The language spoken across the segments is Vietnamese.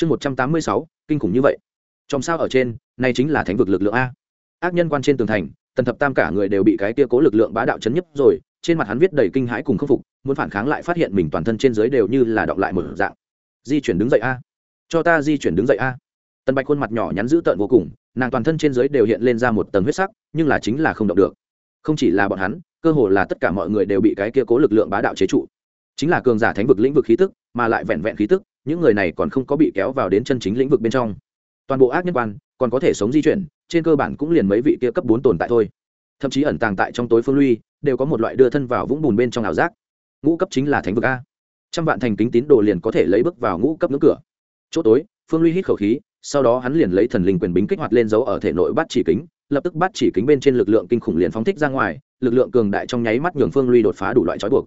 chương một trăm tám mươi sáu, kinh khủng như vậy. Trong sao ở trên, này chính là thánh vực lực lượng a. Ác nhân quan trên tường thành, tần thập tam cả người đều bị cái kia cố lực lượng bá đạo chấn nhấp rồi, trên mặt hắn viết đầy kinh hãi cùng khâm phục, muốn phản kháng lại phát hiện mình toàn thân trên dưới đều như là động lại một dạng. Di chuyển đứng dậy a. Cho ta di chuyển đứng dậy a. Tần bạch khuôn mặt nhỏ nhắn dữ tợn vô cùng, nàng toàn thân trên dưới đều hiện lên ra một tầng huyết sắc, nhưng là chính là không động được. Không chỉ là bọn hắn, cơ hồ là tất cả mọi người đều bị cái kia cố lực lượng bá đạo chế trụ. Chính là cường giả thánh vực lĩnh vực khí tức, mà lại vẹn vẹn khí tức những người này còn không có bị kéo vào đến chân chính lĩnh vực bên trong. Toàn bộ ác nhân quan còn có thể sống di chuyển, trên cơ bản cũng liền mấy vị kia cấp bốn tồn tại thôi. Thậm chí ẩn tàng tại trong tối phương lui đều có một loại đưa thân vào vũng bùn bên trong ảo giác. Ngũ cấp chính là thánh vực a. Trăm vạn thành kính tín đồ liền có thể lấy bước vào ngũ cấp ngưỡng cửa. Chỗ tối, phương lui hít khẩu khí, sau đó hắn liền lấy thần linh quyền bính kích hoạt lên dấu ở thể nội bắt chỉ kính, lập tức bắt chỉ kính bên trên lực lượng kinh khủng liền phóng thích ra ngoài, lực lượng cường đại trong nháy mắt nhường phương lui đột phá đủ loại trói buộc.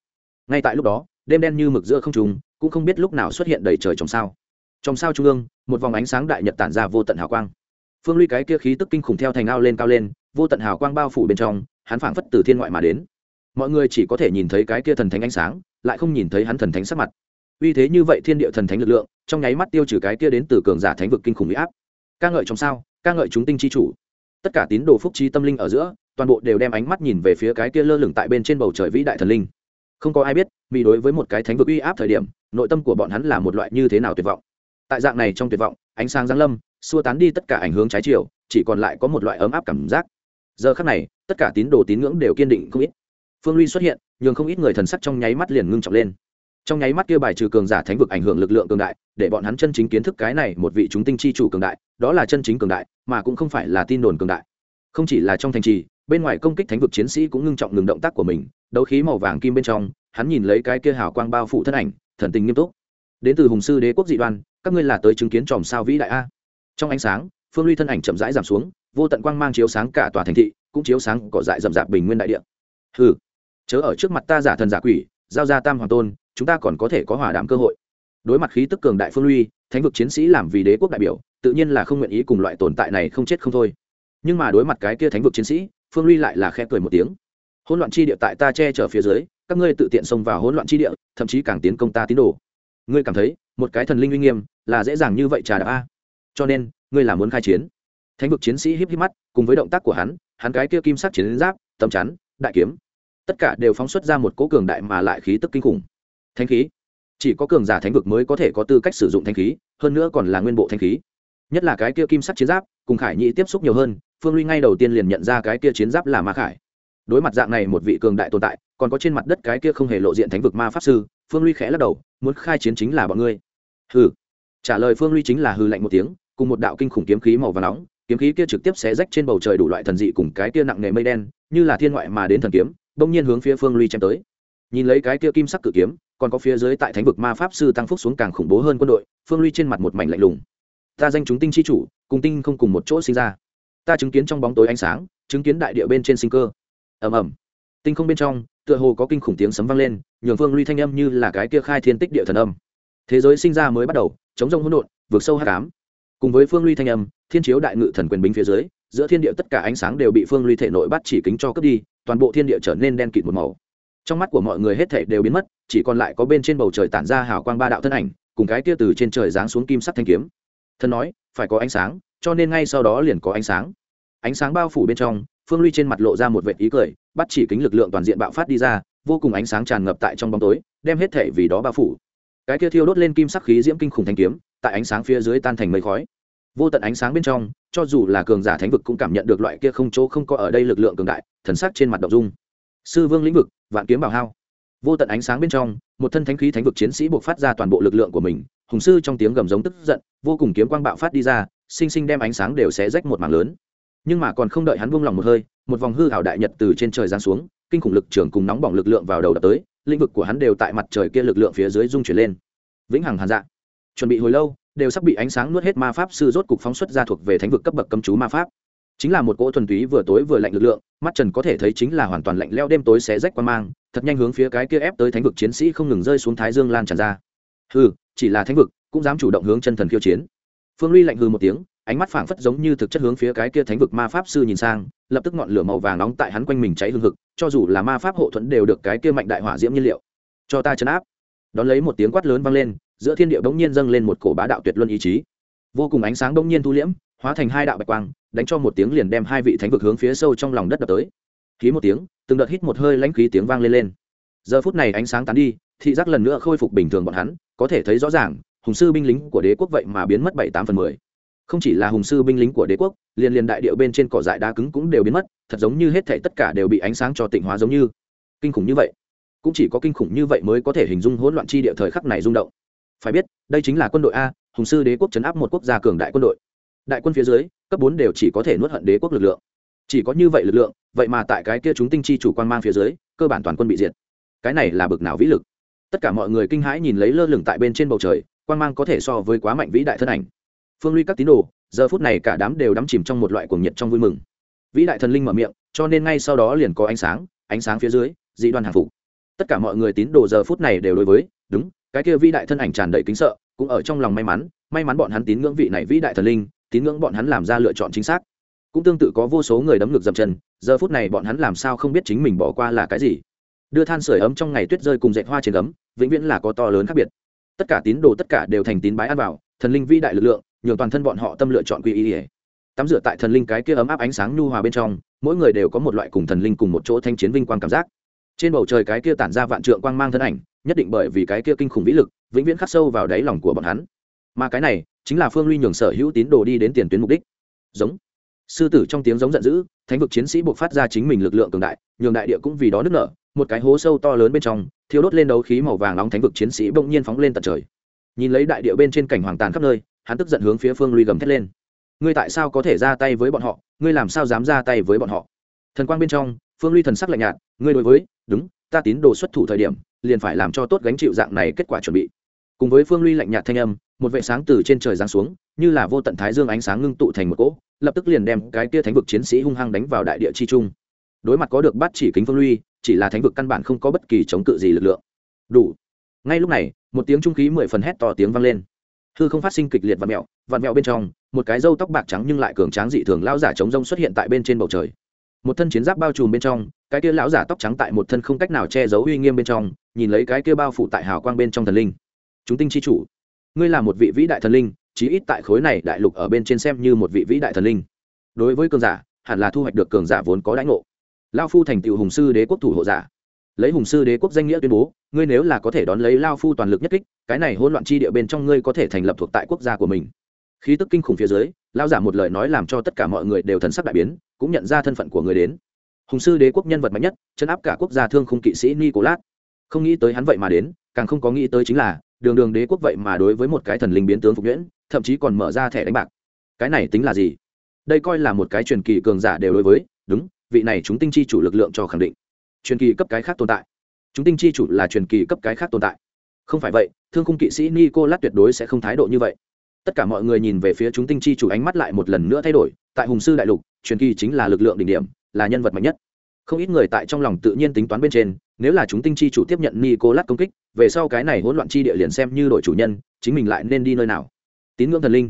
Ngay tại lúc đó, đêm đen như mực giữa không trùng cũng không biết lúc nào xuất hiện đầy trời trong sao. Trong sao trung ương, một vòng ánh sáng đại nhật tản ra vô tận hào quang. Phương ly cái kia khí tức kinh khủng theo thành ao lên cao lên, vô tận hào quang bao phủ bên trong, hắn phảng phất từ thiên ngoại mà đến. Mọi người chỉ có thể nhìn thấy cái kia thần thánh ánh sáng, lại không nhìn thấy hắn thần thánh sắc mặt. Uy thế như vậy thiên địa thần thánh lực lượng, trong nháy mắt tiêu trừ cái kia đến từ cường giả thánh vực kinh khủng huy áp. Ca ngợi trong sao, ca ngợi chúng tinh chi chủ. Tất cả tín đồ phúc trí tâm linh ở giữa, toàn bộ đều đem ánh mắt nhìn về phía cái kia lơ lửng tại bên trên bầu trời vĩ đại thần linh không có ai biết vì đối với một cái thánh vực uy áp thời điểm, nội tâm của bọn hắn là một loại như thế nào tuyệt vọng. Tại dạng này trong tuyệt vọng, ánh sáng giáng lâm, xua tán đi tất cả ảnh hướng trái chiều, chỉ còn lại có một loại ấm áp cảm giác. Giờ khắc này, tất cả tín đồ tín ngưỡng đều kiên định không ít. Phương ly xuất hiện, nhường không ít người thần sắc trong nháy mắt liền ngưng trọng lên. Trong nháy mắt kia bài trừ cường giả thánh vực ảnh hưởng lực lượng cường đại, để bọn hắn chân chính kiến thức cái này một vị chúng tinh chi chủ cường đại, đó là chân chính cường đại, mà cũng không phải là tin đồn cường đại. Không chỉ là trong thành trì bên ngoài công kích thánh vực chiến sĩ cũng ngưng trọng ngừng động tác của mình, đấu khí màu vàng kim bên trong, hắn nhìn lấy cái kia hào quang bao phủ thân ảnh, thần tình nghiêm túc. Đến từ hùng sư đế quốc dị đoan, các ngươi là tới chứng kiến tròm sao vĩ đại a? Trong ánh sáng, phương ly thân ảnh chậm rãi giảm xuống, vô tận quang mang chiếu sáng cả tòa thành thị, cũng chiếu sáng cỏ dại rậm rạp bình nguyên đại địa. Hừ, chớ ở trước mặt ta giả thần giả quỷ, giao ra tam hoàng tôn, chúng ta còn có thể có hòa đàm cơ hội. Đối mặt khí tức cường đại phương ly thánh vực chiến sĩ làm vì đế quốc đại biểu, tự nhiên là không nguyện ý cùng loại tồn tại này không chết không thôi. Nhưng mà đối mặt cái kia thánh vực chiến sĩ phương ly lại là khe cười một tiếng. Hỗn loạn chi địa tại ta che chở phía dưới, các ngươi tự tiện xông vào hỗn loạn chi địa, thậm chí càng tiến công ta tín đồ. Ngươi cảm thấy, một cái thần linh uy nghiêm là dễ dàng như vậy trà đạp a? Cho nên, ngươi là muốn khai chiến. Thánh vực chiến sĩ híp híp mắt, cùng với động tác của hắn hắn cái kia kim sắc chiến giáp tầm chắn, đại kiếm, tất cả đều phóng xuất ra một cỗ cường đại mà lại khí tức kinh khủng. Thanh khí? Chỉ có cường giả thánh vực mới có thể có tư cách sử dụng thanh khí, hơn nữa còn là nguyên bộ thanh khí nhất là cái kia kim sắc chiến giáp, cùng khải nhị tiếp xúc nhiều hơn, phương ly ngay đầu tiên liền nhận ra cái kia chiến giáp là ma khải. Đối mặt dạng này một vị cường đại tồn tại, còn có trên mặt đất cái kia không hề lộ diện thánh vực ma pháp sư, phương ly khẽ lắc đầu, muốn khai chiến chính là bọn ngươi. Hừ. Trả lời phương ly chính là hư lạnh một tiếng, cùng một đạo kinh khủng kiếm khí màu và nóng, kiếm khí kia trực tiếp xé rách trên bầu trời đủ loại thần dị cùng cái kia nặng nề mây đen, như là thiên ngoại mà đến thần kiếm, bỗng nhiên hướng phía phương ly chém tới. Nhìn lấy cái kia kim sắc cự kiếm, còn có phía dưới tại thánh vực ma pháp sư tăng phúc xuống càng khủng bố hơn quân đội, phương ly trên mặt một mảnh lạnh lùng ta danh chúng tinh chi chủ, cùng tinh không cùng một chỗ sinh ra. Ta chứng kiến trong bóng tối ánh sáng, chứng kiến đại địa bên trên sinh cơ. Ầm ầm. Tinh không bên trong, tựa hồ có kinh khủng tiếng sấm vang lên, nhường phương ly thanh âm như là cái kia khai thiên tích địa thần âm. Thế giới sinh ra mới bắt đầu, chống rông hỗn độn, vượt sâu hát cám cùng với phương ly thanh âm, thiên chiếu đại ngự thần quyền bính phía dưới, giữa thiên địa tất cả ánh sáng đều bị phương ly thể nội bắt chỉ kính cho cướp đi, toàn bộ thiên địa trở nên đen kịt một màu. Trong mắt của mọi người hết thể đều biến mất, chỉ còn lại có bên trên bầu trời tản ra hào quang ba đạo thân ảnh, cùng cái kia từ trên trời giáng xuống kim sắc thanh kiếm thần nói, phải có ánh sáng, cho nên ngay sau đó liền có ánh sáng. Ánh sáng bao phủ bên trong, phương ly trên mặt lộ ra một vệ ý cười, bắt chỉ kính lực lượng toàn diện bạo phát đi ra, vô cùng ánh sáng tràn ngập tại trong bóng tối, đem hết thể vì đó bao phủ. Cái kia thiêu đốt lên kim sắc khí diễm kinh khủng thanh kiếm, tại ánh sáng phía dưới tan thành mây khói. Vô tận ánh sáng bên trong, cho dù là cường giả thánh vực cũng cảm nhận được loại kia không chỗ không có ở đây lực lượng cường đại, thần sắc trên mặt đ dung. Sư vương lĩnh vực, vạn kiếm bảo hao. Vô tận ánh sáng bên trong, một thân thánh khí thánh vực chiến sĩ buộc phát ra toàn bộ lực lượng của mình hùng sư trong tiếng gầm giống tức giận, vô cùng kiếm quang bạo phát đi ra, sinh sinh đem ánh sáng đều xé rách một mảng lớn. Nhưng mà còn không đợi hắn buông lòng một hơi, một vòng hư hảo đại nhật từ trên trời giáng xuống, kinh khủng lực trường cùng nóng bỏng lực lượng vào đầu đập tới, lĩnh vực của hắn đều tại mặt trời kia lực lượng phía dưới dung chuyển lên. Vĩnh hằng hàn dạ. Chuẩn bị hồi lâu, đều sắp bị ánh sáng nuốt hết ma pháp sư rốt cục phóng xuất ra thuộc về thánh vực cấp bậc cấm chú ma pháp. Chính là một cỗ thuần túy vừa tối vừa lạnh lực lượng, mắt trần có thể thấy chính là hoàn toàn lạnh leo đêm tối xé rách qua mang, thật nhanh hướng phía cái kia ép tới thánh vực chiến sĩ không ngừng rơi xuống thái dương lan tràn ra hừ, chỉ là thánh vực, cũng dám chủ động hướng chân thần khiêu chiến. Phương ly lạnh hừ một tiếng, ánh mắt phảng phất giống như thực chất hướng phía cái kia thánh vực ma pháp sư nhìn sang, lập tức ngọn lửa màu vàng nóng tại hắn quanh mình cháy hương hực, cho dù là ma pháp hộ thuẫn đều được cái kia mạnh đại hỏa diễm nhiên liệu. Cho ta chấn áp. Đón lấy một tiếng quát lớn vang lên, giữa thiên địa bỗng nhiên dâng lên một cổ bá đạo tuyệt luân ý chí. Vô cùng ánh sáng bỗng nhiên thu liễm, hóa thành hai đạo bạch quang, đánh cho một tiếng liền đem hai vị thánh vực hướng phía sâu trong lòng đất đập tới. Khí một tiếng, từng đợt hít một hơi lãnh khí tiếng vang lên lên. Giờ phút này ánh sáng tán đi, thị giác lần nữa khôi phục bình thường bọn hắn có thể thấy rõ ràng, hùng sư binh lính của đế quốc vậy mà biến mất bảy tám phần mười. Không chỉ là hùng sư binh lính của đế quốc liền liền đại điệu bên trên cỏ dại đá cứng cũng đều biến mất, thật giống như hết thể tất cả đều bị ánh sáng cho tịnh hóa giống như. Kinh khủng như vậy. Cũng chỉ có kinh khủng như vậy mới có thể hình dung hỗn loạn chi địa thời khắc này rung động. Phải biết, đây chính là quân đội a, hùng sư đế quốc chấn áp một quốc gia cường đại quân đội. Đại quân phía dưới, cấp bốn đều chỉ có thể nuốt hận đế quốc lực lượng. Chỉ có như vậy lực lượng, vậy mà tại cái kia chúng tinh chi chủ quan mang phía dưới, cơ bản toàn quân bị diệt. Cái này là bực nào vĩ lực tất cả mọi người kinh hãi nhìn lấy lơ lửng tại bên trên bầu trời quan mang có thể so với quá mạnh vĩ đại thân ảnh. Phương ly các tín đồ, giờ phút này cả đám đều đắm chìm trong một loại cuồng nhiệt trong vui mừng. Vĩ đại thần linh mở miệng, cho nên ngay sau đó liền có ánh sáng ánh sáng phía dưới, dị đoan hàng phục. Tất cả mọi người tín đồ giờ phút này đều đối với, đúng, cái kia vĩ đại thân ảnh tràn đầy kính sợ, cũng ở trong lòng may mắn may mắn bọn hắn tín ngưỡng vị này vĩ đại thần linh, tín ngưỡng bọn hắn làm ra lựa chọn chính xác. Cũng tương tự có vô số người đấm ngược dậm chân, giờ phút này bọn hắn làm sao không biết chính mình bỏ qua là cái gì đưa than sửa ấm trong ngày tuyết rơi cùng dệt hoa trên ấm vĩnh viễn là có to lớn khác biệt. Tất cả tín đồ tất cả đều thành tín bái ăn vào, thần linh vĩ đại lực lượng, nhường toàn thân bọn họ tâm lựa chọn quy y tắm rửa tại thần linh cái kia ấm áp ánh sáng nhu hòa bên trong, mỗi người đều có một loại cùng thần linh cùng một chỗ thanh chiến vinh quang cảm giác. Trên bầu trời cái kia tản ra vạn trượng quang mang thân ảnh, nhất định bởi vì cái kia kinh khủng vĩ lực, vĩnh viễn khắc sâu vào đáy lòng của bọn hắn. Mà cái này, chính là phương ly nhường sở hữu tín đồ đi đến tiền tuyến mục đích. Giống. Sư tử trong tiếng giống giận dữ, thánh vực chiến sĩ buộc phát ra chính mình lực lượng cường đại, nhường đại địa cũng vì đó nức nở một cái hố sâu to lớn bên trong thiếu đốt lên đấu khí màu vàng nóng thánh vực chiến sĩ bỗng nhiên phóng lên tận trời. Nhìn lấy đại địa bên trên cảnh hoàng tàn khắp nơi, hắn tức giận hướng phía phương lui gầm thét lên. Ngươi tại sao có thể ra tay với bọn họ? Ngươi làm sao dám ra tay với bọn họ? Thần quang bên trong, phương ly thần sắc lạnh nhạt, ngươi đối với, đúng, ta tín đồ xuất thủ thời điểm, liền phải làm cho tốt gánh chịu dạng này kết quả chuẩn bị. Cùng với phương ly lạnh nhạt thanh âm, một vệ sáng từ trên trời giáng xuống, như là vô tận thái dương ánh sáng ngưng tụ thành một cỗ, lập tức liền đem cái tia thánh vực chiến sĩ hung hăng đánh vào đại địa chi trung. Đối mặt có được bắt chỉ kính phương ly chỉ là thánh vực căn bản không có bất kỳ chống cự gì lực lượng. Đủ. Ngay lúc này, một tiếng trung khí mười phần hét to tiếng vang lên. Hư không phát sinh kịch liệt và mẹo, vặn mẹo bên trong, một cái râu tóc bạc trắng nhưng lại cường tráng dị thường lão giả chống rông xuất hiện tại bên trên bầu trời. Một thân chiến giáp bao trùm bên trong, cái kia lão giả tóc trắng tại một thân không cách nào che giấu uy nghiêm bên trong, nhìn lấy cái kia bao phủ tại hào quang bên trong thần linh. Chúng tinh chi chủ, ngươi là một vị vĩ đại thần linh, chí ít tại khối này đại lục ở bên trên xem như một vị vĩ đại thần linh. Đối với cường giả, hẳn là thu hoạch được cường giả vốn có đãi ngộ lao phu thành tựu hùng sư đế quốc thủ hộ giả. Lấy hùng sư đế quốc danh nghĩa tuyên bố, ngươi nếu là có thể đón lấy lao phu toàn lực nhất kích, cái này hỗn loạn chi địa bên trong ngươi có thể thành lập thuộc tại quốc gia của mình. Khí tức kinh khủng phía dưới, lao giả một lời nói làm cho tất cả mọi người đều thần sắc đại biến, cũng nhận ra thân phận của người đến. Hùng sư đế quốc nhân vật mạnh nhất, chấn áp cả quốc gia thương khung kỵ sĩ nicolas. Không nghĩ tới hắn vậy mà đến, càng không có nghĩ tới chính là, đường đường đế quốc vậy mà đối với một cái thần linh biến tướng phục nhuyễn, thậm chí còn mở ra thẻ đánh bạc. Cái này tính là gì? Đây coi là một cái truyền kỳ cường giả đều đối với, đúng vị này chúng tinh chi chủ lực lượng cho khẳng định. Truyền kỳ cấp cái khác tồn tại. Chúng tinh chi chủ là truyền kỳ cấp cái khác tồn tại. Không phải vậy, thương khung kỵ sĩ nicolas tuyệt đối sẽ không thái độ như vậy. Tất cả mọi người nhìn về phía chúng tinh chi chủ ánh mắt lại một lần nữa thay đổi. Tại hùng sư đại lục, truyền kỳ chính là lực lượng đỉnh điểm, là nhân vật mạnh nhất. Không ít người tại trong lòng tự nhiên tính toán bên trên, nếu là chúng tinh chi chủ tiếp nhận nicolas công kích, về sau cái này hỗn loạn chi địa liền xem như đội chủ nhân, chính mình lại nên đi nơi nào? Tín ngưỡng thần linh,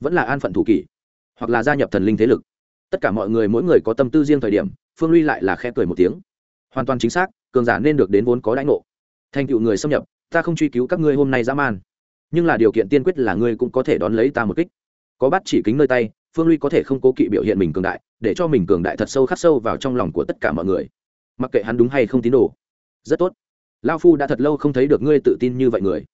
vẫn là an phận thủ kỷ hoặc là gia nhập thần linh thế lực tất cả mọi người mỗi người có tâm tư riêng thời điểm, phương ly lại là khe cười một tiếng. Hoàn toàn chính xác, cường giả nên được đến vốn có đãi ngộ. Thành tựu người xâm nhập, ta không truy cứu các ngươi hôm nay dã man. Nhưng là điều kiện tiên quyết là ngươi cũng có thể đón lấy ta một kích. Có bắt chỉ kính nơi tay, phương ly có thể không cố kỵ biểu hiện mình cường đại, để cho mình cường đại thật sâu khắc sâu vào trong lòng của tất cả mọi người. Mặc kệ hắn đúng hay không tín đồ. Rất tốt. Lao phu đã thật lâu không thấy được ngươi tự tin như vậy người.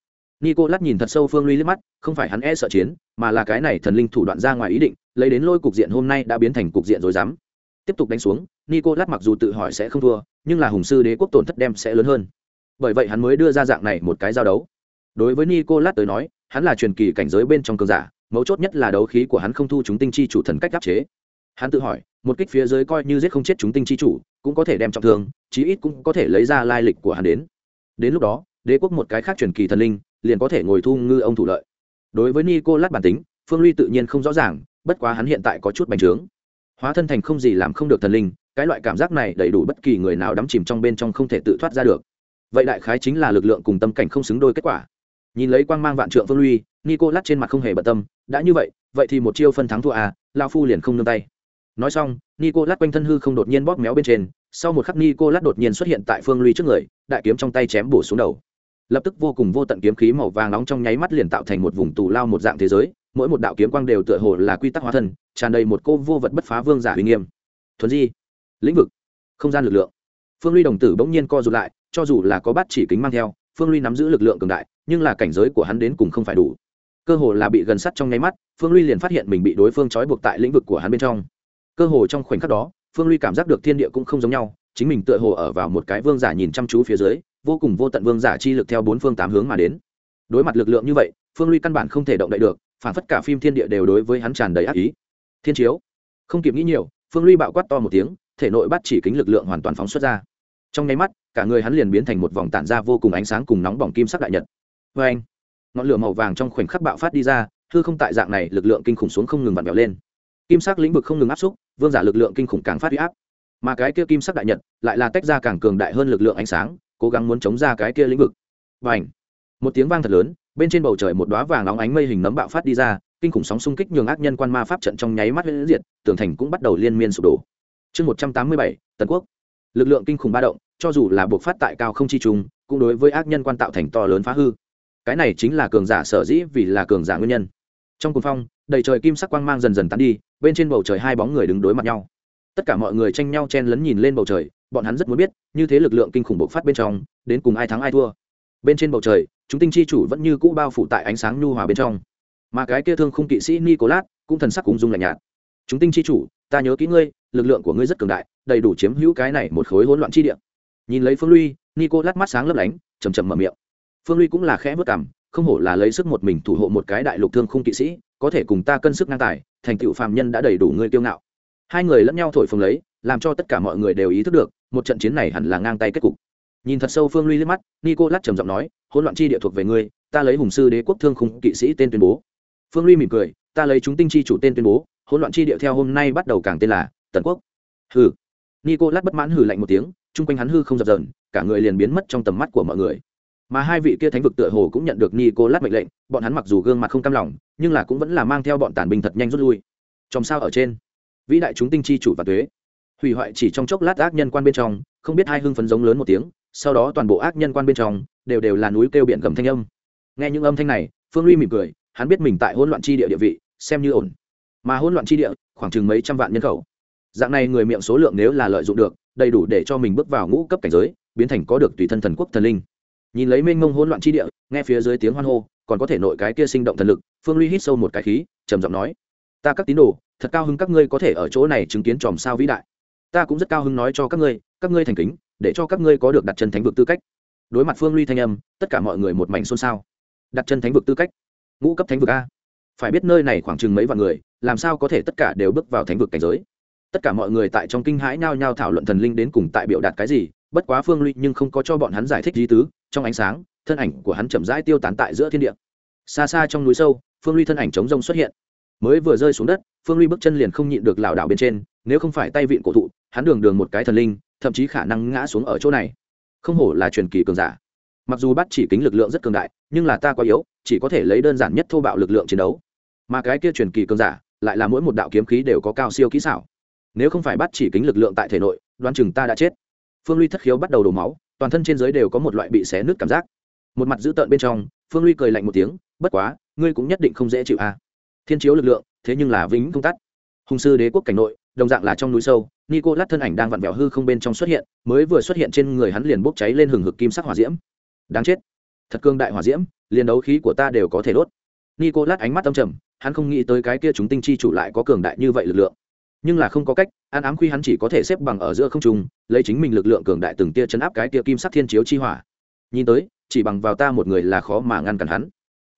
Nico lát nhìn thật sâu phương ly liếc mắt, không phải hắn e sợ chiến, mà là cái này thần linh thủ đoạn ra ngoài ý định lấy đến lôi cục diện hôm nay đã biến thành cục diện rồi dám tiếp tục đánh xuống, nicolas mặc dù tự hỏi sẽ không thua, nhưng là hùng sư đế quốc tổn thất đem sẽ lớn hơn. Bởi vậy hắn mới đưa ra dạng này một cái giao đấu. Đối với nicolas tới nói, hắn là truyền kỳ cảnh giới bên trong cường giả, mấu chốt nhất là đấu khí của hắn không thu chúng tinh chi chủ thần cách áp chế. Hắn tự hỏi, một kích phía dưới coi như giết không chết chúng tinh chi chủ, cũng có thể đem trọng thương, chí ít cũng có thể lấy ra lai lịch của hắn đến. Đến lúc đó, đế quốc một cái khác truyền kỳ thần linh, liền có thể ngồi thu ngư ông thủ lợi. Đối với nicolas bản tính, phương ly tự nhiên không rõ ràng bất quá hắn hiện tại có chút bành trướng. Hóa thân thành không gì làm không được thần linh, cái loại cảm giác này đầy đủ bất kỳ người nào đắm chìm trong bên trong không thể tự thoát ra được. Vậy đại khái chính là lực lượng cùng tâm cảnh không xứng đôi kết quả. Nhìn lấy quang mang vạn trượng phương ly nico lắc trên mặt không hề bận tâm, đã như vậy vậy thì một chiêu phân thắng thua à lao phu liền không nương tay. Nói xong, nico lắc quanh thân hư không đột nhiên bóp méo bên trên, sau một khắc nico lắc đột nhiên xuất hiện tại phương ly trước người, đại kiếm trong tay chém bổ xuống đầu. Lập tức vô cùng vô tận kiếm khí màu vàng nóng trong nháy mắt liền tạo thành một vùng tù lao một dạng thế giới mỗi một đạo kiếm quang đều tựa hồ là quy tắc hóa thân, tràn đầy một cô vô vật bất phá vương giả uy nghiêm. Thuần di, lĩnh vực, không gian lực lượng. Phương ly đồng tử bỗng nhiên co rụt lại, cho dù là có bắt chỉ kính mang theo, phương ly nắm giữ lực lượng cường đại, nhưng là cảnh giới của hắn đến cùng không phải đủ. Cơ hồ là bị gần sắt trong nháy mắt, phương ly liền phát hiện mình bị đối phương trói buộc tại lĩnh vực của hắn bên trong. Cơ hồ trong khoảnh khắc đó, phương ly cảm giác được thiên địa cũng không giống nhau, chính mình tựa hồ ở vào một cái vương giả nhìn chăm chú phía dưới, vô cùng vô tận vương giả chi lực theo bốn phương tám hướng mà đến. Đối mặt lực lượng như vậy, phương ly căn bản không thể động đậy được phản phất cả phim thiên địa đều đối với hắn tràn đầy ác ý. Thiên chiếu. Không kịp nghĩ nhiều, phương ly bạo quát to một tiếng, thể nội bắt chỉ kính lực lượng hoàn toàn phóng xuất ra. Trong nháy mắt, cả người hắn liền biến thành một vòng tản ra vô cùng ánh sáng cùng nóng bỏng kim sắc đại nhật. Vê anh, ngọn lửa màu vàng trong khoảnh khắc bạo phát đi ra, hư không tại dạng này, lực lượng kinh khủng xuống không ngừng vặn vẹo lên. Kim sắc lĩnh vực không ngừng áp xúc, vương giả lực lượng kinh khủng càng phát huy áp. Mà cái kia kim sắc đại nhật lại là tách ra càng cường đại hơn lực lượng ánh sáng, cố gắng muốn chống ra cái kia lĩnh vực. Và ảnh một tiếng vang thật lớn bên trên bầu trời một đóa vàng óng ánh mây hình nấm bạo phát đi ra, kinh khủng sóng xung kích nhường ác nhân quan ma pháp trận trong nháy mắt huyễn diệt, tường thành cũng bắt đầu liên miên sụp đổ. Chương một trăm tám mươi bảy, tần quốc. Lực lượng kinh khủng ba động, cho dù là buộc phát tại cao không chi trùng cũng đối với ác nhân quan tạo thành to lớn phá hư. Cái này chính là cường giả sở dĩ vì là cường giả nguyên nhân. Trong cuồng phong, đầy trời kim sắc quang mang dần dần tán đi, bên trên bầu trời hai bóng người đứng đối mặt nhau. Tất cả mọi người tranh nhau chen lấn nhìn lên bầu trời, bọn hắn rất muốn biết, như thế lực lượng kinh khủng bộc phát bên trong, đến cùng ai thắng ai thua bên trên bầu trời, chúng tinh chi chủ vẫn như cũ bao phủ tại ánh sáng nhu hòa bên trong. Mà cái kia thương khung kỵ sĩ nicolas cũng thần sắc cùng dung lạnh nhạt. Chúng tinh chi chủ, ta nhớ kỹ ngươi, lực lượng của ngươi rất cường đại, đầy đủ chiếm hữu cái này một khối hỗn loạn chi địa. Nhìn lấy phương luy, nicolas mắt sáng lấp lánh chầm chầm mở miệng. Phương luy cũng là khẽ vất cảm không hổ là lấy sức một mình thủ hộ một cái đại lục thương khung kỵ sĩ, có thể cùng ta cân sức ngang tài, thành tựu phàm nhân đã đầy đủ ngươi kiêu ngạo. Hai người lẫn nhau thổi phồng lấy, làm cho tất cả mọi người đều ý thức được, một trận chiến này hẳn là ngang tay kết cục nhìn thật sâu phương ly liếc mắt, nico lát trầm giọng nói, hỗn loạn chi địa thuộc về ngươi, ta lấy hùng sư đế quốc thương khung kỵ sĩ tên tuyên bố. Phương ly mỉm cười, ta lấy chúng tinh chi chủ tên tuyên bố, hỗn loạn chi địa theo hôm nay bắt đầu càng tên là tần quốc. Hừ. Nico lát bất mãn hừ lạnh một tiếng, chung quanh hắn hư không dập dờn, cả người liền biến mất trong tầm mắt của mọi người. Mà hai vị kia thánh vực tựa hồ cũng nhận được nico lát mệnh lệnh, bọn hắn mặc dù gương mặt không cam lòng, nhưng là cũng vẫn là mang theo bọn tàn binh thật nhanh rút lui. Trong sao ở trên? Vĩ đại chúng tinh chi chủ và thuế hủy hoại chỉ trong chốc lát ác nhân quan bên trong, không biết hai hưng phấn giống lớn một tiếng sau đó toàn bộ ác nhân quan bên trong đều đều là núi kêu biển gầm thanh âm. Nghe những âm thanh này, phương ly mỉm cười, hắn biết mình tại hỗn loạn chi địa địa vị, xem như ổn. Mà hỗn loạn chi địa, khoảng chừng mấy trăm vạn nhân khẩu. Dạng này người miệng số lượng nếu là lợi dụng được, đầy đủ để cho mình bước vào ngũ cấp cảnh giới, biến thành có được tùy thân thần quốc thần linh. Nhìn lấy mênh mông hỗn loạn chi địa, nghe phía dưới tiếng hoan hô, còn có thể nội cái kia sinh động thần lực, phương ly hít sâu một cái khí, trầm giọng nói, ta các tín đồ, thật cao hứng các ngươi có thể ở chỗ này chứng kiến chòm sao vĩ đại. Ta cũng rất cao hứng nói cho các ngươi các ngươi thành kính để cho các ngươi có được đặt chân thánh vực tư cách. Đối mặt phương ly thanh âm, tất cả mọi người một mảnh xôn xao. Đặt chân thánh vực tư cách? Ngũ cấp thánh vực a? Phải biết nơi này khoảng chừng mấy vạn người, làm sao có thể tất cả đều bước vào thánh vực cảnh giới? Tất cả mọi người tại trong kinh hãi nhao nhao thảo luận thần linh đến cùng tại biểu đạt cái gì, bất quá phương ly nhưng không có cho bọn hắn giải thích di tứ, trong ánh sáng, thân ảnh của hắn chậm rãi tiêu tán tại giữa thiên địa. Xa xa trong núi sâu, phương ly thân ảnh chống rông xuất hiện mới vừa rơi xuống đất, phương ly bước chân liền không nhịn được lảo đảo bên trên, nếu không phải tay vịn cổ thụ, hắn đường đường một cái thần linh, thậm chí khả năng ngã xuống ở chỗ này. Không hổ là truyền kỳ cường giả. Mặc dù bắt chỉ kính lực lượng rất cường đại, nhưng là ta quá yếu, chỉ có thể lấy đơn giản nhất thô bạo lực lượng chiến đấu. Mà cái kia truyền kỳ cường giả, lại là mỗi một đạo kiếm khí đều có cao siêu kỹ xảo. Nếu không phải bắt chỉ kính lực lượng tại thể nội, đoán chừng ta đã chết. Phương ly thất khiếu bắt đầu đổ máu, toàn thân trên giới đều có một loại bị xé nứt cảm giác. Một mặt dữ tợn bên trong, phương ly cười lạnh một tiếng, bất quá, ngươi cũng nhất định không dễ chịu à thiên chiếu lực lượng, thế nhưng là vĩnh không tắt. Hùng sư đế quốc cảnh nội, đồng dạng là trong núi sâu nico lát thân ảnh đang vặn vẹo hư không bên trong xuất hiện, mới vừa xuất hiện trên người hắn liền bốc cháy lên hừng hực kim sắc hỏa diễm. Đáng chết. Thật cương đại hỏa diễm, liền đấu khí của ta đều có thể đốt. Nico lát ánh mắt âm trầm, hắn không nghĩ tới cái kia chúng tinh chi chủ lại có cường đại như vậy lực lượng. Nhưng là không có cách, an ám khuy hắn chỉ có thể xếp bằng ở giữa không trung, lấy chính mình lực lượng cường đại từng tia chấn áp cái tia kim sắc thiên chiếu chi hỏa. Nhìn tới, chỉ bằng vào ta một người là khó mà ngăn cản hắn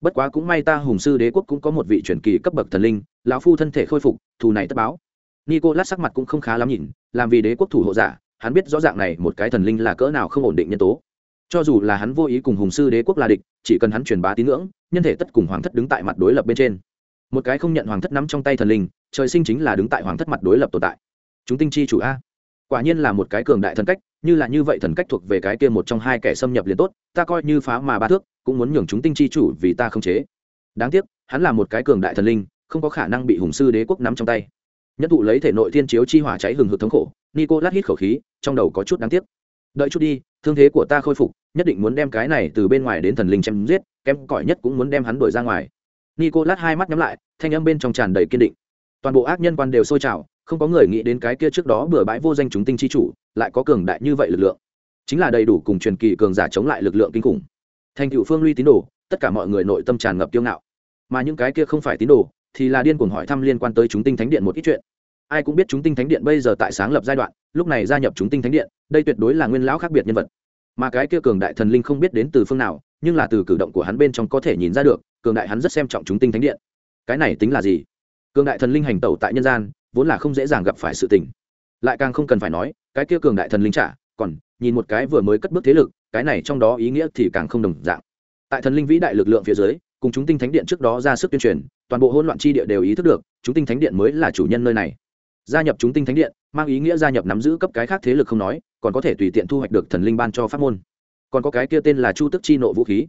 bất quá cũng may ta hùng sư đế quốc cũng có một vị truyền kỳ cấp bậc thần linh, lão phu thân thể khôi phục, thù này tất báo. Nico lát sắc mặt cũng không khá lắm nhìn, làm vì đế quốc thủ hộ giả, hắn biết rõ ràng này một cái thần linh là cỡ nào không ổn định nhân tố. Cho dù là hắn vô ý cùng hùng sư đế quốc là địch, chỉ cần hắn truyền bá tín ngưỡng, nhân thể tất cùng hoàng thất đứng tại mặt đối lập bên trên. Một cái không nhận hoàng thất nắm trong tay thần linh, trời sinh chính là đứng tại hoàng thất mặt đối lập tồn tại. Chúng tinh chi chủ a quả nhiên là một cái cường đại thần cách, như là như vậy thần cách thuộc về cái kia một trong hai kẻ xâm nhập liền tốt, ta coi như phá mà ba thước, cũng muốn nhường chúng tinh chi chủ vì ta không chế. Đáng tiếc, hắn là một cái cường đại thần linh, không có khả năng bị hùng sư đế quốc nắm trong tay. Nhất thụ lấy thể nội thiên chiếu chi hỏa cháy hừng hực thống khổ nico lát hít khẩu khí, trong đầu có chút đáng tiếc. Đợi chút đi, thương thế của ta khôi phục, nhất định muốn đem cái này từ bên ngoài đến thần linh chém giết, kém cỏi nhất cũng muốn đem hắn đuổi ra ngoài. Nico lát hai mắt nhắm lại, thanh âm bên trong tràn đầy kiên định. Toàn bộ ác nhân quan đều sôi trào không có người nghĩ đến cái kia trước đó bừa bãi vô danh chúng tinh chi chủ, lại có cường đại như vậy lực lượng. Chính là đầy đủ cùng truyền kỳ cường giả chống lại lực lượng kinh khủng. Thành cựu phương luy tín đồ, tất cả mọi người nội tâm tràn ngập kiêu ngạo. Mà những cái kia không phải tín đồ, thì là điên cuồng hỏi thăm liên quan tới chúng tinh thánh điện một ít chuyện. Ai cũng biết chúng tinh thánh điện bây giờ tại sáng lập giai đoạn, lúc này gia nhập chúng tinh thánh điện, đây tuyệt đối là nguyên lão khác biệt nhân vật. Mà cái kia cường đại thần linh không biết đến từ phương nào, nhưng là từ cử động của hắn bên trong có thể nhìn ra được, cường đại hắn rất xem trọng chúng tinh thánh điện. Cái này tính là gì? Cường đại thần linh hành tẩu tại nhân gian vốn là không dễ dàng gặp phải sự tình. Lại càng không cần phải nói, cái kia cường đại thần linh trả, còn, nhìn một cái vừa mới cất bước thế lực, cái này trong đó ý nghĩa thì càng không đồng dạng. Tại thần linh vĩ đại lực lượng phía dưới, cùng chúng tinh thánh điện trước đó ra sức tuyên truyền, toàn bộ hỗn loạn chi địa đều ý thức được, chúng tinh thánh điện mới là chủ nhân nơi này. Gia nhập chúng tinh thánh điện, mang ý nghĩa gia nhập nắm giữ cấp cái khác thế lực không nói, còn có thể tùy tiện thu hoạch được thần linh ban cho pháp môn. Còn có cái kia tên là chu tức chi nộ vũ khí.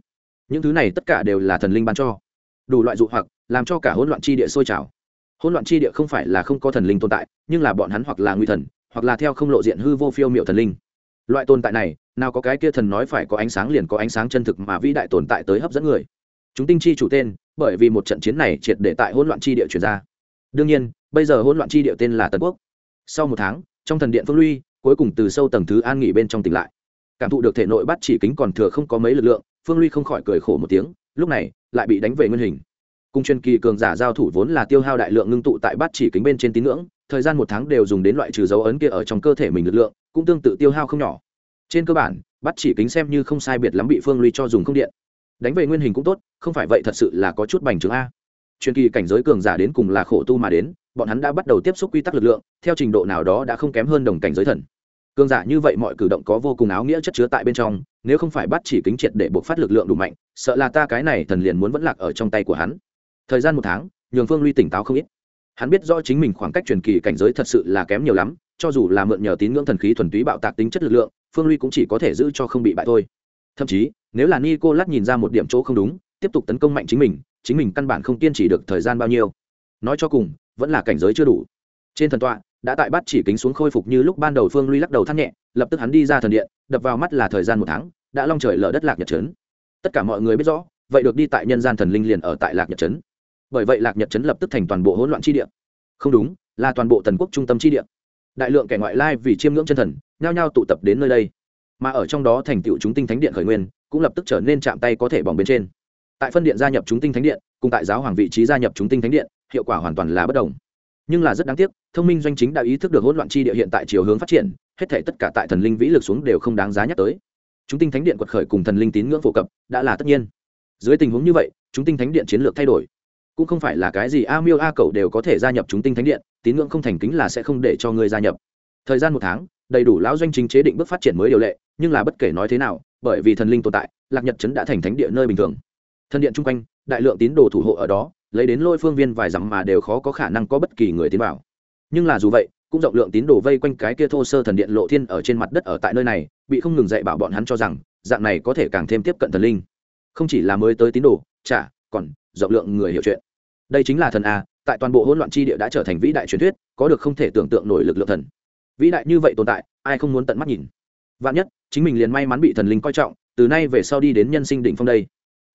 Những thứ này tất cả đều là thần linh ban cho. Đủ loại dụ hoặc, làm cho cả hỗn loạn chi địa sôi trào hỗn loạn chi địa không phải là không có thần linh tồn tại, nhưng là bọn hắn hoặc là nguy thần, hoặc là theo không lộ diện hư vô phiêu miệu thần linh. Loại tồn tại này, nào có cái kia thần nói phải có ánh sáng liền có ánh sáng chân thực mà vĩ đại tồn tại tới hấp dẫn người. Chúng tinh chi chủ tên, bởi vì một trận chiến này triệt để tại hỗn loạn chi địa chuyển ra. Đương nhiên, bây giờ hỗn loạn chi địa tên là tần quốc. Sau một tháng, trong thần điện phương luy, cuối cùng từ sâu tầng thứ an nghỉ bên trong tỉnh lại. Cảm thụ được thể nội bắt chỉ kính còn thừa không có mấy lực lượng, phương luy không khỏi cười khổ một tiếng, lúc này, lại bị đánh về nguyên hình cung truyền kỳ cường giả giao thủ vốn là tiêu hao đại lượng ngưng tụ tại bát chỉ kính bên trên tín ngưỡng, thời gian một tháng đều dùng đến loại trừ dấu ấn kia ở trong cơ thể mình lực lượng, cũng tương tự tiêu hao không nhỏ. Trên cơ bản bắt chỉ kính xem như không sai biệt lắm bị phương ly cho dùng không điện. Đánh về nguyên hình cũng tốt, không phải vậy thật sự là có chút bành trướng a. Truyền kỳ cảnh giới cường giả đến cùng là khổ tu mà đến, bọn hắn đã bắt đầu tiếp xúc quy tắc lực lượng, theo trình độ nào đó đã không kém hơn đồng cảnh giới thần. Cường giả như vậy mọi cử động có vô cùng áo nghĩa chất chứa tại bên trong, nếu không phải bắt chỉ kính triệt để buộc phát lực lượng đủ mạnh, sợ là ta cái này thần liền muốn vẫn lạc ở trong tay của hắn thời gian một tháng, nhường phương ly tỉnh táo không ít. Hắn biết rõ chính mình khoảng cách truyền kỳ cảnh giới thật sự là kém nhiều lắm, cho dù là mượn nhờ tín ngưỡng thần khí thuần túy bạo tạc tính chất lực lượng, phương ly cũng chỉ có thể giữ cho không bị bại thôi. Thậm chí, nếu là nico lát nhìn ra một điểm chỗ không đúng, tiếp tục tấn công mạnh chính mình chính mình căn bản không kiên trì được thời gian bao nhiêu. Nói cho cùng, vẫn là cảnh giới chưa đủ. Trên thần tọa, đã tại bắt chỉ kính xuống khôi phục như lúc ban đầu phương ly lắc đầu thắt nhẹ, lập tức hắn đi ra thần điện, đập vào mắt là thời gian một tháng, đã long trời lở đất lạc nhật trấn. Tất cả mọi người biết rõ, vậy được đi tại nhân gian thần linh liền ở tại lạc nhật trấn bởi vậy lạc nhật trấn lập tức thành toàn bộ hỗn loạn chi địa. Không đúng, là toàn bộ tần quốc trung tâm chi địa. Đại lượng kẻ ngoại lai vì chiêm ngưỡng chân thần, nhao nhao tụ tập đến nơi đây. Mà ở trong đó thành tựu chúng tinh thánh điện khởi nguyên, cũng lập tức trở nên chạm tay có thể bỏng bên trên. Tại phân điện gia nhập chúng tinh thánh điện, cùng tại giáo hoàng vị trí gia nhập chúng tinh thánh điện, hiệu quả hoàn toàn là bất đồng. Nhưng là rất đáng tiếc, thông minh doanh chính đã ý thức được hỗn loạn chi địa hiện tại chiều hướng phát triển, hết thể tất cả tại thần linh vĩ lực xuống đều không đáng giá nhắc tới. Chúng tinh thánh điện quật khởi cùng thần linh tín ngưỡng phổ cập, đã là tất nhiên. Dưới tình huống như vậy, chúng tinh thánh điện chiến lược thay đổi cũng không phải là cái gì a miêu a cầu đều có thể gia nhập chúng tinh thánh điện, tín ngưỡng không thành kính là sẽ không để cho ngươi gia nhập. Thời gian một tháng, đầy đủ lão doanh chính chế định bước phát triển mới điều lệ, nhưng là bất kể nói thế nào, bởi vì thần linh tồn tại, lạc nhật trấn đã thành thánh địa nơi bình thường. Thần điện chung quanh, đại lượng tín đồ thủ hộ ở đó, lấy đến lôi phương viên vài dặm mà đều khó có khả năng có bất kỳ người tiến vào. Nhưng là dù vậy, cũng rộng lượng tín đồ vây quanh cái kia thô sơ thần điện lộ thiên ở trên mặt đất ở tại nơi này, bị không ngừng dạy bảo bọn hắn cho rằng, dạng này có thể càng thêm tiếp cận thần linh. Không chỉ là mới tới tín đồ, chả, còn rộng lượng người hiểu chuyện đây chính là thần a, tại toàn bộ hỗn loạn chi địa đã trở thành vĩ đại truyền thuyết, có được không thể tưởng tượng nổi lực lượng thần. Vĩ đại như vậy tồn tại, ai không muốn tận mắt nhìn? Vạn nhất, chính mình liền may mắn bị thần linh coi trọng, từ nay về sau đi đến nhân sinh đỉnh phong đây.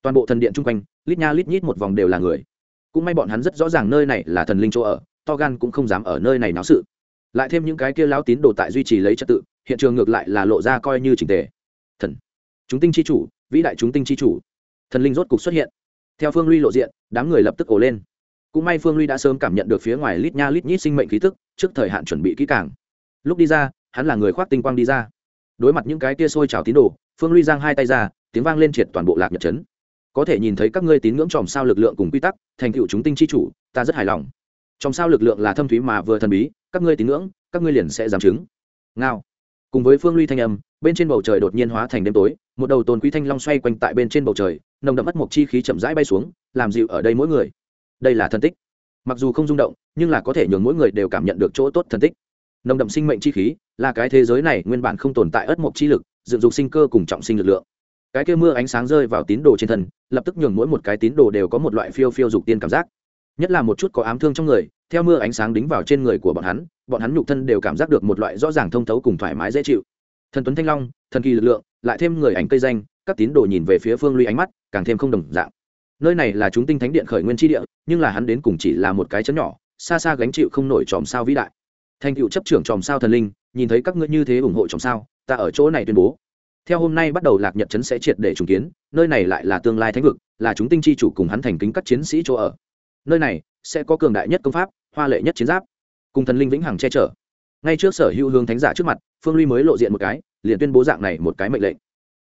Toàn bộ thần điện chung quanh, lít nha lít nhít một vòng đều là người. Cũng may bọn hắn rất rõ ràng nơi này là thần linh chỗ ở, to gan cũng không dám ở nơi này náo sự. Lại thêm những cái kia lão tín đồ tại duy trì lấy trật tự, hiện trường ngược lại là lộ ra coi như trình tề. Thần. Chúng tinh chi chủ, vĩ đại chúng tinh chi chủ. Thần linh rốt cục xuất hiện theo phương luy lộ diện, đám người lập tức ổ lên. Cũng may phương luy đã sớm cảm nhận được phía ngoài lít nha lít nhít sinh mệnh khí tức, trước thời hạn chuẩn bị kỹ càng. Lúc đi ra, hắn là người khoác tinh quang đi ra. Đối mặt những cái tia sôi trào tín đồ, phương luy giang hai tay ra, tiếng vang lên triệt toàn bộ lạc nhật trấn. Có thể nhìn thấy các ngươi tín ngưỡng tròm sao lực lượng cùng quy tắc, thành tựu chúng tinh chi chủ, ta rất hài lòng. Tròm sao lực lượng là thâm thúy mà vừa thần bí, các ngươi tín ngưỡng, các ngươi liền sẽ giảm chứng. Ngao. Cùng với phương luy thanh âm bên trên bầu trời đột nhiên hóa thành đêm tối, một đầu tồn quý thanh long xoay quanh tại bên trên bầu trời, nồng đậm mất một chi khí chậm rãi bay xuống, làm dịu ở đây mỗi người. Đây là thân tích. Mặc dù không rung động, nhưng là có thể nhường mỗi người đều cảm nhận được chỗ tốt thân tích. Nồng đậm sinh mệnh chi khí, là cái thế giới này nguyên bản không tồn tại ất mộc chi lực, dựng dục sinh cơ cùng trọng sinh lực lượng. Cái kia mưa ánh sáng rơi vào tín đồ trên thân, lập tức nhường mỗi một cái tín đồ đều có một loại phiêu phiêu dục tiên cảm giác. Nhất là một chút có ám thương trong người, theo mưa ánh sáng đính vào trên người của bọn hắn bọn hắn nhục thân đều cảm giác được một loại rõ ràng thông thấu cùng thoải mái dễ chịu thần tuấn thanh long, thần kỳ lực lượng, lại thêm người ảnh cây danh, các tín đồ nhìn về phía phương ly ánh mắt càng thêm không đồng dạng. Nơi này là chúng tinh thánh điện khởi nguyên tri địa, nhưng là hắn đến cùng chỉ là một cái chấn nhỏ, xa xa gánh chịu không nổi tròm sao vĩ đại. Thành cựu chấp trưởng tròm sao thần linh, nhìn thấy các ngươi như thế ủng hộ tròm sao, ta ở chỗ này tuyên bố. Theo hôm nay bắt đầu lạc nhật trấn sẽ triệt để trùng kiến, nơi này lại là tương lai thánh vực, là chúng tinh chi chủ cùng hắn thành kính các chiến sĩ chỗ ở. Nơi này sẽ có cường đại nhất công pháp, hoa lệ nhất chiến giáp, cùng thần linh vĩnh hằng che chở ngay trước sở hữu hướng thánh giả trước mặt, phương ly mới lộ diện một cái, liền tuyên bố dạng này một cái mệnh lệnh.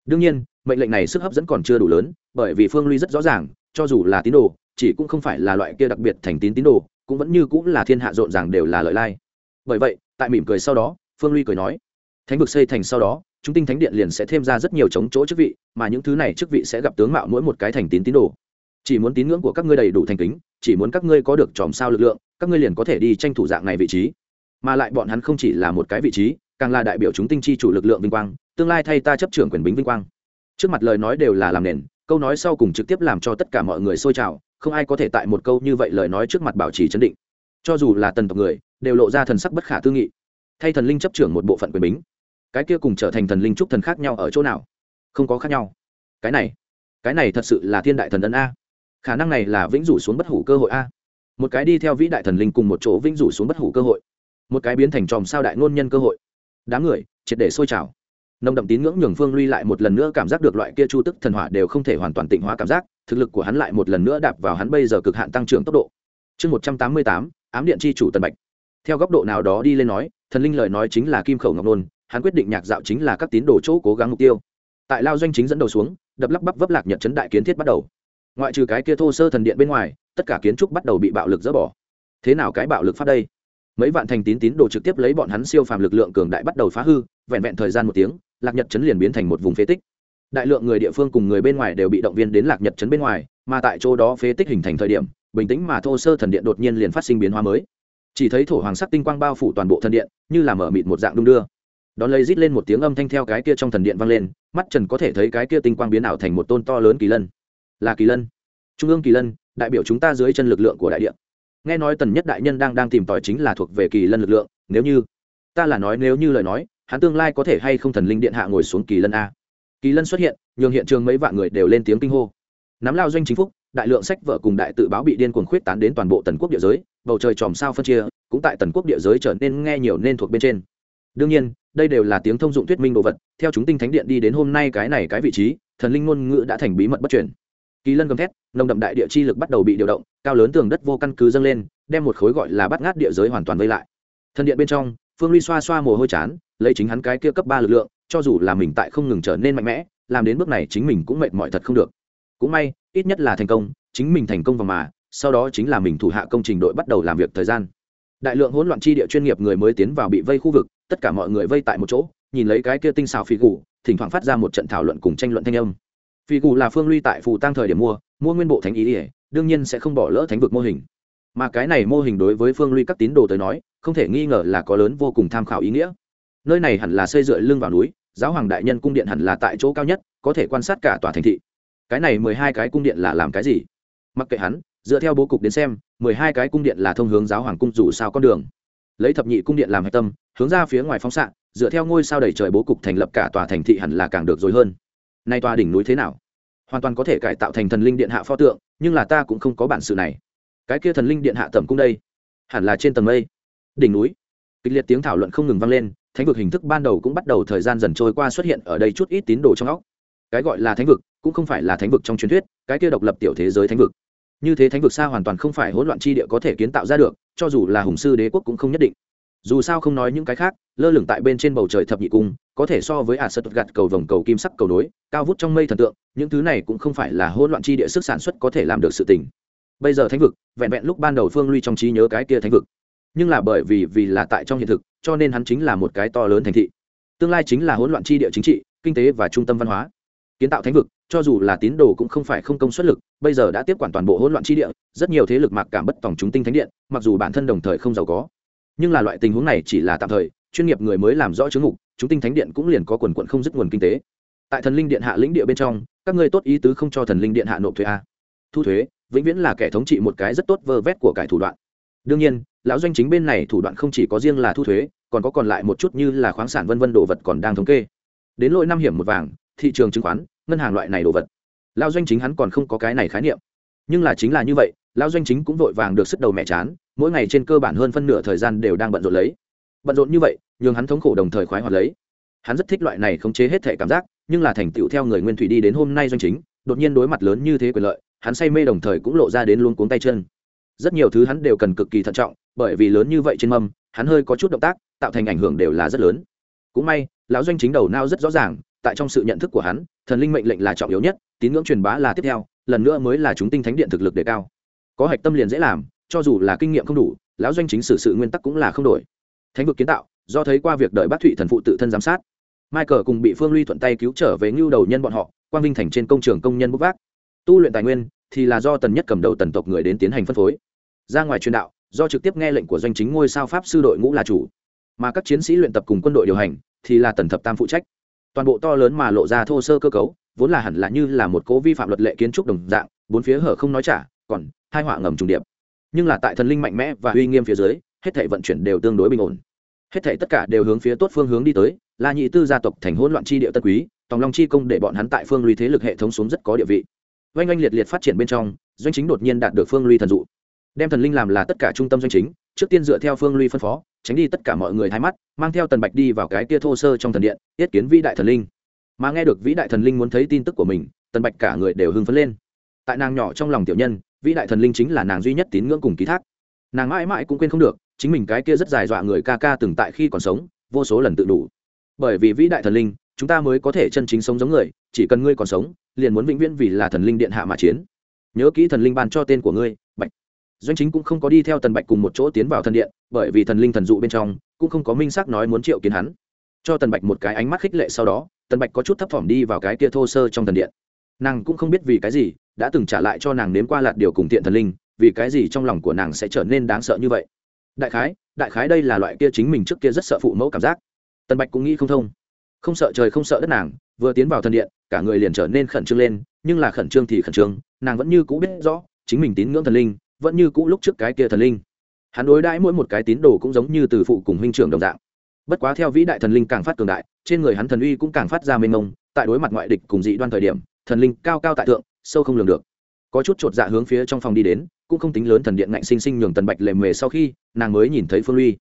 Đương nhiên, mệnh lệnh này sức hấp dẫn còn chưa đủ lớn, bởi vì phương ly rất rõ ràng, cho dù là tín đồ, chỉ cũng không phải là loại kia đặc biệt thành tín tín đồ, cũng vẫn như cũng là thiên hạ rộn ràng đều là lợi lai. Bởi vậy, tại mỉm cười sau đó, phương ly cười nói, thánh vực xây thành sau đó, chúng tinh thánh điện liền sẽ thêm ra rất nhiều chống chỗ chức vị, mà những thứ này chức vị sẽ gặp tướng mạo mỗi một cái thành tín tín đồ. Chỉ muốn tín ngưỡng của các ngươi đầy đủ thành kính, chỉ muốn các ngươi có được chòm sao lực lượng, các ngươi liền có thể đi tranh thủ dạng này vị trí mà lại bọn hắn không chỉ là một cái vị trí, càng là đại biểu chúng tinh chi chủ lực lượng vinh quang, tương lai thay ta chấp trưởng quyền bính vinh quang. Trước mặt lời nói đều là làm nền, câu nói sau cùng trực tiếp làm cho tất cả mọi người sôi trào, không ai có thể tại một câu như vậy lời nói trước mặt bảo trì chấn định. Cho dù là tần tộc người, đều lộ ra thần sắc bất khả tư nghị. Thay thần linh chấp trưởng một bộ phận quyền bính, cái kia cùng trở thành thần linh trúc thần khác nhau ở chỗ nào? Không có khác nhau. Cái này cái này thật sự là thiên đại thần ân a. Khả năng này là vĩnh rủ xuống bất hủ cơ hội a. Một cái đi theo vĩ đại thần linh cùng một chỗ vĩnh rủ xuống bất hủ cơ hội một cái biến thành tròm sao đại ngôn nhân cơ hội. Đám người, triệt để sôi trào. Nồng đậm tín ngưỡng nhường phương lui lại một lần nữa cảm giác được loại kia chu tức thần hỏa đều không thể hoàn toàn tịnh hóa cảm giác, thực lực của hắn lại một lần nữa đạp vào hắn bây giờ cực hạn tăng trưởng tốc độ. Chương một trăm tám mươi tám, ám điện chi chủ tần bạch. Theo góc độ nào đó đi lên nói, thần linh lời nói chính là kim khẩu ngọc nôn, hắn quyết định nhạc dạo chính là các tín đồ chỗ cố gắng mục tiêu. Tại lao doanh chính dẫn đầu xuống, đập lắp bắp vấp lạc nhật chấn đại kiến thiết bắt đầu. Ngoại trừ cái kia thô sơ thần điện bên ngoài, tất cả kiến trúc bắt đầu bị bạo lực dỡ bỏ. Thế nào cái bạo lực phát đây? Mấy vạn thành tín tín đồ trực tiếp lấy bọn hắn siêu phàm lực lượng cường đại bắt đầu phá hư, vẹn vẹn thời gian một tiếng, lạc nhật chấn liền biến thành một vùng phế tích. Đại lượng người địa phương cùng người bên ngoài đều bị động viên đến lạc nhật chấn bên ngoài, mà tại chỗ đó phế tích hình thành thời điểm, bình tĩnh mà thô sơ thần điện đột nhiên liền phát sinh biến hóa mới. Chỉ thấy thổ hoàng sắc tinh quang bao phủ toàn bộ thần điện, như là mở mịt một dạng đung đưa. Đón lấy rít lên một tiếng âm thanh theo cái kia trong thần điện vang lên, mắt trần có thể thấy cái kia tinh quang biến ảo thành một tôn to lớn kỳ lân. Là kỳ lân. Trung ương kỳ lân, đại biểu chúng ta dưới chân lực lượng của đại điện nghe nói tần nhất đại nhân đang đang tìm tòi chính là thuộc về kỳ lân lực lượng, nếu như, ta là nói nếu như lời nói, hắn tương lai có thể hay không thần linh điện hạ ngồi xuống kỳ lân a? Kỳ lân xuất hiện, nhường hiện trường mấy vạn người đều lên tiếng kinh hô. Nắm lao doanh chính phúc, đại lượng sách vở cùng đại tự báo bị điên cuồng khuyết tán đến toàn bộ tần quốc địa giới, bầu trời tròm sao phân chia, cũng tại tần quốc địa giới trở nên nghe nhiều nên thuộc bên trên. Đương nhiên, đây đều là tiếng thông dụng thuyết minh đồ vật, theo chúng tinh thánh điện đi đến hôm nay cái này cái vị trí, thần linh ngôn ngữ đã thành bí mật bất chuyển kỳ lân gầm thét, nồng đậm đại địa chi lực bắt đầu bị điều động, cao lớn tường đất vô căn cứ dâng lên, đem một khối gọi là bắt ngát địa giới hoàn toàn vây lại. Thần điện bên trong, phương ly xoa xoa mồ hôi chán, lấy chính hắn cái kia cấp ba lực lượng, cho dù là mình tại không ngừng trở nên mạnh mẽ, làm đến bước này chính mình cũng mệt mỏi thật không được. Cũng may, ít nhất là thành công, chính mình thành công và mà, sau đó chính là mình thủ hạ công trình đội bắt đầu làm việc thời gian. Đại lượng hỗn loạn chi địa chuyên nghiệp người mới tiến vào bị vây khu vực, tất cả mọi người vây tại một chỗ, nhìn lấy cái kia tinh xào phi gù, thỉnh thoảng phát ra một trận thảo luận cùng tranh luận thanh âm phỉ cụ là phương ly tại phù tăng thời điểm mua mua nguyên bộ thánh ý ỉa đương nhiên sẽ không bỏ lỡ thánh vực mô hình. Mà cái này mô hình đối với phương ly các tín đồ tới nói, không thể nghi ngờ là có lớn vô cùng tham khảo ý nghĩa. Nơi này hẳn là xây dựa lưng vào núi, giáo hoàng đại nhân cung điện hẳn là tại chỗ cao nhất, có thể quan sát cả tòa thành thị. Cái này mười hai cái cung điện là làm cái gì? Mặc kệ hắn, dựa theo bố cục đến xem, mười hai cái cung điện là thông hướng giáo hoàng cung dù sao con đường. Lấy thập nhị cung điện làm hạch tâm, hướng ra phía ngoài phóng xạ, dựa theo ngôi sao đầy trời bố cục thành lập cả tòa thành thị hẳn là càng được rồi hơn nay tòa đỉnh núi thế nào? Hoàn toàn có thể cải tạo thành thần linh điện hạ pho tượng, nhưng là ta cũng không có bản sự này. Cái kia thần linh điện hạ tẩm cung đây, hẳn là trên tầng mây. Đỉnh núi. Kịch liệt tiếng thảo luận không ngừng vang lên, thánh vực hình thức ban đầu cũng bắt đầu thời gian dần trôi qua xuất hiện ở đây chút ít tín đồ trong óc. Cái gọi là thánh vực, cũng không phải là thánh vực trong truyền thuyết, cái kia độc lập tiểu thế giới thánh vực. Như thế thánh vực xa hoàn toàn không phải hỗn loạn chi địa có thể kiến tạo ra được, cho dù là hùng sư đế quốc cũng không nhất định dù sao không nói những cái khác, lơ lửng tại bên trên bầu trời thập nhị cung, có thể so với ả sật gạt cầu vồng cầu kim sắc cầu nối, cao vút trong mây thần tượng, những thứ này cũng không phải là hỗn loạn chi địa sức sản xuất có thể làm được sự tình. Bây giờ thánh vực, vẹn vẹn lúc ban đầu phương lui trong trí nhớ cái kia thánh vực. Nhưng là bởi vì vì là tại trong hiện thực, cho nên hắn chính là một cái to lớn thành thị. Tương lai chính là hỗn loạn chi địa chính trị, kinh tế và trung tâm văn hóa. Kiến tạo thánh vực, cho dù là tín đồ cũng không phải không công suất lực, bây giờ đã tiếp quản toàn bộ hỗn loạn chi địa, rất nhiều thế lực mặc cảm bất tòng chúng tinh thánh điện, mặc dù bản thân đồng thời không giàu có nhưng là loại tình huống này chỉ là tạm thời chuyên nghiệp người mới làm rõ chứng ngục, chúng tinh thánh điện cũng liền có quần quận không dứt nguồn kinh tế. Tại thần linh điện hạ lĩnh địa bên trong các ngươi tốt ý tứ không cho thần linh điện hạ nộp thuế a. Thu thuế vĩnh viễn là kẻ thống trị một cái rất tốt vơ vét của cải thủ đoạn. Đương nhiên lão doanh chính bên này thủ đoạn không chỉ có riêng là thu thuế còn có còn lại một chút như là khoáng sản vân vân đồ vật còn đang thống kê. Đến lỗi năm hiểm một vàng thị trường chứng khoán ngân hàng loại này đồ vật. Lão doanh chính hắn còn không có cái này khái niệm. Nhưng là chính là như vậy lão doanh chính cũng vội vàng được sức đầu mẹ chán mỗi ngày trên cơ bản hơn phân nửa thời gian đều đang bận rộn lấy. Bận rộn như vậy, nhường hắn thống khổ đồng thời khoái hoạt lấy. Hắn rất thích loại này khống chế hết thể cảm giác, nhưng là thành tựu theo người nguyên thủy đi đến hôm nay doanh chính, đột nhiên đối mặt lớn như thế quyền lợi, hắn say mê đồng thời cũng lộ ra đến luôn cuống tay chân. Rất nhiều thứ hắn đều cần cực kỳ thận trọng, bởi vì lớn như vậy trên mâm, hắn hơi có chút động tác, tạo thành ảnh hưởng đều là rất lớn. Cũng may, lão doanh chính đầu nao rất rõ ràng, tại trong sự nhận thức của hắn, thần linh mệnh lệnh là trọng yếu nhất, tín ngưỡng truyền bá là tiếp theo, lần nữa mới là chúng tinh thánh điện thực lực đề cao. Có hạch tâm liền dễ làm cho dù là kinh nghiệm không đủ, lão doanh chính xử sự nguyên tắc cũng là không đổi. Thánh vực kiến tạo, do thấy qua việc đợi bác thụy thần phụ tự thân giám sát. Michael cùng bị phương ly thuận tay cứu trở về ngưu đầu nhân bọn họ, quang vinh thành trên công trường công nhân bốc vác. Tu luyện tài nguyên thì là do tần nhất cầm đầu tần tộc người đến tiến hành phân phối. Ra ngoài truyền đạo, do trực tiếp nghe lệnh của doanh chính ngôi sao pháp sư đội ngũ là chủ. Mà các chiến sĩ luyện tập cùng quân đội điều hành thì là tần thập tam phụ trách. Toàn bộ to lớn mà lộ ra thô sơ cơ cấu, vốn là hẳn là như là một cố vi phạm luật lệ kiến trúc đồng dạng, bốn phía hở không nói trả, còn hai họa ngầm trùng điệp nhưng là tại thần linh mạnh mẽ và uy nghiêm phía dưới, hết thảy vận chuyển đều tương đối bình ổn. Hết thảy tất cả đều hướng phía tốt phương hướng đi tới, la nhị tư gia tộc thành hỗn loạn chi địa tân quý, tòng long chi công để bọn hắn tại phương ly thế lực hệ thống xuống rất có địa vị. Oanh oanh liệt liệt phát triển bên trong, doanh chính đột nhiên đạt được phương ly thần dụ. Đem thần linh làm là tất cả trung tâm doanh chính, trước tiên dựa theo phương ly phân phó, tránh đi tất cả mọi người thái mắt, mang theo tần bạch đi vào cái kia thô sơ trong thần điện tiết kiến vĩ đại thần linh. Mà nghe được vĩ đại thần linh muốn thấy tin tức của mình, tần bạch cả người đều hưng phấn lên. Tại nàng nhỏ trong lòng tiểu nhân vĩ đại thần linh chính là nàng duy nhất tín ngưỡng cùng ký thác. Nàng mãi mãi cũng quên không được, chính mình cái kia rất dài dọa người ca ca từng tại khi còn sống, vô số lần tự đủ. Bởi vì vĩ đại thần linh, chúng ta mới có thể chân chính sống giống người, chỉ cần ngươi còn sống, liền muốn vĩnh viễn vì là thần linh điện hạ mà chiến. Nhớ kỹ thần linh ban cho tên của ngươi, bạch. Doanh chính cũng không có đi theo tần bạch cùng một chỗ tiến vào thần điện, bởi vì thần linh thần dụ bên trong, cũng không có minh xác nói muốn triệu kiến hắn. Cho tần bạch một cái ánh mắt khích lệ sau đó, tần bạch có chút thấp thỏm đi vào cái kia thô sơ trong thần điện. Nàng cũng không biết vì cái gì đã từng trả lại cho nàng nếm qua lạt điều cùng tiện thần linh, vì cái gì trong lòng của nàng sẽ trở nên đáng sợ như vậy? Đại khái đại khái đây là loại kia chính mình trước kia rất sợ phụ mẫu cảm giác. Tần bạch cũng nghĩ không thông. Không sợ trời không sợ đất nàng, vừa tiến vào thần điện, cả người liền trở nên khẩn trương lên, nhưng là khẩn trương thì khẩn trương, nàng vẫn như cũ biết rõ, chính mình tín ngưỡng thần linh, vẫn như cũ lúc trước cái kia thần linh. Hắn đối đãi mỗi một cái tín đồ cũng giống như từ phụ cùng huynh trưởng đồng dạng. Bất quá theo vĩ đại thần linh càng phát cường đại, trên người hắn thần uy cũng càng phát ra mênh mông, tại đối mặt ngoại địch cùng dị đoan thời điểm, thần linh cao cao tại thượng sâu không lường được. Có chút chột dạ hướng phía trong phòng đi đến, cũng không tính lớn thần điện ngạnh sinh sinh nhường tần bạch lề mề sau khi, nàng mới nhìn thấy phương ly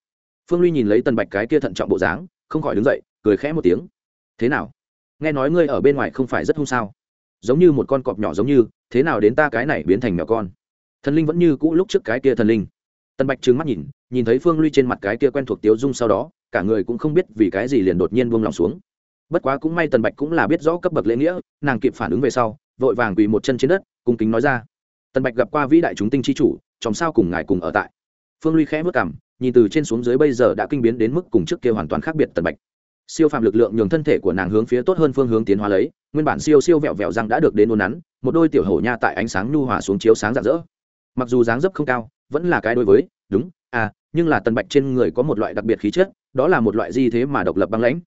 phương ly nhìn lấy tần bạch cái kia thận trọng bộ dáng, không khỏi đứng dậy, cười khẽ một tiếng. Thế nào? Nghe nói ngươi ở bên ngoài không phải rất hung sao? Giống như một con cọp nhỏ giống như, thế nào đến ta cái này biến thành mèo con? Thần linh vẫn như cũ lúc trước cái kia thần linh. Tần bạch trừng mắt nhìn nhìn thấy phương ly trên mặt cái kia quen thuộc tiếu dung sau đó, cả người cũng không biết vì cái gì liền đột nhiên buông lòng xuống. Bất quá cũng may tần bạch cũng là biết rõ cấp bậc lễ nghĩa, nàng kịp phản ứng về sau vội vàng quỳ một chân trên đất, cung kính nói ra. Tần bạch gặp qua vĩ đại chúng tinh chi chủ, chòm sao cùng ngài cùng ở tại. Phương ly khẽ vất cảm nhìn từ trên xuống dưới bây giờ đã kinh biến đến mức cùng trước kia hoàn toàn khác biệt tần bạch. Siêu phạm lực lượng nhường thân thể của nàng hướng phía tốt hơn phương hướng tiến hóa lấy, nguyên bản siêu siêu vẹo vẹo răng đã được đến nôn nắn, một đôi tiểu hổ nha tại ánh sáng nhu hòa xuống chiếu sáng rạng rỡ. Mặc dù dáng dấp không cao, vẫn là cái đối với, đúng à nhưng là tần bạch trên người có một loại đặc biệt khí chất, đó là một loại di thế mà độc lập băng lãnh.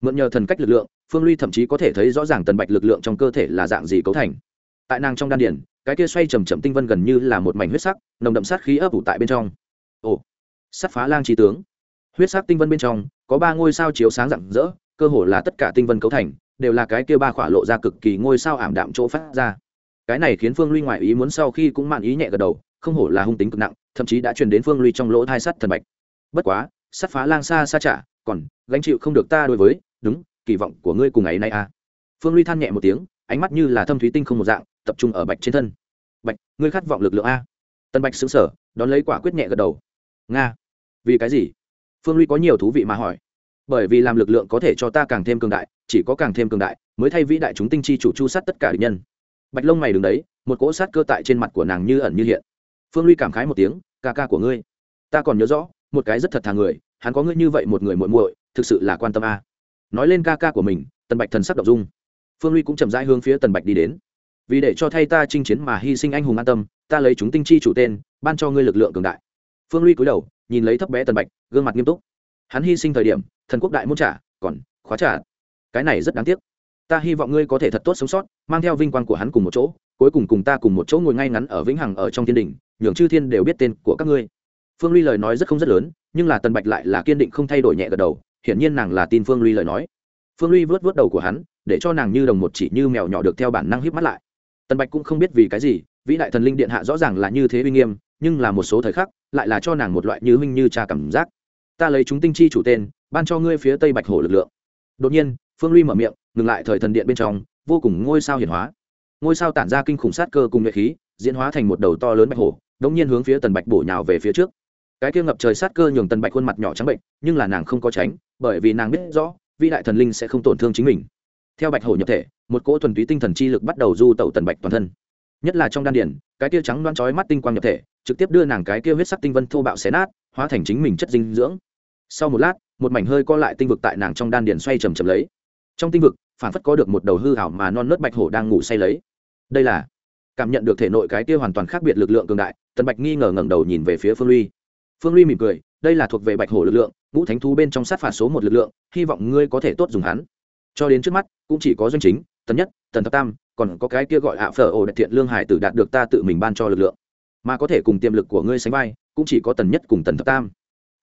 Mượn nhờ thần cách lực lượng phương ly thậm chí có thể thấy rõ ràng tần bạch lực lượng trong cơ thể là dạng gì cấu thành. Tại nàng trong đan điển cái kia xoay chầm chậm tinh vân gần như là một mảnh huyết sắc, nồng đậm sát khí ấp ủ tại bên trong. Ồ, sắt phá lang trí tướng. Huyết sắc tinh vân bên trong, có ba ngôi sao chiếu sáng rạng rỡ, cơ hồ là tất cả tinh vân cấu thành, đều là cái kia ba khỏa lộ ra cực kỳ ngôi sao ảm đạm chỗ phát ra. Cái này khiến phương ly ngoại ý muốn sau khi cũng mạn ý nhẹ gật đầu, không hổ là hung tính cực nặng, thậm chí đã truyền đến phương ly trong lỗ thai sắt thần bạch. Bất quá, sắt phá lang xa xa trả, còn gánh chịu không được ta đối với, đúng kỳ vọng của ngươi cùng ấy nay à. Phương ly than nhẹ một tiếng, ánh mắt như là thâm thúy tinh không một dạng, tập trung ở bạch trên thân. Bạch, ngươi khát vọng lực lượng a. Tân bạch xứng sở đón lấy quả quyết nhẹ gật đầu. Nga. Vì cái gì? Phương ly có nhiều thú vị mà hỏi. Bởi vì làm lực lượng có thể cho ta càng thêm cường đại, chỉ có càng thêm cường đại, mới thay vĩ đại chúng tinh chi chủ chu sát tất cả địch nhân. Bạch lông mày đứng đấy, một cỗ sát cơ tại trên mặt của nàng như ẩn như hiện. Phương ly cảm khái một tiếng, ca ca của ngươi, ta còn nhớ rõ, một cái rất thật thà người, hắn có ngươi như vậy một người muội muội, thực sự là quan tâm a nói lên ca ca của mình, tần bạch thần sắc đ ộ n g dung. Phương ly cũng chậm rãi hướng phía tần bạch đi đến. Vì để cho thay ta chinh chiến mà hy sinh anh hùng an tâm, ta lấy chúng tinh chi chủ tên, ban cho ngươi lực lượng cường đại. Phương ly cúi đầu, nhìn lấy thấp bé tần bạch, gương mặt nghiêm túc. Hắn hy sinh thời điểm, thần quốc đại muốn trả, còn khóa trả. Cái này rất đáng tiếc. Ta hy vọng ngươi có thể thật tốt sống sót, mang theo vinh quang của hắn cùng một chỗ, cuối cùng cùng ta cùng một chỗ ngồi ngay ngắn ở vĩnh hằng ở trong thiên đình, nhường chư thiên đều biết tên của các ngươi. Phương ly lời nói rất không rất lớn, nhưng là tần bạch lại là kiên định không thay đổi nhẹ gật đầu hiển nhiên nàng là tin phương ly lời nói. Phương ly vớt vớt đầu của hắn, để cho nàng như đồng một chỉ như mèo nhỏ được theo bản năng híp mắt lại. Tần bạch cũng không biết vì cái gì, vĩ đại thần linh điện hạ rõ ràng là như thế uy nghiêm, nhưng là một số thời khắc, lại là cho nàng một loại như huynh như cha cảm giác. Ta lấy chúng tinh chi chủ tên, ban cho ngươi phía tây bạch hổ lực lượng. Đột nhiên, phương ly mở miệng, ngừng lại thời thần điện bên trong, vô cùng ngôi sao hiển hóa. Ngôi sao tản ra kinh khủng sát cơ cùng nhuệ khí, diễn hóa thành một đầu to lớn bạch hổ, đống nhiên hướng phía tần bạch bổ nhào về phía trước cái kia ngập trời sát cơ nhường tần bạch khuôn mặt nhỏ trắng bệnh, nhưng là nàng không có tránh, bởi vì nàng biết rõ, vĩ đại thần linh sẽ không tổn thương chính mình. Theo bạch hổ nhập thể, một cỗ thuần túy tinh thần chi lực bắt đầu du tẩu tần bạch toàn thân. Nhất là trong đan điển, cái kia trắng đoan trói mắt tinh quang nhập thể, trực tiếp đưa nàng cái kia huyết sắc tinh vân thô bạo xé nát, hóa thành chính mình chất dinh dưỡng. Sau một lát, một mảnh hơi co lại tinh vực tại nàng trong đan điển xoay chầm chầm lấy. Trong tinh vực, phản phất có được một đầu hư hảo mà non nớt bạch hổ đang ngủ say lấy. Đây là, cảm nhận được thể nội cái kia hoàn toàn khác biệt lực lượng cường đại, tần bạch nghi ngờ ngẩng đầu nhìn về phía phương ly phương ly mỉm cười, đây là thuộc về bạch hổ lực lượng, ngũ thánh thú bên trong sát phạt số một lực lượng, hy vọng ngươi có thể tốt dùng hắn. Cho đến trước mắt, cũng chỉ có doanh chính, tần nhất, tần thập tam, còn có cái kia gọi hạ phở ổ đại thiện lương hải tử đạt được ta tự mình ban cho lực lượng. Mà có thể cùng tiềm lực của ngươi sánh vai, cũng chỉ có tần nhất cùng tần thập tam.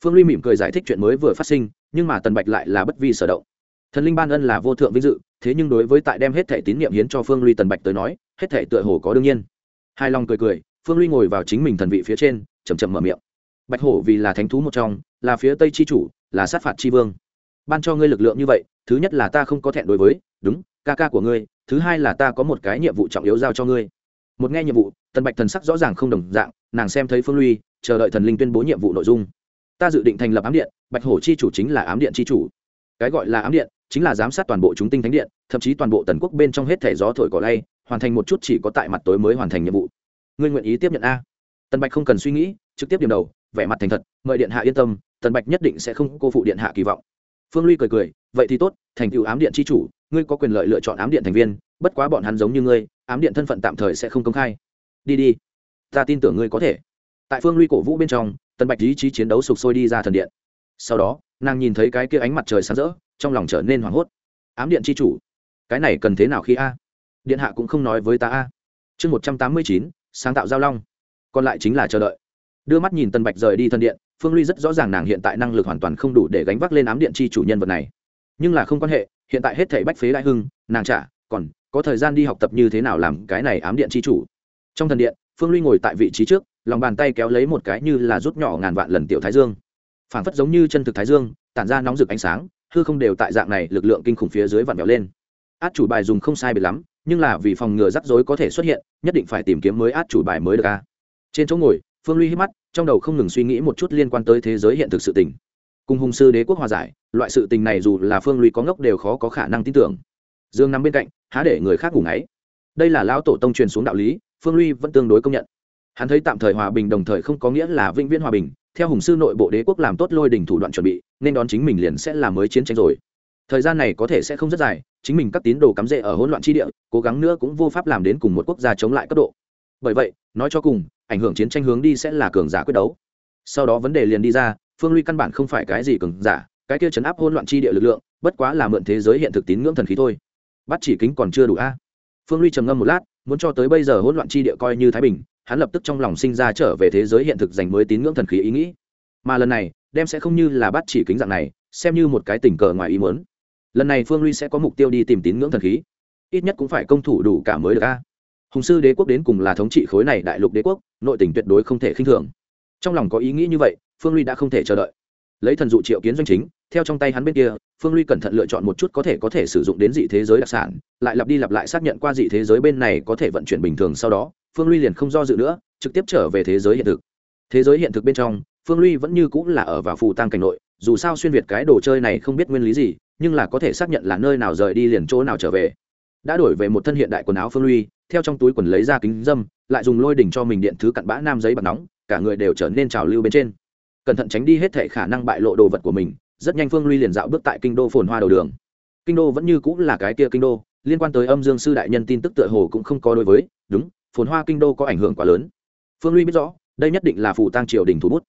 Phương ly mỉm cười giải thích chuyện mới vừa phát sinh, nhưng mà tần bạch lại là bất vi sở động. Thần linh ban ân là vô thượng vinh dự, thế nhưng đối với tại đem hết thẻ tín nhiệm hiến cho phương ly tần bạch tới nói, hết thẻ tựa hồ có đương nhiên. Hai lòng cười cười, phương ly ngồi vào chính mình thần vị phía trên chầm chậm mở miệng bạch hổ vì là thánh thú một trong, là phía tây c h i chủ, là sát phạt c h i vương. Ban cho ngươi lực lượng như vậy, thứ nhất là ta không có thẹn đối với, đúng, ca ca của ngươi, thứ hai là ta có một cái nhiệm vụ trọng yếu giao cho ngươi. Một nghe nhiệm vụ, tần bạch thần sắc rõ ràng không đồng dạng, nàng xem thấy phương ly chờ đợi thần linh tuyên bố nhiệm vụ nội dung. Ta dự định thành lập ám điện, bạch hổ chi chủ chính là ám điện chi chủ. Cái gọi là ám điện, chính là giám sát toàn bộ chúng tinh thánh điện, thậm chí toàn bộ tần quốc bên trong hết thẻ gió thổi cỏ lay, hoàn thành một chút chỉ có tại mặt tối mới hoàn thành nhiệm vụ. Ngươi nguyện ý tiếp nhận a? Tần bạch không cần suy nghĩ, trực tiếp điểm đầu vẻ mặt thành thật, mời điện hạ yên tâm, tần bạch nhất định sẽ không cô phụ điện hạ kỳ vọng. Phương ly cười cười, vậy thì tốt, thành tựu ám điện c h i chủ, ngươi có quyền lợi lựa chọn ám điện thành viên, bất quá bọn hắn giống như ngươi, ám điện thân phận tạm thời sẽ không công khai. Đi đi, ta tin tưởng ngươi có thể. Tại phương ly cổ vũ bên trong, tần bạch ý chí chiến đấu sục sôi đi ra thần điện. Sau đó, nàng nhìn thấy cái kia ánh mặt trời sáng rỡ, trong lòng trở nên hoảng hốt. Ám điện c h i chủ, cái này cần thế nào khi a? Điện hạ cũng không nói với ta a. Chương một trăm tám mươi chín, sáng tạo giao long. Còn lại chính là chờ đợi đưa mắt nhìn tần bạch rời đi thân điện, phương ly rất rõ ràng nàng hiện tại năng lực hoàn toàn không đủ để gánh vác lên ám điện chi chủ nhân vật này. Nhưng là không quan hệ, hiện tại hết thể bách phế đại hưng, nàng trả, còn có thời gian đi học tập như thế nào làm cái này ám điện chi chủ. Trong thần điện, phương ly ngồi tại vị trí trước, lòng bàn tay kéo lấy một cái như là rút nhỏ ngàn vạn lần tiểu thái dương. Phảng phất giống như chân thực thái dương, tản ra nóng rực ánh sáng, hư không đều tại dạng này lực lượng kinh khủng phía dưới vặn vẹo lên. Át chủ bài dùng không sai biệt lắm, nhưng là vì phòng ngừa rắc rối có thể xuất hiện, nhất định phải tìm kiếm mới át chủ bài mới được a. Trên chỗ ngồi phương ly hít mắt, trong đầu không ngừng suy nghĩ một chút liên quan tới thế giới hiện thực sự tình. Cùng hùng sư đế quốc hòa giải, loại sự tình này dù là phương ly có ngốc đều khó có khả năng tin tưởng. Dương nằm bên cạnh, há để người khác ngủ ngáy. Đây là lão tổ tông truyền xuống đạo lý, phương ly vẫn tương đối công nhận. Hắn thấy tạm thời hòa bình đồng thời không có nghĩa là vĩnh viễn hòa bình, theo hùng sư nội bộ đế quốc làm tốt lôi đình thủ đoạn chuẩn bị, nên đón chính mình liền sẽ là mới chiến tranh rồi. Thời gian này có thể sẽ không rất dài, chính mình các tín đồ cắm rễ ở hỗn loạn tri địa, cố gắng nữa cũng vô pháp làm đến cùng một quốc gia chống lại cấp độ bởi vậy, nói cho cùng, ảnh hưởng chiến tranh hướng đi sẽ là cường giả quyết đấu. Sau đó vấn đề liền đi ra, phương ly căn bản không phải cái gì cường giả, cái kia chấn áp hỗn loạn chi địa lực lượng, bất quá là mượn thế giới hiện thực tín ngưỡng thần khí thôi. Bắt chỉ kính còn chưa đủ a. Phương ly trầm ngâm một lát, muốn cho tới bây giờ hỗn loạn chi địa coi như thái bình, hắn lập tức trong lòng sinh ra trở về thế giới hiện thực dành mới tín ngưỡng thần khí ý nghĩ. Mà lần này, đem sẽ không như là bắt chỉ kính dạng này, xem như một cái tình cờ ngoài ý muốn. Lần này phương ly sẽ có mục tiêu đi tìm tín ngưỡng thần khí. Ít nhất cũng phải công thủ đủ cả mới được a hùng sư đế quốc đến cùng là thống trị khối này đại lục đế quốc, nội tình tuyệt đối không thể khinh thường. Trong lòng có ý nghĩ như vậy, phương ly đã không thể chờ đợi. Lấy thần dụ triệu kiến doanh chính, theo trong tay hắn bên kia, phương ly cẩn thận lựa chọn một chút có thể có thể sử dụng đến dị thế giới đặc sản, lại lặp đi lặp lại xác nhận qua dị thế giới bên này có thể vận chuyển bình thường sau đó, phương ly liền không do dự nữa, trực tiếp trở về thế giới hiện thực. Thế giới hiện thực bên trong, phương ly vẫn như cũng là ở vào phù tăng cảnh nội, dù sao xuyên việt cái đồ chơi này không biết nguyên lý gì, nhưng là có thể xác nhận là nơi nào rời đi liền chỗ nào trở về. Đã đổi về một thân hiện đại quần áo phương ly theo trong túi quần lấy ra kính dâm, lại dùng lôi đỉnh cho mình điện thứ cặn bã nam giấy bạc nóng, cả người đều trở nên trào lưu bên trên. Cẩn thận tránh đi hết thể khả năng bại lộ đồ vật của mình, rất nhanh phương ly liền dạo bước tại kinh đô phồn hoa đầu đường. Kinh đô vẫn như cũng là cái kia kinh đô, liên quan tới âm dương sư đại nhân tin tức tựa hồ cũng không có đối với, đúng, phồn hoa kinh đô có ảnh hưởng quá lớn. Phương ly biết rõ, đây nhất định là phủ tăng triều đình thủ bút.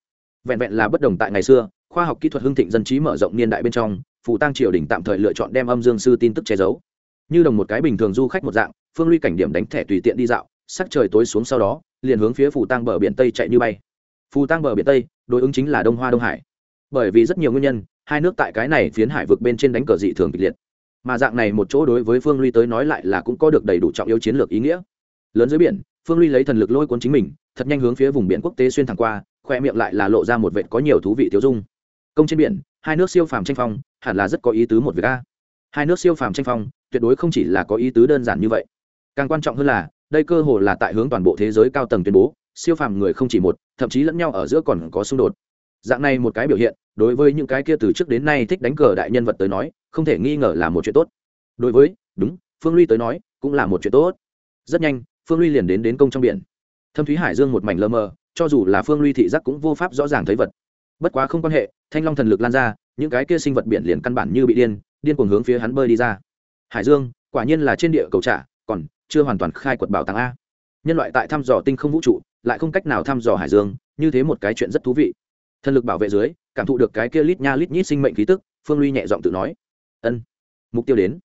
Vẹn vẹn là bất đồng tại ngày xưa, khoa học kỹ thuật hưng thịnh dân trí mở rộng niên đại bên trong phủ tăng triều đình tạm thời lựa chọn đem âm dương sư tin tức che giấu. Như đồng một cái bình thường du khách một dạng phương ly cảnh điểm đánh thẻ tùy tiện đi dạo, sắc trời tối xuống sau đó, liền hướng phía Phù tăng bờ biển tây chạy như bay. Phù tăng bờ biển tây, đối ứng chính là đông hoa đông hải. Bởi vì rất nhiều nguyên nhân, hai nước tại cái này phiến hải vực bên trên đánh cờ dị thường kịch liệt. Mà dạng này một chỗ đối với phương ly tới nói lại là cũng có được đầy đủ trọng yếu chiến lược ý nghĩa. Lớn dưới biển, phương ly lấy thần lực lôi cuốn chính mình, thật nhanh hướng phía vùng biển quốc tế xuyên thẳng qua, khoe miệng lại là lộ ra một vệt có nhiều thú vị tiêu dung. Công trên biển, hai nước siêu phàm tranh phong, hẳn là rất có ý tứ một việc a. Hai nước siêu phàm tranh phong, tuyệt đối không chỉ là có ý tứ đơn giản như vậy càng quan trọng hơn là, đây cơ hồ là tại hướng toàn bộ thế giới cao tầng tuyên bố, siêu phàm người không chỉ một, thậm chí lẫn nhau ở giữa còn có xung đột. Dạng này một cái biểu hiện, đối với những cái kia từ trước đến nay thích đánh cờ đại nhân vật tới nói, không thể nghi ngờ là một chuyện tốt. Đối với, đúng, phương ly tới nói, cũng là một chuyện tốt. Rất nhanh, phương ly liền đến đến công trong biển. Thâm thúy hải dương một mảnh lơ mờ, cho dù là phương ly thị giác cũng vô pháp rõ ràng thấy vật. Bất quá không quan hệ, thanh long thần lực lan ra, những cái kia sinh vật biển liền căn bản như bị điên điên cuồng hướng phía hắn bơi đi ra. Hải dương, quả nhiên là trên địa cầu trả, còn chưa hoàn toàn khai quật bảo tàng a. Nhân loại tại thăm dò tinh không vũ trụ, lại không cách nào thăm dò hải dương, như thế một cái chuyện rất thú vị. Thần lực bảo vệ dưới, cảm thụ được cái kia lít nha lít nhít sinh mệnh khí tức, phương ly nhẹ giọng tự nói. Ân, mục tiêu đến.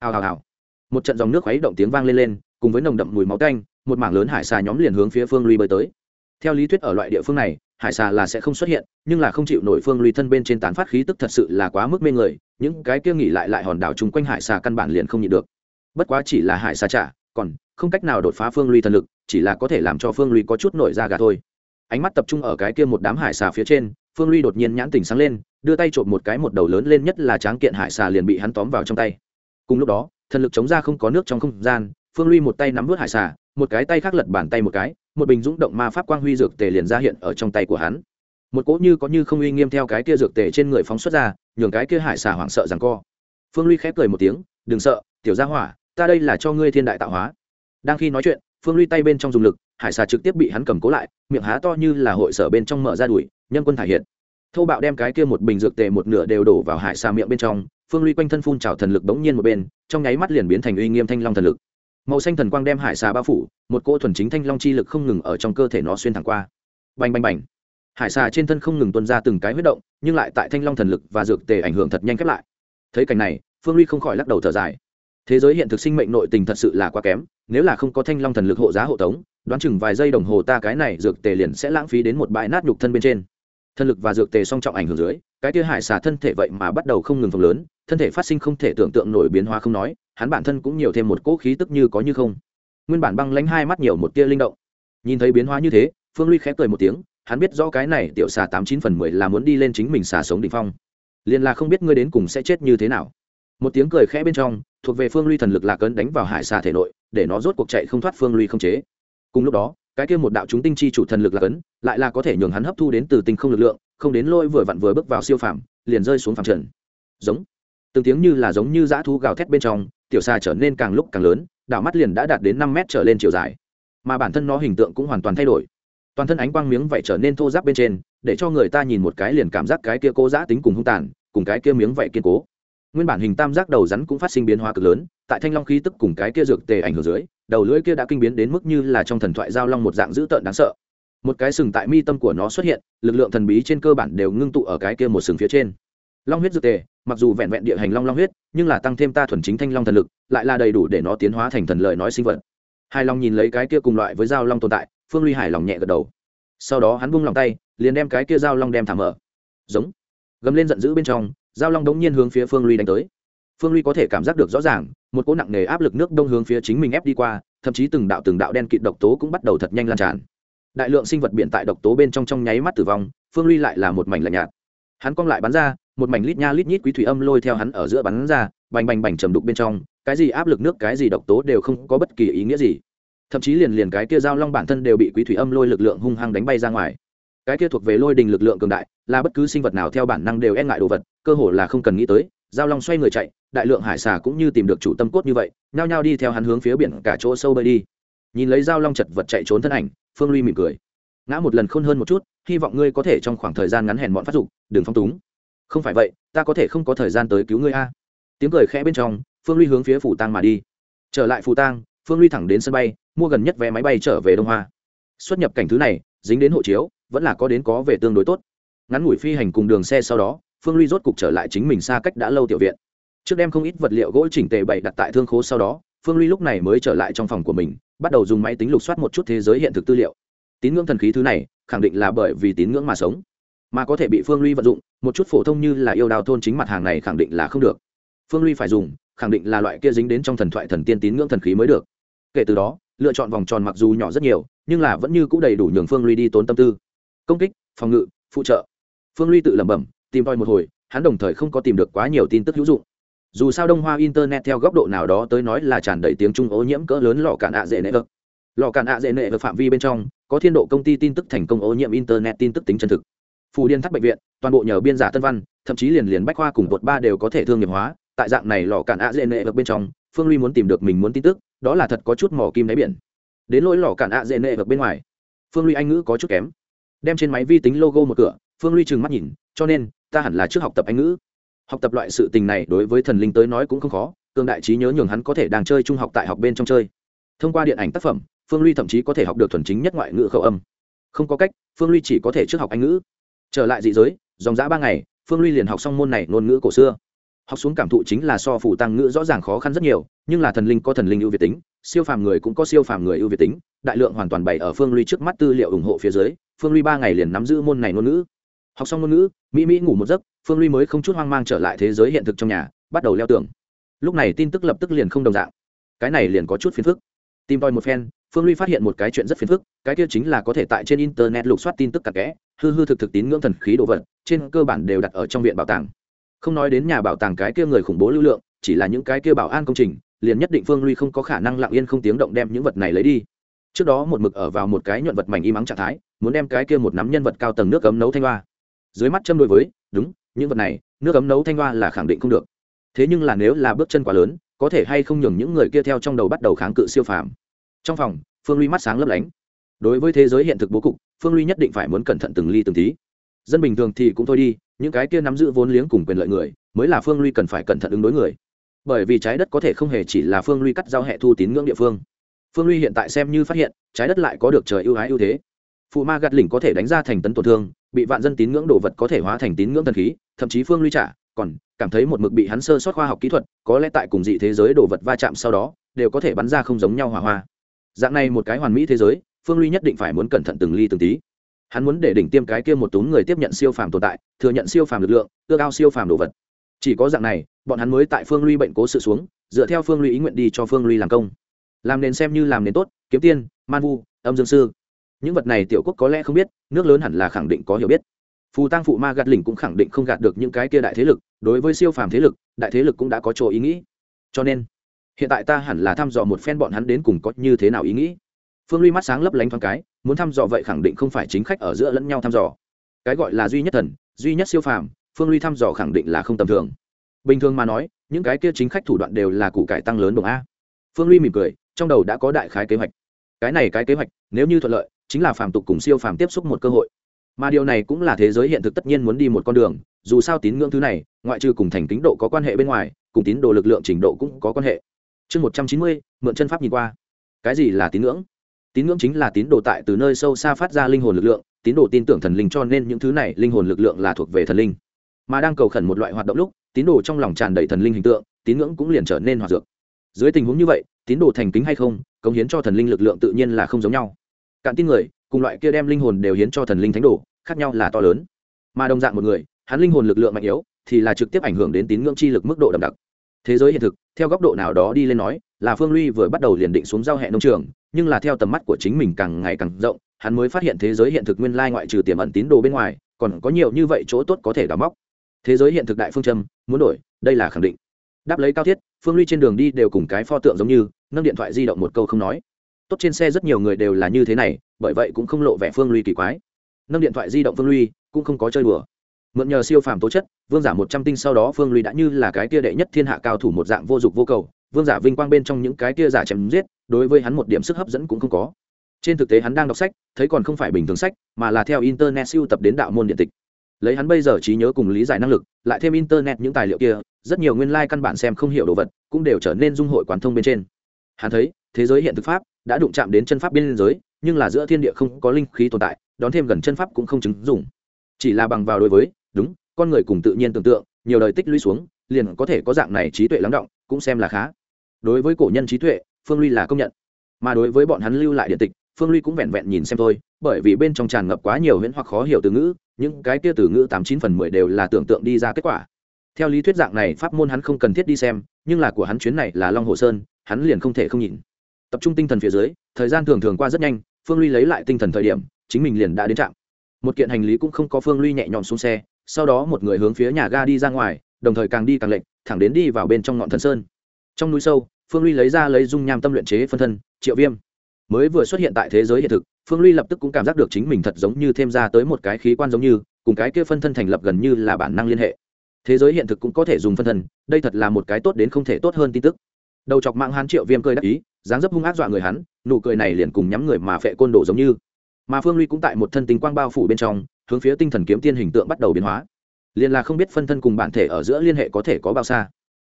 Hào hào hào. Một trận dòng nước khuấy động tiếng vang lên lên, cùng với nồng đậm mùi máu canh một mảng lớn hải xà nhóm liền hướng phía phương ly bơi tới. Theo lý thuyết ở loại địa phương này, hải xà là sẽ không xuất hiện, nhưng là không chịu nổi phương ly thân bên trên tán phát khí tức thật sự là quá mức mê người, những cái kia nghỉ lại lại hòn đảo chung quanh hải xà căn bản liền không nhịn được. Bất quá chỉ là hải xà trả còn không cách nào đột phá phương ly thần lực, chỉ là có thể làm cho phương ly có chút nổi ra gà thôi. Ánh mắt tập trung ở cái kia một đám hải xà phía trên, phương ly đột nhiên nhãn tình sáng lên, đưa tay trộm một cái một đầu lớn lên nhất là tráng kiện hải xà liền bị hắn tóm vào trong tay. Cùng lúc đó, thần lực chống ra không có nước trong không gian, phương ly một tay nắm vớt hải xà, một cái tay khác lật bàn tay một cái, một bình dũng động ma pháp quang huy dược tề liền ra hiện ở trong tay của hắn. Một cỗ như có như không uy nghiêm theo cái kia dược tề trên người phóng xuất ra, nhường cái kia hải xà hoảng sợ rằng co. Phương ly khép cười một tiếng, đừng sợ, tiểu gia hỏa ta đây là cho ngươi thiên đại tạo hóa. Đang khi nói chuyện, phương ly tay bên trong dùng lực, hải xà trực tiếp bị hắn cầm cố lại, miệng há to như là hội sở bên trong mở ra đuổi, nhân quân thải hiện. Thâu bạo đem cái kia một bình dược tề một nửa đều đổ vào hải xà miệng bên trong, phương ly quanh thân phun trào thần lực bỗng nhiên một bên, trong nháy mắt liền biến thành uy nghiêm thanh long thần lực. Màu xanh thần quang đem hải xà bao phủ, một cỗ thuần chính thanh long chi lực không ngừng ở trong cơ thể nó xuyên thẳng qua. Bành bành bành. Hải xà trên thân không ngừng tuân ra từng cái huyết động, nhưng lại tại thanh long thần lực và dược tề ảnh hưởng thật nhanh khép lại. Thấy cảnh này, phương ly không khỏi lắc đầu thở dài thế giới hiện thực sinh mệnh nội tình thật sự là quá kém, nếu là không có thanh long thần lực hộ giá hộ tống, đoán chừng vài giây đồng hồ ta cái này dược tề liền sẽ lãng phí đến một bãi nát nhục thân bên trên. Thân lực và dược tề song trọng ảnh hưởng dưới, cái tia hải xà thân thể vậy mà bắt đầu không ngừng phồng lớn, thân thể phát sinh không thể tưởng tượng nổi biến hóa không nói, hắn bản thân cũng nhiều thêm một cỗ khí tức như có như không. Nguyên bản băng lánh hai mắt nhiều một tia linh động. Nhìn thấy biến hóa như thế, phương ly khẽ cười một tiếng, hắn biết rõ cái này tiểu xà tám chín phần mười là muốn đi lên chính mình xà sống đ ỉ n h phong. Liền là không biết ngươi đến cùng sẽ chết như thế nào một tiếng cười khẽ bên trong, thuộc về phương ly thần lực lạc ấn đánh vào hải xà thể nội, để nó rốt cuộc chạy không thoát phương ly không chế. Cùng lúc đó, cái kia một đạo chúng tinh chi chủ thần lực lạc ấn, lại là có thể nhường hắn hấp thu đến từ tinh không lực lượng, không đến lôi vừa vặn vừa bước vào siêu phàm, liền rơi xuống phàm trần. Giống. Từng tiếng như là giống như dã thú gào thét bên trong, tiểu xà trở nên càng lúc càng lớn đảo mắt liền đã đạt đến năm mét trở lên chiều dài. Mà bản thân nó hình tượng cũng hoàn toàn thay đổi. Toàn thân ánh quang miếng vảy trở nên thô giáp bên trên, để cho người ta nhìn một cái liền cảm giác cái kia cố giã tính cùng hung tàn, cùng cái kia miếng vảy kiên cố nguyên bản hình tam giác đầu rắn cũng phát sinh biến hóa cực lớn, tại thanh long khí tức cùng cái kia dược tề ảnh hưởng dưới, đầu lưỡi kia đã kinh biến đến mức như là trong thần thoại giao long một dạng dữ tợn đáng sợ. Một cái sừng tại mi tâm của nó xuất hiện, lực lượng thần bí trên cơ bản đều ngưng tụ ở cái kia một sừng phía trên. Long huyết dược tề, mặc dù vẹn vẹn địa hành long long huyết, nhưng là tăng thêm ta thuần chính thanh long thần lực, lại là đầy đủ để nó tiến hóa thành thần lợi nói sinh vật. Hài long nhìn lấy cái kia cùng loại với dao long tồn tại, phương ly hài lòng nhẹ gật đầu. Sau đó hắn bung lòng tay, liền đem cái kia dao long đem thả mở. Giống. Gầm lên giận dữ bên trong Giao long đống nhiên hướng phía phương ly đánh tới. Phương ly có thể cảm giác được rõ ràng, một cỗ nặng nề áp lực nước đông hướng phía chính mình ép đi qua, thậm chí từng đạo từng đạo đen kịt độc tố cũng bắt đầu thật nhanh lan tràn. Đại lượng sinh vật biển tại độc tố bên trong trong nháy mắt tử vong, phương ly lại là một mảnh lạnh nhạt. Hắn cong lại bắn ra, một mảnh lít nha lít nhít quý thủy âm lôi theo hắn ở giữa bắn ra, bành bành bành trầm đục bên trong, cái gì áp lực nước, cái gì độc tố đều không có bất kỳ ý nghĩa gì. Thậm chí liền liền cái kia giao long bản thân đều bị quý thủy âm lôi lực lượng hung hăng đánh bay ra ngoài cái kia thuộc về lôi đình lực lượng cường đại, là bất cứ sinh vật nào theo bản năng đều e ngại đồ vật, cơ hồ là không cần nghĩ tới, giao long xoay người chạy, đại lượng hải xà cũng như tìm được chủ tâm cốt như vậy, nhao nhao đi theo hắn hướng phía biển cả chỗ sâu bơi đi. Nhìn lấy giao long chật vật chạy trốn thân ảnh, phương ly mỉm cười. Ngã một lần khôn hơn một chút, hy vọng ngươi có thể trong khoảng thời gian ngắn hèn bọn phát dục, đừng phong túng. Không phải vậy, ta có thể không có thời gian tới cứu ngươi a. Tiếng cười khẽ bên trong, phương ly hướng phía phủ tang mà đi. Trở lại phủ tang, phương ly thẳng đến sân bay, mua gần nhất vé máy bay trở về đông hoa. Xuất nhập cảnh thứ này, dính đến hộ chiếu vẫn là có đến có về tương đối tốt. Ngắn ngủi phi hành cùng đường xe sau đó, phương ly rốt cục trở lại chính mình xa cách đã lâu tiểu viện. Trước đem không ít vật liệu gỗ chỉnh tề bày đặt tại thương khố sau đó, phương ly lúc này mới trở lại trong phòng của mình, bắt đầu dùng máy tính lục soát một chút thế giới hiện thực tư liệu. Tín ngưỡng thần khí thứ này, khẳng định là bởi vì tín ngưỡng mà sống. Mà có thể bị phương ly vận dụng, một chút phổ thông như là yêu đào thôn chính mặt hàng này khẳng định là không được. Phương ly phải dùng, khẳng định là loại kia dính đến trong thần thoại thần tiên tín ngưỡng thần khí mới được. Kể từ đó, lựa chọn vòng tròn mặc dù nhỏ rất nhiều, nhưng là vẫn như c ũ đầy đủ nhường phương ly đi tốn tâm tư công kích, phòng ngự, phụ trợ. Phương ly tự lẩm bẩm, tìm tòi một hồi, hắn đồng thời không có tìm được quá nhiều tin tức hữu dụng. Dù sao đông hoa internet theo góc độ nào đó tới nói là tràn đầy tiếng trung ô nhiễm cỡ lớn lò cạn ạ dễ nệ vực. Lò cạn ạ dễ nệ vực phạm vi bên trong, có thiên độ công ty tin tức thành công ô nhiễm internet tin tức tính chân thực. Phù điên thắt bệnh viện, toàn bộ nhờ biên giả tân văn, thậm chí liền liền bách khoa cùng bột ba đều có thể thương nghiệp hóa. Tại dạng này lò cạn ạ dễ nệ vực bên trong, phương ly muốn tìm được mình muốn tin tức, đó là thật có chút mỏ kim đáy biển. Đến lỗi lò cạn ạ dễ nệ vực bên ngoài, phương ly anh ngữ có chút kém đem trên máy vi tính logo một cửa, phương ly trừng mắt nhìn, cho nên, ta hẳn là trước học tập anh ngữ. Học tập loại sự tình này đối với thần linh tới nói cũng không khó tương đại trí nhớ nhường hắn có thể đang chơi trung học tại học bên trong chơi. Thông qua điện ảnh tác phẩm, phương ly thậm chí có thể học được thuần chính nhất ngoại ngữ khẩu âm. Không có cách, phương ly chỉ có thể trước học anh ngữ. Trở lại dị giới, dòng giã ba ngày, phương ly liền học xong môn này ngôn ngữ cổ xưa. Học xuống cảm thụ chính là so phủ tăng ngữ rõ ràng khó khăn rất nhiều, nhưng là thần linh có thần linh ưu việt tính, siêu phàm người cũng có siêu phàm người ưu việt tính, đại lượng hoàn toàn bày ở phương ly trước mắt tư liệu ủng hộ phía dưới phương ly ba ngày liền nắm giữ môn này ngôn ngữ. Học xong ngôn ngữ, mỹ mỹ ngủ một giấc, phương ly mới không chút hoang mang trở lại thế giới hiện thực trong nhà, bắt đầu leo tường. Lúc này tin tức lập tức liền không đồng dạng. Cái này liền có chút phiền phức. Tìm tòi một phen, phương ly phát hiện một cái chuyện rất phiền phức, cái kia chính là có thể tại trên internet lục soát tin tức cặp kẽ, hư hư thực thực tín ngưỡng thần khí đồ vật, trên cơ bản đều đặt ở trong viện bảo tàng. Không nói đến nhà bảo tàng cái kia người khủng bố lưu lượng, chỉ là những cái kia bảo an công trình, liền nhất định phương ly không có khả năng lặng yên không tiếng động đem những vật này lấy đi. Trước đó một mực ở vào một cái nhuận vật mảnh im ắng trạng thái muốn đem cái kia một nắm nhân vật cao tầng nước cấm nấu thanh hoa. Dưới mắt châm đối với, đúng, những vật này, nước cấm nấu thanh hoa là khẳng định không được. Thế nhưng là nếu là bước chân quá lớn, có thể hay không nhường những người kia theo trong đầu bắt đầu kháng cự siêu phàm. Trong phòng, phương ly mắt sáng lấp lánh. Đối với thế giới hiện thực bố cục, phương ly nhất định phải muốn cẩn thận từng ly từng tí. Dân bình thường thì cũng thôi đi, những cái kia nắm giữ vốn liếng cùng quyền lợi người, mới là phương ly cần phải cẩn thận ứng đối người. Bởi vì trái đất có thể không hề chỉ là phương ly cắt giao hệ thu tín ngưỡng địa phương. Phương ly hiện tại xem như phát hiện, trái đất lại có được trời ưu ái ưu thế phụ ma gạt lỉnh có thể đánh ra thành tấn tổn thương, bị vạn dân tín ngưỡng đồ vật có thể hóa thành tín ngưỡng thần khí, thậm chí phương lui trả, còn cảm thấy một mực bị hắn sơ sót khoa học kỹ thuật, có lẽ tại cùng dị thế giới đồ vật va chạm sau đó, đều có thể bắn ra không giống nhau hỏa hoa. Dạng này một cái hoàn mỹ thế giới, phương ly nhất định phải muốn cẩn thận từng ly từng tí. Hắn muốn để đỉnh tiêm cái kia một túm người tiếp nhận siêu phàm tồn tại, thừa nhận siêu phàm lực lượng ưa ao siêu phàm đồ vật. Chỉ có dạng này, bọn hắn mới tại phương ly bệnh cố sự xuống, dựa theo phương ly ý nguyện đi cho phương ly làm công. Làm nền xem như làm nền tốt, kiếm tiên, man vu, âm dương sư những vật này tiểu quốc có lẽ không biết, nước lớn hẳn là khẳng định có hiểu biết. Phù tăng phụ ma gạt lỉnh cũng khẳng định không gạt được những cái kia đại thế lực, đối với siêu phàm thế lực, đại thế lực cũng đã có chỗ ý nghĩ. Cho nên, hiện tại ta hẳn là thăm dò một phen bọn hắn đến cùng có như thế nào ý nghĩ. Phương ly mắt sáng lấp lánh thoáng cái, muốn thăm dò vậy khẳng định không phải chính khách ở giữa lẫn nhau thăm dò. Cái gọi là duy nhất thần, duy nhất siêu phàm, phương ly thăm dò khẳng định là không tầm thường. Bình thường mà nói, những cái kia chính khách thủ đoạn đều là củ cải tăng lớn đồng a. Phương ly mỉm cười, trong đầu đã có đại khái kế hoạch. Cái này cái kế hoạch, nếu như thuận lợi chính là phàm tục cùng siêu phàm tiếp xúc một cơ hội. Mà điều này cũng là thế giới hiện thực tất nhiên muốn đi một con đường, dù sao tín ngưỡng thứ này, ngoại trừ cùng thành tính độ có quan hệ bên ngoài, cùng tín đồ lực lượng trình độ cũng có quan hệ. Chương một trăm chín mươi, mượn chân pháp nhìn qua. Cái gì là tín ngưỡng? Tín ngưỡng chính là tín đồ tại từ nơi sâu xa phát ra linh hồn lực lượng, tín đồ tin tưởng thần linh cho nên những thứ này linh hồn lực lượng là thuộc về thần linh. Mà đang cầu khẩn một loại hoạt động lúc, tín đồ trong lòng tràn đầy thần linh hình tượng, tín ngưỡng cũng liền trở nên hoạt dược. Dưới tình huống như vậy, tín đồ thành kính hay không, cống hiến cho thần linh lực lượng tự nhiên là không giống nhau cạn tin người, cùng loại kia đem linh hồn đều hiến cho thần linh thánh đồ, khác nhau là to lớn. Mà đồng dạng một người, hắn linh hồn lực lượng mạnh yếu, thì là trực tiếp ảnh hưởng đến tín ngưỡng chi lực mức độ đậm đặc. Thế giới hiện thực, theo góc độ nào đó đi lên nói, là phương ly vừa bắt đầu liền định xuống giao hẹn nông trường, nhưng là theo tầm mắt của chính mình càng ngày càng rộng, hắn mới phát hiện thế giới hiện thực nguyên lai ngoại trừ tiềm ẩn tín đồ bên ngoài, còn có nhiều như vậy chỗ tốt có thể đào móc. Thế giới hiện thực đại phương châm, muốn đổi, đây là khẳng định. Đáp lấy cao thiết, phương ly trên đường đi đều cùng cái pho tượng giống như, nâng điện thoại di động một câu không nói tốt trên xe rất nhiều người đều là như thế này, bởi vậy cũng không lộ vẻ phương ly kỳ quái. Nâng điện thoại di động phương ly cũng không có chơi đùa. Mượn nhờ siêu phàm tố chất, vương giả một trăm tinh sau đó phương ly đã như là cái tia đệ nhất thiên hạ cao thủ một dạng vô dụng vô cầu, vương giả vinh quang bên trong những cái tia giả chém giết, đối với hắn một điểm sức hấp dẫn cũng không có. Trên thực tế hắn đang đọc sách, thấy còn không phải bình thường sách, mà là theo internet siêu tập đến đạo môn điện tịch. Lấy hắn bây giờ trí nhớ cùng lý giải năng lực, lại thêm internet những tài liệu kia, rất nhiều nguyên lai、like、căn bản xem không hiểu đồ vật, cũng đều trở nên dung hội quán thông bên trên. Hắn thấy, thế giới hiện thực pháp đã đụng chạm đến chân pháp biên giới, nhưng là giữa thiên địa không có linh khí tồn tại, đón thêm gần chân pháp cũng không chứng dùng chỉ là bằng vào đối với, đúng, con người cùng tự nhiên tưởng tượng, nhiều đời tích lũy xuống, liền có thể có dạng này trí tuệ lắng động, cũng xem là khá. Đối với cổ nhân trí tuệ, phương ly là công nhận. Mà đối với bọn hắn lưu lại điện tịch, phương ly cũng vẹn vẹn nhìn xem thôi, bởi vì bên trong tràn ngập quá nhiều huyễn hoặc khó hiểu từ ngữ, những cái kia từ ngữ tám chín phần mười đều là tưởng tượng đi ra kết quả. Theo lý thuyết dạng này pháp môn hắn không cần thiết đi xem, nhưng là của hắn chuyến này là long hồ sơn, hắn liền không thể không nhìn tập trung tinh thần phía dưới, thời gian thường thường qua rất nhanh, phương ly lấy lại tinh thần thời điểm, chính mình liền đã đến trạm. Một kiện hành lý cũng không có phương ly nhẹ nhõm xuống xe, sau đó một người hướng phía nhà ga đi ra ngoài, đồng thời càng đi càng lệnh thẳng đến đi vào bên trong ngọn thần sơn. Trong núi sâu, phương ly lấy ra lấy dung nham tâm luyện chế phân thân, triệu viêm. Mới vừa xuất hiện tại thế giới hiện thực, phương ly lập tức cũng cảm giác được chính mình thật giống như thêm ra tới một cái khí quan giống như, cùng cái kia phân thân thành lập gần như là bản năng liên hệ. Thế giới hiện thực cũng có thể dùng phân thân, đây thật là một cái tốt đến không thể tốt hơn tin tức. Đầu chọc mạng hán triệu viêm cười đắc ý dáng dấp hung ác dọa người hắn, nụ cười này liền cùng nhắm người mà phệ côn đồ giống như. Mà phương ly cũng tại một thân tinh quang bao phủ bên trong, hướng phía tinh thần kiếm tiên hình tượng bắt đầu biến hóa. Liền là không biết phân thân cùng bản thể ở giữa liên hệ có thể có bao xa.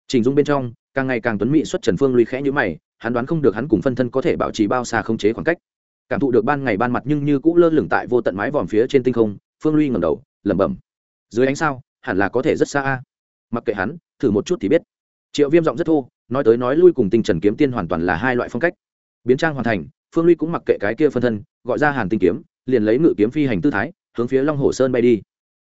Trình dung bên trong, càng ngày càng tuấn mỹ xuất trần phương ly khẽ nhữ mày, hắn đoán không được hắn cùng phân thân có thể bảo trì bao xa không chế khoảng cách. Cảm thụ được ban ngày ban mặt nhưng như cũng lơ lửng tại vô tận mái vòm phía trên tinh không, phương ly ngẩng đầu, lẩm bẩm. Dưới ánh sao, hẳn là có thể rất xa a. Mặc kệ hắn, thử một chút thì biết triệu viêm giọng rất thô, nói tới nói lui cùng tinh trần kiếm tiên hoàn toàn là hai loại phong cách. Biến trang hoàn thành, phương ly cũng mặc kệ cái kia phân thân, gọi ra hàn tinh kiếm, liền lấy ngự kiếm phi hành tư thái, hướng phía long hồ sơn bay đi.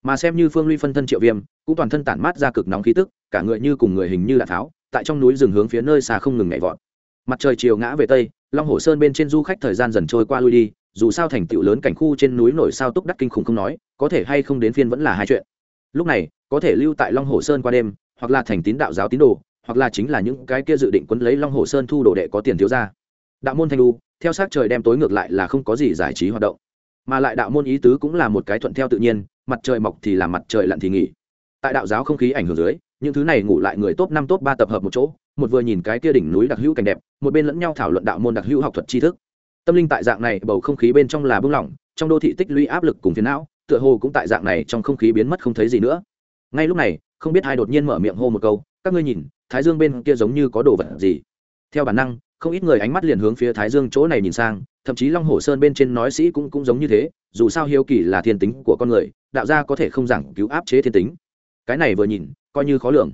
Mà xem như phương ly phân thân triệu viêm, cũng toàn thân tản mát ra cực nóng khí tức, cả người như cùng người hình như đạn tháo, tại trong núi rừng hướng phía nơi xa không ngừng nhảy vọt. Mặt trời chiều ngã về tây, long hồ sơn bên trên du khách thời gian dần trôi qua lui đi, dù sao thành tựu lớn cảnh khu trên núi nổi sao túc đắc kinh khủng không nói, có thể hay không đến phiên vẫn là hai chuyện. Lúc này, có thể lưu tại long hồ sơn qua đêm, hoặc là thành tín đạo giáo tín đồ hoặc là chính là những cái kia dự định quấn lấy long hồ sơn thu đồ đệ có tiền thiếu ra. Đạo môn thanh lu theo sát trời đem tối ngược lại là không có gì giải trí hoạt động. Mà lại đạo môn ý tứ cũng là một cái thuận theo tự nhiên, mặt trời mọc thì làm mặt trời lặn thì nghỉ. Tại đạo giáo không khí ảnh hưởng dưới, những thứ này ngủ lại người top năm top ba tập hợp một chỗ, một vừa nhìn cái kia đỉnh núi đặc hữu cảnh đẹp, một bên lẫn nhau thảo luận đạo môn đặc hữu học thuật tri thức. Tâm linh tại dạng này, bầu không khí bên trong là bưng lỏng, trong đô thị tích lũy áp lực cùng phiến não, tựa hồ cũng tại dạng này trong không khí biến mất không thấy gì nữa. Ngay lúc này, không biết hai đột nhiên mở miệng hô một câu, các ngươi nhìn thái dương bên kia giống như có đồ vật gì? Theo bản năng, không ít người ánh mắt liền hướng phía thái dương chỗ này nhìn sang, thậm chí long hồ sơn bên trên nói sĩ cũng cũng giống như thế, dù sao hiếu kỳ là thiên tính của con người, đạo gia có thể không giảng cứu áp chế thiên tính. Cái này vừa nhìn, coi như khó lường.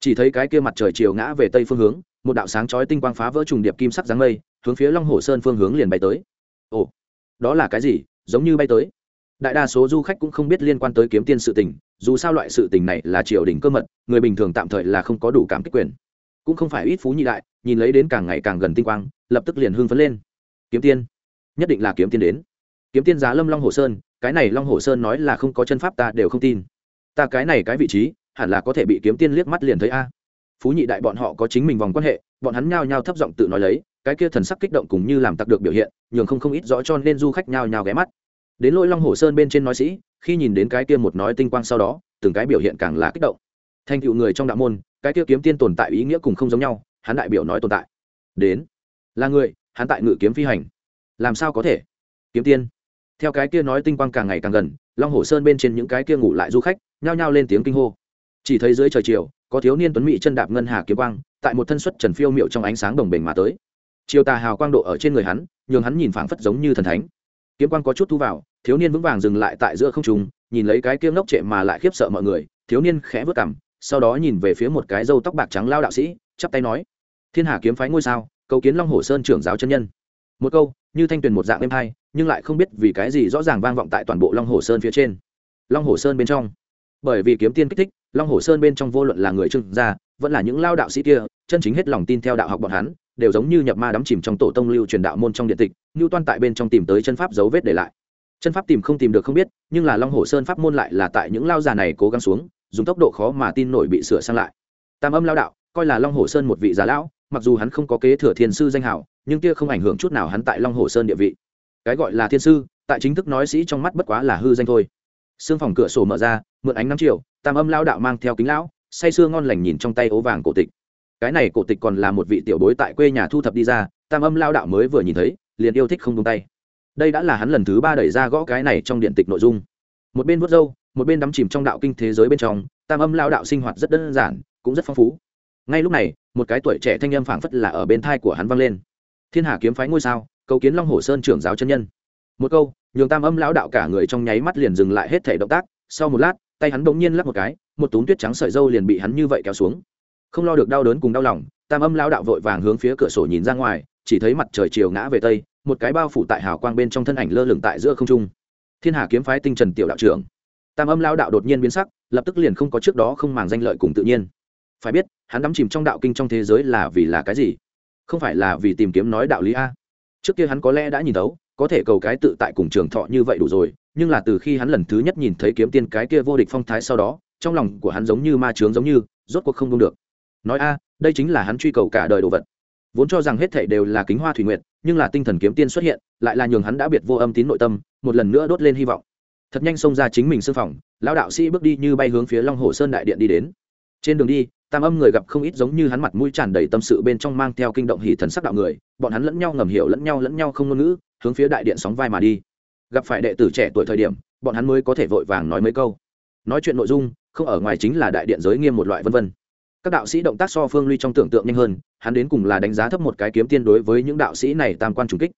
Chỉ thấy cái kia mặt trời chiều ngã về tây phương hướng, một đạo sáng chói tinh quang phá vỡ trùng điệp kim sắc dáng mây, hướng phía long hồ sơn phương hướng liền bay tới. Ồ, đó là cái gì? Giống như bay tới đại đa số du khách cũng không biết liên quan tới kiếm tiên sự tình, dù sao loại sự tình này là triều đình cơ mật, người bình thường tạm thời là không có đủ cảm kích quyền. Cũng không phải ít phú nhị đại, nhìn lấy đến càng ngày càng gần tinh quang, lập tức liền hưng phấn lên. Kiếm tiên, nhất định là kiếm tiên đến. Kiếm tiên giá lâm long hồ sơn, cái này long hồ sơn nói là không có chân pháp ta đều không tin. Ta cái này cái vị trí, hẳn là có thể bị kiếm tiên liếc mắt liền thấy a. Phú nhị đại bọn họ có chính mình vòng quan hệ, bọn hắn nhao nhao thấp giọng tự nói lấy, cái kia thần sắc kích động cũng như làm tặc được biểu hiện, nhường không không ít rõ cho nên du khách nhao nhao ghé mắt đến lỗi long hồ sơn bên trên nói sĩ, khi nhìn đến cái kia một nói tinh quang sau đó, từng cái biểu hiện càng là kích động. Thành tựu người trong đạo môn, cái kia kiếm tiên tồn tại ý nghĩa cùng không giống nhau, hắn đại biểu nói tồn tại. Đến, là người, hắn tại ngự kiếm phi hành. Làm sao có thể? Kiếm tiên. Theo cái kia nói tinh quang càng ngày càng gần, long hồ sơn bên trên những cái kia ngủ lại du khách, nhao nhao lên tiếng kinh hô. Chỉ thấy dưới trời chiều, có thiếu niên tuấn mỹ chân đạp ngân hà kiếm quang, tại một thân xuất trần phiêu miệu trong ánh sáng đồng bình mà tới. Chiều tà hào quang độ ở trên người hắn, nhường hắn nhìn phảng phất giống như thần thánh kiếm quan có chút thu vào, thiếu niên vững vàng dừng lại tại giữa không trung, nhìn lấy cái kiếm ngốc trệ mà lại khiếp sợ mọi người, thiếu niên khẽ vớt cảm sau đó nhìn về phía một cái râu tóc bạc trắng lao đạo sĩ, chắp tay nói, thiên hà kiếm phái ngôi sao, cầu kiến long hồ sơn trưởng giáo chân nhân. Một câu, như thanh tuyền một dạng êm hai, nhưng lại không biết vì cái gì rõ ràng vang vọng tại toàn bộ long hồ sơn phía trên. Long hồ sơn bên trong. Bởi vì kiếm tiên kích thích, long hồ sơn bên trong vô luận là người trưng gia, vẫn là những lao đạo sĩ kia, chân chính hết lòng tin theo đạo học bọn hắn đều giống như nhập ma đắm chìm trong tổ tông lưu truyền đạo môn trong điện tịch như toan tại bên trong tìm tới chân pháp dấu vết để lại. Chân pháp tìm không tìm được không biết, nhưng là long hồ sơn pháp môn lại là tại những lao già này cố gắng xuống, dùng tốc độ khó mà tin nổi bị sửa sang lại. Tam âm lao đạo, coi là long hồ sơn một vị già lão, mặc dù hắn không có kế thừa thiên sư danh hào, nhưng kia không ảnh hưởng chút nào hắn tại long hồ sơn địa vị. Cái gọi là thiên sư, tại chính thức nói sĩ trong mắt bất quá là hư danh thôi. Xương phòng cửa sổ mở ra, mượn ánh năm chiều, tam âm lao đạo mang theo kính lão, say sưa ngon lành nhìn trong tay ố vàng cổ tịch cái này cổ tịch còn là một vị tiểu bối tại quê nhà thu thập đi ra, tam âm lao đạo mới vừa nhìn thấy, liền yêu thích không tung tay. Đây đã là hắn lần thứ ba đẩy ra gõ cái này trong điện tịch nội dung. Một bên vớt râu, một bên đắm chìm trong đạo kinh thế giới bên trong, tam âm lao đạo sinh hoạt rất đơn giản, cũng rất phong phú. Ngay lúc này, một cái tuổi trẻ thanh âm phảng phất là ở bên thai của hắn vang lên. Thiên hà kiếm phái ngôi sao, cầu kiến long hồ sơn trưởng giáo chân nhân. Một câu, nhường tam âm lão đạo cả người trong nháy mắt liền dừng lại hết thể động tác. Sau một lát, tay hắn bỗng nhiên lắc một cái, một túm tuyết trắng sợi dâu liền bị hắn như vậy kéo xuống không lo được đau đớn cùng đau lòng, tam âm lão đạo vội vàng hướng phía cửa sổ nhìn ra ngoài, chỉ thấy mặt trời chiều ngã về tây, một cái bao phủ tại hào quang bên trong thân ảnh lơ lửng tại giữa không trung. Thiên hà kiếm phái tinh trần tiểu đạo trưởng. Tam âm lao đạo đột nhiên biến sắc, lập tức liền không có trước đó không màng danh lợi cùng tự nhiên. Phải biết, hắn đắm chìm trong đạo kinh trong thế giới là vì là cái gì? Không phải là vì tìm kiếm nói đạo lý a? Trước kia hắn có lẽ đã nhìn thấu, có thể cầu cái tự tại cùng trường thọ như vậy đủ rồi, nhưng là từ khi hắn lần thứ nhất nhìn thấy kiếm tiên cái kia vô địch phong thái sau đó, trong lòng của hắn giống như ma trướng giống như, rốt cuộc không đông được nói a, đây chính là hắn truy cầu cả đời đồ vật. Vốn cho rằng hết thảy đều là kính hoa thủy nguyệt, nhưng là tinh thần kiếm tiên xuất hiện, lại là nhường hắn đã biệt vô âm tín nội tâm, một lần nữa đốt lên hy vọng. Thật nhanh xông ra chính mình sư phòng, lão đạo sĩ bước đi như bay hướng phía long hồ sơn đại điện đi đến. Trên đường đi, tam âm người gặp không ít giống như hắn mặt mũi tràn đầy tâm sự bên trong mang theo kinh động hỉ thần sắc đạo người, bọn hắn lẫn nhau ngầm hiểu lẫn nhau lẫn nhau không ngôn ngữ, hướng phía đại điện sóng vai mà đi. Gặp phải đệ tử trẻ tuổi thời điểm, bọn hắn mới có thể vội vàng nói mấy câu. Nói chuyện nội dung, không ở ngoài chính là đại điện giới nghiêm một loại vân vân các đạo sĩ động tác so phương ly trong tưởng tượng nhanh hơn, hắn đến cùng là đánh giá thấp một cái kiếm tiên đối với những đạo sĩ này tam quan trùng kích.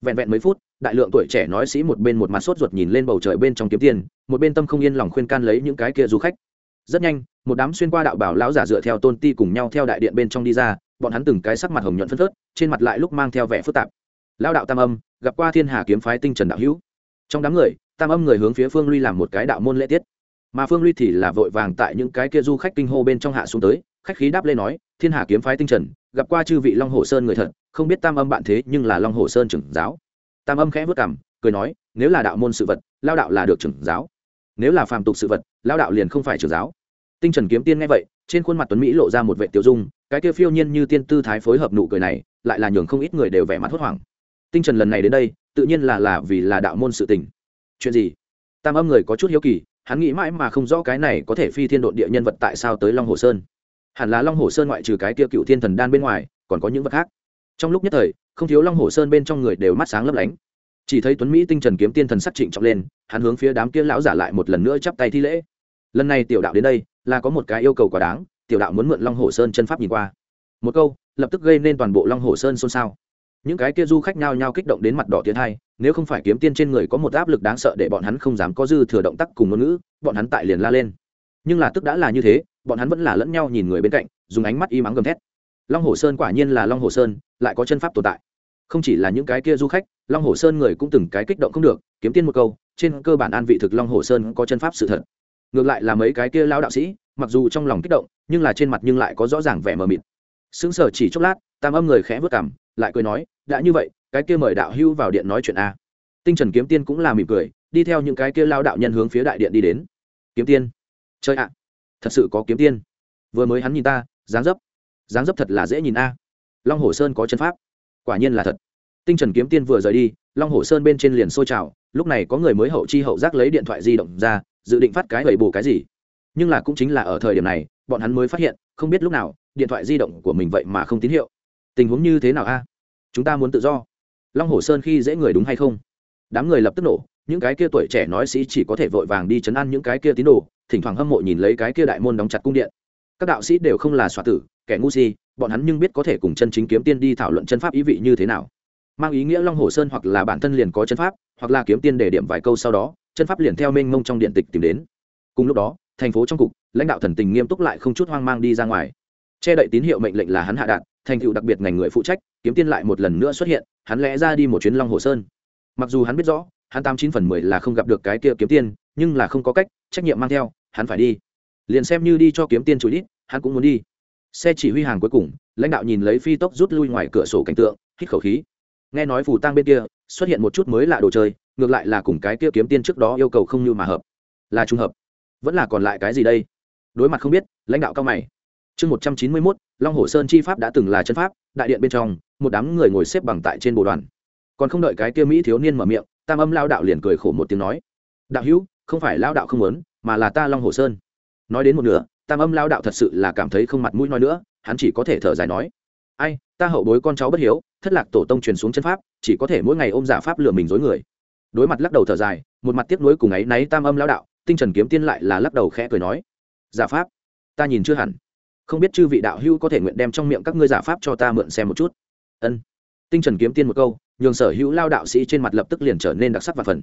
Vẹn vẹn mấy phút, đại lượng tuổi trẻ nói sĩ một bên một mặt sốt ruột nhìn lên bầu trời bên trong kiếm tiền một bên tâm không yên lòng khuyên can lấy những cái kia du khách. Rất nhanh, một đám xuyên qua đạo bảo lão giả dựa theo tôn ti cùng nhau theo đại điện bên trong đi ra, bọn hắn từng cái sắc mặt hồng nhuận phân phớt, trên mặt lại lúc mang theo vẻ phức tạp. Lao đạo tam âm, gặp qua thiên hà kiếm phái tinh trần đạo hữu. Trong đám người, tam âm người hướng phía phương ly làm một cái đạo môn lễ tiết. Mà phương ly thì là vội vàng tại những cái kia du khách kinh hô bên trong hạ xuống tới khách khí đáp lên nói, thiên hà kiếm phái tinh trần, gặp qua chư vị long hồ sơn người thật, không biết tam âm bạn thế nhưng là long hồ sơn trưởng giáo. Tam âm khẽ vất cảm cười nói, nếu là đạo môn sự vật, lao đạo là được trưởng giáo. Nếu là phàm tục sự vật, lao đạo liền không phải trưởng giáo. Tinh trần kiếm tiên nghe vậy, trên khuôn mặt tuấn mỹ lộ ra một vệ tiêu dung, cái kia phiêu nhiên như tiên tư thái phối hợp nụ cười này, lại là nhường không ít người đều vẻ mặt hốt hoảng. Tinh trần lần này đến đây, tự nhiên là là vì là đạo môn sự tình. Chuyện gì? Tam âm người có chút hiếu kỳ, hắn nghĩ mãi mà không rõ cái này có thể phi thiên độn địa nhân vật tại sao tới long hồ sơn hẳn là long hồ sơn ngoại trừ cái kia cựu thiên thần đan bên ngoài, còn có những vật khác. Trong lúc nhất thời, không thiếu long hồ sơn bên trong người đều mắt sáng lấp lánh. Chỉ thấy tuấn mỹ tinh trần kiếm tiên thần sắc trịnh trọng lên, hắn hướng phía đám kia lão giả lại một lần nữa chắp tay thi lễ. Lần này tiểu đạo đến đây, là có một cái yêu cầu quá đáng, tiểu đạo muốn mượn long hồ sơn chân pháp nhìn qua. Một câu, lập tức gây nên toàn bộ long hồ sơn xôn xao. Những cái kia du khách nhao nhao kích động đến mặt đỏ tiến hai, nếu không phải kiếm tiên trên người có một áp lực đáng sợ để bọn hắn không dám có dư thừa động tác cùng ngôn ngữ, bọn hắn tại liền la lên. Nhưng là tức đã là như thế bọn hắn vẫn là lẫn nhau nhìn người bên cạnh, dùng ánh mắt y mắng gầm thét. Long hồ sơn quả nhiên là long hồ sơn, lại có chân pháp tồn tại. Không chỉ là những cái kia du khách, long hồ sơn người cũng từng cái kích động không được, kiếm tiên một câu, trên cơ bản an vị thực long hồ sơn có chân pháp sự thật. Ngược lại là mấy cái kia lao đạo sĩ, mặc dù trong lòng kích động, nhưng là trên mặt nhưng lại có rõ ràng vẻ mờ mịt. Sững sờ chỉ chốc lát, tam âm người khẽ vất cảm lại cười nói, đã như vậy, cái kia mời đạo hưu vào điện nói chuyện a. Tinh trần kiếm tiên cũng là mỉm cười, đi theo những cái kia lao đạo nhân hướng phía đại điện đi đến. Kiếm tiên. Chơi ạ thật sự có kiếm tiên. Vừa mới hắn nhìn ta, dáng dấp dáng dấp thật là dễ nhìn a. Long hồ sơn có chân pháp. Quả nhiên là thật. Tinh trần kiếm tiên vừa rời đi, long hồ sơn bên trên liền sôi trào, lúc này có người mới hậu chi hậu giác lấy điện thoại di động ra, dự định phát cái lầy bù cái gì. Nhưng là cũng chính là ở thời điểm này, bọn hắn mới phát hiện, không biết lúc nào, điện thoại di động của mình vậy mà không tín hiệu. Tình huống như thế nào a? Chúng ta muốn tự do. Long hồ sơn khi dễ người đúng hay không? Đám người lập tức nổ, những cái kia tuổi trẻ nói sĩ chỉ có thể vội vàng đi chấn an những cái kia tín đồ thỉnh thoảng hâm mộ nhìn lấy cái kia đại môn đóng chặt cung điện. Các đạo sĩ đều không là xoa tử, kẻ ngu si, bọn hắn nhưng biết có thể cùng chân chính kiếm tiên đi thảo luận chân pháp ý vị như thế nào. Mang ý nghĩa long hồ sơn hoặc là bản thân liền có chân pháp, hoặc là kiếm tiên để điểm vài câu sau đó, chân pháp liền theo mênh mông trong điện tịch tìm đến. Cùng lúc đó, thành phố trong cục, lãnh đạo thần tình nghiêm túc lại không chút hoang mang đi ra ngoài. Che đậy tín hiệu mệnh lệnh là hắn hạ đạn, thành tựu đặc biệt ngành người phụ trách, kiếm tiên lại một lần nữa xuất hiện, hắn lẽ ra đi một chuyến long hồ sơn. Mặc dù hắn biết rõ, hắn tám chín phần mười là không gặp được cái kia kiếm tiên nhưng là không có cách, trách nhiệm mang theo, hắn phải đi. Liền xem như đi cho kiếm tiên chùi đít, hắn cũng muốn đi. Xe chỉ huy hàng cuối cùng, lãnh đạo nhìn lấy phi tốc rút lui ngoài cửa sổ cảnh tượng, hít khẩu khí. Nghe nói phù tang bên kia, xuất hiện một chút mới lạ đồ chơi, ngược lại là cùng cái kia kiếm tiên trước đó yêu cầu không như mà hợp. Là trùng hợp. Vẫn là còn lại cái gì đây? Đối mặt không biết, lãnh đạo cao mày. Chương một trăm chín mươi mốt, long hồ sơn chi pháp đã từng là chân pháp, đại điện bên trong, một đám người ngồi xếp bằng tại trên bộ đoàn. Còn không đợi cái kia mỹ thiếu niên mở miệng, tam âm lao đạo liền cười khổ một tiếng nói. Đạo hữu không phải lao đạo không muốn, mà là ta long hồ sơn. Nói đến một nửa, tam âm lao đạo thật sự là cảm thấy không mặt mũi nói nữa, hắn chỉ có thể thở dài nói. Ai, ta hậu bối con cháu bất hiếu, thất lạc tổ tông truyền xuống chân pháp, chỉ có thể mỗi ngày ôm giả pháp lừa mình dối người. Đối mặt lắc đầu thở dài, một mặt tiếc nuối cùng ấy náy tam âm lao đạo, tinh trần kiếm tiên lại là lắc đầu khẽ cười nói. Giả pháp? Ta nhìn chưa hẳn. Không biết chư vị đạo hữu có thể nguyện đem trong miệng các ngươi giả pháp cho ta mượn xem một chút. Ân. Tinh trần kiếm tiên một câu, nhường sở hữu lao đạo sĩ trên mặt lập tức liền trở nên đặc sắc và phần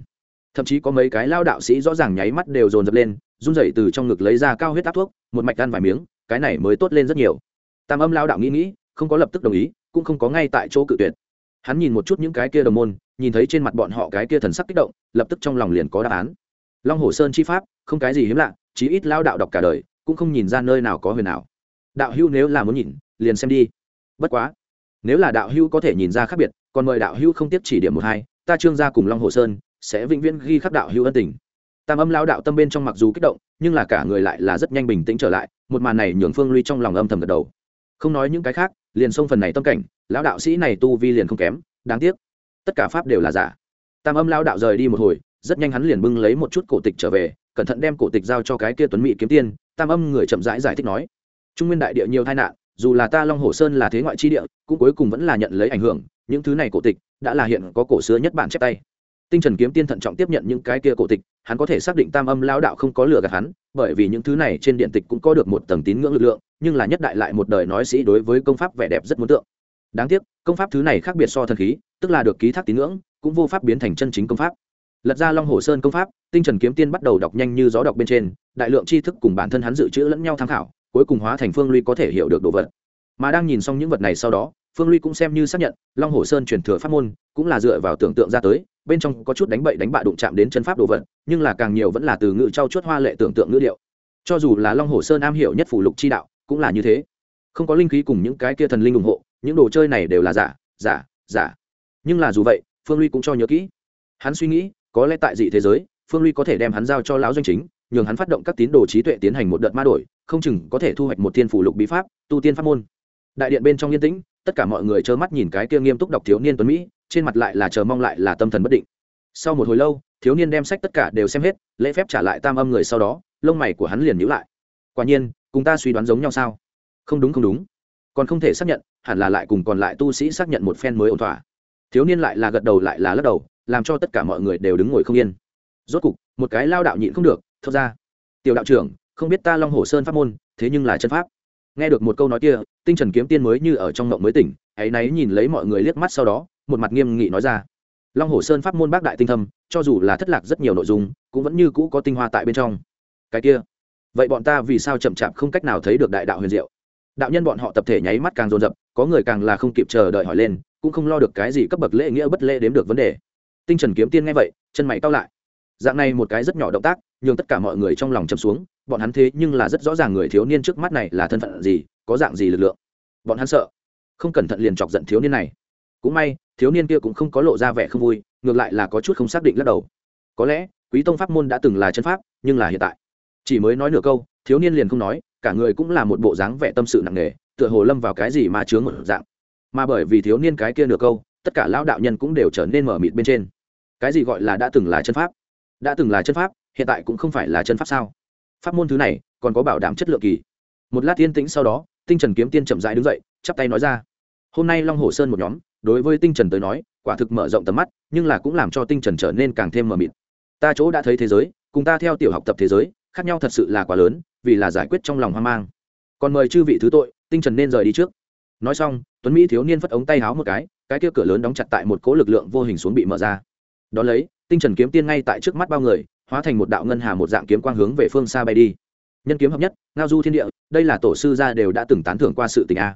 thậm chí có mấy cái lao đạo sĩ rõ ràng nháy mắt đều dồn dập lên, run rẩy từ trong ngực lấy ra cao huyết áp thuốc, một mạch ăn vài miếng, cái này mới tốt lên rất nhiều. Tam âm lao đạo nghĩ nghĩ, không có lập tức đồng ý, cũng không có ngay tại chỗ cự tuyệt. Hắn nhìn một chút những cái kia đồng môn, nhìn thấy trên mặt bọn họ cái kia thần sắc kích động, lập tức trong lòng liền có đáp án. Long hồ sơn chi pháp, không cái gì hiếm lạ, chí ít lao đạo đọc cả đời, cũng không nhìn ra nơi nào có huyền nào đạo hưu nếu là muốn nhìn, liền xem đi. Bất quá, nếu là đạo hưu có thể nhìn ra khác biệt, còn mời đạo hưu không tiếp chỉ điểm một hai, ta trương gia cùng long hồ sơn sẽ vĩnh viễn ghi khắc đạo hữu ân tình. Tam âm lao đạo tâm bên trong mặc dù kích động nhưng là cả người lại là rất nhanh bình tĩnh trở lại một màn này nhường phương ly trong lòng âm thầm gật đầu. Không nói những cái khác liền xông phần này tâm cảnh lão đạo sĩ này tu vi liền không kém đáng tiếc. Tất cả pháp đều là giả. Tam âm lao đạo rời đi một hồi rất nhanh hắn liền bưng lấy một chút cổ tịch trở về cẩn thận đem cổ tịch giao cho cái kia tuấn mỹ kiếm tiên tam âm người chậm rãi giải, giải thích nói trung nguyên đại địa nhiều tai nạn dù là ta long hồ sơn là thế ngoại chi địa cũng cuối cùng vẫn là nhận lấy ảnh hưởng những thứ này cổ tịch đã là hiện có cổ xưa nhất bản chép tay tinh trần kiếm tiên thận trọng tiếp nhận những cái kia cổ tịch, hắn có thể xác định tam âm lao đạo không có lừa gạt hắn, bởi vì những thứ này trên điện tịch cũng có được một tầng tín ngưỡng lực lượng, nhưng là nhất đại lại một đời nói sĩ đối với công pháp vẻ đẹp rất muốn tượng. Đáng tiếc, công pháp thứ này khác biệt so thần khí, tức là được ký thác tín ngưỡng, cũng vô pháp biến thành chân chính công pháp. Lật ra long hồ sơn công pháp, tinh trần kiếm tiên bắt đầu đọc nhanh như gió đọc bên trên, đại lượng tri thức cùng bản thân hắn dự trữ lẫn nhau tham khảo, cuối cùng hóa thành phương ly có thể hiểu được đồ vật. Mà đang nhìn xong những vật này sau đó phương ly cũng xem như xác nhận, long hồ sơn truyền thừa pháp môn cũng là dựa vào tưởng tượng ra tới, bên trong có chút đánh bậy đánh bạ đụng chạm đến chân pháp đồ vật, nhưng là càng nhiều vẫn là từ ngữ trau chuốt hoa lệ tưởng tượng ngữ điệu. Cho dù là long hồ sơn am hiểu nhất phủ lục chi đạo, cũng là như thế. Không có linh khí cùng những cái kia thần linh ủng hộ, những đồ chơi này đều là giả giả giả. Nhưng là dù vậy, phương ly cũng cho nhớ kỹ. Hắn suy nghĩ, có lẽ tại dị thế giới, phương ly có thể đem hắn giao cho lão doanh chính, nhường hắn phát động các tín đồ trí tuệ tiến hành một đợt ma đổi, không chừng có thể thu hoạch một thiên phủ lục bí pháp, tu tiên pháp môn. Đại điện bên trong yên tĩnh tất cả mọi người trơ mắt nhìn cái kia nghiêm túc đọc thiếu niên tuấn mỹ, trên mặt lại là chờ mong lại là tâm thần bất định. Sau một hồi lâu, thiếu niên đem sách tất cả đều xem hết, lễ phép trả lại tam âm người sau đó, lông mày của hắn liền nhíu lại. Quả nhiên, cùng ta suy đoán giống nhau sao? Không đúng không đúng. Còn không thể xác nhận, hẳn là lại cùng còn lại tu sĩ xác nhận một phen mới ổn thỏa. Thiếu niên lại là gật đầu lại là lắc đầu, làm cho tất cả mọi người đều đứng ngồi không yên. Rốt cục, một cái lao đạo nhịn không được thật ra. Tiểu đạo trưởng, không biết ta long hồ sơn pháp môn, thế nhưng là chân pháp nghe được một câu nói kia, tinh trần kiếm tiên mới như ở trong mộng mới tỉnh, ấy náy nhìn lấy mọi người liếc mắt sau đó, một mặt nghiêm nghị nói ra. Long hồ sơn pháp môn bác đại tinh thâm, cho dù là thất lạc rất nhiều nội dung, cũng vẫn như cũ có tinh hoa tại bên trong. Cái kia, vậy bọn ta vì sao chậm chạp không cách nào thấy được đại đạo huyền diệu? Đạo nhân bọn họ tập thể nháy mắt càng dồn dập, có người càng là không kịp chờ đợi hỏi lên, cũng không lo được cái gì cấp bậc lễ nghĩa bất lễ đếm được vấn đề. Tinh trần kiếm tiên nghe vậy, chân mày cao lại. Dạng này một cái rất nhỏ động tác, nhường tất cả mọi người trong lòng chầm xuống bọn hắn thế nhưng là rất rõ ràng người thiếu niên trước mắt này là thân phận gì, có dạng gì lực lượng. Bọn hắn sợ, không cẩn thận liền chọc giận thiếu niên này. Cũng may, thiếu niên kia cũng không có lộ ra vẻ không vui, ngược lại là có chút không xác định lắc đầu. Có lẽ, quý tông pháp môn đã từng là chân pháp, nhưng là hiện tại. Chỉ mới nói nửa câu, thiếu niên liền không nói, cả người cũng là một bộ dáng vẻ tâm sự nặng nề, tựa hồ lâm vào cái gì mà chướng một dạng. Mà bởi vì thiếu niên cái kia nửa câu, tất cả lão đạo nhân cũng đều trở nên mở mịt bên trên. Cái gì gọi là đã từng là chân pháp? Đã từng là chân pháp, hiện tại cũng không phải là chân pháp sao? Pháp môn thứ này còn có bảo đảm chất lượng kỳ. Một lát yên tĩnh sau đó, tinh trần kiếm tiên chậm rãi đứng dậy, chắp tay nói ra. Hôm nay long hồ sơn một nhóm, đối với tinh trần tới nói, quả thực mở rộng tầm mắt, nhưng là cũng làm cho tinh trần trở nên càng thêm mờ mịt. Ta chỗ đã thấy thế giới, cùng ta theo tiểu học tập thế giới, khác nhau thật sự là quá lớn, vì là giải quyết trong lòng hoang mang. Còn mời chư vị thứ tội, tinh trần nên rời đi trước. Nói xong, tuấn mỹ thiếu niên phất ống tay háo một cái cái kia cửa lớn đóng chặt tại một cố lực lượng vô hình xuống bị mở ra. Đón lấy, tinh trần kiếm tiên ngay tại trước mắt bao người hóa thành một đạo ngân hà một dạng kiếm quang hướng về phương xa bay đi. Nhân kiếm hợp nhất, ngao du thiên địa, đây là tổ sư gia đều đã từng tán thưởng qua sự tình a.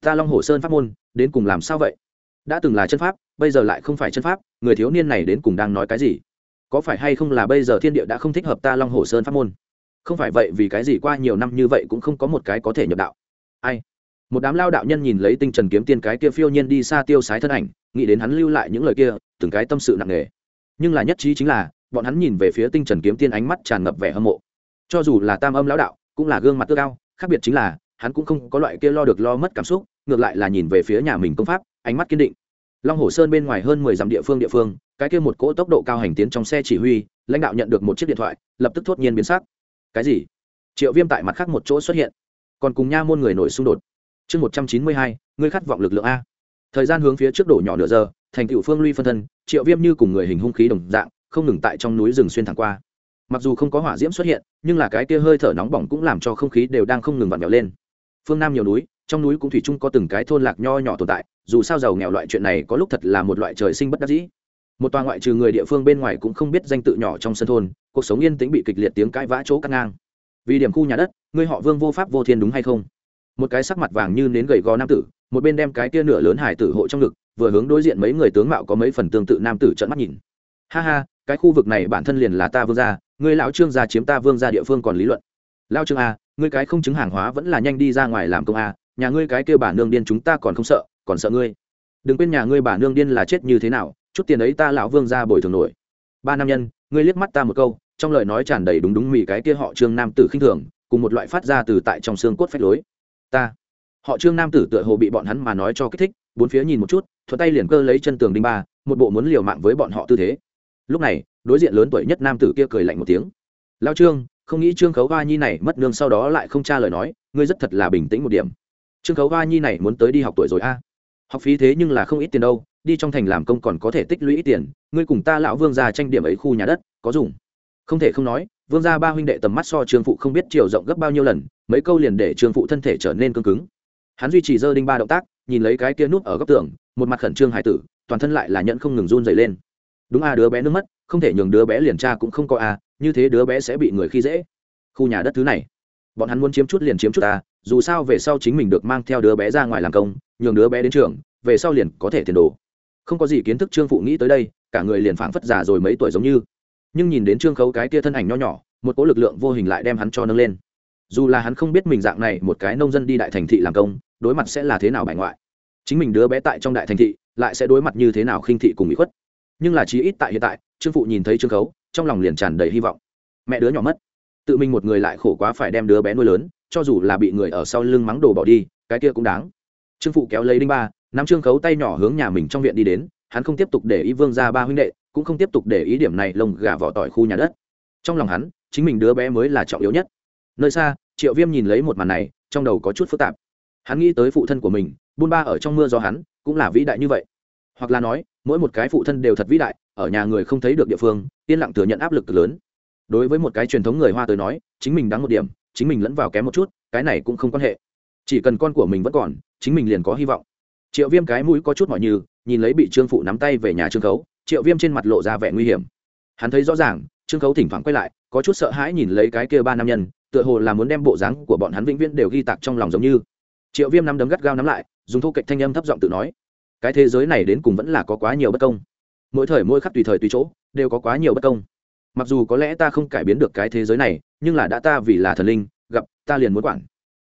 Ta long hồ sơn pháp môn, đến cùng làm sao vậy? Đã từng là chân pháp, bây giờ lại không phải chân pháp, người thiếu niên này đến cùng đang nói cái gì? Có phải hay không là bây giờ thiên địa đã không thích hợp ta long hồ sơn pháp môn? Không phải vậy vì cái gì qua nhiều năm như vậy cũng không có một cái có thể nhập đạo. Ai? Một đám lao đạo nhân nhìn lấy tinh trần kiếm tiên cái kia phiêu nhiên đi xa tiêu sái thân ảnh, nghĩ đến hắn lưu lại những lời kia, từng cái tâm sự nặng nề. Nhưng là nhất trí chính là bọn hắn nhìn về phía tinh trần kiếm tiên ánh mắt tràn ngập vẻ hâm mộ. Cho dù là tam âm lão đạo, cũng là gương mặt tước cao khác biệt chính là, hắn cũng không có loại kia lo được lo mất cảm xúc, ngược lại là nhìn về phía nhà mình công pháp, ánh mắt kiên định. Long hồ sơn bên ngoài hơn mười dặm địa phương địa phương, cái kia một cỗ tốc độ cao hành tiến trong xe chỉ huy, lãnh đạo nhận được một chiếc điện thoại, lập tức thốt nhiên biến sắc. Cái gì? Triệu viêm tại mặt khác một chỗ xuất hiện. Còn cùng nha môn người nổi xung đột. Chương một trăm chín mươi hai, ngươi khát vọng lực lượng a. Thời gian hướng phía trước đổ nhỏ nửa giờ, thành cựu phương ly phân thân, triệu viêm như cùng người hình hung khí đồng dạng không ngừng tại trong núi rừng xuyên thẳng qua. Mặc dù không có hỏa diễm xuất hiện, nhưng là cái kia hơi thở nóng bỏng cũng làm cho không khí đều đang không ngừng vặn vẹo lên. Phương nam nhiều núi, trong núi cũng thủy chung có từng cái thôn lạc nho nhỏ tồn tại, dù sao giàu nghèo loại chuyện này có lúc thật là một loại trời sinh bất đắc dĩ. Một tòa ngoại trừ người địa phương bên ngoài cũng không biết danh tự nhỏ trong sân thôn, cuộc sống yên tĩnh bị kịch liệt tiếng cãi vã chỗ cắt ngang. Vì điểm khu nhà đất, người họ vương vô pháp vô thiên đúng hay không? Một cái sắc mặt vàng như nến gầy gò nam tử, một bên đem cái tia nửa lớn hải tử hộ trong ngực, vừa hướng đối diện mấy người tướng mạo có mấy phần tương tự nam tử trợn mắt nhìn. Ha ha cái khu vực này bản thân liền là ta vương gia, ngươi lão trương gia chiếm ta vương gia địa phương còn lý luận. Lao trương a, ngươi cái không chứng hàng hóa vẫn là nhanh đi ra ngoài làm công a, nhà ngươi cái kêu bà nương điên chúng ta còn không sợ, còn sợ ngươi. Đừng quên nhà ngươi bà nương điên là chết như thế nào, chút tiền ấy ta lão vương ra bồi thường nổi. Ba nam nhân, ngươi liếc mắt ta một câu, trong lời nói tràn đầy đúng đúng mì cái kia họ trương nam tử khinh thường, cùng một loại phát ra từ tại trong xương cốt phách lối. Ta, họ trương nam tử tựa hồ bị bọn hắn mà nói cho kích thích, bốn phía nhìn một chút, thuận tay liền cơ lấy chân tường đinh ba, một bộ muốn liều mạng với bọn họ tư thế lúc này, đối diện lớn tuổi nhất nam tử kia cười lạnh một tiếng. Lao trương, không nghĩ trương khấu hoa nhi này mất nương sau đó lại không tra lời nói, ngươi rất thật là bình tĩnh một điểm. Trương khấu hoa nhi này muốn tới đi học tuổi rồi a. Học phí thế nhưng là không ít tiền đâu, đi trong thành làm công còn có thể tích lũy ít tiền, ngươi cùng ta lão vương gia tranh điểm ấy khu nhà đất, có dùng. Không thể không nói, vương gia ba huynh đệ tầm mắt so trương phụ không biết chiều rộng gấp bao nhiêu lần, mấy câu liền để trương phụ thân thể trở nên cương cứng. Hắn duy trì dơ đinh ba động tác, nhìn lấy cái kia núp ở góc tường, một mặt khẩn trương hải tử, toàn thân lại là nhận không ngừng run dày lên đúng a, đứa bé nước mất, không thể nhường đứa bé liền cha cũng không có a, như thế đứa bé sẽ bị người khi dễ. Khu nhà đất thứ này. Bọn hắn muốn chiếm chút liền chiếm chút ta dù sao về sau chính mình được mang theo đứa bé ra ngoài làm công, nhường đứa bé đến trường, về sau liền có thể tiền đồ. Không có gì kiến thức trương phụ nghĩ tới đây, cả người liền phảng phất già rồi mấy tuổi giống như. Nhưng nhìn đến trương khấu cái kia thân ảnh nho nhỏ, một cỗ lực lượng vô hình lại đem hắn cho nâng lên. Dù là hắn không biết mình dạng này một cái nông dân đi đại thành thị làm công, đối mặt sẽ là thế nào bài ngoại. Chính mình đứa bé tại trong đại thành thị, lại sẽ đối mặt như thế nào khinh thị cùng bị khuất nhưng là chí ít tại hiện tại, trương phụ nhìn thấy trương khấu, trong lòng liền tràn đầy hy vọng. Mẹ đứa nhỏ mất. Tự mình một người lại khổ quá phải đem đứa bé nuôi lớn, cho dù là bị người ở sau lưng mắng đồ bỏ đi, cái kia cũng đáng. Trương phụ kéo lấy đinh ba, nắm trương khấu tay nhỏ hướng nhà mình trong viện đi đến, hắn không tiếp tục để ý vương ra ba huynh đệ, cũng không tiếp tục để ý điểm này lồng gà vỏ tỏi khu nhà đất. Trong lòng hắn, chính mình đứa bé mới là trọng yếu nhất. Nơi xa, triệu viêm nhìn lấy một màn này, trong đầu có chút phức tạp. Hắn nghĩ tới phụ thân của mình, buôn ba ở trong mưa do hắn, cũng là vĩ đại như vậy hoặc là nói, mỗi một cái phụ thân đều thật vĩ đại, ở nhà người không thấy được địa phương, yên lặng thừa nhận áp lực cực lớn. Đối với một cái truyền thống người hoa tới nói, chính mình đáng một điểm, chính mình lẫn vào kém một chút, cái này cũng không quan hệ. Chỉ cần con của mình vẫn còn, chính mình liền có hy vọng. Triệu viêm cái mũi có chút mọi như, nhìn lấy bị trương phụ nắm tay về nhà trương khấu, triệu viêm trên mặt lộ ra vẻ nguy hiểm. Hắn thấy rõ ràng, trương khấu thỉnh thoảng quay lại, có chút sợ hãi nhìn lấy cái kia ba nam nhân, tựa hồ là muốn đem bộ dáng của bọn hắn vĩnh viễn đều ghi tạc trong lòng giống như. Triệu viêm nắm đấm gắt gao nắm lại, dùng thô kệch thanh âm thấp giọng tự nói cái thế giới này đến cùng vẫn là có quá nhiều bất công. Mỗi thời mỗi khắc tùy thời tùy chỗ, đều có quá nhiều bất công. Mặc dù có lẽ ta không cải biến được cái thế giới này, nhưng là đã ta vì là thần linh, gặp, ta liền muốn quản.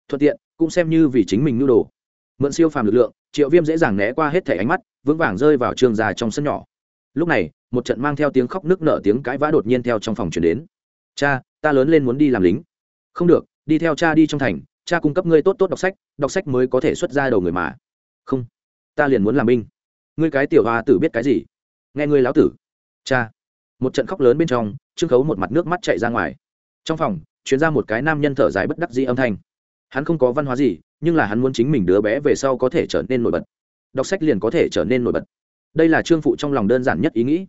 Thuận tiện, cũng xem như vì chính mình nhu đồ. Mượn siêu phàm lực lượng, triệu viêm dễ dàng né qua hết thẻ ánh mắt, vững vàng rơi vào trường già trong sân nhỏ. Lúc này, một trận mang theo tiếng khóc nước nở tiếng cãi vã đột nhiên theo trong phòng chuyển đến. Cha, ta lớn lên muốn đi làm lính. Không được, đi theo cha đi trong thành, cha cung cấp ngươi tốt tốt đọc sách đọc sách mới có thể xuất ra đầu người mà. Không ta liền muốn làm binh. Ngươi cái tiểu hoa tử biết cái gì? Nghe ngươi láo tử. Cha. Một trận khóc lớn bên trong, trương khấu một mặt nước mắt chạy ra ngoài. Trong phòng chuyến ra một cái nam nhân thở dài bất đắc dĩ âm thanh. Hắn không có văn hóa gì, nhưng là hắn muốn chính mình đứa bé về sau có thể trở nên nổi bật. Đọc sách liền có thể trở nên nổi bật. Đây là trương phụ trong lòng đơn giản nhất ý nghĩ.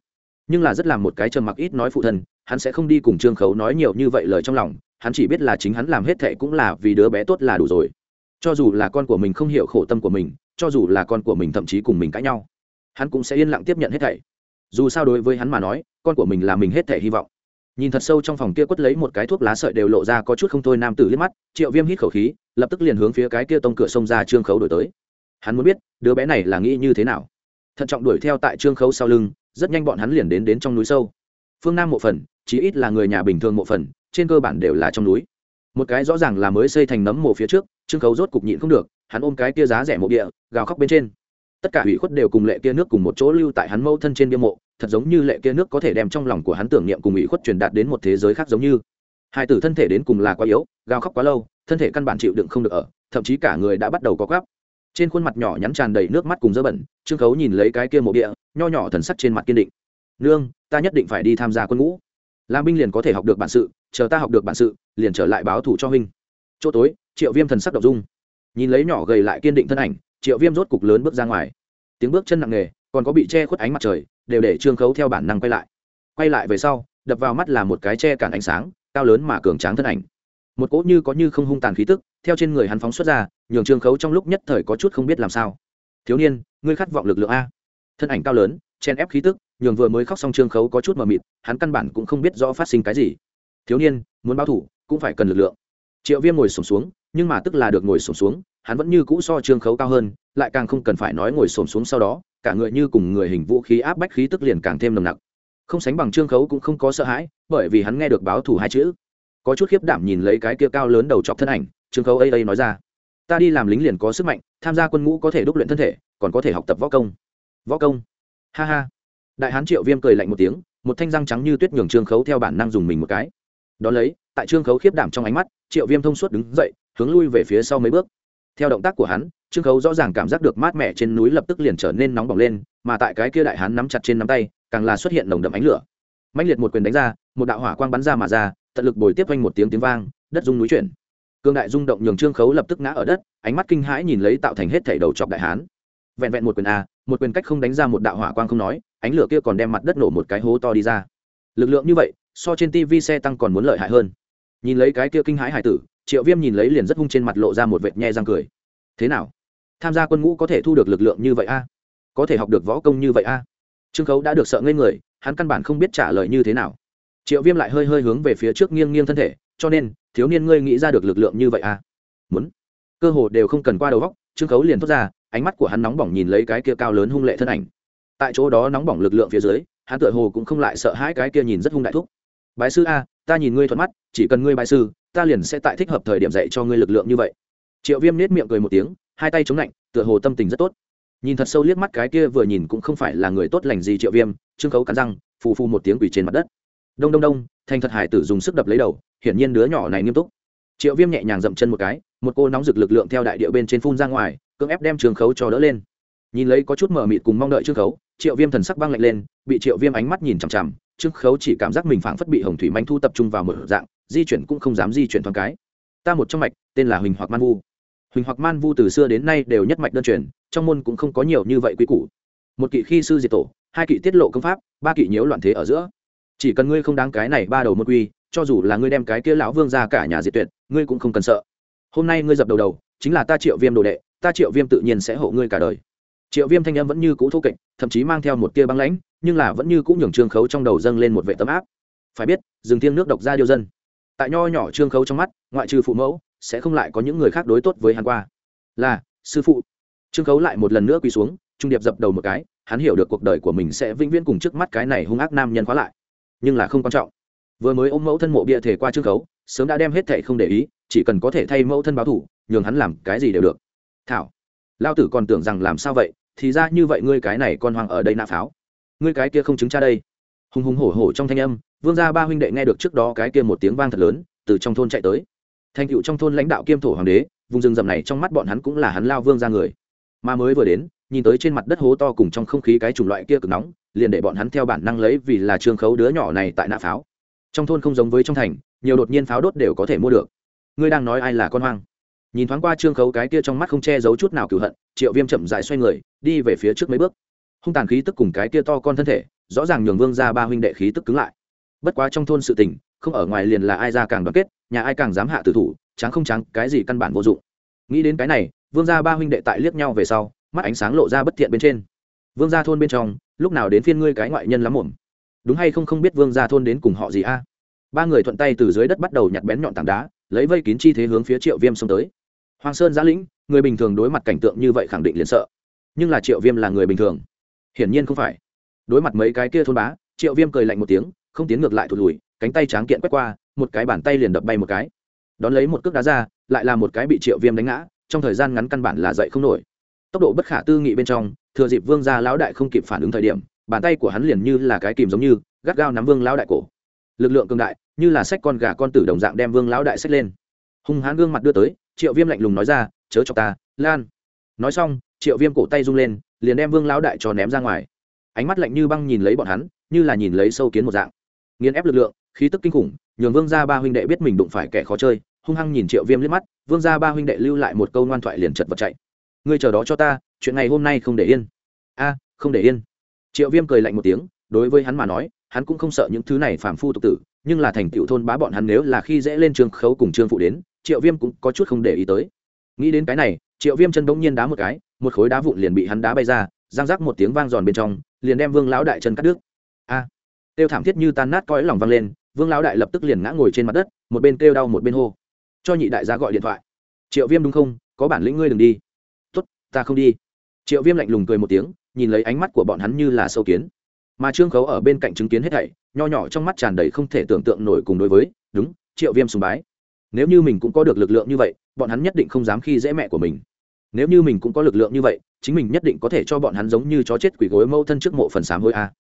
Nhưng là rất là một cái trầm mặc ít nói phụ thân, hắn sẽ không đi cùng trương khấu nói nhiều như vậy lời trong lòng, hắn chỉ biết là chính hắn làm hết thệ cũng là vì đứa bé tốt là đủ rồi. Cho dù là con của mình không hiểu khổ tâm của mình cho dù là con của mình thậm chí cùng mình cãi nhau, hắn cũng sẽ yên lặng tiếp nhận hết thảy. Dù sao đối với hắn mà nói, con của mình là mình hết thảy hy vọng. Nhìn thật sâu trong phòng kia quất lấy một cái thuốc lá sợi đều lộ ra có chút không thôi nam tử liếc mắt, triệu viêm hít khẩu khí, lập tức liền hướng phía cái kia tông cửa sông ra trương khấu đổi tới. Hắn muốn biết, đứa bé này là nghĩ như thế nào? Thận trọng đuổi theo tại trương khấu sau lưng, rất nhanh bọn hắn liền đến đến trong núi sâu. Phương nam mộ phần, chí ít là người nhà bình thường mộ phần, trên cơ bản đều là trong núi. Một cái rõ ràng là mới xây thành nấm mộ phía trước, trương khấu rốt cục nhịn không được hắn ôm cái kia giá rẻ mộ địa, gào khóc bên trên. Tất cả hủy khuất đều cùng lệ kia nước cùng một chỗ lưu tại hắn mâu thân trên bia mộ, thật giống như lệ kia nước có thể đem trong lòng của hắn tưởng niệm cùng ủy khuất truyền đạt đến một thế giới khác giống như. Hai tử thân thể đến cùng là quá yếu, gào khóc quá lâu, thân thể căn bản chịu đựng không được ở, thậm chí cả người đã bắt đầu có gắp trên khuôn mặt nhỏ nhắn tràn đầy nước mắt cùng dơ bẩn, trương khấu nhìn lấy cái kia mộ địa, nho nhỏ thần sắc trên mặt kiên định. Nương, ta nhất định phải đi tham gia quân ngũ. Làm binh liền có thể học được bản sự, chờ ta học được bản sự, liền trở lại báo thủ cho huynh. Chỗ tối, triệu viêm thần sắc đ dung nhìn lấy nhỏ gầy lại kiên định thân ảnh, triệu viêm rốt cục lớn bước ra ngoài. Tiếng bước chân nặng nề, còn có bị che khuất ánh mặt trời, đều để trương khấu theo bản năng quay lại. Quay lại về sau, đập vào mắt là một cái che cản ánh sáng, cao lớn mà cường tráng thân ảnh. Một cỗ như có như không hung tàn khí tức, theo trên người hắn phóng xuất ra, nhường trương khấu trong lúc nhất thời có chút không biết làm sao. Thiếu niên, ngươi khát vọng lực lượng a? Thân ảnh cao lớn, chen ép khí tức, nhường vừa mới khóc xong trương khấu có chút mờ mịt, hắn căn bản cũng không biết rõ phát sinh cái gì. Thiếu niên, muốn báo thủ, cũng phải cần lực lượng. Triệu viêm ngồi sổm xuống nhưng mà tức là được ngồi xổm xuống, hắn vẫn như cũ so trương khấu cao hơn, lại càng không cần phải nói ngồi xổm xuống sau đó, cả người như cùng người hình vũ khí áp bách khí tức liền càng thêm nồng nặc. Không sánh bằng trương khấu cũng không có sợ hãi, bởi vì hắn nghe được báo thủ hai chữ. Có chút khiếp đảm nhìn lấy cái kia cao lớn đầu chọc thân ảnh, trương khấu ây ây nói ra, ta đi làm lính liền có sức mạnh, tham gia quân ngũ có thể đúc luyện thân thể, còn có thể học tập võ công. Võ công? Ha ha. Đại hán triệu viêm cười lạnh một tiếng, một thanh răng trắng như tuyết nhường trương khấu theo bản năng dùng mình một cái. Đ ó lấy, tại trương khấu khiếp đảm trong ánh mắt, triệu viêm thông suốt đứng dậy hướng lui về phía sau mấy bước. Theo động tác của hắn, trương khấu rõ ràng cảm giác được mát mẻ trên núi lập tức liền trở nên nóng bỏng lên, mà tại cái kia đại hán nắm chặt trên nắm tay, càng là xuất hiện nồng đậm ánh lửa. Mạnh liệt một quyền đánh ra, một đạo hỏa quang bắn ra mà ra, tận lực bồi tiếp quanh một tiếng tiếng vang, đất rung núi chuyển. Cương đại rung động nhường trương khấu lập tức ngã ở đất, ánh mắt kinh hãi nhìn lấy tạo thành hết thảy đầu chọc đại hán. Vẹn vẹn một quyền a, một quyền cách không đánh ra một đạo hỏa quang không nói, ánh lửa kia còn đem mặt đất nổ một cái hố to đi ra. Lực lượng như vậy, so trên tivi xe tăng còn muốn lợi hại hơn. Nhìn lấy cái kia kinh hãi hải tử triệu viêm nhìn lấy liền rất hung trên mặt lộ ra một vệt nhe răng cười. Thế nào? Tham gia quân ngũ có thể thu được lực lượng như vậy a? Có thể học được võ công như vậy a? Trương khấu đã được sợ ngây người, hắn căn bản không biết trả lời như thế nào. Triệu viêm lại hơi hơi hướng về phía trước nghiêng nghiêng thân thể, cho nên, thiếu niên, ngươi nghĩ ra được lực lượng như vậy a? Muốn. Cơ hồ đều không cần qua đầu góc trương khấu liền thốt ra, ánh mắt của hắn nóng bỏng nhìn lấy cái kia cao lớn hung lệ thân ảnh. Tại chỗ đó nóng bỏng lực lượng phía dưới, hắn tựa hồ cũng không lại sợ hãi cái kia nhìn rất hung đại thúc. Bái sư a, ta nhìn ngươi thuận mắt, chỉ cần ngươi bái sư ta liền sẽ tại thích hợp thời điểm dạy cho ngươi lực lượng như vậy. Triệu viêm nết miệng cười một tiếng, hai tay chống lạnh, tựa hồ tâm tình rất tốt. Nhìn thật sâu liếc mắt cái kia vừa nhìn cũng không phải là người tốt lành gì triệu viêm, trương khấu cắn răng, phù phù một tiếng quỷ trên mặt đất. Đông đông đông, thành thật hải tử dùng sức đập lấy đầu, hiển nhiên đứa nhỏ này nghiêm túc. Triệu viêm nhẹ nhàng dậm chân một cái, một cô nóng rực lực lượng theo đại địa bên trên phun ra ngoài, cưỡng ép đem trương khấu cho đỡ lên. Nhìn lấy có chút mờ mịt cùng mong đợi trương khấu, triệu viêm thần sắc băng lạnh lên, bị triệu viêm ánh mắt nhìn chằm chằm, trương khấu chỉ cảm giác mình phảng phất bị hồng thủy manh thu tập trung vào một dạng di chuyển cũng không dám di chuyển thoáng cái. Ta một trong mạch, tên là huỳnh hoặc man vu. Huỳnh hoặc man vu từ xưa đến nay đều nhất mạch đơn truyền, trong môn cũng không có nhiều như vậy quy củ. Một kỵ khi sư diệt tổ, hai kỵ tiết lộ công pháp, ba kỵ nhiễu loạn thế ở giữa. Chỉ cần ngươi không đáng cái này ba đầu một quy, cho dù là ngươi đem cái kia lão vương ra cả nhà diệt tuyệt, ngươi cũng không cần sợ. Hôm nay ngươi dập đầu đầu, chính là ta triệu viêm đồ đệ, ta triệu viêm tự nhiên sẽ hộ ngươi cả đời. Triệu viêm thanh âm vẫn như cũ thô kệch, thậm chí mang theo một tia băng lãnh, nhưng là vẫn như cũ nhường trương khấu trong đầu dâng lên một vệ tấm áp. Phải biết dừng thiêng nước độc ra điêu dân tại nho nhỏ trương khấu trong mắt, ngoại trừ phụ mẫu, sẽ không lại có những người khác đối tốt với hắn qua. Là, sư phụ. Trương khấu lại một lần nữa quỳ xuống, trung điệp dập đầu một cái, hắn hiểu được cuộc đời của mình sẽ vĩnh viễn cùng trước mắt cái này hung ác nam nhân khóa lại. Nhưng là không quan trọng. Vừa mới ôm mẫu thân mộ bia thể qua trương khấu, sớm đã đem hết thệ không để ý, chỉ cần có thể thay mẫu thân báo thủ, nhường hắn làm cái gì đều được. Thảo lao tử còn tưởng rằng làm sao vậy, thì ra như vậy ngươi cái này con hoang ở đây nạ pháo. Ngươi cái kia không chứng cha đây. Hùng hùng hổ hổ trong thanh âm vương gia ba huynh đệ nghe được trước đó cái kia một tiếng vang thật lớn, từ trong thôn chạy tới. Thành cựu trong thôn lãnh đạo kiêm thổ hoàng đế, vùng rừng rậm này trong mắt bọn hắn cũng là hắn lao vương ra người. Mà mới vừa đến, nhìn tới trên mặt đất hố to cùng trong không khí cái chủng loại kia cực nóng, liền để bọn hắn theo bản năng lấy vì là trương khấu đứa nhỏ này tại nạ pháo. Trong thôn không giống với trong thành, nhiều đột nhiên pháo đốt đều có thể mua được. Ngươi đang nói ai là con hoang? Nhìn thoáng qua trương khấu cái kia trong mắt không che giấu chút nào cửu hận, triệu viêm chậm dại xoay người, đi về phía trước mấy bước. Hung tàn khí tức cùng cái kia to con thân thể, rõ ràng nhường vương ra ba huynh đệ khí tức cứng lại bất quá trong thôn sự tình, không ở ngoài liền là ai ra càng đoàn kết, nhà ai càng dám hạ tử thủ tráng không trắng, cái gì căn bản vô dụng. Nghĩ đến cái này, vương gia ba huynh đệ tại liếc nhau về sau, mắt ánh sáng lộ ra bất thiện bên trên. Vương gia thôn bên trong, lúc nào đến phiên ngươi cái ngoại nhân lắm muộn? Đúng hay không không biết vương gia thôn đến cùng họ gì a? Ba người thuận tay từ dưới đất bắt đầu nhặt bén nhọn tảng đá, lấy vây kín chi thế hướng phía triệu viêm xông tới. Hoàng sơn giã lĩnh, người bình thường đối mặt cảnh tượng như vậy khẳng định liền sợ. Nhưng là triệu viêm là người bình thường. Hiển nhiên không phải. Đối mặt mấy cái kia thôn bá, triệu viêm cười lạnh một tiếng không tiến ngược lại thụt lùi, cánh tay tráng kiện quét qua, một cái bàn tay liền đập bay một cái. Đón lấy một cước đá ra, lại là một cái bị triệu viêm đánh ngã, trong thời gian ngắn căn bản là dậy không nổi. Tốc độ bất khả tư nghị bên trong, thừa dịp vương gia lão đại không kịp phản ứng thời điểm, bàn tay của hắn liền như là cái kìm giống như, gắt gao nắm vương lão đại cổ. Lực lượng cường đại, như là sách con gà con tử đồng dạng đem vương lão đại sách lên. Hung hãn gương mặt đưa tới, triệu viêm lạnh lùng nói ra, chớ cho ta, lan. Nói xong, triệu viêm cổ tay rung lên, liền đem vương lão đại cho ném ra ngoài. Ánh mắt lạnh như băng nhìn lấy bọn hắn, như là nhìn lấy sâu kiến một dạng nghiền ép lực lượng, khí tức kinh khủng, nhường vương gia ba huynh đệ biết mình đụng phải kẻ khó chơi, hung hăng nhìn triệu viêm liếc mắt, vương gia ba huynh đệ lưu lại một câu ngoan thoại liền chật vật chạy. Ngươi chờ đó cho ta, chuyện này hôm nay không để yên. A, không để yên. Triệu viêm cười lạnh một tiếng, đối với hắn mà nói, hắn cũng không sợ những thứ này phàm phu tục tử, nhưng là thành tựu thôn bá bọn hắn nếu là khi dễ lên trường khấu cùng trương phụ đến, triệu viêm cũng có chút không để ý tới. Nghĩ đến cái này, triệu viêm chân bỗng nhiên đá một cái, một khối đá vụn liền bị hắn đá bay ra giang rác một tiếng vang giòn bên trong, liền đem vương lão đại chân cắt đứt. A tiêu thảm thiết như tan nát cõi lòng vang lên, vương lão đại lập tức liền ngã ngồi trên mặt đất, một bên kêu đau một bên hô. Cho nhị đại gia gọi điện thoại. Triệu viêm đúng không? Có bản lĩnh ngươi đừng đi. Tốt, ta không đi. Triệu viêm lạnh lùng cười một tiếng, nhìn lấy ánh mắt của bọn hắn như là sâu kiến. Mà trương khấu ở bên cạnh chứng kiến hết thảy, nho nhỏ trong mắt tràn đầy không thể tưởng tượng nổi cùng đối với, đúng, triệu viêm sùng bái. Nếu như mình cũng có được lực lượng như vậy, bọn hắn nhất định không dám khi dễ mẹ của mình. Nếu như mình cũng có lực lượng như vậy, chính mình nhất định có thể cho bọn hắn giống như chó chết quỷ gối mâu thân trước mộ phần sám hôi a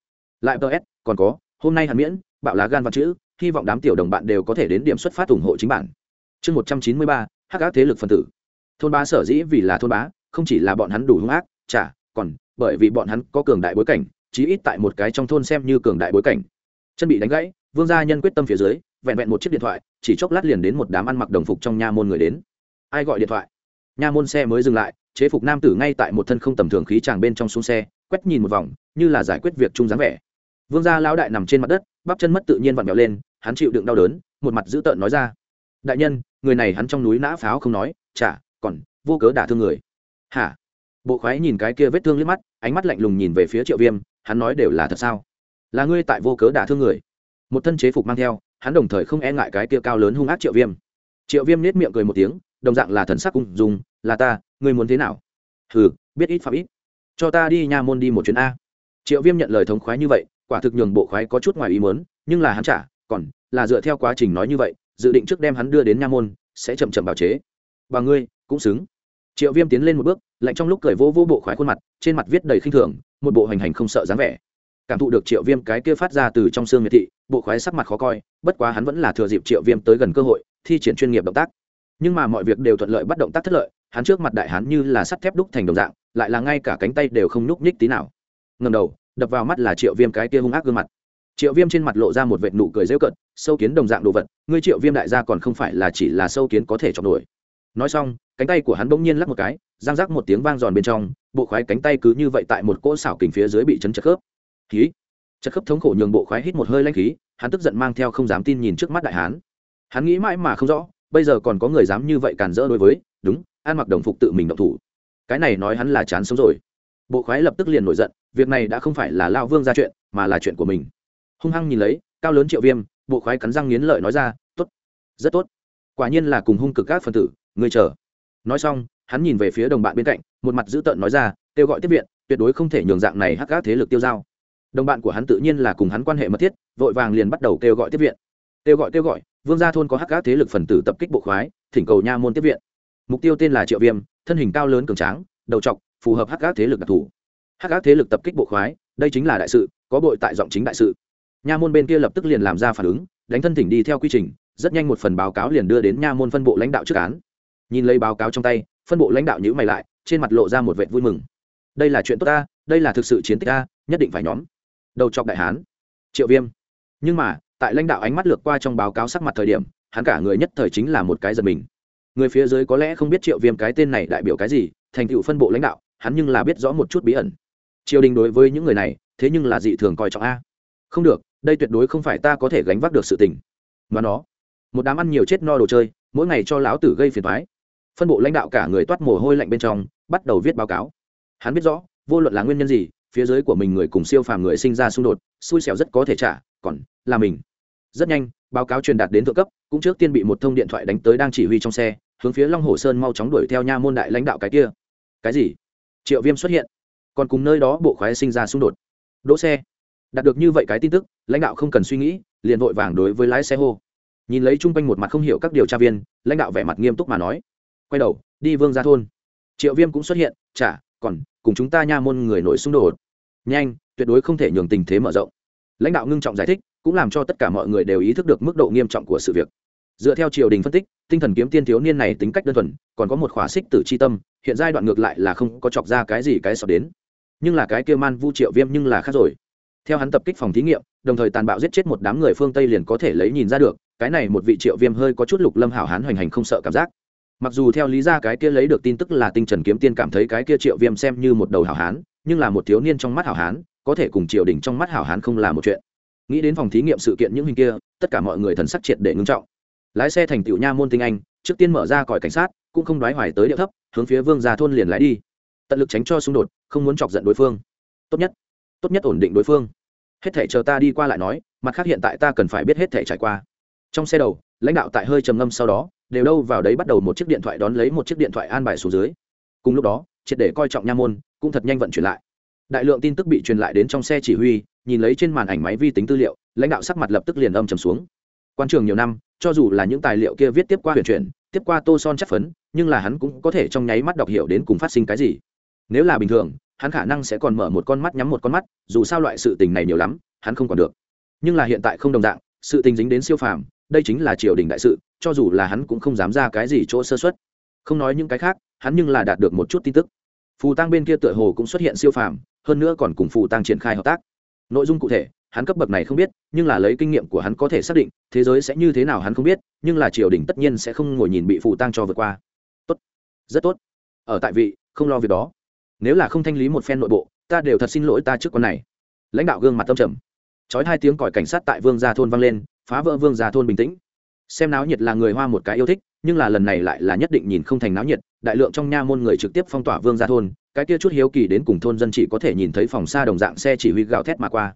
lại ts còn có, hôm nay hàn miễn, bạo lá gan văn chữ, hy vọng đám tiểu đồng bạn đều có thể đến điểm xuất phát ủng hộ chính bản. Chương một trăm chín mươi ba, hắc ác thế lực phân tử. Thôn bá sở dĩ vì là thôn bá, không chỉ là bọn hắn đủ hung ác, chả, còn bởi vì bọn hắn có cường đại bối cảnh, chí ít tại một cái trong thôn xem như cường đại bối cảnh. Chân bị đánh gãy, vương gia nhân quyết tâm phía dưới, vẹn vẹn một chiếc điện thoại, chỉ chốc lát liền đến một đám ăn mặc đồng phục trong nha môn người đến. Ai gọi điện thoại? Nha môn xe mới dừng lại, chế phục nam tử ngay tại một thân không tầm thường khí tràng bên trong xuống xe, quét nhìn một vòng, như là giải quyết việc chung dáng vẻ vương gia lão đại nằm trên mặt đất, bắp chân mất tự nhiên vặn vẹo lên, hắn chịu đựng đau đớn, một mặt dữ tợn nói ra. Đại nhân, người này hắn trong núi nã pháo không nói, chả, còn vô cớ đả thương người. Hả? Bộ khoái nhìn cái kia vết thương liếc mắt, ánh mắt lạnh lùng nhìn về phía triệu viêm, hắn nói đều là thật sao? Là ngươi tại vô cớ đả thương người. Một thân chế phục mang theo, hắn đồng thời không e ngại cái kia cao lớn hung ác triệu viêm. Triệu viêm nết miệng cười một tiếng, đồng dạng là thần sắc cùng dùng là ta, ngươi muốn thế nào? Hừ, biết ít phạm ít. Cho ta đi nha môn đi một chuyến a. Triệu viêm nhận lời thống khoái như vậy quả thực nhường bộ khoái có chút ngoài ý muốn, nhưng là hắn trả còn là dựa theo quá trình nói như vậy, dự định trước đem hắn đưa đến nha môn, sẽ chậm chậm bào chế. Và ngươi, cũng xứng. Triệu viêm tiến lên một bước, lạnh trong lúc cười vô vô bộ khoái khuôn mặt, trên mặt viết đầy khinh thường, một bộ hành hành không sợ dáng vẻ. Cảm thụ được triệu viêm cái kia phát ra từ trong xương miệt thị, bộ khoái sắc mặt khó coi, bất quá hắn vẫn là thừa dịp triệu viêm tới gần cơ hội, thi triển chuyên nghiệp động tác. Nhưng mà mọi việc đều thuận lợi bắt động tác thất lợi, hắn trước mặt đại hắn như là sắt thép đúc thành đồng dạng, lại là ngay cả cánh tay đều không nhúc nhích tí nào. Ngầm đầu đập vào mắt là triệu viêm cái kia hung ác gương mặt. Triệu viêm trên mặt lộ ra một vệt nụ cười rêu cận sâu kiến đồng dạng đồ vật, ngươi triệu viêm đại gia còn không phải là chỉ là sâu kiến có thể chọc nổi. Nói xong, cánh tay của hắn bỗng nhiên lắc một cái giang rác một tiếng vang giòn bên trong, bộ khoái cánh tay cứ như vậy tại một cỗ xảo kình phía dưới bị chấn chật khớp. Khí. Chật khớp thống khổ nhường bộ khoái hít một hơi lanh khí, hắn tức giận mang theo không dám tin nhìn trước mắt đại hán. Hắn nghĩ mãi mà không rõ, bây giờ còn có người dám như vậy càn rỡ đối với, đúng, ăn mặc đồng phục tự mình động thủ. Cái này nói hắn là chán sống rồi bộ khoái lập tức liền nổi giận, việc này đã không phải là lao vương ra chuyện, mà là chuyện của mình. Hung hăng nhìn lấy, cao lớn triệu viêm, bộ khoái cắn răng nghiến lợi nói ra t ố t rất tốt. Quả nhiên là cùng hung cực các phần tử, ngươi chờ. Nói xong, hắn nhìn về phía đồng bạn bên cạnh, một mặt dữ tợn nói ra, kêu gọi tiếp viện, tuyệt đối không thể nhường dạng này hắc các thế lực tiêu dao. Đồng bạn của hắn tự nhiên là cùng hắn quan hệ mật thiết, vội vàng liền bắt đầu kêu gọi tiếp viện. Kêu gọi kêu gọi, vương gia thôn có hắc các thế lực phần tử tập kích bộ khoái, thỉnh cầu nha môn tiếp viện. Mục tiêu tên là triệu viêm, thân hình cao lớn cường tráng đầu trọc, phù hợp hắc các thế lực đặc thù. Hắc các thế lực tập kích bộ khoái, đây chính là đại sự, có bội tại giọng chính đại sự. Nha môn bên kia lập tức liền làm ra phản ứng, đánh thân thỉnh đi theo quy trình, rất nhanh một phần báo cáo liền đưa đến nha môn phân bộ lãnh đạo trước án. Nhìn lấy báo cáo trong tay, phân bộ lãnh đạo nhữ mày lại, trên mặt lộ ra một vệ vui mừng. Đây là chuyện tốt ta, đây là thực sự chiến tích ta, nhất định phải nhóm. Đầu trọc đại hán. Triệu viêm. Nhưng mà, tại lãnh đạo ánh mắt lược qua trong báo cáo sắc mặt thời điểm, hắn cả người nhất thời chính là một cái giật mình. Người phía dưới có lẽ không biết triệu viêm cái tên này đại biểu cái gì thành tựu phân bộ lãnh đạo, hắn nhưng là biết rõ một chút bí ẩn. Triều đình đối với những người này, thế nhưng là dị thường coi trọng a. Không được, đây tuyệt đối không phải ta có thể gánh vác được sự tình. Mà nó, một đám ăn nhiều chết no đồ chơi, mỗi ngày cho lão tử gây phiền thoái phân bộ lãnh đạo cả người toát mồ hôi lạnh bên trong, bắt đầu viết báo cáo. Hắn biết rõ, vô luận là nguyên nhân gì, phía dưới của mình người cùng siêu phàm người sinh ra xung đột, xui xẻo rất có thể trả, còn là mình. Rất nhanh, báo cáo truyền đạt đến thượng cấp, cũng trước tiên bị một thông điện thoại đánh tới đang chỉ huy trong xe, hướng phía long hồ sơn mau chóng đuổi theo nha môn đại lãnh đạo cái kia cái gì? Triệu viêm xuất hiện. Còn cùng nơi đó bộ khoái sinh ra xung đột. Đỗ xe. Đạt được như vậy cái tin tức, lãnh đạo không cần suy nghĩ, liền vội vàng đối với lái xe hô. Nhìn lấy chung quanh một mặt không hiểu các điều tra viên, lãnh đạo vẻ mặt nghiêm túc mà nói. Quay đầu, đi vương ra thôn. Triệu viêm cũng xuất hiện, chả, còn cùng chúng ta nha môn người nổi xung đột. Nhanh, tuyệt đối không thể nhường tình thế mở rộng. Lãnh đạo ngưng trọng giải thích, cũng làm cho tất cả mọi người đều ý thức được mức độ nghiêm trọng của sự việc dựa theo triều đình phân tích, tinh thần kiếm tiên thiếu niên này tính cách đơn thuần, còn có một khỏa xích tử c h i tâm, hiện giai đoạn ngược lại là không có chọc ra cái gì cái sọt đến. Nhưng là cái kia man vu triệu viêm nhưng là khác rồi. Theo hắn tập kích phòng thí nghiệm, đồng thời tàn bạo giết chết một đám người phương tây liền có thể lấy nhìn ra được, cái này một vị triệu viêm hơi có chút lục lâm hảo hán hoành hành không sợ cảm giác. Mặc dù theo lý ra cái kia lấy được tin tức là tinh trần kiếm tiên cảm thấy cái kia triệu viêm xem như một đầu hảo hán, nhưng là một thiếu niên trong mắt hảo hán, có thể cùng triều đình trong mắt hảo hán không là một chuyện. Nghĩ đến phòng thí nghiệm sự kiện những hình kia, tất cả mọi người thần sắc triệt để ngưng trọng lái xe thành tựu nha môn tinh anh, trước tiên mở ra còi cảnh sát, cũng không đoái hoài tới địa thấp, hướng phía vương gia thôn liền lái đi. Tận lực tránh cho xung đột, không muốn chọc giận đối phương. Tốt nhất tốt nhất ổn định đối phương. Hết thể chờ ta đi qua lại nói, mặt khác hiện tại ta cần phải biết hết thể trải qua. Trong xe đầu, lãnh đạo tại hơi trầm ngâm sau đó, đều đâu vào đấy bắt đầu một chiếc điện thoại đón lấy một chiếc điện thoại an bài xuống dưới. Cùng lúc đó, triệt để coi trọng nha môn, cũng thật nhanh vận chuyển lại. Đại lượng tin tức bị truyền lại đến trong xe chỉ huy, nhìn lấy trên màn ảnh máy vi tính tư liệu, lãnh đạo sắc mặt lập tức liền âm trầm xuống. Quan trường nhiều năm cho dù là những tài liệu kia viết tiếp qua huyền chuyển, tiếp qua tô son chắc phấn, nhưng là hắn cũng có thể trong nháy mắt đọc hiểu đến cùng phát sinh cái gì. Nếu là bình thường, hắn khả năng sẽ còn mở một con mắt nhắm một con mắt, dù sao loại sự tình này nhiều lắm, hắn không còn được. Nhưng là hiện tại không đồng dạng, sự tình dính đến siêu phàm, đây chính là triều đình đại sự, cho dù là hắn cũng không dám ra cái gì chỗ sơ xuất không nói những cái khác, hắn nhưng là đạt được một chút tin tức. Phù tăng bên kia tựa hồ cũng xuất hiện siêu phàm, hơn nữa còn cùng phù tăng triển khai hợp tác. Nội dung cụ thể hắn cấp bậc này không biết, nhưng là lấy kinh nghiệm của hắn có thể xác định, thế giới sẽ như thế nào hắn không biết, nhưng là triều đình tất nhiên sẽ không ngồi nhìn bị phù tăng cho vượt qua. Tốt. Rất tốt. Ở tại vị, không lo việc đó. Nếu là không thanh lý một phen nội bộ, ta đều thật xin lỗi ta trước con này. Lãnh đạo gương mặt tâm trầm. Chói hai tiếng còi cảnh sát tại vương gia thôn vang lên, phá vỡ vương gia thôn bình tĩnh. Xem náo nhiệt là người hoa một cái yêu thích, nhưng là lần này lại là nhất định nhìn không thành náo nhiệt, đại lượng trong nha môn người trực tiếp phong tỏa vương gia thôn, cái kia chút hiếu kỳ đến cùng thôn dân chỉ có thể nhìn thấy phòng xa đồng dạng xe chỉ huy gào thét mà qua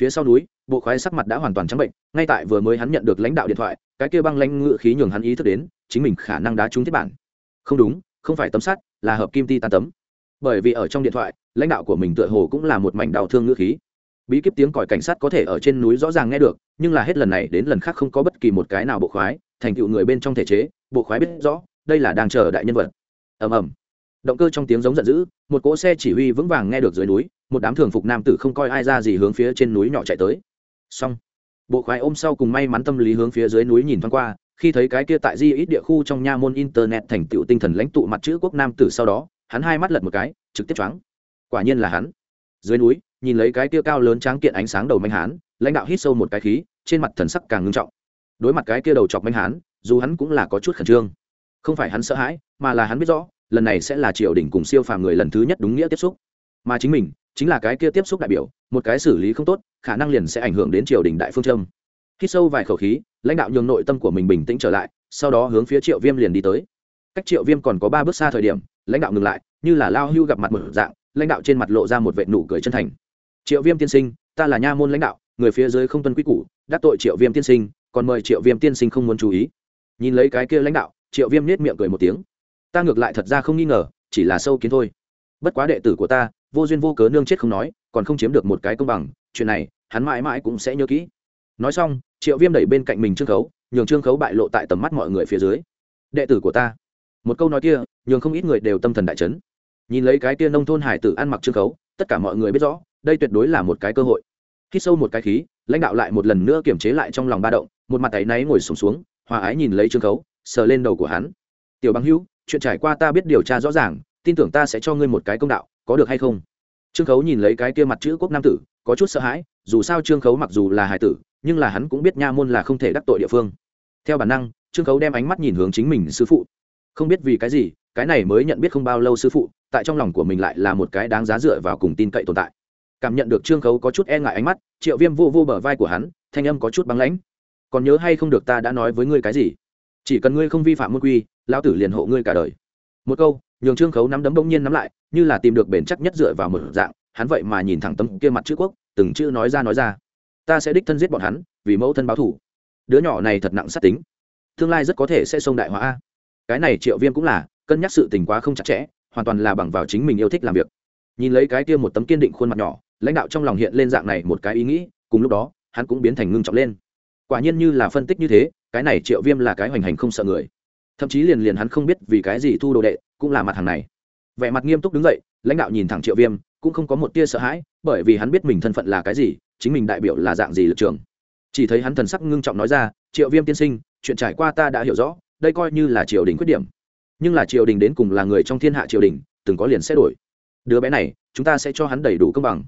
phía sau núi, bộ khoái sắc mặt đã hoàn toàn trắng bệnh, ngay tại vừa mới hắn nhận được lãnh đạo điện thoại, cái kia băng lãnh ngự khí nhường hắn ý thức đến, chính mình khả năng đá trúng thiết bản. Không đúng, không phải tấm sắt, là hợp kim ti tan tấm. Bởi vì ở trong điện thoại, lãnh đạo của mình tựa hồ cũng là một mảnh đau thương ngữ khí. Bí kíp tiếng còi cảnh sát có thể ở trên núi rõ ràng nghe được, nhưng là hết lần này đến lần khác không có bất kỳ một cái nào bộ khoái, thành tựu người bên trong thể chế, bộ khoái biết rõ, đây là đang chờ đại nhân vật. Ầm ầm. Động cơ trong tiếng giống giận dữ, một cỗ xe chỉ huy vững vàng nghe được dưới núi một đám thường phục nam tử không coi ai ra gì hướng phía trên núi nhỏ chạy tới. Xong, bộ khoái ôm sau cùng may mắn tâm lý hướng phía dưới núi nhìn thoáng qua, khi thấy cái kia tại di ít địa khu trong nha môn internet thành tựu tinh thần lãnh tụ mặt chữ quốc nam tử sau đó, hắn hai mắt lật một cái, trực tiếp choáng. Quả nhiên là hắn. Dưới núi, nhìn lấy cái kia cao lớn tráng kiện ánh sáng đầu manh hán, lãnh đạo hít sâu một cái khí, trên mặt thần sắc càng ngưng trọng. Đối mặt cái kia đầu chọc manh hán, dù hắn cũng là có chút khẩn trương. Không phải hắn sợ hãi, mà là hắn biết rõ, lần này sẽ là triều đình cùng siêu phàm người lần thứ nhất đúng nghĩa tiếp xúc. Mà chính mình chính là cái kia tiếp xúc đại biểu, một cái xử lý không tốt, khả năng liền sẽ ảnh hưởng đến triều đình đại phương châm. Khi sâu vài khẩu khí, lãnh đạo nhường nội tâm của mình bình tĩnh trở lại, sau đó hướng phía triệu viêm liền đi tới. Cách triệu viêm còn có ba bước xa thời điểm, lãnh đạo ngừng lại, như là lao hưu gặp mặt một dạng, lãnh đạo trên mặt lộ ra một vệ nụ cười chân thành. Triệu viêm tiên sinh, ta là nha môn lãnh đạo, người phía dưới không tuân quy củ, đắc tội triệu viêm tiên sinh, còn mời triệu viêm tiên sinh không muốn chú ý. Nhìn lấy cái kia lãnh đạo, triệu viêm nết miệng cười một tiếng. Ta ngược lại thật ra không nghi ngờ, chỉ là sâu kiến thôi. Bất quá đệ tử của ta vô duyên vô cớ nương chết không nói còn không chiếm được một cái công bằng chuyện này hắn mãi mãi cũng sẽ nhớ kỹ. Nói xong triệu viêm đẩy bên cạnh mình trương khấu nhường trương khấu bại lộ tại tầm mắt mọi người phía dưới. Đệ tử của ta. Một câu nói kia nhường không ít người đều tâm thần đại chấn. Nhìn lấy cái kia nông thôn hải tử ăn mặc trương khấu tất cả mọi người biết rõ đây tuyệt đối là một cái cơ hội. Khi sâu một cái khí lãnh đạo lại một lần nữa kiềm chế lại trong lòng ba động một mặt tay náy ngồi sùng xuống, xuống hòa ái nhìn lấy trương khấu sờ lên đầu của hắn. Tiểu bằng hữu chuyện trải qua ta biết điều tra rõ ràng tin tưởng ta sẽ cho ngươi một cái công đạo có được hay không? Trương khấu nhìn lấy cái kia mặt chữ quốc nam tử, có chút sợ hãi, dù sao trương khấu mặc dù là hải tử, nhưng là hắn cũng biết nha môn là không thể đắc tội địa phương. Theo bản năng, trương khấu đem ánh mắt nhìn hướng chính mình sư phụ. Không biết vì cái gì, cái này mới nhận biết không bao lâu sư phụ, tại trong lòng của mình lại là một cái đáng giá dựa vào cùng tin cậy tồn tại. Cảm nhận được trương khấu có chút e ngại ánh mắt, triệu viêm vô vô bờ vai của hắn, thanh âm có chút băng lãnh. Còn nhớ hay không được ta đã nói với ngươi cái gì? Chỉ cần ngươi không vi phạm môn quy, lão tử liền hộ ngươi cả đời. Một câu nhường trương khấu nắm đấm bỗng nhiên nắm lại, như là tìm được bền chắc nhất dựa vào một dạng, hắn vậy mà nhìn thẳng tấm kia mặt chữ quốc, từng chữ nói ra nói ra. Ta sẽ đích thân giết bọn hắn, vì mẫu thân báo thủ đứa nhỏ này thật nặng sát tính. Tương lai rất có thể sẽ xông đại hóa cái này triệu viêm cũng là, cân nhắc sự tình quá không chặt chẽ, hoàn toàn là bằng vào chính mình yêu thích làm việc. Nhìn lấy cái kia một tấm kiên định khuôn mặt nhỏ, lãnh đạo trong lòng hiện lên dạng này một cái ý nghĩ, cùng lúc đó, hắn cũng biến thành ngưng trọng lên. Quả nhiên như là phân tích như thế, cái này triệu viêm là cái hoành hành không sợ người. Thậm chí liền liền hắn không biết vì cái gì thu đồ đệ cũng là mặt hàng này. Vẻ mặt nghiêm túc đứng dậy, lãnh đạo nhìn thẳng triệu viêm, cũng không có một tia sợ hãi, bởi vì hắn biết mình thân phận là cái gì, chính mình đại biểu là dạng gì lực trường. Chỉ thấy hắn thần sắc ngưng trọng nói ra, triệu viêm tiên sinh, chuyện trải qua ta đã hiểu rõ, đây coi như là triều đình khuyết điểm. Nhưng là triều đình đến cùng là người trong thiên hạ triều đình, từng có liền sẽ đổi. Đứa bé này, chúng ta sẽ cho hắn đầy đủ công bằng.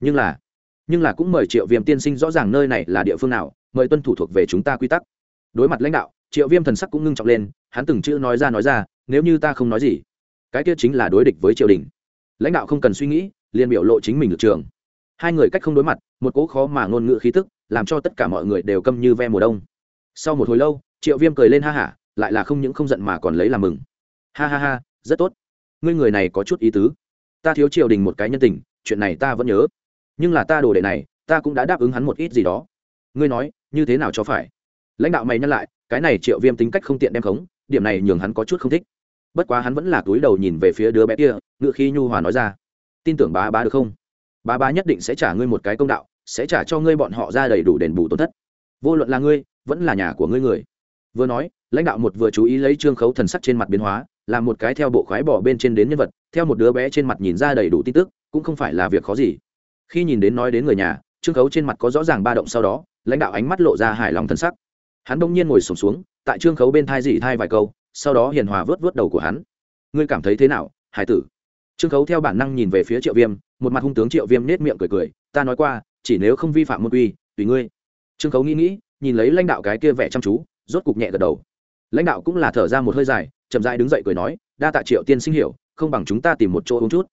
Nhưng là nhưng là cũng mời triệu viêm tiên sinh rõ ràng nơi này là địa phương nào, mời tuân thủ thuộc về chúng ta quy tắc. Đối mặt lãnh đạo triệu viêm thần sắc cũng ngưng trọng lên, hắn từng chữ nói ra nói ra, nếu như ta không nói gì, cái kia chính là đối địch với triều đình. Lãnh đạo không cần suy nghĩ, liền biểu lộ chính mình lực trường. Hai người cách không đối mặt, một cỗ khó mà ngôn ngữ khí tức, làm cho tất cả mọi người đều câm như ve mùa đông. Sau một hồi lâu, triệu viêm cười lên ha hả, lại là không những không giận mà còn lấy làm mừng. Ha ha ha, rất tốt. Ngươi người này có chút ý tứ. Ta thiếu triều đình một cái nhân tình, chuyện này ta vẫn nhớ. Nhưng là ta đồ đệ này, ta cũng đã đáp ứng hắn một ít gì đó. Ngươi nói, như thế nào cho phải? Lãnh đạo mày nhắc lại cái này triệu viêm tính cách không tiện đem khống, điểm này nhường hắn có chút không thích. Bất quá hắn vẫn là túi đầu nhìn về phía đứa bé kia, ngựa khi nhu hòa nói ra. Tin tưởng bá bá được không? Bá bá nhất định sẽ trả ngươi một cái công đạo, sẽ trả cho ngươi bọn họ ra đầy đủ đền bù tổn thất. Vô luận là ngươi, vẫn là nhà của ngươi người. Vừa nói, lãnh đạo một vừa chú ý lấy trương khấu thần sắc trên mặt biến hóa, làm một cái theo bộ khoái bỏ bên trên đến nhân vật, theo một đứa bé trên mặt nhìn ra đầy đủ tin tức, cũng không phải là việc khó gì. Khi nhìn đến nói đến người nhà, trương khấu trên mặt có rõ ràng ba động sau đó, lãnh đạo ánh mắt lộ ra hài lòng thân sắc hắn đông nhiên ngồi sổm xuống, xuống tại trương khấu bên thai dị thai vài câu sau đó hiền hòa vớt vớt đầu của hắn. Ngươi cảm thấy thế nào hải tử? Trương khấu theo bản năng nhìn về phía triệu viêm một mặt hung tướng triệu viêm nết miệng cười cười ta nói qua chỉ nếu không vi phạm môn quy tùy ngươi. Trương khấu nghĩ nghĩ nhìn lấy lãnh đạo cái kia vẻ chăm chú rốt cục nhẹ gật đầu. Lãnh đạo cũng là thở ra một hơi dài chậm dãi đứng dậy cười nói đa tạ triệu tiên sinh hiểu không bằng chúng ta tìm một chỗ uống chút.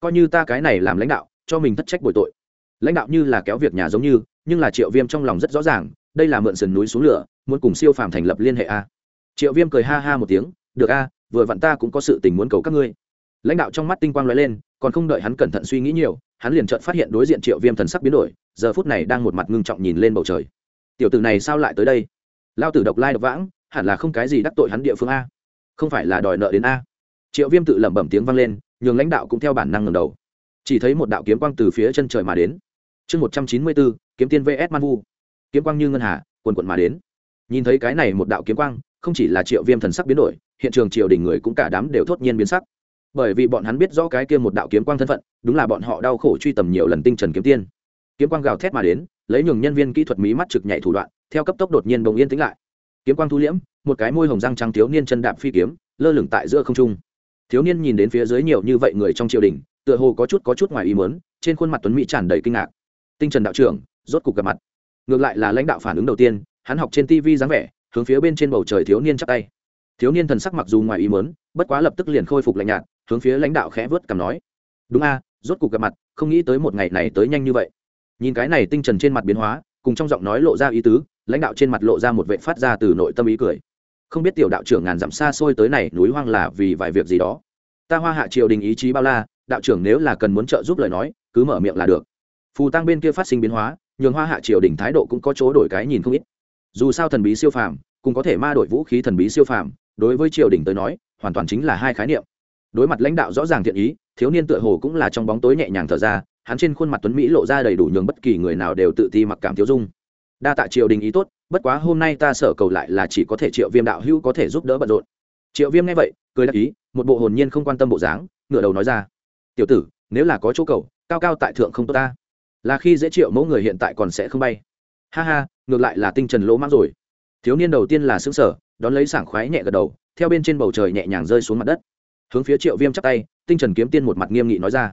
Coi như ta cái này làm lãnh đạo cho mình thất trách bồi tội. Lãnh đạo như là kéo việc nhà giống như nhưng là triệu viêm trong lòng rất rõ ràng đây là mượn sườn núi xuống lửa, muốn cùng siêu phàm thành lập liên hệ a. Triệu viêm cười ha ha một tiếng, được a, vừa vặn ta cũng có sự tình muốn cầu các ngươi. Lãnh đạo trong mắt tinh quang l ó e lên, còn không đợi hắn cẩn thận suy nghĩ nhiều, hắn liền chợt phát hiện đối diện triệu viêm thần sắc biến đổi, giờ phút này đang một mặt ngưng trọng nhìn lên bầu trời. Tiểu tử này sao lại tới đây? Lao tử độc lai độc vãng, hẳn là không cái gì đắc tội hắn địa phương a. Không phải là đòi nợ đến a. Triệu viêm tự lẩm bẩm tiếng vang lên, nhường lãnh đạo cũng theo bản năng ngầm đầu. Chỉ thấy một đạo kiếm quang từ phía chân trời mà đến. Chương một trăm chín mươi bốn, kiếm tiên vs man vu kiếm quang như ngân hà, quần quận mà đến. Nhìn thấy cái này một đạo kiếm quang, không chỉ là triệu viêm thần sắc biến đổi, hiện trường triều đình người cũng cả đám đều thốt nhiên biến sắc. Bởi vì bọn hắn biết rõ cái kia một đạo kiếm quang thân phận, đúng là bọn họ đau khổ truy tầm nhiều lần tinh trần kiếm tiên. Kiếm quang gào thét mà đến, lấy nhường nhân viên kỹ thuật mí mắt trực nhảy thủ đoạn, theo cấp tốc đột nhiên bồng yên tĩnh lại. Kiếm quang thu liễm, một cái môi hồng răng trắng thiếu niên chân đạp phi kiếm, lơ lửng tại giữa không trung. Thiếu niên nhìn đến phía dưới nhiều như vậy người trong triều đình, tựa hồ có chút có chút ngoài ý mớn trên khuôn mặt tuấn mỹ tràn đầy kinh ngạc. Tinh trần đạo trưởng, rốt cục gặp mặt ngược lại là lãnh đạo phản ứng đầu tiên, hắn học trên tv dáng vẻ, hướng phía bên trên bầu trời thiếu niên chắp tay. Thiếu niên thần sắc mặc dù ngoài ý mớn bất quá lập tức liền khôi phục lạnh nhạt, hướng phía lãnh đạo khẽ vớt cằm nói, đúng a, rốt cục gặp mặt, không nghĩ tới một ngày này tới nhanh như vậy. Nhìn cái này tinh trần trên mặt biến hóa, cùng trong giọng nói lộ ra ý tứ, lãnh đạo trên mặt lộ ra một vệ phát ra từ nội tâm ý cười. Không biết tiểu đạo trưởng ngàn dặm xa xôi tới này, núi hoang là vì vài việc gì đó. Ta hoa hạ triều đình ý chí bao la, đạo trưởng nếu là cần muốn trợ giúp lời nói, cứ mở miệng là được. Phù tăng bên kia phát sinh biến hóa nhường hoa hạ triều đình thái độ cũng có chỗ đổi cái nhìn không ít. Dù sao thần bí siêu phàm cũng có thể ma đổi vũ khí thần bí siêu phàm, đối với triều đình tới nói, hoàn toàn chính là hai khái niệm. Đối mặt lãnh đạo rõ ràng thiện ý, thiếu niên tựa hồ cũng là trong bóng tối nhẹ nhàng thở ra, hắn trên khuôn mặt tuấn mỹ lộ ra đầy đủ nhường bất kỳ người nào đều tự ti mặc cảm thiếu dung. Đa tạ triều đình ý tốt, bất quá hôm nay ta sở cầu lại là chỉ có thể triệu viêm đạo hữu có thể giúp đỡ bận rộn. Triệu viêm nghe vậy, cười đáp ý, một bộ hồn nhiên không quan tâm bộ dáng, ngửa đầu nói ra. Tiểu tử, nếu là có chỗ cầu, cao cao tại thượng không tốt ta là khi dễ triệu mẫu người hiện tại còn sẽ không bay. Ha ha, ngược lại là tinh trần lỗ mãng rồi. Thiếu niên đầu tiên là xứng sở đón lấy sảng khoái nhẹ gật đầu, theo bên trên bầu trời nhẹ nhàng rơi xuống mặt đất. Hướng phía triệu viêm chắp tay, tinh trần kiếm tiên một mặt nghiêm nghị nói ra.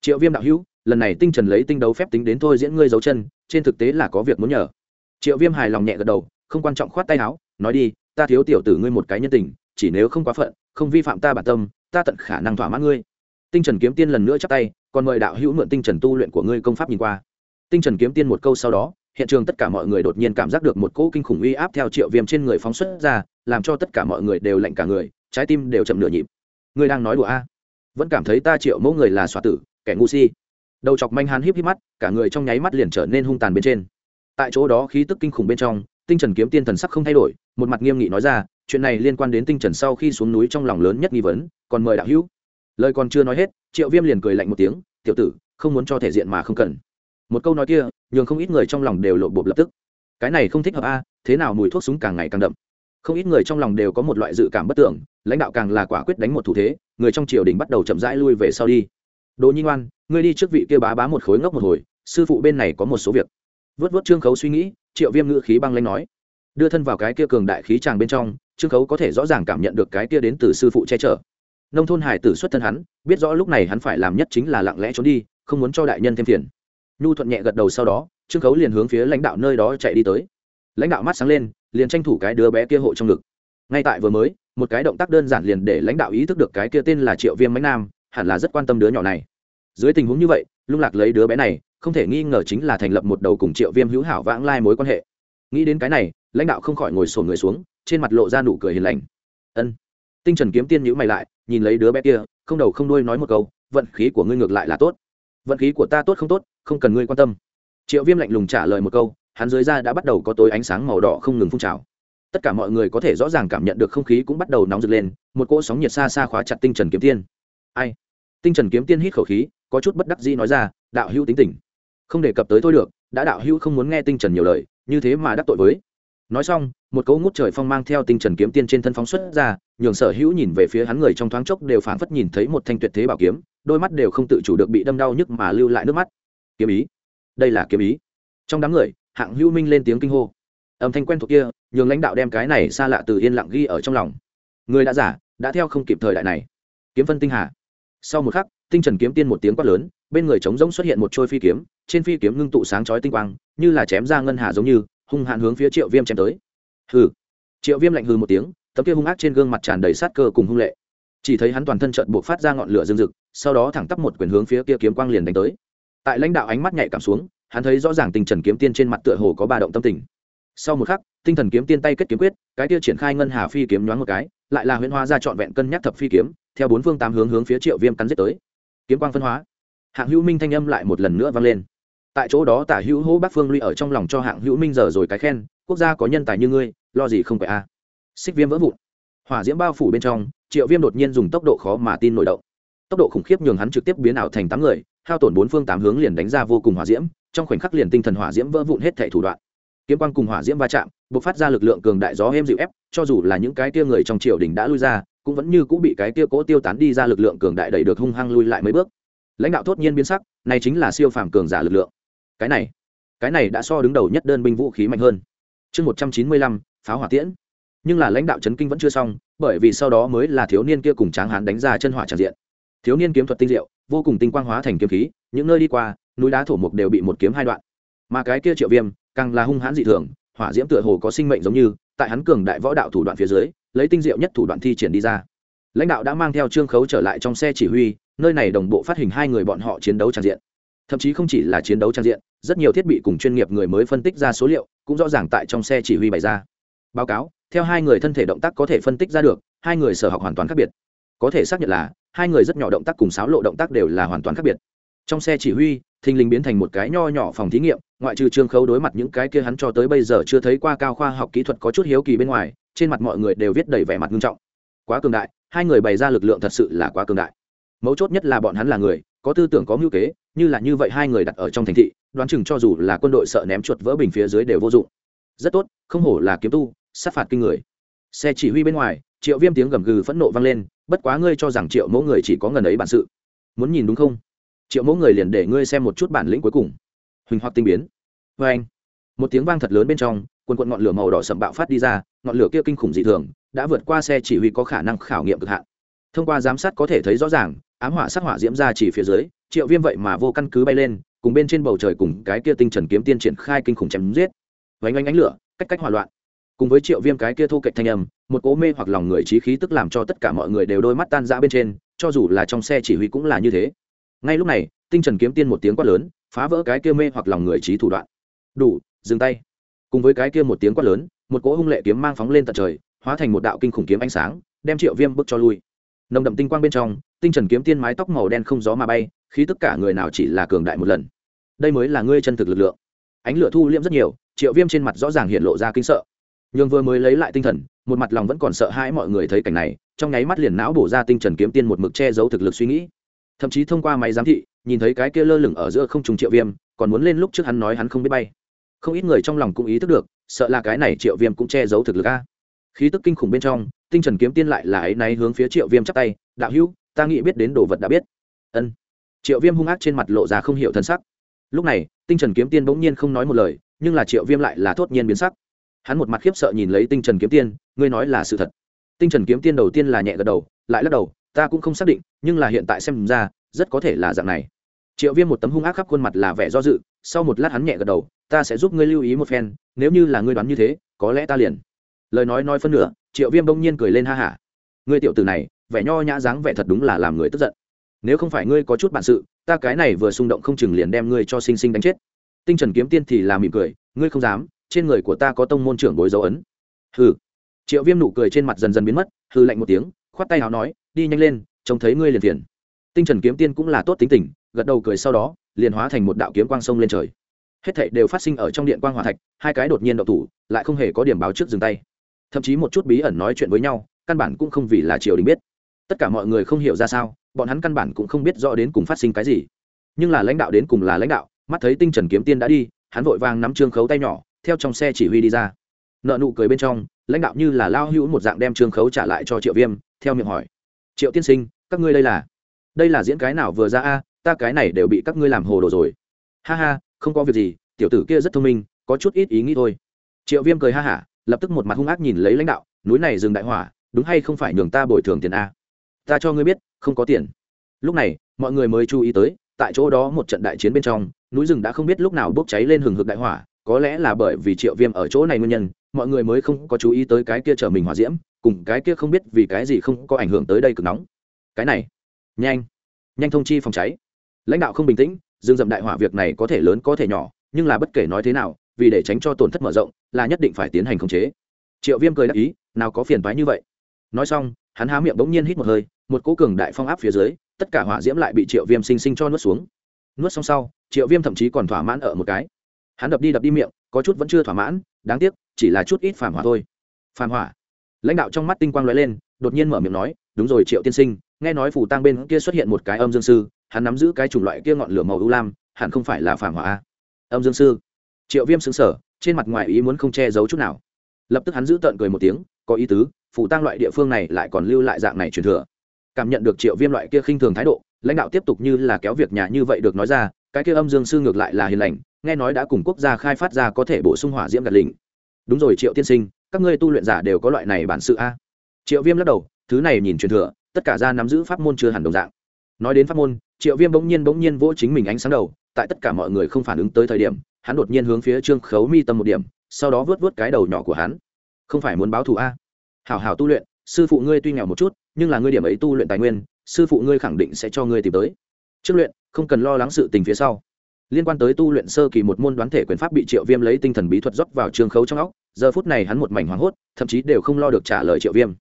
Triệu viêm đạo hữu, lần này tinh trần lấy tinh đấu phép tính đến thôi diễn ngươi dấu chân, trên thực tế là có việc muốn nhờ. Triệu viêm hài lòng nhẹ gật đầu, không quan trọng khoát tay áo, nói đi, ta thiếu tiểu tử ngươi một cái nhân tình, chỉ nếu không quá phận, không vi phạm ta bản tâm, ta tận khả năng thỏa mãn ngươi. Tinh trần kiếm tiên lần nữa chắp tay còn mời đạo hữu mượn tinh trần tu luyện của ngươi công pháp nhìn qua. Tinh trần kiếm tiên một câu sau đó, hiện trường tất cả mọi người đột nhiên cảm giác được một cỗ kinh khủng uy áp theo triệu viêm trên người phóng xuất ra, làm cho tất cả mọi người đều lạnh cả người, trái tim đều chậm nửa nhịp. Ngươi đang nói đùa a? Vẫn cảm thấy ta triệu mẫu người là xoa tử, kẻ ngu si. Đầu chọc manh hán híp híp mắt, cả người trong nháy mắt liền trở nên hung tàn bên trên. Tại chỗ đó khí tức kinh khủng bên trong, tinh trần kiếm tiên thần sắc không thay đổi, một mặt nghiêm nghị nói ra, chuyện này liên quan đến tinh trần sau khi xuống núi trong lòng lớn nhất nghi vấn, còn mời đạo hữu. Lời còn chưa nói hết, triệu viêm liền cười lạnh một tiếng tiểu tử, không muốn cho thể diện mà không cần. Một câu nói kia, nhường không ít người trong lòng đều lộ bộp lập tức. Cái này không thích hợp a, thế nào mùi thuốc súng càng ngày càng đậm. Không ít người trong lòng đều có một loại dự cảm bất tưởng, lãnh đạo càng là quả quyết đánh một thủ thế, người trong triều đình bắt đầu chậm rãi lui về sau đi. Đỗ nhi ngoan, ngươi đi trước vị kia bá bá một khối ngốc một hồi, sư phụ bên này có một số việc. Vớt vớt trương khấu suy nghĩ, triệu viêm ngữ khí băng lanh nói. Đưa thân vào cái kia cường đại khí tràng bên trong, trương khấu có thể rõ ràng cảm nhận được cái kia đến từ sư phụ che chở nông thôn hải tử xuất thân hắn, biết rõ lúc này hắn phải làm nhất chính là lặng lẽ trốn đi, không muốn cho đại nhân thêm phiền. Nhu thuận nhẹ gật đầu sau đó, trương khấu liền hướng phía lãnh đạo nơi đó chạy đi tới. Lãnh đạo mắt sáng lên, liền tranh thủ cái đứa bé kia hộ trong ngực. Ngay tại vừa mới, một cái động tác đơn giản liền để lãnh đạo ý thức được cái kia tên là triệu viêm mãnh nam, hẳn là rất quan tâm đứa nhỏ này. Dưới tình huống như vậy, lung lạc lấy đứa bé này, không thể nghi ngờ chính là thành lập một đầu cùng triệu viêm hữu hảo vãng lai mối quan hệ. Nghĩ đến cái này, lãnh đạo không khỏi ngồi sổn người xuống, trên mặt lộ ra nụ cười hiền lành. Ân. Tinh trần kiếm tiên nhữ mày lại nhìn lấy đứa bé kia, không đầu không đuôi nói một câu, vận khí của ngươi ngược lại là tốt. Vận khí của ta tốt không tốt, không cần ngươi quan tâm. Triệu viêm lạnh lùng trả lời một câu, hắn dưới da đã bắt đầu có tối ánh sáng màu đỏ không ngừng phun trào. Tất cả mọi người có thể rõ ràng cảm nhận được không khí cũng bắt đầu nóng rực lên, một cỗ sóng nhiệt xa xa khóa chặt tinh trần kiếm tiên. Ai? Tinh trần kiếm tiên hít khẩu khí, có chút bất đắc dĩ nói ra, đạo hữu tính tình. Không đề cập tới thôi được, đã đạo hữu không muốn nghe tinh trần nhiều lời, như thế mà đắc tội với. Nói xong, một cấu ngút trời phong mang theo tinh trần kiếm tiên trên thân phóng xuất ra nhường sở hữu nhìn về phía hắn người trong thoáng chốc đều phảng phất nhìn thấy một thanh tuyệt thế bảo kiếm, đôi mắt đều không tự chủ được bị đâm đau nhức mà lưu lại nước mắt. Kiếm ý. Đây là kiếm ý. Trong đám người, hạng hữu minh lên tiếng kinh hô. Âm thanh quen thuộc kia, nhường lãnh đạo đem cái này xa lạ từ yên lặng ghi ở trong lòng. Người đã giả, đã theo không kịp thời đại này. Kiếm phân tinh hà. Sau một khắc, tinh trần kiếm tiên một tiếng quát lớn, bên người trống rỗng xuất hiện một trôi phi kiếm, trên phi kiếm ngưng tụ sáng chói tinh quang, như là chém ra ngân hà giống như, hung hạn hướng phía triệu viêm chém tới. Hừ. Triệu viêm lạnh hừ một tiếng tấm kia hung ác trên gương mặt tràn đầy sát cơ cùng hung lệ. Chỉ thấy hắn toàn thân trận buộc phát ra ngọn lửa rừng rực, sau đó thẳng tắp một quyền hướng phía kia kiếm quang liền đánh tới. Tại lãnh đạo ánh mắt nhạy cảm xuống, hắn thấy rõ ràng tinh trần kiếm tiên trên mặt tựa hồ có ba động tâm tình. Sau một khắc, tinh thần kiếm tiên tay kết kiếm quyết, cái kia triển khai ngân hà phi kiếm nhoáng một cái, lại là huyễn hóa ra trọn vẹn cân nhắc thập phi kiếm, theo bốn phương tám hướng hướng phía triệu viêm cắn giết tới. Kiếm quang phân hóa. Hạng hữu minh thanh âm lại một lần nữa vang lên. Tại chỗ đó tả hữu hỗ bác phương lui ở trong lòng cho hạng hữu minh giờ rồi cái khen, quốc gia có nhân tài như ngươi, lo gì không phải a? Xích viêm vỡ vụn. Hỏa diễm bao phủ bên trong, triệu viêm đột nhiên dùng tốc độ khó mà tin nổi động. Tốc độ khủng khiếp nhường hắn trực tiếp biến ảo thành tám người, hao tổn bốn phương tám hướng liền đánh ra vô cùng hỏa diễm, trong khoảnh khắc liền tinh thần hỏa diễm vỡ vụn hết thể thủ đoạn. Kiếm quang cùng hỏa diễm va chạm b ộ c phát ra lực lượng cường đại gió êm dịu ép, cho dù là những cái tia người trong triều đình đã lui ra, cũng vẫn như cũng bị cái tia cỗ tiêu tán đi ra lực lượng cường đại đẩy được hung hăng lui lại mấy bước. Lãnh đạo thốt nhiên biến sắc, này chính là siêu phàm cường giả lực lượng. Cái này cái này đã so đứng đầu nhất đơn binh vũ khí mạnh hơn. Chương một trăm chín mươi lăm, pháo hỏa tiễn nhưng là lãnh đạo chấn kinh vẫn chưa xong, bởi vì sau đó mới là thiếu niên kia cùng tráng hán đánh ra chân hỏa tràn diện. Thiếu niên kiếm thuật tinh diệu, vô cùng tinh quang hóa thành kiếm khí, những nơi đi qua, núi đá thổ mục đều bị một kiếm hai đoạn. Mà cái kia triệu viêm, càng là hung hãn dị thường, hỏa diễm tựa hồ có sinh mệnh giống như, tại hắn cường đại võ đạo thủ đoạn phía dưới, lấy tinh diệu nhất thủ đoạn thi triển đi ra. Lãnh đạo đã mang theo trương khấu trở lại trong xe chỉ huy, nơi này đồng bộ phát hình hai người bọn họ chiến đấu trang diện. Thậm chí không chỉ là chiến đấu trang diện, rất nhiều thiết bị cùng chuyên nghiệp người mới phân tích ra số liệu, cũng rõ ràng tại trong xe chỉ huy bày ra. Báo cáo theo hai người thân thể động tác có thể phân tích ra được, hai người sở học hoàn toàn khác biệt. Có thể xác nhận là, hai người rất nhỏ động tác cùng sáo lộ động tác đều là hoàn toàn khác biệt. Trong xe chỉ huy, thình lình biến thành một cái nho nhỏ phòng thí nghiệm, ngoại trừ trương khấu đối mặt những cái kia hắn cho tới bây giờ chưa thấy qua cao khoa học kỹ thuật có chút hiếu kỳ bên ngoài, trên mặt mọi người đều viết đầy vẻ mặt nghiêm trọng. Quá cường đại, hai người bày ra lực lượng thật sự là quá cường đại. Mấu chốt nhất là bọn hắn là người, có tư tưởng có mưu kế, như là như vậy hai người đặt ở trong thành thị, đoán chừng cho dù là quân đội sợ ném chuột vỡ bình phía dưới đều vô dụng. Rất tốt, không hổ là kiếm tu sát phạt kinh người. Xe chỉ huy bên ngoài, triệu viêm tiếng gầm gừ phẫn nộ vang lên, bất quá ngươi cho rằng triệu mẫu người chỉ có ngần ấy bản sự. Muốn nhìn đúng không? Triệu mẫu người liền để ngươi xem một chút bản lĩnh cuối cùng. Huỳnh hoặc tinh biến. Vê anh. Một tiếng vang thật lớn bên trong, quần quận ngọn lửa màu đỏ sậm bạo phát đi ra, ngọn lửa kia kinh khủng dị thường, đã vượt qua xe chỉ huy có khả năng khảo nghiệm cực hạn. Thông qua giám sát có thể thấy rõ ràng, ám hỏa sắc hỏa diễm ra chỉ phía dưới, triệu viêm vậy mà vô căn cứ bay lên, cùng bên trên bầu trời cùng cái kia tinh trần kiếm tiên triển khai kinh khủng chém giết. Vâng Vánh ánh ánh lửa, cách cách hỏa loạn cùng với triệu viêm cái kia thu kệch thanh âm, một cố mê hoặc lòng người trí khí tức làm cho tất cả mọi người đều đôi mắt tan ra bên trên, cho dù là trong xe chỉ huy cũng là như thế. Ngay lúc này, tinh trần kiếm tiên một tiếng quát lớn, phá vỡ cái kia mê hoặc lòng người trí thủ đoạn. Đủ, dừng tay. Cùng với cái kia một tiếng quát lớn, một cỗ hung lệ kiếm mang phóng lên tận trời, hóa thành một đạo kinh khủng kiếm ánh sáng, đem triệu viêm bước cho lui. Nồng đậm tinh quang bên trong, tinh trần kiếm tiên mái tóc màu đen không gió mà bay khi tất cả người nào chỉ là cường đại một lần. Đây mới là ngươi chân thực lực lượng. Ánh lửa thu liễm rất nhiều, triệu viêm trên mặt rõ ràng hiện lộ ra kinh sợ nhưng vừa mới lấy lại tinh thần, một mặt lòng vẫn còn sợ hãi mọi người thấy cảnh này, trong nháy mắt liền não bổ ra tinh trần kiếm tiên một mực che giấu thực lực suy nghĩ. Thậm chí thông qua máy giám thị, nhìn thấy cái kia lơ lửng ở giữa không trùng triệu viêm, còn muốn lên lúc trước hắn nói hắn không biết bay. Không ít người trong lòng cũng ý thức được, sợ là cái này triệu viêm cũng che giấu thực lực a. Khí tức kinh khủng bên trong, tinh trần kiếm tiên lại là ấy náy hướng phía triệu viêm chắp tay, đạo hữu, ta nghĩ biết đến đồ vật đã biết. Ân. Triệu viêm hung ác trên mặt lộ ra không hiểu thân sắc. Lúc này, tinh trần kiếm tiên bỗng nhiên không nói một lời, nhưng là triệu viêm lại là thốt nhiên biến sắc hắn một mặt khiếp sợ nhìn lấy tinh trần kiếm tiên, ngươi nói là sự thật. Tinh trần kiếm tiên đầu tiên là nhẹ gật đầu, lại lắc đầu, ta cũng không xác định, nhưng là hiện tại xem ra, rất có thể là dạng này. Triệu viêm một tấm hung ác khắp khuôn mặt là vẻ do dự, sau một lát hắn nhẹ gật đầu, ta sẽ giúp ngươi lưu ý một phen, nếu như là ngươi đoán như thế, có lẽ ta liền. Lời nói nói phân nửa, triệu viêm đông nhiên cười lên ha hả. Ngươi tiểu tử này, vẻ nho nhã dáng vẻ thật đúng là làm người tức giận. Nếu không phải ngươi có chút bản sự, ta cái này vừa xung động không chừng liền đem ngươi cho sinh sinh đánh chết. Tinh trần kiếm tiên thì là mỉm cười, ngươi không dám trên người của ta có tông môn trưởng bối dấu ấn. Hừ. Triệu viêm nụ cười trên mặt dần dần biến mất hư lạnh một tiếng, khoát tay nào nói, đi nhanh lên, trông thấy ngươi liền tiền tinh trần kiếm tiên cũng là tốt tính tình, gật đầu cười sau đó, liền hóa thành một đạo kiếm quang sông lên trời. Hết thảy đều phát sinh ở trong điện quang hỏa thạch, hai cái đột nhiên đậu thủ, lại không hề có điểm báo trước dừng tay. Thậm chí một chút bí ẩn nói chuyện với nhau, căn bản cũng không vì là triều đình biết. Tất cả mọi người không hiểu ra sao, bọn hắn căn bản cũng không biết rõ đến cùng phát sinh cái gì. Nhưng là lãnh đạo đến cùng là lãnh đạo, mắt thấy tinh trần kiếm tiên đã đi, hắn vội vàng nắm trương khấu tay nhỏ theo trong xe chỉ huy đi ra. Nợ nụ cười bên trong, lãnh đạo như là lao hữu một dạng đem trương khấu trả lại cho triệu viêm, theo miệng hỏi. Triệu tiên sinh, các ngươi đây là? Đây là diễn cái nào vừa ra a, ta cái này đều bị các ngươi làm hồ đồ rồi. Ha ha, không có việc gì, tiểu tử kia rất thông minh, có chút ít ý nghĩ thôi. Triệu viêm cười ha hả, lập tức một mặt hung ác nhìn lấy lãnh đạo, núi này dừng đại hỏa, đúng hay không phải nhường ta bồi thường tiền a? Ta cho ngươi biết, không có tiền. Lúc này, mọi người mới chú ý tới, tại chỗ đó một trận đại chiến bên trong, núi rừng đã không biết lúc nào bốc cháy lên hừng hực đại hỏa có lẽ là bởi vì triệu viêm ở chỗ này nguyên nhân, mọi người mới không có chú ý tới cái kia chở mình hỏa diễm, cùng cái kia không biết vì cái gì không có ảnh hưởng tới đây cực nóng. Cái này, nhanh nhanh thông chi phòng cháy. Lãnh đạo không bình tĩnh, dương dậm đại hỏa việc này có thể lớn có thể nhỏ, nhưng là bất kể nói thế nào, vì để tránh cho tổn thất mở rộng, là nhất định phải tiến hành khống chế. Triệu viêm cười đáp ý, nào có phiền toái như vậy. Nói xong, hắn há miệng bỗng nhiên hít một hơi, một cỗ cường đại phong áp phía dưới, tất cả hỏa diễm lại bị triệu viêm sinh sinh cho nuốt xuống. Nuốt xong sau, triệu viêm thậm chí còn thỏa mãn ở một cái hắn đập đi đập đi miệng, có chút vẫn chưa thỏa mãn, đáng tiếc, chỉ là chút ít phản hỏa thôi. Phản hỏa lãnh đạo trong mắt tinh quang l ó e lên, đột nhiên mở miệng nói, đúng rồi triệu tiên sinh, nghe nói phủ tăng bên kia xuất hiện một cái âm dương sư, hắn nắm giữ cái chủng loại kia ngọn lửa màu ưu lam, hẳn không phải là phản hỏa âm dương sư? Triệu viêm xứng sở trên mặt ngoài ý muốn không che giấu chút nào. Lập tức hắn giữ tợn cười một tiếng, có ý tứ phủ tăng loại địa phương này lại còn lưu lại dạng này truyền thừa. Cảm nhận được triệu viêm loại kia khinh thường thái độ, lãnh đạo tiếp tục như là kéo việc nhà như vậy được nói ra, cái kia âm dương sư ngược lại là hiền lành nghe nói đã cùng quốc gia khai phát ra có thể bổ sung hỏa diễm gạt lình đúng rồi, triệu tiên sinh, các ngươi tu luyện giả đều có loại này bản sự a. Triệu viêm lắc đầu, thứ này nhìn truyền thừa, tất cả ra nắm giữ pháp môn chưa hẳn đồng dạng. Nói đến pháp môn, triệu viêm bỗng nhiên bỗng nhiên vỗ chính mình ánh sáng đầu, tại tất cả mọi người không phản ứng tới thời điểm, hắn đột nhiên hướng phía trương khấu mi tâm một điểm, sau đó vớt vớt cái đầu nhỏ của hắn. Không phải muốn báo thù a? Hảo hảo tu luyện, sư phụ ngươi tuy nghèo một chút, nhưng là ngươi điểm ấy tu luyện tài nguyên, sư phụ ngươi khẳng định sẽ cho ngươi tìm tới. Trước luyện, không cần lo lắng sự tình phía sau liên quan tới tu luyện sơ kỳ một môn đoán thể quyền pháp bị triệu viêm lấy tinh thần bí thuật rót vào trường khấu trong óc, giờ phút này hắn một mảnh hoảng hốt, thậm chí đều không lo được trả lời triệu viêm.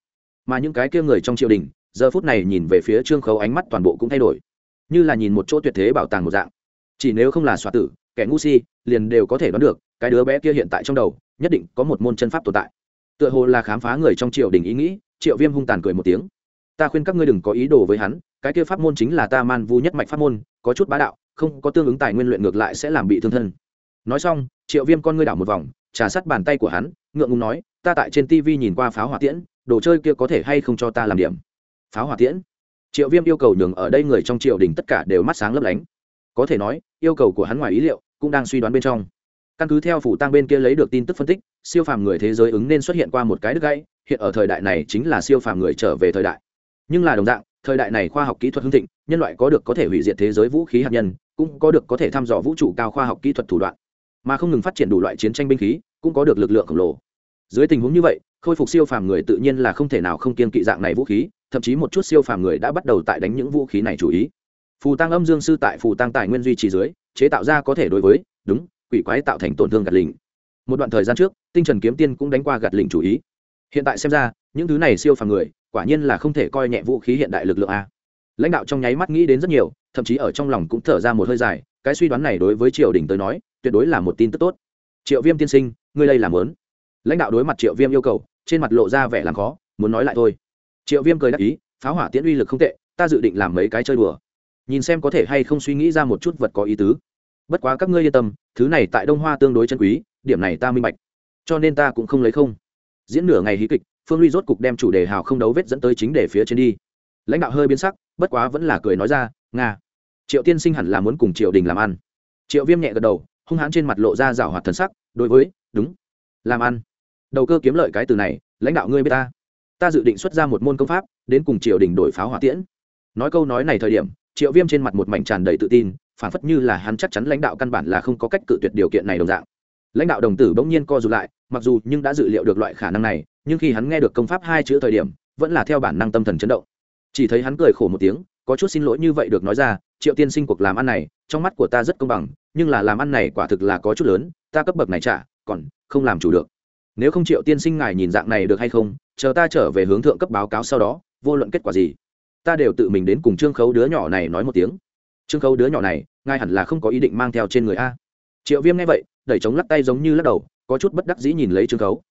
Mà những cái kia người trong triều đình, giờ phút này nhìn về phía trương khấu ánh mắt toàn bộ cũng thay đổi. Như là nhìn một chỗ tuyệt thế bảo tàng một dạng. Chỉ nếu không là xoa tử, kẻ ngu si, liền đều có thể đoán được, cái đứa bé kia hiện tại trong đầu, nhất định có một môn chân pháp tồn tại. Tựa hồ là khám phá người trong triều đình ý nghĩ, triệu viêm hung tàn cười một tiếng. Ta khuyên các ngươi đừng có ý đồ với hắn, cái kia pháp môn chính là ta man vu nhất mạch pháp môn, có chút bá đạo không có tương ứng tài nguyên luyện ngược lại sẽ làm bị thương thân. Nói xong, triệu viêm con ngươi đảo một vòng, trà sát bàn tay của hắn, ngượng ngùng nói, ta tại trên tv nhìn qua pháo hỏa tiễn, đồ chơi kia có thể hay không cho ta làm điểm? Pháo hỏa tiễn? Triệu viêm yêu cầu nhường ở đây người trong triều đình tất cả đều mắt sáng lấp lánh. Có thể nói, yêu cầu của hắn ngoài ý liệu cũng đang suy đoán bên trong. Căn cứ theo phủ tăng bên kia lấy được tin tức phân tích, siêu phàm người thế giới ứng nên xuất hiện qua một cái đứt gãy, hiện ở thời đại này chính là siêu phàm người trở về thời đại. Nhưng là đồng dạng thời đại này khoa học kỹ thuật hưng thịnh, nhân loại có được có thể hủy diệt thế giới vũ khí hạt nhân, cũng có được có thể thăm dò vũ trụ cao khoa học kỹ thuật thủ đoạn. Mà không ngừng phát triển đủ loại chiến tranh binh khí, cũng có được lực lượng khổng lồ. Dưới tình huống như vậy, khôi phục siêu phàm người tự nhiên là không thể nào không kiên kỵ dạng này vũ khí, thậm chí một chút siêu phàm người đã bắt đầu tại đánh những vũ khí này chủ ý. Phù tăng âm dương sư tại phù tăng tài nguyên duy trì dưới, chế tạo ra có thể đối với, đúng, quỷ quái tạo thành tổn thương gạt lình. Một đoạn thời gian trước, tinh trần kiếm tiên cũng đánh qua gạt lình chủ ý hiện tại xem ra, những thứ này siêu phàm người, quả nhiên là không thể coi nhẹ vũ khí hiện đại lực lượng a. Lãnh đạo trong nháy mắt nghĩ đến rất nhiều, thậm chí ở trong lòng cũng thở ra một hơi dài, cái suy đoán này đối với triều đình tới nói, tuyệt đối là một tin tức tốt. Triệu viêm tiên sinh, ngươi đây làm lớn lãnh đạo đối mặt triệu viêm yêu cầu, trên mặt lộ ra vẻ làm khó, muốn nói lại thôi. Triệu viêm cười đáp ý pháo hỏa tiễn uy lực không tệ, ta dự định làm mấy cái chơi đùa. Nhìn xem có thể hay không suy nghĩ ra một chút vật có ý tứ. Bất quá các ngươi yên tâm, thứ này tại đông hoa tương đối chân quý, điểm này ta minh bạch. Cho nên ta cũng không lấy không diễn nửa ngày hí kịch, phương ly rốt cục đem chủ đề hào không đấu vết dẫn tới chính đề phía trên đi. Lãnh đạo hơi biến sắc, bất quá vẫn là cười nói ra, nga, triệu tiên sinh hẳn là muốn cùng triệu đình làm ăn. Triệu viêm nhẹ gật đầu, hung hãn trên mặt lộ ra rào hoạt thần sắc, đối với, đúng, làm ăn. Đầu cơ kiếm lợi cái từ này, lãnh đạo ngươi b ta. Ta dự định xuất ra một môn công pháp, đến cùng triều đình đổi pháo hỏa tiễn. Nói câu nói này thời điểm, triệu viêm trên mặt một mảnh tràn đầy tự tin, phản phất như là hắn chắc chắn lãnh đạo căn bản là không có cách cự tuyệt điều kiện này đồng dạng lãnh đạo đồng tử bỗng nhiên co rụt lại, mặc dù nhưng đã dự liệu được loại khả năng này, nhưng khi hắn nghe được công pháp hai chữ thời điểm, vẫn là theo bản năng tâm thần chấn động. Chỉ thấy hắn cười khổ một tiếng, có chút xin lỗi như vậy được nói ra, triệu tiên sinh cuộc làm ăn này, trong mắt của ta rất công bằng, nhưng là làm ăn này quả thực là có chút lớn, ta cấp bậc này trả, còn không làm chủ được. Nếu không triệu tiên sinh ngài nhìn dạng này được hay không, chờ ta trở về hướng thượng cấp báo cáo sau đó, vô luận kết quả gì, ta đều tự mình đến cùng trương khấu đứa nhỏ này nói một tiếng. Trương khấu đứa nhỏ này, ngài hẳn là không có ý định mang theo trên người a. Triệu viêm nghe vậy đẩy chống lắc tay giống như lắc đầu, có chút bất đắc dĩ nhìn lấy trương khấu.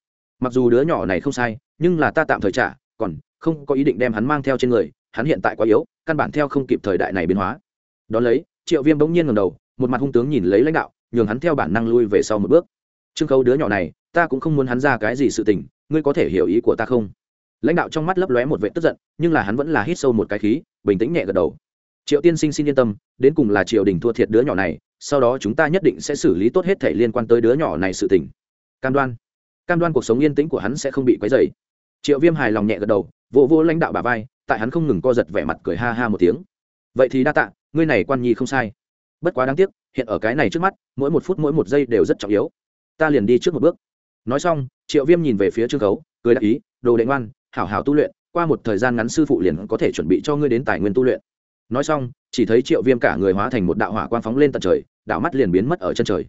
Mặc dù đứa nhỏ này không sai, nhưng là ta tạm thời trả, còn không có ý định đem hắn mang theo trên người, hắn hiện tại quá yếu, căn bản theo không kịp thời đại này biến hóa. Đón lấy, triệu viêm bỗng nhiên ngầm đầu, một mặt hung tướng nhìn lấy lãnh đạo, nhường hắn theo bản năng lui về sau một bước. Trương khấu, đứa nhỏ này, ta cũng không muốn hắn ra cái gì sự tình, ngươi có thể hiểu ý của ta không? Lãnh đạo trong mắt lấp lóe một vệ tức giận, nhưng là hắn vẫn là hít sâu một cái khí, bình tĩnh nhẹ gật đầu triệu tiên sinh xin yên tâm, đến cùng là triều đình thua thiệt đứa nhỏ này, sau đó chúng ta nhất định sẽ xử lý tốt hết thể liên quan tới đứa nhỏ này sự tình. Cam đoan. Cam đoan cuộc sống yên tĩnh của hắn sẽ không bị quấy dày triệu viêm hài lòng nhẹ gật đầu vô vô lãnh đạo bà vai, tại hắn không ngừng co giật vẻ mặt cười ha ha một tiếng. Vậy thì đa tạ, ngươi này quan nhi không sai. Bất quá đáng tiếc, hiện ở cái này trước mắt, mỗi một phút mỗi một giây đều rất trọng yếu. Ta liền đi trước một bước. Nói xong, triệu viêm nhìn về phía trương khấu, cười đáp ý, đồ đệ ngoan, hảo hảo tu luyện, qua một thời gian ngắn sư phụ liền có thể chuẩn bị cho ngươi đến tài nguyên tu luyện nói xong, chỉ thấy triệu viêm cả người hóa thành một đạo hỏa quang phóng lên tận trời, đạo mắt liền biến mất ở chân trời.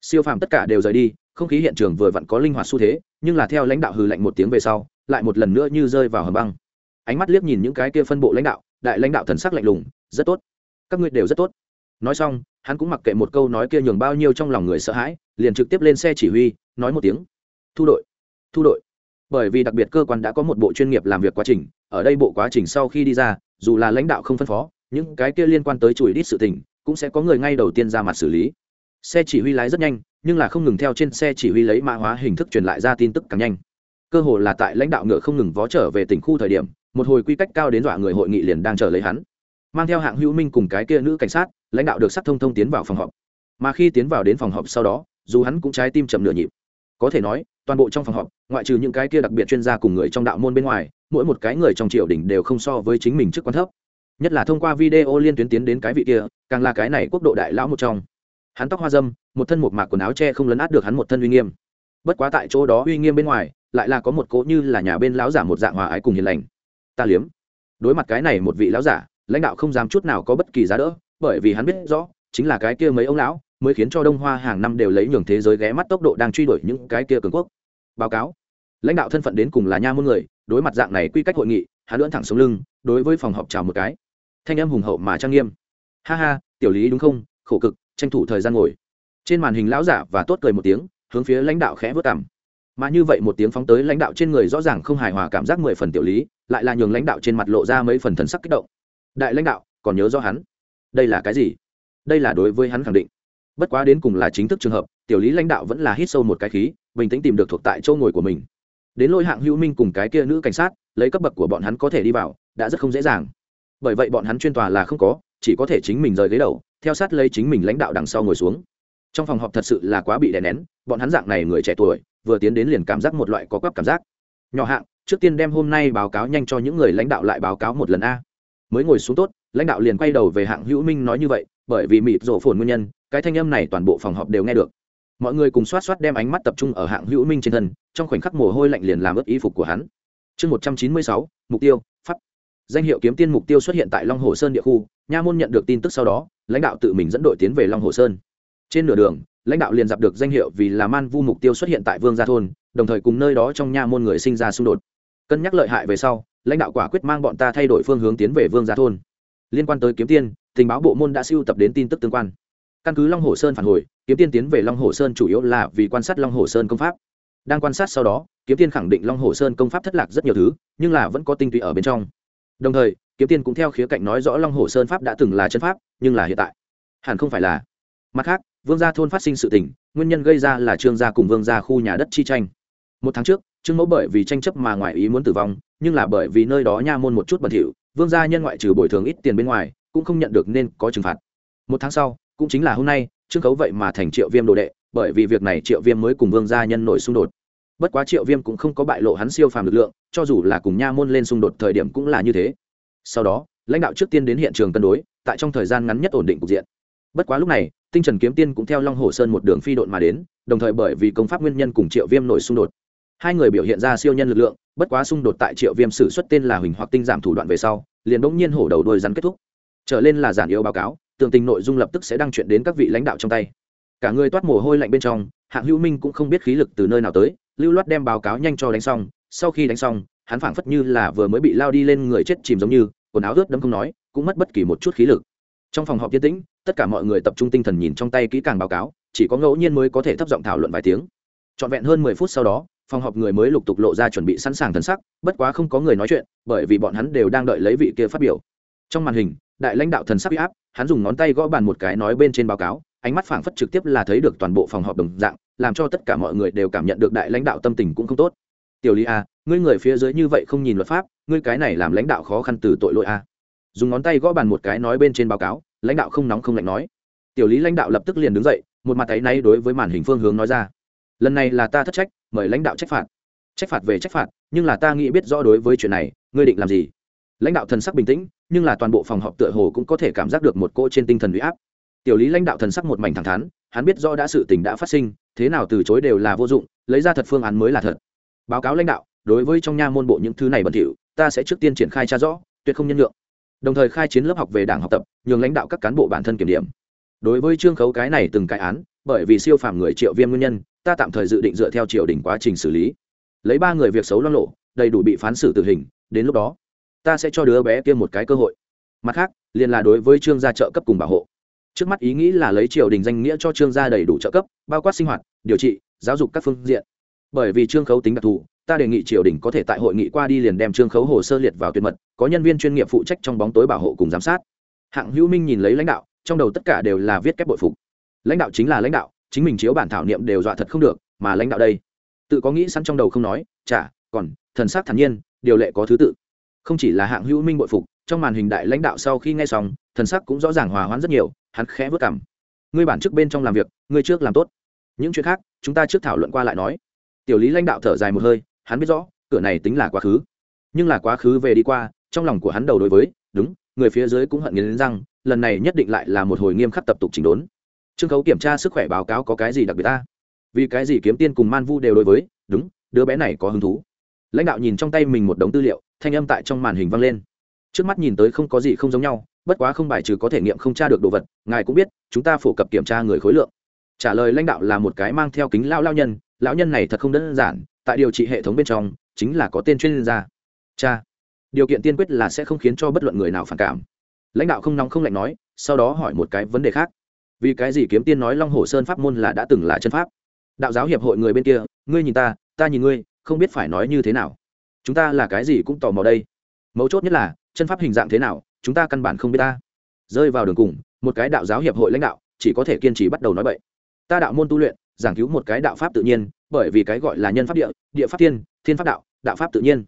Siêu phàm tất cả đều rời đi, không khí hiện trường vừa vặn có linh hoạt xu thế, nhưng là theo lãnh đạo hừ lạnh một tiếng về sau, lại một lần nữa như rơi vào hầm băng. Ánh mắt liếc nhìn những cái kia phân bộ lãnh đạo, đại lãnh đạo thần sắc lạnh lùng, rất tốt. Các ngươi đều rất tốt. Nói xong, hắn cũng mặc kệ một câu nói kia nhường bao nhiêu trong lòng người sợ hãi, liền trực tiếp lên xe chỉ huy, nói một tiếng, thu đội thu đội. Bởi vì đặc biệt cơ quan đã có một bộ chuyên nghiệp làm việc quá trình, ở đây bộ quá trình sau khi đi ra, dù là lãnh đạo không phân phó những cái kia liên quan tới chùi đít sự tình, cũng sẽ có người ngay đầu tiên ra mặt xử lý. Xe chỉ huy lái rất nhanh, nhưng là không ngừng theo trên xe chỉ huy lấy mã hóa hình thức truyền lại ra tin tức càng nhanh. Cơ hồ là tại lãnh đạo ngựa không ngừng vó trở về tỉnh khu thời điểm, một hồi quy cách cao đến dọa người hội nghị liền đang chờ lấy hắn. Mang theo hạng hữu minh cùng cái kia nữ cảnh sát, lãnh đạo được sắc thông thông tiến vào phòng họp. Mà khi tiến vào đến phòng họp sau đó, dù hắn cũng trái tim chậm nửa nhịp. Có thể nói, toàn bộ trong phòng họp, ngoại trừ những cái kia đặc biệt chuyên gia cùng người trong đạo môn bên ngoài, mỗi một cái người trong triều đình đều không so với chính mình trước quan thấp nhất là thông qua video liên tuyến tiến đến cái vị kia, càng là cái này quốc độ đại lão một trong. Hắn tóc hoa dâm, một thân một mạc quần áo che không lấn át được hắn một thân uy nghiêm. Bất quá tại chỗ đó uy nghiêm bên ngoài, lại là có một cỗ như là nhà bên lão giả một dạng hòa ái cùng hiền lành. Ta liếm. Đối mặt cái này một vị lão giả, lãnh đạo không dám chút nào có bất kỳ giá đỡ, bởi vì hắn biết rõ, chính là cái kia mấy ông lão mới khiến cho đông hoa hàng năm đều lấy nhường thế giới ghé mắt tốc độ đang truy đuổi những cái kia cường quốc. Báo cáo. Lãnh đạo thân phận đến cùng là nha môn người, đối mặt dạng này quy cách hội nghị, hắn lưỡn thẳng sống lưng, đối với phòng họp chào một cái thanh âm hùng hậu mà trang nghiêm. Ha ha, tiểu lý đúng không? Khổ cực, tranh thủ thời gian ngồi. Trên màn hình lão giả và tốt cười một tiếng, hướng phía lãnh đạo khẽ vớt cảm mà như vậy một tiếng phóng tới lãnh đạo trên người rõ ràng không hài hòa cảm giác mười phần tiểu lý, lại là nhường lãnh đạo trên mặt lộ ra mấy phần thần sắc kích động. Đại lãnh đạo, còn nhớ rõ hắn? Đây là cái gì? Đây là đối với hắn khẳng định. Bất quá đến cùng là chính thức trường hợp, tiểu lý lãnh đạo vẫn là hít sâu một cái khí, bình tĩnh tìm được thuộc tại chỗ ngồi của mình. Đến lôi hạng hữu minh cùng cái kia nữ cảnh sát, lấy cấp bậc của bọn hắn có thể đi vào, đã rất không dễ dàng bởi vậy bọn hắn chuyên tòa là không có, chỉ có thể chính mình rời ghế đầu, theo sát lấy chính mình lãnh đạo đằng sau ngồi xuống. Trong phòng họp thật sự là quá bị đè nén, bọn hắn dạng này người trẻ tuổi, vừa tiến đến liền cảm giác một loại có quắp cảm giác. Nhỏ hạng, trước tiên đem hôm nay báo cáo nhanh cho những người lãnh đạo lại báo cáo một lần a. Mới ngồi xuống tốt, lãnh đạo liền quay đầu về hạng hữu minh nói như vậy, bởi vì mịt rổ phồn nguyên nhân, cái thanh âm này toàn bộ phòng họp đều nghe được. Mọi người cùng xoát xoát đem ánh mắt tập trung ở hạng hữu minh trên thân, trong khoảnh khắc mồ hôi lạnh liền làm ướt y phục của hắn. Chương một trăm chín mươi sáu, mục tiêu, pháp danh hiệu kiếm tiên mục tiêu xuất hiện tại long hồ sơn địa khu, nha môn nhận được tin tức sau đó, lãnh đạo tự mình dẫn đội tiến về long hồ sơn. Trên nửa đường, lãnh đạo liền dập được danh hiệu vì là man vu mục tiêu xuất hiện tại vương gia thôn, đồng thời cùng nơi đó trong nha môn người sinh ra xung đột. Cân nhắc lợi hại về sau, lãnh đạo quả quyết mang bọn ta thay đổi phương hướng tiến về vương gia thôn. Liên quan tới kiếm tiên, tình báo bộ môn đã siêu tập đến tin tức tương quan. Căn cứ long hồ sơn phản hồi, kiếm tiên tiến về long hồ sơn chủ yếu là vì quan sát long hồ sơn công pháp. Đang quan sát sau đó, kiếm tiên khẳng định long hồ sơn công pháp thất lạc rất nhiều thứ, nhưng là vẫn có tinh túy ở bên trong đồng thời, kiếm tiên cũng theo khía cạnh nói rõ long hồ sơn pháp đã từng là chân pháp, nhưng là hiện tại. Hẳn không phải là. Mặt khác, vương gia thôn phát sinh sự tình, nguyên nhân gây ra là trương gia cùng vương gia khu nhà đất chi tranh. Một tháng trước, trương mẫu bởi vì tranh chấp mà ngoại ý muốn tử vong, nhưng là bởi vì nơi đó nha môn một chút bẩn thỉu, vương gia nhân ngoại trừ bồi thường ít tiền bên ngoài, cũng không nhận được nên có trừng phạt. Một tháng sau, cũng chính là hôm nay, trương khấu vậy mà thành triệu viêm đồ đệ, bởi vì việc này triệu viêm mới cùng vương gia nhân nổi xung đột bất quá triệu viêm cũng không có bại lộ hắn siêu phàm lực lượng, cho dù là cùng nha môn lên xung đột thời điểm cũng là như thế. Sau đó, lãnh đạo trước tiên đến hiện trường cân đối, tại trong thời gian ngắn nhất ổn định cục diện. Bất quá lúc này, tinh trần kiếm tiên cũng theo long hồ sơn một đường phi độn mà đến, đồng thời bởi vì công pháp nguyên nhân cùng triệu viêm nổi xung đột. Hai người biểu hiện ra siêu nhân lực lượng, bất quá xung đột tại triệu viêm sử xuất tên là huỳnh hoặc tinh giảm thủ đoạn về sau, liền bỗng nhiên hổ đầu đôi rắn kết thúc. Trở lên là giản yếu báo cáo, tường tình nội dung lập tức sẽ đăng chuyện đến các vị lãnh đạo trong tay. Cả người toát mồ hôi lạnh bên trong, hạng hữu minh cũng không biết khí lực từ nơi nào tới lưu loát đem báo cáo nhanh cho đánh xong, sau khi đánh xong, hắn phảng phất như là vừa mới bị lao đi lên người chết chìm giống như, quần áo ướt đẫm không nói, cũng mất bất kỳ một chút khí lực. Trong phòng họp yên tĩnh, tất cả mọi người tập trung tinh thần nhìn trong tay kỹ càng báo cáo, chỉ có ngẫu nhiên mới có thể thấp giọng thảo luận vài tiếng. Trọn vẹn hơn mười phút sau đó, phòng họp người mới lục tục lộ ra chuẩn bị sẵn sàng thần sắc, bất quá không có người nói chuyện, bởi vì bọn hắn đều đang đợi lấy vị kia phát biểu. Trong màn hình, đại lãnh đạo thần sắc bị áp, hắn dùng ngón tay gõ bàn một cái nói bên trên báo cáo, ánh mắt phảng phất trực tiếp là thấy được toàn bộ phòng họp đồng dạng làm cho tất cả mọi người đều cảm nhận được đại lãnh đạo tâm tình cũng không tốt. Tiểu lý a ngươi người phía dưới như vậy không nhìn luật pháp, ngươi cái này làm lãnh đạo khó khăn từ tội lỗi a dùng ngón tay gõ bàn một cái nói bên trên báo cáo, lãnh đạo không nóng không lạnh nói. Tiểu lý lãnh đạo lập tức liền đứng dậy, một mặt áy náy đối với màn hình phương hướng nói ra. Lần này là ta thất trách, mời lãnh đạo trách phạt. Trách phạt về trách phạt, nhưng là ta nghĩ biết rõ đối với chuyện này, ngươi định làm gì? Lãnh đạo thần sắc bình tĩnh, nhưng là toàn bộ phòng họp tựa hồ cũng có thể cảm giác được một cỗ trên tinh thần huy áp. Tiểu lý lãnh đạo thần sắc một mảnh thẳng thắn, hắn biết rõ đã sự tình đã phát sinh thế nào từ chối đều là vô dụng, lấy ra thật phương án mới là thật. Báo cáo lãnh đạo, đối với trong nha môn bộ những thứ này bẩn thỉu, ta sẽ trước tiên triển khai tra rõ, tuyệt không nhân lượng đồng thời khai chiến lớp học về đảng học tập, nhường lãnh đạo các cán bộ bản thân kiểm điểm. Đối với trương khấu cái này từng cái án, bởi vì siêu phàm người triệu viêm nguyên nhân, ta tạm thời dự định dựa theo triều đình quá trình xử lý. Lấy ba người việc xấu lo lộ, đầy đủ bị phán xử tử hình, đến lúc đó, ta sẽ cho đứa bé kia một cái cơ hội. Mặt khác, liền là đối với trương gia trợ cấp cùng bảo hộ trước mắt ý nghĩ là lấy triều đình danh nghĩa cho trương gia đầy đủ trợ cấp, bao quát sinh hoạt, điều trị, giáo dục các phương diện. Bởi vì trương khấu tính đặc thù, ta đề nghị triều đình có thể tại hội nghị qua đi liền đem trương khấu hồ sơ liệt vào tuyệt mật, có nhân viên chuyên nghiệp phụ trách trong bóng tối bảo hộ cùng giám sát. Hạng hữu minh nhìn lấy lãnh đạo, trong đầu tất cả đều là viết kép bội phục. Lãnh đạo chính là lãnh đạo, chính mình chiếu bản thảo niệm đều dọa thật không được, mà lãnh đạo đây, tự có nghĩ sẵn trong đầu không nói, chả, còn, thần sắc thản nhiên, điều lệ có thứ tự. Không chỉ là hạng hữu minh bội phục, trong màn hình đại lãnh đạo sau khi nghe xong thần sắc cũng rõ ràng hòa hoãn rất nhiều, hắn khẽ vất cảm ngươi bản chức bên trong làm việc, ngươi trước làm tốt. Những chuyện khác, chúng ta trước thảo luận qua lại nói. Tiểu lý lãnh đạo thở dài một hơi, hắn biết rõ, cửa này tính là quá khứ. Nhưng là quá khứ về đi qua, trong lòng của hắn đầu đối với, đúng, người phía dưới cũng hận nghiến răng, lần này nhất định lại là một hồi nghiêm khắc tập tục chỉnh đốn. Trương khấu kiểm tra sức khỏe báo cáo có cái gì đặc biệt ta? Vì cái gì kiếm tiên cùng man vu đều đối với, đúng, đứa bé này có hứng thú. Lãnh đạo nhìn trong tay mình một đống tư liệu, thanh âm tại trong màn hình vang lên. Trước mắt nhìn tới không có gì không giống nhau bất quá không bài trừ có thể nghiệm không tra được đồ vật, ngài cũng biết, chúng ta phổ cập kiểm tra người khối lượng. Trả lời lãnh đạo là một cái mang theo kính lao lao nhân, lão nhân này thật không đơn giản, tại điều trị hệ thống bên trong, chính là có tên chuyên gia. Cha, điều kiện tiên quyết là sẽ không khiến cho bất luận người nào phản cảm. Lãnh đạo không nóng không lạnh nói, sau đó hỏi một cái vấn đề khác. Vì cái gì kiếm tiên nói long hồ sơn pháp môn là đã từng là chân pháp? Đạo giáo hiệp hội người bên kia, ngươi nhìn ta ta nhìn ngươi, không biết phải nói như thế nào. Chúng ta là cái gì cũng tò mò đây. Mấu chốt nhất là, chân pháp hình dạng thế nào chúng ta căn bản không biết ta. Rơi vào đường cùng, một cái đạo giáo hiệp hội lãnh đạo, chỉ có thể kiên trì bắt đầu nói vậy ta đạo môn tu luyện, giảng cứu một cái đạo pháp tự nhiên, bởi vì cái gọi là nhân pháp địa địa pháp thiên thiên pháp đạo đạo pháp tự nhiên.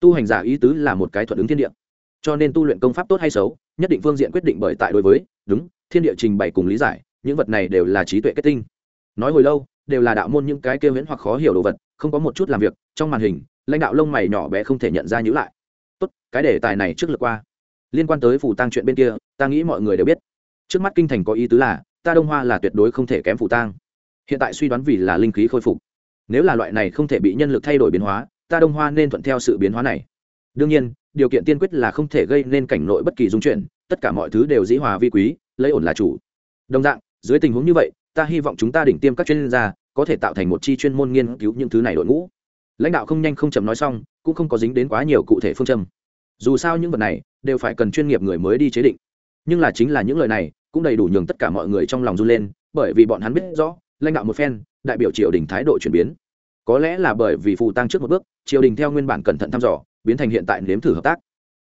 Tu hành giả ý tứ là một cái thuận ứng thiên địa. Cho nên tu luyện công pháp tốt hay xấu, nhất định phương diện quyết định bởi tại đối với, đúng, thiên địa trình bày cùng lý giải, những vật này đều là trí tuệ kết tinh. Nói hồi lâu, đều là đạo môn những cái kêu huyễn hoặc khó hiểu đồ vật, không có một chút làm việc, trong màn hình, lãnh đạo lông mày nhỏ bé không thể nhận ra nhữ lại. Tốt, cái đề tài này trước lượt qua liên quan tới phủ tăng chuyện bên kia, ta nghĩ mọi người đều biết. Trước mắt kinh thành có ý tứ là, ta đông hoa là tuyệt đối không thể kém phủ tang. Hiện tại suy đoán vì là linh khí khôi phục. Nếu là loại này không thể bị nhân lực thay đổi biến hóa, ta đông hoa nên thuận theo sự biến hóa này. Đương nhiên, điều kiện tiên quyết là không thể gây nên cảnh nội bất kỳ dung chuyển tất cả mọi thứ đều dĩ hòa vi quý, lấy ổn là chủ. Đồng dạng, dưới tình huống như vậy, ta hy vọng chúng ta đỉnh tiêm các chuyên gia có thể tạo thành một chi chuyên môn nghiên cứu những thứ này đội ngũ. Lãnh đạo không nhanh không chậm nói xong, cũng không có dính đến quá nhiều cụ thể phương châm dù sao những vật này đều phải cần chuyên nghiệp người mới đi chế định. Nhưng là chính là những lời này cũng đầy đủ nhường tất cả mọi người trong lòng run lên, bởi vì bọn hắn biết rõ, lãnh đạo một phen, đại biểu triều đình thái độ chuyển biến. Có lẽ là bởi vì phù tăng trước một bước, triều đình theo nguyên bản cẩn thận thăm dò, biến thành hiện tại nếm thử hợp tác.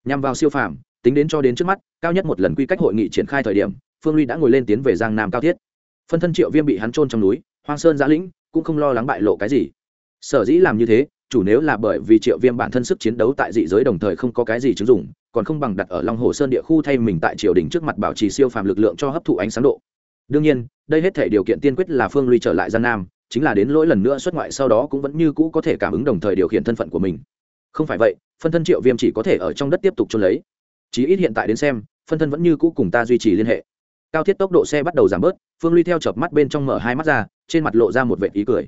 Nhằm vào siêu phàm, tính đến cho đến trước mắt, cao nhất một lần quy cách hội nghị triển khai thời điểm, phương ly đã ngồi lên tiến về giang nam cao thiết. Phân thân triệu viêm bị hắn trôn trong núi, hoang sơn giã lĩnh, cũng không lo lắng bại lộ cái gì. Sở dĩ làm như thế chủ nếu là bởi vì triệu viêm bản thân sức chiến đấu tại dị giới đồng thời không có cái gì chứng dụng, còn không bằng đặt ở long hồ sơn địa khu thay mình tại triều đình trước mặt bảo trì siêu phàm lực lượng cho hấp thụ ánh sáng độ. Đương nhiên, đây hết thể điều kiện tiên quyết là phương ly trở lại gian nam, chính là đến lỗi lần nữa xuất ngoại sau đó cũng vẫn như cũ có thể cảm ứng đồng thời điều khiển thân phận của mình. Không phải vậy, phân thân triệu viêm chỉ có thể ở trong đất tiếp tục trôn lấy. Chí ít hiện tại đến xem, phân thân vẫn như cũ cùng ta duy trì liên hệ. Cao thiết tốc độ xe bắt đầu giảm bớt, phương ly theo chợp mắt bên trong mở hai mắt ra, trên mặt lộ ra một vệ ý cười.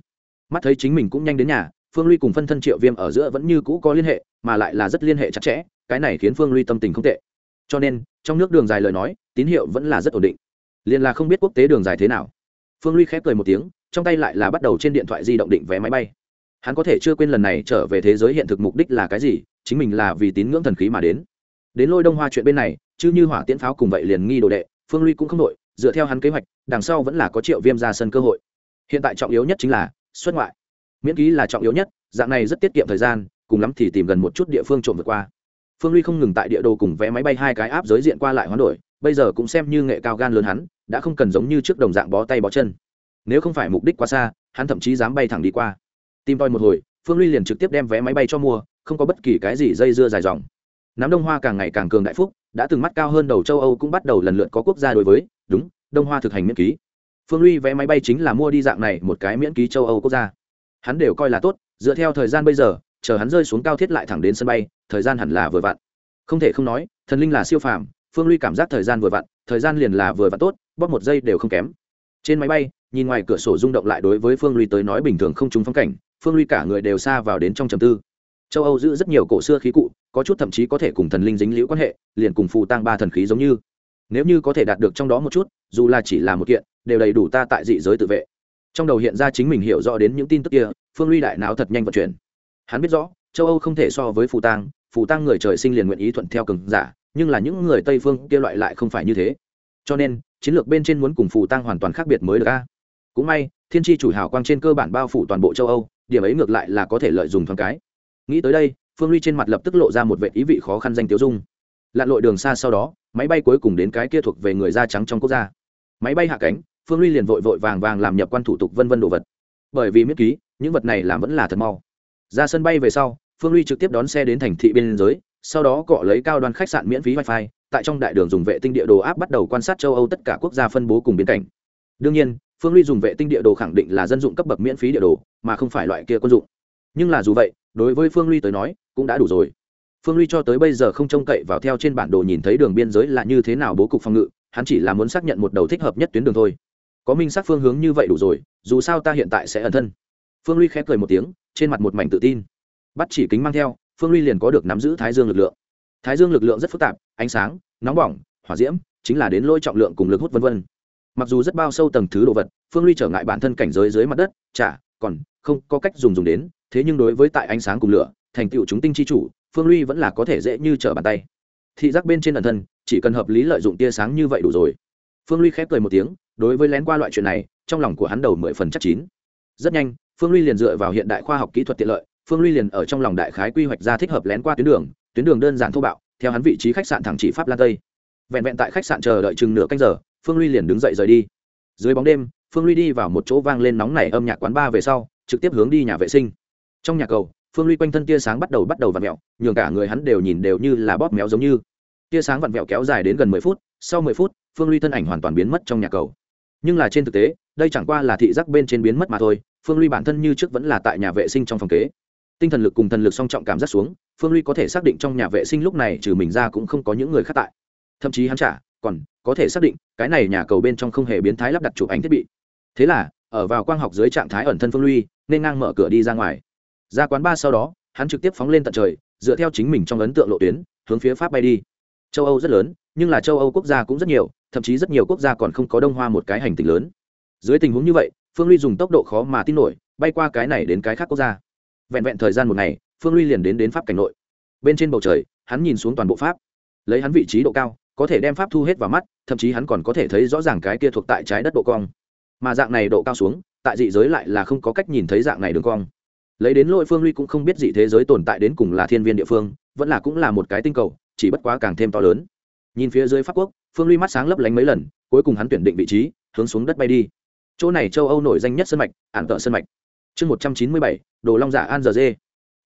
Mắt thấy chính mình cũng nhanh đến nhà phương ly cùng phân thân triệu viêm ở giữa vẫn như cũ có liên hệ, mà lại là rất liên hệ chặt chẽ, cái này khiến phương ly tâm tình không tệ. Cho nên, trong nước đường dài lời nói, tín hiệu vẫn là rất ổn định. Liền là không biết quốc tế đường dài thế nào. Phương ly khép cười một tiếng, trong tay lại là bắt đầu trên điện thoại di động định vé máy bay. Hắn có thể chưa quên lần này trở về thế giới hiện thực mục đích là cái gì, chính mình là vì tín ngưỡng thần khí mà đến. Đến lôi đông hoa chuyện bên này, chứ như hỏa tiễn pháo cùng vậy liền nghi đồ đệ, phương ly cũng không đội dựa theo hắn kế hoạch, đằng sau vẫn là có triệu viêm ra sân cơ hội. Hiện tại trọng yếu nhất chính là xuất ngoại miễn ký là trọng yếu nhất, dạng này rất tiết kiệm thời gian, cùng lắm thì tìm gần một chút địa phương trộm vượt qua. Phương ly không ngừng tại địa đồ cùng vé máy bay hai cái áp giới diện qua lại hoán đổi, bây giờ cũng xem như nghệ cao gan lớn hắn, đã không cần giống như trước đồng dạng bó tay bó chân. Nếu không phải mục đích quá xa, hắn thậm chí dám bay thẳng đi qua. Tìm toi một hồi, phương ly liền trực tiếp đem vé máy bay cho mua, không có bất kỳ cái gì dây dưa dài dòng. Nắm đông hoa càng ngày càng cường đại phúc, đã từng mắt cao hơn đầu châu âu cũng bắt đầu lần lượt có quốc gia đối với, đúng, đông hoa thực hành miễn ký. Phương ly vé máy bay chính là mua đi dạng này một cái miễn ký châu âu quốc gia hắn đều coi là tốt, dựa theo thời gian bây giờ, chờ hắn rơi xuống cao thiết lại thẳng đến sân bay, thời gian hẳn là vừa vặn. Không thể không nói, thần linh là siêu phàm, phương ly cảm giác thời gian vừa vặn, thời gian liền là vừa vặn tốt, bóp một giây đều không kém. Trên máy bay, nhìn ngoài cửa sổ rung động lại đối với phương ly tới nói bình thường không trúng phong cảnh, phương ly cả người đều xa vào đến trong trầm tư. Châu âu giữ rất nhiều cổ xưa khí cụ, có chút thậm chí có thể cùng thần linh dính liễu quan hệ, liền cùng phù tăng ba thần khí giống như. Nếu như có thể đạt được trong đó một chút, dù là chỉ là một kiện, đều đầy đủ ta tại dị giới tự vệ trong đầu hiện ra chính mình hiểu rõ đến những tin tức kia phương ly đại não thật nhanh vận chuyển. Hắn biết rõ châu âu không thể so với phù tang, phù tang người trời sinh liền nguyện ý thuận theo cường giả nhưng là những người tây phương kia loại lại không phải như thế. Cho nên chiến lược bên trên muốn cùng phù tang hoàn toàn khác biệt mới được a. Cũng may thiên tri chủ hào quang trên cơ bản bao phủ toàn bộ châu âu điểm ấy ngược lại là có thể lợi dụng thoáng cái. Nghĩ tới đây phương ly trên mặt lập tức lộ ra một vệ ý vị khó khăn danh tiêu dung. Lặn lội đường xa sau đó máy bay cuối cùng đến cái kia thuộc về người da trắng trong quốc gia. Máy bay hạ cánh phương ly liền vội vội vàng vàng làm nhập quan thủ tục vân vân đồ vật. Bởi vì miễn ký, những vật này làm vẫn là thật mau. Ra sân bay về sau, phương ly trực tiếp đón xe đến thành thị biên giới sau đó cọ lấy cao đoàn khách sạn miễn phí wifi, tại trong đại đường dùng vệ tinh địa đồ áp bắt đầu quan sát châu âu tất cả quốc gia phân bố cùng biến cảnh. Đương nhiên, phương ly dùng vệ tinh địa đồ khẳng định là dân dụng cấp bậc miễn phí địa đồ, mà không phải loại kia quân dụng. Nhưng là dù vậy, đối với phương ly tới nói, cũng đã đủ rồi. Phương ly cho tới bây giờ không trông cậy vào theo trên bản đồ nhìn thấy đường biên giới là như thế nào bố cục phòng ngự, hắn chỉ là muốn xác nhận một đầu thích hợp nhất tuyến đường thôi có minh xác phương hướng như vậy đủ rồi, dù sao ta hiện tại sẽ ẩn thân. Phương ly khép cười một tiếng, trên mặt một mảnh tự tin. Bắt chỉ kính mang theo, phương ly liền có được nắm giữ thái dương lực lượng. Thái dương lực lượng rất phức tạp, ánh sáng, nóng bỏng, hỏa diễm, chính là đến lôi trọng lượng cùng lực hút vân vân. Mặc dù rất bao sâu tầng thứ đồ vật, phương ly trở ngại bản thân cảnh giới dưới mặt đất, chả, còn không có cách dùng dùng đến, thế nhưng đối với tại ánh sáng cùng lửa, thành tựu chúng tinh chi chủ, phương ly vẫn là có thể dễ như trở bàn tay. Thị giác bên trên ẩn thân, chỉ cần hợp lý lợi dụng tia sáng như vậy đủ rồi. Phương ly khép cười một tiếng đối với lén qua loại chuyện này, trong lòng của hắn đầu mười phần chắc chín. Rất nhanh, phương ly liền dựa vào hiện đại khoa học kỹ thuật tiện lợi, phương ly liền ở trong lòng đại khái quy hoạch ra thích hợp lén qua tuyến đường tuyến đường đơn giản thô bạo, theo hắn vị trí khách sạn thẳng chỉ pháp lan tây. Vẹn vẹn tại khách sạn chờ đợi chừng nửa canh giờ, phương ly liền đứng dậy rời đi. Dưới bóng đêm, phương ly đi vào một chỗ vang lên nóng nảy âm nhạc quán ba về sau, trực tiếp hướng đi nhà vệ sinh. Trong nhà cầu, phương ly quanh thân tia sáng bắt đầu bắt đầu vặn mẹo nhường cả người hắn đều nhìn đều như là bóp méo giống như. Tia sáng vặn vẹo kéo dài đến gần mười phút, sau mười phút, phương ly thân ảnh hoàn toàn biến mất trong nhà cầu nhưng là trên thực tế, đây chẳng qua là thị giác bên trên biến mất mà thôi, phương ly bản thân như trước vẫn là tại nhà vệ sinh trong phòng kế. Tinh thần lực cùng thần lực song trọng cảm giác xuống, phương ly có thể xác định trong nhà vệ sinh lúc này trừ mình ra cũng không có những người khác tại. Thậm chí hắn trả còn có thể xác định cái này nhà cầu bên trong không hề biến thái lắp đặt chụp ảnh thiết bị. Thế là, ở vào quang học dưới trạng thái ẩn thân phương ly nên ngang mở cửa đi ra ngoài. Ra quán ba sau đó, hắn trực tiếp phóng lên tận trời, dựa theo chính mình trong ấn tượng lộ tuyến, hướng phía pháp bay đi. Châu âu rất lớn, nhưng là châu âu quốc gia cũng rất nhiều thậm chí rất nhiều quốc gia còn không có đông hoa một cái hành tinh lớn. Dưới tình huống như vậy, phương ly dùng tốc độ khó mà tin nổi, bay qua cái này đến cái khác quốc gia. Vẹn vẹn thời gian một ngày, phương ly liền đến đến pháp cảnh nội. Bên trên bầu trời, hắn nhìn xuống toàn bộ pháp. Lấy hắn vị trí độ cao, có thể đem pháp thu hết vào mắt, thậm chí hắn còn có thể thấy rõ ràng cái kia thuộc tại trái đất độ cong. Mà dạng này độ cao xuống, tại dị giới lại là không có cách nhìn thấy dạng này đường cong. Lấy đến lội phương ly cũng không biết dị thế giới tồn tại đến cùng là thiên viên địa phương, vẫn là cũng là một cái tinh cầu, chỉ bất quá càng thêm to lớn. Nhìn phía dưới pháp quốc phương ly mắt sáng lấp lánh mấy lần, cuối cùng hắn tuyển định vị trí, hướng xuống đất bay đi. Chỗ này châu âu nổi danh nhất sân mạch, ản tợ sân mạch. Chương một trăm chín mươi bảy, đồ long giả an giờ dê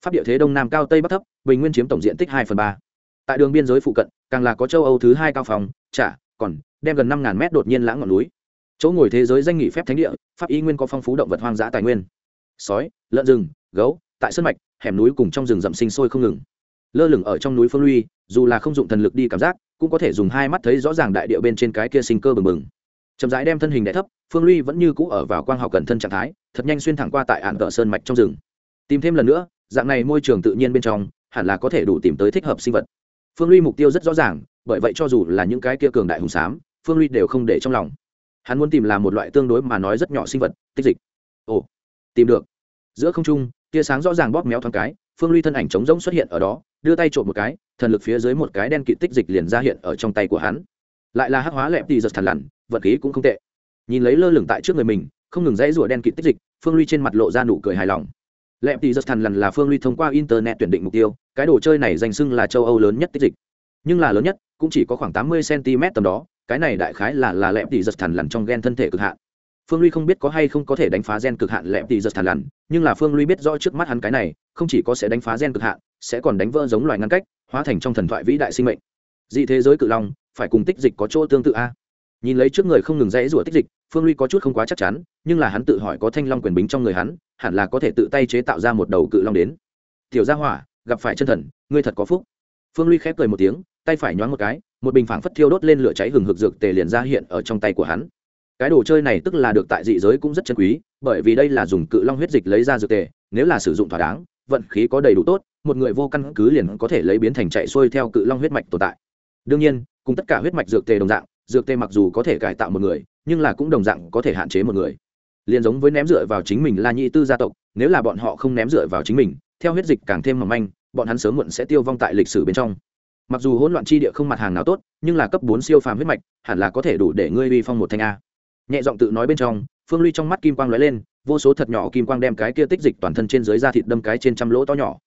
pháp địa thế đông nam cao tây bắc thấp, bình nguyên chiếm tổng diện tích hai phần ba. Tại đường biên giới phụ cận, càng là có châu âu thứ hai cao phòng trả còn đem gần năm ngàn mét đột nhiên lãng ngọn núi. Chỗ ngồi thế giới danh nghỉ phép thánh địa, pháp y nguyên có phong phú động vật hoang dã tài nguyên. Sói, lợn rừng, gấu, tại sân mạch, hẻm núi cùng trong rừng rậm sinh sôi không ngừng. Lơ lửng ở trong núi phương luy, dù là không dụng thần lực đi cảm giác cũng có thể dùng hai mắt thấy rõ ràng đại địa bên trên cái kia sinh cơ bừng bừng. Chậm rãi đem thân hình đ thấp, phương luy vẫn như cũ ở vào quang học cẩn thân trạng thái, thật nhanh xuyên thẳng qua tại ạn tợ sơn mạch trong rừng. Tìm thêm lần nữa, dạng này môi trường tự nhiên bên trong, hẳn là có thể đủ tìm tới thích hợp sinh vật. Phương luy mục tiêu rất rõ ràng, bởi vậy cho dù là những cái kia cường đại hùng xám phương luy đều không để trong lòng. Hắn muốn tìm là một loại tương đối mà nói rất nhỏ sinh vật, tích dịch. Ồ, tìm được. Giữa không trung, tia sáng rõ ràng bóp méo thoáng cái phương ly thân ảnh trống rỗng xuất hiện ở đó, đưa tay trộm một cái, thần lực phía dưới một cái đen kịt tích dịch liền ra hiện ở trong tay của hắn. Lại là hắc hóa lẹp thì giật thằn lằn, vật khí cũng không tệ. Nhìn lấy lơ lửng tại trước người mình, không ngừng dãy rủa đen kịt tích dịch, phương ly trên mặt lộ ra nụ cười hài lòng. Lẹp thì giật thằn lằn là phương ly thông qua internet tuyển định mục tiêu, cái đồ chơi này danh xưng là châu âu lớn nhất tích dịch. Nhưng là lớn nhất, cũng chỉ có khoảng tám mươi cm tầm đó, cái này đại khái là là lẹp thì giật thằn lằn trong gen thân thể cực hạn phương ly không biết có hay không có thể đánh phá gen cực hạn lẹp tỷ giật thản lằn, nhưng là phương ly biết rõ trước mắt hắn cái này, không chỉ có sẽ đánh phá gen cực hạn, sẽ còn đánh vỡ giống loài ngăn cách, hóa thành trong thần thoại vĩ đại sinh mệnh. Dị thế giới cự long, phải cùng tích dịch có chỗ tương tự a. Nhìn lấy trước người không ngừng rẽ rủa tích dịch, phương ly có chút không quá chắc chắn, nhưng là hắn tự hỏi có thanh long quyền bính trong người hắn, hẳn là có thể tự tay chế tạo ra một đầu cự long đến. Tiểu gia hỏa, gặp phải chân thần, ngươi thật có phúc. Phương ly khép cười một tiếng, tay phải nhoáng một cái, một bình phảng phất thiêu đốt lên lửa cháy hừng hực dược tề liền ra hiện ở trong tay của hắn cái đồ chơi này tức là được tại dị giới cũng rất chân quý, bởi vì đây là dùng cự long huyết dịch lấy ra dược tề, nếu là sử dụng thỏa đáng, vận khí có đầy đủ tốt, một người vô căn cứ liền có thể lấy biến thành chạy xuôi theo cự long huyết mạch tồn tại. Đương nhiên, cùng tất cả huyết mạch dược tề đồng dạng, dược tề mặc dù có thể cải tạo một người, nhưng là cũng đồng dạng có thể hạn chế một người. Liền giống với ném dựa vào chính mình la nhị tư gia tộc, nếu là bọn họ không ném dựa vào chính mình, theo huyết dịch càng thêm mỏng manh, bọn hắn sớm muộn sẽ tiêu vong tại lịch sử bên trong. Mặc dù hỗn loạn chi địa không mặt hàng nào tốt, nhưng là cấp bốn siêu phàm huyết mạch, hẳn là có thể đủ để ngươi uy phong một thanh a nhẹ giọng tự nói bên trong, phương ly trong mắt kim quang lóe lên, vô số thật nhỏ kim quang đem cái kia tích dịch toàn thân trên dưới da thịt đâm cái trên trăm lỗ to nhỏ.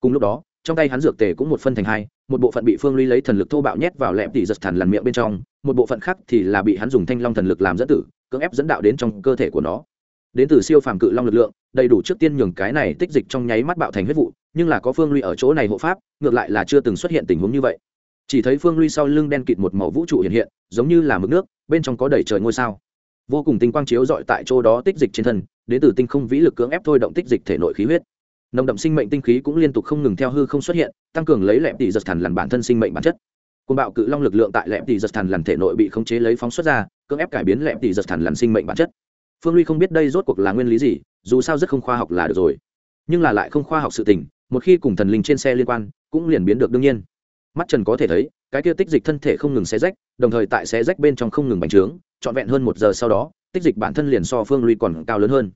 Cùng lúc đó, trong tay hắn dược tề cũng một phân thành hai, một bộ phận bị phương ly lấy thần lực thô bạo nhét vào lẹm tỉ giật thản lằn miệng bên trong, một bộ phận khác thì là bị hắn dùng thanh long thần lực làm dẫn tử, cưỡng ép dẫn đạo đến trong cơ thể của nó. Đến từ siêu phàm cự long lực lượng, đầy đủ trước tiên nhường cái này tích dịch trong nháy mắt bạo thành huyết vụ, nhưng là có phương ly ở chỗ này hộ pháp, ngược lại là chưa từng xuất hiện tình huống như vậy. Chỉ thấy phương ly sau lưng đen kịt một màu vũ trụ hiện hiện, giống như là mực nước, bên trong có đầy trời ngôi sao vô cùng tinh quang chiếu dọi tại chỗ đó tích dịch trên thân, đến từ tinh không vĩ lực cưỡng ép thôi động tích dịch thể nội khí huyết. Nồng đậm sinh mệnh tinh khí cũng liên tục không ngừng theo hư không xuất hiện, tăng cường lấy lẹm tỷ giật thần lằn bản thân sinh mệnh bản chất. Côn bạo cự long lực lượng tại lẹm tỷ giật thần lằn thể nội bị khống chế lấy phóng xuất ra, cưỡng ép cải biến lẹm tỷ giật thần lằn sinh mệnh bản chất. Phương ly không biết đây rốt cuộc là nguyên lý gì, dù sao rất không khoa học là được rồi. Nhưng là lại không khoa học sự tình, một khi cùng thần linh trên xe liên quan, cũng liền biến được đương nhiên mắt trần có thể thấy, cái kia tích dịch thân thể không ngừng xé rách, đồng thời tại xé rách bên trong không ngừng bành trướng, trọn vẹn hơn một giờ sau đó, tích dịch bản thân liền so phương ly còn cao lớn hơn.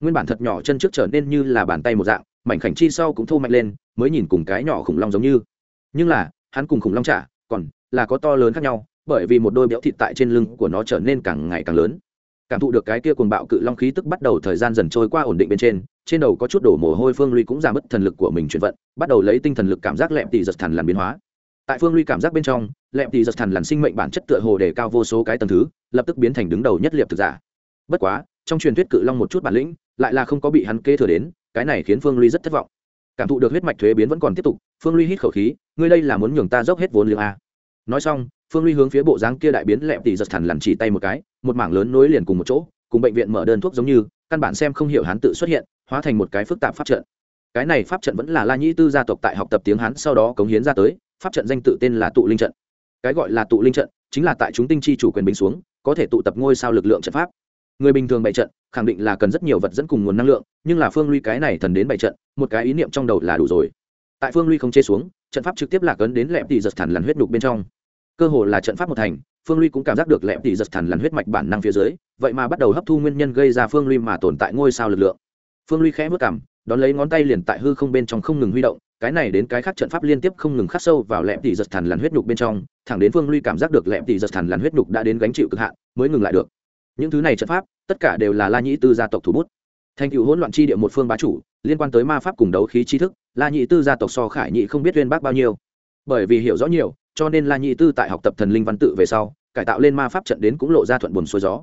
Nguyên bản thật nhỏ chân trước trở nên như là bàn tay một dạng, mảnh khảnh chi sau cũng thô mạnh lên, mới nhìn cùng cái nhỏ khủng long giống như. Nhưng là, hắn cùng khủng long trả còn là có to lớn khác nhau, bởi vì một đôi béo thịt tại trên lưng của nó trở nên càng ngày càng lớn. Cảm thụ được cái kia cuồng bạo cự long khí tức bắt đầu thời gian dần trôi qua ổn định bên trên trên đầu có chút đổ mồ hôi, phương ly cũng giảm mất thần lực của mình chuyển vận, bắt đầu lấy tinh thần lực cảm giác lẹm tỉ giật thần làm biến hóa tại phương ly cảm giác bên trong lẹm thì giật thần lằn sinh mệnh bản chất tựa hồ đề cao vô số cái tầng thứ, lập tức biến thành đứng đầu nhất liệp thực giả. Bất quá, trong truyền thuyết cự long một chút bản lĩnh, lại là không có bị hắn kê thừa đến, cái này khiến phương ly rất thất vọng. Cảm thụ được huyết mạch thuế biến vẫn còn tiếp tục, phương ly hít khẩu khí, ngươi đây là muốn nhường ta dốc hết vốn liếng a nói xong, phương ly hướng phía bộ dáng kia đại biến lẹm tỉ giật thần lằn chỉ tay một cái, một mảng lớn nối liền cùng một chỗ, cùng bệnh viện mở đơn thuốc giống như, căn bản xem không hiểu hán tự xuất hiện, hóa thành một cái phức tạp pháp trận. Cái này pháp trận vẫn là la nhĩ tư gia tộc tại học tập tiếng hán sau đó cống hiến ra tới pháp trận danh tự tên là tụ linh trận. Cái gọi là tụ linh trận chính là tại chúng tinh chi chủ quyền bình xuống, có thể tụ tập ngôi sao lực lượng trận pháp. Người bình thường bày trận khẳng định là cần rất nhiều vật dẫn cùng nguồn năng lượng, nhưng là phương ly cái này thần đến bày trận, một cái ý niệm trong đầu là đủ rồi. Tại phương ly không chê xuống, trận pháp trực tiếp lạc ấn đến lẹp tỷ giật thản lằn huyết đục bên trong. Cơ hồ là trận pháp một thành, phương ly cũng cảm giác được lẹp tỷ giật thản lằn huyết mạch bản năng phía dưới, vậy mà bắt đầu hấp thu nguyên nhân gây ra phương ly mà tồn tại ngôi sao lực lượng. Phương ly khẽ vất cảm, đón lấy ngón tay liền tại hư không bên trong không ngừng huy động cái này đến cái khác trận pháp liên tiếp không ngừng khắc sâu vào lẹm tỷ giật thằn lằn huyết nhục bên trong, thẳng đến phương ly cảm giác được lẹm tỷ giật thằn lằn huyết nhục đã đến gánh chịu cực hạn, mới ngừng lại được. Những thứ này trận pháp, tất cả đều là la nhĩ tư gia tộc thủ bút. Thành cựu hỗn loạn chi địa một phương bá chủ, liên quan tới ma pháp cùng đấu khí trí thức, la nhĩ tư gia tộc so khải nhị không biết uyên bác bao nhiêu. Bởi vì hiểu rõ nhiều, cho nên la nhĩ tư tại học tập thần linh văn tự về sau, cải tạo lên ma pháp trận đến cũng lộ ra thuận buồn xuôi gió.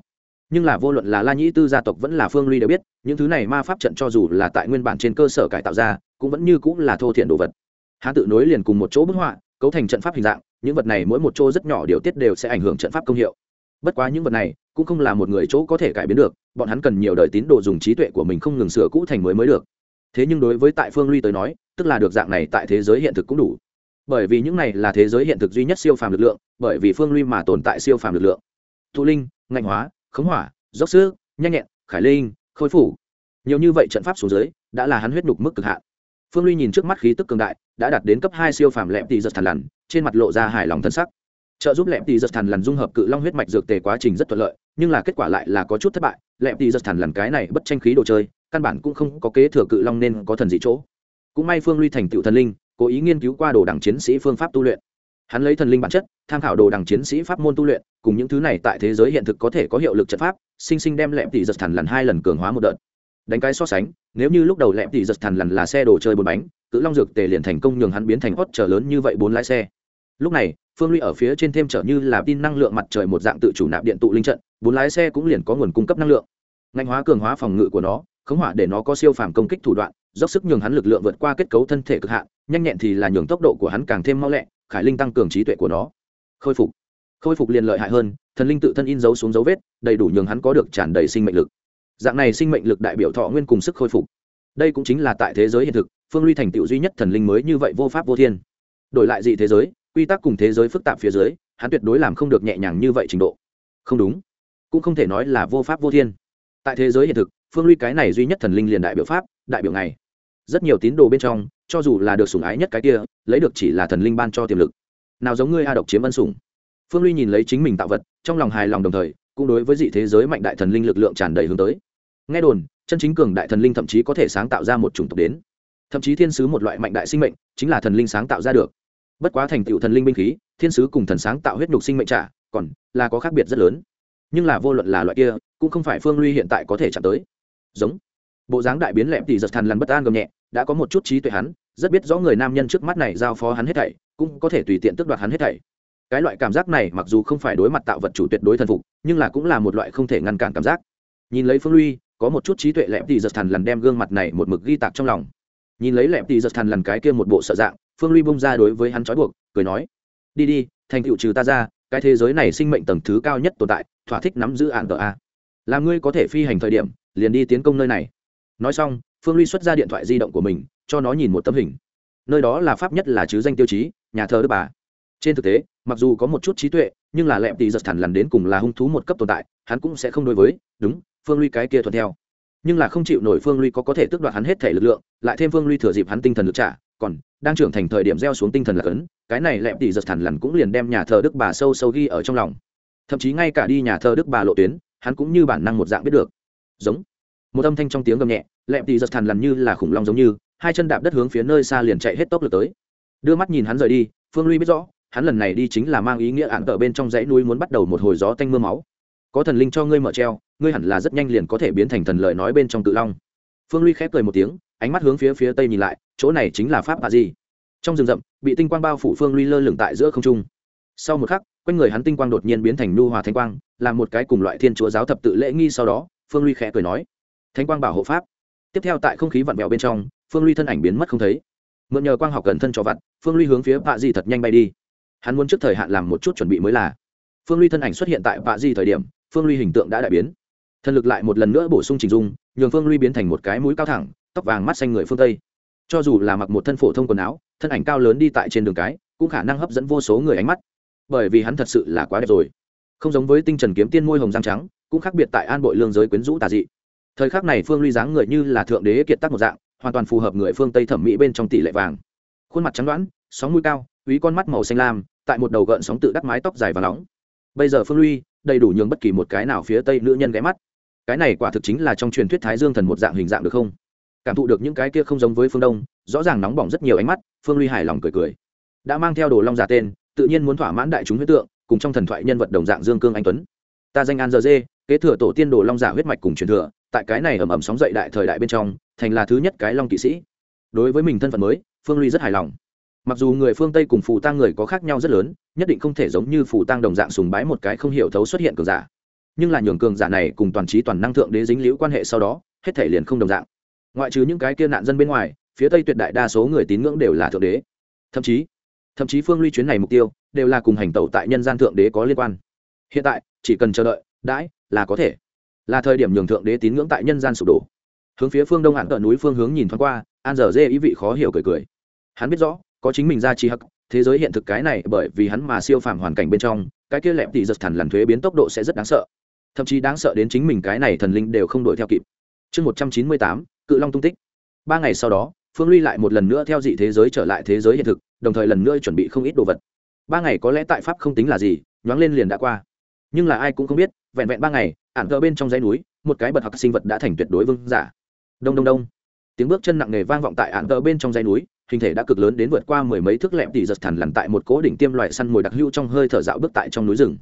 Nhưng là vô luận là la nhĩ tư gia tộc vẫn là phương ly đều biết, những thứ này ma pháp trận cho dù là tại nguyên bản trên cơ sở cải tạo ra cũng vẫn như cũng là thô thiện đồ vật. Hắn tự nối liền cùng một chỗ bức họa, cấu thành trận pháp hình dạng, những vật này mỗi một chỗ rất nhỏ điều tiết đều sẽ ảnh hưởng trận pháp công hiệu. Bất quá những vật này cũng không là một người chỗ có thể cải biến được, bọn hắn cần nhiều đời tín đồ dùng trí tuệ của mình không ngừng sửa cũ thành mới mới được. Thế nhưng đối với tại phương ly tới nói, tức là được dạng này tại thế giới hiện thực cũng đủ. Bởi vì những này là thế giới hiện thực duy nhất siêu phàm lực lượng, bởi vì phương ly mà tồn tại siêu phàm lực lượng. Thụ linh, ngạnh hóa, khống hỏa, dốc sức, nhanh nhẹn, khải linh, khôi phủ nhiều như vậy trận pháp xuống dưới, đã là hắn huyết đục mức cực hạn phương ly nhìn trước mắt khí tức cường đại, đã đạt đến cấp hai siêu phàm lẹm tỳ giật thằn lằn, trên mặt lộ ra hài lòng thân sắc. Trợ giúp lẹm tỳ giật thằn lằn dung hợp cự long huyết mạch dược tề quá trình rất thuận lợi, nhưng là kết quả lại là có chút thất bại. Lẹm tỳ giật thằn lằn cái này bất tranh khí đồ chơi, căn bản cũng không có kế thừa cự long nên có thần dị chỗ. Cũng may phương ly thành tựu thần linh, cố ý nghiên cứu qua đồ đảng chiến sĩ phương pháp tu luyện. Hắn lấy thần linh bản chất, tham khảo đồ đằng chiến sĩ pháp môn tu luyện, cùng những thứ này tại thế giới hiện thực có thể có hiệu lực trận pháp, sinh sinh đem lẹm tỷ giật thằn lần hai lần cường hóa một đợt đánh cái so sánh, nếu như lúc đầu lẹm thì giật thằn lần là xe đồ chơi bốn bánh, cự long dược tề liền thành công nhường hắn biến thành hót trở lớn như vậy bốn lái xe. Lúc này, phương ly ở phía trên thêm trở như là tin năng lượng mặt trời một dạng tự chủ nạp điện tụ linh trận, bốn lái xe cũng liền có nguồn cung cấp năng lượng. Ngành hóa cường hóa phòng ngự của nó, khống hỏa để nó có siêu phàm công kích thủ đoạn, dốc sức nhường hắn lực lượng vượt qua kết cấu thân thể cực hạn, nhanh nhẹn thì là nhường tốc độ của hắn càng thêm mau lẹ, khải linh tăng cường trí tuệ của nó. Khôi phục. Khôi phục liền lợi hại hơn, thần linh tự thân in dấu xuống dấu vết, đầy đủ nhường hắn có được tràn đầy sinh mệnh lực dạng này sinh mệnh lực đại biểu thọ nguyên cùng sức khôi phục. Đây cũng chính là tại thế giới hiện thực, phương ly thành tựu duy nhất thần linh mới như vậy vô pháp vô thiên. Đổi lại dị thế giới, quy tắc cùng thế giới phức tạp phía dưới, hắn tuyệt đối làm không được nhẹ nhàng như vậy trình độ. Không đúng. Cũng không thể nói là vô pháp vô thiên. Tại thế giới hiện thực, phương ly cái này duy nhất thần linh liền đại biểu pháp, đại biểu này rất nhiều tín đồ bên trong, cho dù là được sủng ái nhất cái kia, lấy được chỉ là thần linh ban cho tiềm lực. Nào giống ngươi a độc chiếm ân sủng. Phương ly nhìn lấy chính mình tạo vật, trong lòng hài lòng đồng thời, cũng đối với dị thế giới mạnh đại thần linh lực lượng tràn đầy hướng tới nghe đồn, chân chính cường đại thần linh thậm chí có thể sáng tạo ra một chủng tộc đến. Thậm chí thiên sứ một loại mạnh đại sinh mệnh, chính là thần linh sáng tạo ra được. Bất quá thành tựu thần linh binh khí, thiên sứ cùng thần sáng tạo huyết nhục sinh mệnh trả, còn là có khác biệt rất lớn. Nhưng là vô luận là loại kia, cũng không phải phương ly hiện tại có thể chạm tới. Giống. Bộ dáng đại biến lẹm thì giật thần lằn bất an gầm nhẹ, đã có một chút trí tuệ hắn, rất biết rõ người nam nhân trước mắt này giao phó hắn hết thảy, cũng có thể tùy tiện tước đoạt hắn hết thảy. Cái loại cảm giác này mặc dù không phải đối mặt tạo vật chủ tuyệt đối thần phục, nhưng là cũng là một loại không thể ngăn cản cảm giác. Nhìn lấy phương ly có một chút trí tuệ lẹm thì giật thần lần đem gương mặt này một mực ghi tạc trong lòng. Nhìn lấy lẹm thì giật thần lần cái kia một bộ sợ dạng, phương ly bông ra đối với hắn trói buộc, cười nói, đi đi, thành tựu trừ ta ra, cái thế giới này sinh mệnh tầng thứ cao nhất tồn tại, thỏa thích nắm giữ ạn tờ a. Là ngươi có thể phi hành thời điểm, liền đi tiến công nơi này. Nói xong, phương ly xuất ra điện thoại di động của mình, cho nó nhìn một tấm hình. Nơi đó là pháp nhất là chứ danh tiêu chí, nhà thờ đức bà. Trên thực tế, mặc dù có một chút trí tuệ, nhưng là lẹm tì giật thẳn lần đến cùng là hung thú một cấp tồn tại, hắn cũng sẽ không đối với, đúng phương ly cái kia thuận theo. Nhưng là không chịu nổi phương ly có có thể tước đoạt hắn hết thể lực lượng, lại thêm phương ly thừa dịp hắn tinh thần lực trả, còn đang trưởng thành thời điểm gieo xuống tinh thần là cấn, cái này lẹm tỉ giật thẳn lần cũng liền đem nhà thờ đức bà sâu sâu ghi ở trong lòng. Thậm chí ngay cả đi nhà thờ đức bà lộ tuyến, hắn cũng như bản năng một dạng biết được. Giống. Một âm thanh trong tiếng gầm nhẹ lẹm tỉ giật thẳn lằn như là khủng long giống như, hai chân đạp đất hướng phía nơi xa liền chạy hết tốc lực tới. Đưa mắt nhìn hắn rời đi, phương ly biết rõ, hắn lần này đi chính là mang ý nghĩa ạn tợ bên trong dãy núi muốn bắt đầu một hồi gió tanh mưa máu. Có thần linh cho ngươi mở treo ngươi hẳn là rất nhanh liền có thể biến thành thần lợi nói bên trong cự long. Phương ly khép cười một tiếng, ánh mắt hướng phía phía tây nhìn lại, chỗ này chính là pháp bà di. Trong rừng rậm, bị tinh quang bao phủ phương ly lơ lửng tại giữa không trung. Sau một khắc, quanh người hắn tinh quang đột nhiên biến thành nu hòa thanh quang là một cái cùng loại thiên chúa giáo thập tự lễ nghi sau đó, phương ly khẽ cười nói, thanh quang bảo hộ pháp. Tiếp theo tại không khí vặn vẹo bên trong, phương ly thân ảnh biến mất không thấy. Mượn nhờ quang học cẩn thân cho vặt phương ly hướng phía bạ di thật nhanh bay đi. Hắn muốn trước thời hạn làm một chút chuẩn bị mới là. Phương ly thân ảnh xuất hiện tại bạ di thời điểm, phương ly hình tượng đã đại biến thần lực lại một lần nữa bổ sung trình dung, nhường phương ly biến thành một cái mũi cao thẳng, tóc vàng mắt xanh người phương tây. Cho dù là mặc một thân phổ thông quần áo, thân ảnh cao lớn đi tại trên đường cái, cũng khả năng hấp dẫn vô số người ánh mắt. Bởi vì hắn thật sự là quá đẹp rồi. Không giống với tinh trần kiếm tiên môi hồng răng trắng, cũng khác biệt tại an bội lương giới quyến rũ tà dị. Thời khắc này phương ly dáng người như là thượng đế kiệt tác một dạng, hoàn toàn phù hợp người phương tây thẩm mỹ bên trong tỷ lệ vàng. Khuôn mặt trắng đoán, sóng mũi cao, úy con mắt màu xanh lam, tại một đầu gợn sóng tự đắc mái tóc dài và nóng. Bây giờ phương ly đầy đủ nhường bất kỳ một cái nào phía tây nữ nhân ghé mắt cái này quả thực chính là trong truyền thuyết thái dương thần một dạng hình dạng được không? Cảm thụ được những cái kia không giống với phương đông, rõ ràng nóng bỏng rất nhiều ánh mắt, phương ly hài lòng cười cười. Đã mang theo đồ long giả tên, tự nhiên muốn thỏa mãn đại chúng huyết tượng, cùng trong thần thoại nhân vật đồng dạng dương cương anh tuấn. Ta danh an giờ dê, kế thừa tổ tiên đồ long giả huyết mạch cùng truyền thừa, tại cái này ầm ầm sóng dậy đại thời đại bên trong, thành là thứ nhất cái long kỵ sĩ. Đối với mình thân phận mới, phương ly rất hài lòng. Mặc dù người phương tây cùng phù tăng người có khác nhau rất lớn, nhất định không thể giống như phù tăng đồng dạng sùng bái một cái không hiểu thấu xuất hiện cường giả nhưng là nhường cường giả này cùng toàn trí toàn năng thượng đế dính liễu quan hệ sau đó, hết thể liền không đồng dạng. Ngoại trừ những cái kia nạn dân bên ngoài, phía tây tuyệt đại đa số người tín ngưỡng đều là thượng đế. Thậm chí thậm chí phương ly chuyến này mục tiêu, đều là cùng hành tẩu tại nhân gian thượng đế có liên quan. Hiện tại, chỉ cần chờ đợi, đãi, là có thể. Là thời điểm nhường thượng đế tín ngưỡng tại nhân gian sụp đổ. Hướng phía phương đông hạn tận núi phương hướng nhìn thoáng qua, an dở dê ý vị khó hiểu cười cười. Hắn biết rõ, có chính mình ra trí hắc, thế giới hiện thực cái này bởi vì hắn mà siêu phàm hoàn cảnh bên trong, cái kia lẹp tỷ giật thần lằn thuế biến tốc độ sẽ rất đáng sợ thậm chí đáng sợ đến chính mình cái này thần linh đều không đuổi theo kịp. Chương một trăm chín mươi tám, cự long tung tích. Ba ngày sau đó, phương ly lại một lần nữa theo dị thế giới trở lại thế giới hiện thực, đồng thời lần nữa chuẩn bị không ít đồ vật. Ba ngày có lẽ tại pháp không tính là gì, nhoáng lên liền đã qua. Nhưng là ai cũng không biết, vẹn vẹn ba ngày ản thờ bên trong dãy núi, một cái bật học sinh vật đã thành tuyệt đối vương giả. Đông đông đông. Tiếng bước chân nặng nề vang vọng tại ản thờ bên trong dãy núi, hình thể đã cực lớn đến vượt qua mười mấy thước lẹm tỷ giật thẳn lằn tại một cố đỉnh tiêm loại săn mồi đặc hữu trong hơi thở dạo bước tại trong núi rừng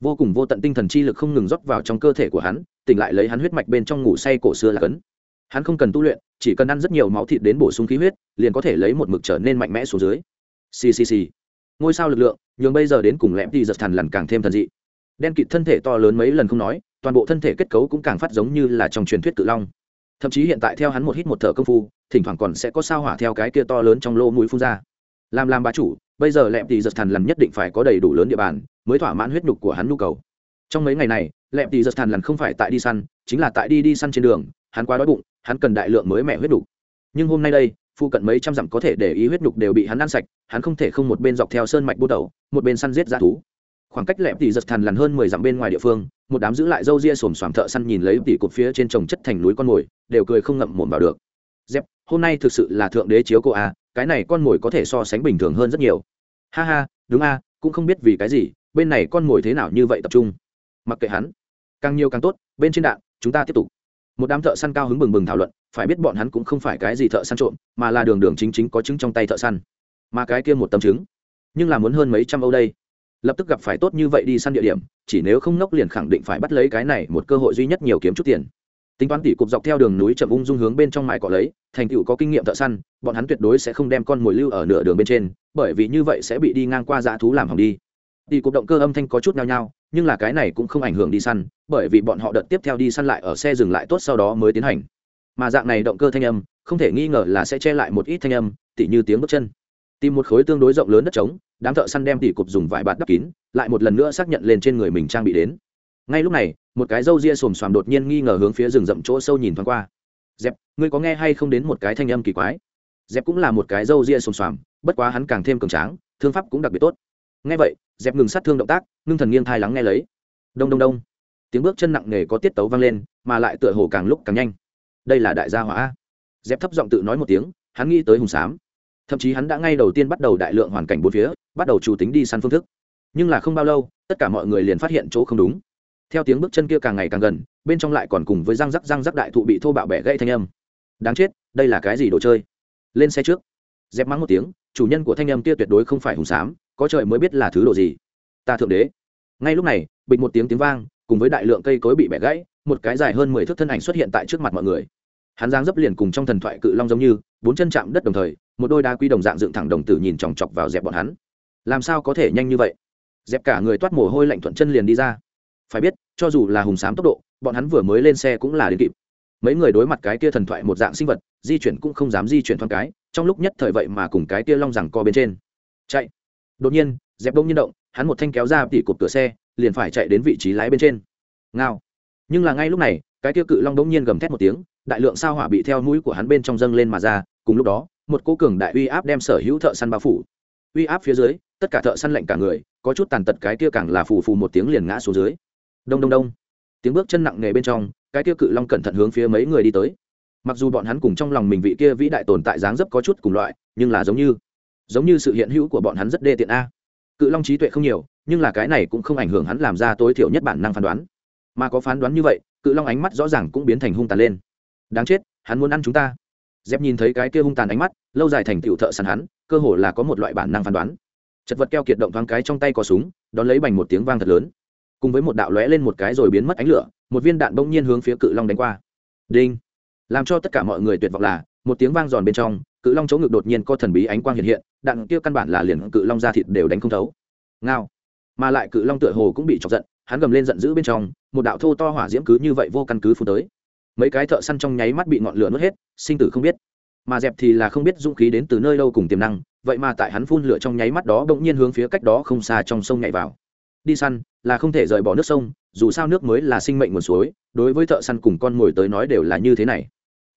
vô cùng vô tận tinh thần chi lực không ngừng rót vào trong cơ thể của hắn, tỉnh lại lấy hắn huyết mạch bên trong ngủ say cổ xưa là cấn. Hắn không cần tu luyện, chỉ cần ăn rất nhiều máu thịt đến bổ sung khí huyết, liền có thể lấy một mực trở nên mạnh mẽ xuống dưới. Ccc ngôi sao lực lượng, nhường bây giờ đến cùng lẽm thì giật thằn lằn càng thêm thần dị. Đen kịt thân thể to lớn mấy lần không nói, toàn bộ thân thể kết cấu cũng càng phát giống như là trong truyền thuyết cự long. Thậm chí hiện tại theo hắn một hít một thở công phu, thỉnh thoảng còn sẽ có sao hỏa theo cái kia to lớn trong lô mũi phun ra. Làm làm bá chủ bây giờ lẹm tỷ giật thằn lằn nhất định phải có đầy đủ lớn địa bàn mới thỏa mãn huyết nhục của hắn nhu cầu. Trong mấy ngày này, lẹm tỷ giật thằn lằn không phải tại đi săn, chính là tại đi đi săn trên đường, hắn quá đói bụng, hắn cần đại lượng mới mẻ huyết nhục. Nhưng hôm nay đây phụ cận mấy trăm dặm có thể để ý huyết nhục đều bị hắn ăn sạch, hắn không thể không một bên dọc theo sơn mạch bút đầu một bên săn giết g thú. Khoảng cách lẹm tỷ giật thằn lằn hơn mười dặm bên ngoài địa phương, một đám giữ lại râu ria xồm xoàm thợ săn nhìn lấy tỷ cột phía trên trồng chất thành núi con mồi, đều cười không ngậm mồm vào được. Dép hôm nay thực sự là thượng đế chiếu cô a, cái này con mồi có thể so sánh bình thường hơn rất nhiều. Ha ha, đúng a, cũng không biết vì cái gì, bên này con mồi thế nào như vậy tập trung. Mặc kệ hắn. Càng nhiều càng tốt, bên trên đạn, chúng ta tiếp tục. Một đám thợ săn cao hứng bừng bừng thảo luận, phải biết bọn hắn cũng không phải cái gì thợ săn trộm, mà là đường đường chính chính có trứng trong tay thợ săn. Mà cái kia một tấm trứng, nhưng là muốn hơn mấy trăm âu đây. Lập tức gặp phải tốt như vậy đi săn địa điểm, chỉ nếu không nốc liền khẳng định phải bắt lấy cái này một cơ hội duy nhất nhiều kiếm chút tiền tính toán tỉ cục dọc theo đường núi chậm ung dung hướng bên trong mài cỏ lấy, thành tựu có kinh nghiệm thợ săn, bọn hắn tuyệt đối sẽ không đem con mồi lưu ở nửa đường bên trên, bởi vì như vậy sẽ bị đi ngang qua dã thú làm hỏng đi. Tỉ cục động cơ âm thanh có chút nhao nhao, nhưng là cái này cũng không ảnh hưởng đi săn, bởi vì bọn họ đợt tiếp theo đi săn lại ở xe dừng lại tốt sau đó mới tiến hành. Mà dạng này động cơ thanh âm, không thể nghi ngờ là sẽ che lại một ít thanh âm, tỉ như tiếng bước chân. Tìm một khối tương đối rộng lớn đất trống, đám thợ săn đem tỉ cục dùng vải bạt đắp kín, lại một lần nữa xác nhận lên trên người mình trang bị đến ngay lúc này, một cái râu ria xồm xoàm đột nhiên nghi ngờ hướng phía rừng rậm chỗ sâu nhìn thoáng qua. Dẹp, ngươi có nghe hay không đến một cái thanh âm kỳ quái? Dẹp cũng là một cái râu ria xồm xoàm, bất quá hắn càng thêm cường tráng, thương pháp cũng đặc biệt tốt. Nghe vậy, dẹp ngừng sát thương động tác, ngưng thần nghiêng thai lắng nghe lấy. Đông đông đông. Tiếng bước chân nặng nề có tiết tấu vang lên, mà lại tựa hồ càng lúc càng nhanh. Đây là đại gia hỏa dẹp thấp giọng tự nói một tiếng, hắn nghĩ tới hùng xám thậm chí hắn đã ngay đầu tiên bắt đầu đại lượng hoàn cảnh bốn phía, bắt đầu chủ tính đi săn phương thức. Nhưng là không bao lâu, tất cả mọi người liền phát hiện chỗ không đúng theo tiếng bước chân kia càng ngày càng gần, bên trong lại còn cùng với răng rắc răng rắc đại thụ bị thô bạo bẻ gãy thanh âm. Đáng chết, đây là cái gì đồ chơi? Lên xe trước. Dẹp mắng một tiếng, chủ nhân của thanh âm kia tuyệt đối không phải hùng xám có trời mới biết là thứ đồ gì. Ta thượng đế. Ngay lúc này, bịch một tiếng tiếng vang, cùng với đại lượng cây cối bị bẻ gãy, một cái dài hơn mười thước thân ảnh xuất hiện tại trước mặt mọi người. Hắn giang dấp liền cùng trong thần thoại cự long giống như, bốn chân chạm đất đồng thời, một đôi đá quy đồng dạng dựng thẳng đồng tử nhìn chòng chọc vào dẹp bọn hắn. Làm sao có thể nhanh như vậy? Dẹp cả người toát mồ hôi lạnh thuận chân liền đi ra phải biết, cho dù là hùng sám tốc độ, bọn hắn vừa mới lên xe cũng là đến kịp. Mấy người đối mặt cái kia thần thoại một dạng sinh vật, di chuyển cũng không dám di chuyển thoáng cái, trong lúc nhất thời vậy mà cùng cái kia long rằng co bên trên. Chạy. Đột nhiên, dẹp đông nhiên động, hắn một thanh kéo ra tỉ cột cửa xe, liền phải chạy đến vị trí lái bên trên. Ngao. Nhưng là ngay lúc này, cái kia cự long đông nhiên gầm thét một tiếng, đại lượng sao hỏa bị theo mũi của hắn bên trong dâng lên mà ra, cùng lúc đó, một cô cường đại uy áp đem sở hữu thợ săn bao phủ. Uy áp phía dưới, tất cả thợ săn lạnh cả người, có chút tàn tật cái kia càng là phù phù một tiếng liền ngã xuống dưới đông đông đông. Tiếng bước chân nặng nề bên trong, cái kia cự long cẩn thận hướng phía mấy người đi tới. Mặc dù bọn hắn cùng trong lòng mình vị kia vĩ đại tồn tại dáng dấp có chút cùng loại, nhưng là giống như giống như sự hiện hữu của bọn hắn rất đê tiện a. Cự long trí tuệ không nhiều, nhưng là cái này cũng không ảnh hưởng hắn làm ra tối thiểu nhất bản năng phán đoán. Mà có phán đoán như vậy, cự long ánh mắt rõ ràng cũng biến thành hung tàn lên. Đáng chết, hắn muốn ăn chúng ta. Dép nhìn thấy cái kia hung tàn ánh mắt, lâu dài thành tựu thợ săn hắn, cơ hồ là có một loại bản năng phán đoán. Chật vật keo kiệt động thoáng cái trong tay có súng, đón lấy bành một tiếng vang thật lớn cùng với một đạo lóe lên một cái rồi biến mất ánh lửa, một viên đạn bỗng nhiên hướng phía cự long đánh qua. Đinh! Làm cho tất cả mọi người tuyệt vọng là, một tiếng vang giòn bên trong, cự long chỗ ngực đột nhiên có thần bí ánh quang hiện hiện, đạn kia căn bản là liền cự long ra thịt đều đánh không thấu. Ngao! Mà lại cự long tựa hồ cũng bị chọc giận, hắn gầm lên giận dữ bên trong, một đạo thô to hỏa diễm cứ như vậy vô căn cứ phù tới. Mấy cái thợ săn trong nháy mắt bị ngọn lửa nuốt hết, sinh tử không biết. Mà dẹp thì là không biết dũng khí đến từ nơi đâu cùng tiềm năng, vậy mà tại hắn phun lửa trong nháy mắt đó bỗng nhiên hướng phía cách đó không xa trong sông nhảy vào đi săn, là không thể rời bỏ nước sông, dù sao nước mới là sinh mệnh nguồn suối, đối với thợ săn cùng con mồi tới nói đều là như thế này.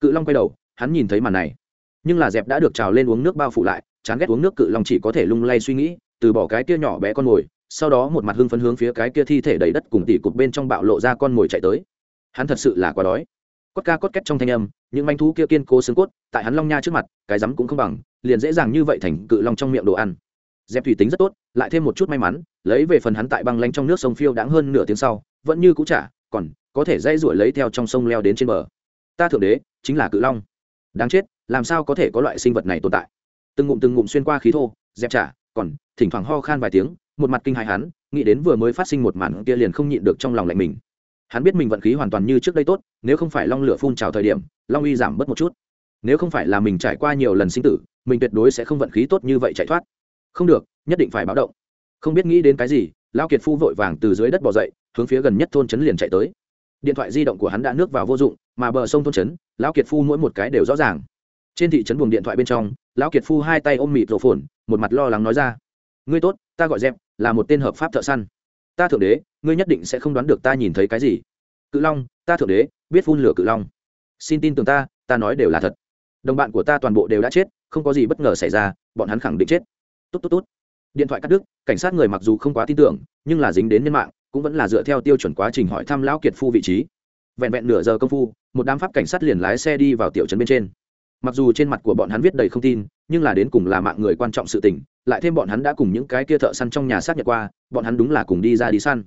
Cự long quay đầu, hắn nhìn thấy màn này. Nhưng là dẹp đã được trào lên uống nước bao phủ lại, chán ghét uống nước cự long chỉ có thể lung lay suy nghĩ, từ bỏ cái kia nhỏ bé con mồi, sau đó một mặt hưng phấn hướng phía cái kia thi thể đầy đất cùng tỉ cục bên trong bạo lộ ra con mồi chạy tới. Hắn thật sự là quá đói. Cốt ca cốt két trong thanh âm, những manh thú kia kiên cố xương cốt, tại hắn long nha trước mặt, cái rắm cũng không bằng, liền dễ dàng như vậy thành cự long trong miệng đồ ăn dẹp thủy tính rất tốt, lại thêm một chút may mắn, lấy về phần hắn tại băng lanh trong nước sông phiêu đáng hơn nửa tiếng sau, vẫn như cũ trả, còn có thể dây ruổi lấy theo trong sông leo đến trên bờ. Ta thượng đế, chính là cự long. Đáng chết, làm sao có thể có loại sinh vật này tồn tại? Từng ngụm từng ngụm xuyên qua khí thô, dẹp trả, còn thỉnh thoảng ho khan vài tiếng, một mặt kinh hại hắn, nghĩ đến vừa mới phát sinh một màn kia liền không nhịn được trong lòng lạnh mình. Hắn biết mình vận khí hoàn toàn như trước đây tốt, nếu không phải long lửa phun trào thời điểm, long uy giảm bớt một chút. Nếu không phải là mình trải qua nhiều lần sinh tử, mình tuyệt đối sẽ không vận khí tốt như vậy chạy thoát không được, nhất định phải báo động. Không biết nghĩ đến cái gì lao kiệt phu vội vàng từ dưới đất bỏ dậy, hướng phía gần nhất thôn trấn liền chạy tới. Điện thoại di động của hắn đã nước vào vô dụng, mà bờ sông thôn trấn, lão kiệt phu mỗi một cái đều rõ ràng. Trên thị trấn buồng điện thoại bên trong, lão kiệt phu hai tay ôm mịt rổ phồn, một mặt lo lắng nói ra. Ngươi tốt, ta gọi dẹp, là một tên hợp pháp thợ săn. Ta thượng đế, ngươi nhất định sẽ không đoán được ta nhìn thấy cái gì. Cự long, ta thượng đế, biết phun lửa cự long. Xin tin tưởng ta ta nói đều là thật. Đồng bạn của ta toàn bộ đều đã chết, không có gì bất ngờ xảy ra, bọn hắn khẳng định chết tốt tốt tốt. Điện thoại cắt đứt, cảnh sát người mặc dù không quá tin tưởng, nhưng là dính đến nhân mạng, cũng vẫn là dựa theo tiêu chuẩn quá trình hỏi thăm lão kiệt phu vị trí. Vẹn vẹn nửa giờ công phu, một đám pháp cảnh sát liền lái xe đi vào tiểu trấn bên trên. Mặc dù trên mặt của bọn hắn viết đầy không tin, nhưng là đến cùng là mạng người quan trọng sự tình, lại thêm bọn hắn đã cùng những cái kia thợ săn trong nhà xác nhận qua, bọn hắn đúng là cùng đi ra đi săn.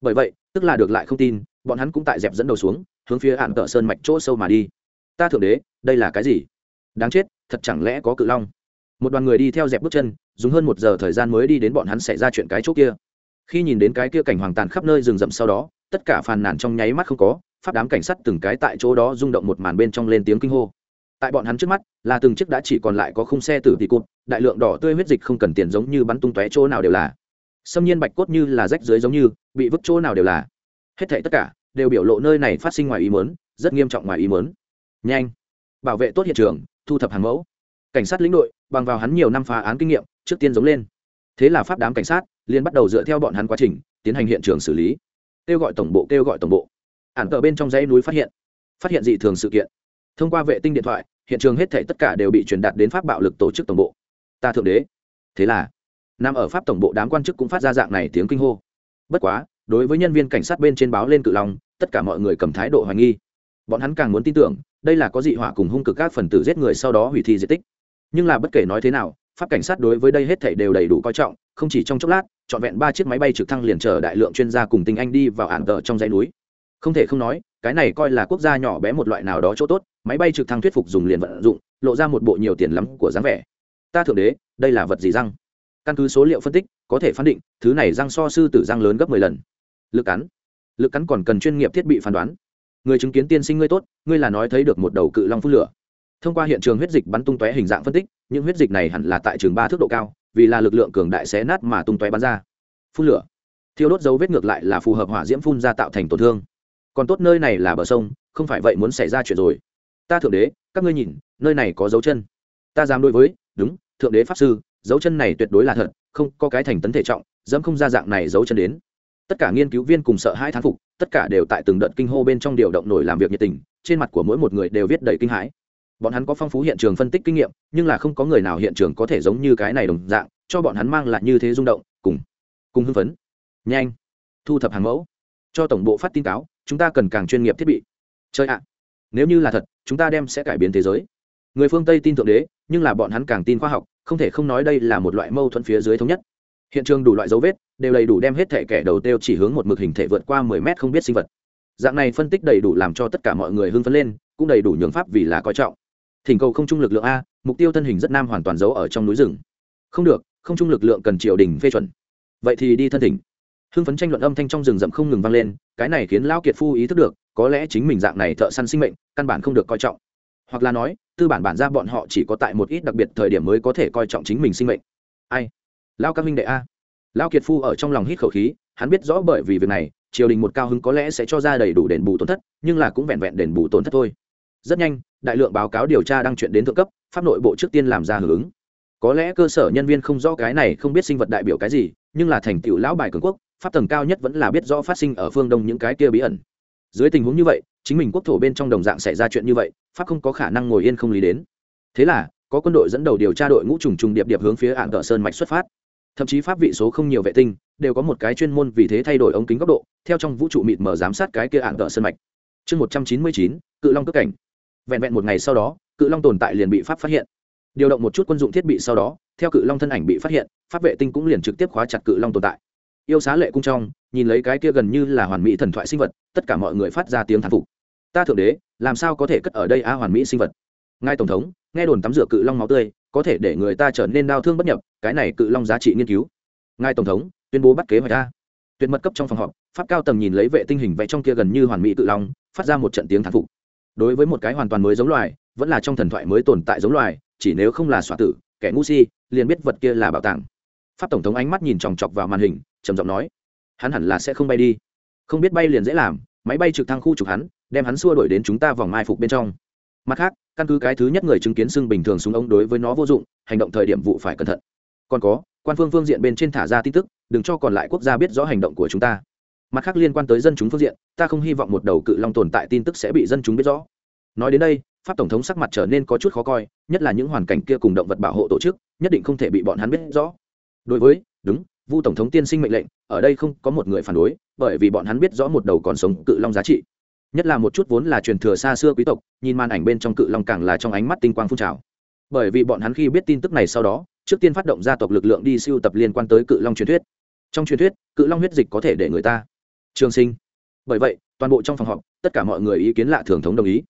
Bởi vậy, tức là được lại không tin, bọn hắn cũng tại dẹp dẫn đầu xuống, hướng phía hạn tợ sơn mạch chỗ sâu mà đi. Ta thượng đế, đây là cái gì? Đáng chết, thật chẳng lẽ có cự long? Một đoàn người đi theo dẹp bước chân dùng hơn một giờ thời gian mới đi đến bọn hắn xảy ra chuyện cái chỗ kia. Khi nhìn đến cái kia cảnh hoàng tàn khắp nơi rừng rậm sau đó, tất cả phàn nàn trong nháy mắt không có, pháp đám cảnh sát từng cái tại chỗ đó rung động một màn bên trong lên tiếng kinh hô. Tại bọn hắn trước mắt, là từng chiếc đã chỉ còn lại có khung xe tử tỷ cụt, đại lượng đỏ tươi huyết dịch không cần tiền giống như bắn tung tóe chỗ nào đều là. Xâm nhiên bạch cốt như là rách dưới giống như, bị vứt chỗ nào đều là. Hết thảy tất cả đều biểu lộ nơi này phát sinh ngoài ý mớn rất nghiêm trọng ngoài ý mớn nhanh. Bảo vệ tốt hiện trường, thu thập hàng mẫu cảnh sát lĩnh đội, bằng vào hắn nhiều năm phá án kinh nghiệm, trước tiên giống lên. Thế là pháp đám cảnh sát liên bắt đầu dựa theo bọn hắn quá trình, tiến hành hiện trường xử lý. Kêu gọi tổng bộ, kêu gọi tổng bộ. Ản tờ bên trong dãy núi phát hiện phát hiện dị thường sự kiện. Thông qua vệ tinh điện thoại, hiện trường hết thể tất cả đều bị truyền đạt đến pháp bạo lực tổ chức tổng bộ. Ta thượng đế. Thế là, nằm ở pháp tổng bộ đám quan chức cũng phát ra dạng này tiếng kinh hô. Bất quá, đối với nhân viên cảnh sát bên trên báo lên cự long, tất cả mọi người cầm thái độ hoài nghi. Bọn hắn càng muốn tin tưởng, đây là có dị họa cùng hung cực các phần tử giết người sau đó hủy thi di tích nhưng là bất kể nói thế nào, pháp cảnh sát đối với đây hết thảy đều đầy đủ coi trọng, không chỉ trong chốc lát, trọn vẹn ba chiếc máy bay trực thăng liền chở đại lượng chuyên gia cùng tinh anh đi vào ạn tờ trong dãy núi. Không thể không nói, cái này coi là quốc gia nhỏ bé một loại nào đó chỗ tốt, máy bay trực thăng thuyết phục dùng liền vận dụng, lộ ra một bộ nhiều tiền lắm của dáng vẻ. Ta thượng đế, đây là vật gì răng? Căn cứ số liệu phân tích, có thể phán định, thứ này răng so sư tử răng lớn gấp mười lần. Lực cắn. Lực cắn còn cần chuyên nghiệp thiết bị phán đoán. Người chứng kiến tiên sinh ngươi tốt, ngươi là nói thấy được một đầu cự long phun lửa thông qua hiện trường huyết dịch bắn tung tóe hình dạng phân tích, những huyết dịch này hẳn là tại trường ba thước độ cao, vì là lực lượng cường đại xé nát mà tung tóe bắn ra. Phun lửa. Thiêu đốt dấu vết ngược lại là phù hợp hỏa diễm phun ra tạo thành tổn thương. Còn tốt nơi này là bờ sông, không phải vậy muốn xảy ra chuyện rồi. Ta thượng đế, các ngươi nhìn, nơi này có dấu chân. Ta dám đối với, đúng, thượng đế pháp sư, dấu chân này tuyệt đối là thật, không có cái thành tấn thể trọng, dẫm không ra dạng này dấu chân đến. Tất cả nghiên cứu viên cùng sợ hai thán phục, tất cả đều tại từng đợt kinh hô bên trong điều động nổi làm việc nhiệt tình, trên mặt của mỗi một người đều viết đầy kinh hãi bọn hắn có phong phú hiện trường phân tích kinh nghiệm, nhưng là không có người nào hiện trường có thể giống như cái này đồng dạng, cho bọn hắn mang lại như thế rung động, cùng cùng hưng phấn. Nhanh, thu thập hàng mẫu. Cho tổng bộ phát tin cáo, chúng ta cần càng chuyên nghiệp thiết bị. Chơi ạ. Nếu như là thật, chúng ta đem sẽ cải biến thế giới. Người phương tây tin thượng đế, nhưng là bọn hắn càng tin khoa học, không thể không nói đây là một loại mâu thuẫn phía dưới thống nhất. Hiện trường đủ loại dấu vết, đều đầy đủ đem hết thể kẻ đầu tiêu chỉ hướng một mực hình thể vượt qua mười mét không biết sinh vật. Dạng này phân tích đầy đủ làm cho tất cả mọi người hưng phấn lên, cũng đầy đủ nhường pháp vì là coi trọng thỉnh cầu không trung lực lượng a, mục tiêu thân hình rất nam hoàn toàn giấu ở trong núi rừng. Không được, không trung lực lượng cần triều đình phê chuẩn. Vậy thì đi thân thỉnh. Hưng phấn tranh luận âm thanh trong rừng rậm không ngừng vang lên, cái này khiến lão kiệt phu ý thức được, có lẽ chính mình dạng này thợ săn sinh mệnh, căn bản không được coi trọng. Hoặc là nói, tư bản bản ra bọn họ chỉ có tại một ít đặc biệt thời điểm mới có thể coi trọng chính mình sinh mệnh. Ai? Lao các minh đệ a. Lao kiệt phu ở trong lòng hít khẩu khí, hắn biết rõ bởi vì việc này, triều đình một cao hứng có lẽ sẽ cho ra đầy đủ đền bù tổn thất, nhưng là cũng vẹn vẹn đền bù tổn thất thôi rất nhanh, đại lượng báo cáo điều tra đang chuyển đến thượng cấp, pháp nội bộ trước tiên làm ra hưởng ứng. Có lẽ cơ sở nhân viên không rõ cái này, không biết sinh vật đại biểu cái gì, nhưng là thành tựu lão bài cường quốc, pháp tầng cao nhất vẫn là biết rõ phát sinh ở phương đông những cái kia bí ẩn. Dưới tình huống như vậy, chính mình quốc thổ bên trong đồng dạng xảy ra chuyện như vậy, pháp không có khả năng ngồi yên không lý đến. Thế là, có quân đội dẫn đầu điều tra đội ngũ trùng trùng điệp điệp hướng phía ạn tợ sơn mạch xuất phát. Thậm chí pháp vị số không nhiều vệ tinh, đều có một cái chuyên môn vì thế thay đổi ống kính góc độ, theo trong vũ trụ mịt mờ giám sát cái kia ạn tợ sơn mạch. Chương một trăm chín mươi chín, cự long cất cảnh vẹn vẹn một ngày sau đó cự long tồn tại liền bị pháp phát hiện. Điều động một chút quân dụng thiết bị sau đó theo cự long thân ảnh bị phát hiện pháp vệ tinh cũng liền trực tiếp khóa chặt cự long tồn tại. Yêu xá lệ cung trong nhìn lấy cái kia gần như là hoàn mỹ thần thoại sinh vật tất cả mọi người phát ra tiếng thán phục. Ta thượng đế làm sao có thể cất ở đây a hoàn mỹ sinh vật? Ngài tổng thống nghe đồn tắm rửa cự long máu tươi có thể để người ta trở nên đau thương bất nhập cái này cự long giá trị nghiên cứu. Ngài tổng thống tuyên bố bắt kế hoạch ta, tuyệt mật cấp trong phòng họp pháp cao tầng nhìn lấy vệ tinh hình vẽ trong kia gần như hoàn mỹ cự long phát ra một trận tiếng thán phục đối với một cái hoàn toàn mới giống loài, vẫn là trong thần thoại mới tồn tại giống loài, chỉ nếu không là xoa tử, kẻ ngu si, liền biết vật kia là bảo tàng. Pháp tổng thống ánh mắt nhìn chòng chọc vào màn hình, trầm giọng nói, hắn hẳn là sẽ không bay đi. Không biết bay liền dễ làm, máy bay trực thăng khu trục hắn, đem hắn xua đổi đến chúng ta vòng mai phục bên trong. Mặt khác, căn cứ cái thứ nhất người chứng kiến xưng bình thường súng ống đối với nó vô dụng, hành động thời điểm vụ phải cẩn thận. Còn có, quan phương phương diện bên trên thả ra tin tức, đừng cho còn lại quốc gia biết rõ hành động của chúng ta mặt khác liên quan tới dân chúng phương diện, ta không hy vọng một đầu cự long tồn tại tin tức sẽ bị dân chúng biết rõ. Nói đến đây, pháp tổng thống sắc mặt trở nên có chút khó coi, nhất là những hoàn cảnh kia cùng động vật bảo hộ tổ chức, nhất định không thể bị bọn hắn biết rõ. Đối với, đúng, vu tổng thống tiên sinh mệnh lệnh, ở đây không có một người phản đối, bởi vì bọn hắn biết rõ một đầu còn sống cự long giá trị. Nhất là một chút vốn là truyền thừa xa xưa quý tộc, nhìn màn ảnh bên trong cự long càng là trong ánh mắt tinh quang phun trào. Bởi vì bọn hắn khi biết tin tức này sau đó, trước tiên phát động gia tộc lực lượng đi siêu tập liên quan tới cự long truyền thuyết. Trong truyền thuyết, cự long huyết dịch có thể để người ta trường sinh. Bởi vậy, toàn bộ trong phòng họp, tất cả mọi người ý kiến lạ thường thống đồng ý.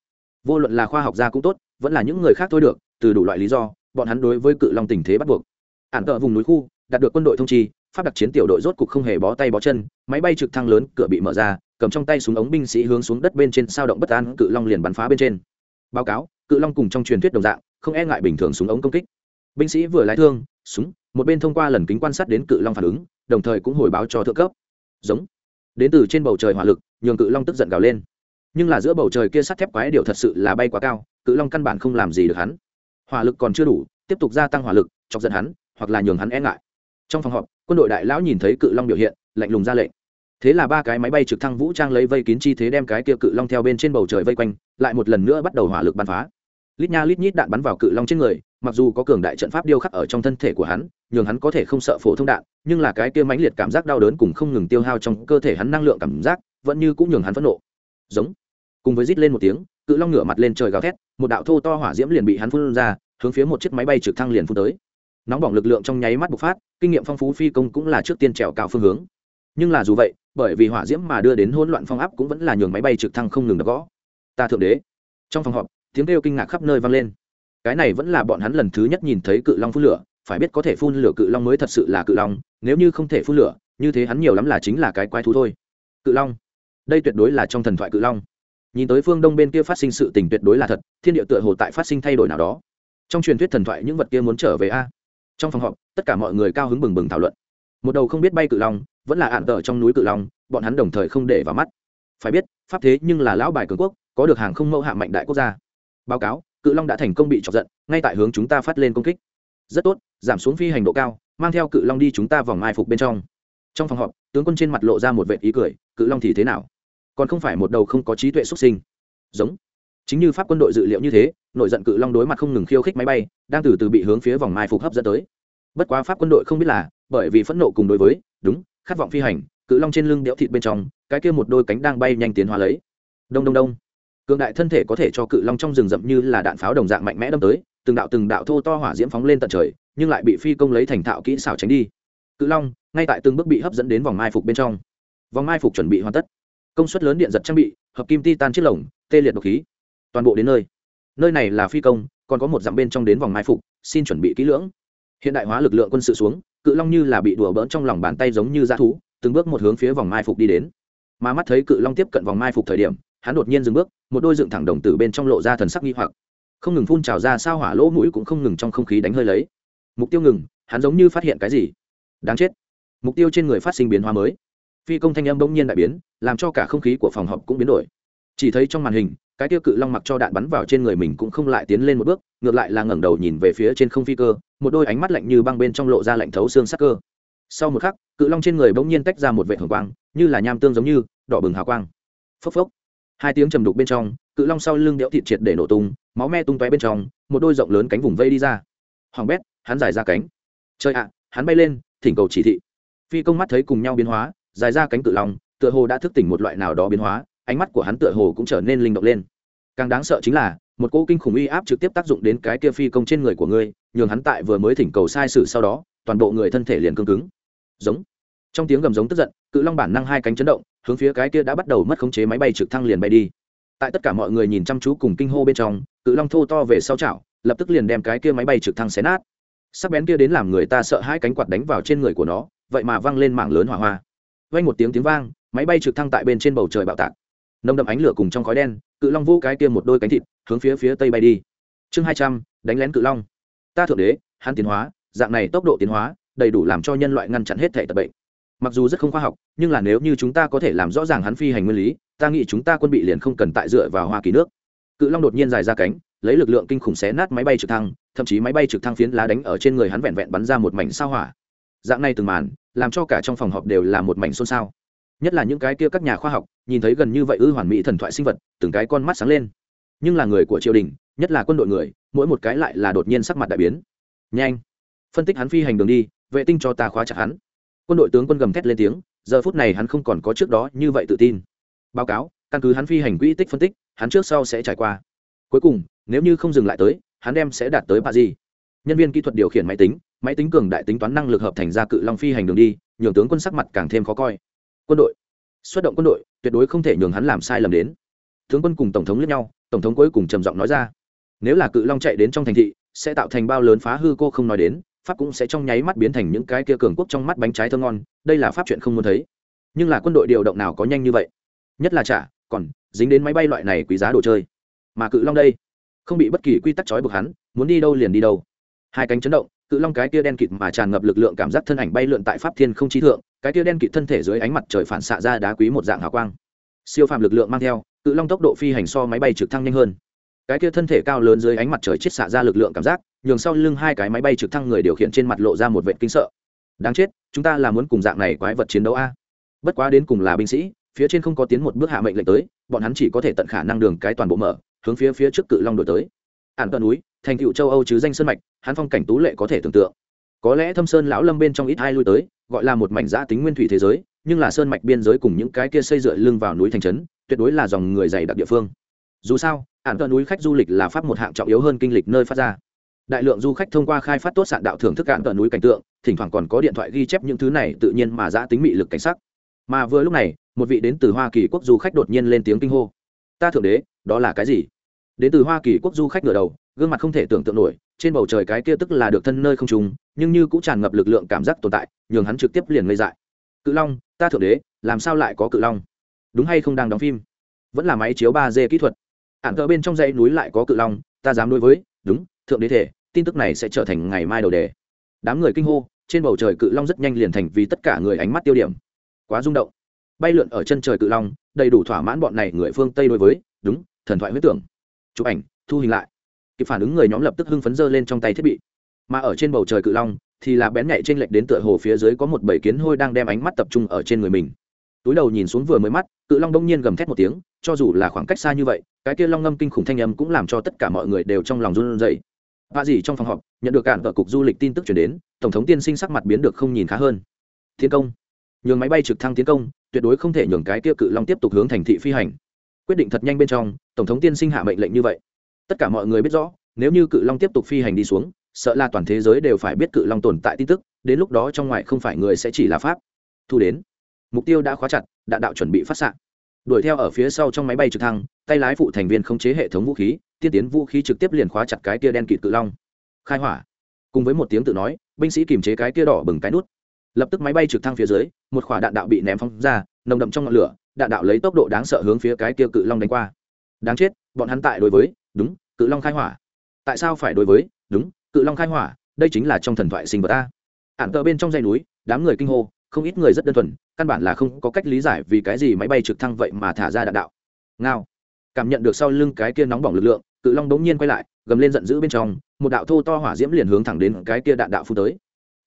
Vô luận là khoa học gia cũng tốt, vẫn là những người khác thôi được, từ đủ loại lý do, bọn hắn đối với cự long tình thế bắt buộc. Ản tợ vùng núi khu, đạt được quân đội thông chi, pháp đặc chiến tiểu đội rốt cục không hề bó tay bó chân, máy bay trực thăng lớn, cửa bị mở ra, cầm trong tay súng ống binh sĩ hướng xuống đất bên trên sao động bất an, cự long liền bắn phá bên trên. Báo cáo, cự long cùng trong truyền thuyết đồng dạng, không e ngại bình thường súng ống công kích. Binh sĩ vừa lái thương, súng, một bên thông qua lần kính quan sát đến cự long phản ứng, đồng thời cũng hồi báo cho thượng cấp. Giống đến từ trên bầu trời hỏa lực, nhường cự long tức giận gào lên. Nhưng là giữa bầu trời kia sắt thép quái điều thật sự là bay quá cao, cự long căn bản không làm gì được hắn. Hỏa lực còn chưa đủ, tiếp tục gia tăng hỏa lực, chọc giận hắn, hoặc là nhường hắn e ngại. Trong phòng họp, quân đội đại lão nhìn thấy cự long biểu hiện, lạnh lùng ra lệnh. Thế là ba cái máy bay trực thăng vũ trang lấy vây kín chi thế đem cái kia cự long theo bên trên bầu trời vây quanh, lại một lần nữa bắt đầu hỏa lực bắn phá. Lít nha lít nhít đạn bắn vào cự long trên người, mặc dù có cường đại trận pháp điêu khắc ở trong thân thể của hắn nhường hắn có thể không sợ phổ thông đạn, nhưng là cái kia mãnh liệt cảm giác đau đớn cùng không ngừng tiêu hao trong cơ thể hắn năng lượng cảm giác, vẫn như cũng nhường hắn phẫn nộ. Giống. Cùng với rít lên một tiếng, cự long ngửa mặt lên trời gào thét, một đạo thô to hỏa diễm liền bị hắn phun ra, hướng phía một chiếc máy bay trực thăng liền phun tới. Nóng bỏng lực lượng trong nháy mắt bộc phát, kinh nghiệm phong phú phi công cũng là trước tiên trèo cao phương hướng. Nhưng là dù vậy, bởi vì hỏa diễm mà đưa đến hỗn loạn phong áp cũng vẫn là nhường máy bay trực thăng không ngừng đập gõ. Ta thượng đế. Trong phòng họp, tiếng kêu kinh ngạc khắp nơi vang lên. Cái này vẫn là bọn hắn lần thứ nhất nhìn thấy cự long phun lửa phải biết có thể phun lửa cự long mới thật sự là cự long, nếu như không thể phun lửa, như thế hắn nhiều lắm là chính là cái quái thú thôi. Cự long. Đây tuyệt đối là trong thần thoại cự long. Nhìn tới phương đông bên kia phát sinh sự tình tuyệt đối là thật, thiên địa tựa hồ tại phát sinh thay đổi nào đó. Trong truyền thuyết thần thoại những vật kia muốn trở về a. Trong phòng họp, tất cả mọi người cao hứng bừng bừng thảo luận. Một đầu không biết bay cự long, vẫn là ạn tờ trong núi cự long, bọn hắn đồng thời không để vào mắt. Phải biết, pháp thế nhưng là lão bài cường quốc, có được hàng không mẫu hạ mạnh đại quốc gia. Báo cáo, cự long đã thành công bị chọc giận, ngay tại hướng chúng ta phát lên công kích rất tốt, giảm xuống phi hành độ cao, mang theo cự long đi chúng ta vòng mai phục bên trong. Trong phòng họp, tướng quân trên mặt lộ ra một vệ ý cười, cự long thì thế nào? Còn không phải một đầu không có trí tuệ xuất sinh. Giống. Chính như pháp quân đội dự liệu như thế nội giận cự long đối mặt không ngừng khiêu khích máy bay, đang từ từ bị hướng phía vòng mai phục hấp dẫn tới. Bất quá pháp quân đội không biết là, bởi vì phẫn nộ cùng đối với, đúng, khát vọng phi hành, cự long trên lưng đẽo thịt bên trong, cái kia một đôi cánh đang bay nhanh tiến hóa lấy. Đông đông đông. Cường đại thân thể có thể cho cự long trong rừng rậm như là đạn pháo đồng dạng mạnh mẽ đâm tới từng đạo từng đạo thô to hỏa diễm phóng lên tận trời, nhưng lại bị phi công lấy thành thạo kỹ xảo tránh đi. Cự long, ngay tại từng bước bị hấp dẫn đến vòng mai phục bên trong. Vòng mai phục chuẩn bị hoàn tất. Công suất lớn điện giật trang bị, hợp kim titan chiếc lồng, tê liệt độc khí. Toàn bộ đến nơi. Nơi này là phi công, còn có một dặm bên trong đến vòng mai phục, xin chuẩn bị kỹ lưỡng. Hiện đại hóa lực lượng quân sự xuống, cự long như là bị đùa bỡn trong lòng bàn tay giống như dã thú, từng bước một hướng phía vòng mai phục đi đến. Mà mắt thấy cự long tiếp cận vòng mai phục thời điểm, hắn đột nhiên dừng bước, một đôi dựng thẳng đồng tử bên trong lộ ra thần sắc nghi hoặc không ngừng phun trào ra sao hỏa lỗ mũi cũng không ngừng trong không khí đánh hơi lấy. Mục tiêu ngừng, hắn giống như phát hiện cái gì? Đáng chết. Mục tiêu trên người phát sinh biến hóa mới. Phi công thanh âm bỗng nhiên đại biến, làm cho cả không khí của phòng họp cũng biến đổi. Chỉ thấy trong màn hình, cái tiêu cự long mặc cho đạn bắn vào trên người mình cũng không lại tiến lên một bước, ngược lại là ngẩng đầu nhìn về phía trên không phi cơ, một đôi ánh mắt lạnh như băng bên trong lộ ra lạnh thấu xương sắc cơ. Sau một khắc, cự long trên người bỗng nhiên tách ra một vệ hồng quang, như là nham tương giống như, đỏ bừng hào quang. Phốc phốc. Hai tiếng trầm đục bên trong cự long sau lưng đẽo thịt triệt để nổ tung, máu me tung tóe bên trong, một đôi rộng lớn cánh vùng vây đi ra. Hoàng bét, hắn giải ra cánh. Trời ạ, hắn bay lên, thỉnh cầu chỉ thị. Phi công mắt thấy cùng nhau biến hóa dài ra cánh cự long, tựa hồ đã thức tỉnh một loại nào đó biến hóa, ánh mắt của hắn tựa hồ cũng trở nên linh động lên. Càng đáng sợ chính là, một cỗ kinh khủng uy áp trực tiếp tác dụng đến cái kia phi công trên người của ngươi, nhường hắn tại vừa mới thỉnh cầu sai sự sau đó, toàn bộ người thân thể liền cương cứng. Giống. Trong tiếng gầm giống tức giận, cự long bản năng hai cánh chấn động, hướng phía cái kia đã bắt đầu mất khống chế máy bay trực thăng liền bay đi tại tất cả mọi người nhìn chăm chú cùng kinh hô bên trong, cự long thô to về sau chảo, lập tức liền đem cái kia máy bay trực thăng xé nát. Sắc bén kia đến làm người ta sợ hai cánh quạt đánh vào trên người của nó, vậy mà văng lên mảng lớn hỏa hoa. Vang một tiếng tiếng vang, máy bay trực thăng tại bên trên bầu trời bạo tạc. Nông đậm ánh lửa cùng trong khói đen, cự long vô cái kia một đôi cánh thịt, hướng phía phía tây bay đi. Chương hai trăm, đánh lén cự long. Ta thượng đế, hắn tiến hóa, dạng này tốc độ tiến hóa, đầy đủ làm cho nhân loại ngăn chặn hết thể tật bệnh. Mặc dù rất không khoa học, nhưng là nếu như chúng ta có thể làm rõ ràng hắn phi hành nguyên lý ta nghĩ chúng ta quân bị liền không cần tại dựa vào hoa kỳ nước. Cự long đột nhiên dài ra cánh, lấy lực lượng kinh khủng xé nát máy bay trực thăng, thậm chí máy bay trực thăng phiến lá đánh ở trên người hắn vẹn vẹn bắn ra một mảnh sao hỏa. Dạng này từng màn, làm cho cả trong phòng họp đều là một mảnh xôn xao. Nhất là những cái kia các nhà khoa học, nhìn thấy gần như vậy ư hoàn mỹ thần thoại sinh vật, từng cái con mắt sáng lên. Nhưng là người của triều đình, nhất là quân đội người, mỗi một cái lại là đột nhiên sắc mặt đại biến. Nhanh! Phân tích hắn phi hành đường đi, vệ tinh cho ta khóa chặt hắn. Quân đội tướng quân gầm thét lên tiếng, giờ phút này hắn không còn có trước đó như vậy tự tin báo cáo, căn cứ hắn phi hành quỹ tích phân tích, hắn trước sau sẽ trải qua. Cuối cùng, nếu như không dừng lại tới, hắn đem sẽ đạt tới bà gì? Nhân viên kỹ thuật điều khiển máy tính máy tính cường đại tính toán năng lực hợp thành ra cự long phi hành đường đi, nhường tướng quân sắc mặt càng thêm khó coi. Quân đội. Xuất động quân đội, tuyệt đối không thể nhường hắn làm sai lầm đến. Tướng quân cùng tổng thống lẫn nhau, tổng thống cuối cùng trầm giọng nói ra. Nếu là cự long chạy đến trong thành thị, sẽ tạo thành bao lớn phá hư cô không nói đến, pháp cũng sẽ trong nháy mắt biến thành những cái kia cường quốc trong mắt bánh trái thơ ngon, đây là pháp chuyện không muốn thấy. Nhưng là quân đội điều động nào có nhanh như vậy? Nhất là trả, còn dính đến máy bay loại này quý giá đồ chơi. Mà cự long đây, không bị bất kỳ quy tắc trói buộc hắn, muốn đi đâu liền đi đâu. Hai cánh chấn động, cự long cái kia đen kịt mà tràn ngập lực lượng cảm giác thân ảnh bay lượn tại pháp thiên không trí thượng, cái kia đen kịt thân thể dưới ánh mặt trời phản xạ ra đá quý một dạng hào quang. Siêu phàm lực lượng mang theo, cự long tốc độ phi hành so máy bay trực thăng nhanh hơn. Cái kia thân thể cao lớn dưới ánh mặt trời chiết xạ ra lực lượng cảm giác, nhường sau lưng hai cái máy bay trực thăng người điều khiển trên mặt lộ ra một vệ kinh sợ. Đáng chết, chúng ta là muốn cùng dạng này quái vật chiến đấu a. Bất quá đến cùng là binh sĩ phía trên không có tiến một bước hạ mệnh lệnh tới, bọn hắn chỉ có thể tận khả năng đường cái toàn bộ mở, hướng phía phía trước cự long đổi tới. Ản toàn núi, thành cựu châu âu chứ danh sơn mạch, hắn phong cảnh tú lệ có thể tưởng tượng. Có lẽ thâm sơn lão lâm bên trong ít hai lui tới, gọi là một mảnh giã tính nguyên thủy thế giới, nhưng là sơn mạch biên giới cùng những cái kia xây dựa lưng vào núi thành trấn, tuyệt đối là dòng người dày đặc địa phương. Dù sao, ản toàn núi khách du lịch là pháp một hạng trọng yếu hơn kinh lịch nơi phát ra. Đại lượng du khách thông qua khai phát tốt sạn đạo thưởng thức ản toàn núi cảnh tượng, thỉnh thoảng còn có điện thoại ghi chép những thứ này tự nhiên mà giã tính mị lực cảnh sắc. Mà vừa lúc này một vị đến từ hoa kỳ quốc du khách đột nhiên lên tiếng kinh hô ta thượng đế đó là cái gì đến từ hoa kỳ quốc du khách ngửa đầu gương mặt không thể tưởng tượng nổi trên bầu trời cái kia tức là được thân nơi không trùng, nhưng như cũng tràn ngập lực lượng cảm giác tồn tại nhường hắn trực tiếp liền ngây dại cự long ta thượng đế làm sao lại có cự long đúng hay không đang đóng phim vẫn là máy chiếu ba d kỹ thuật ạn cỡ bên trong dãy núi lại có cự long ta dám đối với đúng thượng đế thể tin tức này sẽ trở thành ngày mai đầu đề đám người kinh hô trên bầu trời cự long rất nhanh liền thành vì tất cả người ánh mắt tiêu điểm quá rung động bay lượn ở chân trời cự long, đầy đủ thỏa mãn bọn này người phương tây đối với, đúng, thần thoại huyết tưởng. Chụp ảnh, thu hình lại. Kịp phản ứng người nhóm lập tức hưng phấn dơ lên trong tay thiết bị. Mà ở trên bầu trời cự long, thì là bén nhạy trên lệch đến tựa hồ phía dưới có một bầy kiến hôi đang đem ánh mắt tập trung ở trên người mình. Túi đầu nhìn xuống vừa mới mắt, cự long đông nhiên gầm thét một tiếng, cho dù là khoảng cách xa như vậy, cái kia long ngâm kinh khủng thanh âm cũng làm cho tất cả mọi người đều trong lòng run rẩy. Và gì trong phòng họp, nhận được cản vợ cục du lịch tin tức chuyển đến, tổng thống tiên sinh sắc mặt biến được không nhìn khá hơn. Thiên công. Nhường máy bay trực thăng tiến công tuyệt đối không thể nhường cái kia cự long tiếp tục hướng thành thị phi hành. Quyết định thật nhanh bên trong, tổng thống tiên sinh hạ mệnh lệnh như vậy. Tất cả mọi người biết rõ, nếu như cự long tiếp tục phi hành đi xuống, sợ là toàn thế giới đều phải biết cự long tồn tại tin tức, đến lúc đó trong ngoài không phải người sẽ chỉ là pháp. Thu đến. Mục tiêu đã khóa chặt, đạn đạo chuẩn bị phát s đuổi theo ở phía sau trong máy bay trực thăng, tay lái phụ thành viên khống chế hệ thống vũ khí, tiên tiến vũ khí trực tiếp liền khóa chặt cái tia đen kịt cự long. Khai hỏa. Cùng với một tiếng tự nói, binh sĩ kiềm chế cái tia đỏ bừng cái nút lập tức máy bay trực thăng phía dưới, một quả đạn đạo bị ném phóng ra, nồng đậm trong ngọn lửa, đạn đạo lấy tốc độ đáng sợ hướng phía cái kia cự long đánh qua. Đáng chết, bọn hắn tại đối với, đúng, cự long khai hỏa. Tại sao phải đối với, đúng, cự long khai hỏa, đây chính là trong thần thoại sinh vật ta ản tờ bên trong dây núi, đám người kinh hô, không ít người rất đơn thuần, căn bản là không có cách lý giải vì cái gì máy bay trực thăng vậy mà thả ra đạn đạo. Ngao. Cảm nhận được sau lưng cái kia nóng bỏng lực lượng, cự long đống nhiên quay lại, gầm lên giận dữ bên trong, một đạo thô to hỏa diễm liền hướng thẳng đến cái kia đạn đạo phu tới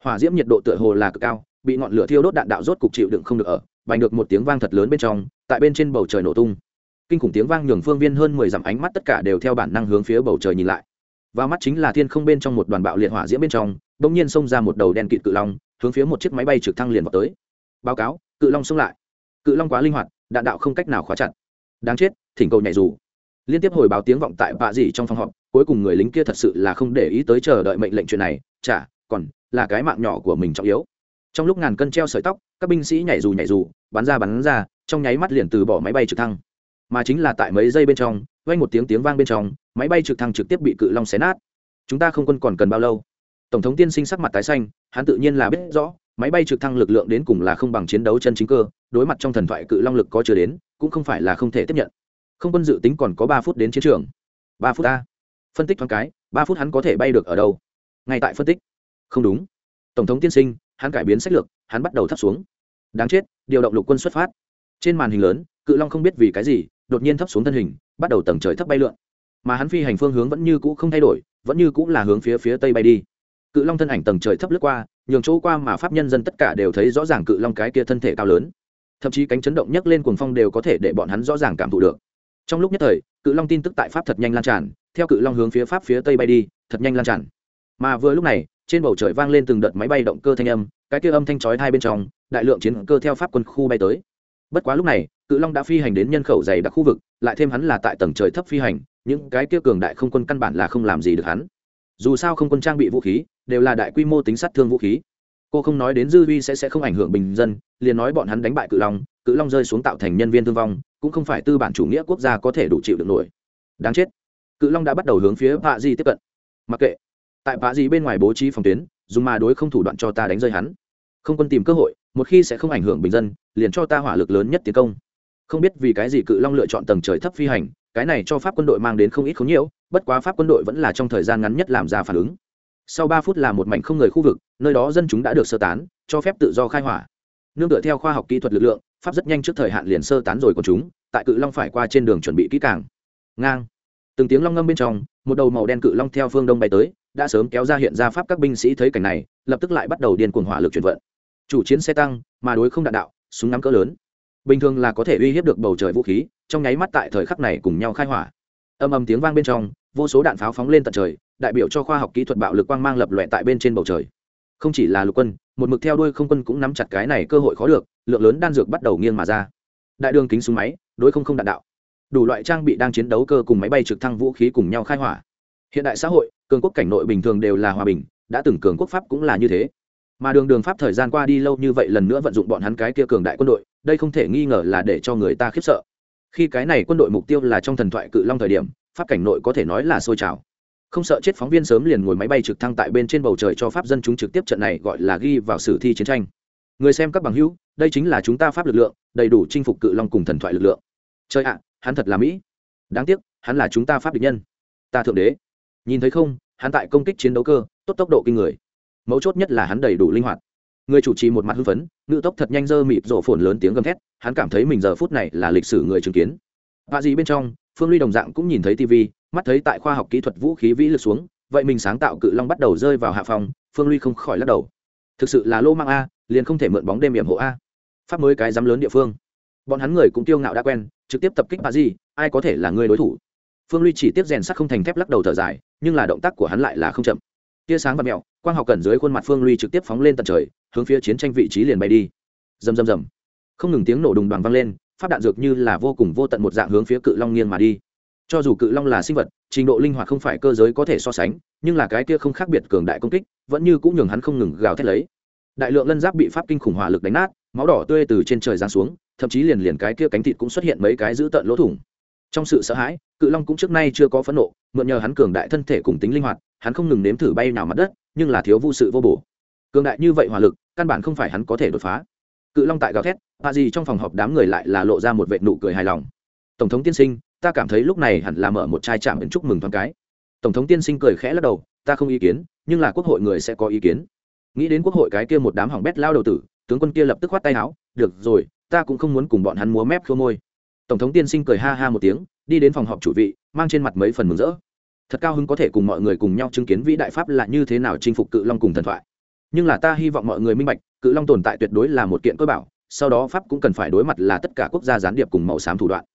hỏa diễm nhiệt độ tựa hồ là cực cao, bị ngọn lửa thiêu đốt đạn đạo rốt cục chịu đựng không được ở, bành được một tiếng vang thật lớn bên trong, tại bên trên bầu trời nổ tung. Kinh khủng tiếng vang nhường phương viên hơn mười dặm ánh mắt tất cả đều theo bản năng hướng phía bầu trời nhìn lại. Và mắt chính là thiên không bên trong một đoàn bạo liệt hỏa diễm bên trong, bỗng nhiên xông ra một đầu đen kịt cự long, hướng phía một chiếc máy bay trực thăng liền vào tới. Báo cáo, cự long xông lại. Cự long quá linh hoạt, đạn đạo không cách nào khóa chặt. Đáng chết, thỉnh cầu nhảy dù. Liên tiếp hồi báo tiếng vọng tại bạ dị trong phòng họp, cuối cùng người lính kia thật sự là không để ý tới chờ đợi mệnh lệnh chuyện này. Chả còn là cái mạng nhỏ của mình trọng yếu. Trong lúc ngàn cân treo sợi tóc, các binh sĩ nhảy dù nhảy dù, bắn ra bắn ra, trong nháy mắt liền từ bỏ máy bay trực thăng. Mà chính là tại mấy giây bên trong, vang một tiếng tiếng vang bên trong, máy bay trực thăng trực tiếp bị cự long xé nát. Chúng ta không quân còn cần bao lâu? Tổng thống tiên sinh sắc mặt tái xanh, hắn tự nhiên là biết rõ, máy bay trực thăng lực lượng đến cùng là không bằng chiến đấu chân chính cơ, đối mặt trong thần thoại cự long lực có chưa đến, cũng không phải là không thể tiếp nhận. Không quân dự tính còn có ba phút đến chiến trường. Ba phút ta. Phân tích thoáng cái, ba phút hắn có thể bay được ở đâu? Ngay tại phân tích không đúng. Tổng thống tiên sinh, hắn cải biến sách lược, hắn bắt đầu thấp xuống. Đáng chết, điều động lục quân xuất phát. Trên màn hình lớn, cự long không biết vì cái gì, đột nhiên thấp xuống thân hình, bắt đầu tầng trời thấp bay lượn. Mà hắn phi hành phương hướng vẫn như cũ không thay đổi, vẫn như cũ là hướng phía phía tây bay đi. Cự long thân ảnh tầng trời thấp lướt qua, nhường chỗ qua mà pháp nhân dân tất cả đều thấy rõ ràng cự long cái kia thân thể cao lớn. Thậm chí cánh chấn động nhấc lên cuồng phong đều có thể để bọn hắn rõ ràng cảm thụ được. Trong lúc nhất thời, cự long tin tức tại pháp thật nhanh lan tràn, theo cự long hướng phía pháp phía tây bay đi, thật nhanh lan tràn. Mà vừa lúc này trên bầu trời vang lên từng đợt máy bay động cơ thanh âm, cái kia âm thanh chói hai bên trong, đại lượng chiến cơ theo pháp quân khu bay tới. Bất quá lúc này, cự long đã phi hành đến nhân khẩu dày đặc khu vực, lại thêm hắn là tại tầng trời thấp phi hành, những cái kia cường đại không quân căn bản là không làm gì được hắn. Dù sao không quân trang bị vũ khí, đều là đại quy mô tính sát thương vũ khí. Cô không nói đến dư vi sẽ sẽ không ảnh hưởng bình dân, liền nói bọn hắn đánh bại cự long cự long rơi xuống tạo thành nhân viên thương vong, cũng không phải tư bản chủ nghĩa quốc gia có thể đủ chịu được nổi. Đáng chết. Cự long đã bắt đầu hướng phía vạ di tiếp cận. Mặc kệ tại vạ dị bên ngoài bố trí phòng tuyến, dùng mà đối không thủ đoạn cho ta đánh rơi hắn. Không quân tìm cơ hội, một khi sẽ không ảnh hưởng bình dân, liền cho ta hỏa lực lớn nhất tiến công. Không biết vì cái gì cự long lựa chọn tầng trời thấp phi hành, cái này cho pháp quân đội mang đến không ít không nhiễu, bất quá pháp quân đội vẫn là trong thời gian ngắn nhất làm ra phản ứng. Sau ba phút là một mảnh không người khu vực, nơi đó dân chúng đã được sơ tán, cho phép tự do khai hỏa. Nương tựa theo khoa học kỹ thuật lực lượng, pháp rất nhanh trước thời hạn liền sơ tán rồi của chúng, tại cự long phải qua trên đường chuẩn bị kỹ càng. Ngang. Từng tiếng long ngâm bên trong, một đầu màu đen cự long theo phương đông bay tới đã sớm kéo ra hiện ra pháp các binh sĩ thấy cảnh này, lập tức lại bắt đầu điên cuồng hỏa lực chuyển vận. Chủ chiến xe tăng, mà đối không đạn đạo, súng ngắm cỡ lớn. Bình thường là có thể uy hiếp được bầu trời vũ khí, trong nháy mắt tại thời khắc này cùng nhau khai hỏa. Âm âm tiếng vang bên trong, vô số đạn pháo phóng lên tận trời, đại biểu cho khoa học kỹ thuật bạo lực quang mang lập loẹ tại bên trên bầu trời. Không chỉ là lục quân, một mực theo đuôi không quân cũng nắm chặt cái này cơ hội khó được, lượng lớn đan dược bắt đầu nghiêng mà ra. Đại đường kính súng máy, đối không không đạn đạo. Đủ loại trang bị đang chiến đấu cơ cùng máy bay trực thăng vũ khí cùng nhau khai hỏa hiện đại xã hội, cường quốc cảnh nội bình thường đều là hòa bình, đã từng cường quốc pháp cũng là như thế. Mà đường đường pháp thời gian qua đi lâu như vậy lần nữa vận dụng bọn hắn cái kia cường đại quân đội, đây không thể nghi ngờ là để cho người ta khiếp sợ. Khi cái này quân đội mục tiêu là trong thần thoại cự long thời điểm, pháp cảnh nội có thể nói là sôi trào. Không sợ chết phóng viên sớm liền ngồi máy bay trực thăng tại bên trên bầu trời cho pháp dân chúng trực tiếp trận này gọi là ghi vào sử thi chiến tranh. Người xem các bằng hữu, đây chính là chúng ta pháp lực lượng, đầy đủ chinh phục cự long cùng thần thoại lực lượng. Chơi ạ, hắn thật là mỹ. Đáng tiếc, hắn là chúng ta pháp địch nhân. Ta thượng đế nhìn thấy không, hắn tại công kích chiến đấu cơ, tốt tốc độ kinh người. Mấu chốt nhất là hắn đầy đủ linh hoạt. Người chủ trì một mặt hưng phấn ngự tốc thật nhanh dơ mịp rổ phồn lớn tiếng gầm thét, hắn cảm thấy mình giờ phút này là lịch sử người chứng kiến. Và gì bên trong, phương ly đồng dạng cũng nhìn thấy tv mắt thấy tại khoa học kỹ thuật vũ khí vĩ lực xuống, vậy mình sáng tạo cự long bắt đầu rơi vào hạ phòng, phương ly không khỏi lắc đầu. Thực sự là lô mang a, liền không thể mượn bóng đêm hiểm hộ a. Pháp mới cái dám lớn địa phương. Bọn hắn người cũng tiêu ngạo đã quen, trực tiếp tập kích bà gì ai có thể là người đối thủ? Phương ly chỉ tiếp rèn sắt không thành thép lắc đầu thở dài nhưng là động tác của hắn lại là không chậm. Tia sáng và mẹo quang học cẩn dưới khuôn mặt phương ly trực tiếp phóng lên tận trời, hướng phía chiến tranh vị trí liền bay đi. Rầm rầm rầm. Không ngừng tiếng nổ đùng đoàn vang lên phát đạn dược như là vô cùng vô tận một dạng hướng phía cự long nghiêng mà đi. Cho dù cự long là sinh vật, trình độ linh hoạt không phải cơ giới có thể so sánh, nhưng là cái kia không khác biệt cường đại công kích, vẫn như cũng nhường hắn không ngừng gào thét lấy. Đại lượng lân giáp bị pháp kinh khủng hỏa lực đánh nát, máu đỏ tươi từ trên trời giáng xuống, thậm chí liền liền cái kia cánh thịt cũng xuất hiện mấy cái dữ tợn lỗ thủng. Trong sự sợ hãi, cự long cũng trước nay chưa có phẫn nộ mượn nhờ hắn cường đại thân thể cùng tính linh hoạt, hắn không ngừng nếm thử bay nào mặt đất, nhưng là thiếu vô sự vô bổ. Cường đại như vậy hỏa lực, căn bản không phải hắn có thể đột phá. Cự long tại gào thét, hạ gì trong phòng họp đám người lại là lộ ra một vệ nụ cười hài lòng. Tổng thống tiên sinh, ta cảm thấy lúc này hẳn là mở một chai chạm đến chúc mừng thoáng cái. Tổng thống tiên sinh cười khẽ lắc đầu, ta không ý kiến, nhưng là quốc hội người sẽ có ý kiến. Nghĩ đến quốc hội cái kia một đám hỏng bét lao đầu tử, tướng quân kia lập tức khoát tay áo, được rồi, ta cũng không muốn cùng bọn hắn múa mép khô môi. Tổng thống tiên sinh cười ha ha một tiếng đi đến phòng họp chủ vị, mang trên mặt mấy phần mừng rỡ. Thật cao hứng có thể cùng mọi người cùng nhau chứng kiến vĩ đại pháp là như thế nào chinh phục cự long cùng thần thoại. Nhưng là ta hy vọng mọi người minh bạch, cự long tồn tại tuyệt đối là một kiện cơ bảo, sau đó pháp cũng cần phải đối mặt là tất cả quốc gia gián điệp cùng màu xám thủ đoạn.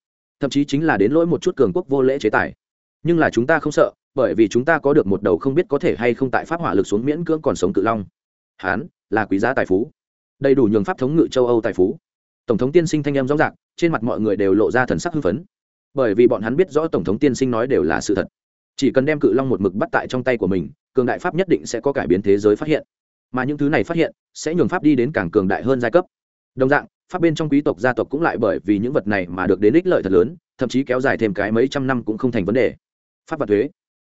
Thậm chí chính là đến lỗi một chút cường quốc vô lễ chế tài. Nhưng là chúng ta không sợ, bởi vì chúng ta có được một đầu không biết có thể hay không tại pháp hỏa lực xuống miễn cưỡng còn sống cự long. Hán, là quý giá tài phú. Đầy đủ nhường pháp thống ngự châu âu tài phú. Tổng thống tiên sinh thanh em rõ ràng trên mặt mọi người đều lộ ra thần sắc hưng phấn bởi vì bọn hắn biết rõ tổng thống tiên sinh nói đều là sự thật. Chỉ cần đem cự long một mực bắt tại trong tay của mình, cường đại pháp nhất định sẽ có cải biến thế giới phát hiện. Mà những thứ này phát hiện, sẽ nhường pháp đi đến càng cường đại hơn giai cấp. Đồng dạng, pháp bên trong quý tộc gia tộc cũng lại bởi vì những vật này mà được đến ích lợi thật lớn, thậm chí kéo dài thêm cái mấy trăm năm cũng không thành vấn đề. Pháp và thuế.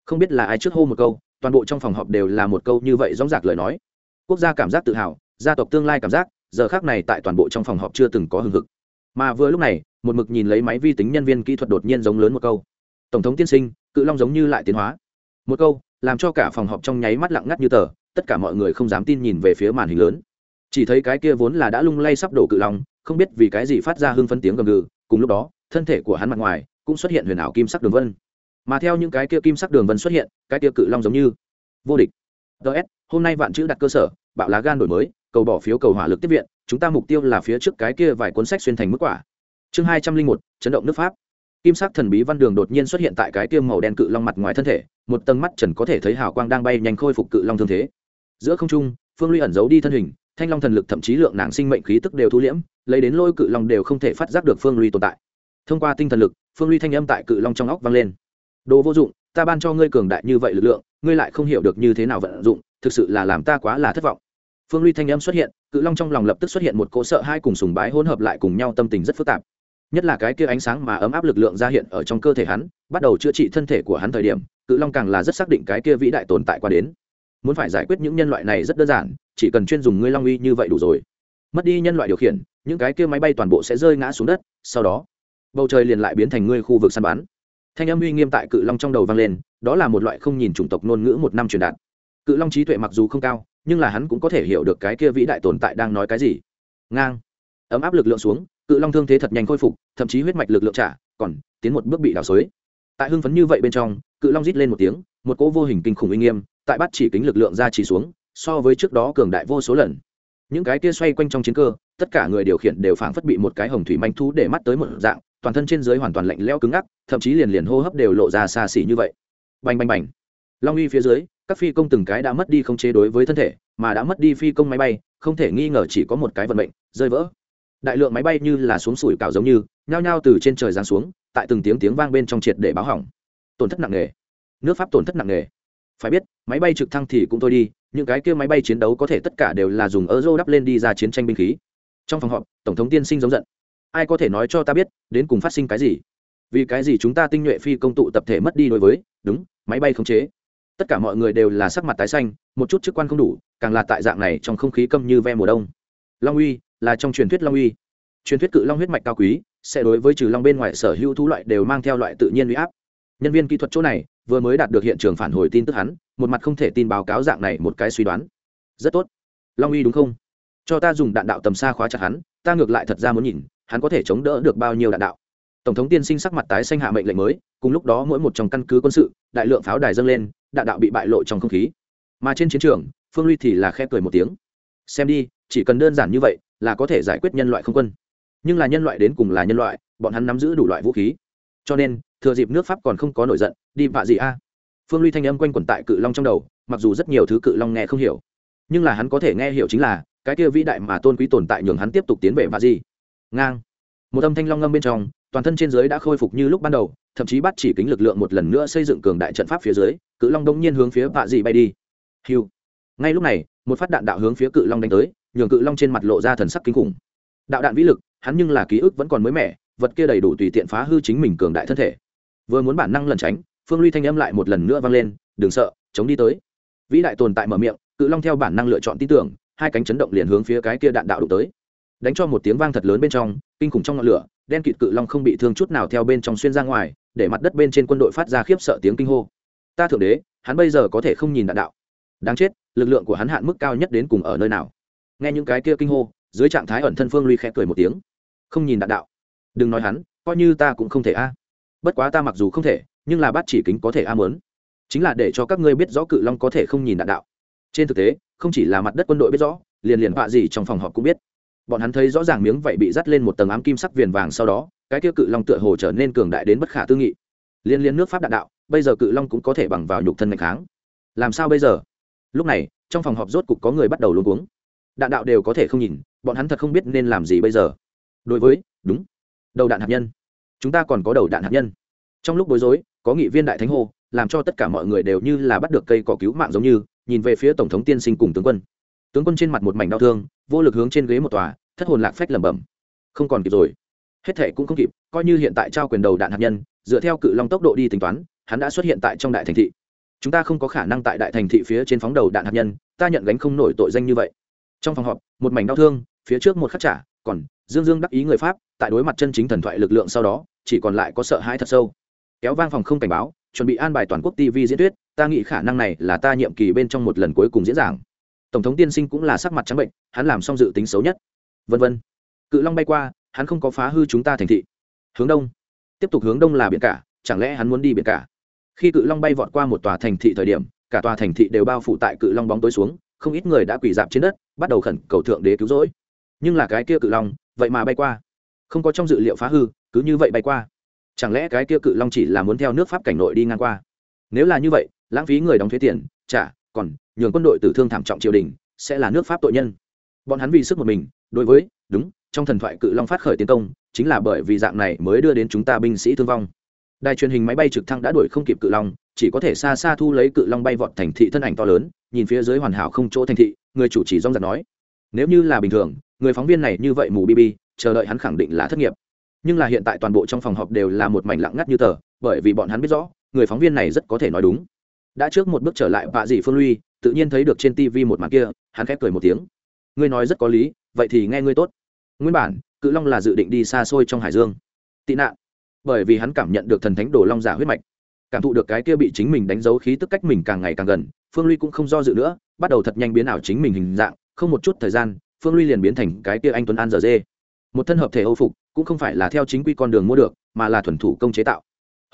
Không biết là ai trước hô một câu, toàn bộ trong phòng họp đều là một câu như vậy dóng dạc lời nói. Quốc gia cảm giác tự hào, gia tộc tương lai cảm giác, giờ khác này tại toàn bộ trong phòng họp chưa từng có hừng hực mà vừa lúc này, một mực nhìn lấy máy vi tính nhân viên kỹ thuật đột nhiên giống lớn một câu. Tổng thống tiên sinh, cự long giống như lại tiến hóa. Một câu, làm cho cả phòng họp trong nháy mắt lặng ngắt như tờ, tất cả mọi người không dám tin nhìn về phía màn hình lớn. Chỉ thấy cái kia vốn là đã lung lay sắp đổ cự long, không biết vì cái gì phát ra hưng phân tiếng gầm gừ, cùng lúc đó, thân thể của hắn mặt ngoài cũng xuất hiện huyền ảo kim sắc đường vân. Mà theo những cái kia kim sắc đường vân xuất hiện, cái kia cự long giống như vô địch. Ts hôm nay vạn chữ đặt cơ sở, bạo lá gan đổi mới, cầu bỏ phiếu cầu hỏa lực tiếp viện chúng ta mục tiêu là phía trước cái kia vài cuốn sách xuyên thành mức quả. Chương hai trăm linh một, chấn động nước pháp. Kim sắc thần bí văn đường đột nhiên xuất hiện tại cái tiêm màu đen cự long mặt ngoài thân thể, một tầng mắt trần có thể thấy hào quang đang bay nhanh khôi phục cự long thương thế. Giữa không trung, phương ly ẩn giấu đi thân hình, thanh long thần lực thậm chí lượng nàng sinh mệnh khí tức đều thu liễm, lấy đến lôi cự long đều không thể phát giác được phương ly tồn tại. Thông qua tinh thần lực, phương ly thanh âm tại cự long trong óc vang lên. Đồ vô dụng, ta ban cho ngươi cường đại như vậy lực lượng, ngươi lại không hiểu được như thế nào vận dụng, thực sự là làm ta quá là thất vọng. Phương ly thanh âm xuất hiện cự long trong lòng lập tức xuất hiện một cỗ sợ hai cùng sùng bái hỗn hợp lại cùng nhau tâm tình rất phức tạp. Nhất là cái kia ánh sáng mà ấm áp lực lượng ra hiện ở trong cơ thể hắn, bắt đầu chữa trị thân thể của hắn thời điểm, cự long càng là rất xác định cái kia vĩ đại tồn tại qua đến. Muốn phải giải quyết những nhân loại này rất đơn giản, chỉ cần chuyên dùng ngươi long uy như vậy đủ rồi. Mất đi nhân loại điều khiển, những cái kia máy bay toàn bộ sẽ rơi ngã xuống đất, sau đó, bầu trời liền lại biến thành ngươi khu vực săn bắn. Thanh âm uy nghiêm tại cự long trong đầu vang lên, đó là một loại không nhìn chủng tộc ngôn ngữ một năm truyền đạt. Cự long trí tuệ mặc dù không cao nhưng là hắn cũng có thể hiểu được cái kia vĩ đại tồn tại đang nói cái gì. Ngang. Ấm áp lực lượng xuống, cự long thương thế thật nhanh khôi phục, thậm chí huyết mạch lực lượng trả, còn tiến một bước bị đào xới tại hưng phấn như vậy bên trong, cự long rít lên một tiếng, một cỗ vô hình kinh khủng uy nghiêm, tại bắt chỉ kính lực lượng ra chỉ xuống, so với trước đó cường đại vô số lần. Những cái kia xoay quanh trong chiến cơ, tất cả người điều khiển đều phảng phất bị một cái hồng thủy manh thú để mắt tới một dạng, toàn thân trên dưới hoàn toàn lạnh lẽo cứng ngắc, thậm chí liền liền hô hấp đều lộ ra xa xỉ như vậy. Bành bành bành long uy phía dưới, các phi công từng cái đã mất đi không chế đối với thân thể, mà đã mất đi phi công máy bay, không thể nghi ngờ chỉ có một cái vận mệnh, rơi vỡ. Đại lượng máy bay như là xuống sủi cảo giống như, nhao nhao từ trên trời giáng xuống, tại từng tiếng tiếng vang bên trong triệt để báo hỏng. Tổn thất nặng nề. Nước pháp tổn thất nặng nề. Phải biết, máy bay trực thăng thì cũng thôi đi, những cái kia máy bay chiến đấu có thể tất cả đều là dùng euro đắp lên đi ra chiến tranh binh khí. Trong phòng họp, tổng thống tiên sinh giống giận. Ai có thể nói cho ta biết, đến cùng phát sinh cái gì? Vì cái gì chúng ta tinh nhuệ phi công tụ tập thể mất đi đối với, đúng, máy bay khống chế tất cả mọi người đều là sắc mặt tái xanh, một chút chức quan không đủ, càng là tại dạng này trong không khí câm như ve mùa đông. Long uy, là trong truyền thuyết long uy. Truyền thuyết cự long huyết mạch cao quý, sẽ đối với trừ long bên ngoài sở hữu thú loại đều mang theo loại tự nhiên uy áp. Nhân viên kỹ thuật chỗ này, vừa mới đạt được hiện trường phản hồi tin tức hắn, một mặt không thể tin báo cáo dạng này một cái suy đoán. Rất tốt. Long uy đúng không? Cho ta dùng đạn đạo tầm xa khóa chặt hắn, ta ngược lại thật ra muốn nhìn, hắn có thể chống đỡ được bao nhiêu đạn đạo tổng thống tiên sinh sắc mặt tái xanh hạ mệnh lệnh mới, cùng lúc đó mỗi một trong căn cứ quân sự, đại lượng pháo đài dâng lên, đạn đạo bị bại lộ trong không khí. Mà trên chiến trường, phương ly thì là khẽ cười một tiếng. Xem đi, chỉ cần đơn giản như vậy là có thể giải quyết nhân loại không quân. Nhưng là nhân loại đến cùng là nhân loại, bọn hắn nắm giữ đủ loại vũ khí. Cho nên, thừa dịp nước pháp còn không có nổi giận, đi vạ gì a. Phương ly thanh âm quanh quẩn tại cự long trong đầu, mặc dù rất nhiều thứ cự long nghe không hiểu. Nhưng là hắn có thể nghe hiểu chính là, cái kia vĩ đại mà tôn quý tồn tại nhường hắn tiếp tục tiến về vạ gì ngang một âm thanh long ngâm bên trong, toàn thân trên dưới đã khôi phục như lúc ban đầu, thậm chí bắt chỉ kính lực lượng một lần nữa xây dựng cường đại trận pháp phía dưới, cự long đông nhiên hướng phía vạ dị bay đi. Hiu. Ngay lúc này, một phát đạn đạo hướng phía cự long đánh tới, nhường cự long trên mặt lộ ra thần sắc kinh khủng. Đạo đạn vĩ lực, hắn nhưng là ký ức vẫn còn mới mẻ, vật kia đầy đủ tùy tiện phá hư chính mình cường đại thân thể. Vừa muốn bản năng lẩn tránh, phương ly thanh âm lại một lần nữa vang lên, đừng sợ, chống đi tới. Vĩ đại tồn tại mở miệng, cự long theo bản năng lựa chọn tin tưởng, hai cánh chấn động liền hướng phía cái kia đạn đạo đụng tới đánh cho một tiếng vang thật lớn bên trong, kinh khủng trong ngọn lửa, đen kịt cự long không bị thương chút nào theo bên trong xuyên ra ngoài, để mặt đất bên trên quân đội phát ra khiếp sợ tiếng kinh hô. Ta thượng đế, hắn bây giờ có thể không nhìn đạn đạo. Đáng chết, lực lượng của hắn hạn mức cao nhất đến cùng ở nơi nào? Nghe những cái kia kinh hô, dưới trạng thái ẩn thân phương ly khẽ cười một tiếng. Không nhìn đạn đạo. Đừng nói hắn, coi như ta cũng không thể a. Bất quá ta mặc dù không thể, nhưng là bắt chỉ kính có thể a mớn chính là để cho các ngươi biết rõ cự long có thể không nhìn đạn đạo. Trên thực tế, không chỉ là mặt đất quân đội biết rõ, liền liền vạ gì trong phòng họp cũng biết bọn hắn thấy rõ ràng miếng vậy bị dắt lên một tầng ám kim sắc viền vàng sau đó, cái kia cự long tựa hồ trở nên cường đại đến bất khả tư nghị. Liên liên nước pháp đạn đạo, bây giờ cự long cũng có thể bằng vào nhục thân ngày kháng. Làm sao bây giờ? Lúc này, trong phòng họp rốt cục có người bắt đầu luôn cuống. Đạn đạo đều có thể không nhìn, bọn hắn thật không biết nên làm gì bây giờ. Đối với, đúng, đầu đạn hạt nhân. Chúng ta còn có đầu đạn hạt nhân. Trong lúc bối rối, có nghị viên đại thánh hô, làm cho tất cả mọi người đều như là bắt được cây cỏ cứu mạng giống như, nhìn về phía tổng thống tiên sinh cùng tướng quân. Tướng quân trên mặt một mảnh đau thương, vô lực hướng trên ghế một tòa thất hồn lạc phách lẩm bẩm. Không còn kịp rồi. Hết thệ cũng không kịp, coi như hiện tại trao quyền đầu đạn hạt nhân, dựa theo cự long tốc độ đi tính toán, hắn đã xuất hiện tại trong đại thành thị. Chúng ta không có khả năng tại đại thành thị phía trên phóng đầu đạn hạt nhân, ta nhận gánh không nổi tội danh như vậy. Trong phòng họp, một mảnh đau thương, phía trước một khắc trả, còn dương dương đắc ý người pháp, tại đối mặt chân chính thần thoại lực lượng sau đó, chỉ còn lại có sợ hãi thật sâu. Kéo vang phòng không cảnh báo, chuẩn bị an bài toàn quốc tv diễn thuyết, ta nghĩ khả năng này là ta nhiệm kỳ bên trong một lần cuối cùng diễn giảng. Tổng thống tiên sinh cũng là sắc mặt trắng bệnh, hắn làm xong dự tính xấu nhất vân vân. Cự long bay qua, hắn không có phá hư chúng ta thành thị. Hướng đông. Tiếp tục hướng đông là biển cả, chẳng lẽ hắn muốn đi biển cả? Khi cự long bay vọt qua một tòa thành thị thời điểm, cả tòa thành thị đều bao phủ tại cự long bóng tối xuống, không ít người đã quỳ dạp trên đất, bắt đầu khẩn cầu thượng đế cứu rỗi. Nhưng là cái kia cự long, vậy mà bay qua. Không có trong dự liệu phá hư, cứ như vậy bay qua. Chẳng lẽ cái kia cự long chỉ là muốn theo nước pháp cảnh nội đi ngang qua? Nếu là như vậy, lãng phí người đóng thuế tiền trả còn nhường quân đội tử thương thảm trọng triều đình, sẽ là nước pháp tội nhân bọn hắn vì sức một mình, đối với, đúng, trong thần thoại cự long phát khởi tiến công, chính là bởi vì dạng này mới đưa đến chúng ta binh sĩ thương vong. Đài truyền hình máy bay trực thăng đã đuổi không kịp cự long, chỉ có thể xa xa thu lấy cự long bay vọt thành thị thân ảnh to lớn, nhìn phía dưới hoàn hảo không chỗ thành thị, người chủ trì rong giật nói. Nếu như là bình thường, người phóng viên này như vậy mù bb chờ đợi hắn khẳng định là thất nghiệp. Nhưng là hiện tại toàn bộ trong phòng họp đều là một mảnh lặng ngắt như tờ, bởi vì bọn hắn biết rõ, người phóng viên này rất có thể nói đúng. Đã trước một bước trở lại vạ dị phương luy tự nhiên thấy được trên tv một màn kia, hắn khép cười một tiếng ngươi nói rất có lý, vậy thì nghe ngươi tốt. Nguyên bản, cự long là dự định đi xa xôi trong hải dương. Tị nạn. Bởi vì hắn cảm nhận được thần thánh đồ long giả huyết mạch. Cảm thụ được cái kia bị chính mình đánh dấu khí tức cách mình càng ngày càng gần, phương ly cũng không do dự nữa, bắt đầu thật nhanh biến ảo chính mình hình dạng, không một chút thời gian, phương ly liền biến thành cái kia anh tuấn an giờ dê một thân hợp thể âu phục, cũng không phải là theo chính quy con đường mua được, mà là thuần thủ công chế tạo.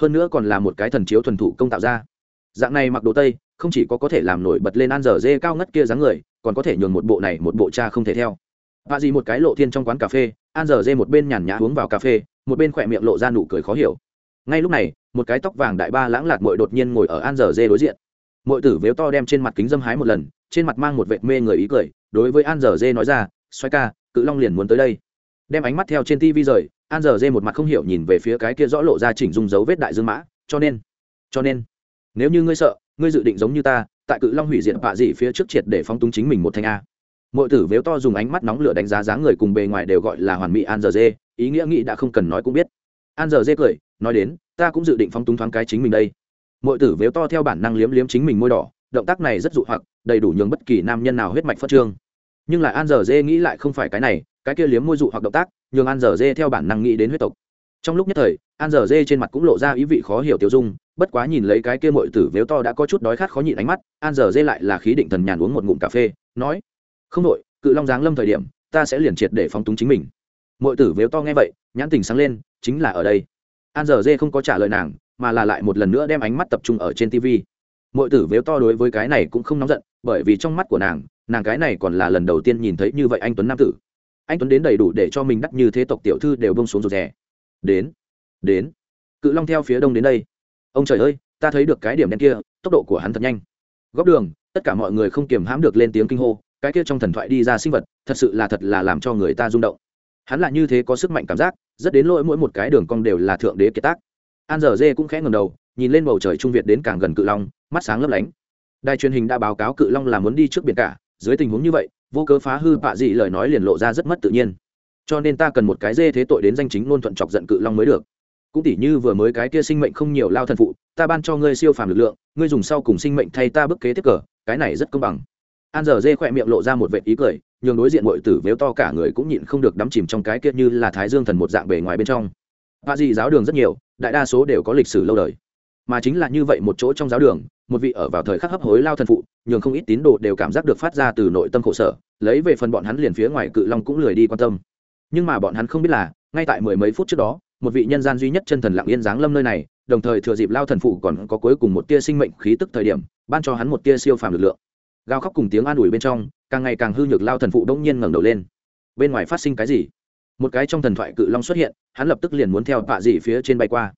Hơn nữa còn là một cái thần chiếu thuần thủ công tạo ra. Dạng này mặc đồ tây, không chỉ có có thể làm nổi bật lên an giờ dê cao ngất kia dáng người còn có thể nhường một bộ này một bộ cha không thể theo. Và gì một cái lộ thiên trong quán cà phê, an giờ dê một bên nhàn nhã uống vào cà phê, một bên khỏe miệng lộ ra nụ cười khó hiểu. Ngay lúc này, một cái tóc vàng đại ba lãng lạt mội đột nhiên ngồi ở an giờ dê đối diện. Mội tử vếu to đem trên mặt kính dâm hái một lần, trên mặt mang một vệt mê người ý cười, đối với an giờ dê nói ra xoay ca, cự long liền muốn tới đây. Đem ánh mắt theo trên tv rời, an giờ dê một mặt không hiểu nhìn về phía cái kia rõ lộ ra chỉnh dung dấu vết đại dương mã, cho nên cho nên, nếu như ngươi sợ, ngươi dự định giống như ta tại cự long hủy diện bạ dị phía trước triệt để phóng túng chính mình một thanh a. Mọi tử vếu to dùng ánh mắt nóng lửa đánh giá dáng người cùng bề ngoài đều gọi là hoàn mỹ an giờ dê, ý nghĩa nghĩ đã không cần nói cũng biết. An giờ dê cười, nói đến, ta cũng dự định phóng túng thoáng cái chính mình đây. Mọi tử vếu to theo bản năng liếm liếm chính mình môi đỏ, động tác này rất dụ hoặc, đầy đủ nhường bất kỳ nam nhân nào huyết mạch phát trương. Nhưng lại an giờ dê nghĩ lại không phải cái này, cái kia liếm môi dụ hoặc động tác, nhường an giờ dê theo bản năng nghĩ đến huyết tộc. Trong lúc nhất thời an giờ dê trên mặt cũng lộ ra ý vị khó hiểu tiêu dung, bất quá nhìn lấy cái kia mội tử vếu to đã có chút đói khát khó nhịn ánh mắt, an giờ dê lại là khí định thần nhàn uống một ngụm cà phê, nói, không đội cự long giáng lâm thời điểm, ta sẽ liền triệt để phóng túng chính mình. Mội tử vếu to nghe vậy, nhãn tình sáng lên, chính là ở đây. An giờ dê không có trả lời nàng, mà là lại một lần nữa đem ánh mắt tập trung ở trên tv mội tử vếu to đối với cái này cũng không nóng giận, bởi vì trong mắt của nàng nàng cái này còn là lần đầu tiên nhìn thấy như vậy anh tuấn nam tử. Anh tuấn đến đầy đủ để cho mình đắt như thế tộc tiểu thư đều bông xuống rụt rè. Đến đến. Cự long theo phía đông đến đây. Ông trời ơi, ta thấy được cái điểm đen kia, tốc độ của hắn thật nhanh. Góc đường, tất cả mọi người không kiềm hãm được lên tiếng kinh hô, cái kia trong thần thoại đi ra sinh vật, thật sự là thật là làm cho người ta rung động. Hắn là như thế có sức mạnh cảm giác, rất đến lỗi mỗi một cái đường cong đều là thượng đế kiệt tác. An dở dê cũng khẽ ngầm đầu, nhìn lên bầu trời trung việt đến càng gần cự long, mắt sáng lấp lánh. Đài truyền hình đã báo cáo cự long là muốn đi trước biển cả, dưới tình huống như vậy, vô cớ phá hư bạ dị lời nói liền lộ ra rất mất tự nhiên. Cho nên ta cần một cái dê thế tội đến danh chính ngôn thuận chọc giận cự long mới được cũng tỉ như vừa mới cái kia sinh mệnh không nhiều lao thần phụ, ta ban cho ngươi siêu phàm lực lượng, ngươi dùng sau cùng sinh mệnh thay ta bức kế tiếp cờ, cái này rất công bằng. An giờ dê khỏe miệng lộ ra một vệ ý cười, nhường đối diện mọi tử vếu to cả người cũng nhịn không được đắm chìm trong cái kia như là thái dương thần một dạng bề ngoài bên trong. Và dị giáo đường rất nhiều, đại đa số đều có lịch sử lâu đời. Mà chính là như vậy một chỗ trong giáo đường, một vị ở vào thời khắc hấp hối lao thần phụ, nhường không ít tín đồ đều cảm giác được phát ra từ nội tâm khổ sở, lấy về phần bọn hắn liền phía ngoài cự long cũng lười đi quan tâm. Nhưng mà bọn hắn không biết là, ngay tại mười mấy phút trước đó một vị nhân gian duy nhất chân thần lặng yên giáng lâm nơi này, đồng thời thừa dịp lao thần phụ còn có cuối cùng một tia sinh mệnh khí tức thời điểm, ban cho hắn một tia siêu phàm lực lượng. Gào khóc cùng tiếng an ủi bên trong, càng ngày càng hư nhược lao thần phụ đông nhiên ngẩng đầu lên. Bên ngoài phát sinh cái gì? Một cái trong thần thoại cự long xuất hiện, hắn lập tức liền muốn theo tạ dị phía trên bay qua.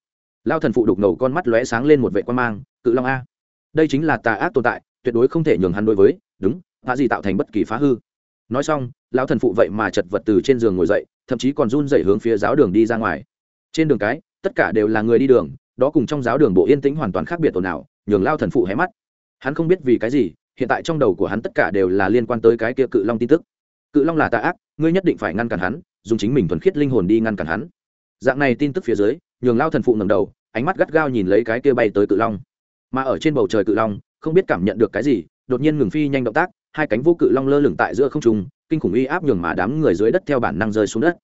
Lao thần phụ đục ngầu con mắt lóe sáng lên một vệ quan mang, cự long a, đây chính là tà ác tồn tại, tuyệt đối không thể nhường hắn đối với, đúng tạ dị tạo thành bất kỳ phá hư. Nói xong lão thần phụ vậy mà chật vật từ trên giường ngồi dậy, thậm chí còn run dậy hướng phía giáo đường đi ra ngoài trên đường cái, tất cả đều là người đi đường, đó cùng trong giáo đường bộ yên tĩnh hoàn toàn khác biệt ồn ào, nhường lao thần phụ hé mắt. Hắn không biết vì cái gì, hiện tại trong đầu của hắn tất cả đều là liên quan tới cái kia cự long tin tức. Cự long là tà ác, ngươi nhất định phải ngăn cản hắn, dùng chính mình thuần khiết linh hồn đi ngăn cản hắn. Dạng này tin tức phía dưới, nhường lao thần phụ ngầm đầu, ánh mắt gắt gao nhìn lấy cái kia bay tới cự long. Mà ở trên bầu trời cự long, không biết cảm nhận được cái gì, đột nhiên ngừng phi nhanh động tác, hai cánh vô cự long lơ lửng tại giữa không trung, kinh khủng uy áp nhường mà đám người dưới đất theo bản năng rơi xuống đất.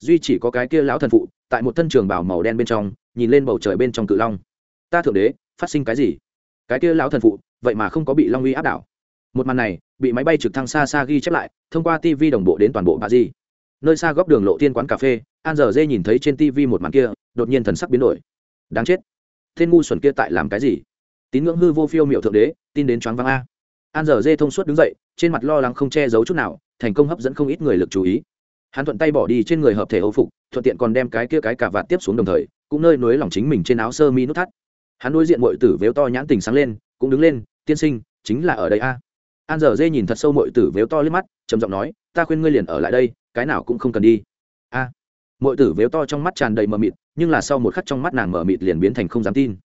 Duy chỉ có cái kia lão thần phụ tại một thân trường bảo màu đen bên trong, nhìn lên bầu trời bên trong cự long. Ta thượng đế, phát sinh cái gì? Cái kia lão thần phụ, vậy mà không có bị long uy áp đảo. Một màn này, bị máy bay trực thăng xa xa ghi chép lại, thông qua tv đồng bộ đến toàn bộ bà di nơi xa góc đường lộ tiên quán cà phê, an giờ dê nhìn thấy trên tv một màn kia, đột nhiên thần sắc biến đổi. Đáng chết. Thiên ngu xuẩn kia tại làm cái gì? Tín ngưỡng hư vô phiêu miệu thượng đế, tin đến choáng váng a. An giờ dê thông suốt đứng dậy, trên mặt lo lắng không che giấu chút nào, thành công hấp dẫn không ít người lực chú ý hắn thuận tay bỏ đi trên người hợp thể âu phục, thuận tiện còn đem cái kia cái cả vạt tiếp xuống đồng thời, cũng nơi nối lòng chính mình trên áo sơ mi nút thắt. Hắn đối diện mọi tử vếu to nhãn tình sáng lên, cũng đứng lên, tiên sinh, chính là ở đây a. An giờ dê nhìn thật sâu mọi tử vếu to lên mắt, trầm giọng nói, ta khuyên ngươi liền ở lại đây, cái nào cũng không cần đi. A. À. mọi tử vếu to trong mắt tràn đầy mờ mịt, nhưng là sau một khắc trong mắt nàng mờ mịt liền biến thành không dám tin.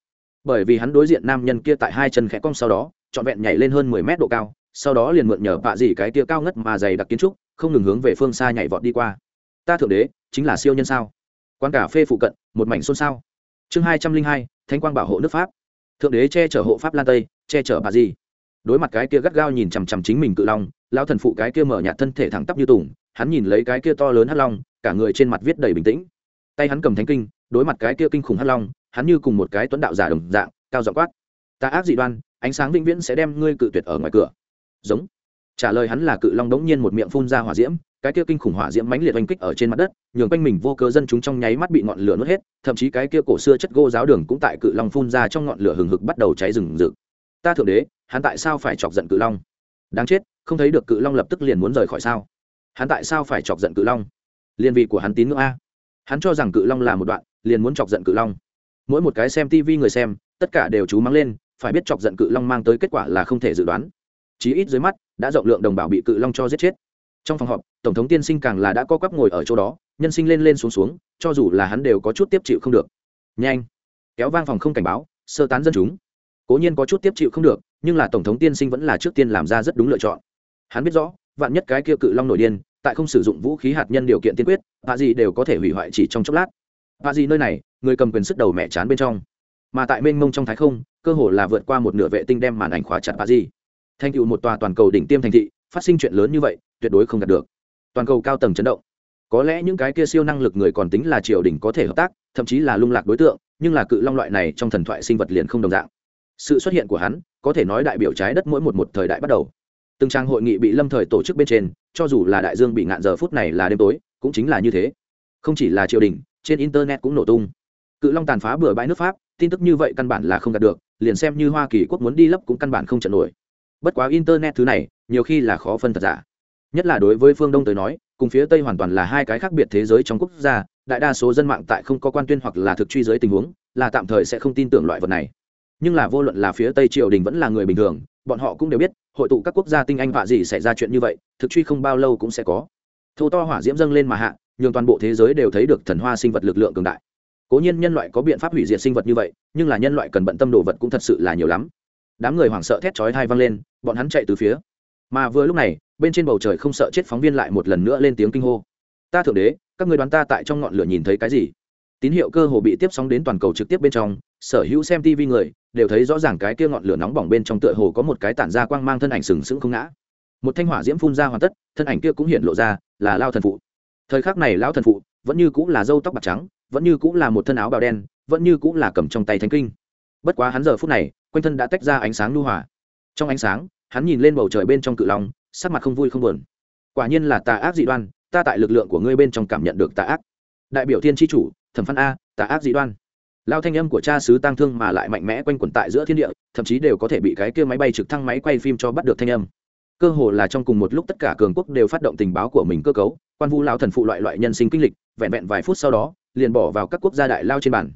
Bởi vì hắn đối diện nam nhân kia tại hai chân khẽ cong sau đó, trọn vẹn nhảy lên hơn mười mét độ cao sau đó liền mượn nhờ bạ gì cái tia cao ngất mà dày đặc kiến trúc, không ngừng hướng về phương xa nhảy vọt đi qua. Ta thượng đế, chính là siêu nhân sao? Quán cà phê phụ cận, một mảnh xôn xao. Chương hai trăm linh hai thanh quang bảo hộ nước pháp. Thượng đế che chở hộ pháp lan tây, che chở bà gì đối mặt cái kia gắt gao nhìn chằm chằm chính mình cự long lao thần phụ cái kia mở nhạt thân thể thẳng tắp như tùng, hắn nhìn lấy cái kia to lớn hắt long, cả người trên mặt viết đầy bình tĩnh. Tay hắn cầm thánh kinh, đối mặt cái kia kinh khủng hắt long, hắn như cùng một cái tuấn đạo giả đồng dạng, cao dọ quát. Ta ác dị đoan, ánh sáng vĩnh viễn sẽ đem ngươi cự tuyệt ở ngoài cửa giống. Trả lời hắn là cự long đống nhiên một miệng phun ra hỏa diễm, cái kia kinh khủng hỏa diễm mãnh liệt oanh kích ở trên mặt đất, nhường quanh mình vô cơ dân chúng trong nháy mắt bị ngọn lửa nuốt hết, thậm chí cái kia cổ xưa chất gỗ giáo đường cũng tại cự long phun ra trong ngọn lửa hừng hực bắt đầu cháy rừng rực. Ta thượng đế, hắn tại sao phải chọc giận cự long? Đáng chết, không thấy được cự long lập tức liền muốn rời khỏi sao? Hắn tại sao phải chọc giận cự long? Liên vị của hắn tín ngưỡng a. Hắn cho rằng cự long là một đoạn, liền muốn chọc giận cự long. Mỗi một cái xem tv người xem, tất cả đều chú mắng lên, phải biết chọc giận cự long mang tới kết quả là không thể dự đoán chí ít dưới mắt, đã rộng lượng đồng bào bị cự long cho giết chết. Trong phòng họp, tổng thống tiên sinh càng là đã co quắp ngồi ở chỗ đó, nhân sinh lên lên xuống xuống, cho dù là hắn đều có chút tiếp chịu không được. Nhanh! Kéo vang phòng không cảnh báo, sơ tán dân chúng. Cố nhiên có chút tiếp chịu không được, nhưng là tổng thống tiên sinh vẫn là trước tiên làm ra rất đúng lựa chọn. Hắn biết rõ, vạn nhất cái kia cự long nổi điên, tại không sử dụng vũ khí hạt nhân điều kiện tiên quyết hạ gì đều có thể hủy hoại chỉ trong chốc lát. Hạ gì nơi này, người cầm quyền sức đầu mẹ chán bên trong. Mà tại mênh mông trong thái không, cơ hồ là vượt qua một nửa vệ tinh đem màn ảnh khóa chặt hạ gì thành tựu một tòa toàn cầu đỉnh tiêm thành thị, phát sinh chuyện lớn như vậy, tuyệt đối không đạt được. Toàn cầu cao tầng chấn động. Có lẽ những cái kia siêu năng lực người còn tính là triều đình có thể hợp tác, thậm chí là lung lạc đối tượng, nhưng là cự long loại này trong thần thoại sinh vật liền không đồng dạng. Sự xuất hiện của hắn, có thể nói đại biểu trái đất mỗi một một thời đại bắt đầu. Từng trang hội nghị bị lâm thời tổ chức bên trên, cho dù là đại dương bị ngạn giờ phút này là đêm tối, cũng chính là như thế. Không chỉ là triều đình, trên internet cũng nổ tung. Cự long tàn phá bừa bãi nước pháp, tin tức như vậy căn bản là không đạt được, liền xem như hoa kỳ quốc muốn đi lấp cũng căn bản không trận nổi bất quá internet thứ này, nhiều khi là khó phân thật giả. Nhất là đối với phương đông tới nói, cùng phía tây hoàn toàn là hai cái khác biệt thế giới trong quốc gia, đại đa số dân mạng tại không có quan tuyên hoặc là thực truy giới tình huống, là tạm thời sẽ không tin tưởng loại vật này. Nhưng là vô luận là phía tây triều đình vẫn là người bình thường, bọn họ cũng đều biết, hội tụ các quốc gia tinh anh vạ gì xảy ra chuyện như vậy, thực truy không bao lâu cũng sẽ có. Thô to hỏa diễm dâng lên mà hạ, nhường toàn bộ thế giới đều thấy được thần hoa sinh vật lực lượng cường đại. Cố nhiên nhân loại có biện pháp hủy diệt sinh vật như vậy, nhưng là nhân loại cần bận tâm đồ vật cũng thật sự là nhiều lắm đám người hoảng sợ thét chói thai vang lên, bọn hắn chạy từ phía. Mà vừa lúc này, bên trên bầu trời không sợ chết phóng viên lại một lần nữa lên tiếng kinh hô. Ta thượng đế, các người đoán ta tại trong ngọn lửa nhìn thấy cái gì? Tín hiệu cơ hồ bị tiếp sóng đến toàn cầu trực tiếp bên trong, sở hữu xem tv người đều thấy rõ ràng cái kia ngọn lửa nóng bỏng bên trong tựa hồ có một cái tản ra quang mang thân ảnh sừng sững không ngã. Một thanh hỏa diễm phun ra hoàn tất, thân ảnh kia cũng hiện lộ ra, là lao thần phụ. Thời khắc này lão thần phụ vẫn như cũng là râu tóc bạc trắng, vẫn như cũng là một thân áo bào đen, vẫn như cũng là cầm trong tay thánh kinh. Bất quá hắn giờ phút này quanh thân đã tách ra ánh sáng lưu hòa. trong ánh sáng, hắn nhìn lên bầu trời bên trong cự long, sắc mặt không vui không buồn. Quả nhiên là tà ác dị đoan, ta tại lực lượng của ngươi bên trong cảm nhận được tà ác. Đại biểu thiên tri chủ, thẩm phan a, tà ác dị đoan. Lao thanh âm của cha sứ tăng thương mà lại mạnh mẽ quanh quẩn tại giữa thiên địa, thậm chí đều có thể bị cái kia máy bay trực thăng máy quay phim cho bắt được thanh âm. Cơ hồ là trong cùng một lúc tất cả cường quốc đều phát động tình báo của mình cơ cấu, quan vu lao thần phụ loại loại nhân sinh kinh lịch, vẹn vẹn vài phút sau đó, liền bỏ vào các quốc gia đại lao trên bản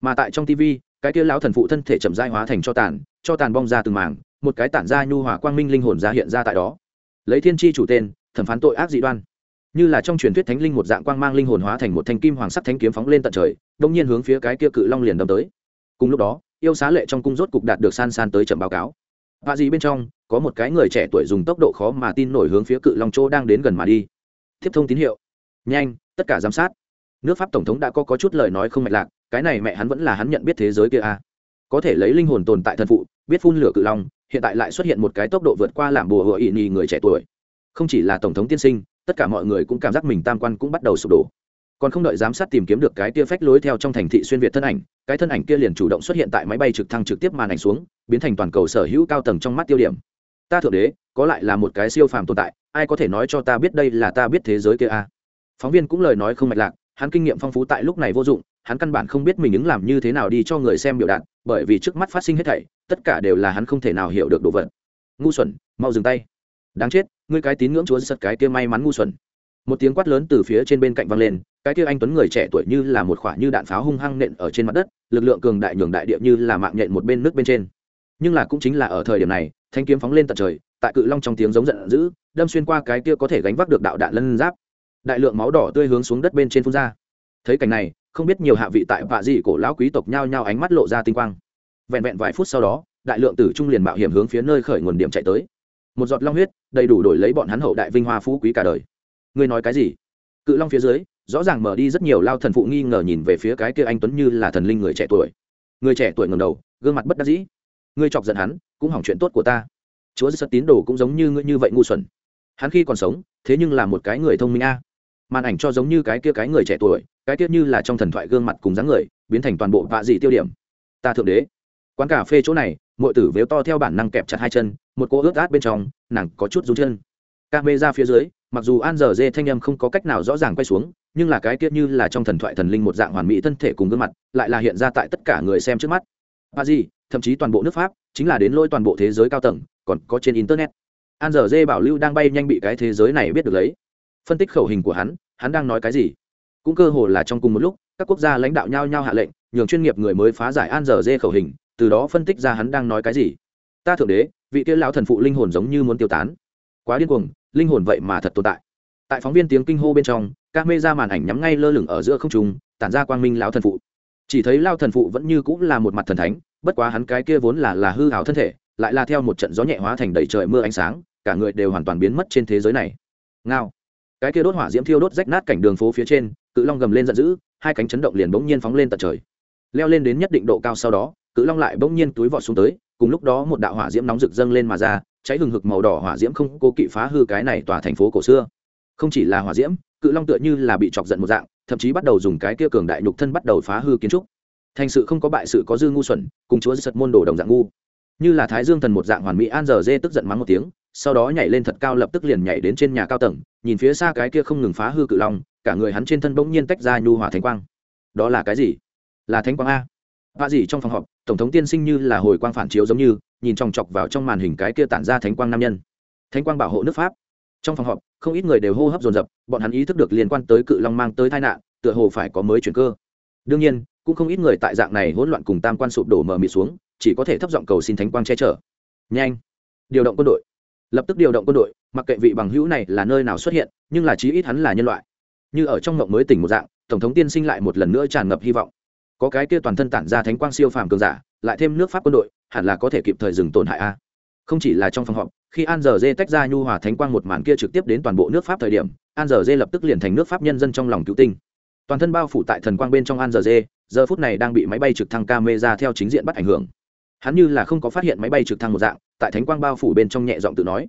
mà tại trong tv cái kia lão thần phụ thân thể chậm dai hóa thành cho tàn cho tàn bong ra từng mảng, một cái tản ra nhu hòa quang minh linh hồn ra hiện ra tại đó. Lấy thiên tri chủ tên, thẩm phán tội ác dị đoan. Như là trong truyền thuyết thánh linh một dạng quang mang linh hồn hóa thành một thanh kim hoàng sắc thánh kiếm phóng lên tận trời đông nhiên hướng phía cái kia cự long liền đâm tới. Cùng lúc đó, yêu xá lệ trong cung rốt cục đạt được san san tới chậm báo cáo. Và gì bên trong, có một cái người trẻ tuổi dùng tốc độ khó mà tin nổi hướng phía cự long chỗ đang đến gần mà đi. Tiếp thông tín hiệu. Nhanh, tất cả giám sát nước pháp tổng thống đã có, có chút lời nói không mạch lạc cái này mẹ hắn vẫn là hắn nhận biết thế giới kia a à. có thể lấy linh hồn tồn tại thần phụ biết phun lửa cự long hiện tại lại xuất hiện một cái tốc độ vượt qua làm bùa hựa ỵ nhì người trẻ tuổi không chỉ là tổng thống tiên sinh tất cả mọi người cũng cảm giác mình tam quan cũng bắt đầu sụp đổ còn không đợi giám sát tìm kiếm được cái kia phách lối theo trong thành thị xuyên việt thân ảnh cái thân ảnh kia liền chủ động xuất hiện tại máy bay trực thăng trực tiếp màn ảnh xuống biến thành toàn cầu sở hữu cao tầng trong mắt tiêu điểm ta thượng đế có lại là một cái siêu phàm tồn tại ai có thể nói cho ta biết đây là ta biết thế giới kia a à? phóng viên cũng lời nói không mạch lạc hắn kinh nghiệm phong phú tại lúc này vô dụng, hắn căn bản không biết mình ứng làm như thế nào đi cho người xem biểu đạt, bởi vì trước mắt phát sinh hết thảy, tất cả đều là hắn không thể nào hiểu được đồ vật. Ngu xuẩn, mau dừng tay. Đáng chết, ngươi cái tín ngưỡng chúa giật cái kia may mắn ngu xuẩn. Một tiếng quát lớn từ phía trên bên cạnh vang lên, cái kia anh tuấn người trẻ tuổi như là một khoả như đạn pháo hung hăng nện ở trên mặt đất, lực lượng cường đại nhường đại địa như là mạng nhện một bên nước bên trên. Nhưng là cũng chính là ở thời điểm này, thanh kiếm phóng lên tận trời, tại cự long trong tiếng giống giận dữ, đâm xuyên qua cái kia có thể gánh vác được đạo đạn lân giáp đại lượng máu đỏ tươi hướng xuống đất bên trên phun ra. Thấy cảnh này, không biết nhiều hạ vị tại vạ dị cổ lão quý tộc nhao nhao ánh mắt lộ ra tinh quang. Vẹn vẹn vài phút sau đó, đại lượng tử trung liền mạo hiểm hướng phía nơi khởi nguồn điểm chạy tới. Một giọt long huyết, đầy đủ đổi lấy bọn hắn hậu đại vinh hoa phú quý cả đời. Ngươi nói cái gì? Cự long phía dưới, rõ ràng mở đi rất nhiều lao thần phụ nghi ngờ nhìn về phía cái kia anh tuấn như là thần linh người trẻ tuổi. Người trẻ tuổi ngầm đầu, gương mặt bất đắc dĩ. Ngươi chọc giận hắn, cũng hỏng chuyện tốt của ta. Chúa giật tín đồ cũng giống như ngươi như vậy ngu xuẩn. Hắn khi còn sống, thế nhưng là một cái người thông minh a màn ảnh cho giống như cái kia cái người trẻ tuổi, cái kia như là trong thần thoại gương mặt cùng dáng người, biến thành toàn bộ vạ dị tiêu điểm. Ta thượng đế. Quán cà phê chỗ này mọi tử vếu to theo bản năng kẹp chặt hai chân, một cô ướt át bên trong, nàng có chút rú chân. Ca mê ra phía dưới, mặc dù an giờ dê thanh âm không có cách nào rõ ràng quay xuống, nhưng là cái kia như là trong thần thoại thần linh một dạng hoàn mỹ thân thể cùng gương mặt, lại là hiện ra tại tất cả người xem trước mắt. A gì thậm chí toàn bộ nước pháp, chính là đến lôi toàn bộ thế giới cao tầng, còn có trên internet. An giờ dê bảo lưu đang bay nhanh bị cái thế giới này biết được lấy phân tích khẩu hình của hắn hắn đang nói cái gì? Cũng cơ hồ là trong cùng một lúc, các quốc gia lãnh đạo nhau nhau hạ lệnh, nhường chuyên nghiệp người mới phá giải an giờ dê khẩu hình, từ đó phân tích ra hắn đang nói cái gì. Ta thượng đế, vị kia lão thần phụ linh hồn giống như muốn tiêu tán. Quá điên cuồng, linh hồn vậy mà thật tồn tại. Tại phóng viên tiếng kinh hô bên trong các mê ra màn ảnh nhắm ngay lơ lửng ở giữa không trung, tản ra quang minh lão thần phụ. Chỉ thấy lao thần phụ vẫn như cũng là một mặt thần thánh, bất quá hắn cái kia vốn là là hư hào thân thể, lại là theo một trận gió nhẹ hóa thành đầy trời mưa ánh sáng, cả người đều hoàn toàn biến mất trên thế giới này. Ngao cái kia đốt hỏa diễm thiêu đốt rách nát cảnh đường phố phía trên, cự long gầm lên giận dữ, hai cánh chấn động liền bỗng nhiên phóng lên tận trời. Leo lên đến nhất định độ cao sau đó, cự long lại bỗng nhiên túi vọt xuống tới, cùng lúc đó một đạo hỏa diễm nóng rực dâng lên mà ra, cháy hừng hực màu đỏ hỏa diễm không cố kỵ phá hư cái này tòa thành phố cổ xưa. Không chỉ là hỏa diễm, cự long tựa như là bị chọc giận một dạng, thậm chí bắt đầu dùng cái kia cường đại nhục thân bắt đầu phá hư kiến trúc. Thành sự không có bại sự có dư ngu xuẩn, cùng chúa giật môn đồ đồng dạng ngu. Như là thái dương thần một dạng hoàn mỹ, an giờ dê tức giận mắng một tiếng sau đó nhảy lên thật cao lập tức liền nhảy đến trên nhà cao tầng, nhìn phía xa cái kia không ngừng phá hư cự long, cả người hắn trên thân bỗng nhiên tách ra nhu hỏa thánh quang. Đó là cái gì? Là thánh quang a. Vạ gì trong phòng họp, tổng thống tiên sinh như là hồi quang phản chiếu giống như, nhìn chòng chọc vào trong màn hình cái kia tản ra thánh quang nam nhân. Thánh quang bảo hộ nước pháp. Trong phòng họp, không ít người đều hô hấp dồn dập, bọn hắn ý thức được liên quan tới cự long mang tới tai nạn, tựa hồ phải có mới chuyển cơ. Đương nhiên, cũng không ít người tại dạng này hỗn loạn cùng tam quan sụp đổ mờ mịt xuống, chỉ có thể thấp giọng cầu xin thánh quang che chở. Nhanh! Điều động quân đội lập tức điều động quân đội, mặc kệ vị bằng hữu này là nơi nào xuất hiện, nhưng là chí ít hắn là nhân loại. Như ở trong ngộng mới tỉnh một dạng, tổng thống tiên sinh lại một lần nữa tràn ngập hy vọng. Có cái kia toàn thân tản ra thánh quang siêu phàm cường giả, lại thêm nước pháp quân đội, hẳn là có thể kịp thời dừng tổn hại a. Không chỉ là trong phòng họp, khi an giờ dê tách ra nhu hòa thánh quang một màn kia trực tiếp đến toàn bộ nước pháp thời điểm, an giờ dê lập tức liền thành nước pháp nhân dân trong lòng cứu tinh. Toàn thân bao phủ tại thần quang bên trong an giờ dê, giờ phút này đang bị máy bay trực thăng camera theo chính diện bắt ảnh hưởng. Hắn như là không có phát hiện máy bay trực thăng một dạng tại thánh quang bao phủ bên trong nhẹ giọng tự nói,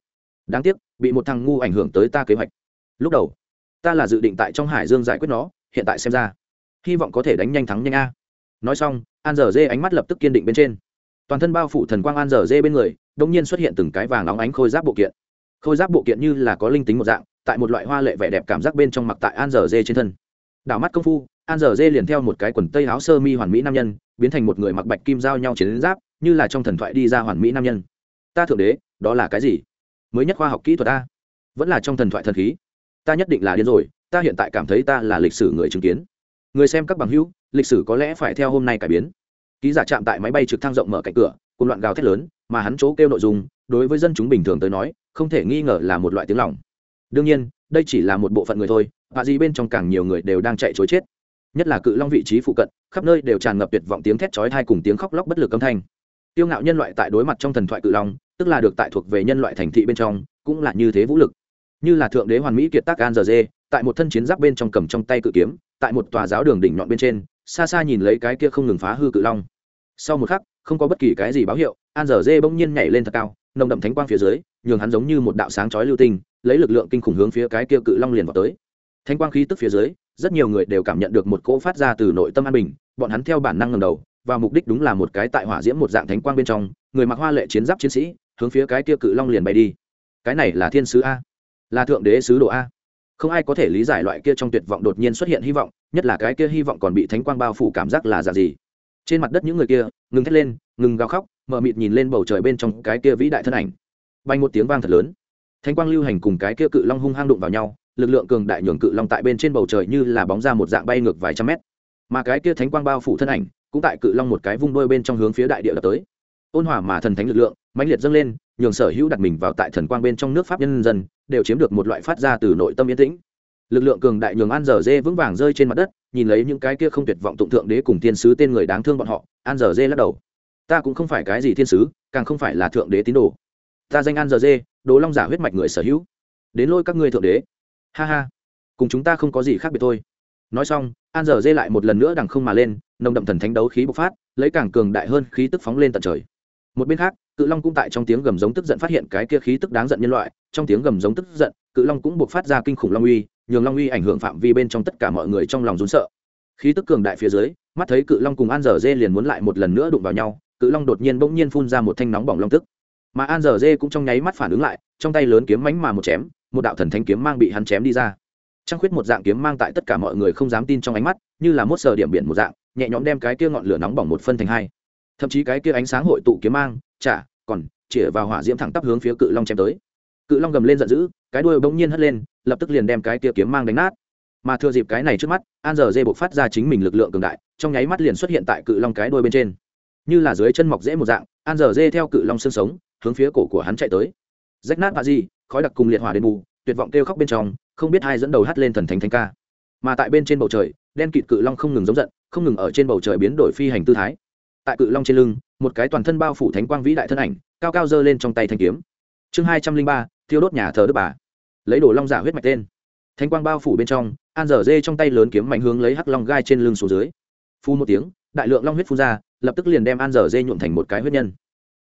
đáng tiếc, bị một thằng ngu ảnh hưởng tới ta kế hoạch. Lúc đầu, ta là dự định tại trong hải dương giải quyết nó, hiện tại xem ra, hy vọng có thể đánh nhanh thắng nhanh a. Nói xong, an dở dê ánh mắt lập tức kiên định bên trên. Toàn thân bao phủ thần quang an dở dê bên người đông nhiên xuất hiện từng cái vàng óng ánh khôi giáp bộ kiện. Khôi giáp bộ kiện như là có linh tính một dạng, tại một loại hoa lệ vẻ đẹp cảm giác bên trong mặc tại an dở dê trên thân. Đảo mắt công phu, an dở dê liền theo một cái quần tây áo sơ mi hoàn mỹ nam nhân, biến thành một người mặc bạch kim giao nhau chiến giáp, như là trong thần thoại đi ra hoàn mỹ nam nhân ta thượng đế, đó là cái gì? Mới nhất khoa học kỹ thuật ta. Vẫn là trong thần thoại thần khí. Ta nhất định là điên rồi, ta hiện tại cảm thấy ta là lịch sử người chứng kiến. Người xem các bằng hữu, lịch sử có lẽ phải theo hôm nay cải biến. Ký giả chạm tại máy bay trực thăng rộng mở cạnh cửa, cùng loạn gào thét lớn, mà hắn chỗ kêu nội dung, đối với dân chúng bình thường tới nói, không thể nghi ngờ là một loại tiếng lòng. Đương nhiên, đây chỉ là một bộ phận người thôi, và gì bên trong càng nhiều người đều đang chạy chối chết. Nhất là cự long vị trí phụ cận, khắp nơi đều tràn ngập tuyệt vọng tiếng thét chói thai cùng tiếng khóc lóc bất lực âm thanh. Tiêu ngạo nhân loại tại đối mặt trong thần thoại cự long tức là được tại thuộc về nhân loại thành thị bên trong, cũng là như thế vũ lực. Như là thượng đế hoàn mỹ kiệt tác an giờ dê tại một thân chiến giáp bên trong cầm trong tay cự kiếm, tại một tòa giáo đường đỉnh nhọn bên trên, xa xa nhìn lấy cái kia không ngừng phá hư cự long. Sau một khắc, không có bất kỳ cái gì báo hiệu, an giờ dê bỗng nhiên nhảy lên thật cao, nồng đậm thánh quang phía dưới, nhường hắn giống như một đạo sáng chói lưu tinh, lấy lực lượng kinh khủng hướng phía cái kia cự long liền vào tới. Thánh quang khí tức phía dưới, rất nhiều người đều cảm nhận được một cỗ phát ra từ nội tâm an bình, bọn hắn theo bản năng ngầm đầu và mục đích đúng là một cái tại hỏa diễm một dạng thánh quang bên trong, người mặc hoa lệ chiến giáp chiến sĩ hướng phía cái kia cự long liền bay đi. Cái này là thiên sứ a. Là thượng đế sứ đồ a. Không ai có thể lý giải loại kia trong tuyệt vọng đột nhiên xuất hiện hy vọng, nhất là cái kia hy vọng còn bị thánh quang bao phủ cảm giác là dạng gì. Trên mặt đất những người kia, ngừng thét lên, ngừng gào khóc mờ mịt nhìn lên bầu trời bên trong cái kia vĩ đại thân ảnh. Bay một tiếng vang thật lớn. Thánh quang lưu hành cùng cái kia cự long hung hăng đụng vào nhau, lực lượng cường đại nhường cự long tại bên trên bầu trời như là bóng ra một dạng bay ngược vài trăm mét. Mà cái kia thánh quang bao phủ thân ảnh, cũng tại cự long một cái vung đôi bên trong hướng phía đại địa lập tới ôn hòa mà thần thánh lực lượng, mãnh liệt dâng lên, nhường sở hữu đặt mình vào tại thần quang bên trong nước pháp nhân dân đều chiếm được một loại phát ra từ nội tâm yên tĩnh. Lực lượng cường đại nhường an dở dê vững vàng rơi trên mặt đất, nhìn lấy những cái kia không tuyệt vọng tụng thượng đế cùng thiên sứ tên người đáng thương bọn họ, an dở dê lắc đầu. Ta cũng không phải cái gì thiên sứ, càng không phải là thượng đế tín đồ. Ta danh an dở dê, đồ long giả huyết mạch người sở hữu. Đến lôi các ngươi thượng đế. Ha ha. Cùng chúng ta không có gì khác biệt thôi. Nói xong, an dở dê lại một lần nữa đằng không mà lên, nồng đậm thần thánh đấu khí bộc phát, lấy càng cường đại hơn khí tức phóng lên tận trời một bên khác, cự long cũng tại trong tiếng gầm giống tức giận phát hiện cái kia khí tức đáng giận nhân loại, trong tiếng gầm giống tức giận, cự long cũng buộc phát ra kinh khủng long uy, nhường long uy ảnh hưởng phạm vi bên trong tất cả mọi người trong lòng rún sợ. Khí tức cường đại phía dưới, mắt thấy cự long cùng an dở dê liền muốn lại một lần nữa đụng vào nhau, cự long đột nhiên bỗng nhiên phun ra một thanh nóng bỏng long tức. Mà an dở dê cũng trong nháy mắt phản ứng lại, trong tay lớn kiếm mánh mà một chém, một đạo thần thánh kiếm mang bị hắn chém đi ra. Trăng khuyết một dạng kiếm mang tại tất cả mọi người không dám tin trong ánh mắt, như là mốt sờ điểm biển một dạng, nhẹ nhõm đem cái kia ngọn lửa nóng bỏng một phân thành hai thậm chí cái kia ánh sáng hội tụ kiếm mang, chả, còn chĩa vào hỏa diễm thẳng tắp hướng phía cự long chém tới. Cự long gầm lên giận dữ, cái đuôi bỗng nhiên hất lên, lập tức liền đem cái kia kiếm mang đánh nát. Mà thừa dịp cái này trước mắt, an giờ dê buộc phát ra chính mình lực lượng cường đại, trong nháy mắt liền xuất hiện tại cự long cái đuôi bên trên. Như là dưới chân mọc dễ một dạng, an giờ dê theo cự long xương sống, hướng phía cổ của hắn chạy tới. Rách nát bà di khói đặc cùng liệt hỏa đền bù, tuyệt vọng kêu khóc bên trong, không biết ai dẫn đầu hắt lên thần thánh thánh ca. Mà tại bên trên bầu trời, đen kịt cự long không ngừng giống giận, không ngừng ở trên bầu trời biến đổi phi hành tư thái tại cự long trên lưng, một cái toàn thân bao phủ thánh quang vĩ đại thân ảnh, cao cao giơ lên trong tay thanh kiếm. Chương hai trăm linh ba, thiêu đốt nhà thờ đức bà. Lấy đồ long giả huyết mạch tên. Thanh quang bao phủ bên trong, an dở dê trong tay lớn kiếm mạnh hướng lấy hắc long gai trên lưng xuống dưới. Phu một tiếng, đại lượng long huyết phun ra, lập tức liền đem an dở dê nhuộm thành một cái huyết nhân.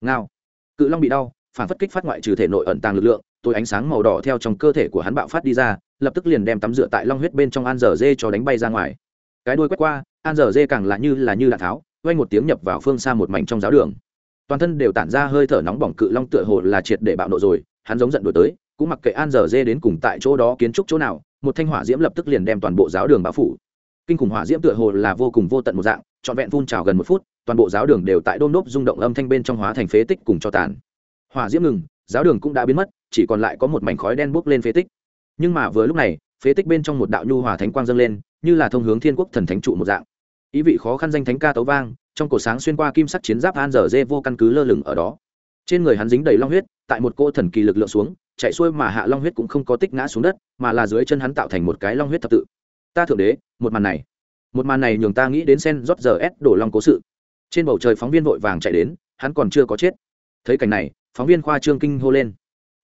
Ngao. Cự long bị đau, phản phất kích phát ngoại trừ thể nội ẩn tàng lực lượng tối ánh sáng màu đỏ theo trong cơ thể của hắn bạo phát đi ra, lập tức liền đem tắm rửa tại long huyết bên trong an dở dê cho đánh bay ra ngoài. Cái đuôi quét qua, an dở dê càng là như là như đạn tháo vay một tiếng nhập vào phương xa một mảnh trong giáo đường. Toàn thân đều tản ra hơi thở nóng bỏng cự long tựa hồ là triệt để bạo nộ rồi, hắn giống giận đuổi tới, cũng mặc kệ an giờ dê đến cùng tại chỗ đó kiến trúc chỗ nào, một thanh hỏa diễm lập tức liền đem toàn bộ giáo đường bao phủ. Kinh khủng hỏa diễm tựa hồ là vô cùng vô tận một dạng, trọn vẹn phun trào gần một phút, toàn bộ giáo đường đều tại đôn đốp rung động âm thanh bên trong hóa thành phế tích cùng cho tàn. Hỏa diễm ngừng, giáo đường cũng đã biến mất, chỉ còn lại có một mảnh khói đen bốc lên phế tích. Nhưng mà vừa lúc này, phế tích bên trong một đạo nhu hòa thánh quang dâng lên, như là thông hướng thiên quốc thần thánh trụ một dạng ý vị khó khăn danh thánh ca tấu vang, trong cổ sáng xuyên qua kim sắc chiến giáp an dở dê vô căn cứ lơ lửng ở đó. Trên người hắn dính đầy long huyết, tại một cô thần kỳ lực lượng xuống, chạy xuôi mà hạ long huyết cũng không có tích ngã xuống đất, mà là dưới chân hắn tạo thành một cái long huyết thập tự. Ta thượng đế, một màn này. Một màn này nhường ta nghĩ đến sen rót giờ s đổ long cố sự. Trên bầu trời phóng viên vội vàng chạy đến, hắn còn chưa có chết. Thấy cảnh này, phóng viên khoa trương kinh hô lên.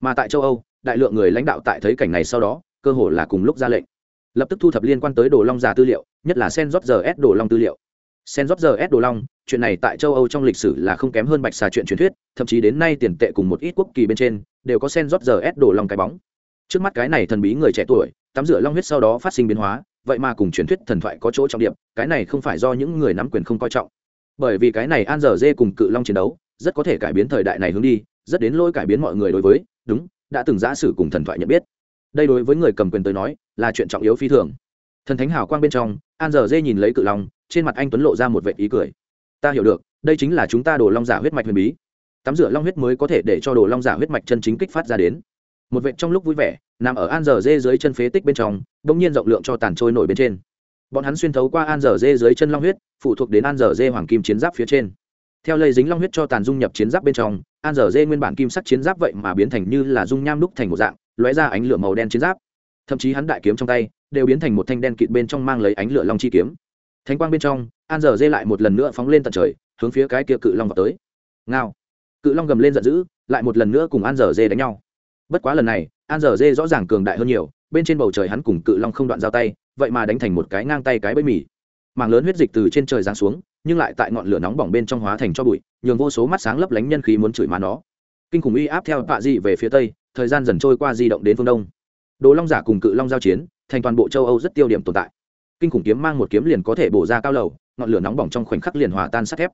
Mà tại châu âu, đại lượng người lãnh đạo tại thấy cảnh này sau đó, cơ hồ là cùng lúc ra lệnh lập tức thu thập liên quan tới đồ long giả tư liệu, nhất là sen rót giờ s đồ long tư liệu. Sen rót giờ s đồ long, chuyện này tại châu âu trong lịch sử là không kém hơn bạch xà chuyện truyền thuyết, thậm chí đến nay tiền tệ cùng một ít quốc kỳ bên trên, đều có sen rót giờ s đồ long cái bóng. Trước mắt cái này thần bí người trẻ tuổi, tắm rửa long huyết sau đó phát sinh biến hóa, vậy mà cùng truyền thuyết thần thoại có chỗ trọng điểm, cái này không phải do những người nắm quyền không coi trọng. Bởi vì cái này an giờ dê cùng cự long chiến đấu, rất có thể cải biến thời đại này hướng đi, rất đến lôi cải biến mọi người đối với, đúng, đã từng giả sử cùng thần thoại nhận biết đây đối với người cầm quyền tới nói, là chuyện trọng yếu phi thường. Thần thánh hào quang bên trong, an giờ dê nhìn lấy cự long, trên mặt anh tuấn lộ ra một vệ ý cười. Ta hiểu được, đây chính là chúng ta đồ long giả huyết mạch huyền bí. Tắm rửa long huyết mới có thể để cho đồ long giả huyết mạch chân chính kích phát ra đến. Một vệ trong lúc vui vẻ, nằm ở an giờ dê dưới chân phế tích bên trong đ ỗ n g nhiên rộng lượng cho tàn trôi nổi bên trên. Bọn hắn xuyên thấu qua an giờ dê dưới chân long huyết, phụ thuộc đến an giờ dê hoàng kim chiến giáp phía trên. Theo lây dính long huyết cho tàn dung nhập chiến giáp bên trong, an giờ dê nguyên bản kim sắc chiến giáp vậy mà biến thành như là dung nham đúc thành một dạng lóe ra ánh lửa màu đen chiến giáp. Thậm chí hắn đại kiếm trong tay đều biến thành một thanh đen kịt bên trong mang lấy ánh lửa long chi kiếm. Thánh quang bên trong, an giờ dê lại một lần nữa phóng lên tận trời, hướng phía cái kia cự long vào tới. Ngao! Cự long gầm lên giận dữ, lại một lần nữa cùng an giờ dê đánh nhau. Bất quá lần này, an giờ dê rõ ràng cường đại hơn nhiều, bên trên bầu trời hắn cùng cự long không đoạn giao tay, vậy mà đánh thành một cái ngang tay cái bẫy mì. Màng lớn huyết dịch từ trên trời giáng xuống, nhưng lại tại ngọn lửa nóng bỏng bên trong hóa thành cho bụi, nhường vô số mắt sáng lấp lánh nhân khí muốn chửi má nó. Kinh khủng uy áp theo Tạ dị về phía tây thời gian dần trôi qua di động đến phương đông. Đồ long giả cùng cự long giao chiến, thành toàn bộ châu âu rất tiêu điểm tồn tại. Kinh khủng kiếm mang một kiếm liền có thể bổ ra cao lầu, ngọn lửa nóng bỏng trong khoảnh khắc liền hòa tan sắt thép.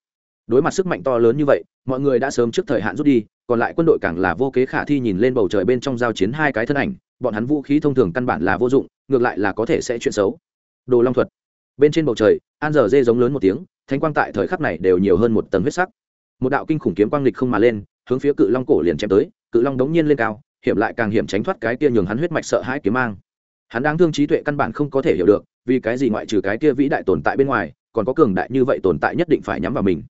Đối mặt sức mạnh to lớn như vậy, mọi người đã sớm trước thời hạn rút đi, còn lại quân đội càng là vô kế khả thi nhìn lên bầu trời bên trong giao chiến hai cái thân ảnh, bọn hắn vũ khí thông thường căn bản là vô dụng, ngược lại là có thể sẽ chuyện xấu. Đồ long thuật. Bên trên bầu trời, an giờ dê giống lớn một tiếng, thánh quang tại thời khắc này đều nhiều hơn một tầng huyết sắc. Một đạo kinh khủng kiếm quang lịch không mà lên, hướng phía cự long cổ liền chém tới, cự long đống nhiên lên cao hiểm lại càng hiểm tránh thoát cái kia nhường hắn huyết mạch sợ hãi kiếm mang. Hắn đang thương trí tuệ căn bản không có thể hiểu được, vì cái gì ngoại trừ cái kia vĩ đại tồn tại bên ngoài, còn có cường đại như vậy tồn tại nhất định phải nhắm vào mình.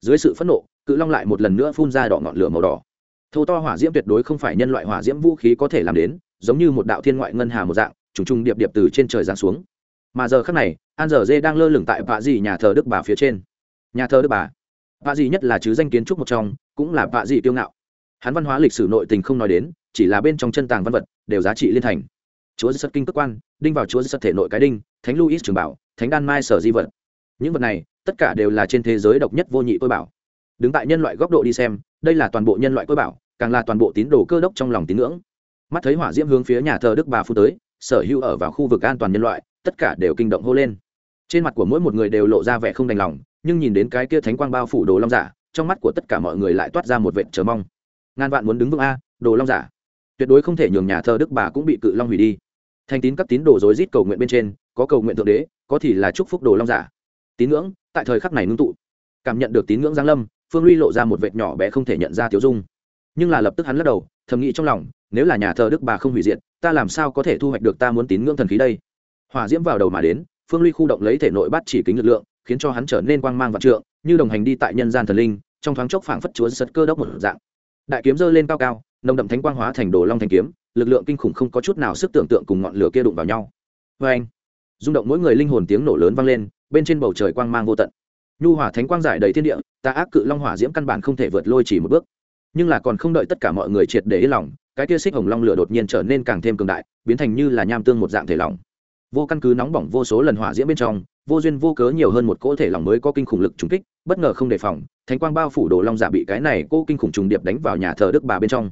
Dưới sự phẫn nộ, cự long lại một lần nữa phun ra đỏ ngọn lửa màu đỏ. Thô to hỏa diễm tuyệt đối không phải nhân loại hỏa diễm vũ khí có thể làm đến, giống như một đạo thiên ngoại ngân hà một dạng, trùng trùng điệp điệp từ trên trời giáng xuống. Mà giờ khắc này, an dở dê đang lơ lửng tại vạ dì nhà thờ đức bà phía trên. Nhà thờ đức bà. Vạ dì nhất là chứ danh kiến trúc một trong, cũng là vạ dì kiêu ngạo hắn văn hóa lịch sử nội tình không nói đến, chỉ là bên trong chân tàng văn vật, đều giá trị liên thành. Chúa giật kinh cơ quan, đinh vào chúa giật thể nội cái đinh, thánh luis trường bảo, thánh đan mai sở di vật. Những vật này, tất cả đều là trên thế giới độc nhất vô nhị tôi bảo. Đứng tại nhân loại góc độ đi xem, đây là toàn bộ nhân loại tôi bảo, càng là toàn bộ tín đồ cơ đốc trong lòng tín ngưỡng. Mắt thấy hỏa diễm hướng phía nhà thờ đức bà phu tới, sở hữu ở vào khu vực an toàn nhân loại, tất cả đều kinh động hô lên. Trên mặt của mỗi một người đều lộ ra vẻ không đành lòng, nhưng nhìn đến cái kia thánh quang bao phủ đồ long giả, trong mắt của tất cả mọi người lại toát ra một vệt chờ mong ngàn vạn muốn đứng vững a, đồ long giả. Tuyệt đối không thể nhường nhà thờ đức bà cũng bị cự long hủy đi. Thành tín các tín đồ rối rít cầu nguyện bên trên, có cầu nguyện thượng đế, có thì là chúc phúc đồ long giả. Tín ngưỡng, tại thời khắc này ngưng tụ. Cảm nhận được tín ngưỡng giáng lâm, phương ly lộ ra một vệt nhỏ bé không thể nhận ra tiểu dung. Nhưng là lập tức hắn lắc đầu, thầm nghĩ trong lòng, nếu là nhà thờ đức bà không hủy diệt, ta làm sao có thể thu hoạch được ta muốn tín ngưỡng thần khí đây? Hỏa diễm vào đầu mà đến, phương ly khu động lấy thể nội bắt chỉ kính lực lượng, khiến cho hắn trở nên quang mang vạn trượng, như đồng hành đi tại nhân gian thần linh, trong thoáng chốc phảng phất chúa sật cơ đốc một dạng đại kiếm giơ lên cao cao, nồng đậm thánh quang hóa thành đồ long thanh kiếm, lực lượng kinh khủng không có chút nào sức tưởng tượng cùng ngọn lửa kia đụng vào nhau. Vê anh rung động mỗi người linh hồn tiếng nổ lớn vang lên, bên trên bầu trời quang mang vô tận. Nhu hỏa thánh quang giải đầy thiên địa ta ác cự long hỏa diễm căn bản không thể vượt lôi chỉ một bước. Nhưng là còn không đợi tất cả mọi người triệt để yên lòng, cái kia xích hồng long lửa đột nhiên trở nên càng thêm cường đại, biến thành như là nham tương một dạng thể lỏng vô căn cứ nóng bỏng vô số lần hỏa diễm bên trong, vô duyên vô cớ nhiều hơn một cỗ thể lỏng mới có kinh khủng lực trùng kích, bất ngờ không đề phòng, thánh quang bao phủ đồ long giả bị cái này cô kinh khủng trùng điệp đánh vào nhà thờ đức bà bên trong.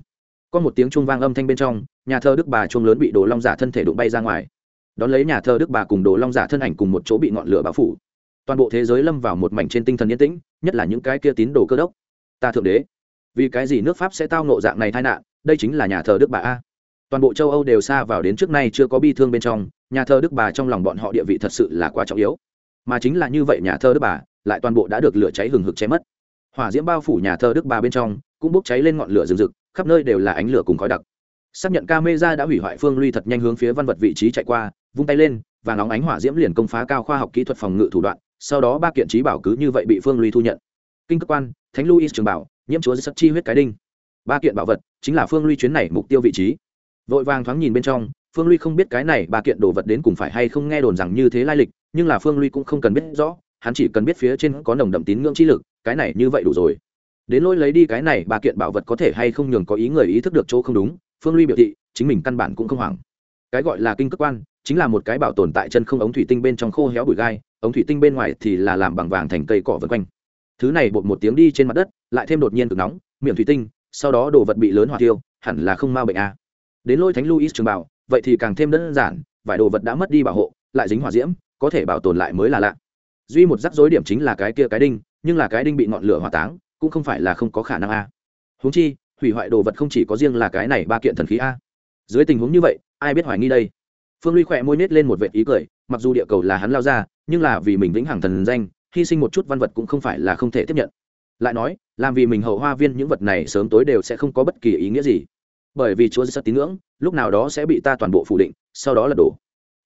Có một tiếng chuông vang âm thanh bên trong, nhà thờ đức bà chuông lớn bị đồ long giả thân thể đụng bay ra ngoài. Đón lấy nhà thờ đức bà cùng đồ long giả thân ảnh cùng một chỗ bị ngọn lửa bao phủ. Toàn bộ thế giới lâm vào một mảnh trên tinh thần yên tĩnh, nhất là những cái kia tín đồ cơ đốc. Ta thượng đế, vì cái gì nước pháp sẽ tao nộ dạng này tai nạn, đây chính là nhà thờ đức bà a. Toàn bộ châu âu đều xa vào đến trước nay chưa có bi thương bên trong nhà thơ đức bà trong lòng bọn họ địa vị thật sự là quá trọng yếu. Mà chính là như vậy nhà thơ đức bà, lại toàn bộ đã được lửa cháy hừng hực cháy mất. Hỏa diễm bao phủ nhà thơ đức bà bên trong, cũng bốc cháy lên ngọn lửa rừng rực, khắp nơi đều là ánh lửa cùng khói đặc. Xác nhận camera đã hủy hoại phương ly thật nhanh hướng phía văn vật vị trí chạy qua, vung tay lên, và nóng ánh hỏa diễm liền công phá cao khoa học kỹ thuật phòng ngự thủ đoạn, sau đó ba kiện trí bảo cứ như vậy bị phương ly thu nhận. Kinh cơ quan, thánh Luis trường bảo, nhiễm chúa sắt chi huyết cái đinh. Ba kiện bảo vật chính là phương ly chuyến này mục tiêu vị trí. Vội vàng thoáng nhìn bên trong phương ly không biết cái này ba kiện đồ vật đến cùng phải hay không nghe đồn rằng như thế lai lịch, nhưng là phương ly cũng không cần biết rõ, hắn chỉ cần biết phía trên có nồng đậm tín ngưỡng chi lực, cái này như vậy đủ rồi. Đến lỗi lấy đi cái này ba kiện bảo vật có thể hay không nhường có ý người ý thức được chỗ không đúng, phương ly biểu thị, chính mình căn bản cũng không hoảng. Cái gọi là kinh cơ quan, chính là một cái bảo tồn tại chân không ống thủy tinh bên trong khô héo bụi gai, ống thủy tinh bên ngoài thì là làm bằng vàng thành cây cỏ vân quanh. Thứ này bột một tiếng đi trên mặt đất, lại thêm đột nhiên cực nóng, miệng thủy tinh, sau đó đồ vật bị lớn hỏa tiêu hẳn là không mau bệnh a. Đến lôi thánh luis trường bảo vậy thì càng thêm đơn giản vài đồ vật đã mất đi bảo hộ, lại dính hỏa diễm, có thể bảo tồn lại mới là lạ. Duy một rắc rối điểm chính là cái kia cái đinh, nhưng là cái đinh bị ngọn lửa hỏa táng, cũng không phải là không có khả năng a. Huống chi, hủy hoại đồ vật không chỉ có riêng là cái này ba kiện thần khí a. Dưới tình huống như vậy, ai biết hoài nghi đây? Phương ly khỏe môi nết lên một vệ ý cười, mặc dù địa cầu là hắn lao ra, nhưng là vì mình vĩnh hằng thần danh, hy sinh một chút văn vật cũng không phải là không thể tiếp nhận. Lại nói, làm vì mình hậu hoa viên những vật này sớm tối đều sẽ không có bất kỳ ý nghĩa gì bởi vì chúa rất tín ngưỡng, lúc nào đó sẽ bị ta toàn bộ phủ định, sau đó là đổ.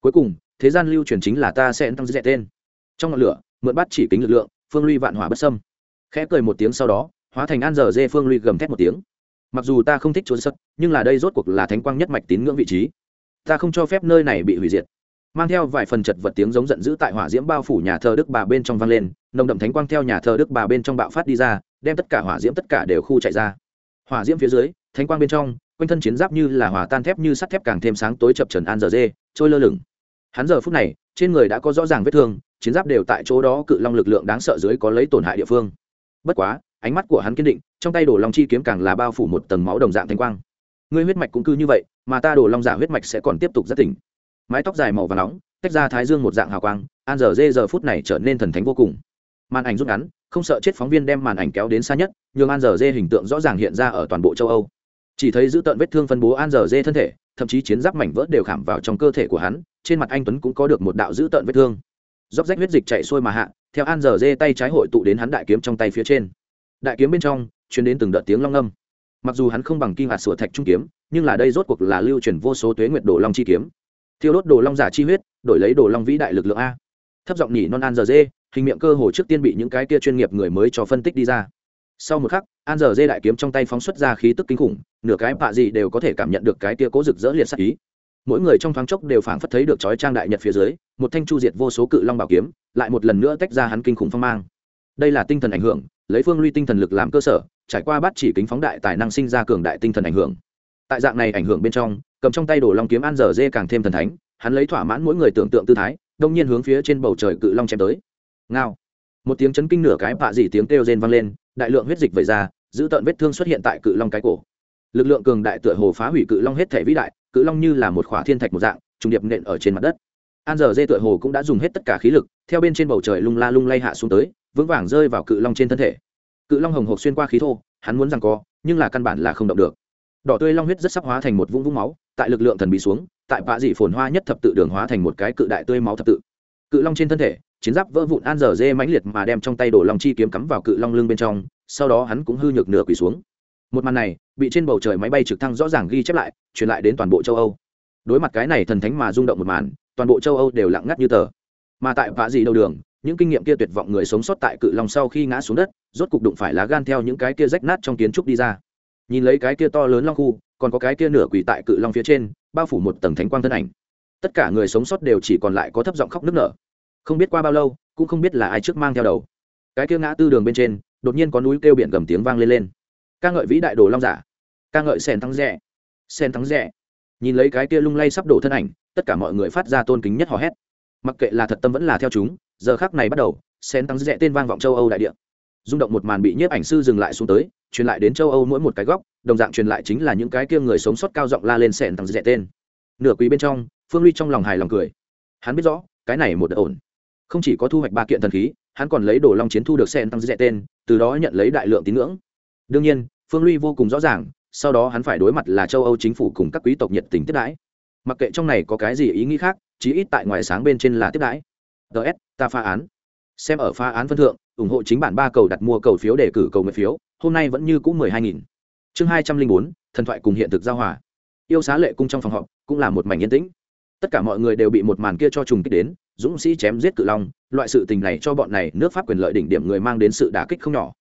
Cuối cùng, thế gian lưu truyền chính là ta sẽ tăng dễ tên. Trong ngọn lửa, mượn bắt chỉ kính lực lượng, phương ly vạn hỏa bất sâm khẽ cười một tiếng sau đó, hóa thành an giờ dê phương ly gầm thét một tiếng. Mặc dù ta không thích chúa sất nhưng là đây rốt cuộc là thánh quang nhất mạch tín ngưỡng vị trí. Ta không cho phép nơi này bị hủy diệt. Mang theo vài phần chật vật tiếng giống giận dữ tại hỏa diễm bao phủ nhà thờ đức bà bên trong vang lên, nồng đậm thánh quang theo nhà thờ đức bà bên trong bạo phát đi ra, đem tất cả hỏa diễm tất cả đều khu chạy ra. Hỏa diễm phía dưới, thánh quang bên trong quanh thân chiến giáp như là hòa tan thép như sắt thép càng thêm sáng tối chập trần an giờ dê, trôi lơ lửng. Hắn giờ phút này, trên người đã có rõ ràng vết thương, chiến giáp đều tại chỗ đó cự long lực lượng đáng sợ dưới có lấy tổn hại địa phương. Bất quá, ánh mắt của hắn kiên định, trong tay đổ long chi kiếm càng là bao phủ một tầng máu đồng dạng thanh quang. Ngươi huyết mạch cũng cứ như vậy, mà ta đổ long giả huyết mạch sẽ còn tiếp tục rất tỉnh. Mái tóc dài màu và nóng, tách ra thái dương một dạng hào quang, an giờ dê giờ phút này trở nên thần thánh vô cùng. Màn ảnh rút ngắn, không sợ chết phóng viên đem màn ảnh kéo đến xa nhất nhưng an giờ dê hình tượng rõ ràng hiện ra ở toàn bộ châu âu chỉ thấy giữ tợn vết thương phân bố an giờ dê thân thể, thậm chí chiến giáp mảnh vỡ đều khảm vào trong cơ thể của hắn, trên mặt anh tuấn cũng có được một đạo giữ tợn vết thương. Dốc rách huyết dịch chạy xuôi mà hạ, theo an giờ dê tay trái hội tụ đến hắn đại kiếm trong tay phía trên. Đại kiếm bên trong chuyển đến từng đợt tiếng long âm. Mặc dù hắn không bằng kim hạt sửa thạch trung kiếm, nhưng là đây rốt cuộc là lưu truyền vô số tuế nguyệt đồ long chi kiếm. Thiêu đốt đồ long giả chi huyết, đổi lấy đồ long vĩ đại lực lượng a. Thấp giọng nhỉ non an giờ dê, hình miệng cơ hồ trước tiên bị những cái kia chuyên nghiệp người mới cho phân tích đi ra sau một khắc, an giờ dê đại kiếm trong tay phóng xuất ra khí tức kinh khủng, nửa cái bạ gì đều có thể cảm nhận được cái tia cố rực rỡ liệt sắc ý. Mỗi người trong thoáng chốc đều phảng phất thấy được chói trang đại nhật phía dưới, một thanh chu diệt vô số cự long bảo kiếm, lại một lần nữa tách ra hắn kinh khủng phong mang. Đây là tinh thần ảnh hưởng, lấy phương ly tinh thần lực làm cơ sở, trải qua bắt chỉ kính phóng đại tài năng sinh ra cường đại tinh thần ảnh hưởng. Tại dạng này ảnh hưởng bên trong, cầm trong tay đồ long kiếm an giờ dê càng thêm thần thánh, hắn lấy thỏa mãn mỗi người tưởng tượng tư thái, đông nhiên hướng phía trên bầu trời cự long chém tới. Ngao. Một tiếng chấn kinh nửa cái bạ dị tiếng kêu rên vang lên đại lượng huyết dịch vẩy ra, giữ tợn vết thương xuất hiện tại cự long cái cổ. Lực lượng cường đại tựa hồ phá hủy cự long hết thể vĩ đại, cự long như là một khỏa thiên thạch một dạng, trùng điệp nện ở trên mặt đất. An giờ dê tựa hồ cũng đã dùng hết tất cả khí lực, theo bên trên bầu trời lung la lung lay hạ xuống tới, vững vàng rơi vào cự long trên thân thể. Cự long hồng hộc xuyên qua khí thô, hắn muốn rằng co, nhưng là căn bản là không động được. Đỏ tươi long huyết rất sắp hóa thành một vũng vũng máu, tại lực lượng thần bị xuống, tại vạ dị phồn hoa nhất thập tự đường hóa thành một cái cự đại tươi máu thập tự. Cự long trên thân thể chiến giáp vỡ vụn an giờ dê mãnh liệt mà đem trong tay đổ long chi kiếm cắm vào cự long lưng bên trong, sau đó hắn cũng hư nhược nửa quỳ xuống. Một màn này, bị trên bầu trời máy bay trực thăng rõ ràng ghi chép lại, truyền lại đến toàn bộ châu âu. Đối mặt cái này thần thánh mà rung động một màn, toàn bộ châu âu đều lặng ngắt như tờ. Mà tại vạ dị đầu đường, những kinh nghiệm kia tuyệt vọng người sống sót tại cự long sau khi ngã xuống đất, rốt cục đụng phải lá gan theo những cái kia rách nát trong kiến trúc đi ra. Nhìn lấy cái kia to lớn long khu, còn có cái kia nửa quỳ tại cự long phía trên, bao phủ một tầng thánh quang thân ảnh. Tất cả người sống sót đều chỉ còn lại có thấp giọng khóc nức nở không biết qua bao lâu, cũng không biết là ai trước mang theo đầu. Cái kia ngã tư đường bên trên, đột nhiên có núi kêu biển gầm tiếng vang lên lên. Ca ngợi vĩ đại đồ long giả. Ca ngợi sen thắng rẻ. Sen thắng rẻ. Nhìn lấy cái kia lung lay sắp đổ thân ảnh, tất cả mọi người phát ra tôn kính nhất hò hét. Mặc kệ là thật tâm vẫn là theo chúng, giờ khác này bắt đầu sen thắng rẻ tên vang vọng châu âu đại địa. Rung động một màn bị nhiếp ảnh sư dừng lại xuống tới, truyền lại đến châu âu mỗi một cái góc, đồng dạng truyền lại chính là những cái kia người sống sót cao giọng la lên sen thắng rẻ tên. Nửa quý bên trong, phương ly trong lòng hài lòng cười. Hắn biết rõ, cái này một đợt ổn không chỉ có thu hoạch ba kiện thần khí, hắn còn lấy đồ long chiến thu được sen tăng dẹ tên, từ đó nhận lấy đại lượng tín ngưỡng. Đương nhiên, phương ly vô cùng rõ ràng, sau đó hắn phải đối mặt là châu âu chính phủ cùng các quý tộc nhiệt tình tiếp đãi. Mặc kệ trong này có cái gì ý nghĩ khác, chí ít tại ngoài sáng bên trên là tiếp đãi. Ts ta phá án. Xem ở phá án phân thượng, ủng hộ chính bản ba cầu đặt mua cầu phiếu để cử cầu nguyện phiếu, hôm nay vẫn như cũ mười hai nghìn. Chương hai trăm linh bốn, thần thoại cùng hiện thực giao hòa. Yêu xá lệ cung trong phòng họp cũng là một mảnh yên tĩnh. Tất cả mọi người đều bị một màn kia cho trùng kích đến dũng sĩ chém giết cự long, loại sự tình này cho bọn này nước pháp quyền lợi đỉnh điểm người mang đến sự đả kích không nhỏ.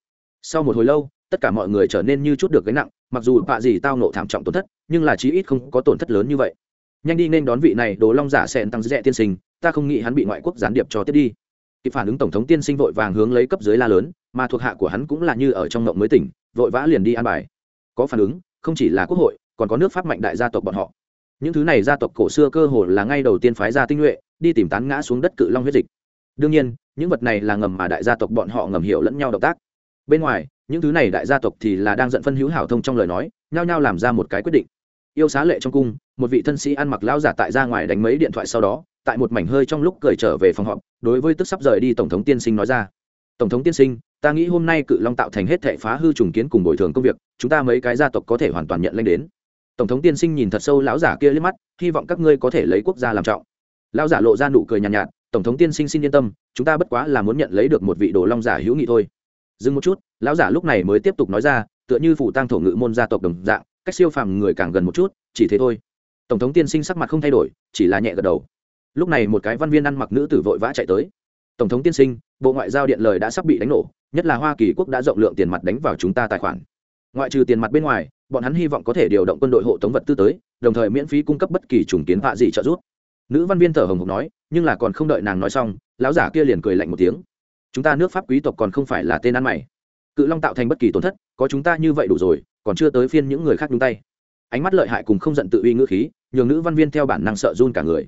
Sau một hồi lâu, tất cả mọi người trở nên như chút được gánh nặng, mặc dù bạ gì tao nộ thảm trọng tổn thất, nhưng là chí ít không có tổn thất lớn như vậy. Nhanh đi nên đón vị này đồ long giả xẹn tăng dẹ tiên sinh, ta không nghĩ hắn bị ngoại quốc gián điệp cho tiếp đi. Kịp phản ứng tổng thống tiên sinh vội vàng hướng lấy cấp dưới la lớn, mà thuộc hạ của hắn cũng là như ở trong ngộng mới tỉnh, vội vã liền đi an bài. Có phản ứng, không chỉ là quốc hội, còn có nước pháp mạnh đại gia tộc bọn họ. Những thứ này gia tộc cổ xưa cơ hồ là ngay đầu tiên phái ra tinh nhuệ đi tìm tán ngã xuống đất cự long huyết dịch. Đương nhiên, những vật này là ngầm mà đại gia tộc bọn họ ngầm hiểu lẫn nhau động tác. Bên ngoài, những thứ này đại gia tộc thì là đang giận phân hữu hảo thông trong lời nói, nhao nhao làm ra một cái quyết định. Yêu xá lệ trong cung, một vị thân sĩ ăn mặc lao giả tại ra ngoài đánh mấy điện thoại sau đó, tại một mảnh hơi trong lúc cởi trở về phòng họp, đối với tức sắp rời đi tổng thống tiên sinh nói ra. Tổng thống tiên sinh, ta nghĩ hôm nay cự long tạo thành hết thệ phá hư trùng kiến cùng bồi thường công việc, chúng ta mấy cái gia tộc có thể hoàn toàn nhận lên đến. Tổng thống tiên sinh nhìn thật sâu lão giả kia liếc mắt, hy vọng các ngươi có thể lấy quốc gia làm trọng lão giả lộ ra nụ cười nhàn nhạt, nhạt tổng thống tiên sinh xin yên tâm chúng ta bất quá là muốn nhận lấy được một vị đồ long giả hữu nghị thôi. Dừng một chút lão giả lúc này mới tiếp tục nói ra tựa như phủ tăng thổ ngự môn gia tộc đồng dạng cách siêu phàm người càng gần một chút chỉ thế thôi. Tổng thống tiên sinh sắc mặt không thay đổi chỉ là nhẹ gật đầu. Lúc này một cái văn viên ăn mặc nữ tử vội vã chạy tới. Tổng thống tiên sinh bộ ngoại giao điện lời đã sắp bị đánh nổ nhất là hoa kỳ quốc đã rộng lượng tiền mặt đánh vào chúng ta tài khoản. Ngoại trừ tiền mặt bên ngoài bọn hắn hy vọng có thể điều động quân đội hộ tống vật tư tới đồng thời miễn phí cung cấp bất kỳ trùng kiến họa gì trợ giúp nữ văn viên thở hồng hộc nói, nhưng là còn không đợi nàng nói xong, lão giả kia liền cười lạnh một tiếng. Chúng ta nước pháp quý tộc còn không phải là tên ăn mày. Cự long tạo thành bất kỳ tổn thất, có chúng ta như vậy đủ rồi, còn chưa tới phiên những người khác nhúng tay. Ánh mắt lợi hại cùng không giận tự uy ngữ khí, nhường nữ văn viên theo bản năng sợ run cả người.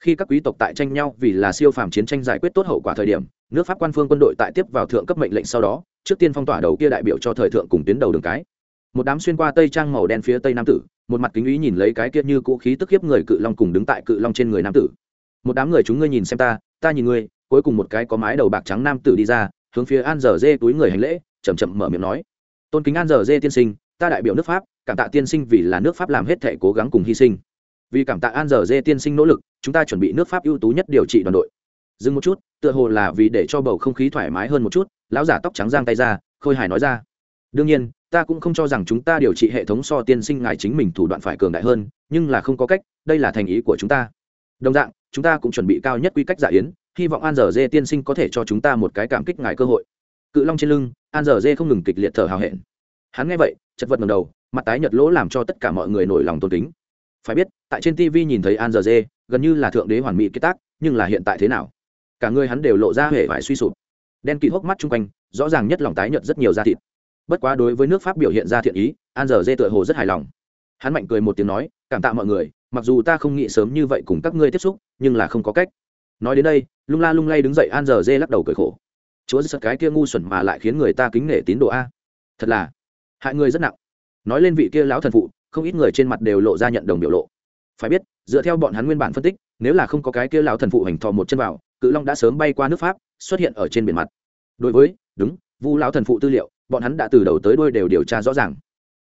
Khi các quý tộc tại tranh nhau vì là siêu phàm chiến tranh giải quyết tốt hậu quả thời điểm, nước pháp quan phương quân đội tại tiếp vào thượng cấp mệnh lệnh sau đó, trước tiên phong tỏa đầu kia đại biểu cho thời thượng cùng tuyến đầu đường cái một đám xuyên qua tây trang màu đen phía tây nam tử, một mặt kính ý nhìn lấy cái kia như cũ khí tức hiếp người cự long cùng đứng tại cự long trên người nam tử. Một đám người chúng ngươi nhìn xem ta ta nhìn ngươi, cuối cùng một cái có mái đầu bạc trắng nam tử đi ra, hướng phía an dở dê túi người hành lễ chầm chậm mở miệng nói. Tôn kính an dở dê tiên sinh, ta đại biểu nước pháp, cảm tạ tiên sinh vì là nước pháp làm hết thể cố gắng cùng hy sinh. Vì cảm tạ an dở dê tiên sinh nỗ lực, chúng ta chuẩn bị nước pháp ưu tú nhất điều trị đoàn đội. Dừng một chút, tựa hồ là vì để cho bầu không khí thoải mái hơn một chút, lão giả tóc trắng giang tay ra, khôi hài nói ra đương nhiên, ta cũng không cho rằng chúng ta điều trị hệ thống so tiên sinh ngài chính mình thủ đoạn phải cường đại hơn, nhưng là không có cách, đây là thành ý của chúng ta. Đồng dạng, chúng ta cũng chuẩn bị cao nhất quy cách giả yến, hy vọng an dở dê tiên sinh có thể cho chúng ta một cái cảm kích ngài cơ hội. Cự long trên lưng, an dở dê không ngừng kịch liệt thở hào hẹn. Hắn nghe vậy, chật vật ngầm đầu, mặt tái nhật lỗ làm cho tất cả mọi người nổi lòng tôn kính. Phải biết, tại trên tv nhìn thấy an dở dê, gần như là thượng đế hoàn mỹ kết tác, nhưng là hiện tại thế nào? Cả người hắn đều lộ ra hể vải suy sụp. Đen kịt hốc mắt chung quanh, rõ ràng nhất lòng tái nhợt rất nhiều da thịt bất quá đối với nước pháp biểu hiện ra thiện ý, an giờ dê tựa hồ rất hài lòng. Hắn mạnh cười một tiếng nói, cảm tạ mọi người, mặc dù ta không nghĩ sớm như vậy cùng các ngươi tiếp xúc, nhưng là không có cách. Nói đến đây, lung la lung lay đứng dậy an giờ dê lắc đầu cười khổ. Chúa giật cái kia ngu xuẩn mà lại khiến người ta kính nể tín đồ a. Thật là, hại người rất nặng. Nói lên vị kia lão thần phụ, không ít người trên mặt đều lộ ra nhận đồng biểu lộ. Phải biết, dựa theo bọn hắn nguyên bản phân tích, nếu là không có cái kia lão thần phụ hành thò một chân vào, cự long đã sớm bay qua nước pháp, xuất hiện ở trên biển mặt. Đối với, đúng, vu lão thần phụ tư liệu bọn hắn đã từ đầu tới đuôi đều điều tra rõ ràng.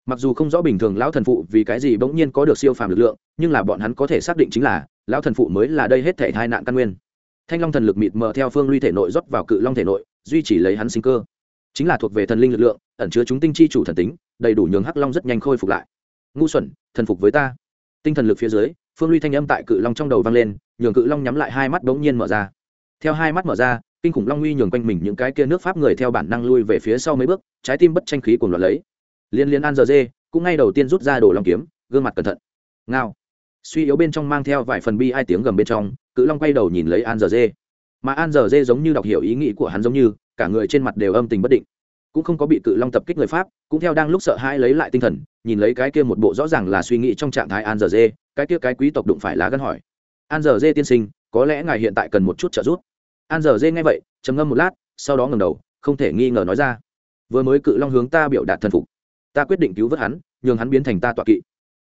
Mặc dù không rõ bình thường lão thần phụ vì cái gì bỗng nhiên có được siêu phàm lực lượng, nhưng là bọn hắn có thể xác định chính là, lão thần phụ mới là đây hết thể tai nạn căn nguyên. Thanh long thần lực mịt mờ theo phương ly thể nội rót vào cự long thể nội, duy trì lấy hắn sinh cơ. Chính là thuộc về thần linh lực lượng, ẩn chứa chúng tinh chi chủ thần tính, đầy đủ nhường hắc long rất nhanh khôi phục lại. Ngu xuẩn, thần phục với ta. Tinh thần lực phía dưới, phương ly thanh âm tại cự long trong đầu vang lên, nhường cự long nhắm lại hai mắt bỗng nhiên mở ra. Theo hai mắt mở ra kinh khủng long uy nhường quanh mình những cái kia nước pháp người theo bản năng lui về phía sau mấy bước, trái tim bất tranh khí cùng loạt lấy. Liên liên an giờ dê, cũng ngay đầu tiên rút ra đồ long kiếm, gương mặt cẩn thận. Ngao. Suy yếu bên trong mang theo vài phần bi hai tiếng gầm bên trong, cự long quay đầu nhìn lấy an giờ dê. Mà an giờ dê giống như đọc hiểu ý nghĩ của hắn giống như, cả người trên mặt đều âm tình bất định. Cũng không có bị cự long tập kích người pháp, cũng theo đang lúc sợ hãi lấy lại tinh thần, nhìn lấy cái kia một bộ rõ ràng là suy nghĩ trong trạng thái an giờ dê, cái kia cái quý tộc đụng phải lá gân hỏi. An giờ dê tiên sinh, có lẽ ngài hiện tại cần một chút trợ giúp an giờ dê nghe vậy, trầm ngâm một lát, sau đó ngầm đầu, không thể nghi ngờ nói ra. Vừa mới cự long hướng ta biểu đạt thần phục. Ta quyết định cứu vớt hắn, nhường hắn biến thành ta tọa kỵ.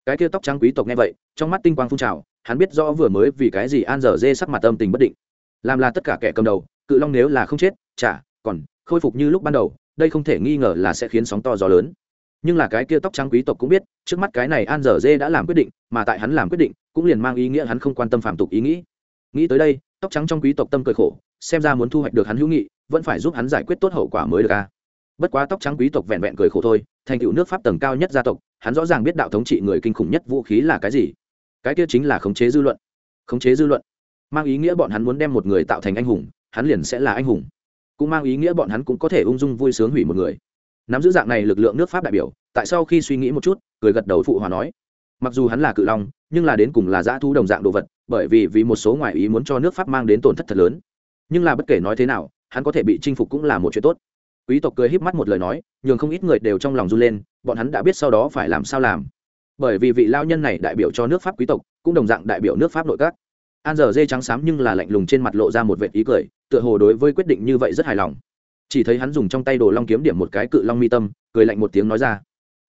Cái kia tóc trắng quý tộc nghe vậy, trong mắt tinh quang phun trào, hắn biết rõ vừa mới vì cái gì an dở dê sắc mặt âm tình bất định. Làm là tất cả kẻ cầm đầu, cự long nếu là không chết, chả, còn khôi phục như lúc ban đầu, đây không thể nghi ngờ là sẽ khiến sóng to gió lớn. Nhưng là cái kia tóc trắng quý tộc cũng biết, trước mắt cái này an dở dê đã làm quyết định, mà tại hắn làm quyết định, cũng liền mang ý nghĩa hắn không quan tâm phạm tục ý nghĩ. Nghĩ tới đây, tóc trắng trong quý tộc tâm cười khổ xem ra muốn thu hoạch được hắn hữu nghị, vẫn phải giúp hắn giải quyết tốt hậu quả mới được a bất quá tóc trắng quý tộc vẹn vẹn cười khổ thôi, thành tựu nước pháp tầng cao nhất gia tộc, hắn rõ ràng biết đạo thống trị người kinh khủng nhất vũ khí là cái gì. Cái kia chính là khống chế dư luận. Khống chế dư luận. Mang ý nghĩa bọn hắn muốn đem một người tạo thành anh hùng, hắn liền sẽ là anh hùng. Cũng mang ý nghĩa bọn hắn cũng có thể ung dung vui sướng hủy một người. Nắm giữ dạng này lực lượng nước pháp đại biểu, tại sau khi suy nghĩ một chút, cười gật đầu phụ hòa nói. Mặc dù hắn là cự long, nhưng là đến cùng là dã thu đồng dạng đồ vật, bởi vì vì một số ngoại ý muốn cho nước pháp mang đến tổn thất thật lớn nhưng là bất kể nói thế nào, hắn có thể bị chinh phục cũng là một chuyện tốt. Quý tộc cười híp mắt một lời nói, nhường không ít người đều trong lòng run lên, bọn hắn đã biết sau đó phải làm sao làm. Bởi vì vị lao nhân này đại biểu cho nước pháp quý tộc, cũng đồng dạng đại biểu nước pháp nội các. An giờ dê trắng xám nhưng là lạnh lùng trên mặt lộ ra một vệ ý cười, tựa hồ đối với quyết định như vậy rất hài lòng. Chỉ thấy hắn dùng trong tay đồ long kiếm điểm một cái cự long mi tâm, cười lạnh một tiếng nói ra,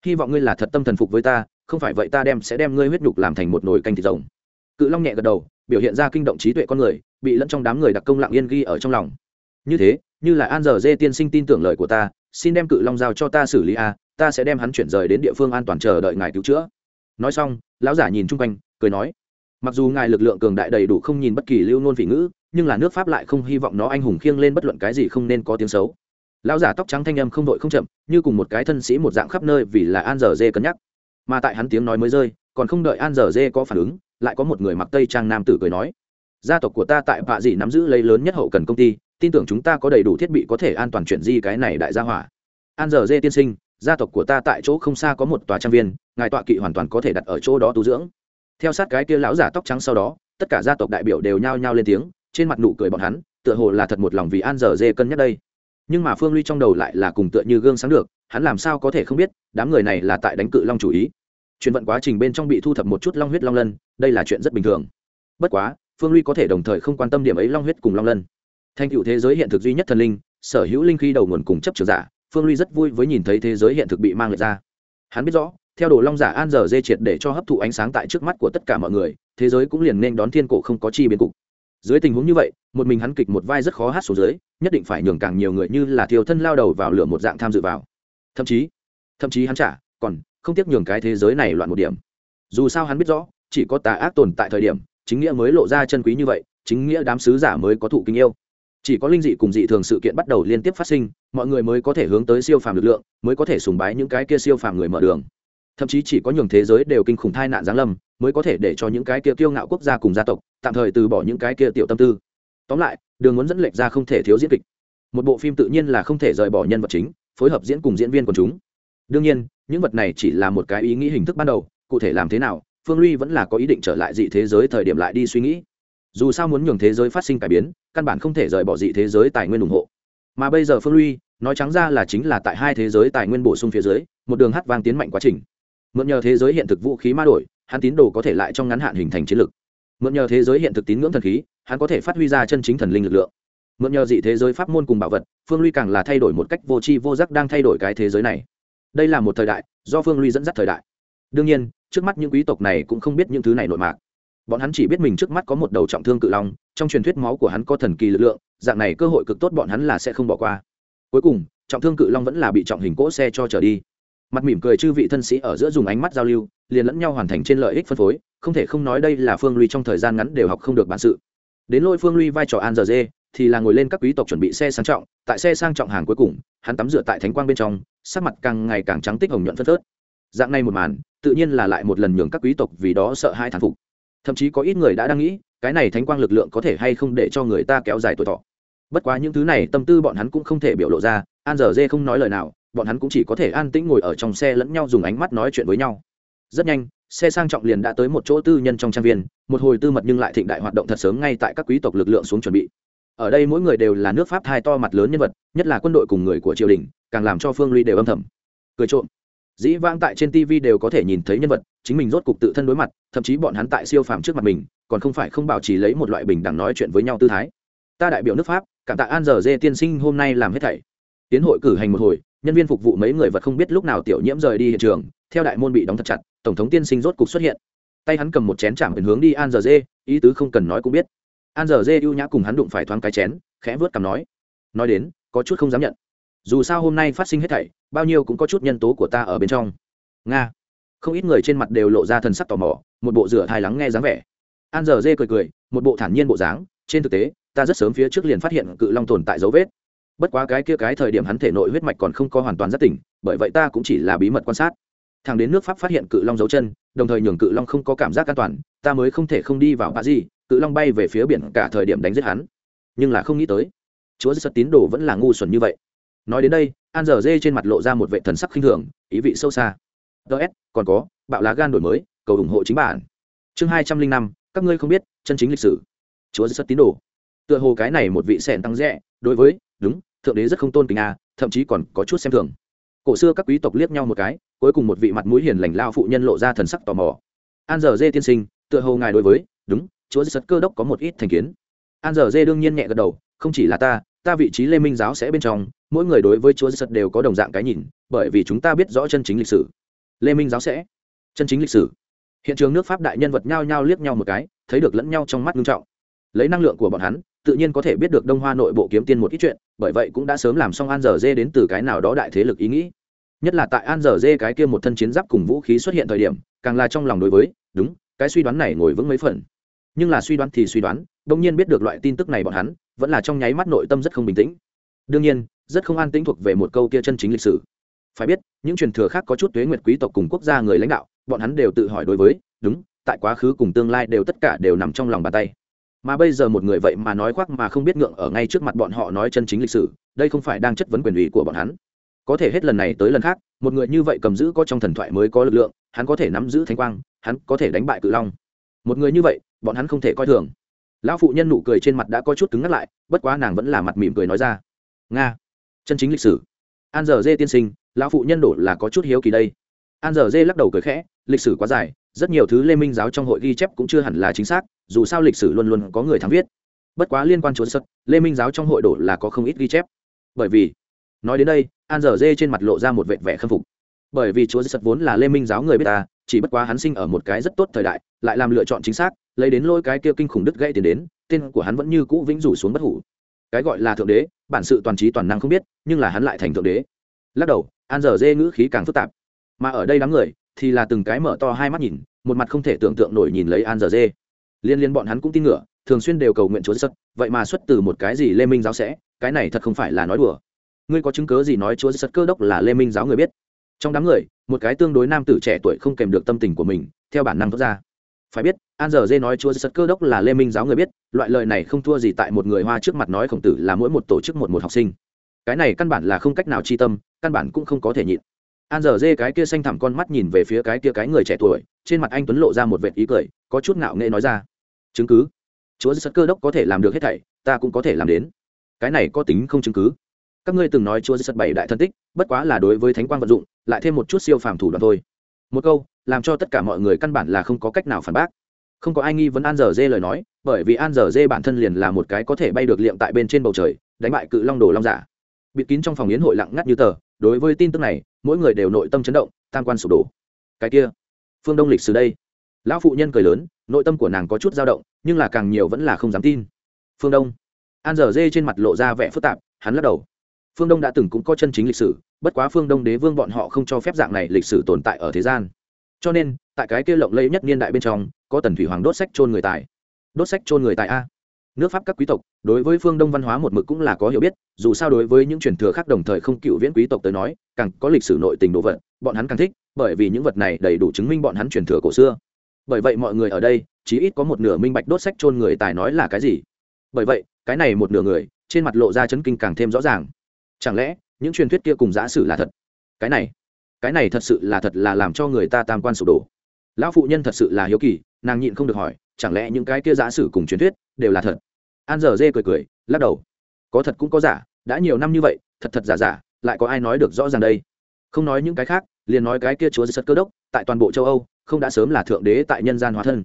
hy vọng ngươi là thật tâm thần phục với ta, không phải vậy ta đem sẽ đem ngươi huyết nhục làm thành một nồi canh thịt rồng. Cự long nhẹ gật đầu biểu hiện ra kinh động trí tuệ con người, bị lẫn trong đám người đặc công lặng yên ghi ở trong lòng. Như thế, như là an giờ dê tiên sinh tin tưởng lời của ta, xin đem cự long giao cho ta xử lý a, ta sẽ đem hắn chuyển rời đến địa phương an toàn chờ đợi ngài cứu chữa. Nói xong, lão giả nhìn chung quanh, cười nói, mặc dù ngài lực lượng cường đại đầy đủ không nhìn bất kỳ lưu nôn vị ngữ, nhưng là nước pháp lại không hy vọng nó anh hùng khiêng lên bất luận cái gì không nên có tiếng xấu. Lão giả tóc trắng thanh âm không đội không chậm, như cùng một cái thân sĩ một dạng khắp nơi vì là an giờ dê cân nhắc. Mà tại hắn tiếng nói mới rơi, còn không đợi an giờ dê có phản ứng lại có một người mặc tây trang nam tử cười nói, gia tộc của ta tại vạ dị nắm giữ lấy lớn nhất hậu cần công ty, tin tưởng chúng ta có đầy đủ thiết bị có thể an toàn chuyển di cái này đại gia hỏa. An giờ dê tiên sinh, gia tộc của ta tại chỗ không xa có một tòa trang viên, ngài tọa kỵ hoàn toàn có thể đặt ở chỗ đó tu dưỡng. Theo sát cái kia lão giả tóc trắng sau đó, tất cả gia tộc đại biểu đều nhao nhao lên tiếng, trên mặt nụ cười bọn hắn, tựa hồ là thật một lòng vì an giờ dê cân nhắc đây. Nhưng mà phương ly trong đầu lại là cùng tựa như gương sáng được, hắn làm sao có thể không biết, đám người này là tại đánh cự long chủ ý. Chuyển vận quá trình bên trong bị thu thập một chút long huyết long lân đây là chuyện rất bình thường. Bất quá, phương ly có thể đồng thời không quan tâm điểm ấy long huyết cùng long lân. Thành cựu thế giới hiện thực duy nhất thần linh, sở hữu linh khi đầu nguồn cùng chấp trường giả, phương ly rất vui với nhìn thấy thế giới hiện thực bị mang lại ra. Hắn biết rõ, theo đồ long giả an giờ dê triệt để cho hấp thụ ánh sáng tại trước mắt của tất cả mọi người, thế giới cũng liền nên đón thiên cổ không có chi biến cục. Dưới tình huống như vậy, một mình hắn kịch một vai rất khó hát xuống dưới, nhất định phải nhường càng nhiều người như là thiêu thân lao đầu vào lửa một dạng tham dự vào. Thậm chí thậm chí hắn trả còn không tiếc nhường cái thế giới này loạn một điểm. Dù sao hắn biết rõ chỉ có tà ác tồn tại thời điểm, chính nghĩa mới lộ ra chân quý như vậy, chính nghĩa đám sứ giả mới có thụ kính yêu. Chỉ có linh dị cùng dị thường sự kiện bắt đầu liên tiếp phát sinh, mọi người mới có thể hướng tới siêu phàm lực lượng, mới có thể sùng bái những cái kia siêu phàm người mở đường. Thậm chí chỉ có nhường thế giới đều kinh khủng thai nạn giáng lâm, mới có thể để cho những cái kia kiêu ngạo quốc gia cùng gia tộc tạm thời từ bỏ những cái kia tiểu tâm tư. Tóm lại, đường muốn dẫn lệch ra không thể thiếu diễn kịch. Một bộ phim tự nhiên là không thể rời bỏ nhân vật chính, phối hợp diễn cùng diễn viên của chúng. Đương nhiên, những vật này chỉ là một cái ý nghĩ hình thức ban đầu, cụ thể làm thế nào phương ly vẫn là có ý định trở lại dị thế giới thời điểm lại đi suy nghĩ. Dù sao muốn nhường thế giới phát sinh cải biến, căn bản không thể rời bỏ dị thế giới tài nguyên ủng hộ. Mà bây giờ phương ly nói trắng ra là chính là tại hai thế giới tài nguyên bổ sung phía dưới, một đường hát vang tiến mạnh quá trình. Mượn nhờ thế giới hiện thực vũ khí ma đổi, hắn tín đồ có thể lại trong ngắn hạn hình thành chiến lực mượn nhờ thế giới hiện thực tín ngưỡng thần khí, hắn có thể phát huy ra chân chính thần linh lực lượng. Mượn nhờ dị thế giới pháp môn cùng bảo vật, phương ly càng là thay đổi một cách vô tri vô giác đang thay đổi cái thế giới này. Đây là một thời đại do phương ly dẫn dắt thời đại. Đương nhiên trước mắt những quý tộc này cũng không biết những thứ này nội mạc. Bọn hắn chỉ biết mình trước mắt có một đầu trọng thương cự long, trong truyền thuyết máu của hắn có thần kỳ lực lượng, dạng này cơ hội cực tốt bọn hắn là sẽ không bỏ qua. Cuối cùng, trọng thương cự long vẫn là bị trọng hình cỗ xe cho trở đi. Mặt mỉm cười chư vị thân sĩ ở giữa dùng ánh mắt giao lưu, liền lẫn nhau hoàn thành trên lợi ích phân phối, không thể không nói đây là phương ly trong thời gian ngắn đều học không được bản sự. Đến lôi phương ly vai trò an giờ dê, thì là ngồi lên các quý tộc chuẩn bị xe sang trọng, tại xe sang trọng hàng cuối cùng, hắn tắm rửa tại thánh quang bên trong, sắc mặt càng ngày càng trắng tích hồng nhuận phân phớt. Dạng này một màn tự nhiên là lại một lần nhường các quý tộc vì đó sợ hai thán phục. Thậm chí có ít người đã đang nghĩ, cái này thánh quang lực lượng có thể hay không để cho người ta kéo dài tuổi thọ. Bất quá những thứ này, tâm tư bọn hắn cũng không thể biểu lộ ra, an giờ dê không nói lời nào, bọn hắn cũng chỉ có thể an tĩnh ngồi ở trong xe lẫn nhau dùng ánh mắt nói chuyện với nhau. Rất nhanh, xe sang trọng liền đã tới một chỗ tư nhân trong trang viên, một hồi tư mật nhưng lại thịnh đại hoạt động thật sớm ngay tại các quý tộc lực lượng xuống chuẩn bị. Ở đây mỗi người đều là nước pháp hai to mặt lớn nhân vật, nhất là quân đội cùng người của triều đình, càng làm cho phương ly đều âm thầm. Cười trộm dĩ vãng tại trên tv đều có thể nhìn thấy nhân vật, chính mình rốt cục tự thân đối mặt, thậm chí bọn hắn tại siêu phàm trước mặt mình, còn không phải không bảo trì lấy một loại bình đẳng nói chuyện với nhau tư thái. Ta đại biểu nước pháp, cảm tạ an giờ dê tiên sinh hôm nay làm hết thảy. Tiến hội cử hành một hồi, nhân viên phục vụ mấy người vật không biết lúc nào tiểu nhiễm rời đi hiện trường, theo đại môn bị đóng thật chặt, tổng thống tiên sinh rốt cục xuất hiện. Tay hắn cầm một chén chạm hướng đi an giờ dê, ý tứ không cần nói cũng biết. An giờ dê ưu nhã cùng hắn đụng phải thoáng cái chén, khẽ vớt cằm nói nói đến, có chút không dám nhận dù sao hôm nay phát sinh hết thảy, bao nhiêu cũng có chút nhân tố của ta ở bên trong. Nga. Không ít người trên mặt đều lộ ra thần sắc tò mò, một bộ rửa thai lắng nghe dáng vẻ. An giờ dê cười cười, một bộ thản nhiên bộ dáng, trên thực tế, ta rất sớm phía trước liền phát hiện cự long tồn tại dấu vết. Bất quá cái kia cái thời điểm hắn thể nội huyết mạch còn không có hoàn toàn rất tỉnh, bởi vậy ta cũng chỉ là bí mật quan sát. Thằng đến nước pháp phát hiện cự long dấu chân, đồng thời nhường cự long không có cảm giác an toàn, ta mới không thể không đi vào bà di cự long bay về phía biển cả thời điểm đánh giết hắn. Nhưng là không nghĩ tới, chúa giật tín đồ vẫn là ngu xuẩn như vậy nói đến đây, an dở dê trên mặt lộ ra một vệ thần sắc khinh thường, ý vị sâu xa. Ts còn có, bạo lá gan đổi mới, cầu ủng hộ chính bản. Chương hai trăm linh năm, các ngươi không biết, chân chính lịch sử. Chúa rất tín đồ. Tựa hồ cái này một vị sẻn tăng rẽ đối với, đúng, thượng đế rất không tôn kính à thậm chí còn có chút xem thường. Cổ xưa các quý tộc liếc nhau một cái, cuối cùng một vị mặt mũi hiền lành lao phụ nhân lộ ra thần sắc tò mò. An giờ dê tiên sinh, tựa hồ ngài đối với, đúng, chúa giật cơ đốc có một ít thành kiến. An giờ dê đương nhiên nhẹ gật đầu, không chỉ là ta ta vị trí lê minh giáo sẽ bên trong mỗi người đối với chúa giật đều có đồng dạng cái nhìn, bởi vì chúng ta biết rõ chân chính lịch sử. Lê minh giáo sẽ. Chân chính lịch sử. Hiện trường nước pháp đại nhân vật nhao nhao liếc nhau một cái, thấy được lẫn nhau trong mắt nghiêm trọng. Lấy năng lượng của bọn hắn, tự nhiên có thể biết được đông hoa nội bộ kiếm tiên một ít chuyện, bởi vậy cũng đã sớm làm xong an giờ dê đến từ cái nào đó đại thế lực ý nghĩ. Nhất là tại an giờ dê cái kia một thân chiến giáp cùng vũ khí xuất hiện thời điểm, càng là trong lòng đối với, đúng, cái suy đoán này ngồi vững mấy phần. Nhưng là suy đoán thì suy đoán đông nhiên biết được loại tin tức này bọn hắn, vẫn là trong nháy mắt nội tâm rất không bình tĩnh. Đương nhiên rất không an tĩnh thuộc về một câu kia chân chính lịch sử. Phải biết, những truyền thừa khác có chút tuế nguyệt quý tộc cùng quốc gia người lãnh đạo, bọn hắn đều tự hỏi đối với, đúng, tại quá khứ cùng tương lai đều tất cả đều nằm trong lòng bàn tay. Mà bây giờ một người vậy mà nói khoác mà không biết ngượng ở ngay trước mặt bọn họ nói chân chính lịch sử, đây không phải đang chất vấn quyền ủy của bọn hắn. Có thể hết lần này tới lần khác, một người như vậy cầm giữ có trong thần thoại mới có lực lượng, hắn có thể nắm giữ thanh quang, hắn có thể đánh bại cự long. Một người như vậy, bọn hắn không thể coi thường. Lão phụ nhân nụ cười trên mặt đã có chút cứng ngắt lại, bất quá nàng vẫn là mặt mỉm cười nói ra. Nga chân chính lịch sử. An giờ dê tiên sinh, lão phụ nhân đổ là có chút hiếu kỳ đây. An giờ dê lắc đầu cười khẽ, lịch sử quá dài, rất nhiều thứ lê minh giáo trong hội ghi chép cũng chưa hẳn là chính xác, dù sao lịch sử luôn luôn có người thắng viết. Bất quá liên quan chúa sật lê minh giáo trong hội đổ là có không ít ghi chép. Bởi vì, nói đến đây, an dở dê trên mặt lộ ra một vệt vẻ khâm phục. Bởi vì chúa sật vốn là lê minh giáo người biết ta, chỉ bất quá hắn sinh ở một cái rất tốt thời đại, lại làm lựa chọn chính xác, lấy đến lôi cái kia kinh khủng đứt gãy tiền đến, tên của hắn vẫn như cũ vĩnh rủ xuống bất hủ cái gọi là thượng đế, bản sự toàn trí toàn năng không biết, nhưng là hắn lại thành thượng đế. Lắc đầu, an giờ dê ngữ khí càng phức tạp. Mà ở đây đám người, thì là từng cái mở to hai mắt nhìn, một mặt không thể tưởng tượng nổi nhìn lấy an giờ dê. Liên liên bọn hắn cũng tin ngựa, thường xuyên đều cầu nguyện chúa sật vậy mà xuất từ một cái gì lê minh giáo sẽ, cái này thật không phải là nói đùa. Ngươi có chứng cớ gì nói chúa sật cơ đốc là lê minh giáo người biết? Trong đám người, một cái tương đối nam tử trẻ tuổi không kèm được tâm tình của mình, theo bản năng thoát ra phải biết, an giờ dê nói chúa sật cơ đốc là lê minh giáo người biết, loại lời này không thua gì tại một người hoa trước mặt nói khổng tử là mỗi một tổ chức một một học sinh. Cái này căn bản là không cách nào chi tâm, căn bản cũng không có thể nhịn. An giờ dê cái kia xanh thẳm con mắt nhìn về phía cái kia cái người trẻ tuổi, trên mặt anh tuấn lộ ra một vệt ý cười, có chút ngạo nghệ nói ra. Chứng cứ? Chúa sật cơ đốc có thể làm được hết thảy, ta cũng có thể làm đến. Cái này có tính không chứng cứ? Các ngươi từng nói chúa sật bảy đại thân tích, bất quá là đối với thánh quang vận dụng, lại thêm một chút siêu phàm thủ đoạn thôi một câu, làm cho tất cả mọi người căn bản là không có cách nào phản bác. Không có ai nghi vấn an giờ dê lời nói, bởi vì an giờ dê bản thân liền là một cái có thể bay được liệm tại bên trên bầu trời, đánh bại cự long đồ long giả. Bịt kín trong phòng yến hội lặng ngắt như tờ, đối với tin tức này, mỗi người đều nội tâm chấn động, tam quan sụp đổ. Cái kia, phương đông lịch sử đây. Lão phụ nhân cười lớn, nội tâm của nàng có chút dao động, nhưng là càng nhiều vẫn là không dám tin. Phương đông. An dở dê trên mặt lộ ra vẻ phức tạp, hắn lắc đầu phương đông đã từng cũng có chân chính lịch sử, bất quá phương đông đế vương bọn họ không cho phép dạng này lịch sử tồn tại ở thế gian. Cho nên, tại cái kia lộng lẫy nhất niên đại bên trong, có tần thủy hoàng đốt sách chôn người tài. Đốt sách chôn người tài a. Nước pháp các quý tộc, đối với phương đông văn hóa một mực cũng là có hiểu biết, dù sao đối với những truyền thừa khác đồng thời không cựu viễn quý tộc tới nói, càng có lịch sử nội tình đồ vật, bọn hắn càng thích, bởi vì những vật này đầy đủ chứng minh bọn hắn truyền thừa cổ xưa. Bởi vậy mọi người ở đây, chỉ ít có một nửa minh bạch đốt sách chôn người tài nói là cái gì. Bởi vậy, cái này một nửa người, trên mặt lộ ra chấn kinh càng thêm rõ ràng chẳng lẽ, những truyền thuyết kia cùng giả sử là thật? Cái này cái này thật sự là thật là làm cho người ta tam quan sụp đổ. Lão phụ nhân thật sự là hiếu kỳ, nàng nhịn không được hỏi, chẳng lẽ những cái kia giả sử cùng truyền thuyết đều là thật? An giờ dê cười cười, lắc đầu. Có thật cũng có giả, đã nhiều năm như vậy, thật thật giả giả, lại có ai nói được rõ ràng đây? Không nói những cái khác, liền nói cái kia chúa giật cơ đốc, tại toàn bộ châu âu, không đã sớm là thượng đế tại nhân gian hóa thân.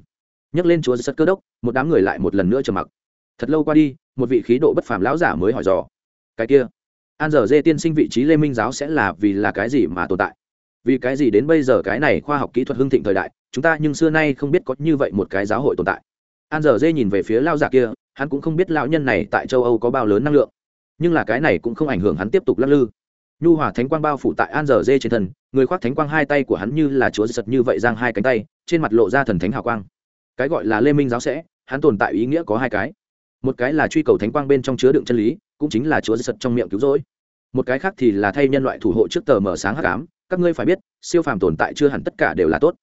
Nhắc lên chúa giật cơ đốc, một đám người lại một lần nữa trầm mặc. Thật lâu qua đi, một vị khí độ bất phàm lão giả mới hỏi dò. Cái kia an giờ dê tiên sinh vị trí lê minh giáo sẽ là vì là cái gì mà tồn tại? Vì cái gì đến bây giờ cái này khoa học kỹ thuật hưng thịnh thời đại, chúng ta nhưng xưa nay không biết có như vậy một cái giáo hội tồn tại? An giờ dê nhìn về phía lao giả kia, hắn cũng không biết lão nhân này tại châu âu có bao lớn năng lượng. Nhưng là cái này cũng không ảnh hưởng hắn tiếp tục lắc lư. Nhu hòa thánh quang bao phủ tại an giờ dê trên thân, người khoác thánh quang hai tay của hắn như là chúa giật như vậy giang hai cánh tay, trên mặt lộ ra thần thánh hào quang. Cái gọi là lê minh giáo sẽ, hắn tồn tại ý nghĩa có hai cái. Một cái là truy cầu thánh quang bên trong chứa đựng chân lý cũng chính là chúa giật trong miệng cứu rỗi. Một cái khác thì là thay nhân loại thủ hộ trước tờ mở sáng hắc ám, các ngươi phải biết, siêu phàm tồn tại chưa hẳn tất cả đều là tốt.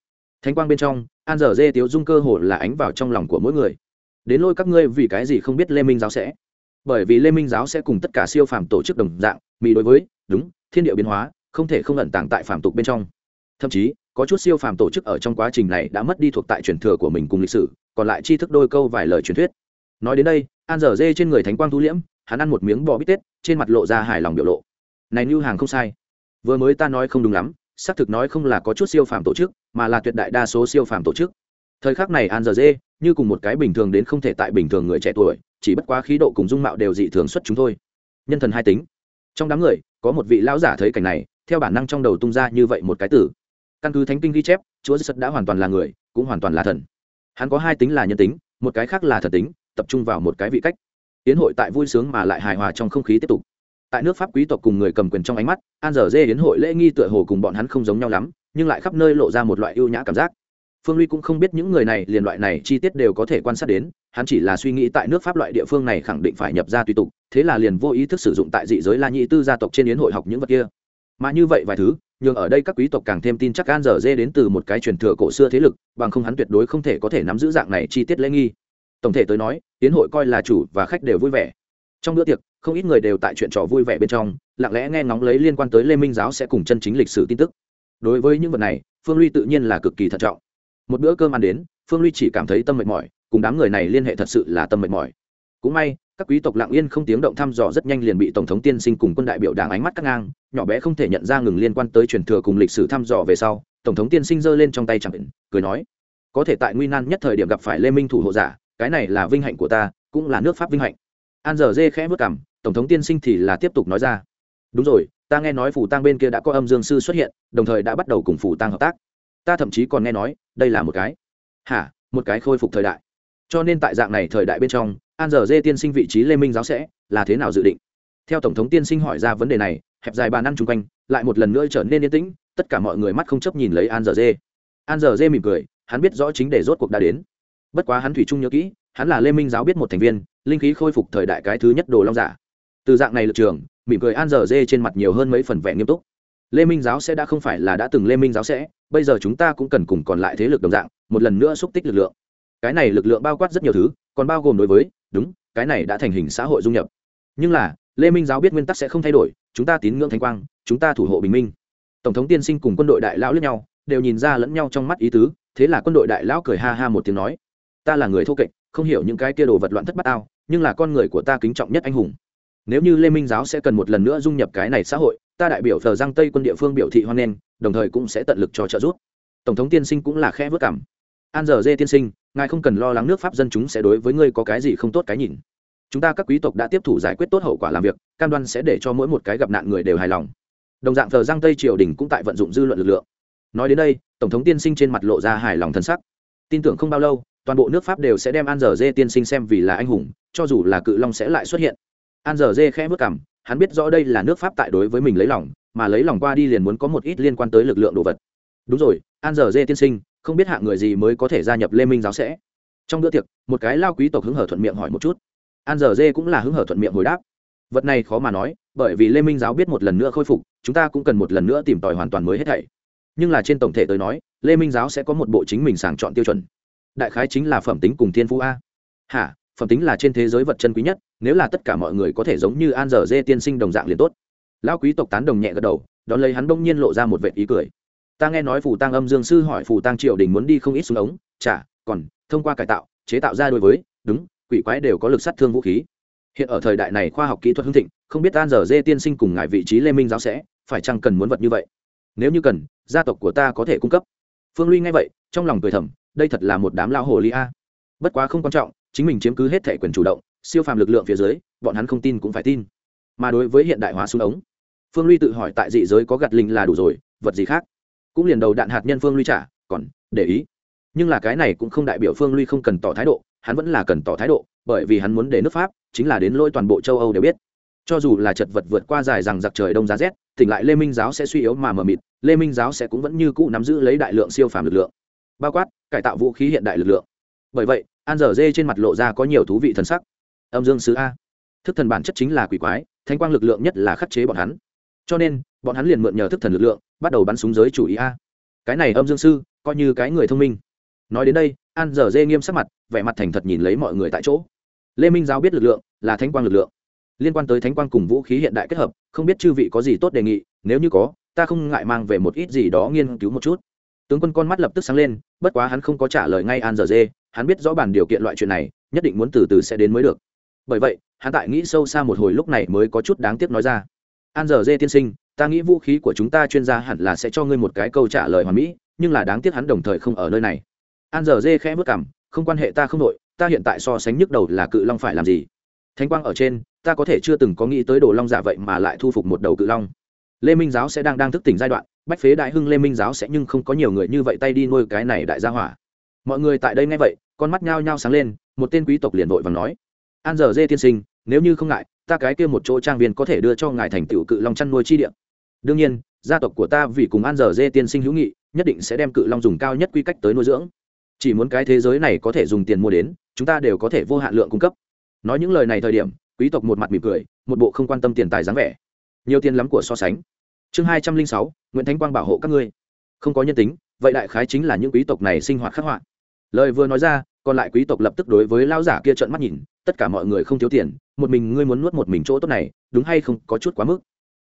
Thánh quang bên trong, an dở dê tiếu dung cơ hồ là ánh vào trong lòng của mỗi người. Đến lôi các ngươi vì cái gì không biết lê minh giáo sẽ? Bởi vì lê minh giáo sẽ cùng tất cả siêu phàm tổ chức đồng dạng mỹ đối với, đúng, thiên địa biến hóa, không thể không ẩn tàng tại phàm tục bên trong. Thậm chí, có chút siêu phàm tổ chức ở trong quá trình này đã mất đi thuộc tại truyền thừa của mình cùng lịch sử, còn lại tri thức đôi câu vài lời truyền thuyết. Nói đến đây, an dở dê trên người thánh quang thu liễm hắn ăn một miếng bò bít tết, trên mặt lộ ra hài lòng biểu lộ. Này như hàng không sai. Vừa mới ta nói không đúng lắm, xác thực nói không là có chút siêu phàm tổ chức, mà là tuyệt đại đa số siêu phàm tổ chức. Thời khắc này an giờ dê, như cùng một cái bình thường đến không thể tại bình thường người trẻ tuổi, chỉ bất quá khí độ cùng dung mạo đều dị thường xuất chúng thôi. Nhân thần hai tính. Trong đám người, có một vị lão giả thấy cảnh này, theo bản năng trong đầu tung ra như vậy một cái tử. Căn cứ thánh kinh ghi chép, chúa giêsu đã hoàn toàn là người, cũng hoàn toàn là thần. Hắn có hai tính là nhân tính, một cái khác là thần tính, tập trung vào một cái vị cách. Yến hội tại vui sướng mà lại hài hòa trong không khí tiếp tục. Tại nước pháp quý tộc cùng người cầm quyền trong ánh mắt, an dở dê yến hội lễ nghi tựa hồ cùng bọn hắn không giống nhau lắm, nhưng lại khắp nơi lộ ra một loại ưu nhã cảm giác. Phương ly cũng không biết những người này liền loại này chi tiết đều có thể quan sát đến, hắn chỉ là suy nghĩ tại nước pháp loại địa phương này khẳng định phải nhập ra tùy tục, thế là liền vô ý thức sử dụng tại dị giới la nhị tư gia tộc trên yến hội học những vật kia. Mà như vậy vài thứ nhưng ở đây các quý tộc càng thêm tin chắc an dở dê đến từ một cái truyền thừa cổ xưa thế lực, bằng không hắn tuyệt đối không thể có thể nắm giữ dạng này chi tiết lễ nghi tổng thể tới nói, tiến hội coi là chủ và khách đều vui vẻ. Trong bữa tiệc, không ít người đều tại chuyện trò vui vẻ bên trong, lặng lẽ nghe ngóng lấy liên quan tới lê minh giáo sẽ cùng chân chính lịch sử tin tức. Đối với những vật này, phương ly tự nhiên là cực kỳ thận trọng. Một bữa cơm ăn đến, phương ly chỉ cảm thấy tâm mệt mỏi, cùng đám người này liên hệ thật sự là tâm mệt mỏi. Cũng may, các quý tộc lặng yên không tiếng động thăm dò rất nhanh liền bị tổng thống tiên sinh cùng quân đại biểu đảng ánh mắt cắt ngang, nhỏ bé không thể nhận ra ngừng liên quan tới truyền thừa cùng lịch sử thăm dò về sau, tổng thống tiên sinh giơ lên trong tay chẳng cười nói, có thể tại nguy nan nhất thời điểm gặp phải lê minh thủ hộ giả cái này là vinh hạnh của ta, cũng là nước pháp vinh hạnh. An giờ dê khẽ vất cảm tổng thống tiên sinh thì là tiếp tục nói ra. Đúng rồi, ta nghe nói phủ tăng bên kia đã có âm dương sư xuất hiện, đồng thời đã bắt đầu cùng phủ tăng hợp tác. Ta thậm chí còn nghe nói, đây là một cái. Hả, một cái khôi phục thời đại. Cho nên tại dạng này thời đại bên trong, an giờ dê tiên sinh vị trí lê minh giáo sẽ là thế nào dự định? Theo tổng thống tiên sinh hỏi ra vấn đề này, hẹp dài bàn ăn chung quanh, lại một lần nữa trở nên yên tĩnh, tất cả mọi người mắt không chấp nhìn lấy an giờ dê. An giờ dê mỉm cười, hắn biết rõ chính để rốt cuộc đã đến bất quá hắn thủy chung nhớ kỹ, hắn là lê minh giáo biết một thành viên, linh khí khôi phục thời đại cái thứ nhất đồ long giả. Từ dạng này lực trường, mỉm cười an dở dê trên mặt nhiều hơn mấy phần vẻ nghiêm túc. Lê minh giáo sẽ đã không phải là đã từng lê minh giáo sẽ, bây giờ chúng ta cũng cần cùng còn lại thế lực đồng dạng, một lần nữa xúc tích lực lượng. Cái này lực lượng bao quát rất nhiều thứ, còn bao gồm đối với, đúng, cái này đã thành hình xã hội dung nhập. Nhưng là, lê minh giáo biết nguyên tắc sẽ không thay đổi, chúng ta tín ngưỡng thanh quang, chúng ta thủ hộ bình minh. Tổng thống tiên sinh cùng quân đội đại lão lẫn nhau, đều nhìn ra lẫn nhau trong mắt ý tứ, thế là quân đội đại lão cười ha ha một tiếng nói ta là người thô kệch, không hiểu những cái kia đồ vật loạn thất bát ao nhưng là con người của ta kính trọng nhất anh hùng. Nếu như lê minh giáo sẽ cần một lần nữa dung nhập cái này xã hội, ta đại biểu thờ giang tây quân địa phương biểu thị hoan nghênh, đồng thời cũng sẽ tận lực cho trợ giúp. Tổng thống tiên sinh cũng là khe vớt cảm. An giờ dê tiên sinh, ngài không cần lo lắng nước pháp dân chúng sẽ đối với ngươi có cái gì không tốt cái nhìn. Chúng ta các quý tộc đã tiếp thủ giải quyết tốt hậu quả làm việc, cam đoan sẽ để cho mỗi một cái gặp nạn người đều hài lòng. Đồng dạng thờ giang tây triều đình cũng tại vận dụng dư luận lực lượng. Nói đến đây, tổng thống tiên sinh trên mặt lộ ra hài lòng thân sắc. Tin tưởng không bao lâu toàn bộ nước pháp đều sẽ đem an giờ dê tiên sinh xem vì là anh hùng, cho dù là cự long sẽ lại xuất hiện. An giờ dê khẽ vất cảm hắn biết rõ đây là nước pháp tại đối với mình lấy lòng, mà lấy lòng qua đi liền muốn có một ít liên quan tới lực lượng đồ vật. Đúng rồi an giờ dê tiên sinh, không biết hạng người gì mới có thể gia nhập lê minh giáo sẽ? Trong bữa tiệc, một cái lao quý tộc hứng hở thuận miệng hỏi một chút. An giờ dê cũng là hứng hở thuận miệng hồi đáp. Vật này khó mà nói, bởi vì lê minh giáo biết một lần nữa khôi phục, chúng ta cũng cần một lần nữa tìm tòi hoàn toàn mới hết thảy. Nhưng là trên tổng thể tới nói, lê minh giáo sẽ có một bộ chính mình sàng chọn tiêu chuẩn đại khái chính là phẩm tính cùng thiên phú a. Hả, phẩm tính là trên thế giới vật chân quý nhất, nếu là tất cả mọi người có thể giống như an dở dê tiên sinh đồng dạng liền tốt. Lão quý tộc tán đồng nhẹ gật đầu, đón lấy hắn bỗng nhiên lộ ra một vệ ý cười. Ta nghe nói phù tăng âm dương sư hỏi phù tăng triều đình muốn đi không ít xuống ống, chả, còn, thông qua cải tạo, chế tạo ra đối với, đúng, quỷ quái đều có lực sát thương vũ khí. Hiện ở thời đại này khoa học kỹ thuật hưng thịnh, không biết an dở dê tiên sinh cùng ngài vị trí lê minh giáo sẽ, phải chăng cần muốn vật như vậy? Nếu như cần, gia tộc của ta có thể cung cấp. Phương ly nghe vậy, trong lòng cười thầm đây thật là một đám lao hồ ly a. Bất quá không quan trọng, chính mình chiếm cứ hết thể quyền chủ động, siêu phàm lực lượng phía dưới, bọn hắn không tin cũng phải tin. Mà đối với hiện đại hóa súng ống, phương ly tự hỏi tại dị giới có gạt linh là đủ rồi, vật gì khác? Cũng liền đầu đạn hạt nhân phương ly trả, còn, để ý. Nhưng là cái này cũng không đại biểu phương ly không cần tỏ thái độ, hắn vẫn là cần tỏ thái độ, bởi vì hắn muốn để nước pháp, chính là đến lôi toàn bộ châu âu đều biết. Cho dù là chật vật vượt qua dài rằng giặc trời đông giá rét, tỉnh lại lê minh giáo sẽ suy yếu mà mờ mịt, lê minh giáo sẽ cũng vẫn như cũ nắm giữ lấy đại lượng siêu phàm lực lượng. Bao quát cải tạo vũ khí hiện đại lực lượng. Bởi vậy, an dở dê trên mặt lộ ra có nhiều thú vị thần sắc. Âm dương sứ a. Thức thần bản chất chính là quỷ quái, thanh quang lực lượng nhất là khắc chế bọn hắn. Cho nên, bọn hắn liền mượn nhờ thức thần lực lượng, bắt đầu bắn súng giới chủ ý a. Cái này âm dương sư coi như cái người thông minh. Nói đến đây, an dở dê nghiêm sắc mặt, vẻ mặt thành thật nhìn lấy mọi người tại chỗ. Lê minh giáo biết lực lượng, là thanh quang lực lượng. Liên quan tới thánh quang cùng vũ khí hiện đại kết hợp, không biết chư vị có gì tốt đề nghị, nếu như có, ta không ngại mang về một ít gì đó nghiên cứu một chút tướng quân con mắt lập tức sáng lên, bất quá hắn không có trả lời ngay an giờ dê, hắn biết rõ bản điều kiện loại chuyện này, nhất định muốn từ từ sẽ đến mới được. Bởi vậy, hắn tại nghĩ sâu xa một hồi lúc này mới có chút đáng tiếc nói ra. An giờ dê tiên sinh, ta nghĩ vũ khí của chúng ta chuyên gia hẳn là sẽ cho ngươi một cái câu trả lời hoàn mỹ, nhưng là đáng tiếc hắn đồng thời không ở nơi này. An giờ dê khẽ bước cảm không quan hệ ta không đội, ta hiện tại so sánh nhức đầu là cự long phải làm gì? Thánh quang ở trên, ta có thể chưa từng có nghĩ tới đồ long giả vậy mà lại thu phục một đầu cự long lê minh giáo sẽ đang đang thức tỉnh giai đoạn, bách phế đại hưng lê minh giáo sẽ nhưng không có nhiều người như vậy tay đi nuôi cái này đại gia hỏa. Mọi người tại đây nghe vậy, con mắt nhao nhao sáng lên, một tên quý tộc liền vội và nói, an giờ dê tiên sinh, nếu như không ngại, ta cái kia một chỗ trang viên có thể đưa cho ngài thành tựu cự long chăn nuôi chi điện đương nhiên, gia tộc của ta vì cùng an giờ dê tiên sinh hữu nghị, nhất định sẽ đem cự long dùng cao nhất quy cách tới nuôi dưỡng. Chỉ muốn cái thế giới này có thể dùng tiền mua đến, chúng ta đều có thể vô hạn lượng cung cấp. Nói những lời này thời điểm, quý tộc một mặt mỉm cười, một bộ không quan tâm tiền tài dáng vẻ nhiều tiền lắm của so sánh. Chương hai trăm linh sáu, nguyễn thánh quang bảo hộ các ngươi. Không có nhân tính, vậy đại khái chính là những quý tộc này sinh hoạt khắc họa. Lời vừa nói ra, còn lại quý tộc lập tức đối với lao giả kia trợn mắt nhìn, tất cả mọi người không thiếu tiền, một mình ngươi muốn nuốt một mình chỗ tốt này, đúng hay không có chút quá mức.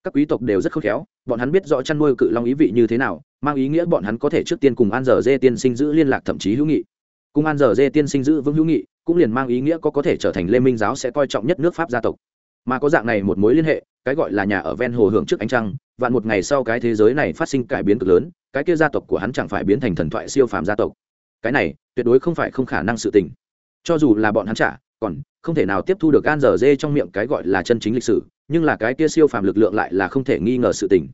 Các quý tộc đều rất khôn khéo, bọn hắn biết rõ chăn nuôi cự long ý vị như thế nào, mang ý nghĩa bọn hắn có thể trước tiên cùng an dở dê tiên sinh giữ liên lạc thậm chí hữu nghị. Cùng an dở dê tiên sinh giữ vững hữu nghị, cũng liền mang ý nghĩa có có thể trở thành lê minh giáo sẽ coi trọng nhất nước pháp gia tộc. Mà có dạng này một mối liên hệ cái gọi là nhà ở ven hồ hưởng trước ánh trăng, vạn một ngày sau cái thế giới này phát sinh cải biến cực lớn, cái kia gia tộc của hắn chẳng phải biến thành thần thoại siêu phàm gia tộc. Cái này, tuyệt đối không phải không khả năng sự tình. Cho dù là bọn hắn trả, còn không thể nào tiếp thu được an dở dê trong miệng cái gọi là chân chính lịch sử, nhưng là cái kia siêu phàm lực lượng lại là không thể nghi ngờ sự tình.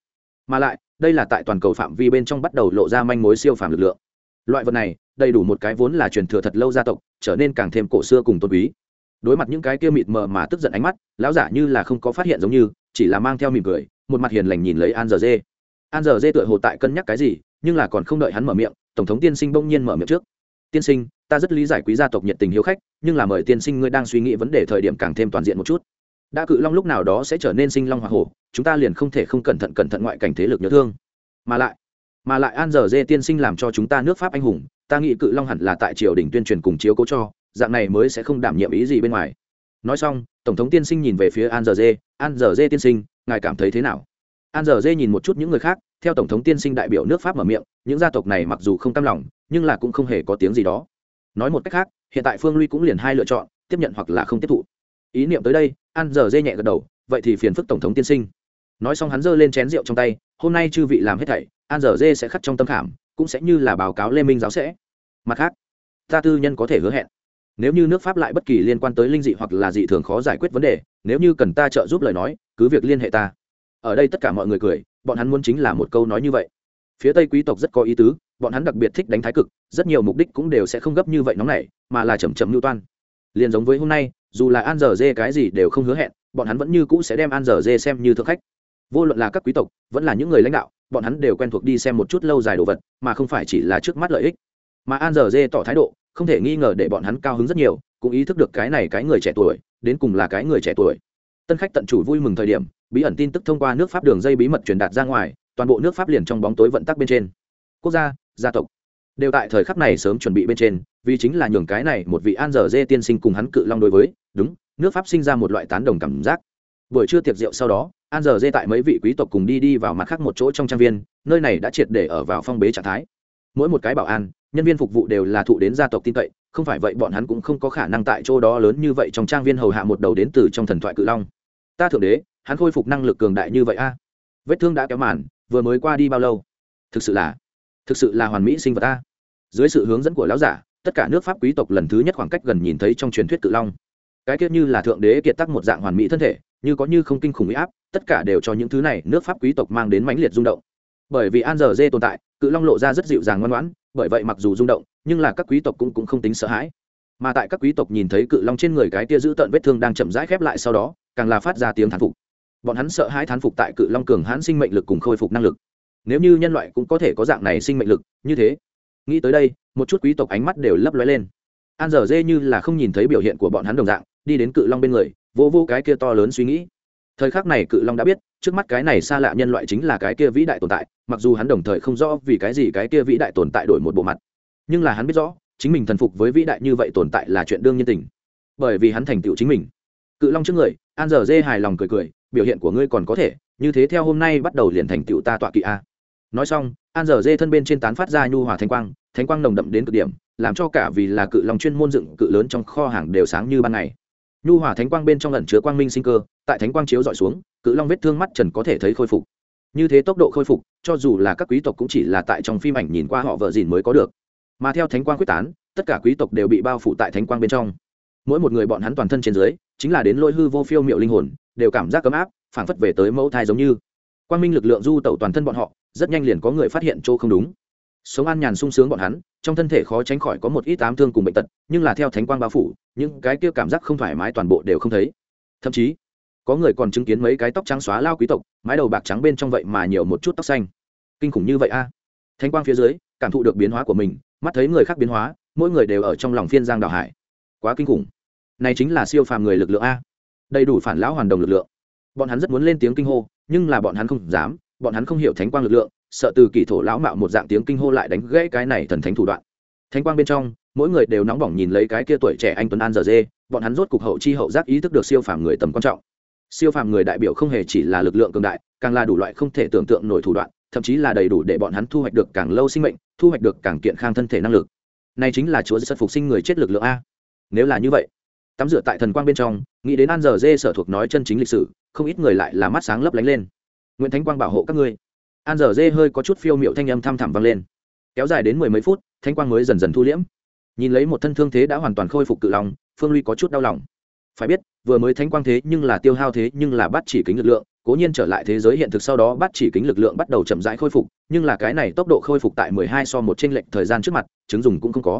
Mà lại, đây là tại toàn cầu phạm vi bên trong bắt đầu lộ ra manh mối siêu phàm lực lượng. Loại vật này, đầy đủ một cái vốn là truyền thừa thật lâu gia tộc, trở nên càng thêm cổ xưa cùng tôn quý. Đối mặt những cái kia mịt mờ mà tức giận ánh mắt, lão giả như là không có phát hiện giống như chỉ là mang theo mỉm cười, một mặt hiền lành nhìn lấy an giờ dê. An giờ dê tựa hồ tại cân nhắc cái gì, nhưng là còn không đợi hắn mở miệng, tổng thống tiên sinh bỗng nhiên mở miệng trước. Tiên sinh, ta rất lý giải quý gia tộc nhiệt tình hiếu khách, nhưng là mời tiên sinh ngươi đang suy nghĩ vấn đề thời điểm càng thêm toàn diện một chút. Đã cự long lúc nào đó sẽ trở nên sinh long hoa hổ, chúng ta liền không thể không cẩn thận cẩn thận ngoại cảnh thế lực nhớ thương. Mà lại mà lại an giờ dê tiên sinh làm cho chúng ta nước pháp anh hùng, ta nghĩ cự long hẳn là tại triều đình tuyên truyền cùng chiếu cố cho, dạng này mới sẽ không đảm nhiệm ý gì bên ngoài. Nói xong, tổng thống tiên sinh nhìn về phía an giờ dê an giờ dê tiên sinh, ngài cảm thấy thế nào? An giờ dê nhìn một chút những người khác, theo tổng thống tiên sinh đại biểu nước pháp mở miệng, những gia tộc này mặc dù không tam lòng, nhưng là cũng không hề có tiếng gì đó. Nói một cách khác, hiện tại phương ly cũng liền hai lựa chọn, tiếp nhận hoặc là không tiếp thụ. Ý niệm tới đây, an giờ dê nhẹ gật đầu, vậy thì phiền phức tổng thống tiên sinh. Nói xong hắn giơ lên chén rượu trong tay, hôm nay chư vị làm hết thảy, an giờ dê sẽ khắc trong tâm khảm, cũng sẽ như là báo cáo lê minh giáo sẽ. Mặt khác, ta tư nhân có thể hứa hẹn nếu như nước pháp lại bất kỳ liên quan tới linh dị hoặc là dị thường khó giải quyết vấn đề, nếu như cần ta trợ giúp lời nói, cứ việc liên hệ ta. Ở đây tất cả mọi người cười, bọn hắn muốn chính là một câu nói như vậy. Phía tây quý tộc rất có ý tứ, bọn hắn đặc biệt thích đánh thái cực, rất nhiều mục đích cũng đều sẽ không gấp như vậy nóng này mà là chầm chậm mưu toan. Liền giống với hôm nay, dù là an giờ dê cái gì đều không hứa hẹn, bọn hắn vẫn như cũ sẽ đem an giờ dê xem như thượng khách. Vô luận là các quý tộc, vẫn là những người lãnh đạo, bọn hắn đều quen thuộc đi xem một chút lâu dài đồ vật, mà không phải chỉ là trước mắt lợi ích. Mà an giờ dê tỏ thái độ không thể nghi ngờ để bọn hắn cao hứng rất nhiều, cũng ý thức được cái này cái người trẻ tuổi, đến cùng là cái người trẻ tuổi. Tân khách tận chủ vui mừng thời điểm, bí ẩn tin tức thông qua nước pháp đường dây bí mật truyền đạt ra ngoài, toàn bộ nước pháp liền trong bóng tối vận tắc bên trên. Quốc gia gia tộc đều tại thời khắc này sớm chuẩn bị bên trên, vì chính là nhường cái này một vị an giờ dê tiên sinh cùng hắn cự long đối với, đúng, nước pháp sinh ra một loại tán đồng cảm giác. Buổi trưa tiệc rượu sau đó, an giờ dê tại mấy vị quý tộc cùng đi đi vào mặt khác một chỗ trong trang viên, nơi này đã triệt để ở vào phong bế trạng thái. Mỗi một cái bảo an nhân viên phục vụ đều là thụ đến gia tộc tin cậy, không phải vậy bọn hắn cũng không có khả năng tại chỗ đó lớn như vậy trong trang viên hầu hạ một đầu đến từ trong thần thoại cự long. Ta thượng đế, hắn khôi phục năng lực cường đại như vậy a? Vết thương đã kéo màn, vừa mới qua đi bao lâu? Thực sự là, thực sự là hoàn mỹ sinh vật ta dưới sự hướng dẫn của lão giả, tất cả nước pháp quý tộc lần thứ nhất khoảng cách gần nhìn thấy trong truyền thuyết cự long. Cái tiết như là thượng đế kiệt tắc một dạng hoàn mỹ thân thể, như có như không kinh khủng huy áp, tất cả đều cho những thứ này nước pháp quý tộc mang đến mãnh liệt rung động. Bởi vì an giờ dê tồn tại, cự long lộ ra rất dịu dàng ngoan ngoãn bởi vậy mặc dù rung động nhưng là các quý tộc cũng, cũng không tính sợ hãi. Mà tại các quý tộc nhìn thấy cự long trên người cái tia giữ tận vết thương đang chậm rãi khép lại sau đó càng là phát ra tiếng thán phục. Bọn hắn sợ hãi thán phục tại cự long cường hãn sinh mệnh lực cùng khôi phục năng lực. Nếu như nhân loại cũng có thể có dạng này sinh mệnh lực như thế nghĩ tới đây một chút quý tộc ánh mắt đều lấp lóe lên. An dở dê như là không nhìn thấy biểu hiện của bọn hắn đồng dạng đi đến cự long bên người vô vô cái kia to lớn suy nghĩ thời khắc này cự long đã biết, trước mắt cái này xa lạ nhân loại chính là cái kia vĩ đại tồn tại, mặc dù hắn đồng thời không rõ vì cái gì cái kia vĩ đại tồn tại đổi một bộ mặt. Nhưng là hắn biết rõ, chính mình thần phục với vĩ đại như vậy tồn tại là chuyện đương nhiên tình. Bởi vì hắn thành tựu chính mình. Cự long trước người, an giờ dê hài lòng cười cười, biểu hiện của ngươi còn có thể, như thế theo hôm nay bắt đầu liền thành tựu ta tọa kỵ a. Nói xong, an giờ dê thân bên trên tán phát ra nhu hòa thanh quang thanh quang nồng đậm đến cực điểm, làm cho cả vì là cự long chuyên môn dựng cự lớn trong kho hàng đều sáng như ban ngày nhu hòa thánh quang bên trong lần chứa quang minh sinh cơ, tại thánh quang chiếu dọi xuống, cự long vết thương mắt trần có thể thấy khôi phục. Như thế tốc độ khôi phục, cho dù là các quý tộc cũng chỉ là tại trong phim ảnh nhìn qua họ vợ dìn mới có được. Mà theo thánh quang quyết tán, tất cả quý tộc đều bị bao phủ tại thánh quang bên trong. Mỗi một người bọn hắn toàn thân trên dưới, chính là đến lỗi hư vô phiêu miệu linh hồn, đều cảm giác ấm áp, phảng phất về tới mẫu thai giống như. Quang minh lực lượng du tẩu toàn thân bọn họ, rất nhanh liền có người phát hiện chỗ không đúng sống an nhàn sung sướng bọn hắn, trong thân thể khó tránh khỏi có một ít ám thương cùng bệnh tật, nhưng là theo thánh quang bao phủ, những cái kia cảm giác không thoải mái toàn bộ đều không thấy. Thậm chí, có người còn chứng kiến mấy cái tóc trắng xóa lao quý tộc, mái đầu bạc trắng bên trong vậy mà nhiều một chút tóc xanh. Kinh khủng như vậy a. Thánh quang phía dưới, cảm thụ được biến hóa của mình, mắt thấy người khác biến hóa, mỗi người đều ở trong lòng phiên giang đào hải. Quá kinh khủng. Này chính là siêu phàm người lực lượng a. Đầy đủ phản lão hoàn đồng lực lượng. Bọn hắn rất muốn lên tiếng kinh hô, nhưng là bọn hắn không dám, bọn hắn không hiểu thánh quang lực lượng sợ từ kỳ thổ lão mạo một dạng tiếng kinh hô lại đánh gãy cái này thần thánh thủ đoạn. Thánh quang bên trong, mỗi người đều nóng bỏng nhìn lấy cái kia tuổi trẻ anh tuấn an giờ dê, bọn hắn rốt cục hậu chi hậu giác ý thức được siêu phàm người tầm quan trọng. Siêu phàm người đại biểu không hề chỉ là lực lượng cường đại, càng là đủ loại không thể tưởng tượng nổi thủ đoạn, thậm chí là đầy đủ để bọn hắn thu hoạch được càng lâu sinh mệnh, thu hoạch được càng kiện khang thân thể năng lực. Này chính là chúa giật phục sinh người chết lực lượng a. Nếu là như vậy, tắm rửa tại thần quang bên trong, nghĩ đến an giờ dê sở thuộc nói chân chính lịch sử, không ít người lại là mắt sáng lấp lánh lên. Nguyễn thánh quang bảo hộ các ngươi an dở dê hơi có chút phiêu miệu thanh âm thăm thẳm vang lên. Kéo dài đến mười mấy phút, thanh quang mới dần dần thu liễm. Nhìn lấy một thân thương thế đã hoàn toàn khôi phục cự lòng phương ly có chút đau lòng. Phải biết, vừa mới thanh quang thế nhưng là tiêu hao thế nhưng là bắt chỉ kính lực lượng, cố nhiên trở lại thế giới hiện thực sau đó bắt chỉ kính lực lượng bắt đầu chậm rãi khôi phục, nhưng là cái này tốc độ khôi phục tại mười hai so một t r ê n lệch thời gian trước mặt, chứng dùng cũng không có.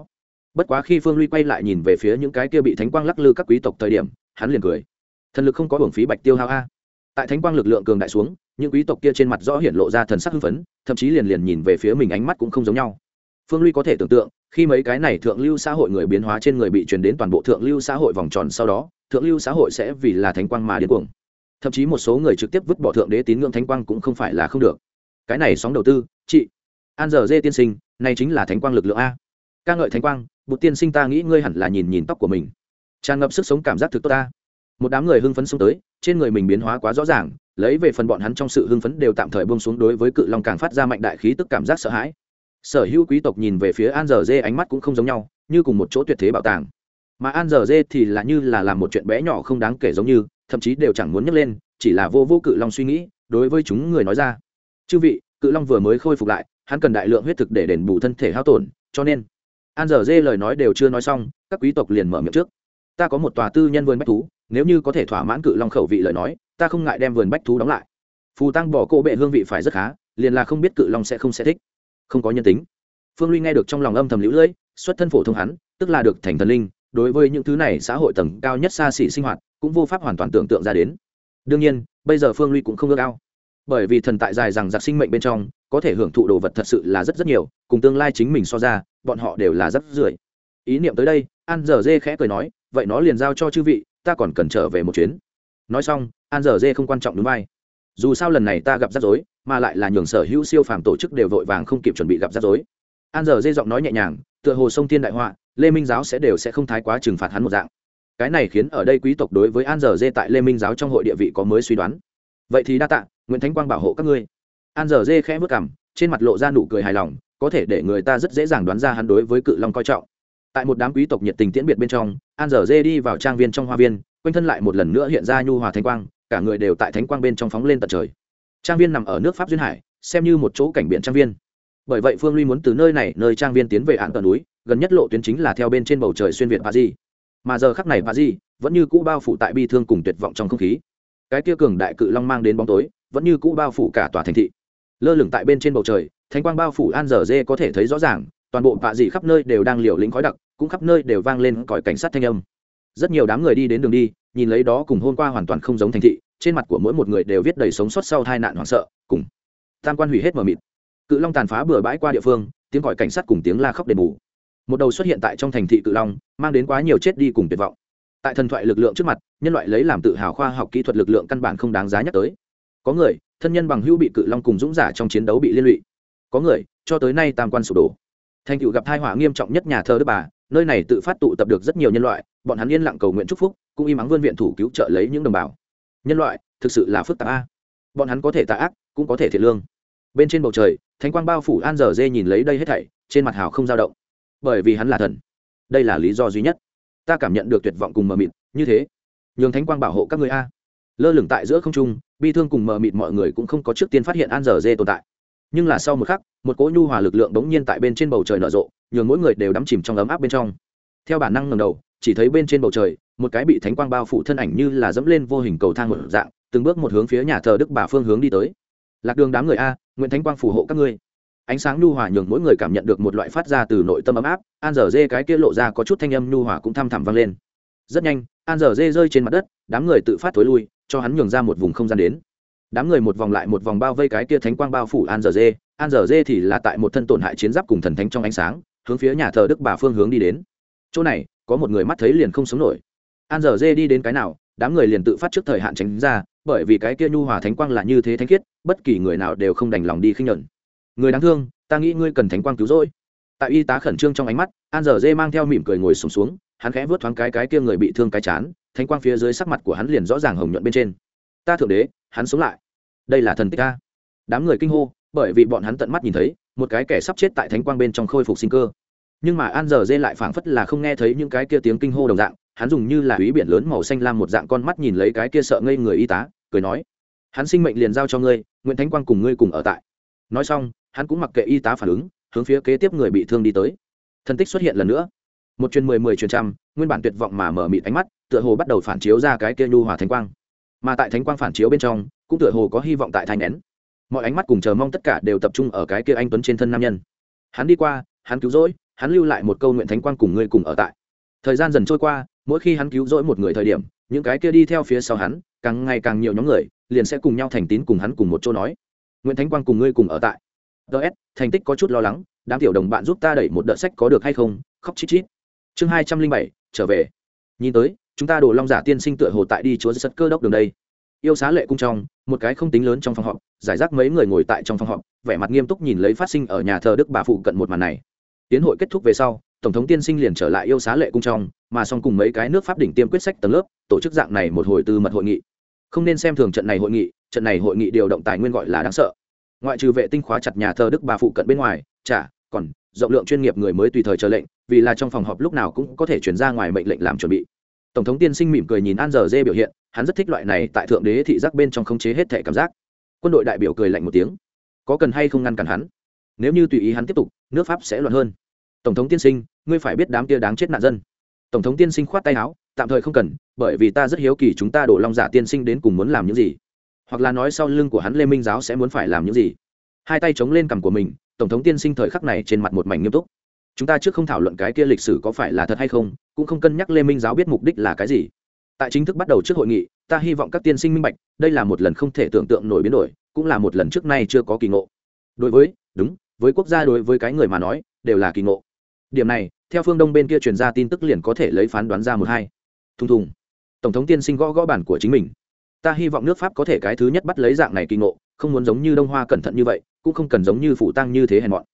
Bất quá khi phương ly quay lại nhìn về phía những cái kia bị thánh quang lắc lư các quý tộc thời điểm, hắn liền cười. Thần lực không có hưởng phí bạch tiêu hao a. Tại thánh quang lực lượng cường đại xuống những quý tộc kia trên mặt rõ hiện lộ ra thần sắc hưng phấn, thậm chí liền liền nhìn về phía mình ánh mắt cũng không giống nhau. Phương ly có thể tưởng tượng, khi mấy cái này thượng lưu xã hội người biến hóa trên người bị truyền đến toàn bộ thượng lưu xã hội vòng tròn sau đó, thượng lưu xã hội sẽ vì là thánh quang mà điên cuồng. Thậm chí một số người trực tiếp vứt bỏ thượng đế tín ngưỡng thánh quang cũng không phải là không được. Cái này sóng đầu tư, chị, an giờ dê tiên sinh, này chính là thánh quang lực lượng a. Ca ngợi thánh quang, bụt tiên sinh ta nghĩ ngươi hẳn là nhìn nhìn tóc của mình. Tràn ngập sức sống cảm giác thực tốt ta. Một đám người hưng phấn xông tới, trên người mình biến hóa quá rõ ràng lấy về phần bọn hắn trong sự hưng phấn đều tạm thời bông xuống đối với cự long càng phát ra mạnh đại khí tức cảm giác sợ hãi. Sở hữu quý tộc nhìn về phía an giờ dê ánh mắt cũng không giống nhau, như cùng một chỗ tuyệt thế bảo tàng. Mà an giờ dê thì là như là làm một chuyện bé nhỏ không đáng kể giống như, thậm chí đều chẳng muốn nhấc lên, chỉ là vô vô cự long suy nghĩ, đối với chúng người nói ra. Chư vị, cự long vừa mới khôi phục lại, hắn cần đại lượng huyết thực để đền bù thân thể hao tổn, cho nên an giờ dê lời nói đều chưa nói xong, các quý tộc liền mở miệng trước. Ta có một tòa tư nhân vườn bách thú nếu như có thể thỏa mãn cự long khẩu vị lời nói, ta không ngại đem vườn bách thú đóng lại. Phù tăng bỏ cô bệ hương vị phải rất khá, liền là không biết cự long sẽ không sẽ thích. Không có nhân tính. Phương ly nghe được trong lòng âm thầm lũ lưỡi, xuất thân phổ thông hắn, tức là được thành thần linh, đối với những thứ này xã hội tầng cao nhất xa xỉ sinh hoạt, cũng vô pháp hoàn toàn tưởng tượng ra đến. Đương nhiên, bây giờ phương ly cũng không ước ao. Bởi vì thần tại dài rằng giặc sinh mệnh bên trong, có thể hưởng thụ đồ vật thật sự là rất rất nhiều, cùng tương lai chính mình so ra, bọn họ đều là rất rưởi. Ý niệm tới đây, an dở dê khẽ cười nói, vậy nó liền giao cho chư vị ta còn cần trở về một chuyến. Nói xong, an giờ dê không quan trọng đúng vai. Dù sao lần này ta gặp rắc rối, mà lại là nhường sở hữu siêu phàm tổ chức đều vội vàng không kịp chuẩn bị gặp rắc rối. An giờ dê giọng nói nhẹ nhàng, tựa hồ sông thiên đại họa, lê minh giáo sẽ đều sẽ không thái quá trừng phạt hắn một dạng. Cái này khiến ở đây quý tộc đối với an giờ dê tại lê minh giáo trong hội địa vị có mới suy đoán. Vậy thì đa tạ, nguyễn thánh quang bảo hộ các ngươi. An giờ dê khẽ vất cảm trên mặt lộ ra nụ cười hài lòng, có thể để người ta rất dễ dàng đoán ra hắn đối với cự long coi trọng tại một đám quý tộc nhiệt tình tiễn biệt bên trong, an dở dê đi vào trang viên trong hoa viên, quanh thân lại một lần nữa hiện ra nhu hòa thánh quang, cả người đều tại thánh quang bên trong phóng lên tận trời. Trang viên nằm ở nước pháp duyên hải, xem như một chỗ cảnh biển trang viên. Bởi vậy phương ly muốn từ nơi này, nơi trang viên tiến về ạn tờ núi, gần nhất lộ tuyến chính là theo bên trên bầu trời xuyên việt bà di. Mà giờ khắc này bà di vẫn như cũ bao phủ tại bi thương cùng tuyệt vọng trong không khí. Cái kia cường đại cự long mang đến bóng tối, vẫn như cũ bao phủ cả tòa thành thị. Lơ lửng tại bên trên bầu trời, thánh quang bao phủ an dở dê có thể thấy rõ ràng toàn bộ vạ dị khắp nơi đều đang liều lĩnh khói đặc, cũng khắp nơi đều vang lên còi cảnh sát thanh âm. Rất nhiều đám người đi đến đường đi, nhìn lấy đó cùng hôm qua hoàn toàn không giống thành thị, trên mặt của mỗi một người đều viết đầy sống sót sau tai nạn hoảng sợ, cùng tam quan hủy hết mờ mịt. Cự long tàn phá bừa bãi qua địa phương, tiếng gọi cảnh sát cùng tiếng la khóc đền bù. Một đầu xuất hiện tại trong thành thị cự long, mang đến quá nhiều chết đi cùng tuyệt vọng. Tại thần thoại lực lượng trước mặt, nhân loại lấy làm tự hào khoa học kỹ thuật lực lượng căn bản không đáng giá nhắc tới. Có người, thân nhân bằng hữu bị cự long cùng dũng giả trong chiến đấu bị liên lụy. Có người, cho tới nay tam quan sụp đổ thành cựu gặp thai họa nghiêm trọng nhất nhà thờ đức bà, nơi này tự phát tụ tập được rất nhiều nhân loại, bọn hắn yên lặng cầu nguyện chúc phúc, cũng im ắng vươn viện thủ cứu trợ lấy những đồng bào. Nhân loại, thực sự là phức tạp a. Bọn hắn có thể tạ ác, cũng có thể thiệt lương. Bên trên bầu trời, thánh quang bao phủ an giờ dê nhìn lấy đây hết thảy, trên mặt hào không dao động. Bởi vì hắn là thần. Đây là lý do duy nhất. Ta cảm nhận được tuyệt vọng cùng mờ mịt, như thế. Nhường thánh quang bảo hộ các người a. Lơ lửng tại giữa không trung, bi thương cùng mờ mịt mọi người cũng không có trước tiên phát hiện an giờ dê tồn tại nhưng là sau một khắc, một cỗ nhu hòa lực lượng bỗng nhiên tại bên trên bầu trời nở rộ, nhường mỗi người đều đắm chìm trong ấm áp bên trong. Theo bản năng ngầm đầu, chỉ thấy bên trên bầu trời, một cái bị thánh quang bao phủ thân ảnh như là dẫm lên vô hình cầu thang một dạng, từng bước một hướng phía nhà thờ đức bà phương hướng đi tới. Lạc đường đám người a nguyễn thánh quang phù hộ các ngươi. Ánh sáng nhu hòa nhường mỗi người cảm nhận được một loại phát ra từ nội tâm ấm áp, an dở dê cái kia lộ ra có chút thanh âm nhu hòa cũng thăm thẳm vang lên. Rất nhanh, an dở dê rơi trên mặt đất, đám người tự phát thối lui, cho hắn nhường ra một vùng không gian đến đám người một vòng lại một vòng bao vây cái kia thánh quang bao phủ an dở dê. An dở dê thì là tại một thân tổn hại chiến giáp cùng thần thánh trong ánh sáng hướng phía nhà thờ đức bà phương hướng đi đến. Chỗ này có một người mắt thấy liền không sống nổi. An dở dê đi đến cái nào đám người liền tự phát trước thời hạn tránh ra bởi vì cái kia nhu hòa thánh quang là như thế thánh khiết bất kỳ người nào đều không đành lòng đi khinh nhẫn. Người đáng thương ta nghĩ ngươi cần thánh quang cứu rỗi. Tại y tá khẩn trương trong ánh mắt an dở dê mang theo mỉm cười ngồi sùng xuống, xuống hắn khẽ vớt thoáng cái cái kia người bị thương cái chán thánh quang phía dưới sắc mặt của hắn liền rõ ràng hồng nhuận bên trên. Ta thượng đế hắn sống lại đây là thần tích ca. Đám người kinh hô, bởi vì bọn hắn tận mắt nhìn thấy, một cái kẻ sắp chết tại thánh quang bên trong khôi phục sinh cơ. Nhưng mà an giờ dê lại phảng phất là không nghe thấy những cái kia tiếng kinh hô đồng dạng, hắn dùng như là ý biển lớn màu xanh lam một dạng con mắt nhìn lấy cái kia sợ ngây người y tá, cười nói, hắn sinh mệnh liền giao cho ngươi nguyễn thánh quang cùng ngươi cùng ở tại. Nói xong, hắn cũng mặc kệ y tá phản ứng, hướng phía kế tiếp người bị thương đi tới. Thân tích xuất hiện lần nữa. Một chuyến mười mười chuyến trăm, nguyên bản tuyệt vọng mà mở mịt ánh mắt, tựa hồ bắt đầu phản chiếu ra cái kia nhu hòa thánh quang. Mà tại thánh quang phản chiếu bên trong cũng tựa hồ có hy vọng tại thanh nén. Mọi ánh mắt cùng chờ mong tất cả đều tập trung ở cái kia anh tuấn trên thân nam nhân. Hắn đi qua, hắn cứu rỗi, hắn lưu lại một câu nguyện thánh quang cùng ngươi cùng ở tại. Thời gian dần trôi qua, mỗi khi hắn cứu rỗi một người thời điểm, những cái kia đi theo phía sau hắn, càng ngày càng nhiều nhóm người, liền sẽ cùng nhau thành tín cùng hắn cùng một chỗ nói nguyễn thánh quang cùng ngươi cùng ở tại. Ts thành tích có chút lo lắng, đám tiểu đồng bạn giúp ta đẩy một đợt sách có được hay không, khóc chít chít. Chương hai trăm linh bảy, trở về. Nhìn tới, chúng ta đổ long giả tiên sinh tựa hồ tại đi chúa sật cơ đốc đường đây yêu xá lệ cung trong, một cái không tính lớn trong phòng họp, giải rác mấy người ngồi tại trong phòng họp, vẻ mặt nghiêm túc nhìn lấy phát sinh ở nhà thờ đức bà phụ cận một màn này. Tiến hội kết thúc về sau, tổng thống tiên sinh liền trở lại yêu xá lệ cung trong, mà xong cùng mấy cái nước pháp đỉnh tiêm quyết sách tầng lớp, tổ chức dạng này một hồi tư mật hội nghị. Không nên xem thường trận này hội nghị, trận này hội nghị điều động tài nguyên gọi là đáng sợ. Ngoại trừ vệ tinh khóa chặt nhà thờ đức bà phụ cận bên ngoài, chả, còn rộng lượng chuyên nghiệp người mới tùy thời chờ lệnh, vì là trong phòng họp lúc nào cũng có thể chuyển ra ngoài mệnh lệnh làm chuẩn bị tổng thống tiên sinh mỉm cười nhìn an giờ dê biểu hiện, hắn rất thích loại này tại thượng đế thị giác bên trong khống chế hết thể cảm giác. Quân đội đại biểu cười lạnh một tiếng. Có cần hay không ngăn cản hắn? Nếu như tùy ý hắn tiếp tục, nước pháp sẽ loạn hơn. Tổng thống tiên sinh, ngươi phải biết đám kia đáng chết nạn dân. Tổng thống tiên sinh khoát tay áo, tạm thời không cần, bởi vì ta rất hiếu kỳ chúng ta đổ long giả tiên sinh đến cùng muốn làm những gì. Hoặc là nói sau lưng của hắn lê minh giáo sẽ muốn phải làm những gì. Hai tay chống lên cằm của mình, tổng thống tiên sinh thời khắc này trên mặt một mảnh nghiêm túc chúng ta trước không thảo luận cái kia lịch sử có phải là thật hay không, cũng không cân nhắc lê minh giáo biết mục đích là cái gì. Tại chính thức bắt đầu trước hội nghị, ta hy vọng các tiên sinh minh bạch, đây là một lần không thể tưởng tượng nổi biến đổi, cũng là một lần trước nay chưa có kỳ ngộ. Đối với, đúng, với quốc gia đối với cái người mà nói, đều là kỳ ngộ. Điểm này, theo phương đông bên kia truyền ra tin tức liền có thể lấy phán đoán ra một hai. Thùng thùng. Tổng thống tiên sinh gõ gõ bản của chính mình. Ta hy vọng nước pháp có thể cái thứ nhất bắt lấy dạng này kỳ ngộ, không muốn giống như đông hoa cẩn thận như vậy, cũng không cần giống như Phủ tăng như thế hèn mọn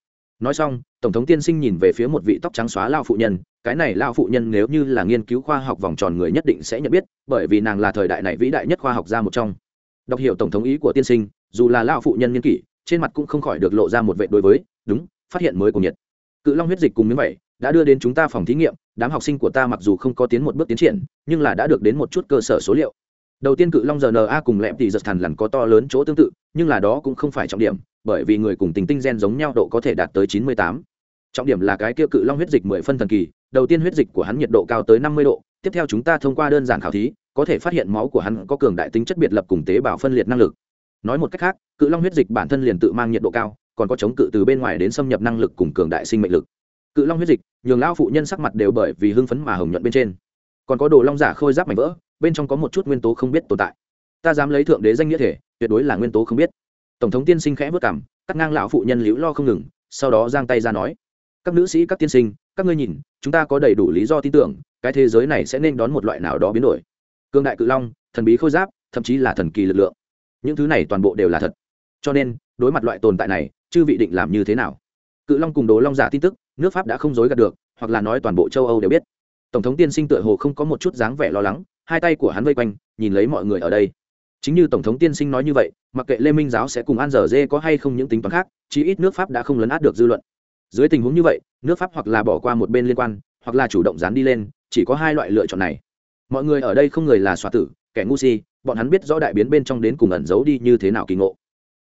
nói xong, tổng thống tiên sinh nhìn về phía một vị tóc trắng xóa lao phụ nhân, cái này lao phụ nhân nếu như là nghiên cứu khoa học vòng tròn người nhất định sẽ nhận biết, bởi vì nàng là thời đại này vĩ đại nhất khoa học gia một trong. Đọc hiểu tổng thống ý của tiên sinh, dù là lao phụ nhân nghiên kỷ, trên mặt cũng không khỏi được lộ ra một vệ đối với, đúng, phát hiện mới của nhiệt. Cự long huyết dịch cùng miếng vậy đã đưa đến chúng ta phòng thí nghiệm, đám học sinh của ta mặc dù không có tiến một bước tiến triển, nhưng là đã được đến một chút cơ sở số liệu đầu tiên cự long rna cùng lẹm thì giật thằn lằn có to lớn chỗ tương tự, nhưng là đó cũng không phải trọng điểm, bởi vì người cùng tình tinh gen giống nhau độ có thể đạt tới 98. trọng điểm là cái kia cự long huyết dịch mười phân thần kỳ, đầu tiên huyết dịch của hắn nhiệt độ cao tới 50 độ, tiếp theo chúng ta thông qua đơn giản khảo thí, có thể phát hiện máu của hắn có cường đại tính chất biệt lập cùng tế bào phân liệt năng lực. Nói một cách khác, cự long huyết dịch bản thân liền tự mang nhiệt độ cao, còn có chống cự từ bên ngoài đến xâm nhập năng lực cùng cường đại sinh mệnh lực. Cự long huyết dịch, nhường lao phụ nhân sắc mặt đều bởi vì hưng phấn mà hồng nhuận bên trên. Còn có đồ long giả khôi giáp mảnh vỡ bên trong có một chút nguyên tố không biết tồn tại. Ta dám lấy thượng đế danh nghĩa thể, tuyệt đối là nguyên tố không biết. Tổng thống tiên sinh khẽ vất cảm, cắt ngang lão phụ nhân liễu lo không ngừng, sau đó giang tay ra nói, các nữ sĩ, các tiên sinh, các ngươi nhìn, chúng ta có đầy đủ lý do tin tưởng, cái thế giới này sẽ nên đón một loại nào đó biến đổi. Cương đại cự long, thần bí khôi giáp, thậm chí là thần kỳ lực lượng. Những thứ này toàn bộ đều là thật. Cho nên, đối mặt loại tồn tại này, chư vị định làm như thế nào? Cự long cùng đồ long giả tin tức, nước pháp đã không dối gạt được, hoặc là nói toàn bộ châu âu đều biết. Tổng thống tiên sinh tựa hồ không có một chút dáng vẻ lo lắng hai tay của hắn vây quanh, nhìn lấy mọi người ở đây. Chính như tổng thống tiên sinh nói như vậy, mặc kệ lê minh giáo sẽ cùng an dở dê có hay không những tính toán khác, chí ít nước pháp đã không lấn át được dư luận. Dưới tình huống như vậy, nước pháp hoặc là bỏ qua một bên liên quan, hoặc là chủ động dán đi lên, chỉ có hai loại lựa chọn này. Mọi người ở đây không người là xoa tử, kẻ ngu si, bọn hắn biết rõ đại biến bên trong đến cùng ẩn giấu đi như thế nào kỳ ngộ.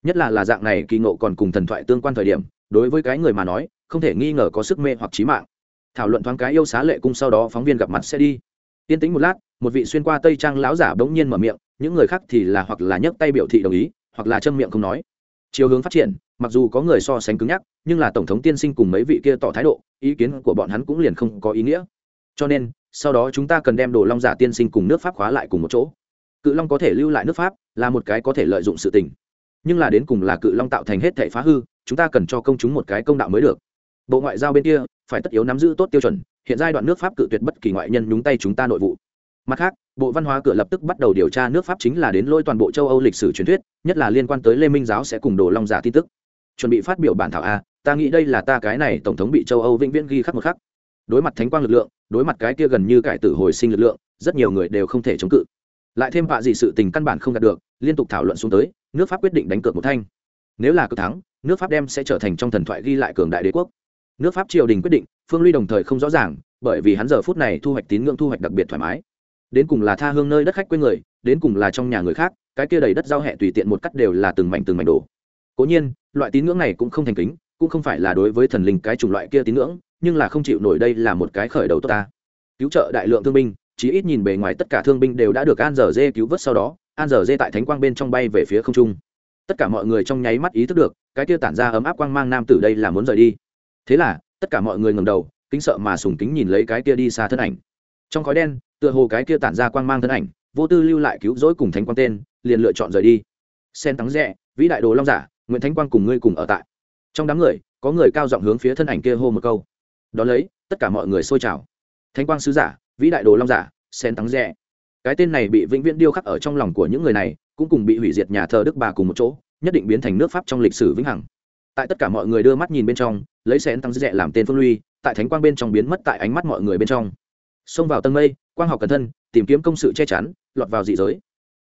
Nhất là là dạng này kỳ ngộ còn cùng thần thoại tương quan thời điểm, đối với cái người mà nói, không thể nghi ngờ có sức mê hoặc trí mạng. Thảo luận thoáng cái yêu xá lệ cung sau đó phóng viên gặp mặt sẽ đi. Yên tĩnh một lát một vị xuyên qua tây trang lão giả bỗng nhiên mở miệng, những người khác thì là hoặc là nhấc tay biểu thị đồng ý, hoặc là châm miệng không nói. Chiều hướng phát triển, mặc dù có người so sánh cứng nhắc, nhưng là tổng thống tiên sinh cùng mấy vị kia tỏ thái độ, ý kiến của bọn hắn cũng liền không có ý nghĩa. Cho nên, sau đó chúng ta cần đem đồ long giả tiên sinh cùng nước pháp khóa lại cùng một chỗ. Cự long có thể lưu lại nước pháp, là một cái có thể lợi dụng sự tình. Nhưng là đến cùng là cự long tạo thành hết thể phá hư, chúng ta cần cho công chúng một cái công đạo mới được. Bộ ngoại giao bên kia, phải tất yếu nắm giữ tốt tiêu chuẩn, hiện giai đoạn nước pháp cự tuyệt bất kỳ ngoại nhân nhúng tay chúng ta nội vụ mặt khác, bộ văn hóa cửa lập tức bắt đầu điều tra nước pháp chính là đến lôi toàn bộ châu âu lịch sử truyền thuyết, nhất là liên quan tới lê minh giáo sẽ cùng đồ long giả tin tức. Chuẩn bị phát biểu bản thảo a, ta nghĩ đây là ta cái này tổng thống bị châu âu vĩnh viễn ghi khắc một khắc. Đối mặt thánh quang lực lượng, đối mặt cái kia gần như cải tử hồi sinh lực lượng, rất nhiều người đều không thể chống cự. Lại thêm họa gì sự tình căn bản không đạt được, liên tục thảo luận xuống tới, nước pháp quyết định đánh cược một thanh. Nếu là cực thắng, nước pháp đem sẽ trở thành trong thần thoại ghi lại cường đại đế quốc. Nước pháp triều đình quyết định, phương ly đồng thời không rõ ràng, bởi vì hắn giờ phút này thu hoạch tín ngưỡng thu hoạch đặc biệt thoải mái đến cùng là tha hương nơi đất khách quê người, đến cùng là trong nhà người khác, cái kia đầy đất giao hẹ tùy tiện một cắt đều là từng mảnh từng mảnh đổ. Cố nhiên, loại tín ngưỡng này cũng không thành kính, cũng không phải là đối với thần linh cái chủng loại kia tín ngưỡng, nhưng là không chịu nổi đây là một cái khởi đầu tốt ta. Cứu trợ đại lượng thương binh chỉ ít nhìn bề ngoài tất cả thương binh đều đã được an dở dê cứu vớt sau đó, an dở dê tại thánh quang bên trong bay về phía không trung. Tất cả mọi người trong nháy mắt ý thức được, cái kia tản ra ấm áp quang mang nam tử đây là muốn rời đi. Thế là, tất cả mọi người ngầm đầu, kính sợ mà sùng kính nhìn lấy cái kia đi xa thân ảnh trong khói đen, tựa hồ cái kia tản ra quang mang thân ảnh, vô tư lưu lại cứu rỗi cùng thánh quang tên, liền lựa chọn rời đi. Sen thắng rẽ, vĩ đại đồ long giả, nguyễn thánh quang cùng ngươi cùng ở tại. Trong đám người, có người cao giọng hướng phía thân ảnh kia hô một câu. Đón lấy, tất cả mọi người xôi trào. Thánh quang sứ giả, vĩ đại đồ long giả, sen thắng rẽ. Cái tên này bị vĩnh viễn điêu khắc ở trong lòng của những người này, cũng cùng bị hủy diệt nhà thờ đức bà cùng một chỗ, nhất định biến thành nước pháp trong lịch sử vĩnh hằng. Tại tất cả mọi người đưa mắt nhìn bên trong, lấy sen tăng rẽ làm tên phương luy tại thánh quang bên trong biến mất tại ánh mắt mọi người bên trong xông vào tân mây, quang học cẩn thân, tìm kiếm công sự che chắn, lọt vào dị giới.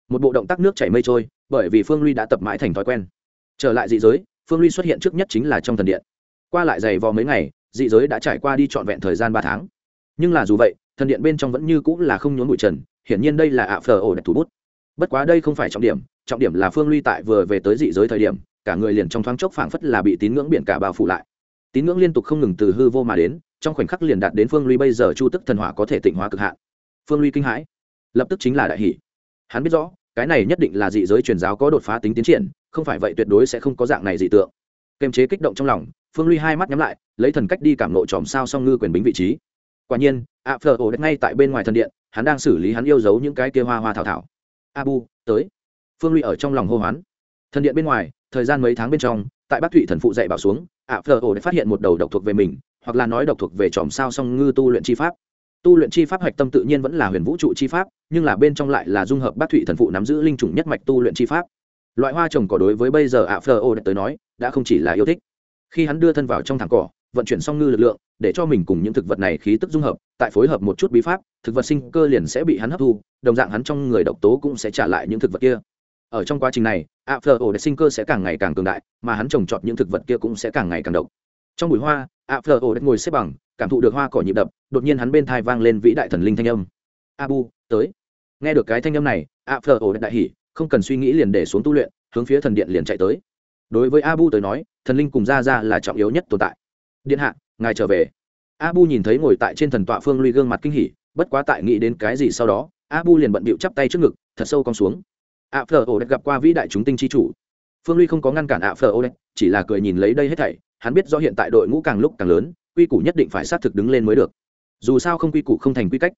Một bộ động tác nước chảy mây trôi, bởi vì phương ly đã tập mãi thành thói quen. Trở lại dị giới, phương ly xuất hiện trước nhất chính là trong thần điện. Qua lại giày vò mấy ngày, dị giới đã trải qua đi trọn vẹn thời gian ba tháng. Nhưng là dù vậy, thần điện bên trong vẫn như cũng là không nhốn bụi trần, hiển nhiên đây là ạ phờ ổ đẹp thủ bút. Bất quá đây không phải trọng điểm trọng điểm là phương ly tại vừa về tới dị giới thời điểm, cả người liền trong thoáng chốc phảng phất là bị tín ngưỡng biển cả bao phủ lại. Tín ngưỡng liên tục không ngừng từ hư vô mà đến trong khoảnh khắc liền đạt đến phương ly bây giờ chu tức thần hỏa có thể tịnh hóa cực hạn. Phương ly kinh hãi. Lập tức chính là đại hỷ hắn biết rõ, cái này nhất định là dị giới truyền giáo có đột phá tính tiến triển, không phải vậy tuyệt đối sẽ không có dạng này dị tượng. Kềm chế kích động trong lòng, phương ly hai mắt nhắm lại, lấy thần cách đi cảm lộ chòm sao song ngư quyền bính vị trí. Quả nhiên ạ phờ ổ ngay tại bên ngoài thần điện, hắn đang xử lý hắn yêu dấu những cái kia hoa hoa thảo thảo. Abu tới. Phương ly ở trong lòng hô hoán. Thần điện bên ngoài, thời gian mấy tháng bên trong, tại bắc thụy thần phụ dạy bảo xuống ạ phờ ổ phát hiện một đầu độc thuộc về mình hoặc là nói độc thuộc về tròm sao song ngư tu luyện chi pháp. Tu luyện chi pháp hạch tâm tự nhiên vẫn là huyền vũ trụ chi pháp, nhưng là bên trong lại là dung hợp bát thụy thần phụ nắm giữ linh chủng nhất mạch tu luyện chi pháp. Loại hoa trồng cỏ đối với bây giờ ạ phờ ô tới nói, đã không chỉ là yêu thích. Khi hắn đưa thân vào trong thẳng cỏ, vận chuyển song ngư lực lượng, để cho mình cùng những thực vật này khí tức dung hợp, tại phối hợp một chút bí pháp, thực vật sinh cơ liền sẽ bị hắn hấp thu, đồng dạng hắn trong người độc tố cũng sẽ trả lại những thực vật kia. Ở trong quá trình này ạ phờ ổ sinh cơ sẽ càng ngày càng cường đại, mà hắn trồng trọt những thực vật kia cũng sẽ càng ngày càng độc trong bụi hoa ạ phờ ổ ngồi xếp bằng, cảm thụ được hoa cỏ nhịp đập, đột nhiên hắn bên thai vang lên vĩ đại thần linh thanh âm. Abu, tới. Nghe được cái thanh âm này ạ phờ ổ đại hỉ, không cần suy nghĩ liền để xuống tu luyện, hướng phía thần điện liền chạy tới. Đối với abu tới nói, thần linh cùng ra ra là trọng yếu nhất tồn tại. Điện hạ, ngài trở về. Abu nhìn thấy ngồi tại trên thần tọa phương ly gương mặt kinh hỉ, bất quá tại nghĩ đến cái gì sau đó, abu liền bận bịu chắp tay trước ngực, thật sâu cong xuống. Ạ phờ ổ gặp qua vĩ đại chúng tinh chi chủ. Phương ly không có ngăn cản ạ phờ ổ chỉ là cười nhìn lấy đây hết thảy hắn biết do hiện tại đội ngũ càng lúc càng lớn, quy củ nhất định phải xác thực đứng lên mới được. Dù sao không quy củ không thành quy cách.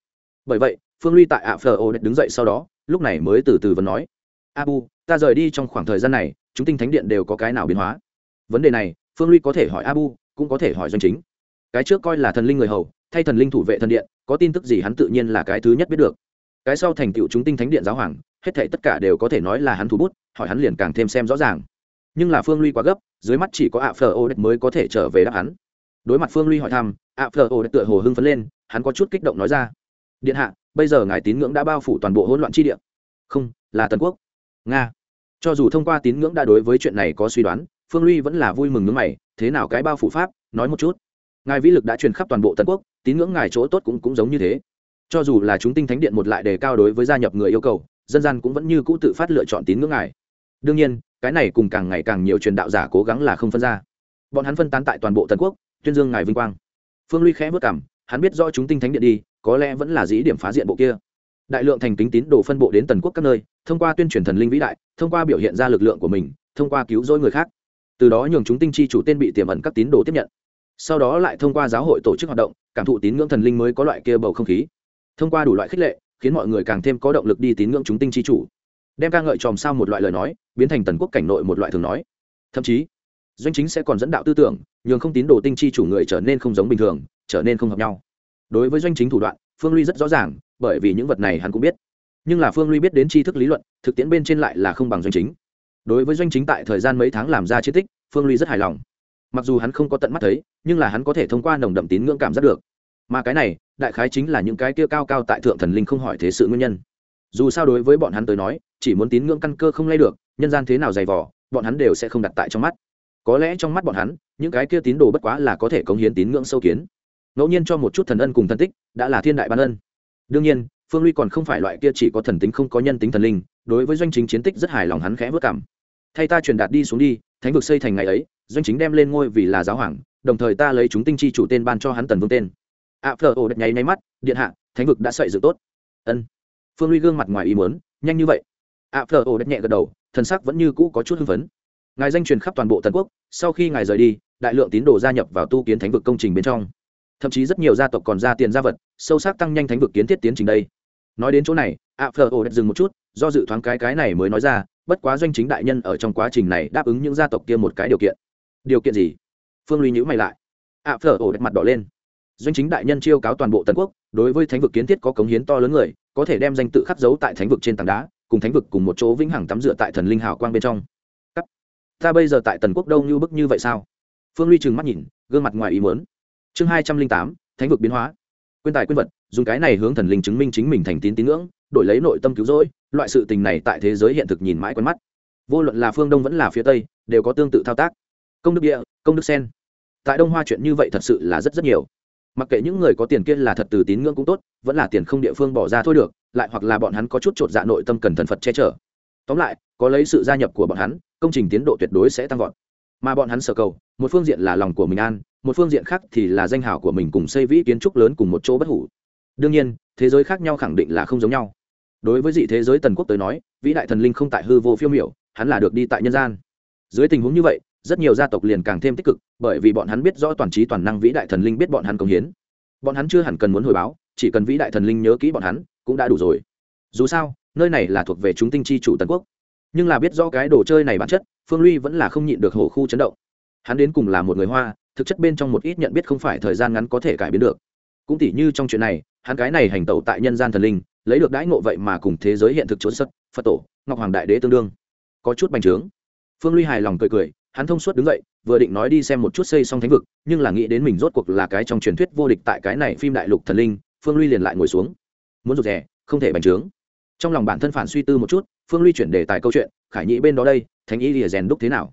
Bởi vậy, phương ly tại ạ phờ ô đứng dậy sau đó, lúc này mới từ từ vẫn nói, abu, ta rời đi trong khoảng thời gian này, chúng tinh thánh điện đều có cái nào biến hóa? Vấn đề này, phương ly có thể hỏi abu, cũng có thể hỏi doanh chính. Cái trước coi là thần linh người hầu, thay thần linh thủ vệ thần điện, có tin tức gì hắn tự nhiên là cái thứ nhất biết được. Cái sau thành tựu chúng tinh thánh điện giáo hoàng, hết thể tất cả đều có thể nói là hắn thủ bút, hỏi hắn liền càng thêm xem rõ ràng nhưng là phương ly quá gấp dưới mắt chỉ có ạ phờ ô mới có thể trở về đáp hắn đối mặt phương ly hỏi thăm ạ phờ ô tựa hồ hưng phấn lên hắn có chút kích động nói ra điện hạ bây giờ ngài tín ngưỡng đã bao phủ toàn bộ hỗn loạn chi địa không là tần quốc nga cho dù thông qua tín ngưỡng đã đối với chuyện này có suy đoán phương ly vẫn là vui mừng nước mày thế nào cái bao phủ pháp nói một chút ngài vĩ lực đã truyền khắp toàn bộ tần quốc tín ngưỡng ngài chỗ tốt cũng cũng giống như thế cho dù là chúng tinh thánh điện một lại đề cao đối với gia nhập người yêu cầu dân gian cũng vẫn như cũ tự phát lựa chọn tín ngưỡng ngài đương nhiên, cái này cùng càng ngày càng nhiều truyền đạo giả cố gắng là không phân ra. Bọn hắn phân tán tại toàn bộ tần quốc, tuyên dương ngài vinh quang. Phương ly khẽ vất cảm, hắn biết do chúng tinh thánh điện đi, có lẽ vẫn là dĩ điểm phá diện bộ kia. Đại lượng thành kính tín đồ phân bộ đến tần quốc các nơi, thông qua tuyên truyền thần linh vĩ đại, thông qua biểu hiện ra lực lượng của mình, thông qua cứu rỗi người khác. Từ đó nhường chúng tinh chi chủ tên bị tiềm ẩn các tín đồ tiếp nhận. Sau đó lại thông qua giáo hội tổ chức hoạt động, cảm thụ tín ngưỡng thần linh mới có loại kia bầu không khí. Thông qua đủ loại khích lệ, khiến mọi người càng thêm có động lực đi tín ngưỡng chúng tinh chi chủ đem ca ngợi tròm sao một loại lời nói, biến thành tần quốc cảnh nội một loại thường nói. Thậm chí, doanh chính sẽ còn dẫn đạo tư tưởng, nhường không tín đồ tinh chi chủ người trở nên không giống bình thường, trở nên không hợp nhau. Đối với doanh chính thủ đoạn, phương ly rất rõ ràng, bởi vì những vật này hắn cũng biết. Nhưng là phương ly biết đến tri thức lý luận, thực tiễn bên trên lại là không bằng doanh chính. Đối với doanh chính tại thời gian mấy tháng làm ra chiến tích, phương ly rất hài lòng. Mặc dù hắn không có tận mắt thấy, nhưng là hắn có thể thông qua nồng đậm tín ngưỡng cảm giác được. Mà cái này, đại khái chính là những cái kia cao cao tại thượng thần linh không hỏi thế sự nguyên nhân. Dù sao đối với bọn hắn tới nói chỉ muốn tín ngưỡng căn cơ không lay được, nhân gian thế nào dày vỏ bọn hắn đều sẽ không đặt tại trong mắt. Có lẽ trong mắt bọn hắn, những cái kia tín đồ bất quá là có thể cống hiến tín ngưỡng sâu kiến. Ngẫu nhiên cho một chút thần ân cùng thần tích, đã là thiên đại ban ân. Đương nhiên, phương ly còn không phải loại kia chỉ có thần tính không có nhân tính thần linh, đối với doanh chính chiến tích rất hài lòng hắn khẽ vất cảm. Thay ta truyền đạt đi xuống đi, thánh vực xây thành ngày ấy, doanh chính đem lên ngôi vì là giáo hoàng, đồng thời ta lấy chúng tinh chi chủ tên ban cho hắn tần vương tên. A phờ ổ đ nháy nháy mắt, điện hạ, thánh vực đã xây dựng tốt. Ân. Phương ly gương mặt ngoài ý muốn, nhanh như vậy ạ phở ổ đất nhẹ gật đầu, thần sắc vẫn như cũ có chút hưng phấn. Ngài danh truyền khắp toàn bộ tần quốc, sau khi ngài rời đi, đại lượng tín đồ gia nhập vào tu kiến thánh vực công trình bên trong. Thậm chí rất nhiều gia tộc còn ra tiền gia vật, sâu sắc tăng nhanh thánh vực kiến thiết tiến trình đây. Nói đến chỗ này, ạ phở ổ đất dừng một chút, do dự thoáng cái cái này mới nói ra, bất quá doanh chính đại nhân ở trong quá trình này đáp ứng những gia tộc kia một cái điều kiện. Điều kiện gì? Phương ly nhữ mày lại. Ạ phở ổ đất mặt đỏ lên. Doanh chính đại nhân chiêu cáo toàn bộ tần quốc, đối với thánh vực kiến thiết có cống hiến to lớn người, có thể đem danh tự khắc dấu tại thánh vực trên tảng đá cùng thánh vực cùng một chỗ vĩnh hằng tắm rửa tại thần linh hào quang bên trong. Ta bây giờ tại tần quốc đâu như bức như vậy sao? Phương ly trừng mắt nhìn, gương mặt ngoài ý mớn chương hai trăm linh tám, thánh vực biến hóa. Quyên tài quyên vật, dùng cái này hướng thần linh chứng minh chính mình thành tín tín ngưỡng, đổi lấy nội tâm cứu rỗi, loại sự tình này tại thế giới hiện thực nhìn mãi quen mắt. Vô luận là phương đông vẫn là phía tây, đều có tương tự thao tác. Công đức địa, công đức sen. Tại đông hoa chuyện như vậy thật sự là rất rất nhiều mặc kệ những người có tiền kia là thật từ tín ngưỡng cũng tốt, vẫn là tiền không địa phương bỏ ra thôi được, lại hoặc là bọn hắn có chút chột dạ nội tâm cần thần phật che chở. Tóm lại, có lấy sự gia nhập của bọn hắn, công trình tiến độ tuyệt đối sẽ tăng vọt. Mà bọn hắn sở cầu, một phương diện là lòng của mình an, một phương diện khác thì là danh hào của mình cùng xây vĩ kiến trúc lớn cùng một chỗ bất hủ. Đương nhiên, thế giới khác nhau khẳng định là không giống nhau. Đối với dị thế giới tần quốc tới nói, vĩ đại thần linh không tại hư vô phiêu miểu, hắn là được đi tại nhân gian. Dưới tình huống như vậy rất nhiều gia tộc liền càng thêm tích cực, bởi vì bọn hắn biết rõ toàn trí toàn năng vĩ đại thần linh biết bọn hắn công hiến. Bọn hắn chưa hẳn cần muốn hồi báo, chỉ cần vĩ đại thần linh nhớ kỹ bọn hắn, cũng đã đủ rồi. Dù sao, nơi này là thuộc về chúng tinh chi chủ tần quốc. Nhưng là biết rõ cái đồ chơi này bản chất, phương ly vẫn là không nhịn được hổ khu chấn động. Hắn đến cùng là một người hoa, thực chất bên trong một ít nhận biết không phải thời gian ngắn có thể cải biến được. Cũng tỉ như trong chuyện này, hắn cái này hành tẩu tại nhân gian thần linh, lấy được đãi ngộ vậy mà cùng thế giới hiện thực trốn sất phật tổ, ngọc hoàng đại đế tương đương. Có chút bành trướng. Phương ly hài lòng cười cười hắn thông suốt đứng dậy, vừa định nói đi xem một chút xây xong thánh vực, nhưng là nghĩ đến mình rốt cuộc là cái trong truyền thuyết vô địch tại cái này phim đại lục thần linh, phương ly liền lại ngồi xuống. Muốn rụt rè, không thể bành trướng. Trong lòng bản thân phản suy tư một chút, phương ly chuyển đề tài câu chuyện, khải nhĩ bên đó đây, thánh y lìa rèn đúc thế nào?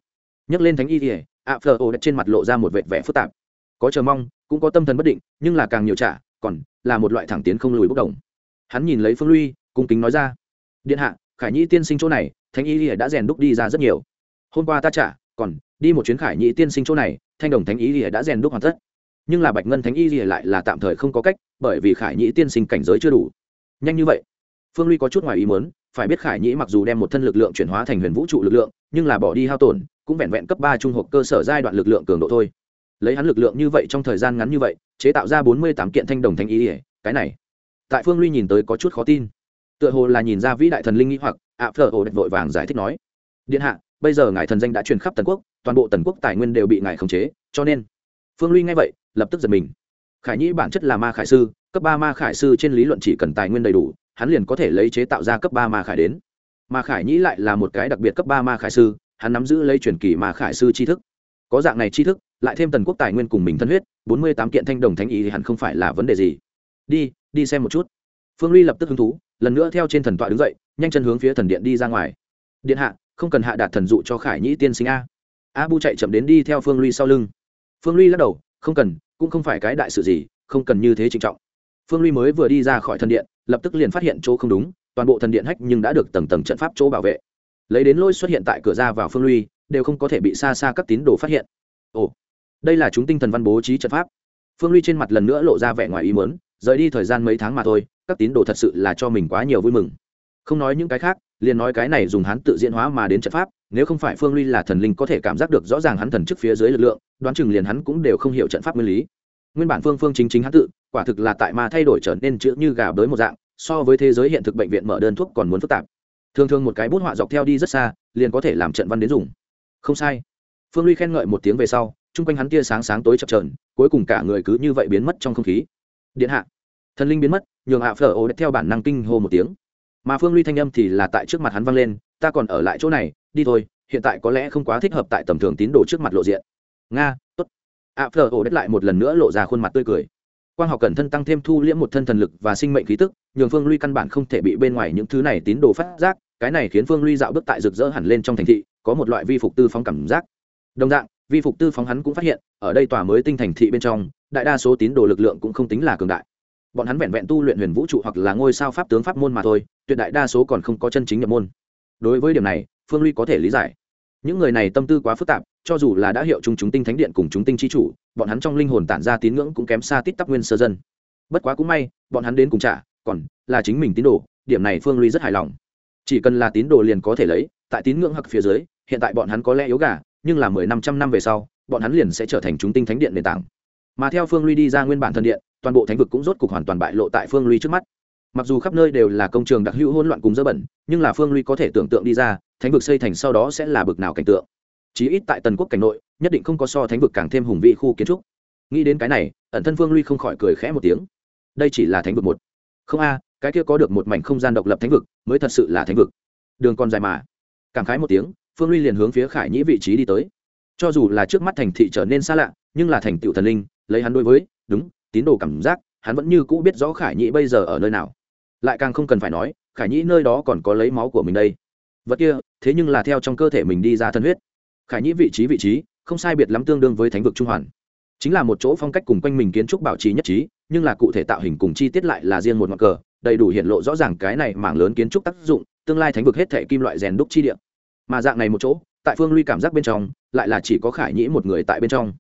Nhắc lên thánh y lìa, ạ phờ ồ trên mặt lộ ra một vệt vẻ phức tạp. Có chờ mong, cũng có tâm thần bất định, nhưng là càng nhiều trả, còn là một loại thẳng tiến không lùi bốc đồng. Hắn nhìn lấy phương ly cung kính nói ra, điện hạ, khải nhĩ tiên sinh chỗ này, thánh y lìa đã rèn đúc đi ra rất nhiều. Hôm qua ta trả còn, đi một chuyến khải nhị tiên sinh chỗ này, thanh đồng thánh ý lìa đã rèn đúc hoàn tất. Nhưng là bạch ngân thánh y lìa lại là tạm thời không có cách, bởi vì khải nhị tiên sinh cảnh giới chưa đủ. Nhanh như vậy. Phương ly có chút ngoài ý muốn, phải biết khải nhị mặc dù đem một thân lực lượng chuyển hóa thành huyền vũ trụ lực lượng, nhưng là bỏ đi hao tổn, cũng vẹn vẹn cấp ba trung hộp cơ sở giai đoạn lực lượng cường độ thôi. Lấy hắn lực lượng như vậy trong thời gian ngắn như vậy, chế tạo ra bốn mươi tám kiện thanh đồng thanh ý ỉa cái này. Tại phương ly nhìn tới có chút khó tin. Tựa hồ là nhìn ra vĩ đại thần linh nghĩ hoặc ạ phở ổ đạch vội vàng giải thích nói, điện hạ bây giờ ngài thần danh đã truyền khắp tần quốc, toàn bộ tần quốc tài nguyên đều bị ngài khống chế, cho nên, phương ly nghe vậy, lập tức giật mình. Khải nhĩ bản chất là ma khải sư, cấp ba ma khải sư trên lý luận chỉ cần tài nguyên đầy đủ, hắn liền có thể lấy chế tạo ra cấp ba ma khải đến. Ma khải nhĩ lại là một cái đặc biệt cấp ba ma khải sư, hắn nắm giữ lấy truyền kỳ ma khải sư tri thức. Có dạng này tri thức, lại thêm tần quốc tài nguyên cùng mình thân huyết, bốn mươi tám kiện thanh đồng thánh ý thì hẳn không phải là vấn đề gì. Đi đi xem một chút. Phương ly lập tức hứng thú, lần nữa theo trên thần tọa đứng dậy, nhanh chân hướng phía thần điện đi ra ngoài. Điện hạ không cần hạ đạt thần dụ cho khải nhĩ tiên sinh a. A bu chạy chậm đến đi theo phương ly sau lưng. Phương ly lắc đầu, không cần, cũng không phải cái đại sự gì, không cần như thế trịnh trọng. Phương ly mới vừa đi ra khỏi thần điện, lập tức liền phát hiện chỗ không đúng, toàn bộ thần điện hách nhưng đã được tầng tầng trận pháp chỗ bảo vệ. Lấy đến lôi xuất hiện tại cửa ra vào phương ly đều không có thể bị xa xa các tín đồ phát hiện. Ồ, đây là chúng tinh thần văn bố trí trận pháp. Phương ly trên mặt lần nữa lộ ra vẻ ngoài ý mớn rời đi thời gian mấy tháng mà thôi, các tín đồ thật sự là cho mình quá nhiều vui mừng. Không nói những cái khác liền nói cái này dùng hắn tự diễn hóa mà đến trận pháp, nếu không phải phương ly là thần linh có thể cảm giác được rõ ràng hắn thần trước phía dưới lực lượng, đoán chừng liền hắn cũng đều không hiểu trận pháp nguyên lý. Nguyên bản phương phương chính chính hắn tự, quả thực là tại ma thay đổi trở nên chữ như gà bới một dạng, so với thế giới hiện thực bệnh viện mở đơn thuốc còn muốn phức tạp. Thường thường một cái bút họa dọc theo đi rất xa, liền có thể làm trận văn đến dùng. Không sai. Phương ly khen ngợi một tiếng về sau, chung quanh hắn tia sáng sáng tối chập trờn cuối cùng cả người cứ như vậy biến mất trong không khí. Điện hạ. Thần linh biến mất, nhường hạ phở ô theo bản năng kinh hô một tiếng mà phương ly thanh âm thì là tại trước mặt hắn vang lên, ta còn ở lại chỗ này, đi thôi, hiện tại có lẽ không quá thích hợp tại tầm thường tín đồ trước mặt lộ diện. Nga, tốt. Ạ phờ ổ đất lại một lần nữa lộ ra khuôn mặt tươi cười. Quang học cẩn thân tăng thêm thu liễm một thân thần lực và sinh mệnh khí tức, nhường phương ly căn bản không thể bị bên ngoài những thứ này tín đồ phát giác, cái này khiến phương ly dạo bước tại rực rỡ hẳn lên trong thành thị, có một loại vi phục tư phóng cảm giác. Đồng dạng, vi phục tư phóng hắn cũng phát hiện, ở đây tòa mới tinh thành thị bên trong, đại đa số tín đồ lực lượng cũng không tính là cường đại bọn hắn vẹn vẹn tu luyện huyền vũ trụ hoặc là ngôi sao pháp tướng pháp môn mà thôi, tuyệt đại đa số còn không có chân chính nhập môn. Đối với điểm này, phương ly có thể lý giải. Những người này tâm tư quá phức tạp, cho dù là đã hiệu chung chúng tinh thánh điện cùng chúng tinh chi chủ, bọn hắn trong linh hồn tản ra tín ngưỡng cũng kém xa tít tắc nguyên sơ dân. Bất quá cũng may, bọn hắn đến cùng trả, còn là chính mình tín đồ, điểm này phương ly rất hài lòng. Chỉ cần là tín đồ liền có thể lấy, tại tín ngưỡng hặc phía dưới, hiện tại bọn hắn có lẽ yếu gà, nhưng là mười năm trăm năm về sau, bọn hắn liền sẽ trở thành chúng tinh thánh điện nền tảng. Mà theo phương ly đi ra nguyên bản thần điện toàn bộ thánh vực cũng rốt cục hoàn toàn bại lộ tại phương ly trước mắt. Mặc dù khắp nơi đều là công trường đặc hữu hỗn loạn cùng dơ bẩn, nhưng là phương ly có thể tưởng tượng đi ra, thánh vực xây thành sau đó sẽ là bực nào cảnh tượng. Chí ít tại tần quốc cảnh nội, nhất định không có so thánh vực càng thêm hùng vị khu kiến trúc. Nghĩ đến cái này, ẩn thân phương ly không khỏi cười khẽ một tiếng. Đây chỉ là thánh vực một. Không a, cái kia có được một mảnh không gian độc lập thánh vực, mới thật sự là thánh vực. Đường còn dài mà. Cảm khái một tiếng, phương ly liền hướng phía khải nhĩ vị trí đi tới. Cho dù là trước mắt thành thị trở nên xa lạ, nhưng là thành tựu thần linh, lấy hắn đối với, đúng tín đồ cảm giác, hắn vẫn như cũ biết rõ khải nhĩ bây giờ ở nơi nào. Lại càng không cần phải nói, khải nhĩ nơi đó còn có lấy máu của mình đây. Vật kia, thế nhưng là theo trong cơ thể mình đi ra thân huyết. Khải nhĩ vị trí vị trí, không sai biệt lắm tương đương với thánh vực trung hoàn. Chính là một chỗ phong cách cùng quanh mình kiến trúc bảo trì nhất trí, nhưng là cụ thể tạo hình cùng chi tiết lại là riêng một ngọn cờ, đầy đủ hiện lộ rõ ràng cái này mảng lớn kiến trúc tác dụng, tương lai thánh vực hết thệ kim loại rèn đúc chi địa. Mà dạng này một chỗ, tại phương ly cảm giác bên trong, lại là chỉ có khải nhĩ một người tại bên trong.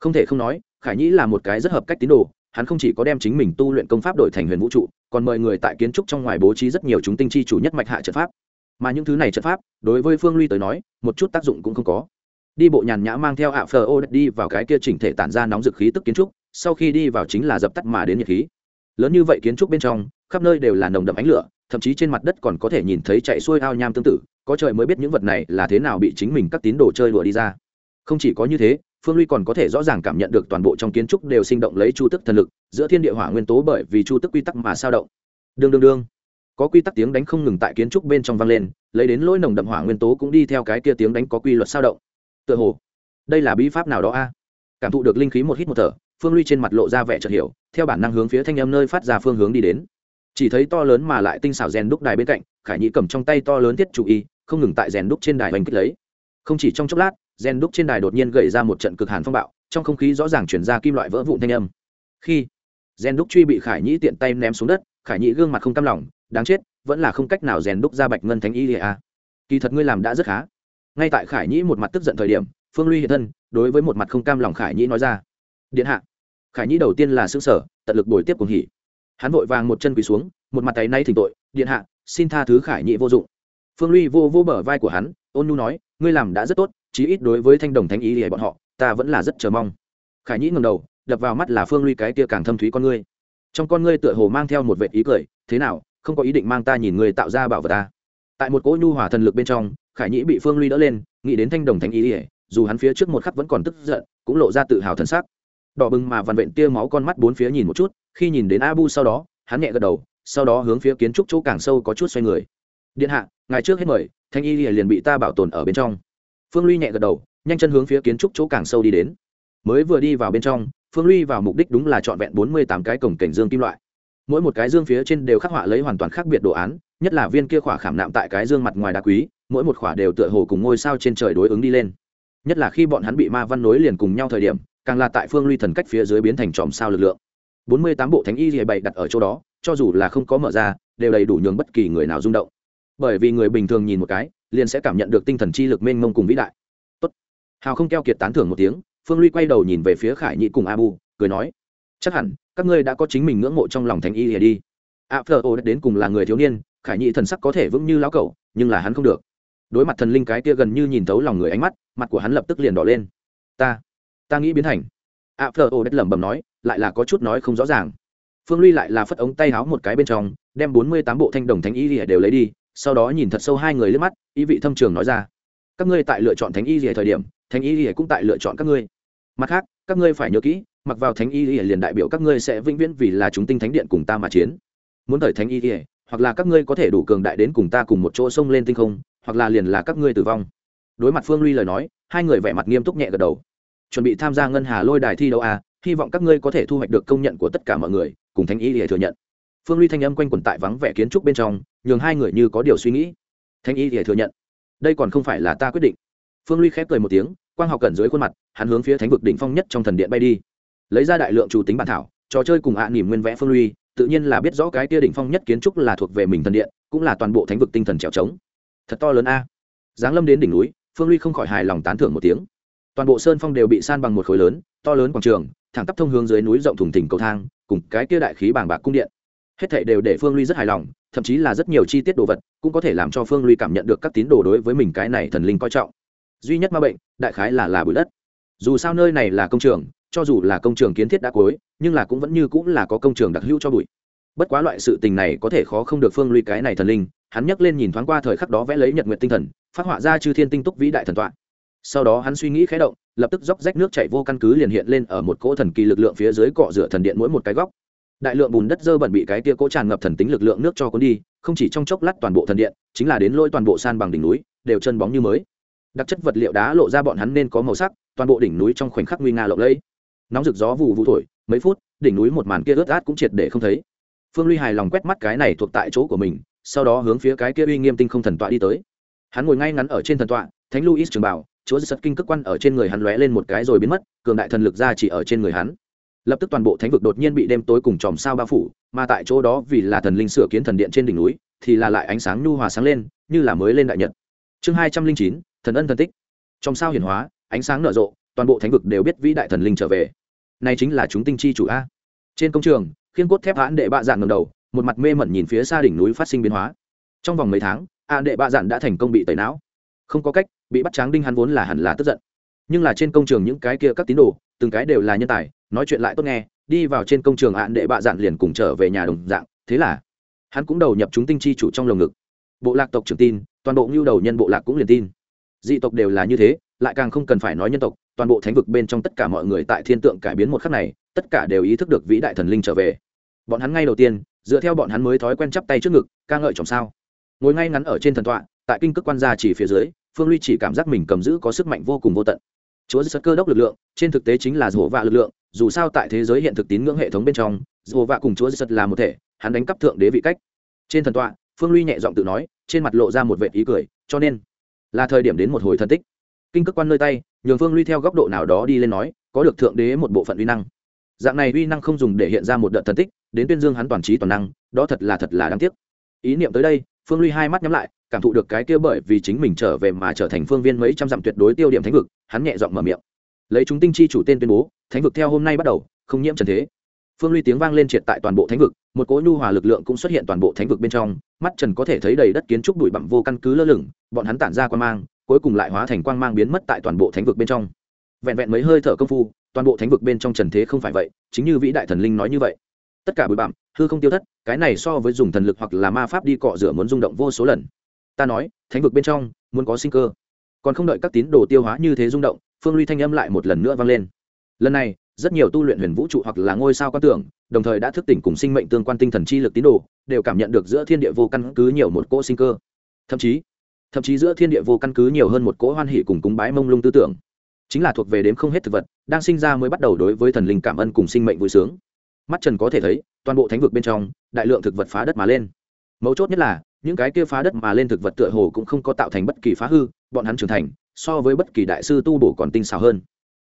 Không thể không nói khải nhĩ là một cái rất hợp cách tín đồ, hắn không chỉ có đem chính mình tu luyện công pháp đổi thành huyền vũ trụ, còn mời người tại kiến trúc trong ngoài bố trí rất nhiều chúng tinh chi chủ nhất mạch hạ trận pháp. Mà những thứ này trận pháp, đối với phương ly tới nói, một chút tác dụng cũng không có. Đi bộ nhàn nhã mang theo ạ phờ ô đi vào cái kia chỉnh thể tản ra nóng dực khí tức kiến trúc, sau khi đi vào chính là dập tắt mà đến nhiệt khí. Lớn như vậy kiến trúc bên trong, khắp nơi đều là nồng đậm ánh lửa, thậm chí trên mặt đất còn có thể nhìn thấy chạy xuôi ao nham tương tự, có trời mới biết những vật này là thế nào bị chính mình các tín đồ chơi đùa đi ra. Không chỉ có như thế phương ly còn có thể rõ ràng cảm nhận được toàn bộ trong kiến trúc đều sinh động lấy chu tức thần lực, giữa thiên địa hỏa nguyên tố bởi vì chu tức quy tắc mà sao động. Đương đương đương. Có quy tắc tiếng đánh không ngừng tại kiến trúc bên trong vang lên, lấy đến lỗi nồng đậm hỏa nguyên tố cũng đi theo cái kia tiếng đánh có quy luật sao động. Tựa hồ, đây là bí pháp nào đó a? À? Cảm thụ được linh khí một hít một thở, phương ly trên mặt lộ ra vẻ chợt hiểu, theo bản năng hướng phía thanh âm nơi phát ra phương hướng đi đến. Chỉ thấy to lớn mà lại tinh xảo rèn đúc đài bên cạnh, khải nhĩ cầm trong tay to lớn thiết chủ y, không ngừng tại rèn đúc trên đài oanh kích lấy. Không chỉ trong chốc lát gen đúc trên đài đột nhiên gậy ra một trận cực hàn phong bạo, trong không khí rõ ràng chuyển ra kim loại vỡ vụn thanh âm. Khi gen đúc truy bị khải nhĩ tiện tay ném xuống đất, khải nhĩ gương mặt không cam lòng, đáng chết, vẫn là không cách nào rèn đúc ra bạch ngân thánh y a. Kỳ thật ngươi làm đã rất khá. Ngay tại khải nhĩ một mặt tức giận thời điểm, phương ly hiện thân, đối với một mặt không cam lòng khải nhĩ nói ra. Điện hạ. Khải nhĩ đầu tiên là xương sở tận lực đổi tiếp cùng hỉ. Hắn vội vàng một chân quỳ xuống, một mặt tay nay thỉnh tội, điện hạ, xin tha thứ khải nhĩ vô dụng. Phương ly vô vô bờ vai của hắn, ôn nu nói, ngươi làm đã rất tốt chí ít đối với thanh đồng thánh ý thì bọn họ, ta vẫn là rất chờ mong. Khải nhĩ ngầm đầu, đập vào mắt là phương ly cái tia càng thâm thúy con ngươi. Trong con ngươi tựa hồ mang theo một vệ ý cười, thế nào, không có ý định mang ta nhìn người tạo ra bảo vật ta tại một cỗ nhu hòa thần lực bên trong, khải nhĩ bị phương ly đỡ lên, nghĩ đến thanh đồng thánh ý ỉa dù hắn phía trước một khắc vẫn còn tức giận, cũng lộ ra tự hào thân xác đỏ bừng mà vằn vện tia máu con mắt bốn phía nhìn một chút, khi nhìn đến abu sau đó, hắn nhẹ gật đầu, sau đó hướng phía kiến trúc chỗ càng sâu có chút xoay người. Điện hạ ngày trước hết mời thanh y liền bị ta bảo tồn ở bên trong phương ly nhẹ gật đầu, nhanh chân hướng phía kiến trúc chỗ càng sâu đi đến. Mới vừa đi vào bên trong, phương ly vào mục đích đúng là trọn vẹn bốn mươi tám cái cổng cảnh dương kim loại. Mỗi một cái dương phía trên đều khắc họa lấy hoàn toàn khác biệt đồ án, nhất là viên kia khỏa khảm nạm tại cái dương mặt ngoài đá quý, mỗi một khỏa đều tựa hồ cùng ngôi sao trên trời đối ứng đi lên. Nhất là khi bọn hắn bị ma văn nối liền cùng nhau thời điểm, càng là tại phương ly thần cách phía dưới biến thành tròm sao lực lượng. Bốn mươi tám bộ thánh y lìa bậy đặt ở chỗ đó, cho dù là không có mở ra, đều đầy đủ nhường bất kỳ người nào rung động. Bởi vì người bình thường nhìn một cái liền sẽ cảm nhận được tinh thần chi lực mênh mông cùng vĩ đại. Tốt. hào không keo kiệt tán thưởng một tiếng, phương ly quay đầu nhìn về phía khải nhị cùng abu, cười nói, chắc hẳn, các ngươi đã có chính mình ngưỡng mộ trong lòng thánh y lìa đi. A phờ ô đến cùng là người thiếu niên, khải nhị thần sắc có thể vững như lão cẩu, nhưng là hắn không được. Đối mặt thần linh cái kia gần như nhìn thấu lòng người ánh mắt, mặt của hắn lập tức liền đỏ lên. Ta ta nghĩ biến thành. A phờ ô đất lẩm bẩm nói, lại là có chút nói không rõ ràng. Phương ly lại là phất ống tay háo một cái bên trong, đem bốn mươi tám bộ thanh đồng thánh y lìa đều lấy đi sau đó nhìn thật sâu hai người lên mắt, ý vị thâm trường nói ra, các ngươi tại lựa chọn thánh y rỉa thời điểm, thánh y rỉa cũng tại lựa chọn các ngươi. Mặt khác, các ngươi phải nhớ kỹ, mặc vào thánh y rỉa liền đại biểu các ngươi sẽ vĩnh viễn vì là chúng tinh thánh điện cùng ta mà chiến. Muốn thời thánh y rỉa hoặc là các ngươi có thể đủ cường đại đến cùng ta cùng một chỗ sông lên tinh không, hoặc là liền là các ngươi tử vong. Đối mặt phương ly lời nói, hai người vẻ mặt nghiêm túc nhẹ gật đầu. Chuẩn bị tham gia ngân hà lôi đài thi đấu à hy vọng các ngươi có thể thu hoạch được công nhận của tất cả mọi người, cùng thánh y rỉa thừa nhận phương ly thanh âm quanh quẩn tại vắng vẻ kiến trúc bên trong, nhường hai người như có điều suy nghĩ. Thanh y thì thừa nhận, đây còn không phải là ta quyết định. Phương ly khép cười một tiếng, quang học cẩn dưới khuôn mặt, hắn hướng phía thánh vực đỉnh phong nhất trong thần điện bay đi. Lấy ra đại lượng chủ tính bản thảo, trò chơi cùng ạ à nỉm nguyên vẽ phương ly, tự nhiên là biết rõ cái tia đỉnh phong nhất kiến trúc là thuộc về mình thần điện, cũng là toàn bộ thánh vực tinh thần trèo trống. Thật to lớn a. Giáng lâm đến đỉnh núi, phương ly không khỏi hài lòng tán thưởng một tiếng. Toàn bộ sơn phong đều bị san bằng một khối lớn, to lớn quảng trường, thẳng tắp thông hướng dưới núi rộng thùng thỉnh cầu thang, cùng cái kia đại khí bàng bạc cung điện hết thảy đều để phương ly rất hài lòng, thậm chí là rất nhiều chi tiết đồ vật cũng có thể làm cho phương ly cảm nhận được các tín đồ đối với mình cái này thần linh coi trọng. Duy nhất ma bệnh, đại khái là là bụi đất. Dù sao nơi này là công trường, cho dù là công trường kiến thiết đã cuối, nhưng là cũng vẫn như cũng là có công trường đặc hữu cho bụi. Bất quá loại sự tình này có thể khó không được phương Luy cái này thần linh, hắn nhấc lên nhìn thoáng qua thời khắc đó vẽ lấy nhật nguyện tinh thần, phát họa ra chư thiên tinh túc vĩ đại thần tọa. Sau đó hắn suy nghĩ khé động, lập tức dốc rách nước chảy vô căn cứ liền hiện lên ở một cỗ thần kỳ lực lượng phía dưới cọ rửa thần điện mỗi một cái góc đại lượng bùn đất dơ bẩn bị cái tia cỗ tràn ngập thần tính lực lượng nước cho cuốn đi, không chỉ trong chốc lát toàn bộ thần điện, chính là đến lôi toàn bộ san bằng đỉnh núi, đều chân bóng như mới. Đặc chất vật liệu đá lộ ra bọn hắn nên có màu sắc, toàn bộ đỉnh núi trong khoảnh khắc nguy nga lộng lẫy. Nóng rực gió vụ vụ thổi, mấy phút, đỉnh núi một màn kia ướt át cũng triệt để không thấy. Phương ly hài lòng quét mắt cái này thuộc tại chỗ của mình, sau đó hướng phía cái kia uy nghiêm tinh không thần tọa đi tới. Hắn ngồi ngay ngắn ở trên thần tọa, thánh luis trường bảo, chúa giật kinh cước quan ở trên người hắn lóe lên một cái rồi biến mất, cường đại thần lực ra chỉ ở trên người hắn lập tức toàn bộ thánh vực đột nhiên bị đêm tối cùng chòm sao bao phủ, mà tại chỗ đó vì là thần linh sửa kiến thần điện trên đỉnh núi, thì là lại ánh sáng nhu hòa sáng lên, như là mới lên đại nhật. Chương hai trăm linh chín, thần ân thần tích. Trong sao hiển hóa, ánh sáng nở rộ, toàn bộ thánh vực đều biết vĩ đại thần linh trở về. Này chính là chúng tinh chi chủ a. Trên công trường, khiên cốt thép hãn đệ bạ dạn ngầm đầu, một mặt mê mẩn nhìn phía xa đỉnh núi phát sinh biến hóa. Trong vòng mấy tháng, a đệ bạ dạn đã thành công bị tẩy não. Không có cách, bị bắt tráng đinh hắn vốn là hẳn là tức giận. Nhưng là trên công trường những cái kia các tín đồ, từng cái đều là nhân tài nói chuyện lại tốt nghe, đi vào trên công trường hạn đệ bạ dạn liền cùng trở về nhà đồng dạng, thế là, hắn cũng đầu nhập chúng tinh chi chủ trong lồng ngực. Bộ lạc tộc trưởng tin, toàn bộ ngưu đầu nhân bộ lạc cũng liền tin. Dị tộc đều là như thế, lại càng không cần phải nói nhân tộc, toàn bộ thánh vực bên trong tất cả mọi người tại thiên tượng cải biến một khắc này, tất cả đều ý thức được vĩ đại thần linh trở về. Bọn hắn ngay đầu tiên, dựa theo bọn hắn mới thói quen chắp tay trước ngực, ca ngợi chồng sao. Ngồi ngay ngắn ở trên thần tọa, tại kinh cước quan gia chỉ phía dưới, phương ly chỉ cảm giác mình cầm giữ có sức mạnh vô cùng vô tận. Chúa giật cơ đốc lực lượng, trên thực tế chính là rổ vạ lực lượng dù sao tại thế giới hiện thực tín ngưỡng hệ thống bên trong, dù vạ cùng chúa giật là một thể, hắn đánh cắp thượng đế vị cách. Trên thần tọa, phương ly nhẹ giọng tự nói, trên mặt lộ ra một vệ ý cười, cho nên là thời điểm đến một hồi thần tích. Kinh cước quan nơi tay, nhường phương ly theo góc độ nào đó đi lên nói, có được thượng đế một bộ phận uy năng. Dạng này uy năng không dùng để hiện ra một đợt thần tích, đến tuyên dương hắn toàn trí toàn năng, đó thật là thật là đáng tiếc. Ý niệm tới đây, phương ly hai mắt nhắm lại, cảm thụ được cái kia bởi vì chính mình trở về mà trở thành phương viên mấy trăm dặm tuyệt đối tiêu điểm thánh vực, hắn nhẹ giọng mở miệng. Lấy chúng tinh chi chủ tên tuyên bố thánh vực theo hôm nay bắt đầu, không nhiễm trần thế. Phương ly tiếng vang lên triệt tại toàn bộ thánh vực, một cỗ nhu hòa lực lượng cũng xuất hiện toàn bộ thánh vực bên trong, mắt trần có thể thấy đầy đất kiến trúc bụi bặm vô căn cứ lơ lửng, bọn hắn tản ra quan mang, cuối cùng lại hóa thành quang mang biến mất tại toàn bộ thánh vực bên trong. Vẹn vẹn mấy hơi thở công phu, toàn bộ thánh vực bên trong trần thế không phải vậy, chính như vĩ đại thần linh nói như vậy. Tất cả bụi bặm, hư không tiêu thất, cái này so với dùng thần lực hoặc là ma pháp đi cọ rửa muốn rung động vô số lần. Ta nói, thánh vực bên trong, muốn có sinh cơ. Còn không đợi các tín đồ tiêu hóa như thế rung động, phương ly thanh âm lại một lần nữa vang lên lần này, rất nhiều tu luyện huyền vũ trụ hoặc là ngôi sao quan tưởng, đồng thời đã thức tỉnh cùng sinh mệnh tương quan tinh thần chi lực tín đồ, đều cảm nhận được giữa thiên địa vô căn cứ nhiều một cỗ sinh cơ. Thậm chí thậm chí giữa thiên địa vô căn cứ nhiều hơn một cỗ hoan hỷ cùng cúng bái mông lung tư tưởng. Chính là thuộc về đếm không hết thực vật, đang sinh ra mới bắt đầu đối với thần linh cảm ơn cùng sinh mệnh vui sướng. Mắt trần có thể thấy, toàn bộ thánh vực bên trong, đại lượng thực vật phá đất mà lên. Mấu chốt nhất là, những cái kia phá đất mà lên thực vật tựa hồ cũng không có tạo thành bất kỳ phá hư, bọn hắn trưởng thành, so với bất kỳ đại sư tu bổ còn tinh xảo hơn.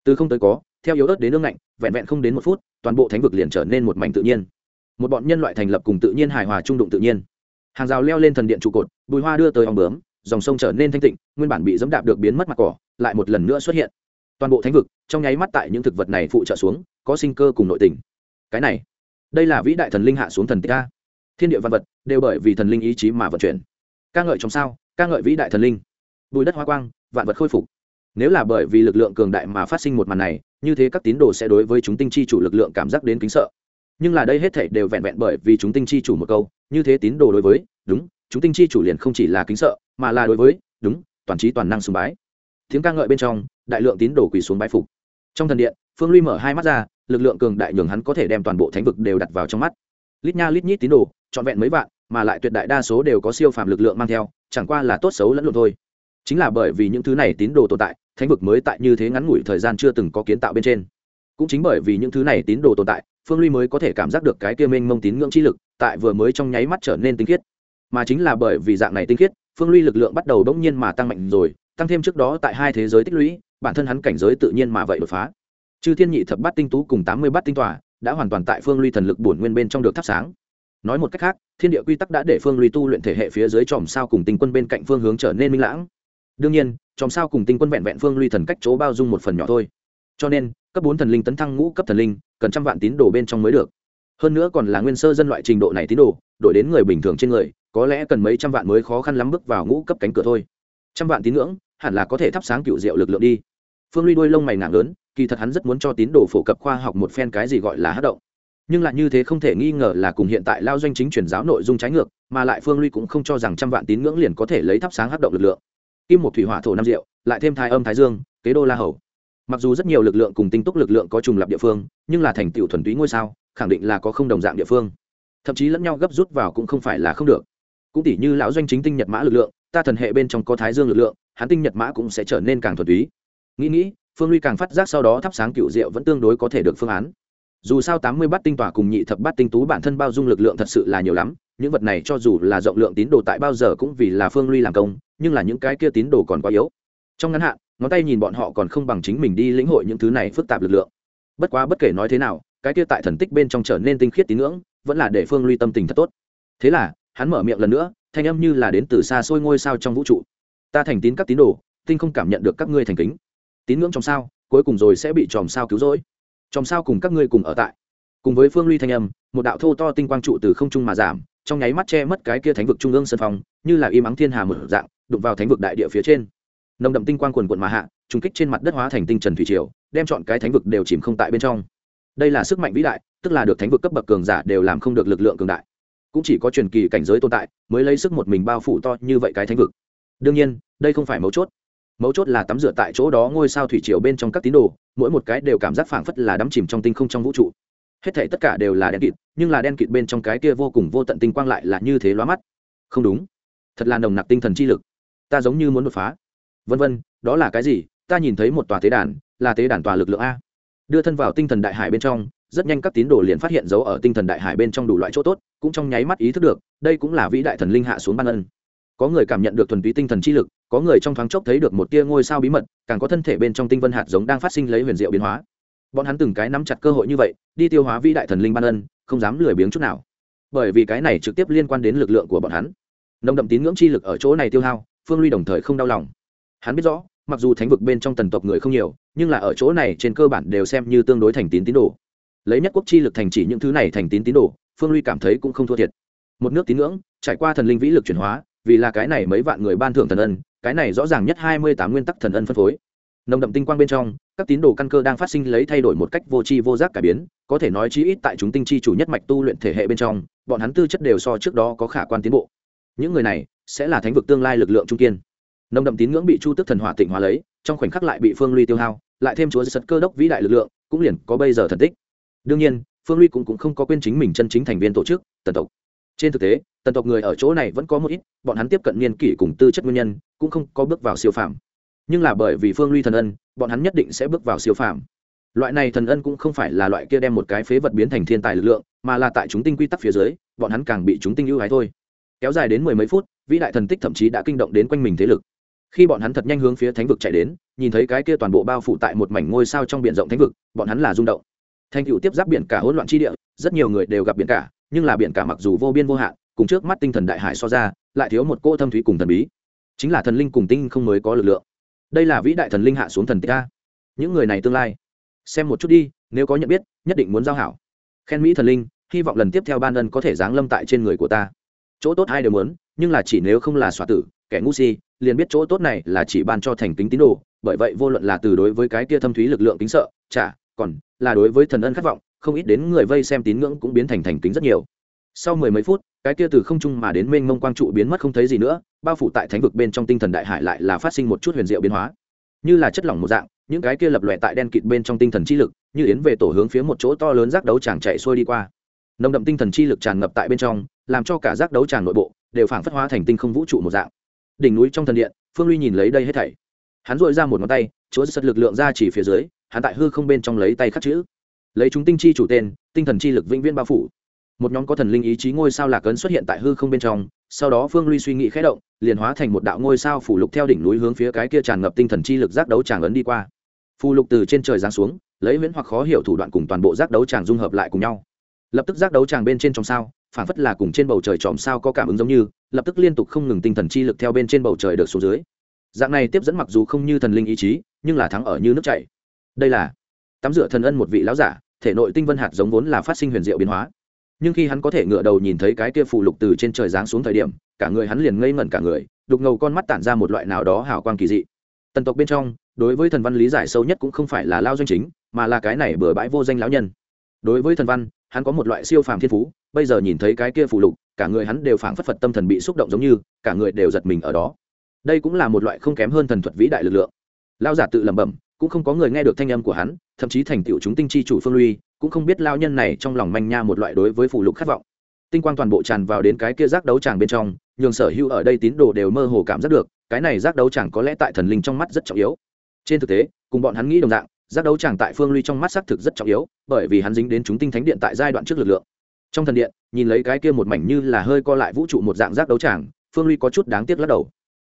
Từ không tới có theo yếu ớt đến nương ngạnh, vẹn vẹn không đến một phút, toàn bộ thánh vực liền trở nên một mảnh tự nhiên. Một bọn nhân loại thành lập cùng tự nhiên hài hòa trung đụng tự nhiên. Hàng rào leo lên thần điện trụ cột, bùi hoa đưa tới hòng bướm, dòng sông trở nên thanh tịnh, nguyên bản bị dẫm đạp được biến mất mặt cỏ, lại một lần nữa xuất hiện. Toàn bộ thánh vực, trong nháy mắt tại những thực vật này phụ trợ xuống, có sinh cơ cùng nội tình. Cái này, đây là vĩ đại thần linh hạ xuống thần tích a. Thiên địa văn vật, đều bởi vì thần linh ý chí mà vận chuyển. Ca ngợi trong sao, ca ngợi vĩ đại thần linh. Bùi đất hoa quang, vạn vật khôi phục nếu là bởi vì lực lượng cường đại mà phát sinh một màn này, như thế các tín đồ sẽ đối với chúng tinh chi chủ lực lượng cảm giác đến kính sợ. Nhưng là đây hết thảy đều vẹn vẹn bởi vì chúng tinh chi chủ một câu, như thế tín đồ đối với, đúng, chúng tinh chi chủ liền không chỉ là kính sợ, mà là đối với, đúng, toàn trí toàn năng sùng bái. Tiếng ca ngợi bên trong, đại lượng tín đồ quỳ xuống bái phục. Trong thần điện, phương ly mở hai mắt ra, lực lượng cường đại nhường hắn có thể đem toàn bộ thánh vực đều đặt vào trong mắt. Lít nha lít nhít tín đồ, trọn vẹn mấy vạn, mà lại tuyệt đại đa số đều có siêu phàm lực lượng mang theo, chẳng qua là tốt xấu lẫn lộn thôi. Chính là bởi vì những thứ này tín đồ tồn tại thánh vực mới tại như thế ngắn ngủi thời gian chưa từng có kiến tạo bên trên. Cũng chính bởi vì những thứ này tín đồ tồn tại, phương ly mới có thể cảm giác được cái kia mênh mông tín ngưỡng chi lực, tại vừa mới trong nháy mắt trở nên tinh khiết. Mà chính là bởi vì dạng này tinh khiết, phương ly lực lượng bắt đầu bỗng nhiên mà tăng mạnh rồi, tăng thêm trước đó tại hai thế giới tích lũy, bản thân hắn cảnh giới tự nhiên mà vậy đột phá. Chư thiên nhị thập bát tinh tú cùng tám mươi bát tinh tòa đã hoàn toàn tại phương ly thần lực bổn nguyên bên trong được thắp sáng. Nói một cách khác, thiên địa quy tắc đã để phương ly tu luyện thể hệ phía dưới tròm sao cùng tinh quân bên cạnh phương hướng trở nên minh lãng đương nhiên, chòm sao cùng tinh quân vẹn vẹn phương ly thần cách chỗ bao dung một phần nhỏ thôi. Cho nên, cấp bốn thần linh tấn thăng ngũ cấp thần linh, cần trăm vạn tín đồ bên trong mới được. Hơn nữa còn là nguyên sơ dân loại trình độ này tín đồ, đổi đến người bình thường trên người, có lẽ cần mấy trăm vạn mới khó khăn lắm bước vào ngũ cấp cánh cửa thôi. Trăm vạn tín ngưỡng, hẳn là có thể thắp sáng cựu diệu lực lượng đi. Phương ly đôi lông mày nặng lớn, kỳ thật hắn rất muốn cho tín đồ phổ cập khoa học một phen cái gì gọi là hát động. Nhưng lại như thế không thể nghi ngờ là cùng hiện tại lao doanh chính truyền giáo nội dung trái ngược, mà lại phương ly cũng không cho rằng trăm vạn tín ngưỡng liền có thể lấy thắp sáng hát động lực lượng kim một thủy hỏa thổ năm diệu lại thêm thái âm thái dương, kế đô la hầu. Mặc dù rất nhiều lực lượng cùng tinh túc lực lượng có trùng lập địa phương, nhưng là thành tựu thuần túy ngôi sao, khẳng định là có không đồng dạng địa phương. Thậm chí lẫn nhau gấp rút vào cũng không phải là không được. Cũng tỷ như lão doanh chính tinh nhật mã lực lượng, ta thần hệ bên trong có thái dương lực lượng, hắn tinh nhật mã cũng sẽ trở nên càng thuần túy. Nghĩ nghĩ, phương ly càng phát giác sau đó thắp sáng cựu diệu vẫn tương đối có thể được phương án. Dù sao tám mươi bát tinh tỏa cùng nhị thập bát tinh tú bản thân bao dung lực lượng thật sự là nhiều lắm, những vật này cho dù là rộng lượng tín đồ tại bao giờ cũng vì là phương ly làm công nhưng là những cái kia tín đồ còn quá yếu. Trong ngắn hạn, ngón tay nhìn bọn họ còn không bằng chính mình đi lĩnh hội những thứ này phức tạp lực lượng. Bất quá bất kể nói thế nào, cái kia tại thần tích bên trong trở nên tinh khiết tín ngưỡng, vẫn là để phương ly tâm tình thật tốt. Thế là, hắn mở miệng lần nữa, thanh âm như là đến từ xa xôi ngôi sao trong vũ trụ. Ta thành tín các tín đồ, tinh không cảm nhận được các ngươi thành kính. Tín ngưỡng trong sao, cuối cùng rồi sẽ bị chòm sao cứu rỗi. Chòm sao cùng các ngươi cùng ở tại. Cùng với phương ly thanh âm, một đạo thô to tinh quang trụ từ không trung mà giảm, trong nháy mắt che mất cái kia thánh vực trung ương sân phong như là im ắng thiên hà một dạng đụng vào thánh vực đại địa phía trên. Nồng đậm tinh quang quần quận mà hạ, trùng kích trên mặt đất hóa thành tinh trần thủy triều, đem chọn cái thánh vực đều chìm không tại bên trong. Đây là sức mạnh vĩ đại, tức là được thánh vực cấp bậc cường giả đều làm không được lực lượng cường đại. Cũng chỉ có truyền kỳ cảnh giới tồn tại, mới lấy sức một mình bao phủ to như vậy cái thánh vực. Đương nhiên, đây không phải mấu chốt. Mấu chốt là tắm rửa tại chỗ đó ngôi sao thủy triều bên trong các tín đồ, mỗi một cái đều cảm giác phảng phất là đắm chìm trong tinh không trong vũ trụ. Hết thể tất cả đều là đen kịt, nhưng là đen kịt bên trong cái kia vô cùng vô tận tinh quang lại là như thế lóa mắt. Không đúng. Thật là nồng nặc tinh thần chi lực ta giống như muốn đột phá. Vân vân, đó là cái gì? Ta nhìn thấy một tòa tế đàn, là tế đàn tòa lực lượng a. Đưa thân vào tinh thần đại hải bên trong, rất nhanh các tín đồ liền phát hiện dấu ở tinh thần đại hải bên trong đủ loại chỗ tốt, cũng trong nháy mắt ý thức được, đây cũng là vĩ đại thần linh hạ xuống ban ân. Có người cảm nhận được thuần túy tinh thần chi lực, có người trong thoáng chốc thấy được một tia ngôi sao bí mật, càng có thân thể bên trong tinh vân hạt giống đang phát sinh lấy huyền diệu biến hóa. Bọn hắn từng cái nắm chặt cơ hội như vậy, đi tiêu hóa vĩ đại thần linh ban ân, không dám lười biếng chút nào. Bởi vì cái này trực tiếp liên quan đến lực lượng của bọn hắn. Nồng đậm tín ngưỡng chi lực ở chỗ này tiêu hao phương ly đồng thời không đau lòng. Hắn biết rõ, mặc dù thánh vực bên trong tần tộc người không nhiều, nhưng là ở chỗ này trên cơ bản đều xem như tương đối thành tín tín đồ. Lấy nhất quốc chi lực thành chỉ những thứ này thành tín tín đồ, phương ly cảm thấy cũng không thua thiệt. Một nước tín ngưỡng, trải qua thần linh vĩ lực chuyển hóa, vì là cái này mấy vạn người ban thưởng thần ân, cái này rõ ràng nhất hai mươi tám nguyên tắc thần ân phân phối. Nồng đậm tinh quang bên trong, các tín đồ căn cơ đang phát sinh lấy thay đổi một cách vô tri vô giác cải biến, có thể nói chí ít tại chúng tinh chi chủ nhất mạch tu luyện thể hệ bên trong, bọn hắn tư chất đều so trước đó có khả quan tiến bộ. Những người này sẽ là thánh vực tương lai lực lượng trung kiên. Nồng đậm tín ngưỡng bị chu tức thần hỏa tịnh hóa lấy trong khoảnh khắc lại bị phương ly tiêu hao lại thêm chúa sật cơ đốc vĩ đại lực lượng cũng liền có bây giờ thần tích. Đương nhiên phương ly cũng, cũng không có quên chính mình chân chính thành viên tổ chức tần tộc. Trên thực tế tần tộc người ở chỗ này vẫn có một ít bọn hắn tiếp cận niên kỷ cùng tư chất nguyên nhân cũng không có bước vào siêu phàm. Nhưng là bởi vì phương ly thần ân bọn hắn nhất định sẽ bước vào siêu phàm. Loại này thần ân cũng không phải là loại kia đem một cái phế vật biến thành thiên tài lực lượng mà là tại chúng tinh quy tắc phía dưới bọn hắn càng bị chúng tinh ưu ái thôi. Kéo dài đến mười mấy phút vĩ đại thần tích thậm chí đã kinh động đến quanh mình thế lực. Khi bọn hắn thật nhanh hướng phía thánh vực chạy đến, nhìn thấy cái kia toàn bộ bao phủ tại một mảnh ngôi sao trong biển rộng thánh vực, bọn hắn là rung động. Thành cựu tiếp giáp biển cả hỗn loạn chi địa, rất nhiều người đều gặp biển cả, nhưng là biển cả mặc dù vô biên vô hạn, cùng trước mắt tinh thần đại hải so ra, lại thiếu một cô thâm thúy cùng thần bí. Chính là thần linh cùng tinh không mới có lực lượng. Đây là vĩ đại thần linh hạ xuống thần tích a. Những người này tương lai, xem một chút đi, nếu có nhận biết, nhất định muốn giao hảo. Khen mỹ thần linh, hy vọng lần tiếp theo ban ân có thể giáng lâm tại trên người của ta. Chỗ tốt hai đều muốn nhưng là chỉ nếu không là xóa tử, kẻ ngu si, liền biết chỗ tốt này là chỉ ban cho thành kính tín đồ, bởi vậy vô luận là từ đối với cái kia thâm thúy lực lượng kính sợ, chả, còn là đối với thần ân khát vọng, không ít đến người vây xem tín ngưỡng cũng biến thành thành kính rất nhiều. Sau mười mấy phút, cái kia từ không trung mà đến mênh mông quang trụ biến mất không thấy gì nữa, bao phủ tại thánh vực bên trong tinh thần đại hải lại là phát sinh một chút huyền diệu biến hóa. Như là chất lỏng một dạng, những cái kia lập lòe tại đen kịt bên trong tinh thần chi lực, như yến về tổ hướng phía một chỗ to lớn giác đấu tràng chạy xuôi đi qua. Nồng đậm tinh thần chi lực tràn ngập tại bên trong, làm cho cả giác đấu tràng nội bộ đều phảng phất hóa thành tinh không vũ trụ một dạng. Đỉnh núi trong thần điện, phương ly nhìn lấy đây hết thảy. Hắn dội ra một ngón tay, chúa sật lực lượng ra chỉ phía dưới, hắn tại hư không bên trong lấy tay khắc chữ. Lấy chúng tinh chi chủ tên, tinh thần chi lực vĩnh viễn bao phủ. Một nhóm có thần linh ý chí ngôi sao lạc ấn xuất hiện tại hư không bên trong, sau đó phương ly suy nghĩ khẽ động, liền hóa thành một đạo ngôi sao phủ lục theo đỉnh núi hướng phía cái kia tràn ngập tinh thần chi lực giác đấu tràng ấn đi qua. Phù lục từ trên trời giáng xuống, lấy viễn hoặc khó hiểu thủ đoạn cùng toàn bộ giác đấu tràng dung hợp lại cùng nhau. Lập tức giác đấu tràng bên trên trong sao phản phất là cùng trên bầu trời chòm sao có cảm ứng giống như, lập tức liên tục không ngừng tinh thần chi lực theo bên trên bầu trời được xuống dưới. Dạng này tiếp dẫn mặc dù không như thần linh ý chí, nhưng là thắng ở như nước chảy. Đây là tắm rửa thần ân một vị lão giả, thể nội tinh vân hạt giống vốn là phát sinh huyền diệu biến hóa. Nhưng khi hắn có thể ngựa đầu nhìn thấy cái kia phù lục từ trên trời giáng xuống thời điểm, cả người hắn liền ngây ngẩn cả người, đục ngầu con mắt tản ra một loại nào đó hào quang kỳ dị. Tần tộc bên trong, đối với thần văn lý giải sâu nhất cũng không phải là lao doanh chính, mà là cái này bừa bãi vô danh lão nhân. Đối với thần văn hắn có một loại siêu phàm thiên phú, bây giờ nhìn thấy cái kia phù lục, cả người hắn đều phảng phất phật tâm thần bị xúc động giống như, cả người đều giật mình ở đó. Đây cũng là một loại không kém hơn thần thuật vĩ đại lực lượng. Lao giả tự lẩm bẩm, cũng không có người nghe được thanh âm của hắn, thậm chí thành tựu chúng tinh chi chủ phương lui cũng không biết lao nhân này trong lòng manh nha một loại đối với phù lục khát vọng. Tinh quang toàn bộ tràn vào đến cái kia giác đấu tràng bên trong, nhường sở hữu ở đây tín đồ đều mơ hồ cảm giác được, cái này giác đấu tràng có lẽ tại thần linh trong mắt rất trọng yếu. Trên thực tế, cùng bọn hắn nghĩ đồng dạng giác đấu tràng tại phương ly trong mắt xác thực rất trọng yếu, bởi vì hắn dính đến chúng tinh thánh điện tại giai đoạn trước lực lượng. Trong thần điện, nhìn lấy cái kia một mảnh như là hơi co lại vũ trụ một dạng giác đấu tràng phương ly có chút đáng tiếc lắc đầu.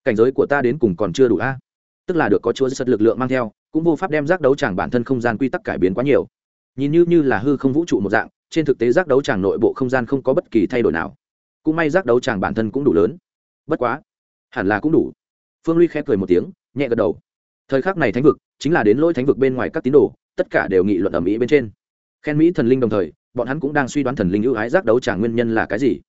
Cảnh giới của ta đến cùng còn chưa đủ a. Tức là được có chúa sật lực lượng mang theo, cũng vô pháp đem giác đấu tràng bản thân không gian quy tắc cải biến quá nhiều. Nhìn như như là hư không vũ trụ một dạng, trên thực tế giác đấu tràng nội bộ không gian không có bất kỳ thay đổi nào. Cũng may giác đấu tràng bản thân cũng đủ lớn. Bất quá, hẳn là cũng đủ. Phương ly khẽ cười một tiếng, nhẹ gật đầu thời khắc này thánh vực chính là đến lỗi thánh vực bên ngoài các tín đồ, tất cả đều nghị luận ở mỹ bên trên. Khen mỹ thần linh đồng thời, bọn hắn cũng đang suy đoán thần linh ưu ái giác đấu trả nguyên nhân là cái gì.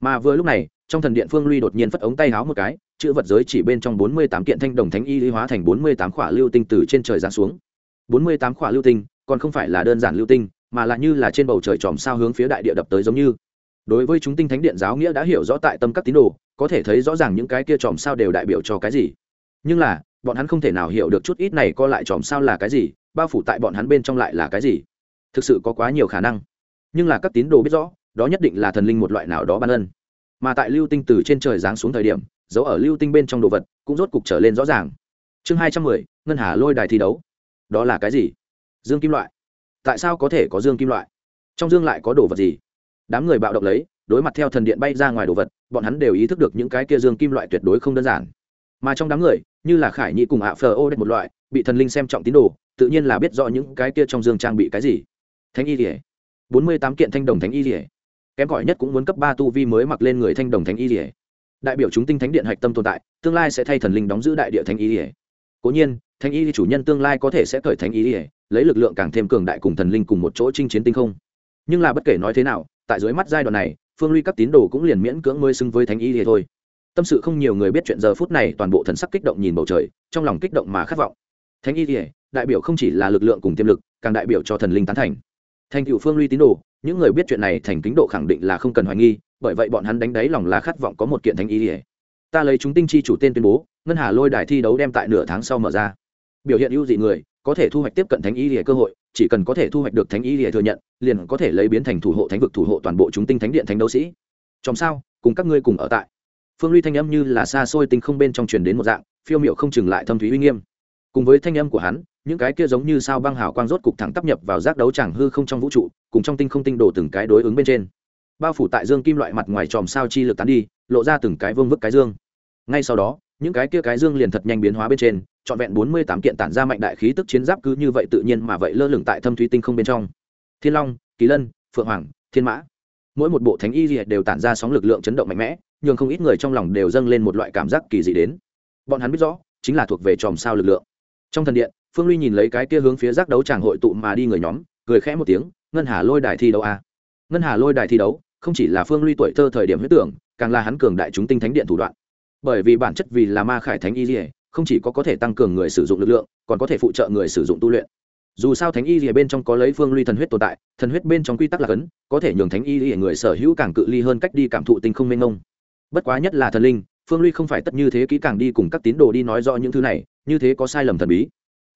Mà vừa lúc này, trong thần điện phương ly đột nhiên phất ống tay háo một cái, chữ vật giới chỉ bên trong bốn mươi tám kiện thanh đồng thánh y lý hóa thành bốn mươi tám khỏa lưu tinh từ trên trời giáng xuống. bốn mươi tám khỏa lưu tinh, còn không phải là đơn giản lưu tinh, mà là như là trên bầu trời tròm sao hướng phía đại địa đập tới giống như. Đối với chúng tinh thánh điện giáo nghĩa đã hiểu rõ tại tâm các tín đồ, có thể thấy rõ ràng những cái kia tròm sao đều đại biểu cho cái gì. Nhưng là bọn hắn không thể nào hiểu được chút ít này co lại chòm sao là cái gì, bao phủ tại bọn hắn bên trong lại là cái gì. Thực sự có quá nhiều khả năng. Nhưng là các tín đồ biết rõ, đó nhất định là thần linh một loại nào đó ban ân. Mà tại lưu tinh từ trên trời giáng xuống thời điểm giấu ở lưu tinh bên trong đồ vật cũng rốt cục trở lên rõ ràng. Chương hai trăm mười, ngân hà lôi đài thi đấu. Đó là cái gì? Dương kim loại. Tại sao có thể có dương kim loại? Trong dương lại có đồ vật gì? Đám người bạo động lấy, đối mặt theo thần điện bay ra ngoài đồ vật, bọn hắn đều ý thức được những cái kia dương kim loại tuyệt đối không đơn giản mà trong đám người, như là khải nhị cùng ạ phờ ô một loại, bị thần linh xem trọng tín đồ, tự nhiên là biết rõ những cái kia trong dương trang bị cái gì. Thánh y rỉa bốn mươi tám kiện thanh đồng thánh y rỉa kém cỏi nhất cũng muốn cấp ba tu vi mới mặc lên người thanh đồng thánh y rỉa đại biểu chúng tinh thánh điện hạch tâm tồn tại, tương lai sẽ thay thần linh đóng giữ đại địa thánh y rỉa cố nhiên, thánh y chủ nhân tương lai có thể sẽ cởi thánh y rỉa lấy lực lượng càng thêm cường đại cùng thần linh cùng một chỗ chinh chiến tinh không. Nhưng là bất kể nói thế nào, tại dưới mắt giai đoạn này, phương ly các tín đồ cũng liền miễn cưỡng mới xưng với thánh y rỉa thôi tâm sự không nhiều người biết chuyện giờ phút này toàn bộ thần sắc kích động nhìn bầu trời, trong lòng kích động mà khát vọng. Thánh y rỉa đại biểu không chỉ là lực lượng cùng tiềm lực, càng đại biểu cho thần linh tán thành. Thành cựu phương ly tín đồ, những người biết chuyện này thành kính độ khẳng định là không cần hoài nghi, bởi vậy bọn hắn đánh đáy lòng là khát vọng có một kiện thánh y ỉa ta lấy chúng tinh chi chủ tên tuyên bố, ngân hà lôi đài thi đấu đem tại nửa tháng sau mở ra. Biểu hiện ưu dị người, có thể thu hoạch tiếp cận thánh y ỉa cơ hội, chỉ cần có thể thu hoạch được thánh y ỉa thừa nhận, liền có thể lấy biến thành thủ hộ thánh vực thủ hộ toàn bộ chúng tinh thánh điện thánh đấu sĩ. Trong sao, cùng các ngươi cùng ở tại phương ly thanh âm như là xa xôi tinh không bên trong truyền đến một dạng, phiêu miệu không chừng lại thâm thúy uy nghiêm. Cùng với thanh âm của hắn, những cái kia giống như sao băng hào quang rốt cục thẳng tắp nhập vào giác đấu tràng hư không trong vũ trụ, cùng trong tinh không tinh đổ từng cái đối ứng bên trên. Bao phủ tại dương kim loại mặt ngoài tròm sao chi lực tán đi, lộ ra từng cái vương vức cái dương. Ngay sau đó, những cái kia cái dương liền thật nhanh biến hóa bên trên, trọn vẹn bốn mươi tám kiện tản ra mạnh đại khí tức chiến giáp cứ như vậy tự nhiên mà vậy lơ lửng tại thâm thúy tinh không bên trong. Thiên long, kỳ lân, phượng hoàng, thiên mã mỗi một bộ thánh y liệt đều tản ra sóng lực lượng chấn động mạnh mẽ nhưng không ít người trong lòng đều dâng lên một loại cảm giác kỳ dị đến. Bọn hắn biết rõ chính là thuộc về tròm sao lực lượng. Trong thần điện phương ly nhìn lấy cái kia hướng phía giác đấu tràng hội tụ mà đi người nhóm cười khẽ một tiếng ngân hà lôi đài thi đấu a à? ngân hà lôi đài thi đấu không chỉ là phương ly tuổi thơ thời điểm huyết tưởng càng là hắn cường đại chúng tinh thánh điện thủ đoạn. Bởi vì bản chất vì là ma khải thánh y Diệt, không chỉ có có thể tăng cường người sử dụng lực lượng còn có thể phụ trợ người sử dụng tu luyện dù sao thánh y rìa bên trong có lấy phương ly thần huyết tồn tại, thần huyết bên trong quy tắc là cấn, có thể nhường thánh y rìa người sở hữu càng cự ly hơn cách đi cảm thụ tinh không mênh mông. Bất quá nhất là thần linh, phương ly không phải tất như thế kỹ càng đi cùng các tín đồ đi nói rõ những thứ này, như thế có sai lầm thần bí.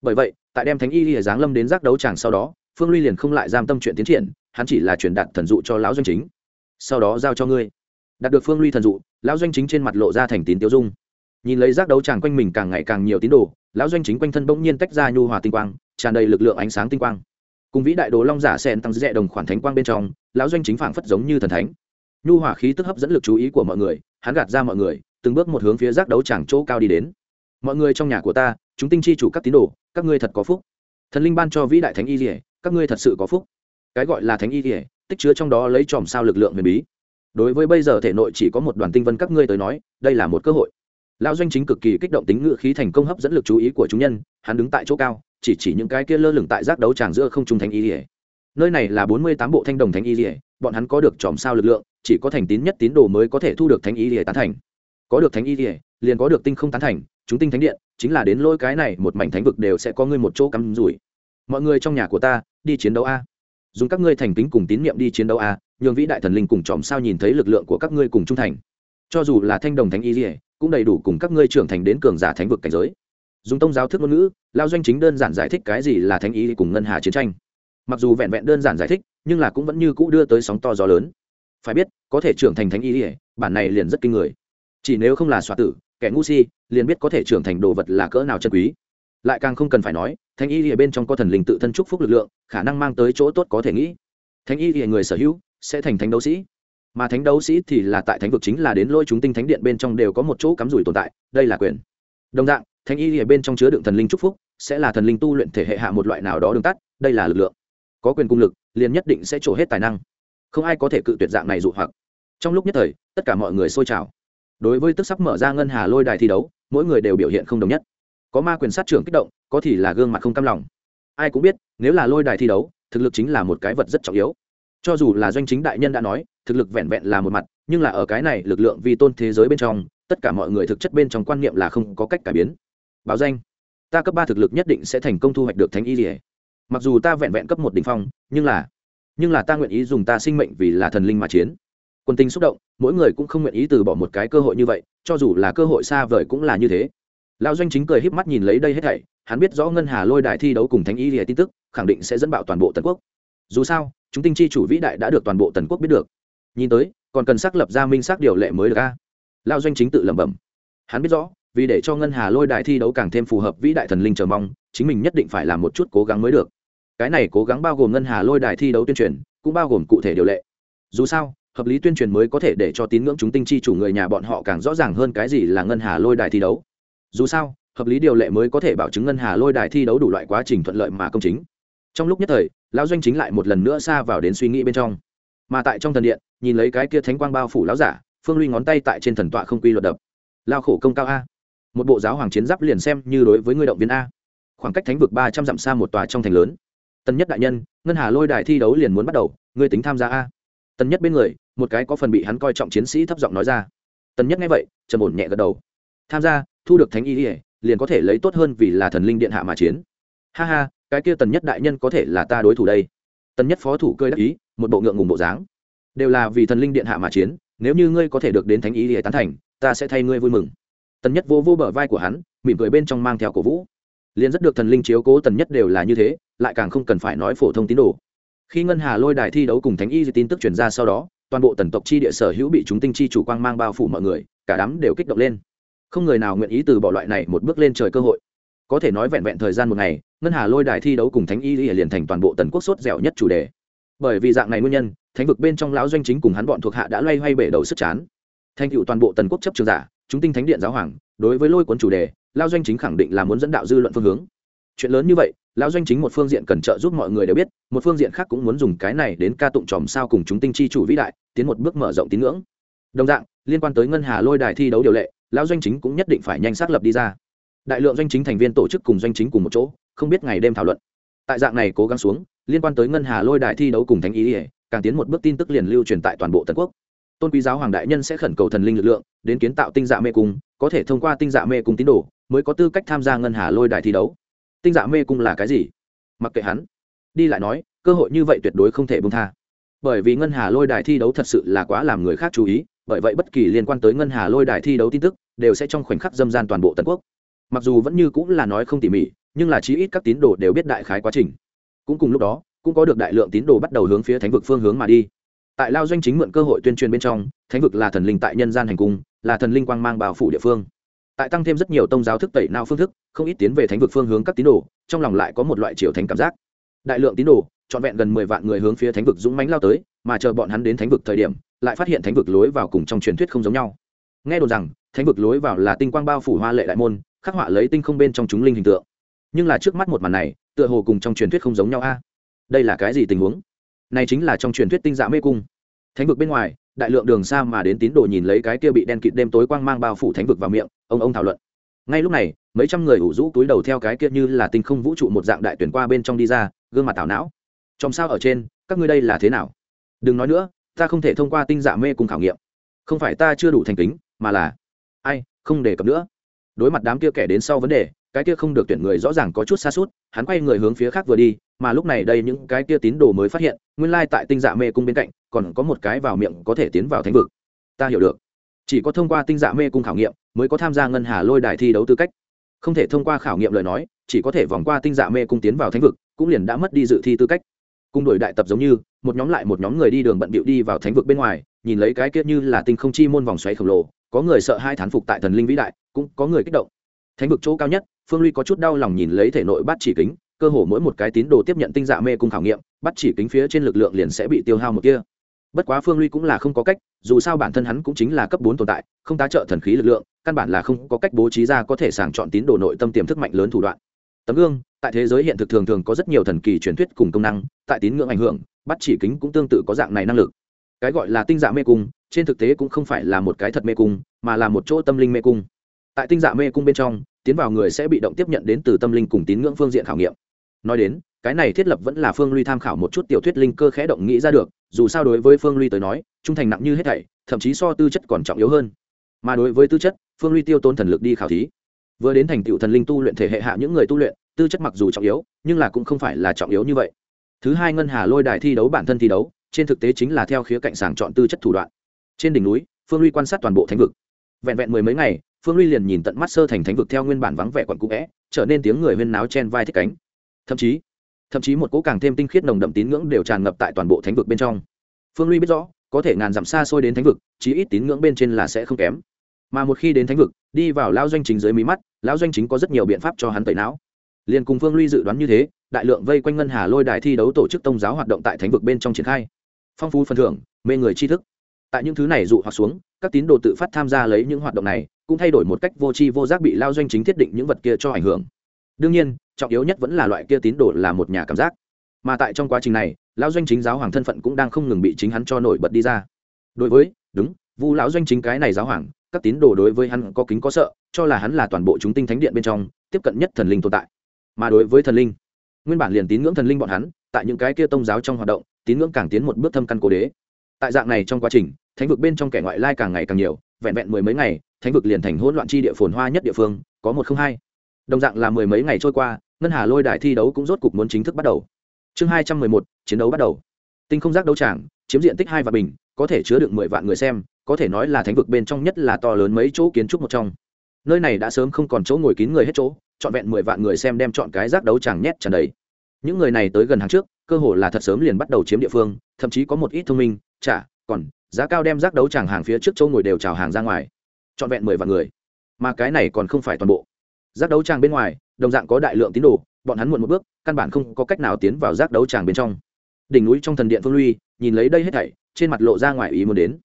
Bởi vậy, tại đem thánh y rìa giáng lâm đến giác đấu tràng sau đó, phương ly liền không lại giam tâm chuyện tiến triển, hắn chỉ là truyền đạt thần dụ cho lão doanh chính. Sau đó giao cho ngươi. Đạt được phương ly thần dụ, lão doanh chính trên mặt lộ ra thành tín tiêu dung. Nhìn lấy giác đấu tràng quanh mình càng ngày càng nhiều tín đồ, lão doanh chính quanh thân bỗng nhiên tách ra nhu hòa tinh quang tràn đầy lực lượng ánh sáng tinh quang. Cùng vĩ đại đồ long giả sen tăng dẹ đồng khoản thánh quang bên trong, lão doanh chính phảng phất giống như thần thánh. Nhu hỏa khí tức hấp dẫn lực chú ý của mọi người, hắn gạt ra mọi người, từng bước một hướng phía giác đấu tràng chỗ cao đi đến. Mọi người trong nhà của ta, chúng tinh chi chủ các tín đồ, các ngươi thật có phúc. Thần linh ban cho vĩ đại thánh y rỉa các ngươi thật sự có phúc. Cái gọi là thánh y rỉa tích chứa trong đó lấy chòm sao lực lượng huyền bí. Đối với bây giờ thể nội chỉ có một đoàn tinh vân các ngươi tới nói, đây là một cơ hội. Lão doanh chính cực kỳ kích động tính ngự khí thành công hấp dẫn lực chú ý của chúng nhân, hắn đứng tại chỗ cao chỉ chỉ những cái kia lơ lửng tại giác đấu tràng giữa không trung thánh y lìa. Nơi này là bốn mươi tám bộ thanh đồng thánh y lìa, bọn hắn có được chòm sao lực lượng, chỉ có thành tín nhất tín đồ mới có thể thu được thánh y lìa tán thành. Có được thánh y lìa, liền có được tinh không tán thành, chúng tinh thánh điện, chính là đến lỗi cái này một mảnh thánh vực đều sẽ có ngươi một chỗ cắm rủi. Mọi người trong nhà của ta, đi chiến đấu a. Dùng các ngươi thành kính cùng tín nhiệm đi chiến đấu a, nhường vĩ đại thần linh cùng chòm sao nhìn thấy lực lượng của các ngươi cùng trung thành. Cho dù là thanh đồng thánh y lìa, cũng đầy đủ cùng các ngươi trưởng thành đến cường giả thánh vực cảnh giới dùng tông giáo thức ngôn ngữ, lao doanh chính đơn giản giải thích cái gì là thánh y cùng ngân hà chiến tranh. Mặc dù vẹn vẹn đơn giản giải thích, nhưng là cũng vẫn như cũ đưa tới sóng to gió lớn. Phải biết, có thể trưởng thành thánh y ỉa bản này liền rất kinh người. Chỉ nếu không là xoa tử, kẻ ngu si, liền biết có thể trưởng thành đồ vật là cỡ nào chân quý. Lại càng không cần phải nói, thánh y ỉa bên trong có thần linh tự thân chúc phúc lực lượng, khả năng mang tới chỗ tốt có thể nghĩ. Thánh y ỉa người sở hữu, sẽ thành thánh đấu sĩ. Mà thánh đấu sĩ thì là tại thánh vực chính là đến lôi chúng tinh thánh điện bên trong đều có một chỗ cắm rủi tồn tại, đây là quyền. Đồng dạng Thanh y ở bên trong chứa đựng thần linh chúc phúc, sẽ là thần linh tu luyện thể hệ hạ một loại nào đó đường tắt, đây là lực lượng. Có quyền cung lực, liền nhất định sẽ trổ hết tài năng. Không ai có thể cự tuyệt dạng này dụ hoặc. Trong lúc nhất thời, tất cả mọi người sôi trào. Đối với tức sắp mở ra ngân hà lôi đài thi đấu, mỗi người đều biểu hiện không đồng nhất. Có ma quyền sát trưởng kích động, có thì là gương mặt không cam lòng. Ai cũng biết, nếu là lôi đài thi đấu, thực lực chính là một cái vật rất trọng yếu. Cho dù là doanh chính đại nhân đã nói, thực lực vẹn vẹn là một mặt, nhưng là ở cái này lực lượng vi tôn thế giới bên trong, tất cả mọi người thực chất bên trong quan niệm là không có cách cải biến báo danh. Ta cấp ba thực lực nhất định sẽ thành công thu hoạch được thánh y rỉa mặc dù ta vẹn vẹn cấp một đ ỉ n h phong, nhưng là nhưng là ta nguyện ý dùng ta sinh mệnh vì là thần linh mà chiến. Quân tinh xúc động, mỗi người cũng không nguyện ý từ bỏ một cái cơ hội như vậy, cho dù là cơ hội xa vời cũng là như thế. Lão doanh chính cười híp mắt nhìn lấy đây hết thảy, hắn biết rõ ngân hà lôi đài thi đấu cùng thánh y rỉa tin tức, khẳng định sẽ dẫn bạo toàn bộ tần quốc. Dù sao, chúng tinh chi chủ vĩ đại đã được toàn bộ tần quốc biết được. Nhìn tới, còn cần xác lập ra minh xác điều lệ mới được a. Lao doanh chính tự lẩm bẩm. Hắn biết rõ vì để cho ngân hà lôi đài thi đấu càng thêm phù hợp vĩ đại thần linh chờ mong, chính mình nhất định phải làm một chút cố gắng mới được. Cái này cố gắng bao gồm ngân hà lôi đài thi đấu tuyên truyền, cũng bao gồm cụ thể điều lệ. Dù sao, hợp lý tuyên truyền mới có thể để cho tín ngưỡng chúng tinh chi chủ người nhà bọn họ càng rõ ràng hơn cái gì là ngân hà lôi đài thi đấu. Dù sao, hợp lý điều lệ mới có thể bảo chứng ngân hà lôi đài thi đấu đủ loại quá trình thuận lợi mà công chính. Trong lúc nhất thời, lão doanh chính lại một lần nữa xa vào đến suy nghĩ bên trong. Mà tại trong thần điện, nhìn lấy cái kia thánh quang bao phủ lão giả, phương ly ngón tay tại trên thần tọa không quy luật đập. Lao khổ công cao a một bộ giáo hoàng chiến giáp liền xem như đối với người động viên a. Khoảng cách thánh vực ba trăm dặm xa một tòa trong thành lớn. Tân nhất đại nhân, ngân hà lôi đài thi đấu liền muốn bắt đầu, ngươi tính tham gia a. Tân nhất bên người, một cái có phần bị hắn coi trọng chiến sĩ thấp giọng nói ra. Tân nhất nghe vậy, trầm ổn nhẹ gật đầu. Tham gia, thu được thánh y ỉa liền có thể lấy tốt hơn vì là thần linh điện hạ mà chiến. Ha ha, cái kia tần nhất đại nhân có thể là ta đối thủ đây. Tần nhất phó thủ cơi đắc ý, một bộ ngượng ngùng bộ dáng. Đều là vì thần linh điện hạ mà chiến, nếu như ngươi có thể được đến thánh ý để tán thành, ta sẽ thay ngươi vui mừng tần nhất vô vô bờ vai của hắn, mỉm cười bên trong mang theo cổ vũ. Liền rất được thần linh chiếu cố tần nhất đều là như thế, lại càng không cần phải nói phổ thông tín đồ. Khi ngân hà lôi đài thi đấu cùng thánh y tin tức truyền ra sau đó, toàn bộ tần tộc chi địa sở hữu bị chúng tinh chi chủ quang mang bao phủ mọi người, cả đám đều kích động lên. Không người nào nguyện ý từ bỏ loại này một bước lên trời cơ hội. Có thể nói vẹn vẹn thời gian một ngày, ngân hà lôi đài thi đấu cùng thánh y liền thành toàn bộ tần quốc sốt dẻo nhất chủ đề. Bởi vì dạng này nguyên nhân, thánh vực bên trong lão doanh chính cùng hắn bọn thuộc hạ đã loay hoay bể đầu sức chán. Thành cựu toàn bộ tần quốc chấp trường giả chúng tinh thánh điện giáo hoàng, đối với lôi cuốn chủ đề, lao doanh chính khẳng định là muốn dẫn đạo dư luận phương hướng. Chuyện lớn như vậy lão doanh chính một phương diện cần trợ giúp mọi người đều biết, một phương diện khác cũng muốn dùng cái này đến ca tụng tròm sao cùng chúng tinh chi chủ vĩ đại, tiến một bước mở rộng tín ngưỡng. Đồng dạng, liên quan tới ngân hà lôi đài thi đấu điều lệ lão doanh chính cũng nhất định phải nhanh xác lập đi ra. Đại lượng doanh chính thành viên tổ chức cùng doanh chính cùng một chỗ, không biết ngày đêm thảo luận. Tại dạng này cố gắng xuống, liên quan tới ngân hà lôi đài thi đấu cùng thánh ý ỉa càng tiến một bước tin tức liền lưu truyền tại toàn bộ tân quốc tôn quý giáo hoàng đại nhân sẽ khẩn cầu thần linh lực lượng, đến kiến tạo tinh dạ mê cung, có thể thông qua tinh dạ mê cung tín đồ mới có tư cách tham gia ngân hà lôi đài thi đấu. Tinh dạ mê cung là cái gì? Mặc kệ hắn. Đi lại nói, cơ hội như vậy tuyệt đối không thể bông tha. Bởi vì ngân hà lôi đài thi đấu thật sự là quá làm người khác chú ý, bởi vậy bất kỳ liên quan tới ngân hà lôi đài thi đấu tin tức đều sẽ trong khoảnh khắc dâm gian toàn bộ tần quốc. Mặc dù vẫn như cũng là nói không tỉ mỉ, nhưng là chí ít các tín đồ đều biết đại khái quá trình. Cũng cùng lúc đó, cũng có được đại lượng tín đồ bắt đầu hướng phía thánh vực phương hướng mà đi tại lao doanh chính mượn cơ hội tuyên truyền bên trong, thánh vực là thần linh tại nhân gian hành cung, là thần linh quang mang bao phủ địa phương. Tại tăng thêm rất nhiều tông giáo thức tẩy nào phương thức, không ít tiến về thánh vực phương hướng các tín đồ, trong lòng lại có một loại triều thánh cảm giác. Đại lượng tín đồ, trọn vẹn gần mười vạn người hướng phía thánh vực dũng mánh lao tới, mà chờ bọn hắn đến thánh vực thời điểm, lại phát hiện thánh vực lối vào cùng trong truyền thuyết không giống nhau. Nghe đồn rằng, thánh vực lối vào là tinh quang bao phủ hoa lệ đại môn, khắc họa lấy tinh không bên trong chúng linh hình tượng. Nhưng là trước mắt một màn này, tựa hồ cùng trong truyền thuyết không giống nhau a. Đây là cái gì tình huống? Này chính là trong truyền thuyết tinh dạ mê cung. Thánh vực bên ngoài, đại lượng đường xa mà đến tín đồ nhìn lấy cái kia bị đen kịt đêm tối quang mang bao phủ thánh vực vào miệng, ông ông thảo luận. Ngay lúc này, mấy trăm người ủ rũ túi đầu theo cái kia như là tinh không vũ trụ một dạng đại tuyển qua bên trong đi ra, gương mặt tảo não. Trong sao ở trên, các ngươi đây là thế nào? Đừng nói nữa, ta không thể thông qua tinh dạ mê cung khảo nghiệm. Không phải ta chưa đủ thành kính, mà là, ai, không đề cập nữa. Đối mặt đám kia kẻ đến sau vấn đề cái kia không được tuyển người rõ ràng có chút xa suốt, hắn quay người hướng phía khác vừa đi, mà lúc này đây những cái kia tín đồ mới phát hiện, nguyên lai tại tinh dạ mê cung bên cạnh, còn có một cái vào miệng có thể tiến vào thánh vực. Ta hiểu được. Chỉ có thông qua tinh dạ mê cung khảo nghiệm, mới có tham gia ngân hà lôi đài thi đấu tư cách. Không thể thông qua khảo nghiệm lời nói, chỉ có thể vòng qua tinh dạ mê cung tiến vào thánh vực, cũng liền đã mất đi dự thi tư cách. Cung đổi đại tập giống như, một nhóm lại một nhóm người đi đường bận bịu đi vào thánh vực bên ngoài, nhìn lấy cái kia như là tinh không chi môn vòng xoáy khổng lồ, có người sợ hai thán phục tại thần linh vĩ đại, cũng có người kích động thánh vực chỗ cao nhất, phương ly có chút đau lòng nhìn lấy thể nội bắt chỉ kính, cơ hồ mỗi một cái tín đồ tiếp nhận tinh dạ mê cung khảo nghiệm bắt chỉ kính phía trên lực lượng liền sẽ bị tiêu hao một kia. Bất quá phương ly cũng là không có cách, dù sao bản thân hắn cũng chính là cấp bốn tồn tại, không tá trợ thần khí lực lượng, căn bản là không có cách bố trí ra có thể sàng chọn tín đồ nội tâm tiềm thức mạnh lớn thủ đoạn. Tấm gương, tại thế giới hiện thực thường thường có rất nhiều thần kỳ truyền thuyết cùng công năng, tại tín ngưỡng ảnh hưởng bắt chỉ kính cũng tương tự có dạng này năng lực. Cái gọi là tinh dạ mê cung, trên thực tế cũng không phải là một cái thật mê cung, mà là một chỗ tâm linh mê cung tại tinh dạ mê cung bên trong, tiến vào người sẽ bị động tiếp nhận đến từ tâm linh cùng tín ngưỡng phương diện khảo nghiệm. Nói đến, cái này thiết lập vẫn là phương ly tham khảo một chút tiểu thuyết linh cơ khẽ động nghĩ ra được, dù sao đối với phương ly tới nói, trung thành nặng như hết thảy, thậm chí so tư chất còn trọng yếu hơn. Mà đối với tư chất, phương ly tiêu tốn thần lực đi khảo thí. Vừa đến thành tựu thần linh tu luyện thể hệ hạ những người tu luyện, tư chất mặc dù trọng yếu, nhưng là cũng không phải là trọng yếu như vậy. Thứ hai ngân hà lôi đài thi đấu bản thân thi đấu, trên thực tế chính là theo khía cạnh sàng chọn tư chất thủ đoạn. Trên đỉnh núi, phương ly quan sát toàn bộ thánh vực. Vẹn vẹn mười mấy ngày phương ly liền nhìn tận mắt sơ thành thánh vực theo nguyên bản vắng vẻ quận cũ vẽ, trở nên tiếng người huyên náo chen vai thích cánh. Thậm chí thậm chí một cỗ càng thêm tinh khiết nồng đậm tín ngưỡng đều tràn ngập tại toàn bộ thánh vực bên trong. Phương ly biết rõ, có thể ngàn dặm xa xôi đến thánh vực, chí ít tín ngưỡng bên trên là sẽ không kém. Mà một khi đến thánh vực, đi vào lao doanh chính dưới mí mắt, lão doanh chính có rất nhiều biện pháp cho hắn tẩy não. Liền cùng phương ly dự đoán như thế, đại lượng vây quanh ngân hà lôi đài thi đấu tổ chức tôn giáo hoạt động tại thánh vực bên trong triển khai. Phong phú phần thưởng, mê người tri thức. Tại những thứ này dụ hoặc xuống, các tín đồ tự phát tham gia lấy những hoạt động này cũng thay đổi một cách vô tri vô giác bị lao doanh chính thiết định những vật kia cho ảnh hưởng. Đương nhiên, trọng yếu nhất vẫn là loại kia tín đồ là một nhà cảm giác. Mà tại trong quá trình này, lão doanh chính giáo hoàng thân phận cũng đang không ngừng bị chính hắn cho nổi bật đi ra. Đối với, đúng, vu lão doanh chính cái này giáo hoàng, các tín đồ đối với hắn có kính có sợ, cho là hắn là toàn bộ chúng tinh thánh điện bên trong, tiếp cận nhất thần linh tồn tại. Mà đối với thần linh, nguyên bản liền tín ngưỡng thần linh bọn hắn, tại những cái kia tôn giáo trong hoạt động, tín ngưỡng càng tiến một bước thâm căn cố đế. Tại dạng này trong quá trình, thánh vực bên trong kẻ ngoại lai càng ngày càng nhiều, vẹn vẹn mười mấy ngày thánh vực liền thành hỗn loạn chi địa phồn hoa nhất địa phương, có một không hai. Đồng dạng là mười mấy ngày trôi qua, ngân hà lôi đài thi đấu cũng rốt cục muốn chính thức bắt đầu. Chương hai trăm mười một, chiến đấu bắt đầu. Tinh không giác đấu tràng, chiếm diện tích hai vạn bình, có thể chứa được mười vạn người xem, có thể nói là thánh vực bên trong nhất là to lớn mấy chỗ kiến trúc một trong. Nơi này đã sớm không còn chỗ ngồi kín người hết chỗ, trọn vẹn mười vạn người xem đem chọn cái giác đấu tràng nhét tràn đầy. Những người này tới gần hàng trước, cơ hồ là thật sớm liền bắt đầu chiếm địa phương, thậm chí có một ít thông minh, chả, còn, giá cao đem giác đấu tràng hàng phía trước chỗ ngồi đều trào hàng ra ngoài trọn vẹn mười vạn người. Mà cái này còn không phải toàn bộ. Giác đấu tràng bên ngoài, đồng dạng có đại lượng tín đồ, bọn hắn muộn một bước, căn bản không có cách nào tiến vào giác đấu tràng bên trong. Đỉnh núi trong thần điện phương luy, nhìn lấy đây hết thảy, trên mặt lộ ra ngoài ý muốn đến.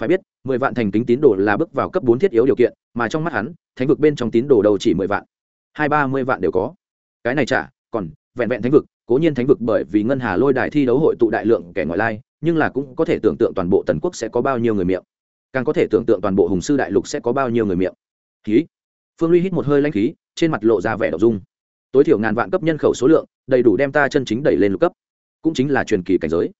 Phải biết, mười vạn thành kính tín đồ là bước vào cấp bốn thiết yếu điều kiện, mà trong mắt hắn, thánh vực bên trong tín đồ đầu chỉ mười vạn. Hai, ba mươi vạn đều có. Cái này chả, còn vẹn vẹn thánh vực, cố nhiên thánh vực bởi vì ngân hà lôi đài thi đấu hội tụ đại lượng kẻ ngoại lai, nhưng là cũng có thể tưởng tượng toàn bộ tần quốc sẽ có bao nhiêu người miệng càng có thể tưởng tượng toàn bộ hùng sư đại lục sẽ có bao nhiêu người miệng. Khí. Phương ly hít một hơi lanh khí, trên mặt lộ ra vẻ đậu dung. Tối thiểu ngàn vạn cấp nhân khẩu số lượng, đầy đủ đem ta chân chính đẩy lên lục cấp. Cũng chính là truyền kỳ cảnh giới.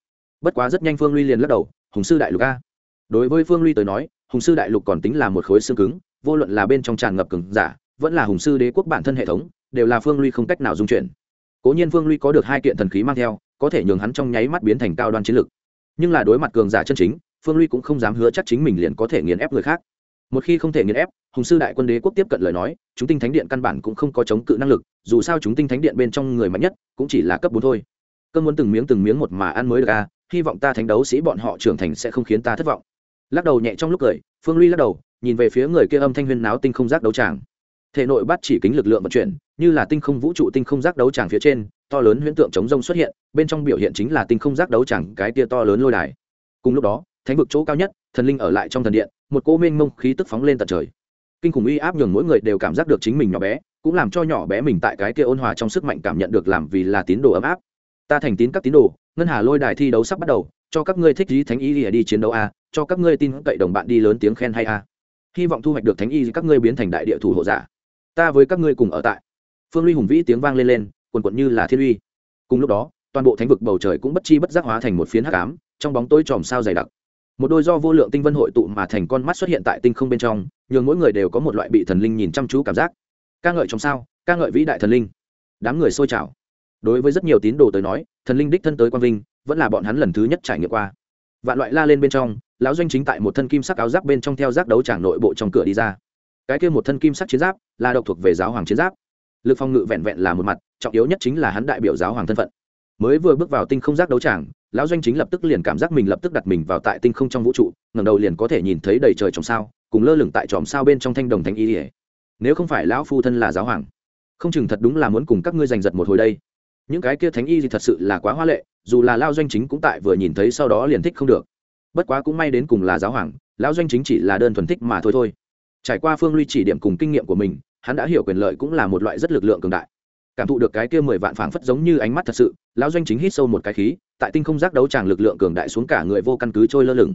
Bất quá rất nhanh phương ly liền lắc đầu, hùng sư đại lục a. Đối với phương ly tới nói, hùng sư đại lục còn tính là một khối xương cứng, vô luận là bên trong tràn ngập cứng giả, vẫn là hùng sư đế quốc bản thân hệ thống, đều là phương ly không cách nào dung chuyển. Cố nhiên phương ly có được hai kiện thần khí mang theo, có thể nhường hắn trong nháy mắt biến thành cao đoan chiến lực. Nhưng là đối mặt cường giả chân chính phương ly cũng không dám hứa chắc chính mình liền có thể nghiền ép người khác. Một khi không thể nghiền ép, hùng sư đại quân đế quốc tiếp cận lời nói, chúng tinh thánh điện căn bản cũng không có chống cự năng lực, dù sao chúng tinh thánh điện bên trong người mạnh nhất cũng chỉ là cấp bốn thôi. Cơn muốn từng miếng từng miếng một mà ăn mới được à hy vọng ta thánh đấu sĩ bọn họ trưởng thành sẽ không khiến ta thất vọng. Lắc đầu nhẹ trong lúc cười, phương ly lắc đầu, nhìn về phía người kia âm thanh huyên náo tinh không giác đấu tràng. Thể nội bắt chỉ kính lực lượng vận chuyển, như là tinh không vũ trụ tinh không giác đấu tràng phía trên, to lớn huyễn tượng chống rông xuất hiện, bên trong biểu hiện chính là tinh không giác đấu tràng, cái tia to lớn lôi đài. Cùng lúc đó thánh vực chỗ cao nhất thần linh ở lại trong thần điện một cô mênh mông khí tức phóng lên tận trời. Kinh khủng uy áp nhường mỗi người đều cảm giác được chính mình nhỏ bé cũng làm cho nhỏ bé mình tại cái kia ôn hòa trong sức mạnh cảm nhận được làm vì là tín đồ ấm áp. Ta thành tín các tín đồ ngân hà lôi đài thi đấu sắp bắt đầu cho các ngươi thích lý thánh y đi, đi chiến đấu a cho các ngươi tin cậy đồng bạn đi lớn tiếng khen hay a. Hy vọng thu hoạch được thánh y các ngươi biến thành đại địa thủ hộ giả. Ta với các ngươi cùng ở tại. Phương ly hùng vĩ tiếng vang lên lên quần quận như là thiên uy. Cùng lúc đó toàn bộ thánh vực bầu trời cũng bất chi bất giác hóa thành một phiến hắc ám trong bóng tối tròm sao dày đặc một đôi do vô lượng tinh vân hội tụ mà thành con mắt xuất hiện tại tinh không bên trong, nhường mỗi người đều có một loại bị thần linh nhìn chăm chú cảm giác. Ca ngợi trong sao? Ca ngợi vĩ đại thần linh. Đám người xôi trào. Đối với rất nhiều tín đồ tới nói, thần linh đích thân tới quang vinh, vẫn là bọn hắn lần thứ nhất trải nghiệm qua. Vạn loại la lên bên trong, lão doanh chính tại một thân kim sắc áo giáp bên trong theo giác đấu tràng nội bộ trong cửa đi ra. Cái kia một thân kim sắc chiến giáp, là độc thuộc về giáo hoàng chiến giáp. Lực phòng ngự vẹn vẹn là một mặt, trọng yếu nhất chính là hắn đại biểu giáo hoàng thân phận. Mới vừa bước vào tinh không giác đấu tràng lão doanh chính lập tức liền cảm giác mình lập tức đặt mình vào tại tinh không trong vũ trụ, ngẩng đầu liền có thể nhìn thấy đầy trời tròm sao, cùng lơ lửng tại tròm sao bên trong thanh đồng thánh y ỉa. Nếu không phải lão phu thân là giáo hoàng, không chừng thật đúng là muốn cùng các ngươi giành giật một hồi đây. Những cái kia thánh y thì thật sự là quá hoa lệ, dù là lao doanh chính cũng tại vừa nhìn thấy sau đó liền thích không được. Bất quá cũng may đến cùng là giáo hoàng, lão doanh chính chỉ là đơn thuần thích mà thôi thôi. Trải qua phương ly chỉ điểm cùng kinh nghiệm của mình, hắn đã hiểu quyền lợi cũng là một loại rất lực lượng cường đại. Cảm thụ được cái kia mười vạn phảng phất giống như ánh mắt thật sự, lão doanh chính hít sâu một cái khí tại tinh không giác đấu tràng lực lượng cường đại xuống cả người vô căn cứ trôi lơ lửng.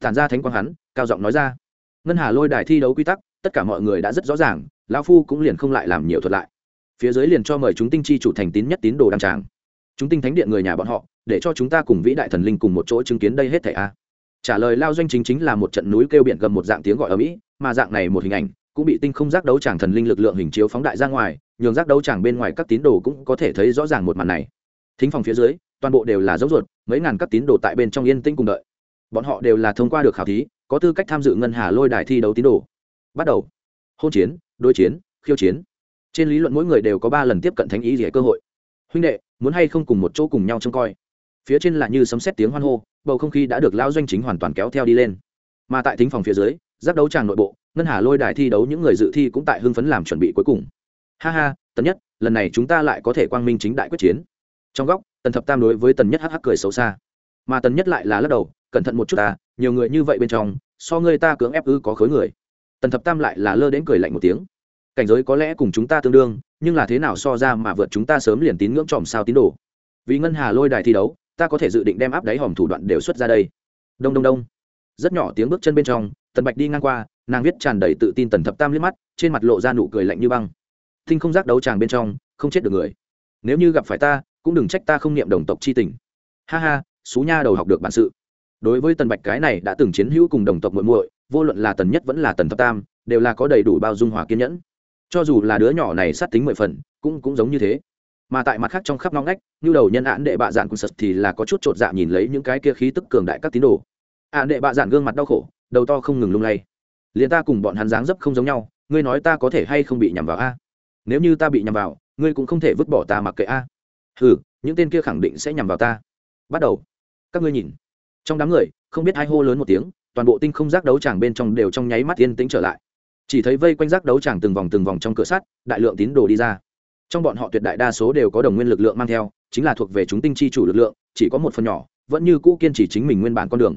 Tản ra thánh quang hắn, cao giọng nói ra. Ngân hà lôi đài thi đấu quy tắc, tất cả mọi người đã rất rõ ràng, lão phu cũng liền không lại làm nhiều thuật lại. Phía dưới liền cho mời chúng tinh chi chủ thành tín nhất tín đồ đăng tràng. Chúng tinh thánh điện người nhà bọn họ, để cho chúng ta cùng vĩ đại thần linh cùng một chỗ chứng kiến đây hết thảy a. Trả lời lao doanh chính chính là một trận núi kêu biển gầm một dạng tiếng gọi ở mỹ, mà dạng này một hình ảnh cũng bị tinh không giác đấu tràng thần linh lực lượng hình chiếu phóng đại ra ngoài, nhường giác đấu tràng bên ngoài các tín đồ cũng có thể thấy rõ ràng một màn này. Thính phòng phía dưới toàn bộ đều là dấu ruột, mấy ngàn các tín đồ tại bên trong yên tĩnh cùng đợi. Bọn họ đều là thông qua được khảo thí, có tư cách tham dự ngân hà lôi đài thi đấu tín đồ. Bắt đầu. Hôn chiến, đối chiến, khiêu chiến. Trên lý luận mỗi người đều có ba lần tiếp cận thánh ý rỉa cơ hội. Huynh đệ, muốn hay không cùng một chỗ cùng nhau trông coi? Phía trên là như sấm xét tiếng hoan hô, bầu không khí đã được lão doanh chính hoàn toàn kéo theo đi lên. Mà tại thính phòng phía dưới, giáp đấu tràng nội bộ, ngân hà lôi đài thi đấu những người dự thi cũng tại hưng phấn làm chuẩn bị cuối cùng. Ha ha tấn nhất, lần này chúng ta lại có thể quang minh chính đại quyết chiến. Trong góc tần thập tam đối với tần nhất hắc hắc cười xấu xa. Mà tần nhất lại là lắc đầu, cẩn thận một chút ta, nhiều người như vậy bên trong, so người ta cưỡng ép ư có khối người. Tần thập tam lại là lơ đến cười lạnh một tiếng. Cảnh giới có lẽ cùng chúng ta tương đương, nhưng là thế nào so ra mà vượt chúng ta sớm liền tín ngưỡng tròm sao tín đồ. Vì ngân hà lôi đài thi đấu, ta có thể dự định đem áp đáy hòm thủ đoạn đều xuất ra đây. Đông đông đông. Rất nhỏ tiếng bước chân bên trong, tần bạch đi ngang qua, nàng viết tràn đầy tự tin tần thập tam liếc mắt, trên mặt lộ ra nụ cười lạnh như băng. Thinh không giác đấu tràng bên trong, không chết được người. Nếu như gặp phải ta cũng đừng trách ta không niệm đồng tộc chi tình. Ha ha, xú nha đầu học được bản sự. Đối với tần bạch cái này đã từng chiến hữu cùng đồng tộc muội muội, vô luận là tần nhất vẫn là tần thập tam, đều là có đầy đủ bao dung hòa kiên nhẫn. Cho dù là đứa nhỏ này sát tính mười phần, cũng cũng giống như thế. Mà tại mặt khác trong khắp ngóng ngách như đầu nhân án đệ bạ dạn cùng sật thì là có chút chột dạ nhìn lấy những cái kia khí tức cường đại các tín đồ. Án đệ bạ dạn gương mặt đau khổ, đầu to không ngừng lung lay. Liền ta cùng bọn hắn dáng dấp không giống nhau, ngươi nói ta có thể hay không bị nhằm vào a? Nếu như ta bị nhằm vào, ngươi cũng không thể vứt bỏ ta mặc kệ a ừ những tên kia khẳng định sẽ nhằm vào ta. Bắt đầu. Các ngươi nhìn. Trong đám người, không biết ai hô lớn một tiếng, toàn bộ tinh không giác đấu tràng bên trong đều trong nháy mắt yên tĩnh trở lại. Chỉ thấy vây quanh giác đấu tràng từng vòng từng vòng trong cửa sắt, đại lượng tín đồ đi ra. Trong bọn họ tuyệt đại đa số đều có đồng nguyên lực lượng mang theo, chính là thuộc về chúng tinh chi chủ lực lượng, chỉ có một phần nhỏ, vẫn như cũ kiên trì chính mình nguyên bản con đường.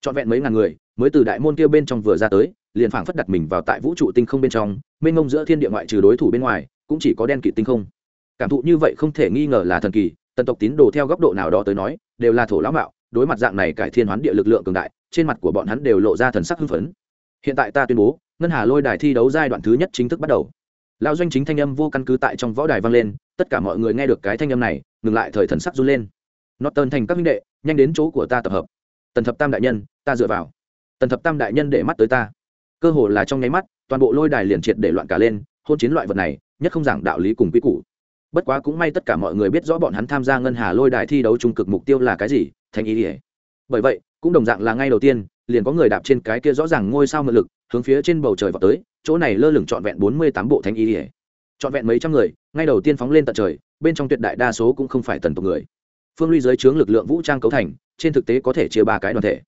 Trọn vẹn mấy ngàn người, mới từ đại môn kia bên trong vừa ra tới, liền phảng phất đặt mình vào tại vũ trụ tinh không bên trong, mênh ngông giữa thiên địa ngoại trừ đối thủ bên ngoài, cũng chỉ có đen kịt tinh không cảm thụ như vậy không thể nghi ngờ là thần kỳ, tần tộc tín đồ theo góc độ nào đó tới nói, đều là thổ lão mạo, đối mặt dạng này cải thiên hoán địa lực lượng cường đại, trên mặt của bọn hắn đều lộ ra thần sắc hưng phấn. Hiện tại ta tuyên bố, ngân hà lôi đài thi đấu giai đoạn thứ nhất chính thức bắt đầu. Lão doanh chính thanh âm vô căn cứ tại trong võ đài vang lên, tất cả mọi người nghe được cái thanh âm này, ngừng lại thời thần sắc run lên. Nó tơn thành các minh đệ, nhanh đến chỗ của ta tập hợp. Tần thập tam đại nhân, ta dựa vào. Tần thập tam đại nhân để mắt tới ta. Cơ hồ là trong nháy mắt, toàn bộ lôi đài liền triệt để loạn cả lên, hôn chiến loại vật này, nhất không giảng đạo lý cùng quy củ bất quá cũng may tất cả mọi người biết rõ bọn hắn tham gia ngân hà lôi đài thi đấu trung cực mục tiêu là cái gì thanh ý ỉa bởi vậy, cũng đồng dạng là ngay đầu tiên, liền có người đạp trên cái kia rõ ràng ngôi sao mượn lực, hướng phía trên bầu trời vào tới, chỗ này lơ lửng trọn vẹn bốn mươi tám bộ thánh ý ỉa trọn vẹn mấy trăm người, ngay đầu tiên phóng lên tận trời, bên trong tuyệt đại đa số cũng không phải tần tộc người. Phương ly giới chướng lực lượng vũ trang cấu thành, trên thực tế có thể chia ba cái đoàn thể.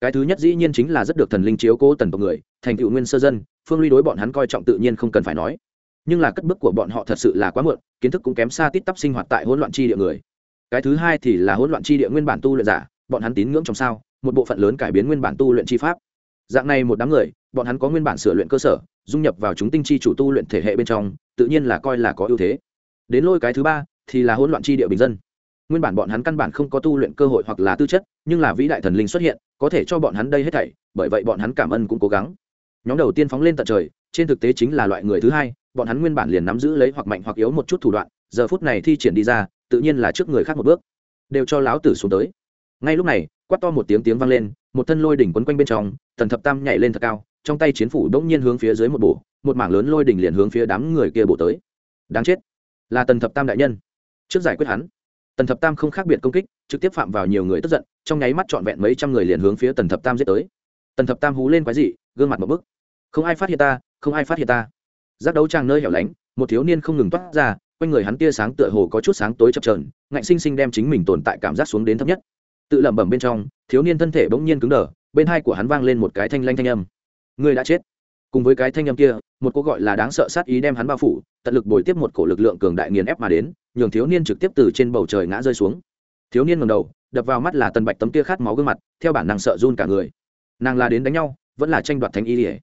Cái thứ nhất dĩ nhiên chính là rất được thần linh chiếu cố tần tộc người, thành tựu nguyên sơ dân, phương ly đối bọn hắn coi trọng tự nhiên không cần phải nói nhưng là cất bước của bọn họ thật sự là quá muộn, kiến thức cũng kém xa tít tắp sinh hoạt tại hỗn loạn chi địa người. Cái thứ hai thì là hỗn loạn chi địa nguyên bản tu luyện giả, bọn hắn tín ngưỡng trong sao, một bộ phận lớn cải biến nguyên bản tu luyện chi pháp. Dạng này một đám người, bọn hắn có nguyên bản sửa luyện cơ sở, dung nhập vào chúng tinh chi chủ tu luyện thể hệ bên trong, tự nhiên là coi là có ưu thế. Đến lôi cái thứ ba thì là hỗn loạn chi địa bình dân. Nguyên bản bọn hắn căn bản không có tu luyện cơ hội hoặc là tư chất, nhưng là vĩ đại thần linh xuất hiện, có thể cho bọn hắn đây hết thảy, bởi vậy bọn hắn cảm ơn cũng cố gắng. Nhóm đầu tiên phóng lên tận trời, trên thực tế chính là loại người thứ hai bọn hắn nguyên bản liền nắm giữ lấy hoặc mạnh hoặc yếu một chút thủ đoạn, giờ phút này thi triển đi ra, tự nhiên là trước người khác một bước, đều cho láo tử xuống tới. Ngay lúc này, quát to một tiếng tiếng vang lên, một thân lôi đỉnh quấn quanh bên trong, tần thập tam nhảy lên thật cao, trong tay chiến phủ đỗng nhiên hướng phía dưới một bổ, một mảng lớn lôi đỉnh liền hướng phía đám người kia bổ tới. Đáng chết, là tần thập tam đại nhân. Trước giải quyết hắn, tần thập tam không khác biệt công kích, trực tiếp phạm vào nhiều người tức giận, trong nháy mắt trọn vẹn mấy trăm người liền hướng phía tần thập tam giết tới. Tần thập tam hú lên quái dị, gương mặt một bức. Không ai phát hiện ta, không ai phát hiện ta giác đấu trang nơi hẻo lánh, một thiếu niên không ngừng toát ra, quanh người hắn tia sáng tựa hồ có chút sáng tối chập trờn ngạnh sinh sinh đem chính mình tồn tại cảm giác xuống đến thấp nhất. Tự lẩm bẩm bên trong, thiếu niên thân thể bỗng nhiên cứng đờ, bên hai của hắn vang lên một cái thanh lanh thanh âm. Người đã chết. Cùng với cái thanh âm kia, một cô gọi là đáng sợ sát ý đem hắn bao phủ, tận lực bồi tiếp một cổ lực lượng cường đại nghiền ép mà đến, nhường thiếu niên trực tiếp từ trên bầu trời ngã rơi xuống. Thiếu niên ngầm đầu, đập vào mắt là tần bạch tấm kia khát máu gương mặt, theo bản năng sợ run cả người. Nàng là đến đánh nhau, vẫn là tranh đoạt thanh y ỉa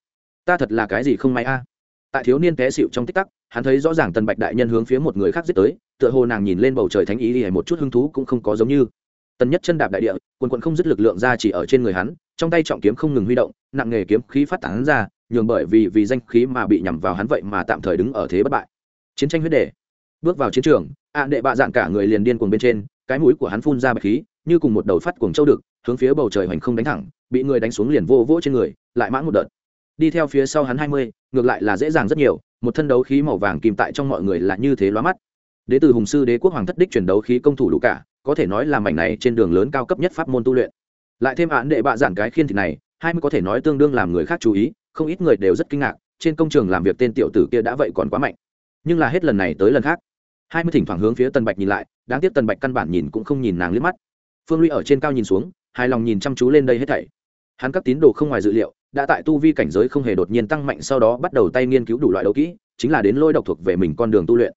ta thật là cái gì không may a? Tại thiếu niên té xịu trong tích tắc, hắn thấy rõ ràng tần bạch đại nhân hướng phía một người khác giết tới, tựa hồ nàng nhìn lên bầu trời thánh ý thì một chút hứng thú cũng không có giống như. Tần nhất chân đạp đại địa, quần quận không dứt lực lượng ra chỉ ở trên người hắn, trong tay trọng kiếm không ngừng huy động, nặng nghề kiếm khí phát tán ra, nhường bởi vì vì danh khí mà bị nhằm vào hắn vậy mà tạm thời đứng ở thế bất bại. Chiến tranh huyết đề bước vào chiến trường, ạ đệ bạ dạng cả người liền điên cuồng bên trên, cái mũi của hắn phun ra bạch khí, như cùng một đầu phát cuồng châu đực, hướng phía bầu trời hoành không đánh thẳng, bị người đánh xuống liền vô vỗ trên người, lại mãn một đợt đi theo phía sau hắn hai mươi, ngược lại là dễ dàng rất nhiều, một thân đấu khí màu vàng kìm tại trong mọi người là như thế lóa mắt. Đế từ hùng sư đế quốc hoàng thất đích chuyển đấu khí công thủ đủ cả, có thể nói là mảnh này trên đường lớn cao cấp nhất pháp môn tu luyện. Lại thêm án đệ bạ giản cái khiên thịt này, hai mươi có thể nói tương đương làm người khác chú ý, không ít người đều rất kinh ngạc, trên công trường làm việc tên tiểu tử kia đã vậy còn quá mạnh. Nhưng là hết lần này tới lần khác, hai mươi thỉnh thoảng hướng phía tần bạch nhìn lại, đáng tiếc tần bạch căn bản nhìn cũng không nhìn nàng liếc mắt. Phương ly ở trên cao nhìn xuống, hài lòng nhìn chăm chú lên đây hết thảy. Hắn các tín đồ không ngoài dự liệu đã tại tu vi cảnh giới không hề đột nhiên tăng mạnh sau đó bắt đầu tay nghiên cứu đủ loại đấu kỹ, chính là đến lôi độc thuộc về mình con đường tu luyện.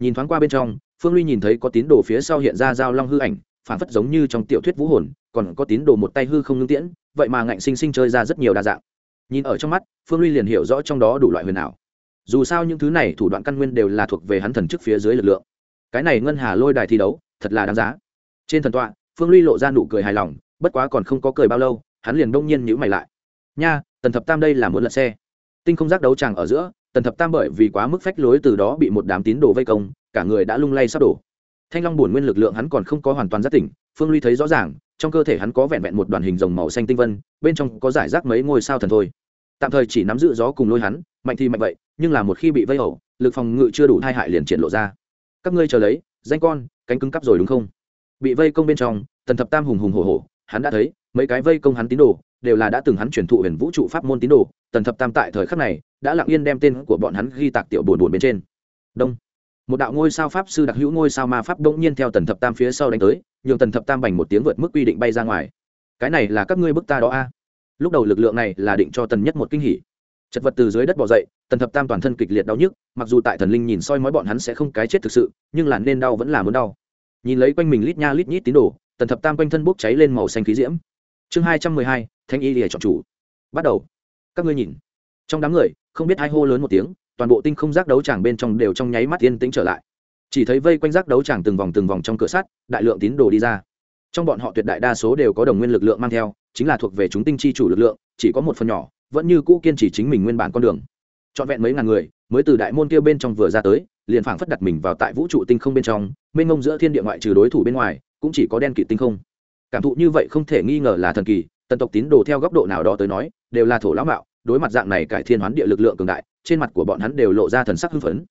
Nhìn thoáng qua bên trong, phương ly nhìn thấy có tín đồ phía sau hiện ra giao long hư ảnh, phản phất giống như trong tiểu thuyết vũ hồn, còn có tín đồ một tay hư không ngưng tiễn, vậy mà ngạnh sinh sinh chơi ra rất nhiều đa dạng. Nhìn ở trong mắt, phương ly liền hiểu rõ trong đó đủ loại huyền ảo. Dù sao những thứ này thủ đoạn căn nguyên đều là thuộc về hắn thần chức phía dưới lực lượng. Cái này ngân hà lôi đài thi đấu, thật là đáng giá. Trên thần tọa, phương ly lộ ra nụ cười hài lòng, bất quá còn không có cười bao lâu, hắn liền đông nhiên nhữ mày lại nha, tần thập tam đây là muốn lật xe. Tinh không giác đấu tràng ở giữa, tần thập tam bởi vì quá mức phách lối từ đó bị một đám tín đồ vây công, cả người đã lung lay sắp đổ. Thanh long bổn nguyên lực lượng hắn còn không có hoàn toàn giác tỉnh, phương ly thấy rõ ràng, trong cơ thể hắn có vẹn vẹn một đoàn hình rồng màu xanh tinh vân, bên trong có giải rác mấy ngôi sao thần thôi. Tạm thời chỉ nắm giữ gió cùng lôi hắn, mạnh thì mạnh vậy, nhưng là một khi bị vây ẩu lực phòng ngự chưa đủ hai hại liền triển lộ ra. Các ngươi chờ lấy, danh con, cánh cứng cắp rồi đúng không? Bị vây công bên trong, tần thập tam hùng hùng hổ hổ, hắn đã thấy, mấy cái vây công hắn tín đồ đều là đã từng hắn truyền thụ huyền vũ trụ pháp môn tín đồ, tần thập tam tại thời khắc này, đã lặng yên đem tên của bọn hắn ghi tạc tiểu buồn buồn bên trên. Đông. Một đạo ngôi sao pháp sư đặc hữu ngôi sao ma pháp đông nhiên theo tần thập tam phía sau đánh tới, nhường tần thập tam bành một tiếng vượt mức quy định bay ra ngoài. Cái này là các ngươi bức ta đó a. Lúc đầu lực lượng này là định cho tần nhất một kinh hỉ. Chật vật từ dưới đất bỏ dậy, tần thập tam toàn thân kịch liệt đau nhức, mặc dù tại thần linh nhìn soi mói bọn hắn sẽ không cái chết thực sự, nhưng là nên đau vẫn là muốn đau. Nhìn lấy quanh mình lít nha lít nhít tín đồ, tần thập tam quanh thân bốc cháy lên màu xanh khí diễm. Chương hai trăm mười hai thanh y lìa chọn chủ. Bắt đầu. Các ngươi nhìn. Trong đám người, không biết ai hô lớn một tiếng, toàn bộ tinh không giác đấu tràng bên trong đều trong nháy mắt yên tĩnh trở lại. Chỉ thấy vây quanh giác đấu tràng từng vòng từng vòng trong cửa sắt, đại lượng tín đồ đi ra. Trong bọn họ tuyệt đại đa số đều có đồng nguyên lực lượng mang theo, chính là thuộc về chúng tinh chi chủ lực lượng, chỉ có một phần nhỏ, vẫn như cũ kiên trì chính mình nguyên bản con đường. Trọn vẹn mấy ngàn người, mới từ đại môn kia bên trong vừa ra tới, liền phảng phất đặt mình vào tại vũ trụ tinh không bên trong, mênh mông giữa thiên địa ngoại trừ đối thủ bên ngoài, cũng chỉ có đen kịt tinh không. Cảm thụ như vậy không thể nghi ngờ là thần kỳ tần tộc tín đồ theo góc độ nào đó tới nói, đều là thổ lão mạo, đối mặt dạng này cải thiên hoán địa lực lượng cường đại, trên mặt của bọn hắn đều lộ ra thần sắc hưng phấn.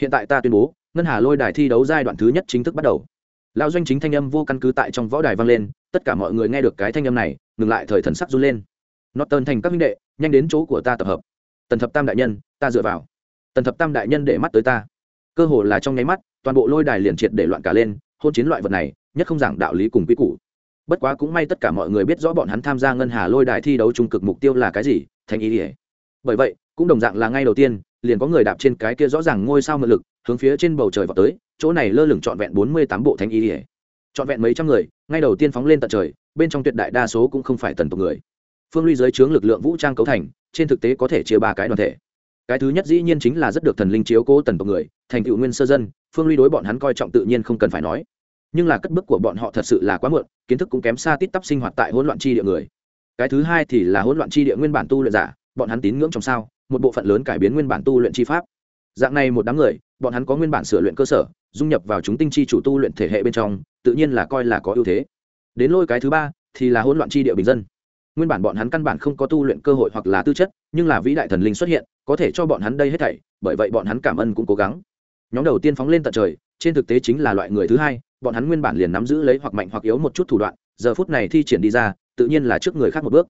Hiện tại ta tuyên bố, ngân hà lôi đài thi đấu giai đoạn thứ nhất chính thức bắt đầu. Lao doanh chính thanh âm vô căn cứ tại trong võ đài vang lên, tất cả mọi người nghe được cái thanh âm này, ngừng lại thời thần sắc run lên. Nó tơn thành các minh đệ, nhanh đến chỗ của ta tập hợp. Tần thập tam đại nhân, ta dựa vào. Tần thập tam đại nhân để mắt tới ta. Cơ hồ là trong nháy mắt, toàn bộ lôi đài liền triệt để loạn cả lên, hôn chiến loại vật này, nhất không giảng đạo lý cùng quy củ bất quá cũng may tất cả mọi người biết rõ bọn hắn tham gia ngân hà lôi đài thi đấu trung cực mục tiêu là cái gì, thanh ý ỉa bởi vậy, cũng đồng dạng là ngay đầu tiên, liền có người đạp trên cái kia rõ ràng ngôi sao mượn lực, hướng phía trên bầu trời vào tới, chỗ này lơ lửng trọn vẹn bốn mươi tám bộ thánh ý ỉa trọn vẹn mấy trăm người, ngay đầu tiên phóng lên tận trời, bên trong tuyệt đại đa số cũng không phải tần tộc người. Phương ly giới chướng lực lượng vũ trang cấu thành, trên thực tế có thể chia ba cái đoàn thể. Cái thứ nhất dĩ nhiên chính là rất được thần linh chiếu cố tần tộc người, thành tựu nguyên sơ dân, phương ly đối bọn hắn coi trọng tự nhiên không cần phải nói nhưng là cất bước của bọn họ thật sự là quá muộn, kiến thức cũng kém xa tít tắp sinh hoạt tại hỗn loạn chi địa người. Cái thứ hai thì là hỗn loạn chi địa nguyên bản tu luyện giả, bọn hắn tín ngưỡng trong sao, một bộ phận lớn cải biến nguyên bản tu luyện chi pháp. Dạng này một đám người, bọn hắn có nguyên bản sửa luyện cơ sở, dung nhập vào chúng tinh chi chủ tu luyện thể hệ bên trong, tự nhiên là coi là có ưu thế. Đến lôi cái thứ ba thì là hỗn loạn chi địa bình dân. Nguyên bản bọn hắn căn bản không có tu luyện cơ hội hoặc là tư chất, nhưng là vĩ đại thần linh xuất hiện, có thể cho bọn hắn đây hết thảy, bởi vậy bọn hắn cảm ơn cũng cố gắng. Nhóm đầu tiên phóng lên tận trời, trên thực tế chính là loại người thứ hai bọn hắn nguyên bản liền nắm giữ lấy hoặc mạnh hoặc yếu một chút thủ đoạn, giờ phút này thi triển đi ra, tự nhiên là trước người khác một bước,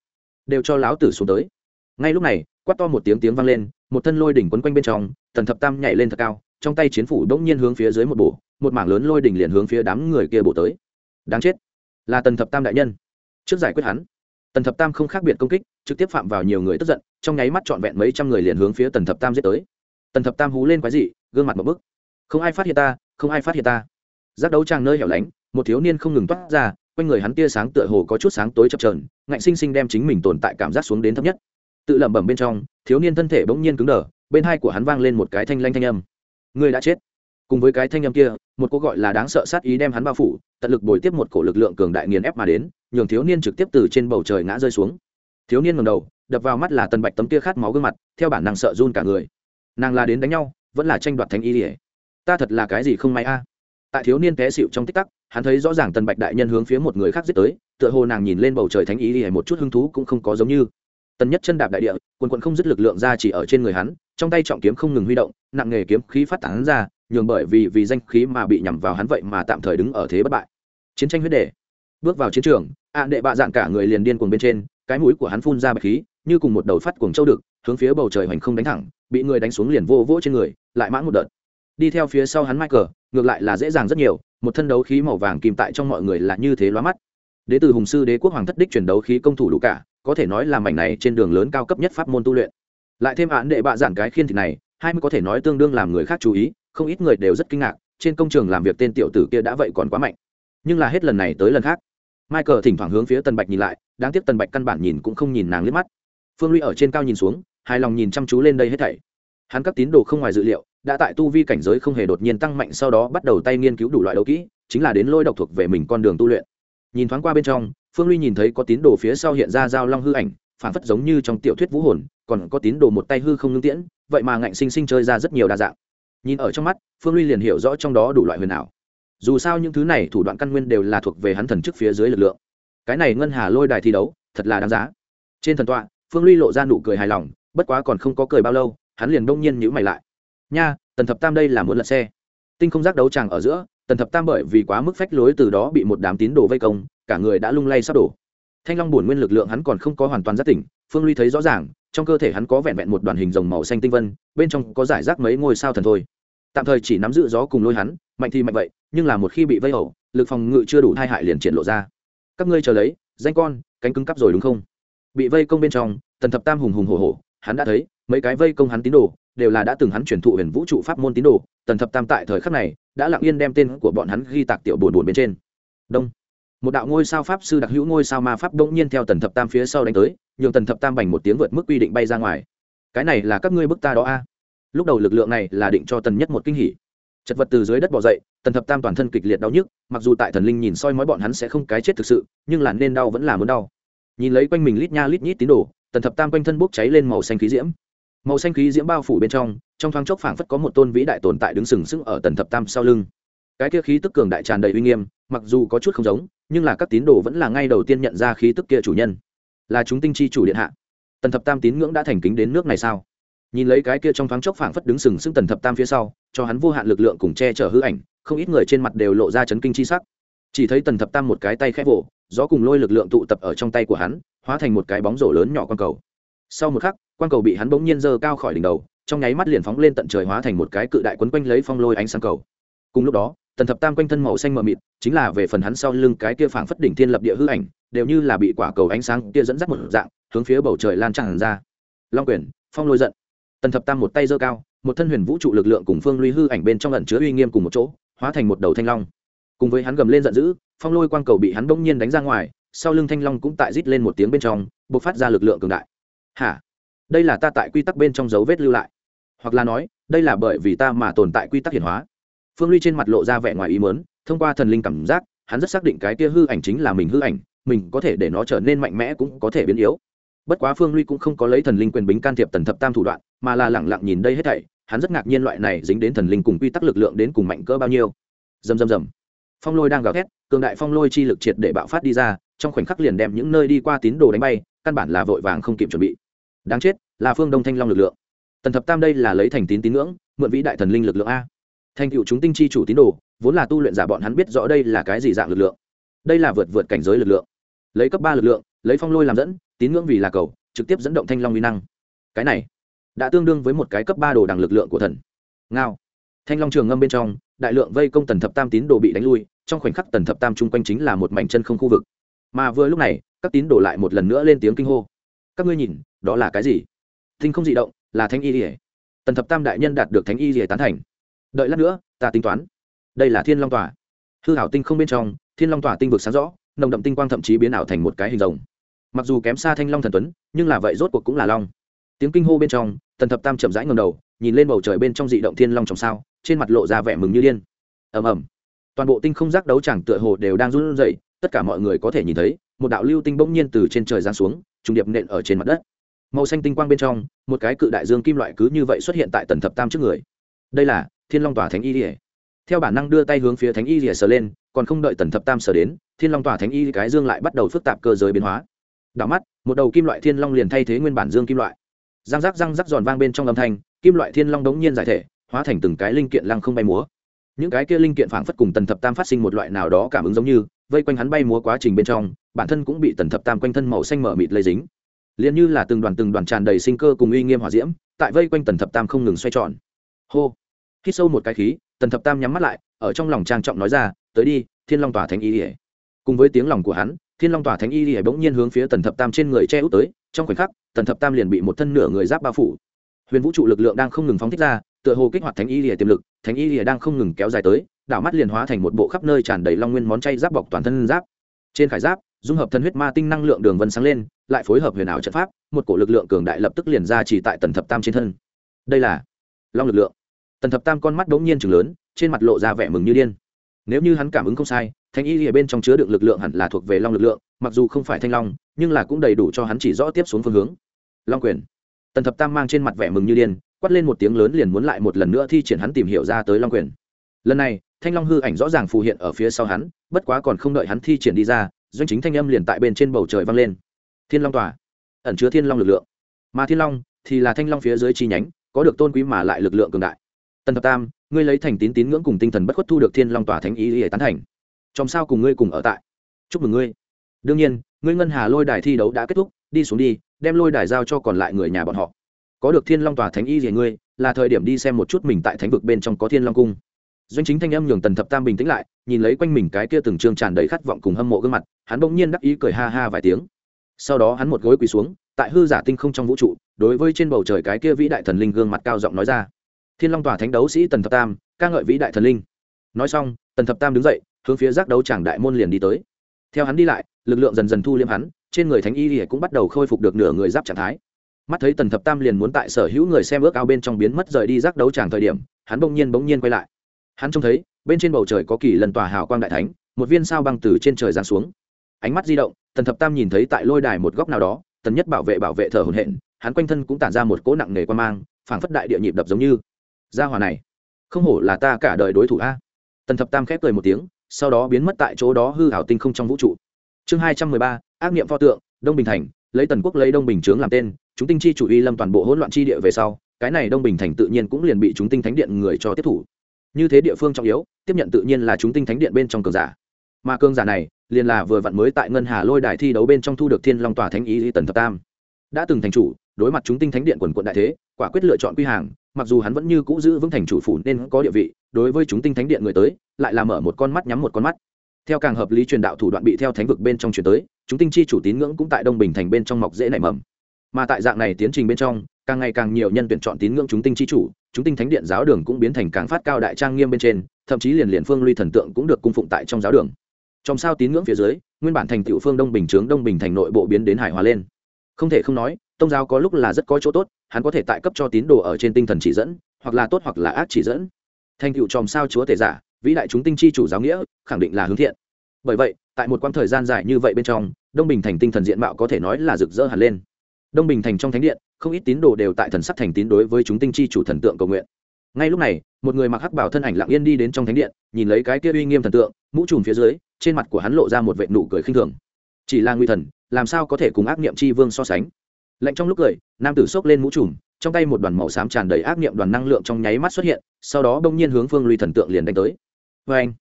đều cho láo tử xuống tới. Ngay lúc này, quát to một tiếng tiếng vang lên, một thân lôi đỉnh quấn quanh bên trong, tần thập tam nhảy lên thật cao, trong tay chiến phủ đỗng nhiên hướng phía dưới một bổ, một mảng lớn lôi đỉnh liền hướng phía đám người kia bổ tới. Đáng chết, là tần thập tam đại nhân. Trước giải quyết hắn, tần thập tam không khác biệt công kích, trực tiếp phạm vào nhiều người tức giận, trong nháy mắt trọn vẹn mấy trăm người liền hướng phía tần thập tam giết tới. Tần thập tam hú lên quái dị, gương mặt một bức. Không ai phát hiện ta, không ai phát hiện ta giác đấu trang nơi hẻo lánh, một thiếu niên không ngừng toát ra, quanh người hắn tia sáng tựa hồ có chút sáng tối chập trờn ngạnh sinh sinh đem chính mình tồn tại cảm giác xuống đến thấp nhất. Tự lẩm bẩm bên trong, thiếu niên thân thể bỗng nhiên cứng đờ, bên hai của hắn vang lên một cái thanh lanh thanh âm. Người đã chết. Cùng với cái thanh âm kia, một cô gọi là đáng sợ sát ý đem hắn bao phủ, tận lực bồi tiếp một cổ lực lượng cường đại nghiền ép mà đến, nhường thiếu niên trực tiếp từ trên bầu trời ngã rơi xuống. Thiếu niên ngầm đầu, đập vào mắt là tần bạch tấm kia khát máu gương mặt, theo bản nàng sợ run cả người. Nàng là đến đánh nhau, vẫn là tranh đoạt thanh y ỉa ta thật là cái gì không may a? Tại thiếu niên té xịu trong tích tắc, hắn thấy rõ ràng tần bạch đại nhân hướng phía một người khác giết tới, tựa hồ nàng nhìn lên bầu trời thánh ý thì một chút hứng thú cũng không có giống như. Tần nhất chân đạp đại địa, quần quận không dứt lực lượng ra chỉ ở trên người hắn, trong tay trọng kiếm không ngừng huy động, nặng nghề kiếm khí phát tán ra, nhường bởi vì vì danh khí mà bị nhằm vào hắn vậy mà tạm thời đứng ở thế bất bại. Chiến tranh huyết đề bước vào chiến trường, ạ đệ bạ dạn cả người liền điên cuồng bên trên, cái mũi của hắn phun ra bạch khí, như cùng một đầu phát cuồng châu đực, hướng phía bầu trời hoành không đánh thẳng, bị người đánh xuống liền vô vỗ trên người, lại mãn một đợt đi theo phía sau hắn michael, ngược lại là dễ dàng rất nhiều, một thân đấu khí màu vàng kim tại trong mọi người là như thế lóa mắt. Đế từ hùng sư đế quốc hoàng thất đích chuyển đấu khí công thủ đủ cả, có thể nói là mảnh này trên đường lớn cao cấp nhất pháp môn tu luyện. Lại thêm án đệ bạ giản cái khiên thịt này, hai mươi có thể nói tương đương làm người khác chú ý, không ít người đều rất kinh ngạc, trên công trường làm việc tên tiểu tử kia đã vậy còn quá mạnh. Nhưng là hết lần này tới lần khác, michael thỉnh thoảng hướng phía tần bạch nhìn lại, đáng tiếc tần bạch căn bản nhìn cũng không nhìn nàng liếc mắt. Phương ly ở trên cao nhìn xuống, hài lòng nhìn chăm chú lên đây hết thảy hắn các tín đồ không ngoài dự liệu, đã tại tu vi cảnh giới không hề đột nhiên tăng mạnh sau đó bắt đầu tay nghiên cứu đủ loại đấu kỹ, chính là đến lôi độc thuộc về mình con đường tu luyện. Nhìn thoáng qua bên trong, phương ly nhìn thấy có tín đồ phía sau hiện ra giao long hư ảnh, phản phất giống như trong tiểu thuyết vũ hồn, còn có tín đồ một tay hư không ngưng tiễn, vậy mà ngạnh sinh sinh chơi ra rất nhiều đa dạng. Nhìn ở trong mắt, phương ly liền hiểu rõ trong đó đủ loại huyền ảo. Dù sao những thứ này thủ đoạn căn nguyên đều là thuộc về hắn thần chức phía dưới lực lượng. Cái này ngân hà lôi đài thi đấu, thật là đáng giá. Trên thần tọa, phương ly lộ ra nụ cười hài lòng, bất quá còn không có cười bao lâu hắn liền đông nhiên nhữ mày lại. Nha, tần thập tam đây là muốn lật xe. Tinh không giác đấu tràng ở giữa, tần thập tam bởi vì quá mức phách lối từ đó bị một đám tín đồ vây công, cả người đã lung lay sắp đổ. Thanh long bổn nguyên lực lượng hắn còn không có hoàn toàn giác tỉnh, phương ly thấy rõ ràng, trong cơ thể hắn có vẹn vẹn một đoàn hình rồng màu xanh tinh vân, bên trong có giải rác mấy ngôi sao thần thôi. Tạm thời chỉ nắm giữ gió cùng lôi hắn, mạnh thì mạnh vậy, nhưng là một khi bị vây hậu, lực phòng ngự chưa đủ hai hại liền triển lộ ra. Các ngươi chờ lấy, danh con, cánh cứng cắp rồi đúng không? Bị vây công bên trong, tần thập tam hùng hùng hổ hổ, hắn đã thấy mấy cái vây công hắn tín đồ, đều là đã từng hắn truyền thụ huyền vũ trụ pháp môn tín đồ, tần thập tam tại thời khắc này, đã lặng yên đem tên của bọn hắn ghi tạc tiểu buồn buồn bên trên. Đông. Một đạo ngôi sao pháp sư đặc hữu ngôi sao ma pháp đông nhiên theo tần thập tam phía sau đánh tới, nhường tần thập tam bành một tiếng vượt mức quy định bay ra ngoài. Cái này là các ngươi bức ta đó a? Lúc đầu lực lượng này là định cho tần nhất một kinh hỉ. Chật vật từ dưới đất bỏ dậy, tần thập tam toàn thân kịch liệt đau nhức, mặc dù tại thần linh nhìn soi mói bọn hắn sẽ không cái chết thực sự, nhưng là nên đau vẫn là muốn đau. Nhìn lấy quanh mình lít nha lít nhít tín đồ, tần thập tam quanh thân bốc cháy lên màu xanh khí diễm màu xanh khí diễm bao phủ bên trong trong thoáng chốc phảng phất có một tôn vĩ đại tồn tại đứng sừng sững ở tần thập tam sau lưng. Cái kia khí tức cường đại tràn đầy uy nghiêm, mặc dù có chút không giống, nhưng là các tín đồ vẫn là ngay đầu tiên nhận ra khí tức kia chủ nhân. Là chúng tinh chi chủ điện hạ. Tần thập tam tín ngưỡng đã thành kính đến nước này sao? Nhìn lấy cái kia trong thoáng chốc phảng phất đứng sừng sững tần thập tam phía sau, cho hắn vô hạn lực lượng cùng che chở hư ảnh, không ít người trên mặt đều lộ ra chấn kinh chi sắc. Chỉ thấy tần thập tam một cái tay khép vỗ, gió cùng lôi lực lượng tụ tập ở trong tay của hắn, hóa thành một cái bóng rổ lớn nhỏ con cầu sau một khắc, quang cầu bị hắn bỗng nhiên giơ cao khỏi đỉnh đầu, trong nháy mắt liền phóng lên tận trời hóa thành một cái cự đại quấn quanh lấy phong lôi ánh sáng cầu. Cùng lúc đó, tần thập tam quanh thân màu xanh mờ mịt, chính là về phần hắn sau lưng cái kia phảng phất đỉnh thiên lập địa hư ảnh, đều như là bị quả cầu ánh sáng kia dẫn dắt một dạng, hướng phía bầu trời lan tràn ra. Long quyền, phong lôi giận. Tần thập tam một tay giơ cao, một thân huyền vũ trụ lực lượng cùng phương luy hư ảnh bên trong ẩn chứa uy nghiêm cùng một chỗ, hóa thành một đầu thanh long. Cùng với hắn gầm lên giận dữ, phong lôi quang cầu bị hắn bỗng nhiên đánh ra ngoài, sau lưng thanh long cũng tại rít lên một tiếng bên trong b ộ c phát ra lực lượng cường đại hả? Đây là ta tại quy tắc bên trong dấu vết lưu lại. Hoặc là nói, đây là bởi vì ta mà tồn tại quy tắc hiển hóa. Phương ly trên mặt lộ ra vẻ ngoài ý mớn thông qua thần linh cảm giác, hắn rất xác định cái kia hư ảnh chính là mình hư ảnh, mình có thể để nó trở nên mạnh mẽ cũng có thể biến yếu. Bất quá phương ly cũng không có lấy thần linh quyền bính can thiệp tần thập tam thủ đoạn, mà là lẳng lặng nhìn đây hết thảy, hắn rất ngạc nhiên loại này dính đến thần linh cùng quy tắc lực lượng đến cùng mạnh cỡ bao nhiêu. Dầm dầm dầm phong lôi đang gào thét, cường đại phong lôi chi lực triệt để bạo phát đi ra, trong khoảnh khắc liền đem những nơi đi qua tín đồ đánh bay, căn bản là vội vàng không kịp chuẩn bị đáng chết, là phương đông thanh long lực lượng. Tần thập tam đây là lấy thành tín tín ngưỡng, mượn vĩ đại thần linh lực lượng a. Thành cựu chúng tinh chi chủ tín đồ, vốn là tu luyện giả bọn hắn biết rõ đây là cái gì dạng lực lượng. Đây là vượt vượt cảnh giới lực lượng. Lấy cấp ba lực lượng, lấy phong lôi làm dẫn, tín ngưỡng vì là cầu, trực tiếp dẫn động thanh long uy năng. Cái này, đã tương đương với một cái cấp ba đồ đằng lực lượng của thần. Ngao. Thanh long trường ngâm bên trong, đại lượng vây công tần thập tam tín đồ bị đánh lui, trong khoảnh khắc tần thập tam chung quanh chính là một mảnh chân không khu vực. Mà vừa lúc này, các tín đồ lại một lần nữa lên tiếng kinh hô. Các ngươi nhìn đó là cái gì? Thinh không dị động, là thánh y rỉa tần thập tam đại nhân đạt được thánh y rỉa tán thành. Đợi lát nữa, ta tính toán. Đây là thiên long tòa hư hảo tinh không bên trong, thiên long tòa tinh vực sáng rõ, nồng đậm tinh quang thậm chí biến ảo thành một cái hình rồng. Mặc dù kém xa thanh long thần tuấn, nhưng là vậy rốt cuộc cũng là long. Tiếng kinh hô bên trong, tần thập tam chậm rãi ngầm đầu, nhìn lên bầu trời bên trong dị động thiên long trong sao, trên mặt lộ ra vẻ mừng như điên. Ầm ầm. Toàn bộ tinh không giác đấu chẳng tựa hồ đều đang run rẩy, tất cả mọi người có thể nhìn thấy, một đạo lưu tinh bỗng nhiên từ trên trời giáng xuống, trùng điệp nện ở trên mặt đất màu xanh tinh quang bên trong, một cái cự đại dương kim loại cứ như vậy xuất hiện tại tần thập tam trước người. Đây là thiên long tòa thánh y rỉa theo bản năng đưa tay hướng phía thánh y rỉa sờ lên, còn không đợi tần thập tam sờ đến, thiên long tòa thánh y cái dương lại bắt đầu phức tạp cơ giới biến hóa. Đảo mắt, một đầu kim loại thiên long liền thay thế nguyên bản dương kim loại. Răng rắc răng rắc giòn vang bên trong âm thanh, kim loại thiên long đống nhiên giải thể, hóa thành từng cái linh kiện lăng không bay múa. Những cái kia linh kiện phảng phất cùng tần thập tam phát sinh một loại nào đó cảm ứng giống như, vây quanh hắn bay múa quá trình bên trong, bản thân cũng bị tần thập tam quanh thân màu xanh mở mịt lây dính liền như là từng đoàn từng đoàn tràn đầy sinh cơ cùng uy nghiêm hỏa diễm, tại vây quanh tần thập tam không ngừng xoay tròn. Hô! Hít sâu một cái khí, tần thập tam nhắm mắt lại, ở trong lòng trang trọng nói ra, tới đi, thiên long tỏa thánh y ỉa cùng với tiếng lòng của hắn, thiên long tỏa thánh y ỉa bỗng nhiên hướng phía tần thập tam trên người che út tới, trong khoảnh khắc, tần thập tam liền bị một thân nửa người giáp bao phủ. Huyền vũ trụ lực lượng đang không ngừng phóng thích ra, tựa hồ kích hoạt thánh y lìa tiềm lực, thánh y lìa đang không ngừng kéo dài tới, đảo mắt liền hóa thành một bộ khắp nơi tràn đầy long nguyên món chay giáp bọc toàn thân giáp. Trên khải giáp, dung hợp thân huyết ma tinh năng lượng đường vân sáng lên lại phối hợp huyền ảo trận pháp, một cổ lực lượng cường đại lập tức liền ra chỉ tại tần thập tam trên thân. Đây là long lực lượng. Tần thập tam con mắt đống nhiên chừng lớn, trên mặt lộ ra vẻ mừng như điên. Nếu như hắn cảm ứng không sai, thanh y ở bên trong chứa đựng lực lượng hẳn là thuộc về long lực lượng, mặc dù không phải thanh long, nhưng là cũng đầy đủ cho hắn chỉ rõ tiếp xuống phương hướng. Long quyền. Tần thập tam mang trên mặt vẻ mừng như điên, quát lên một tiếng lớn liền muốn lại một lần nữa thi triển hắn tìm hiểu ra tới long quyền. Lần này, thanh long hư ảnh rõ ràng phù hiện ở phía sau hắn, bất quá còn không đợi hắn thi triển đi ra, doanh chính thanh âm liền tại bên trên bầu trời vang lên thiên long tòa. Ẩn chứa thiên long lực lượng. Mà thiên long thì là thanh long phía dưới chi nhánh, có được tôn quý mà lại lực lượng cường đại. Tần thập tam, ngươi lấy thành tín tín ngưỡng cùng tinh thần bất khuất thu được thiên long tòa thánh ý để tán thành. Trong sao cùng ngươi cùng ở tại. Chúc mừng ngươi. Đương nhiên, ngươi ngân hà lôi đài thi đấu đã kết thúc, đi xuống đi, đem lôi đài giao cho còn lại người nhà bọn họ. Có được thiên long tòa thánh y gì ngươi, là thời điểm đi xem một chút mình tại thánh vực bên trong có thiên long cung. Doanh chính thanh âm nhường tần thập tam bình tĩnh lại, nhìn lấy quanh mình cái kia từng trương tràn đầy khát vọng cùng hâm mộ gương mặt, hắn bỗng nhiên đắc ý cười ha ha vài tiếng sau đó hắn một gối quỳ xuống, tại hư giả tinh không trong vũ trụ, đối với trên bầu trời cái kia vĩ đại thần linh gương mặt cao giọng nói ra. Thiên long tòa thánh đấu sĩ tần thập tam, ca ngợi vĩ đại thần linh. Nói xong, tần thập tam đứng dậy, hướng phía giác đấu tràng đại môn liền đi tới. Theo hắn đi lại, lực lượng dần dần thu liêm hắn, trên người thánh y cũng bắt đầu khôi phục được nửa người giáp trạng thái. Mắt thấy tần thập tam liền muốn tại sở hữu người xem ước ao bên trong biến mất rời đi giác đấu tràng thời điểm, hắn bỗng nhiên bỗng nhiên quay lại. Hắn trông thấy, bên trên bầu trời có kỳ lần tòa hào quang đại thánh, một viên sao băng từ trên trời giáng xuống ánh mắt di động tần thập tam nhìn thấy tại lôi đài một góc nào đó tần nhất bảo vệ bảo vệ thở hồn hển, hắn quanh thân cũng tản ra một cỗ nặng nề quan mang phảng phất đại địa nhịp đập giống như. Gia hòa này không hổ là ta cả đời đối thủ a. Tần thập tam khép cười một tiếng sau đó biến mất tại chỗ đó hư hảo tinh không trong vũ trụ. Chương hai trăm mười ba ác niệm pho tượng đông bình thành lấy tần quốc lấy đông bình trướng làm tên chúng tinh chi chủ y lâm toàn bộ hỗn loạn chi địa về sau cái này đông bình thành tự nhiên cũng liền bị chúng tinh thánh điện người cho tiếp thủ. Như thế địa phương trọng yếu tiếp nhận tự nhiên là chúng tinh thánh điện bên trong cường giả. Mà cường giả này liền là vừa vặn mới tại ngân hà lôi đài thi đấu bên trong thu được thiên long tòa thánh ý tần thập tam. Đã từng thành chủ, đối mặt chúng tinh thánh điện quần quận đại thế, quả quyết lựa chọn quy hàng, mặc dù hắn vẫn như cũ giữ vững thành chủ phủ nên có địa vị, đối với chúng tinh thánh điện người tới, lại là mở một con mắt nhắm một con mắt. Theo càng hợp lý truyền đạo thủ đoạn bị theo thánh vực bên trong truyền tới, chúng tinh chi chủ tín ngưỡng cũng tại đông bình thành bên trong mọc dễ nảy mầm. Mà tại dạng này tiến trình bên trong, càng ngày càng nhiều nhân tuyển chọn tín ngưỡng chúng tinh chi chủ, chúng tinh thánh điện giáo đường cũng biến thành càng phát cao đại trang nghiêm bên trên, thậm chí liền liền phương ly thần tượng cũng được cung phụng tại trong giáo đường trong sao tín ngưỡng phía dưới, nguyên bản thành tiểu phương đông bình chướng đông bình thành nội bộ biến đến hải hòa lên. Không thể không nói, tông giáo có lúc là rất có chỗ tốt, hắn có thể tại cấp cho tín đồ ở trên tinh thần chỉ dẫn, hoặc là tốt hoặc là ác chỉ dẫn. Thành tựu tròm sao chúa tể giả, vĩ đại chúng tinh chi chủ giáo nghĩa, khẳng định là hướng thiện. Bởi vậy, tại một quãng thời gian dài như vậy bên trong, đông bình thành tinh thần diện mạo có thể nói là rực rỡ hẳn lên. Đông bình thành trong thánh điện, không ít tín đồ đều tại thần sắc thành tín đối với chúng tinh chi chủ thần tượng cầu nguyện. Ngay lúc này, một người mặc hắc bảo thân ảnh lặng yên đi đến trong thánh điện, nhìn lấy cái kia uy nghiêm thần tượng, mũ trùm phía dưới trên mặt của hắn lộ ra một vệ nụ cười khinh thường. Chỉ là nguy thần, làm sao có thể cùng ác niệm chi vương so sánh? Lạnh trong lúc cười, nam tử xốc lên mũ trùm, trong tay một đoàn màu xám tràn đầy ác niệm đoàn năng lượng trong nháy mắt xuất hiện, sau đó bỗng nhiên hướng phương lùi thần tượng liền đánh tới. Vê anh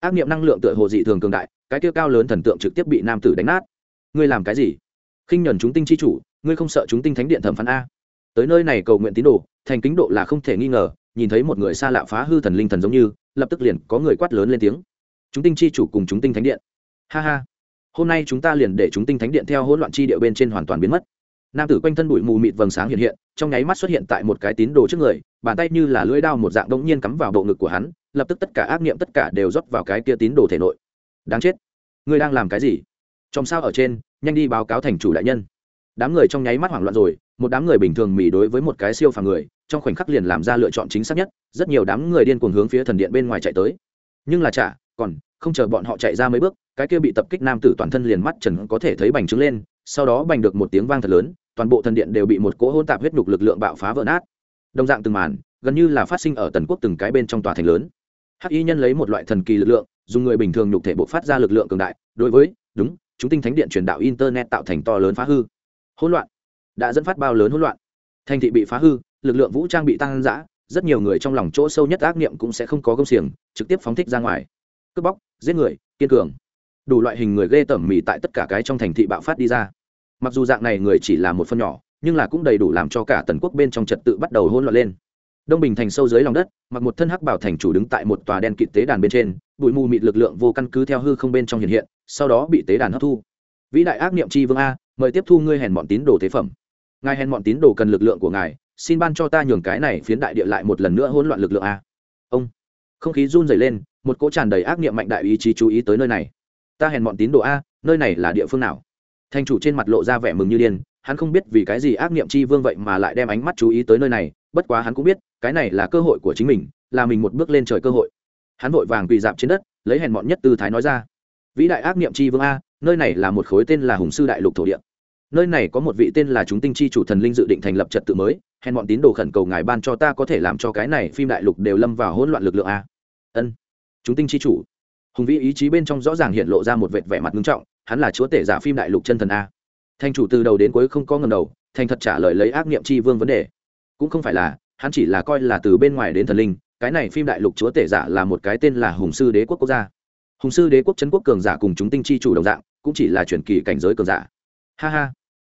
ác niệm năng lượng tựa hồ dị thường cường đại, cái tiêu cao lớn thần tượng trực tiếp bị nam tử đánh nát. Ngươi làm cái gì? Khinh nhuần chúng tinh chi chủ, ngươi không sợ chúng tinh thánh điện thẩm phán a? Tới nơi này cầu nguyện tín đồ, thành kính độ là không thể nghi ngờ, nhìn thấy một người xa lạ phá hư thần linh thần giống như, lập tức liền có người quát lớn lên tiếng chúng tinh chi chủ cùng chúng tinh thánh điện. Ha ha. Hôm nay chúng ta liền để chúng tinh thánh điện theo hỗn loạn chi địa bên trên hoàn toàn biến mất. Nam tử quanh thân bụi mù mịt vầng sáng hiện hiện, trong nháy mắt xuất hiện tại một cái tín đồ trước người, bàn tay như là lưỡi đao một dạng đống nhiên cắm vào bộ ngực của hắn, lập tức tất cả ác niệm tất cả đều rót vào cái kia tín đồ thể nội. Đáng chết. Ngươi đang làm cái gì? Trong sao ở trên, nhanh đi báo cáo thành chủ đại nhân. Đám người trong nháy mắt hoảng loạn rồi, một đám người bình thường mỉ đối với một cái siêu phàm người, trong khoảnh khắc liền làm ra lựa chọn chính xác nhất, rất nhiều đám người điên cuồng hướng phía thần điện bên ngoài chạy tới. Nhưng là chả còn không chờ bọn họ chạy ra mấy bước, cái kia bị tập kích nam tử toàn thân liền mắt trần có thể thấy bành trướng lên, sau đó bành được một tiếng vang thật lớn, toàn bộ thần điện đều bị một cỗ hôn tạp huyết nhục lực lượng bạo phá vỡ nát. Đồng dạng từng màn, gần như là phát sinh ở tần quốc từng cái bên trong tòa thành lớn. Hắc y nhân lấy một loại thần kỳ lực lượng, dùng người bình thường nhục thể bộ phát ra lực lượng cường đại, đối với, đúng, chúng tinh thánh điện truyền đạo internet tạo thành to lớn phá hư. Hỗn loạn. Đã dẫn phát bao lớn hỗn loạn. Thành thị bị phá hư, lực lượng vũ trang bị tăng giã rất nhiều người trong lòng chỗ sâu nhất ác niệm cũng sẽ không có công xiềng, trực tiếp phóng thích ra ngoài cướp bóc, giết người, kiên cường. Đủ loại hình người ghê tởm mì tại tất cả cái trong thành thị bạo phát đi ra. Mặc dù dạng này người chỉ là một phần nhỏ, nhưng là cũng đầy đủ làm cho cả tần quốc bên trong trật tự bắt đầu hỗn loạn lên. Đông bình thành sâu dưới lòng đất, mặc một thân hắc bảo thành chủ đứng tại một tòa đen kịt tế đàn bên trên, bụi mù mịt lực lượng vô căn cứ theo hư không bên trong hiện hiện, sau đó bị tế đàn hấp thu. Vĩ đại ác niệm c h i vương a, mời tiếp thu ngươi hèn bọn tín đồ thế phẩm. Ngài hèn bọn tín đồ cần lực lượng của ngài, xin ban cho ta nhường cái này phiến đại địa lại một lần nữa hỗn loạn lực lượng a. Ông. Không khí run dày lên một cỗ tràn đầy ác niệm mạnh đại ý chí chú ý tới nơi này. Ta hèn bọn tín đồ a, nơi này là địa phương nào? Thành chủ trên mặt lộ ra vẻ mừng như điên, hắn không biết vì cái gì ác niệm chi vương vậy mà lại đem ánh mắt chú ý tới nơi này, bất quá hắn cũng biết, cái này là cơ hội của chính mình, là mình một bước lên trời cơ hội. Hắn vội vàng quỳ dạp trên đất, lấy hèn mọn nhất tư thái nói ra, vĩ đại ác niệm chi vương a, nơi này là một khối tên là hùng sư đại lục thổ địa. Nơi này có một vị tên là chúng tinh chi chủ thần linh dự định thành lập trật tự mới, hèn bọn tín đồ khẩn cầu ngài ban cho ta có thể làm cho cái này phim đại lục đều lâm vào hỗn loạn lực lượng a. Ân chúng tinh chi chủ. Hùng vĩ ý chí bên trong rõ ràng hiện lộ ra một vệt vẻ mặt nghiêm trọng, hắn là chúa tể giả phim đại lục chân thần a. Thành chủ từ đầu đến cuối không có ngầm đầu, thành thật trả lời lấy ác niệm chi vương vấn đề. Cũng không phải là, hắn chỉ là coi là từ bên ngoài đến thần linh, cái này phim đại lục chúa tể giả là một cái tên là hùng sư đế quốc quốc gia. Hùng sư đế quốc trấn quốc cường giả cùng chúng tinh chi chủ đồng dạng, cũng chỉ là truyền kỳ cảnh giới cường giả. Ha ha,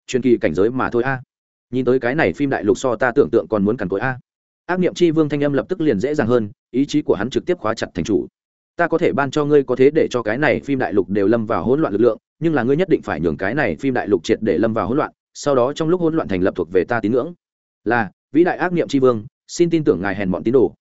truyền kỳ cảnh giới mà thôi a. Nhìn tới cái này phim đại lục so ta tưởng tượng còn muốn cằn cối a. Ác niệm chi vương thanh âm lập tức liền dễ dàng hơn, ý chí của hắn trực tiếp khóa chặt thành chủ ta có thể ban cho ngươi có thế để cho cái này phim đại lục đều lâm vào hỗn loạn lực lượng nhưng là ngươi nhất định phải nhường cái này phim đại lục triệt để lâm vào hỗn loạn sau đó trong lúc hỗn loạn thành lập thuộc về ta tín ngưỡng. Là vĩ đại ác niệm tri vương xin tin tưởng ngài hèn bọn tín đồ.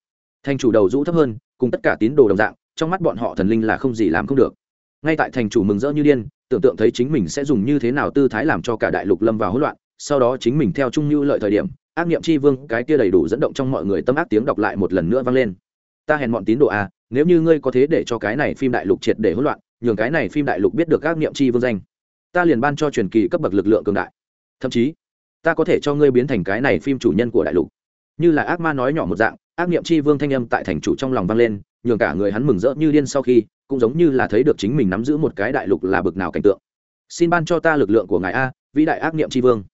Thành chủ đầu rũ thấp hơn cùng tất cả tín đồ đồng dạng trong mắt bọn họ thần linh là không gì làm không được. Ngay tại thành chủ mừng rỡ như điên tưởng tượng thấy chính mình sẽ dùng như thế nào tư thái làm cho cả đại lục lâm vào hỗn loạn sau đó chính mình theo trung như lợi thời điểm ác niệm tri vương cái kia đầy đủ dẫn động trong mọi người tâm ác tiếng đọc lại một lần nữa vang lên. Ta hèn bọn tín đồ a à, nếu như ngươi có thế để cho cái này phim đại lục triệt để hỗn loạn, nhường cái này phim đại lục biết được ác niệm chi vương danh, ta liền ban cho truyền kỳ cấp bậc lực lượng cường đại. Thậm chí, ta có thể cho ngươi biến thành cái này phim chủ nhân của đại lục. Như là ác ma nói nhỏ một dạng, ác niệm chi vương thanh âm tại thành chủ trong lòng vang lên, nhường cả người hắn mừng rỡ như điên sau khi, cũng giống như là thấy được chính mình nắm giữ một cái đại lục là bực nào cảnh tượng. Xin ban cho ta lực lượng của ngài a, vĩ đại ác niệm chi vương.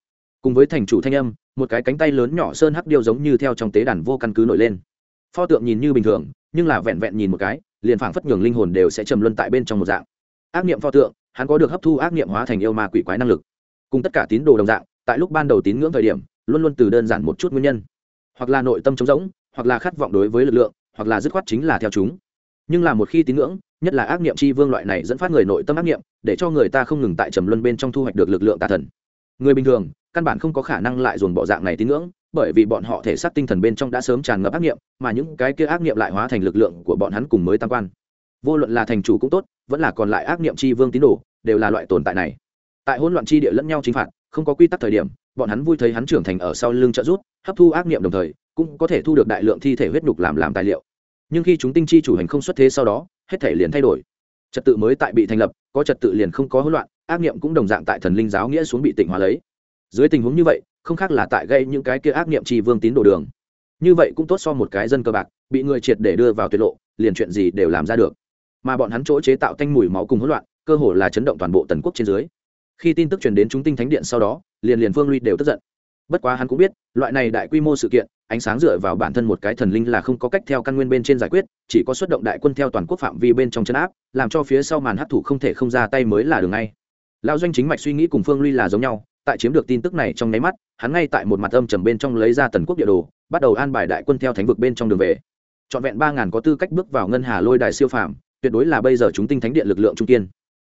Cùng với thành chủ thanh âm, một cái cánh tay lớn nhỏ sơn hắc điêu giống như theo trong tế đàn vô căn cứ nổi lên pho tượng nhìn như bình thường, nhưng là vẹn vẹn nhìn một cái, liền phảng phất nhường linh hồn đều sẽ trầm luân tại bên trong một dạng. Ác niệm pho tượng, hắn có được hấp thu ác niệm hóa thành yêu ma quỷ quái năng lực. Cùng tất cả tín đồ đồng dạng, tại lúc ban đầu tín ngưỡng thời điểm, luôn luôn từ đơn giản một chút nguyên nhân. Hoặc là nội tâm trống rỗng, hoặc là khát vọng đối với lực lượng, hoặc là dứt khoát chính là theo chúng. Nhưng là một khi tín ngưỡng, nhất là ác niệm chi vương loại này dẫn phát người nội tâm ác niệm, để cho người ta không ngừng tại trầm luân bên trong thu hoạch được lực lượng tà thần. Người bình thường, căn bản không có khả năng lại dồn bỏ dạng này tín ngưỡng bởi vì bọn họ thể xác tinh thần bên trong đã sớm tràn ngập ác niệm mà những cái kia ác niệm lại hóa thành lực lượng của bọn hắn cùng mới tam quan. Vô luận là thành chủ cũng tốt, vẫn là còn lại ác niệm chi vương tín đồ, đều là loại tồn tại này. Tại hỗn loạn chi địa lẫn nhau chính phạt, không có quy tắc thời điểm, bọn hắn vui thấy hắn trưởng thành ở sau lưng trợ rút hấp thu ác niệm đồng thời, cũng có thể thu được đại lượng thi thể huyết nhục làm làm tài liệu. Nhưng khi chúng tinh chi chủ hành không xuất thế sau đó, hết thể liền thay đổi. Trật tự mới tại bị thành lập, có trật tự liền không có hỗn loạn, ác niệm cũng đồng dạng tại thần linh giáo nghĩa xuống bị tỉnh hóa lấy. Dưới tình huống như vậy không khác là tại gây những cái kia ác niệm trì vương tín đồ đường. Như vậy cũng tốt so một cái dân cơ bạc, bị người triệt để đưa vào tuyệt lộ, liền chuyện gì đều làm ra được. Mà bọn hắn chỗ chế tạo tanh mùi máu cùng hỗn loạn, cơ hồ là chấn động toàn bộ tần quốc trên dưới. Khi tin tức truyền đến chúng tinh thánh điện sau đó, liền liền phương ly đều tức giận. Bất quá hắn cũng biết, loại này đại quy mô sự kiện, ánh sáng dựa vào bản thân một cái thần linh là không có cách theo căn nguyên bên trên giải quyết, chỉ có xuất động đại quân theo toàn quốc phạm vi bên trong chân áp, làm cho phía sau màn hấp thụ không thể không ra tay mới là đường ngay. Lão doanh chính mạch suy nghĩ cùng phương ly là giống nhau tại chiếm được tin tức này trong nháy mắt, hắn ngay tại một mặt âm trầm bên trong lấy ra tần quốc địa đồ, bắt đầu an bài đại quân theo thánh vực bên trong đường về. Trọn vẹn ba ngàn có tư cách bước vào ngân hà lôi đài siêu phàm, tuyệt đối là bây giờ chúng tinh thánh điện lực lượng trung kiên.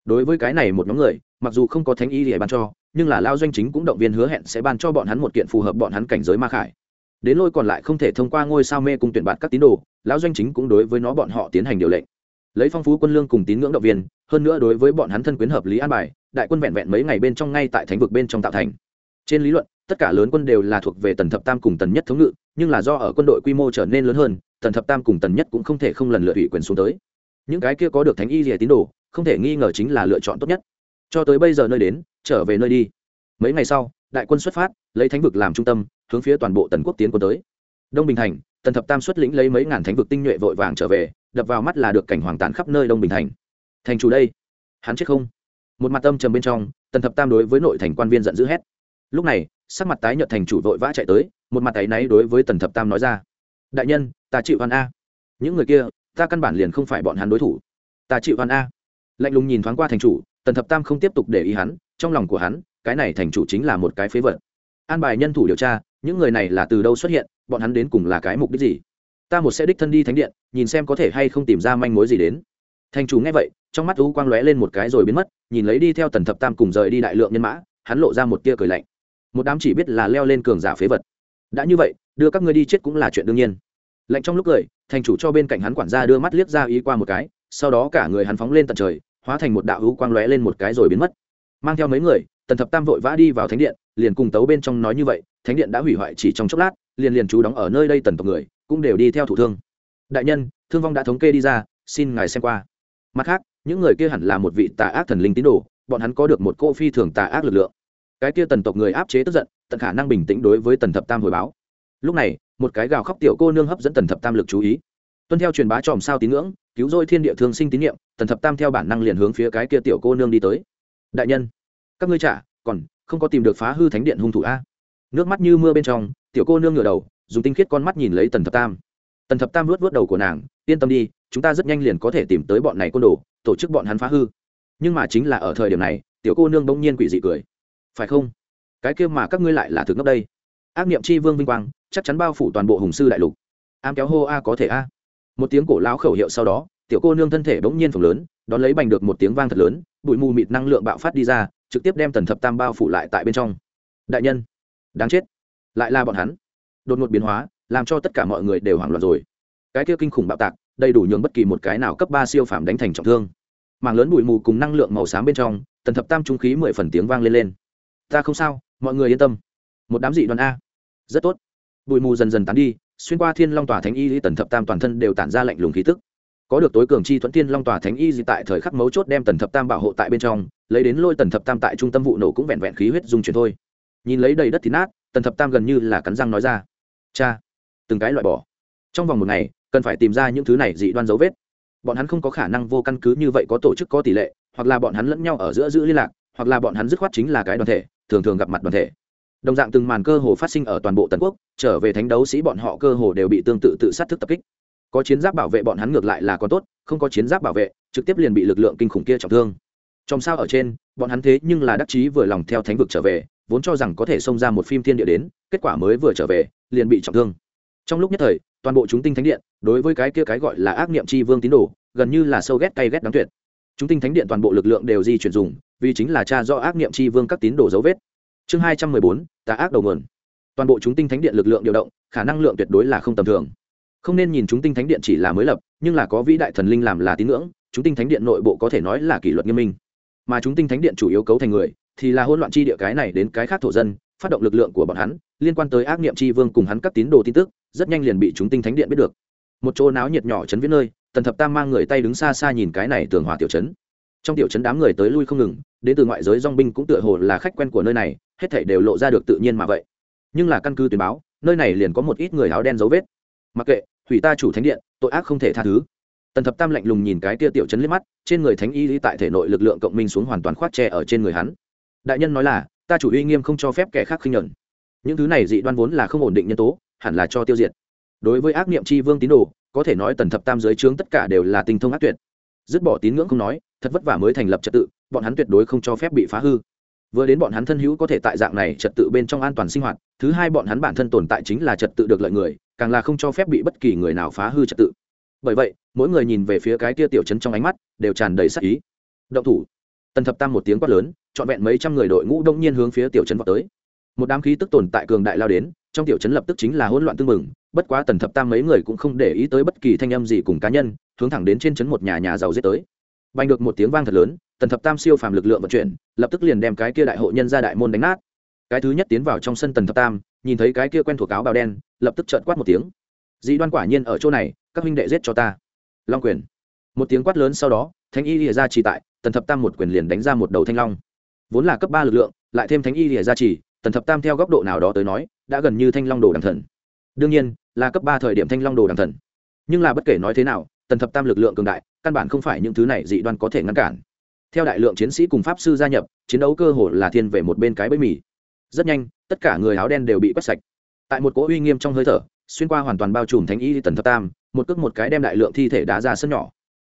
Đối với cái này một nhóm người, mặc dù không có thánh y để ban cho, nhưng là lao doanh chính cũng động viên hứa hẹn sẽ ban cho bọn hắn một kiện phù hợp bọn hắn cảnh giới ma khải. Đến lôi còn lại không thể thông qua ngôi sao mê cùng tuyển bạn các tín đồ, lão doanh chính cũng đối với nó bọn họ tiến hành điều lệnh. Lấy phong phú quân lương cùng tín ngưỡng động viên, hơn nữa đối với bọn hắn thân quyến hợp lý an bài đại quân vẹn vẹn mấy ngày bên trong ngay tại thánh vực bên trong tạo thành. Trên lý luận, tất cả lớn quân đều là thuộc về tần thập tam cùng tần nhất thống ngự, nhưng là do ở quân đội quy mô trở nên lớn hơn, tần thập tam cùng tần nhất cũng không thể không lần lựa ủy quyền xuống tới. Những cái kia có được thánh y rìa tín đồ, không thể nghi ngờ chính là lựa chọn tốt nhất. Cho tới bây giờ nơi đến, trở về nơi đi. Mấy ngày sau, đại quân xuất phát, lấy thánh vực làm trung tâm, hướng phía toàn bộ tần quốc tiến quân tới. Đông bình thành, tần thập tam xuất lĩnh lấy mấy ngàn thánh vực tinh nhuệ vội vàng trở về, đập vào mắt là được cảnh hoàng tàn khắp nơi đông bình thành. Thành chủ đây, hắn chết không? Một mặt tâm trầm bên trong, tần thập tam đối với nội thành quan viên giận dữ hét. Lúc này, sắc mặt tái nhợt thành chủ vội vã chạy tới, một mặt tay náy đối với tần thập tam nói ra. Đại nhân, ta chịu hoàn a. Những người kia, ta căn bản liền không phải bọn hắn đối thủ. Ta chịu hoàn a. Lạnh lùng nhìn thoáng qua thành chủ, tần thập tam không tiếp tục để ý hắn, trong lòng của hắn, cái này thành chủ chính là một cái phế vật. An bài nhân thủ điều tra, những người này là từ đâu xuất hiện, bọn hắn đến cùng là cái mục đích gì? Ta một sẽ đích thân đi thánh điện, nhìn xem có thể hay không tìm ra manh mối gì đến. Thành chủ nghe vậy trong mắt u quang lóe lên một cái rồi biến mất, nhìn lấy đi theo tần thập tam cùng rời đi đại lượng nhân mã, hắn lộ ra một tia cười lạnh. Một đám chỉ biết là leo lên cường giả phế vật. Đã như vậy, đưa các ngươi đi chết cũng là chuyện đương nhiên. Lạnh trong lúc cười, thành chủ cho bên cạnh hắn quản gia đưa mắt liếc ra ý qua một cái, sau đó cả người hắn phóng lên tận trời, hóa thành một đạo hữu quang lóe lên một cái rồi biến mất. Mang theo mấy người, tần thập tam vội vã đi vào thánh điện, liền cùng tấu bên trong nói như vậy, thánh điện đã hủy hoại chỉ trong chốc lát, liền liền chú đóng ở nơi đây tần tộc người, cũng đều đi theo thủ thương. Đại nhân, thương vong đã thống kê đi ra, xin ngài xem qua. Mặt khác những người kia hẳn là một vị tà ác thần linh tín đồ, bọn hắn có được một cô phi thường tà ác lực lượng. Cái kia tần tộc người áp chế tức giận, tận khả năng bình tĩnh đối với tần thập tam hồi báo. Lúc này, một cái gào khóc tiểu cô nương hấp dẫn tần thập tam lực chú ý. Tuân theo truyền bá tròm sao tín ngưỡng, cứu rỗi thiên địa thương sinh tín nhiệm tần thập tam theo bản năng liền hướng phía cái kia tiểu cô nương đi tới. Đại nhân, các ngươi trả, còn không có tìm được phá hư thánh điện hung thủ a? Nước mắt như mưa bên trong, tiểu cô nương ngửa đầu, dùng tinh khiết con mắt nhìn lấy tần thập tam. Tần thập tam luốt vớt đầu của nàng, yên tâm đi, chúng ta rất nhanh liền có thể tìm tới bọn này côn đồ tổ chức bọn hắn phá hư. Nhưng mà chính là ở thời điểm này, tiểu cô nương bỗng nhiên quỷ dị cười. Phải không? Cái kia mà các ngươi lại là thực ngốc đây. Ác niệm chi vương vinh quang, chắc chắn bao phủ toàn bộ hùng sư đại lục. Am kéo hô a có thể a. Một tiếng cổ lão khẩu hiệu sau đó, tiểu cô nương thân thể bỗng nhiên phồng lớn, đón lấy bành được một tiếng vang thật lớn, bụi mù mịt năng lượng bạo phát đi ra, trực tiếp đem tần thập tam bao phủ lại tại bên trong. Đại nhân, đáng chết. Lại là bọn hắn. Đột ngột biến hóa, làm cho tất cả mọi người đều hoảng loạn rồi. Cái kia kinh khủng bạo tạc đầy đủ nhường bất kỳ một cái nào cấp ba siêu phàm đánh thành trọng thương. Mảng lớn bụi mù cùng năng lượng màu xám bên trong, tần thập tam trung khí mười phần tiếng vang lên lên. Ta không sao, mọi người yên tâm. Một đám dị đoàn a. Rất tốt. Bụi mù dần dần tán đi, xuyên qua thiên long tòa thánh y tần thập tam toàn thân đều tản ra lạnh lùng khí tức. Có được tối cường chi thuẫn thiên long tòa thánh y gì tại thời khắc mấu chốt đem tần thập tam bảo hộ tại bên trong, lấy đến lôi tần thập tam tại trung tâm vụ nổ cũng vẹn vẹn khí huyết dung chuyển thôi. Nhìn lấy đầy đất thì nát, tần thập tam gần như là cắn răng nói ra. Cha, từng cái loại bỏ. Trong vòng một ngày cần phải tìm ra những thứ này dị đoan dấu vết. Bọn hắn không có khả năng vô căn cứ như vậy có tổ chức có tỷ lệ, hoặc là bọn hắn lẫn nhau ở giữa giữ liên lạc, hoặc là bọn hắn dứt khoát chính là cái đoàn thể, thường thường gặp mặt đoàn thể. Đồng dạng từng màn cơ hồ phát sinh ở toàn bộ tần quốc, trở về thánh đấu sĩ bọn họ cơ hồ đều bị tương tự tự sát thức tập kích. Có chiến giáp bảo vệ bọn hắn ngược lại là còn tốt, không có chiến giáp bảo vệ, trực tiếp liền bị lực lượng kinh khủng kia trọng thương. Trong sao ở trên, bọn hắn thế nhưng là đắc chí vừa lòng theo thánh vực trở về, vốn cho rằng có thể xông ra một phim thiên địa đến, kết quả mới vừa trở về, liền bị trọng thương. Trong lúc nhất thời toàn bộ chúng tinh thánh điện, đối với cái kia cái gọi là ác niệm c h i vương tín đồ, gần như là sâu ghét cay ghét đáng tuyệt. Chúng tinh thánh điện toàn bộ lực lượng đều di chuyển dùng, vì chính là cha do ác niệm c h i vương các tín đồ dấu vết. Chương hai trăm mười bốn, tà ác đầu nguồn. Toàn bộ chúng tinh thánh điện lực lượng điều động, khả năng lượng tuyệt đối là không tầm thường. Không nên nhìn chúng tinh thánh điện chỉ là mới lập, nhưng là có vĩ đại thần linh làm là tín ngưỡng, chúng tinh thánh điện nội bộ có thể nói là kỷ luật nghiêm minh. Mà chúng tinh thánh điện chủ yếu cấu thành người, thì là hỗn loạn chi địa cái này đến cái khác thổ dân, phát động lực lượng của bọn hắn, liên quan tới ác niệm chi vương cùng hắn các tín đồ tin tức rất nhanh liền bị chúng tinh thánh điện biết được. Một chỗ náo nhiệt nhỏ chấn viễn nơi, tần thập tam mang người tay đứng xa xa nhìn cái này tường hòa tiểu chấn trong tiểu chấn đám người tới lui không ngừng, đến từ ngoại giới dong binh cũng tựa hồ là khách quen của nơi này, hết thảy đều lộ ra được tự nhiên mà vậy. Nhưng là căn cứ tuyên báo, nơi này liền có một ít người áo đen dấu vết. Mặc kệ, hủy ta chủ thánh điện, tội ác không thể tha thứ. Tần thập tam lạnh lùng nhìn cái tia tiểu chấn liếc mắt, trên người thánh y lý tại thể nội lực lượng cộng minh xuống hoàn toàn khoát tre ở trên người hắn. Đại nhân nói là, ta chủ uy nghiêm không cho phép kẻ khác khinh nhẫn. Những thứ này dị đoan vốn là không ổn định nhân tố hẳn là cho tiêu diệt. Đối với ác niệm c h i vương tín đồ, có thể nói tần thập tam giới trướng tất cả đều là tinh thông ác tuyệt. Dứt bỏ tín ngưỡng không nói, thật vất vả mới thành lập trật tự, bọn hắn tuyệt đối không cho phép bị phá hư. Vừa đến bọn hắn thân hữu có thể tại dạng này trật tự bên trong an toàn sinh hoạt, thứ hai bọn hắn bản thân tồn tại chính là trật tự được lợi người, càng là không cho phép bị bất kỳ người nào phá hư trật tự. Bởi vậy, mỗi người nhìn về phía cái kia tiểu chấn trong ánh mắt, đều tràn đầy sắc ý. Động thủ. Tần thập tam một tiếng quát lớn, trọn vẹn mấy trăm người đội ngũ đông nhiên hướng phía tiểu trấn vào tới một đám khí tức tồn tại cường đại lao đến, trong tiểu chấn lập tức chính là hỗn loạn tương mừng bất quá tần thập tam mấy người cũng không để ý tới bất kỳ thanh âm gì cùng cá nhân, hướng thẳng đến trên chấn một nhà nhà giàu giết tới. Bành được một tiếng vang thật lớn, tần thập tam siêu phàm lực lượng vận chuyển, lập tức liền đem cái kia đại hộ nhân ra đại môn đánh nát. Cái thứ nhất tiến vào trong sân tần thập tam, nhìn thấy cái kia quen thuộc áo bào đen, lập tức trợn quát một tiếng. Dĩ đoan quả nhiên ở chỗ này, các huynh đệ giết cho ta. Long quyền. Một tiếng quát lớn sau đó, thánh y lìa ra chỉ tại, tần thập tam một quyền liền đánh ra một đầu thanh long. Vốn là cấp ba lực lượng, lại thêm thánh y lìa ra chỉ tần thập tam theo góc độ nào đó tới nói, đã gần như thanh long đồ đằng thần. Đương nhiên, là cấp ba thời điểm thanh long đồ đằng thần. Nhưng là bất kể nói thế nào, tần thập tam lực lượng cường đại, căn bản không phải những thứ này dị đoan có thể ngăn cản. Theo đại lượng chiến sĩ cùng pháp sư gia nhập, chiến đấu cơ hồ là thiên về một bên cái bẫy mì. Rất nhanh, tất cả người áo đen đều bị quét sạch. Tại một cỗ uy nghiêm trong hơi thở, xuyên qua hoàn toàn bao trùm thánh y tần thập tam, một cước một cái đem đại lượng thi thể đá ra sân nhỏ.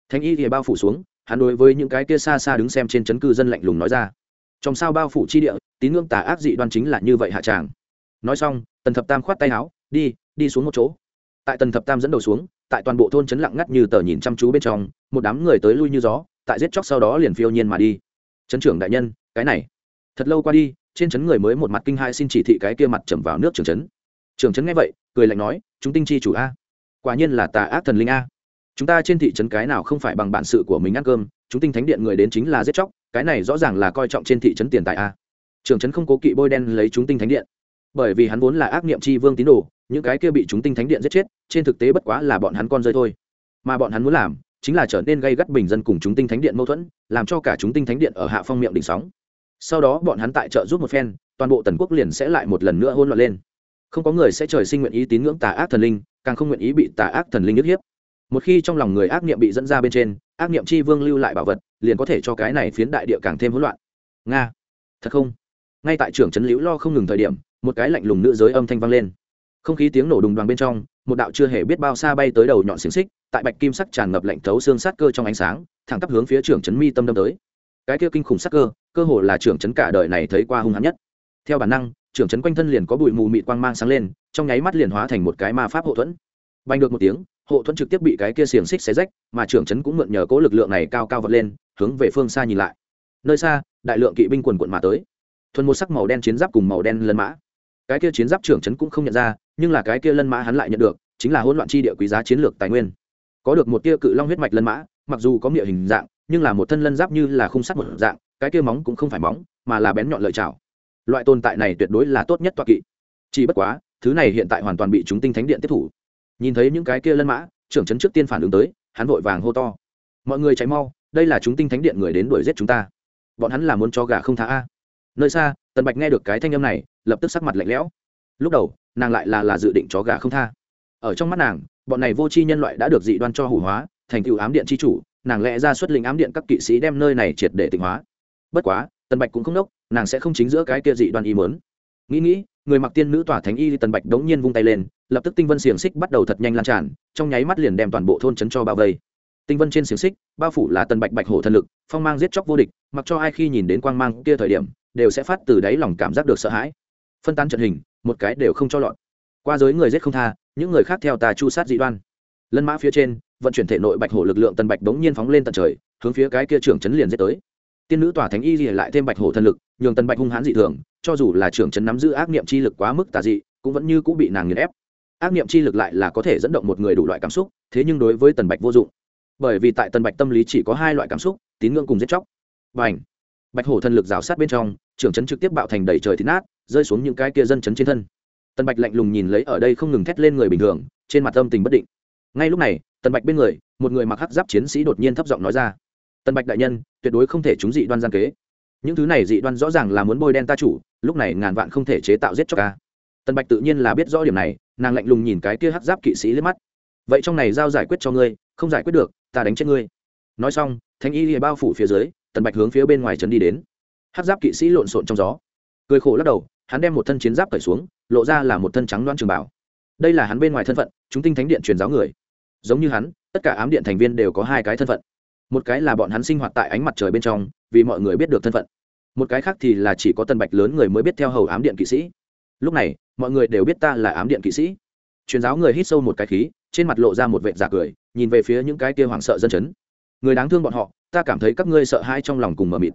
Thánh y thì bao phủ xuống, hắn đối với những cái kia xa xa đứng xem trên chấn cư dân lạnh lùng nói ra. Trong sao bao phủ chi địa tín ngưỡng tà ác dị đoan chính là như vậy hạ tràng. Nói xong, tần thập tam khoát tay áo, đi đi xuống một chỗ. Tại tần thập tam dẫn đầu xuống, tại toàn bộ thôn chấn lặng ngắt như tờ nhìn chăm chú bên trong, một đám người tới lui như gió, tại giết chóc sau đó liền phiêu nhiên mà đi. Trấn trưởng đại nhân, cái này. Thật lâu qua đi, trên trấn người mới một mặt kinh hai xin chỉ thị cái kia mặt trầm vào nước trưởng trấn. Trưởng trấn nghe vậy, cười lạnh nói, chúng tinh chi chủ a, quả nhiên là tà ác thần linh a. Chúng ta trên thị trấn cái nào không phải bằng bản sự của mình ăn cơm, chúng tinh thánh điện người đến chính là giết chóc, cái này rõ ràng là coi trọng trên thị trấn tiền tài a trường trấn không cố kỵ bôi đen lấy chúng tinh thánh điện. Bởi vì hắn vốn là ác niệm chi vương tín đồ, những cái kia bị chúng tinh thánh điện giết chết, trên thực tế bất quá là bọn hắn con rơi thôi. Mà bọn hắn muốn làm, chính là trở nên gây gắt bình dân cùng chúng tinh thánh điện mâu thuẫn, làm cho cả chúng tinh thánh điện ở hạ phong miệng đỉnh sóng. Sau đó bọn hắn tại trợ giúp một phen, toàn bộ tần quốc liền sẽ lại một lần nữa hôn loạn lên. Không có người sẽ trời sinh nguyện ý tín ngưỡng tà ác thần linh, càng không nguyện ý bị tà ác thần linh nhất hiếp. Một khi trong lòng người ác niệm bị dẫn ra bên trên, ác niệm chi vương lưu lại bảo vật, liền có thể cho cái này phiến đại địa càng thêm hỗn loạn. Nga, thật không? Ngay tại trưởng trấn liễu lo không ngừng thời điểm, một cái lạnh lùng nữ giới âm thanh vang lên. Không khí tiếng nổ đùng đoàn bên trong, một đạo chưa hề biết bao xa bay tới đầu nhọn xiềng xích, tại bạch kim sắc tràn ngập lạnh thấu xương sát cơ trong ánh sáng, thẳng tắp hướng phía trưởng trấn mi tâm đâm tới. Cái kia kinh khủng sát cơ cơ hồ là trưởng trấn cả đời này thấy qua hung hãn nhất. Theo bản năng, trưởng trấn quanh thân liền có bụi mù mịt quang mang sáng lên, trong nháy mắt liền hóa thành một cái ma pháp hộ thuẫn. Bành được một tiếng, hộ thuẫn trực tiếp bị cái kia xiềng xích xé rách, mà trưởng trấn cũng mượn nhờ cố lực lượng này cao cao vọt lên, hướng về phương xa nhìn lại. Nơi xa, đại lượng kỵ binh quần quận mà tới thuần một sắc màu đen chiến giáp cùng màu đen lân mã. Cái kia chiến giáp trưởng trấn cũng không nhận ra, nhưng là cái kia lân mã hắn lại nhận được, chính là hỗn loạn chi địa quý giá chiến lược tài nguyên. Có được một tia cự long huyết mạch lân mã, mặc dù có địa hình dạng, nhưng là một thân lân giáp như là khung sắt một dạng, cái kia móng cũng không phải móng, mà là bén nhọn lợi chảo loại tồn tại này tuyệt đối là tốt nhất toa kỵ. Chỉ bất quá, thứ này hiện tại hoàn toàn bị chúng tinh thánh điện tiếp thủ. Nhìn thấy những cái kia lân mã, trưởng trấn trước tiên phản ứng tới, hắn vội vàng hô to. Mọi người cháy mau, đây là chúng tinh thánh điện người đến đuổi giết chúng ta. Bọn hắn là muốn cho gà không thả a nơi xa, tần bạch nghe được cái thanh âm này, lập tức sắc mặt lạnh lẽo. Lúc đầu, nàng lại là là dự định chó gà không tha. Ở trong mắt nàng, bọn này vô tri nhân loại đã được dị đoan cho hủ hóa, thành cựu ám điện c h i chủ, nàng lẽ ra xuất lĩnh ám điện các kỵ sĩ đem nơi này triệt để tịnh hóa. Bất quá, tần bạch cũng không đốc, nàng sẽ không chính giữa cái kia dị đoan ý mớn nghĩ nghĩ, người mặc tiên nữ tỏa thánh y tần bạch đống nhiên vung tay lên, lập tức tinh vân xiềng xích bắt đầu thật nhanh lan tràn, trong nháy mắt liền đem toàn bộ thôn trấn cho bao vây. Tinh vân trên xiềng xích, bao phủ là tần bạch bạch hổ thần lực, phong mang giết chóc vô địch, mặc cho ai khi nhìn đến quang mang kia thời điểm đều sẽ phát từ đáy lòng cảm giác được sợ hãi. Phân tán trận hình, một cái đều không cho lọt. Qua giới người giết không tha, những người khác theo ta chu sát dị đoan. Lân mã phía trên, vận chuyển thể nội bạch hổ lực lượng tần bạch đống nhiên phóng lên tận trời, hướng phía cái kia trưởng chấn liền giết tới. Tiên nữ tỏa thánh y lìa lại thêm bạch hổ thần lực, nhường tần bạch hung hãn dị thường, cho dù là trưởng chấn nắm giữ ác niệm chi lực quá mức tà dị, cũng vẫn như cũng bị nàng nghiền ép. Ác niệm chi lực lại là có thể dẫn động một người đủ loại cảm xúc, thế nhưng đối với tần bạch vô dụng. Bởi vì tại tần bạch tâm lý chỉ có hai loại cảm xúc, tín ngưỡng cùng giết chóc. Và ảnh bạch hổ thần lực rào sát bên trong, trưởng chấn trực tiếp bạo thành đầy trời thịt nát, rơi xuống những cái kia dân chấn trên thân. Tần bạch lạnh lùng nhìn lấy ở đây không ngừng thét lên người bình thường, trên mặt âm tình bất định. Ngay lúc này, tần bạch bên người, một người mặc hắc giáp chiến sĩ đột nhiên thấp giọng nói ra, tần bạch đại nhân, tuyệt đối không thể chúng dị đoan gian kế. Những thứ này dị đoan rõ ràng là muốn bôi đen ta chủ, lúc này ngàn vạn không thể chế tạo giết cho ca tần bạch tự nhiên là biết rõ điểm này, nàng lạnh lùng nhìn cái kia hắc giáp kỵ sĩ lên mắt. Vậy trong này giao giải quyết cho ngươi, không giải quyết được, ta đánh chết ngươi. Nói xong thanh y lìa bao phủ phía dưới tần bạch hướng phía bên ngoài trấn đi đến. Hát giáp kỵ sĩ lộn xộn trong gió. Cười khổ lắc đầu, hắn đem một thân chiến giáp cởi xuống, lộ ra là một thân trắng đoan trường bảo. Đây là hắn bên ngoài thân phận, chúng tinh thánh điện truyền giáo người. Giống như hắn, tất cả ám điện thành viên đều có hai cái thân phận. Một cái là bọn hắn sinh hoạt tại ánh mặt trời bên trong, vì mọi người biết được thân phận. Một cái khác thì là chỉ có Tần bạch lớn người mới biết theo hầu ám điện kỵ sĩ. Lúc này, mọi người đều biết ta là ám điện kỵ sĩ. Truyền giáo người hít sâu một cái khí, trên mặt lộ ra một vệ giả cười, nhìn về phía những cái kia hoảng sợ dân chấn người đáng thương bọn họ, ta cảm thấy các ngươi sợ hãi trong lòng cùng mờ mịt.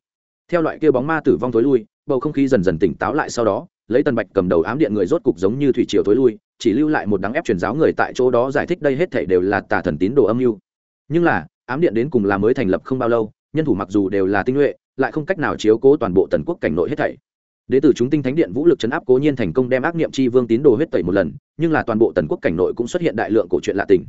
Theo loại kia bóng ma tử vong tối lui, bầu không khí dần dần tỉnh táo lại sau đó, lấy tần bạch cầm đầu ám điện người rốt cục giống như thủy triều tối lui, chỉ lưu lại một đáng ép truyền giáo người tại chỗ đó giải thích đây hết thể đều là tà thần tín đồ âm mưu. Nhưng là, ám điện đến cùng là mới thành lập không bao lâu, nhân thủ mặc dù đều là tinh nhuệ, lại không cách nào chiếu cố toàn bộ tần quốc cảnh nội hết thảy. Đế tử chúng tinh thánh điện vũ lực chấn áp cố nhiên thành công đem ác niệm chi vương tín đồ huyết tẩy một lần, nhưng là toàn bộ tần quốc cảnh nội cũng xuất hiện đại lượng cổ truyện lạ tình.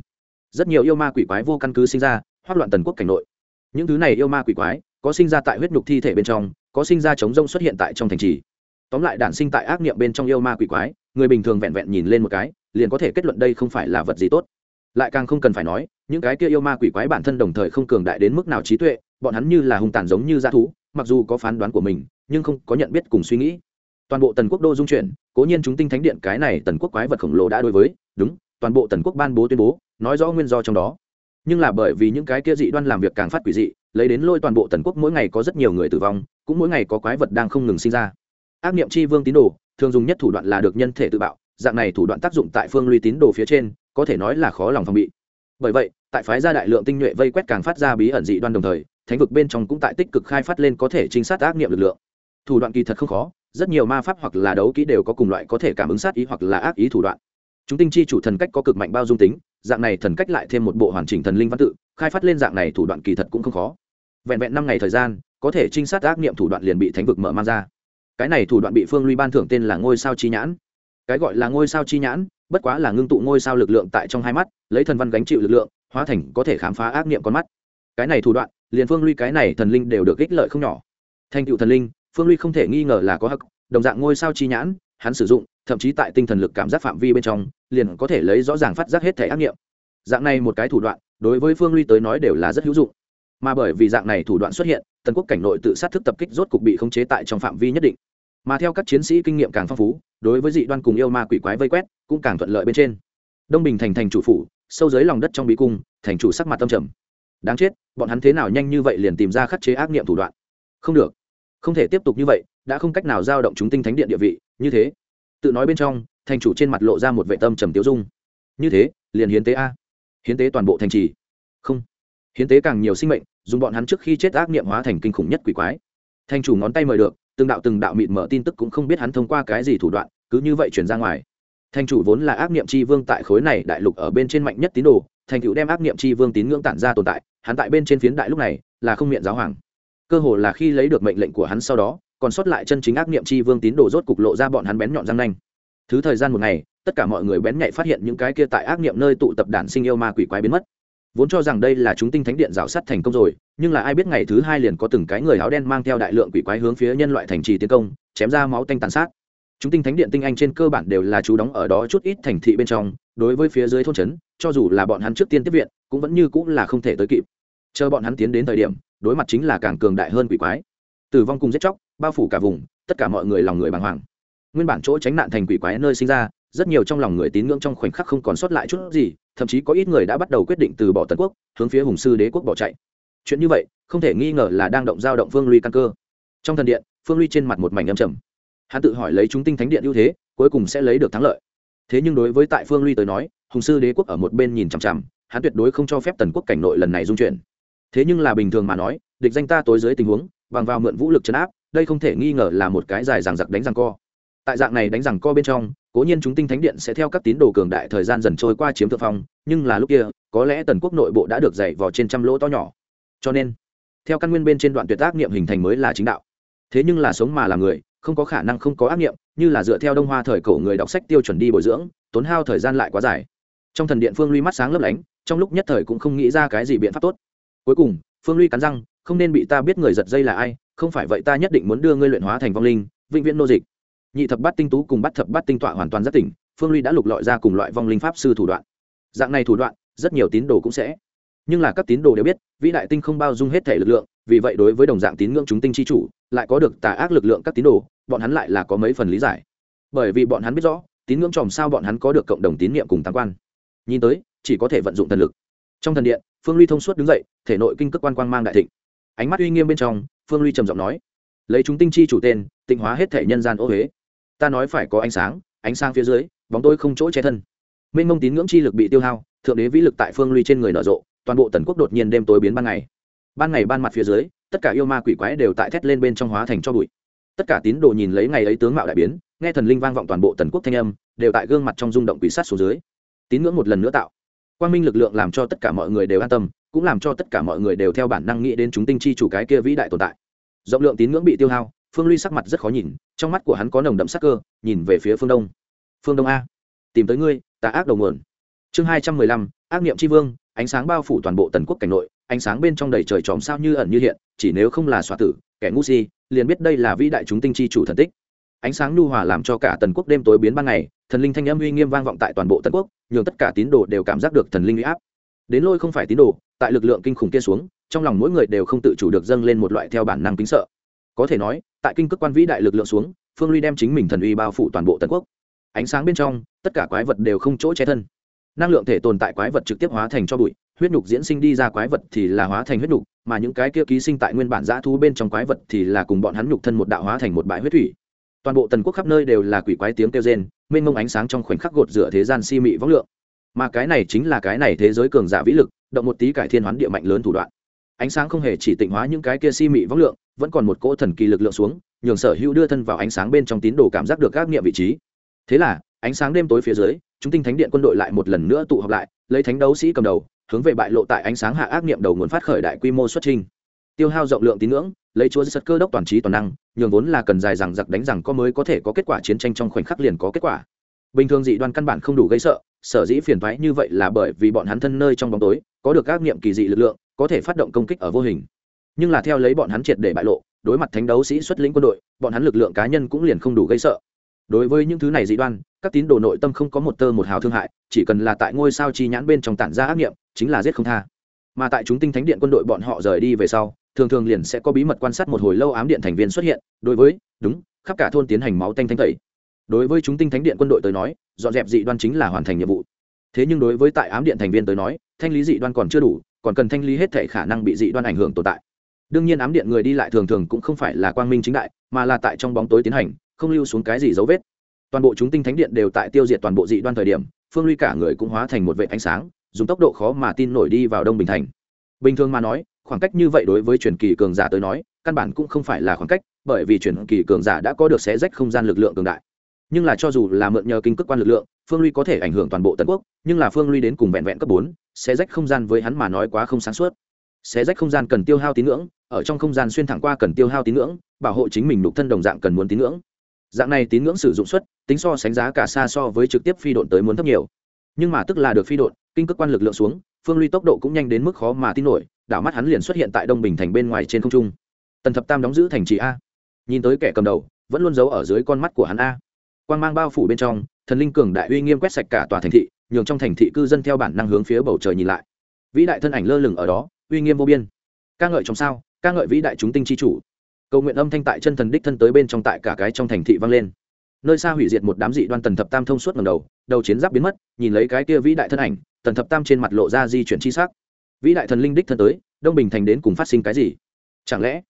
Rất nhiều yêu ma quỷ quái vô căn cứ sinh ra hoát loạn tần quốc cảnh nội. Những thứ này yêu ma quỷ quái, có sinh ra tại huyết nhục thi thể bên trong, có sinh ra chống rông xuất hiện tại trong thành trì. Tóm lại đản sinh tại ác niệm bên trong yêu ma quỷ quái, người bình thường vẹn vẹn nhìn lên một cái, liền có thể kết luận đây không phải là vật gì tốt. Lại càng không cần phải nói, những cái kia yêu ma quỷ quái bản thân đồng thời không cường đại đến mức nào trí tuệ, bọn hắn như là hung tàn giống như g thú, mặc dù có phán đoán của mình, nhưng không có nhận biết cùng suy nghĩ. Toàn bộ tần quốc đô dung chuyển, cố nhiên chúng tinh thánh điện cái này tần quốc quái vật khổng lồ đã đối với, đúng, toàn bộ tần quốc ban bố tuyên bố, nói rõ nguyên do trong đó nhưng là bởi vì những cái kia dị đoan làm việc càng phát quỷ dị, lấy đến lôi toàn bộ tần quốc mỗi ngày có rất nhiều người tử vong, cũng mỗi ngày có quái vật đang không ngừng sinh ra. Ác niệm chi vương tín đồ, thường dùng nhất thủ đoạn là được nhân thể tự bạo, dạng này thủ đoạn tác dụng tại phương luy tín đồ phía trên, có thể nói là khó lòng phòng bị. Bởi vậy, tại phái gia đại lượng tinh nhuệ vây quét càng phát ra bí ẩn dị đoan đồng thời, thánh vực bên trong cũng tại tích cực khai phát lên có thể trinh sát ác niệm lực lượng. Thủ đoạn kỳ thật không khó, rất nhiều ma pháp hoặc là đấu kỹ đều có cùng loại có thể cảm ứng sát ý hoặc là ác ý thủ đoạn chúng tinh chi chủ thần cách có cực mạnh bao dung tính, dạng này thần cách lại thêm một bộ hoàn chỉnh thần linh văn tự, khai phát lên dạng này thủ đoạn kỳ thật cũng không khó. Vẹn vẹn năm ngày thời gian, có thể trinh sát ác niệm thủ đoạn liền bị thánh vực mở mang ra. Cái này thủ đoạn bị phương ly ban thưởng tên là ngôi sao chi nhãn. Cái gọi là ngôi sao chi nhãn, bất quá là ngưng tụ ngôi sao lực lượng tại trong hai mắt, lấy thần văn gánh chịu lực lượng, hóa thành có thể khám phá ác niệm con mắt. Cái này thủ đoạn, liền phương ly cái này thần linh đều được ích lợi không nhỏ. Thành tựu thần linh, phương ly không thể nghi ngờ là có hắc, đồng dạng ngôi sao chi nhãn, hắn sử dụng, thậm chí tại tinh thần lực cảm giác phạm vi bên trong liền có thể lấy rõ ràng phát giác hết thể ác nghiệm. Dạng này một cái thủ đoạn, đối với phương ly tới nói đều là rất hữu dụng. Mà bởi vì dạng này thủ đoạn xuất hiện, tần quốc cảnh nội tự sát thức tập kích rốt cục bị khống chế tại trong phạm vi nhất định. Mà theo các chiến sĩ kinh nghiệm càng phong phú, đối với dị đoan cùng yêu ma quỷ quái vây quét, cũng càng thuận lợi bên trên. Đông bình thành thành chủ phủ, sâu dưới lòng đất trong bí cung, thành chủ sắc mặt tâm trầm. Đáng chết, bọn hắn thế nào nhanh như vậy liền tìm ra khắc chế ác nghiệm thủ đoạn? Không được. Không thể tiếp tục như vậy, đã không cách nào giao động chúng tinh thánh điện địa vị, như thế. Tự nói bên trong thành chủ trên mặt lộ ra một vệ tâm trầm tiêu dung. Như thế, liền hiến tế a. Hiến tế toàn bộ thành trì. Không. Hiến tế càng nhiều sinh mệnh, dùng bọn hắn trước khi chết ác niệm hóa thành kinh khủng nhất quỷ quái. Thành chủ ngón tay mời được, từng đạo từng đạo mịt mở tin tức cũng không biết hắn thông qua cái gì thủ đoạn, cứ như vậy chuyển ra ngoài. Thành chủ vốn là ác niệm tri vương tại khối này đại lục ở bên trên mạnh nhất tín đồ, thành cựu đem ác niệm tri vương tín ngưỡng tản ra tồn tại, hắn tại bên trên phiến đại lúc này là không miệng giáo hoàng. Cơ hồ là khi lấy được mệnh lệnh của hắn sau đó, còn sót lại chân chính ác niệm chi vương tín đồ rốt cục lộ ra bọn hắn bén nhọn răng nanh thứ thời gian một ngày, tất cả mọi người bén nhạy phát hiện những cái kia tại ác niệm nơi tụ tập đản sinh yêu ma quỷ quái biến mất. Vốn cho rằng đây là chúng tinh thánh điện rào sắt thành công rồi, nhưng là ai biết ngày thứ hai liền có từng cái người áo đen mang theo đại lượng quỷ quái hướng phía nhân loại thành trì tiến công, chém ra máu tanh tàn sát. Chúng tinh thánh điện tinh anh trên cơ bản đều là chú đóng ở đó chút ít thành thị bên trong, đối với phía dưới thôn trấn, cho dù là bọn hắn trước tiên tiếp viện, cũng vẫn như cũng là không thể tới kịp. Chờ bọn hắn tiến đến thời điểm, đối mặt chính là càng cường đại hơn quỷ quái. Tử vong cùng giết chóc, bao phủ cả vùng, tất cả mọi người lòng người bàng hoàng nguyên bản chỗ tránh nạn thành quỷ quái nơi sinh ra, rất nhiều trong lòng người tín ngưỡng trong khoảnh khắc không còn sót lại chút gì, thậm chí có ít người đã bắt đầu quyết định từ bỏ tần quốc, hướng phía hùng sư đế quốc bỏ chạy. Chuyện như vậy, không thể nghi ngờ là đang động giao động phương ly căn cơ. Trong thần điện, phương ly trên mặt một mảnh âm trầm. Hắn tự hỏi lấy chúng tinh thánh điện ưu thế, cuối cùng sẽ lấy được thắng lợi. Thế nhưng đối với tại phương ly tới nói, hùng sư đế quốc ở một bên nhìn chằm chằm, hắn tuyệt đối không cho phép tần quốc cảnh nội lần này dung chuyển. Thế nhưng là bình thường mà nói, địch danh ta tối dưới tình huống, bằng vào mượn vũ lực chấn áp, đây không thể nghi ngờ là một cái dài ràng giặc đánh ràng co tại dạng này đánh rằng co bên trong, cố nhiên chúng tinh thánh điện sẽ theo các tín đồ cường đại thời gian dần trôi qua chiếm thượng phong, nhưng là lúc kia, có lẽ tần quốc nội bộ đã được dày vào trên trăm lỗ to nhỏ. Cho nên, theo căn nguyên bên trên đoạn tuyệt ác niệm hình thành mới là chính đạo. Thế nhưng là sống mà là người, không có khả năng không có ác niệm, như là dựa theo đông hoa thời cổ người đọc sách tiêu chuẩn đi bồi dưỡng, tốn hao thời gian lại quá dài. Trong thần điện phương luy mắt sáng lấp lánh, trong lúc nhất thời cũng không nghĩ ra cái gì biện pháp tốt. Cuối cùng, phương luy cắn răng, không nên bị ta biết người giật dây là ai, không phải vậy ta nhất định muốn đưa ngươi luyện hóa thành vong linh, vĩnh viễn nô dịch nhị thập bát tinh tú cùng bắt thập bát tinh tọa hoàn toàn rất tỉnh, phương ly đã lục lọi ra cùng loại vong linh pháp sư thủ đoạn. Dạng này thủ đoạn, rất nhiều tín đồ cũng sẽ. Nhưng là các tín đồ đều biết, vĩ đại tinh không bao dung hết thể lực lượng, vì vậy đối với đồng dạng tín ngưỡng chúng tinh chi chủ, lại có được tà ác lực lượng các tín đồ, bọn hắn lại là có mấy phần lý giải. Bởi vì bọn hắn biết rõ, tín ngưỡng chòm sao bọn hắn có được cộng đồng tín nhiệm cùng tam quan. Nhìn tới, chỉ có thể vận dụng thần lực. Trong thần điện, phương ly thông suốt đứng dậy, thể nội kinh cước quan quang mang đại thịnh. Ánh mắt uy nghiêm bên trong, phương ly trầm giọng nói, lấy chúng tinh chi chủ tên, tịnh hóa hết thể nhân gian ô huế ta nói phải có ánh sáng ánh sáng phía dưới, bóng tôi không chỗ che thân. Minh mông tín ngưỡng chi lực bị tiêu hao, thượng đế vĩ lực tại phương ly trên người nở rộ, toàn bộ tần quốc đột nhiên đêm tối biến ban ngày. Ban ngày ban mặt phía dưới, tất cả yêu ma quỷ quái đều tại thét lên bên trong hóa thành cho bụi. Tất cả tín đồ nhìn lấy ngày ấy tướng mạo đại biến, nghe thần linh vang vọng toàn bộ tần quốc thanh âm, đều tại gương mặt trong rung động quỷ sát xuống dưới. Tín ngưỡng một lần nữa tạo. Quang minh lực lượng làm cho tất cả mọi người đều an tâm, cũng làm cho tất cả mọi người đều theo bản năng nghĩ đến chúng tinh chi chủ cái kia vĩ đại tồn tại. Rộng lượng tín ngưỡng bị tiêu hao phương ly sắc mặt rất khó nhìn, trong mắt của hắn có nồng đậm sắc cơ, nhìn về phía phương đông. Phương đông a, tìm tới ngươi, tà ác đầu nguồn. Chương hai trăm mười lăm, ác niệm tri vương, ánh sáng bao phủ toàn bộ tần quốc cảnh nội, ánh sáng bên trong đầy trời tròm sao như ẩn như hiện, chỉ nếu không là xoa tử, kẻ ngu si, liền biết đây là vĩ đại chúng tinh chi chủ thần tích. Ánh sáng nhu hòa làm cho cả tần quốc đêm tối biến ban ngày, thần linh thanh âm uy nghiêm vang vọng tại toàn bộ tần quốc, nhường tất cả tín đồ đều cảm giác được thần linh uy áp. Đến lôi không phải tín đồ, tại lực lượng kinh khủng kia xuống, trong lòng mỗi người đều không tự chủ được dâng lên một loại theo bản năng kính sợ có thể nói, tại kinh cước quan vĩ đại lực lượng xuống, phương ly đem chính mình thần uy bao phủ toàn bộ tần quốc. Ánh sáng bên trong, tất cả quái vật đều không chỗ che thân. Năng lượng thể tồn tại quái vật trực tiếp hóa thành cho bụi, huyết nhục diễn sinh đi ra quái vật thì là hóa thành huyết nhục, mà những cái kia ký sinh tại nguyên bản dã thú bên trong quái vật thì là cùng bọn hắn nhục thân một đạo hóa thành một bãi huyết thủy. Toàn bộ tần quốc khắp nơi đều là quỷ quái tiếng kêu rên, mênh mông ánh sáng trong khoảnh khắc gột rửa thế gian si mị võng lượng. Mà cái này chính là cái này thế giới cường giả vĩ lực, động một tí cải thiên hoán địa mạnh lớn thủ đoạn ánh sáng không hề chỉ tịnh hóa những cái kia si mị võng lượng, vẫn còn một cỗ thần kỳ lực lượng xuống, nhường sở hữu đưa thân vào ánh sáng bên trong tín đồ cảm giác được các nghiệm vị trí. Thế là, ánh sáng đêm tối phía dưới, chúng tinh thánh điện quân đội lại một lần nữa tụ họp lại, lấy thánh đấu sĩ cầm đầu, hướng về bại lộ tại ánh sáng hạ ác nghiệm đầu nguồn phát khởi đại quy mô xuất trình tiêu hao rộng lượng tín ngưỡng, lấy chúa giật cơ đốc toàn trí toàn năng, nhường vốn là cần dài rằng giặc đánh rằng có mới có thể có kết quả chiến tranh trong khoảnh khắc liền có kết quả. Bình thường dị đoan căn bản không đủ gây sợ, sở dĩ phiền thoái như vậy là bởi vì bọn hắn thân nơi trong bóng tối, có được các nghiệm kỳ dị lực lượng có thể phát động công kích ở vô hình. Nhưng là theo lấy bọn hắn triệt để bại lộ, đối mặt thánh đấu sĩ xuất lĩnh quân đội, bọn hắn lực lượng cá nhân cũng liền không đủ gây sợ. Đối với những thứ này dị đoan, các tín đồ nội tâm không có một tơ một hào thương hại, chỉ cần là tại ngôi sao chi nhãn bên trong tản ra ác nghiệm, chính là giết không tha. Mà tại chúng tinh thánh điện quân đội bọn họ rời đi về sau, thường thường liền sẽ có bí mật quan sát một hồi lâu ám điện thành viên xuất hiện, đối với, đúng, khắp cả thôn tiến hành máu tanh thanh tẩy. Đối với chúng tinh thánh điện quân đội tới nói, dọn dẹp dị đoan chính là hoàn thành nhiệm vụ. Thế nhưng đối với tại ám điện thành viên tới nói, thanh lý dị đoan còn chưa đủ còn cần thanh lý hết thể khả năng bị dị đoan ảnh hưởng tồn tại. Đương nhiên ám điện người đi lại thường thường cũng không phải là quang minh chính đại, mà là tại trong bóng tối tiến hành, không lưu xuống cái gì dấu vết. Toàn bộ chúng tinh thánh điện đều tại tiêu diệt toàn bộ dị đoan thời điểm, phương ly cả người cũng hóa thành một vệ ánh sáng, dùng tốc độ khó mà tin nổi đi vào đông bình thành. Bình thường mà nói, khoảng cách như vậy đối với truyền kỳ cường giả tới nói, căn bản cũng không phải là khoảng cách, bởi vì truyền kỳ cường giả đã có được xé rách không gian lực lượng cường đại. Nhưng là cho dù là mượn nhờ kinh cước quan lực lượng phương ly có thể ảnh hưởng toàn bộ tần quốc, nhưng là phương ly đến cùng vẹn vẹn cấp bốn, xé rách không gian với hắn mà nói quá không sáng suốt. Xé rách không gian cần tiêu hao tín ngưỡng, ở trong không gian xuyên thẳng qua cần tiêu hao tín ngưỡng, bảo hộ chính mình đục thân đồng dạng cần muốn tín ngưỡng. Dạng này tín ngưỡng sử dụng suất, tính so sánh giá cả xa so với trực tiếp phi độn tới muốn thấp nhiều. Nhưng mà tức là được phi độn, kinh cước quan lực lượng xuống, phương ly tốc độ cũng nhanh đến mức khó mà tin nổi, đảo mắt hắn liền xuất hiện tại đông bình thành bên ngoài trên không trung. Tần thập tam đóng giữ thành trì a. Nhìn tới kẻ cầm đầu, vẫn luôn giấu ở dưới con mắt của hắn a. Quan mang bao phủ bên trong thần linh cường đại uy nghiêm quét sạch cả tòa thành thị, nhường trong thành thị cư dân theo bản năng hướng phía bầu trời nhìn lại. Vĩ đại thân ảnh lơ lửng ở đó, uy nghiêm vô biên. Ca ngợi trong sao, ca ngợi vĩ đại chúng tinh chi chủ. Cầu nguyện âm thanh tại chân thần đích thân tới bên trong tại cả cái trong thành thị vang lên. Nơi xa hủy diệt một đám dị đoan tần thập tam thông suốt ngầm đầu đầu chiến giáp biến mất, nhìn lấy cái kia vĩ đại thân ảnh, tần thập tam trên mặt lộ ra di chuyển chi sắc. Vĩ đại thần linh đích thân tới, đông bình thành đến cùng phát sinh cái gì? Chẳng lẽ,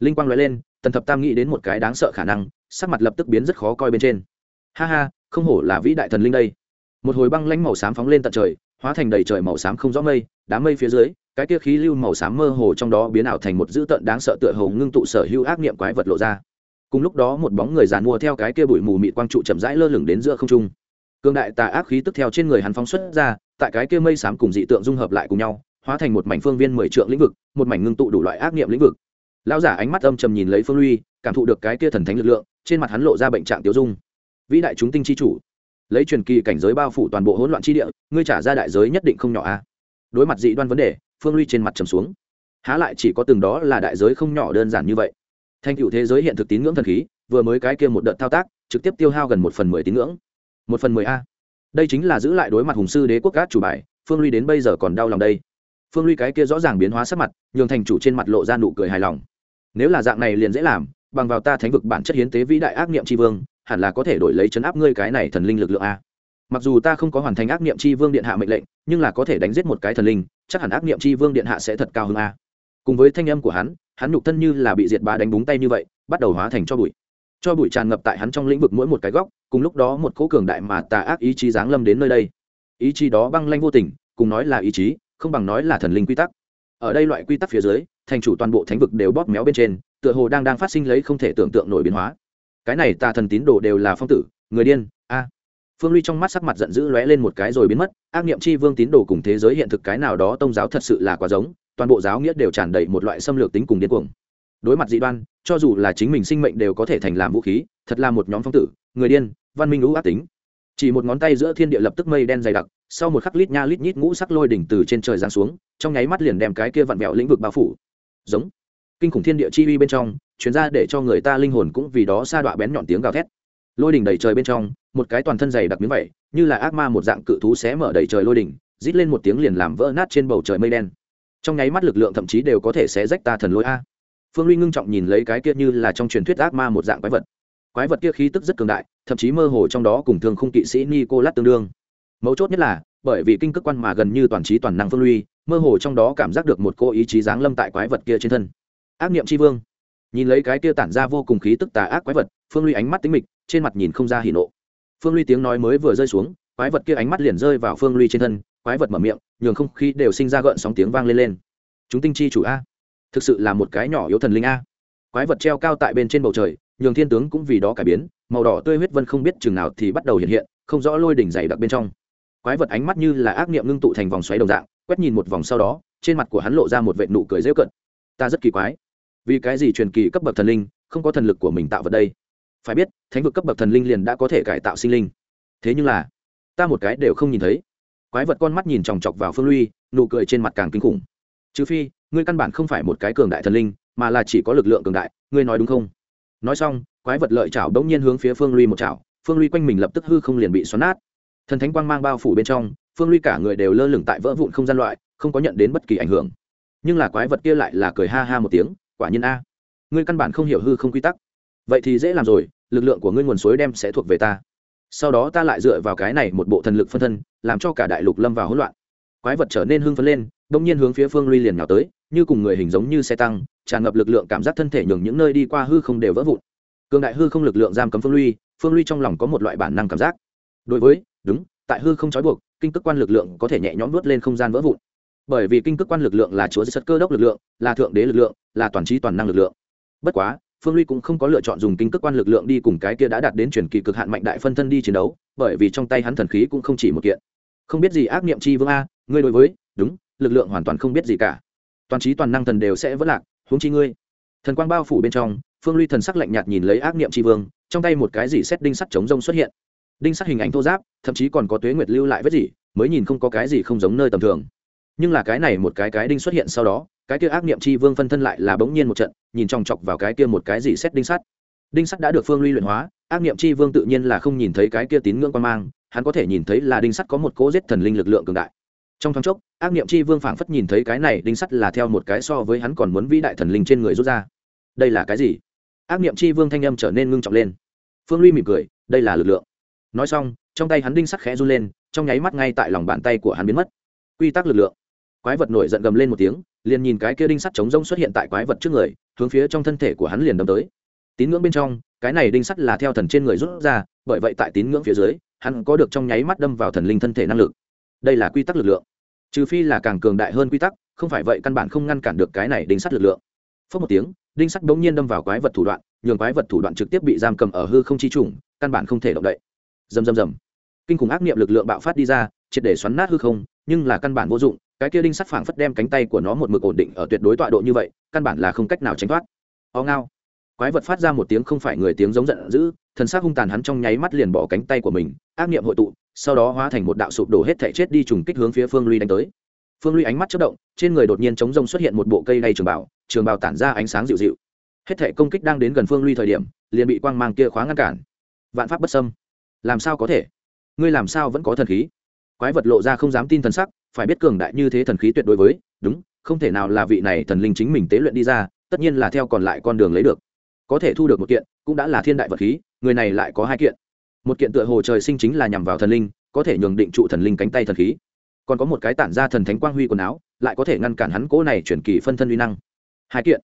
linh quang nói lên, tần thập tam nghĩ đến một cái đáng sợ khả năng, sắc mặt lập tức biến rất khó coi bên trên ha ha không hổ là vĩ đại thần linh đây. Một hồi băng lãnh màu xám phóng lên tận trời hóa thành đầy trời màu xám không rõ mây đám mây phía dưới cái kia khí lưu màu xám mơ hồ trong đó biến ảo thành một dữ tợn đáng sợ tựa hồ ngưng tụ sở hữu ác niệm quái vật lộ ra. Cùng lúc đó một bóng người giàn mua theo cái kia bụi mù mịt quang trụ chậm rãi lơ lửng đến giữa không trung. Cương đại tà ác khí tức theo trên người hắn phóng xuất ra tại cái kia mây xám cùng dị tượng dung hợp lại cùng nhau hóa thành một mảnh phương viên mười trượng lĩnh vực một mảnh ngưng tụ đủ loại ác niệm lĩnh vực. Lão giả ánh mắt âm trầm nhìn lấy phương uy, cảm thụ được cái kia thần thánh lực lượng trên mặt hắn lộ ra bệnh trạng tiêu dung vĩ đại chúng tinh chi chủ. Lấy truyền kỳ cảnh giới bao phủ toàn bộ hỗn loạn chi địa, ngươi trả ra đại giới nhất định không nhỏ a đối mặt dị đoan vấn đề, phương ly trên mặt trầm xuống. Há lại chỉ có từng đó là đại giới không nhỏ đơn giản như vậy. Thành cựu thế giới hiện thực tín ngưỡng thần khí, vừa mới cái kia một đợt thao tác, trực tiếp tiêu hao gần một phần mười tín ngưỡng. Một phần mười a. Đây chính là giữ lại đối mặt hùng sư đế quốc cát chủ bài, phương ly đến bây giờ còn đau lòng đây. Phương ly cái kia rõ ràng biến hóa sắc mặt, nhường thành chủ trên mặt lộ ra nụ cười hài lòng. Nếu là dạng này liền dễ làm, bằng vào ta thánh vực bản chất hiến tế vĩ đại ác niệm tri vương hẳn là có thể đổi lấy chấn áp ngươi cái này thần linh lực lượng a. Mặc dù ta không có hoàn thành ác niệm i vương điện hạ mệnh lệnh, nhưng là có thể đánh giết một cái thần linh, chắc hẳn ác niệm i vương điện hạ sẽ thật cao hơn a. Cùng với thanh âm của hắn hắn nhục thân như là bị diệt bá đánh búng tay như vậy, bắt đầu hóa thành cho bụi. Cho bụi tràn ngập tại hắn trong lĩnh vực mỗi một cái góc, cùng lúc đó một cỗ cường đại mà tà ác ý chí giáng lâm đến nơi đây. Ý chí đó băng lanh vô tình, cùng nói là ý chí, không bằng nói là thần linh quy tắc. Ở đây loại quy tắc phía dưới, thành chủ toàn bộ thánh vực đều bóp méo bên trên, tựa hồ đang đang phát sinh lấy không thể tưởng tượng nổi biến hóa cái này tà thần tín đồ đều là phong tử, người điên, a. Phương ly trong mắt sắc mặt giận dữ lóe lên một cái rồi biến mất, ác niệm chi vương tín đồ cùng thế giới hiện thực cái nào đó tôn giáo thật sự là quá giống, toàn bộ giáo nghĩa đều tràn đầy một loại xâm lược tính cùng điên cuồng. Đối mặt dị đoan, cho dù là chính mình sinh mệnh đều có thể thành làm vũ khí, thật là một nhóm phong tử, người điên, văn minh lũ ác tính. Chỉ một ngón tay giữa thiên địa lập tức mây đen dày đặc, sau một khắc lít nha lít nhít ngũ sắc lôi đỉnh từ trên trời giáng xuống, trong nháy mắt liền đem cái kia vặn vẹo lĩnh vực bao phủ. Giống kinh khủng thiên địa chi uy bên trong, chuyến ra để cho người ta linh hồn cũng vì đó sa đọa bén nhọn tiếng gào thét. Lôi đỉnh đầy trời bên trong, một cái toàn thân dày đặc miếng vậy như là ác ma một dạng cự thú xé mở đầy trời lôi đỉnh, rít lên một tiếng liền làm vỡ nát trên bầu trời mây đen. Trong nháy mắt lực lượng thậm chí đều có thể xé rách ta thần lôi a. Phương ly ngưng trọng nhìn lấy cái kia như là trong truyền thuyết ác ma một dạng quái vật. Quái vật kia khí tức rất cường đại, thậm chí mơ hồ trong đó cùng thường khung kỵ sĩ nicolas tương đương. Mấu chốt nhất là, bởi vì kinh cước quan mà gần như toàn trí toàn năng phương ly mơ hồ trong đó cảm giác được một cô ý chí giáng lâm tại quái vật kia trên thân ác niệm tri vương. Nhìn lấy cái kia tản ra vô cùng khí tức tà ác quái vật, phương ly ánh mắt tính mịch, trên mặt nhìn không ra hỉ nộ. Phương ly tiếng nói mới vừa rơi xuống, quái vật kia ánh mắt liền rơi vào phương ly trên thân, quái vật mở miệng, nhường không khí đều sinh ra gợn sóng tiếng vang lên lên. Chúng tinh chi chủ a. Thực sự là một cái nhỏ yếu thần linh a. Quái vật treo cao tại bên trên bầu trời, nhường thiên tướng cũng vì đó cải biến, màu đỏ tươi huyết vân không biết chừng nào thì bắt đầu hiện hiện, không rõ lôi đỉnh dày đặc bên trong. Quái vật ánh mắt như là ác niệm ngưng tụ thành vòng xoáy đồng dạng, quét nhìn một vòng sau đó, trên mặt của hắn lộ ra một vệ nụ cười rêu cận ta rất kỳ quái vì cái gì truyền kỳ cấp bậc thần linh không có thần lực của mình tạo vật đây? Phải biết, thánh vực cấp bậc thần linh liền đã có thể cải tạo sinh linh. Thế nhưng là, ta một cái đều không nhìn thấy. Quái vật con mắt nhìn chòng chọc vào phương ly nụ cười trên mặt càng kinh khủng. Trừ phi, ngươi căn bản không phải một cái cường đại thần linh, mà là chỉ có lực lượng cường đại, ngươi nói đúng không? Nói xong, quái vật lợi chảo đống nhiên hướng phía phương ly một chảo, phương ly quanh mình lập tức hư không liền bị xoắn nát. Thần thánh quang mang bao phủ bên trong, phương ly cả người đều lơ lửng tại vỡ vụn không gian loại, không có nhận đến bất kỳ ảnh hưởng. Nhưng là quái vật kia lại là cười ha ha một tiếng quả nhiên a. Ngươi căn bản không hiểu hư không quy tắc. Vậy thì dễ làm rồi, lực lượng của ngươi nguồn suối đem sẽ thuộc về ta. Sau đó ta lại dựa vào cái này một bộ thần lực phân thân, làm cho cả đại lục lâm vào hỗn loạn. Quái vật trở nên hưng phấn lên, đông nhiên hướng phía phương ly liền nhào tới, như cùng người hình giống như xe tăng, tràn ngập lực lượng cảm giác thân thể nhường những nơi đi qua hư không đều vỡ vụn. Cường đại hư không lực lượng giam cấm phương ly phương ly trong lòng có một loại bản năng cảm giác. Đối với, đúng, tại hư không trói buộc, kinh cước quan lực lượng có thể nhẹ nhõm vớt lên không gian vỡ vụn. Bởi vì kinh cước quan lực lượng là chúa sất cơ đốc lực lượng, là thượng đế lực lượng là toàn trí toàn năng lực lượng. Bất quá, phương ly cũng không có lựa chọn dùng kinh cước quan lực lượng đi cùng cái kia đã đạt đến chuyển kỳ cực hạn mạnh đại phân thân đi chiến đấu, bởi vì trong tay hắn thần khí cũng không chỉ một kiện. Không biết gì ác niệm chi vương a, ngươi đối với, đúng, lực lượng hoàn toàn không biết gì cả. Toàn trí toàn năng thần đều sẽ vỡ lạc, huống chi ngươi. Thần quang bao phủ bên trong, phương ly thần sắc lạnh nhạt nhìn lấy ác niệm chi vương, trong tay một cái gì xét đinh sắt chống rông xuất hiện. Đinh sắt hình ảnh thô giáp, thậm chí còn có tuế nguyệt lưu lại vết gì, mới nhìn không có cái gì không giống nơi tầm thường nhưng là cái này một cái cái đinh xuất hiện sau đó, cái kia ác niệm chi vương phân thân lại là bỗng nhiên một trận, nhìn chòng chọc vào cái kia một cái gì xét đinh sắt. Đinh sắt đã được phương ly luyện hóa, ác niệm chi vương tự nhiên là không nhìn thấy cái kia tín ngưỡng quan mang, hắn có thể nhìn thấy là đinh sắt có một cố giết thần linh lực lượng cường đại. Trong thoáng chốc, ác niệm chi vương phảng phất nhìn thấy cái này đinh sắt là theo một cái so với hắn còn muốn vĩ đại thần linh trên người rút ra. Đây là cái gì? Ác niệm chi vương thanh âm trở nên ngưng trọng lên. Phương ly mỉm cười, đây là lực lượng. Nói xong, trong tay hắn đinh sắt khẽ run lên, trong nháy mắt ngay tại lòng bàn tay của hắn biến mất. Quy tắc lực lượng quái vật nổi giận gầm lên một tiếng, liền nhìn cái kia đinh sắt chống rông xuất hiện tại quái vật trước người, hướng phía trong thân thể của hắn liền đâm tới. Tín ngưỡng bên trong, cái này đinh sắt là theo thần trên người rút ra, bởi vậy tại tín ngưỡng phía dưới, hắn có được trong nháy mắt đâm vào thần linh thân thể năng lực. Đây là quy tắc lực lượng. Trừ phi là càng cường đại hơn quy tắc, không phải vậy căn bản không ngăn cản được cái này đinh sắt lực lượng. Phớt một tiếng, đinh sắt bỗng nhiên đâm vào quái vật thủ đoạn, nhường quái vật thủ đoạn trực tiếp bị giam cầm ở hư không chi trùng, căn bản không thể động đậy. Dầm dầm dầm kinh khủng ác niệm lực lượng bạo phát đi ra, triệt để xoắn nát hư không, nhưng là căn bản vô dụng cái kia đinh sắt phảng phất đem cánh tay của nó một mực ổn định ở tuyệt đối tọa độ như vậy, căn bản là không cách nào tránh thoát. O ngao. Quái vật phát ra một tiếng không phải người tiếng giống giận dữ, thần s hung tàn hắn trong nháy mắt liền bỏ cánh tay của mình, ác niệm hội tụ, sau đó hóa thành một đạo sụp đổ hết thể chết đi trùng kích hướng phía phương ly đánh tới. Phương ly ánh mắt chất động, trên người đột nhiên chống rông xuất hiện một bộ cây đay trường bảo trường bảo tản ra ánh sáng dịu dịu. Hết thể công kích đang đến gần phương ly thời điểm, liền bị quang mang kia khóa ngăn cản. Vạn pháp bất sâm làm sao có thể? Ngươi làm sao vẫn có thần khí? Quái vật lộ ra không dám tin thần sắc phải biết cường đại như thế thần khí tuyệt đối với, đúng, không thể nào là vị này thần linh chính mình tế luyện đi ra, tất nhiên là theo còn lại con đường lấy được. Có thể thu được một kiện, cũng đã là thiên đại vật khí, người này lại có hai kiện. Một kiện tựa hồ trời sinh chính là nhằm vào thần linh, có thể nhường định trụ thần linh cánh tay thần khí. Còn có một cái tản ra thần thánh quang huy quần áo, lại có thể ngăn cản hắn cố này chuyển kỳ phân thân uy năng. Hai kiện.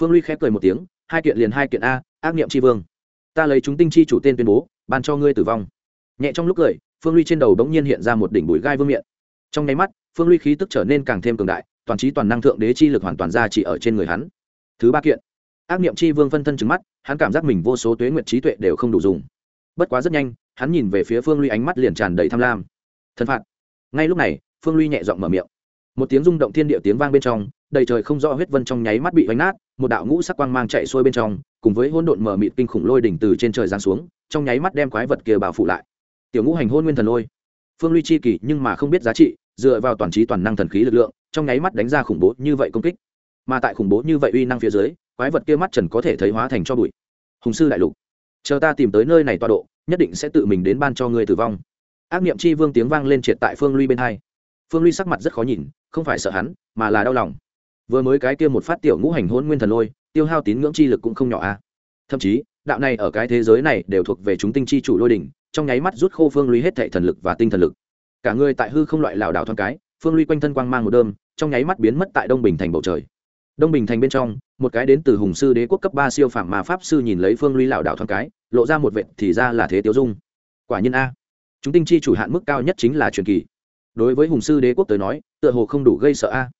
Phương ly khép cười một tiếng, hai kiện liền hai kiện a, ác niệm tri vương. Ta lấy chúng tinh chi chủ tên tuyên bố, ban cho ngươi tử vong. Nhẹ trong lúc cười, phương ly trên đầu đ ố n g nhiên hiện ra một đỉnh bụi gai vương miệng trong nháy mắt, phương ly khí tức trở nên càng thêm cường đại, toàn trí toàn năng thượng đế chi lực hoàn toàn ra chỉ ở trên người hắn. Thứ ba kiện. Ác niệm chi vương phân thân trứng mắt, hắn cảm giác mình vô số tuế nguyện trí tuệ đều không đủ dùng. Bất quá rất nhanh, hắn nhìn về phía phương ly ánh mắt liền tràn đầy tham lam. Thân phạt. Ngay lúc này, phương ly nhẹ giọng mở miệng. Một tiếng rung động thiên địa tiếng vang bên trong, đầy trời không rõ huyết vân trong nháy mắt bị vánh nát, một đạo ngũ sắc quang mang chạy xuôi bên trong, cùng với hỗn độn mở mịt kinh khủng lôi đỉnh từ trên trời giáng xuống, trong nháy mắt đem quái vật kia bao phủ lại. Tiểu ngũ hành hôn nguyên thần lôi phương ly chi kỳ nhưng mà không biết giá trị, dựa vào toàn trí toàn năng thần khí lực lượng, trong nháy mắt đánh ra khủng bố như vậy công kích. Mà tại khủng bố như vậy uy năng phía dưới, quái vật kia mắt trần có thể thấy hóa thành cho bụi. Hùng sư đại lục, chờ ta tìm tới nơi này tọa độ, nhất định sẽ tự mình đến ban cho ngươi tử vong. Ác niệm chi vương tiếng vang lên triệt tại phương ly bên hai. Phương ly sắc mặt rất khó nhìn, không phải sợ hắn, mà là đau lòng. Vừa mới cái kia một phát tiểu ngũ hành hôn nguyên thần lôi, tiêu hao tín ngưỡng chi lực cũng không nhỏ a thậm chí, đạo này ở cái thế giới này đều thuộc về chúng tinh chi chủ lôi đỉnh trong nháy mắt rút khô phương ly hết thệ thần lực và tinh thần lực. Cả người tại hư không loại lảo đảo thoáng cái, phương ly quanh thân quang mang một đơm, trong nháy mắt biến mất tại đông bình thành bầu trời. Đông bình thành bên trong, một cái đến từ hùng sư đế quốc cấp ba siêu phạm mà pháp sư nhìn lấy phương ly lảo đảo thoáng cái, lộ ra một vệt thì ra là thế tiêu dung. Quả nhiên a, chúng tinh chi chủ hạn mức cao nhất chính là truyền kỳ. Đối với hùng sư đế quốc tới nói, tựa hồ không đủ gây sợ a.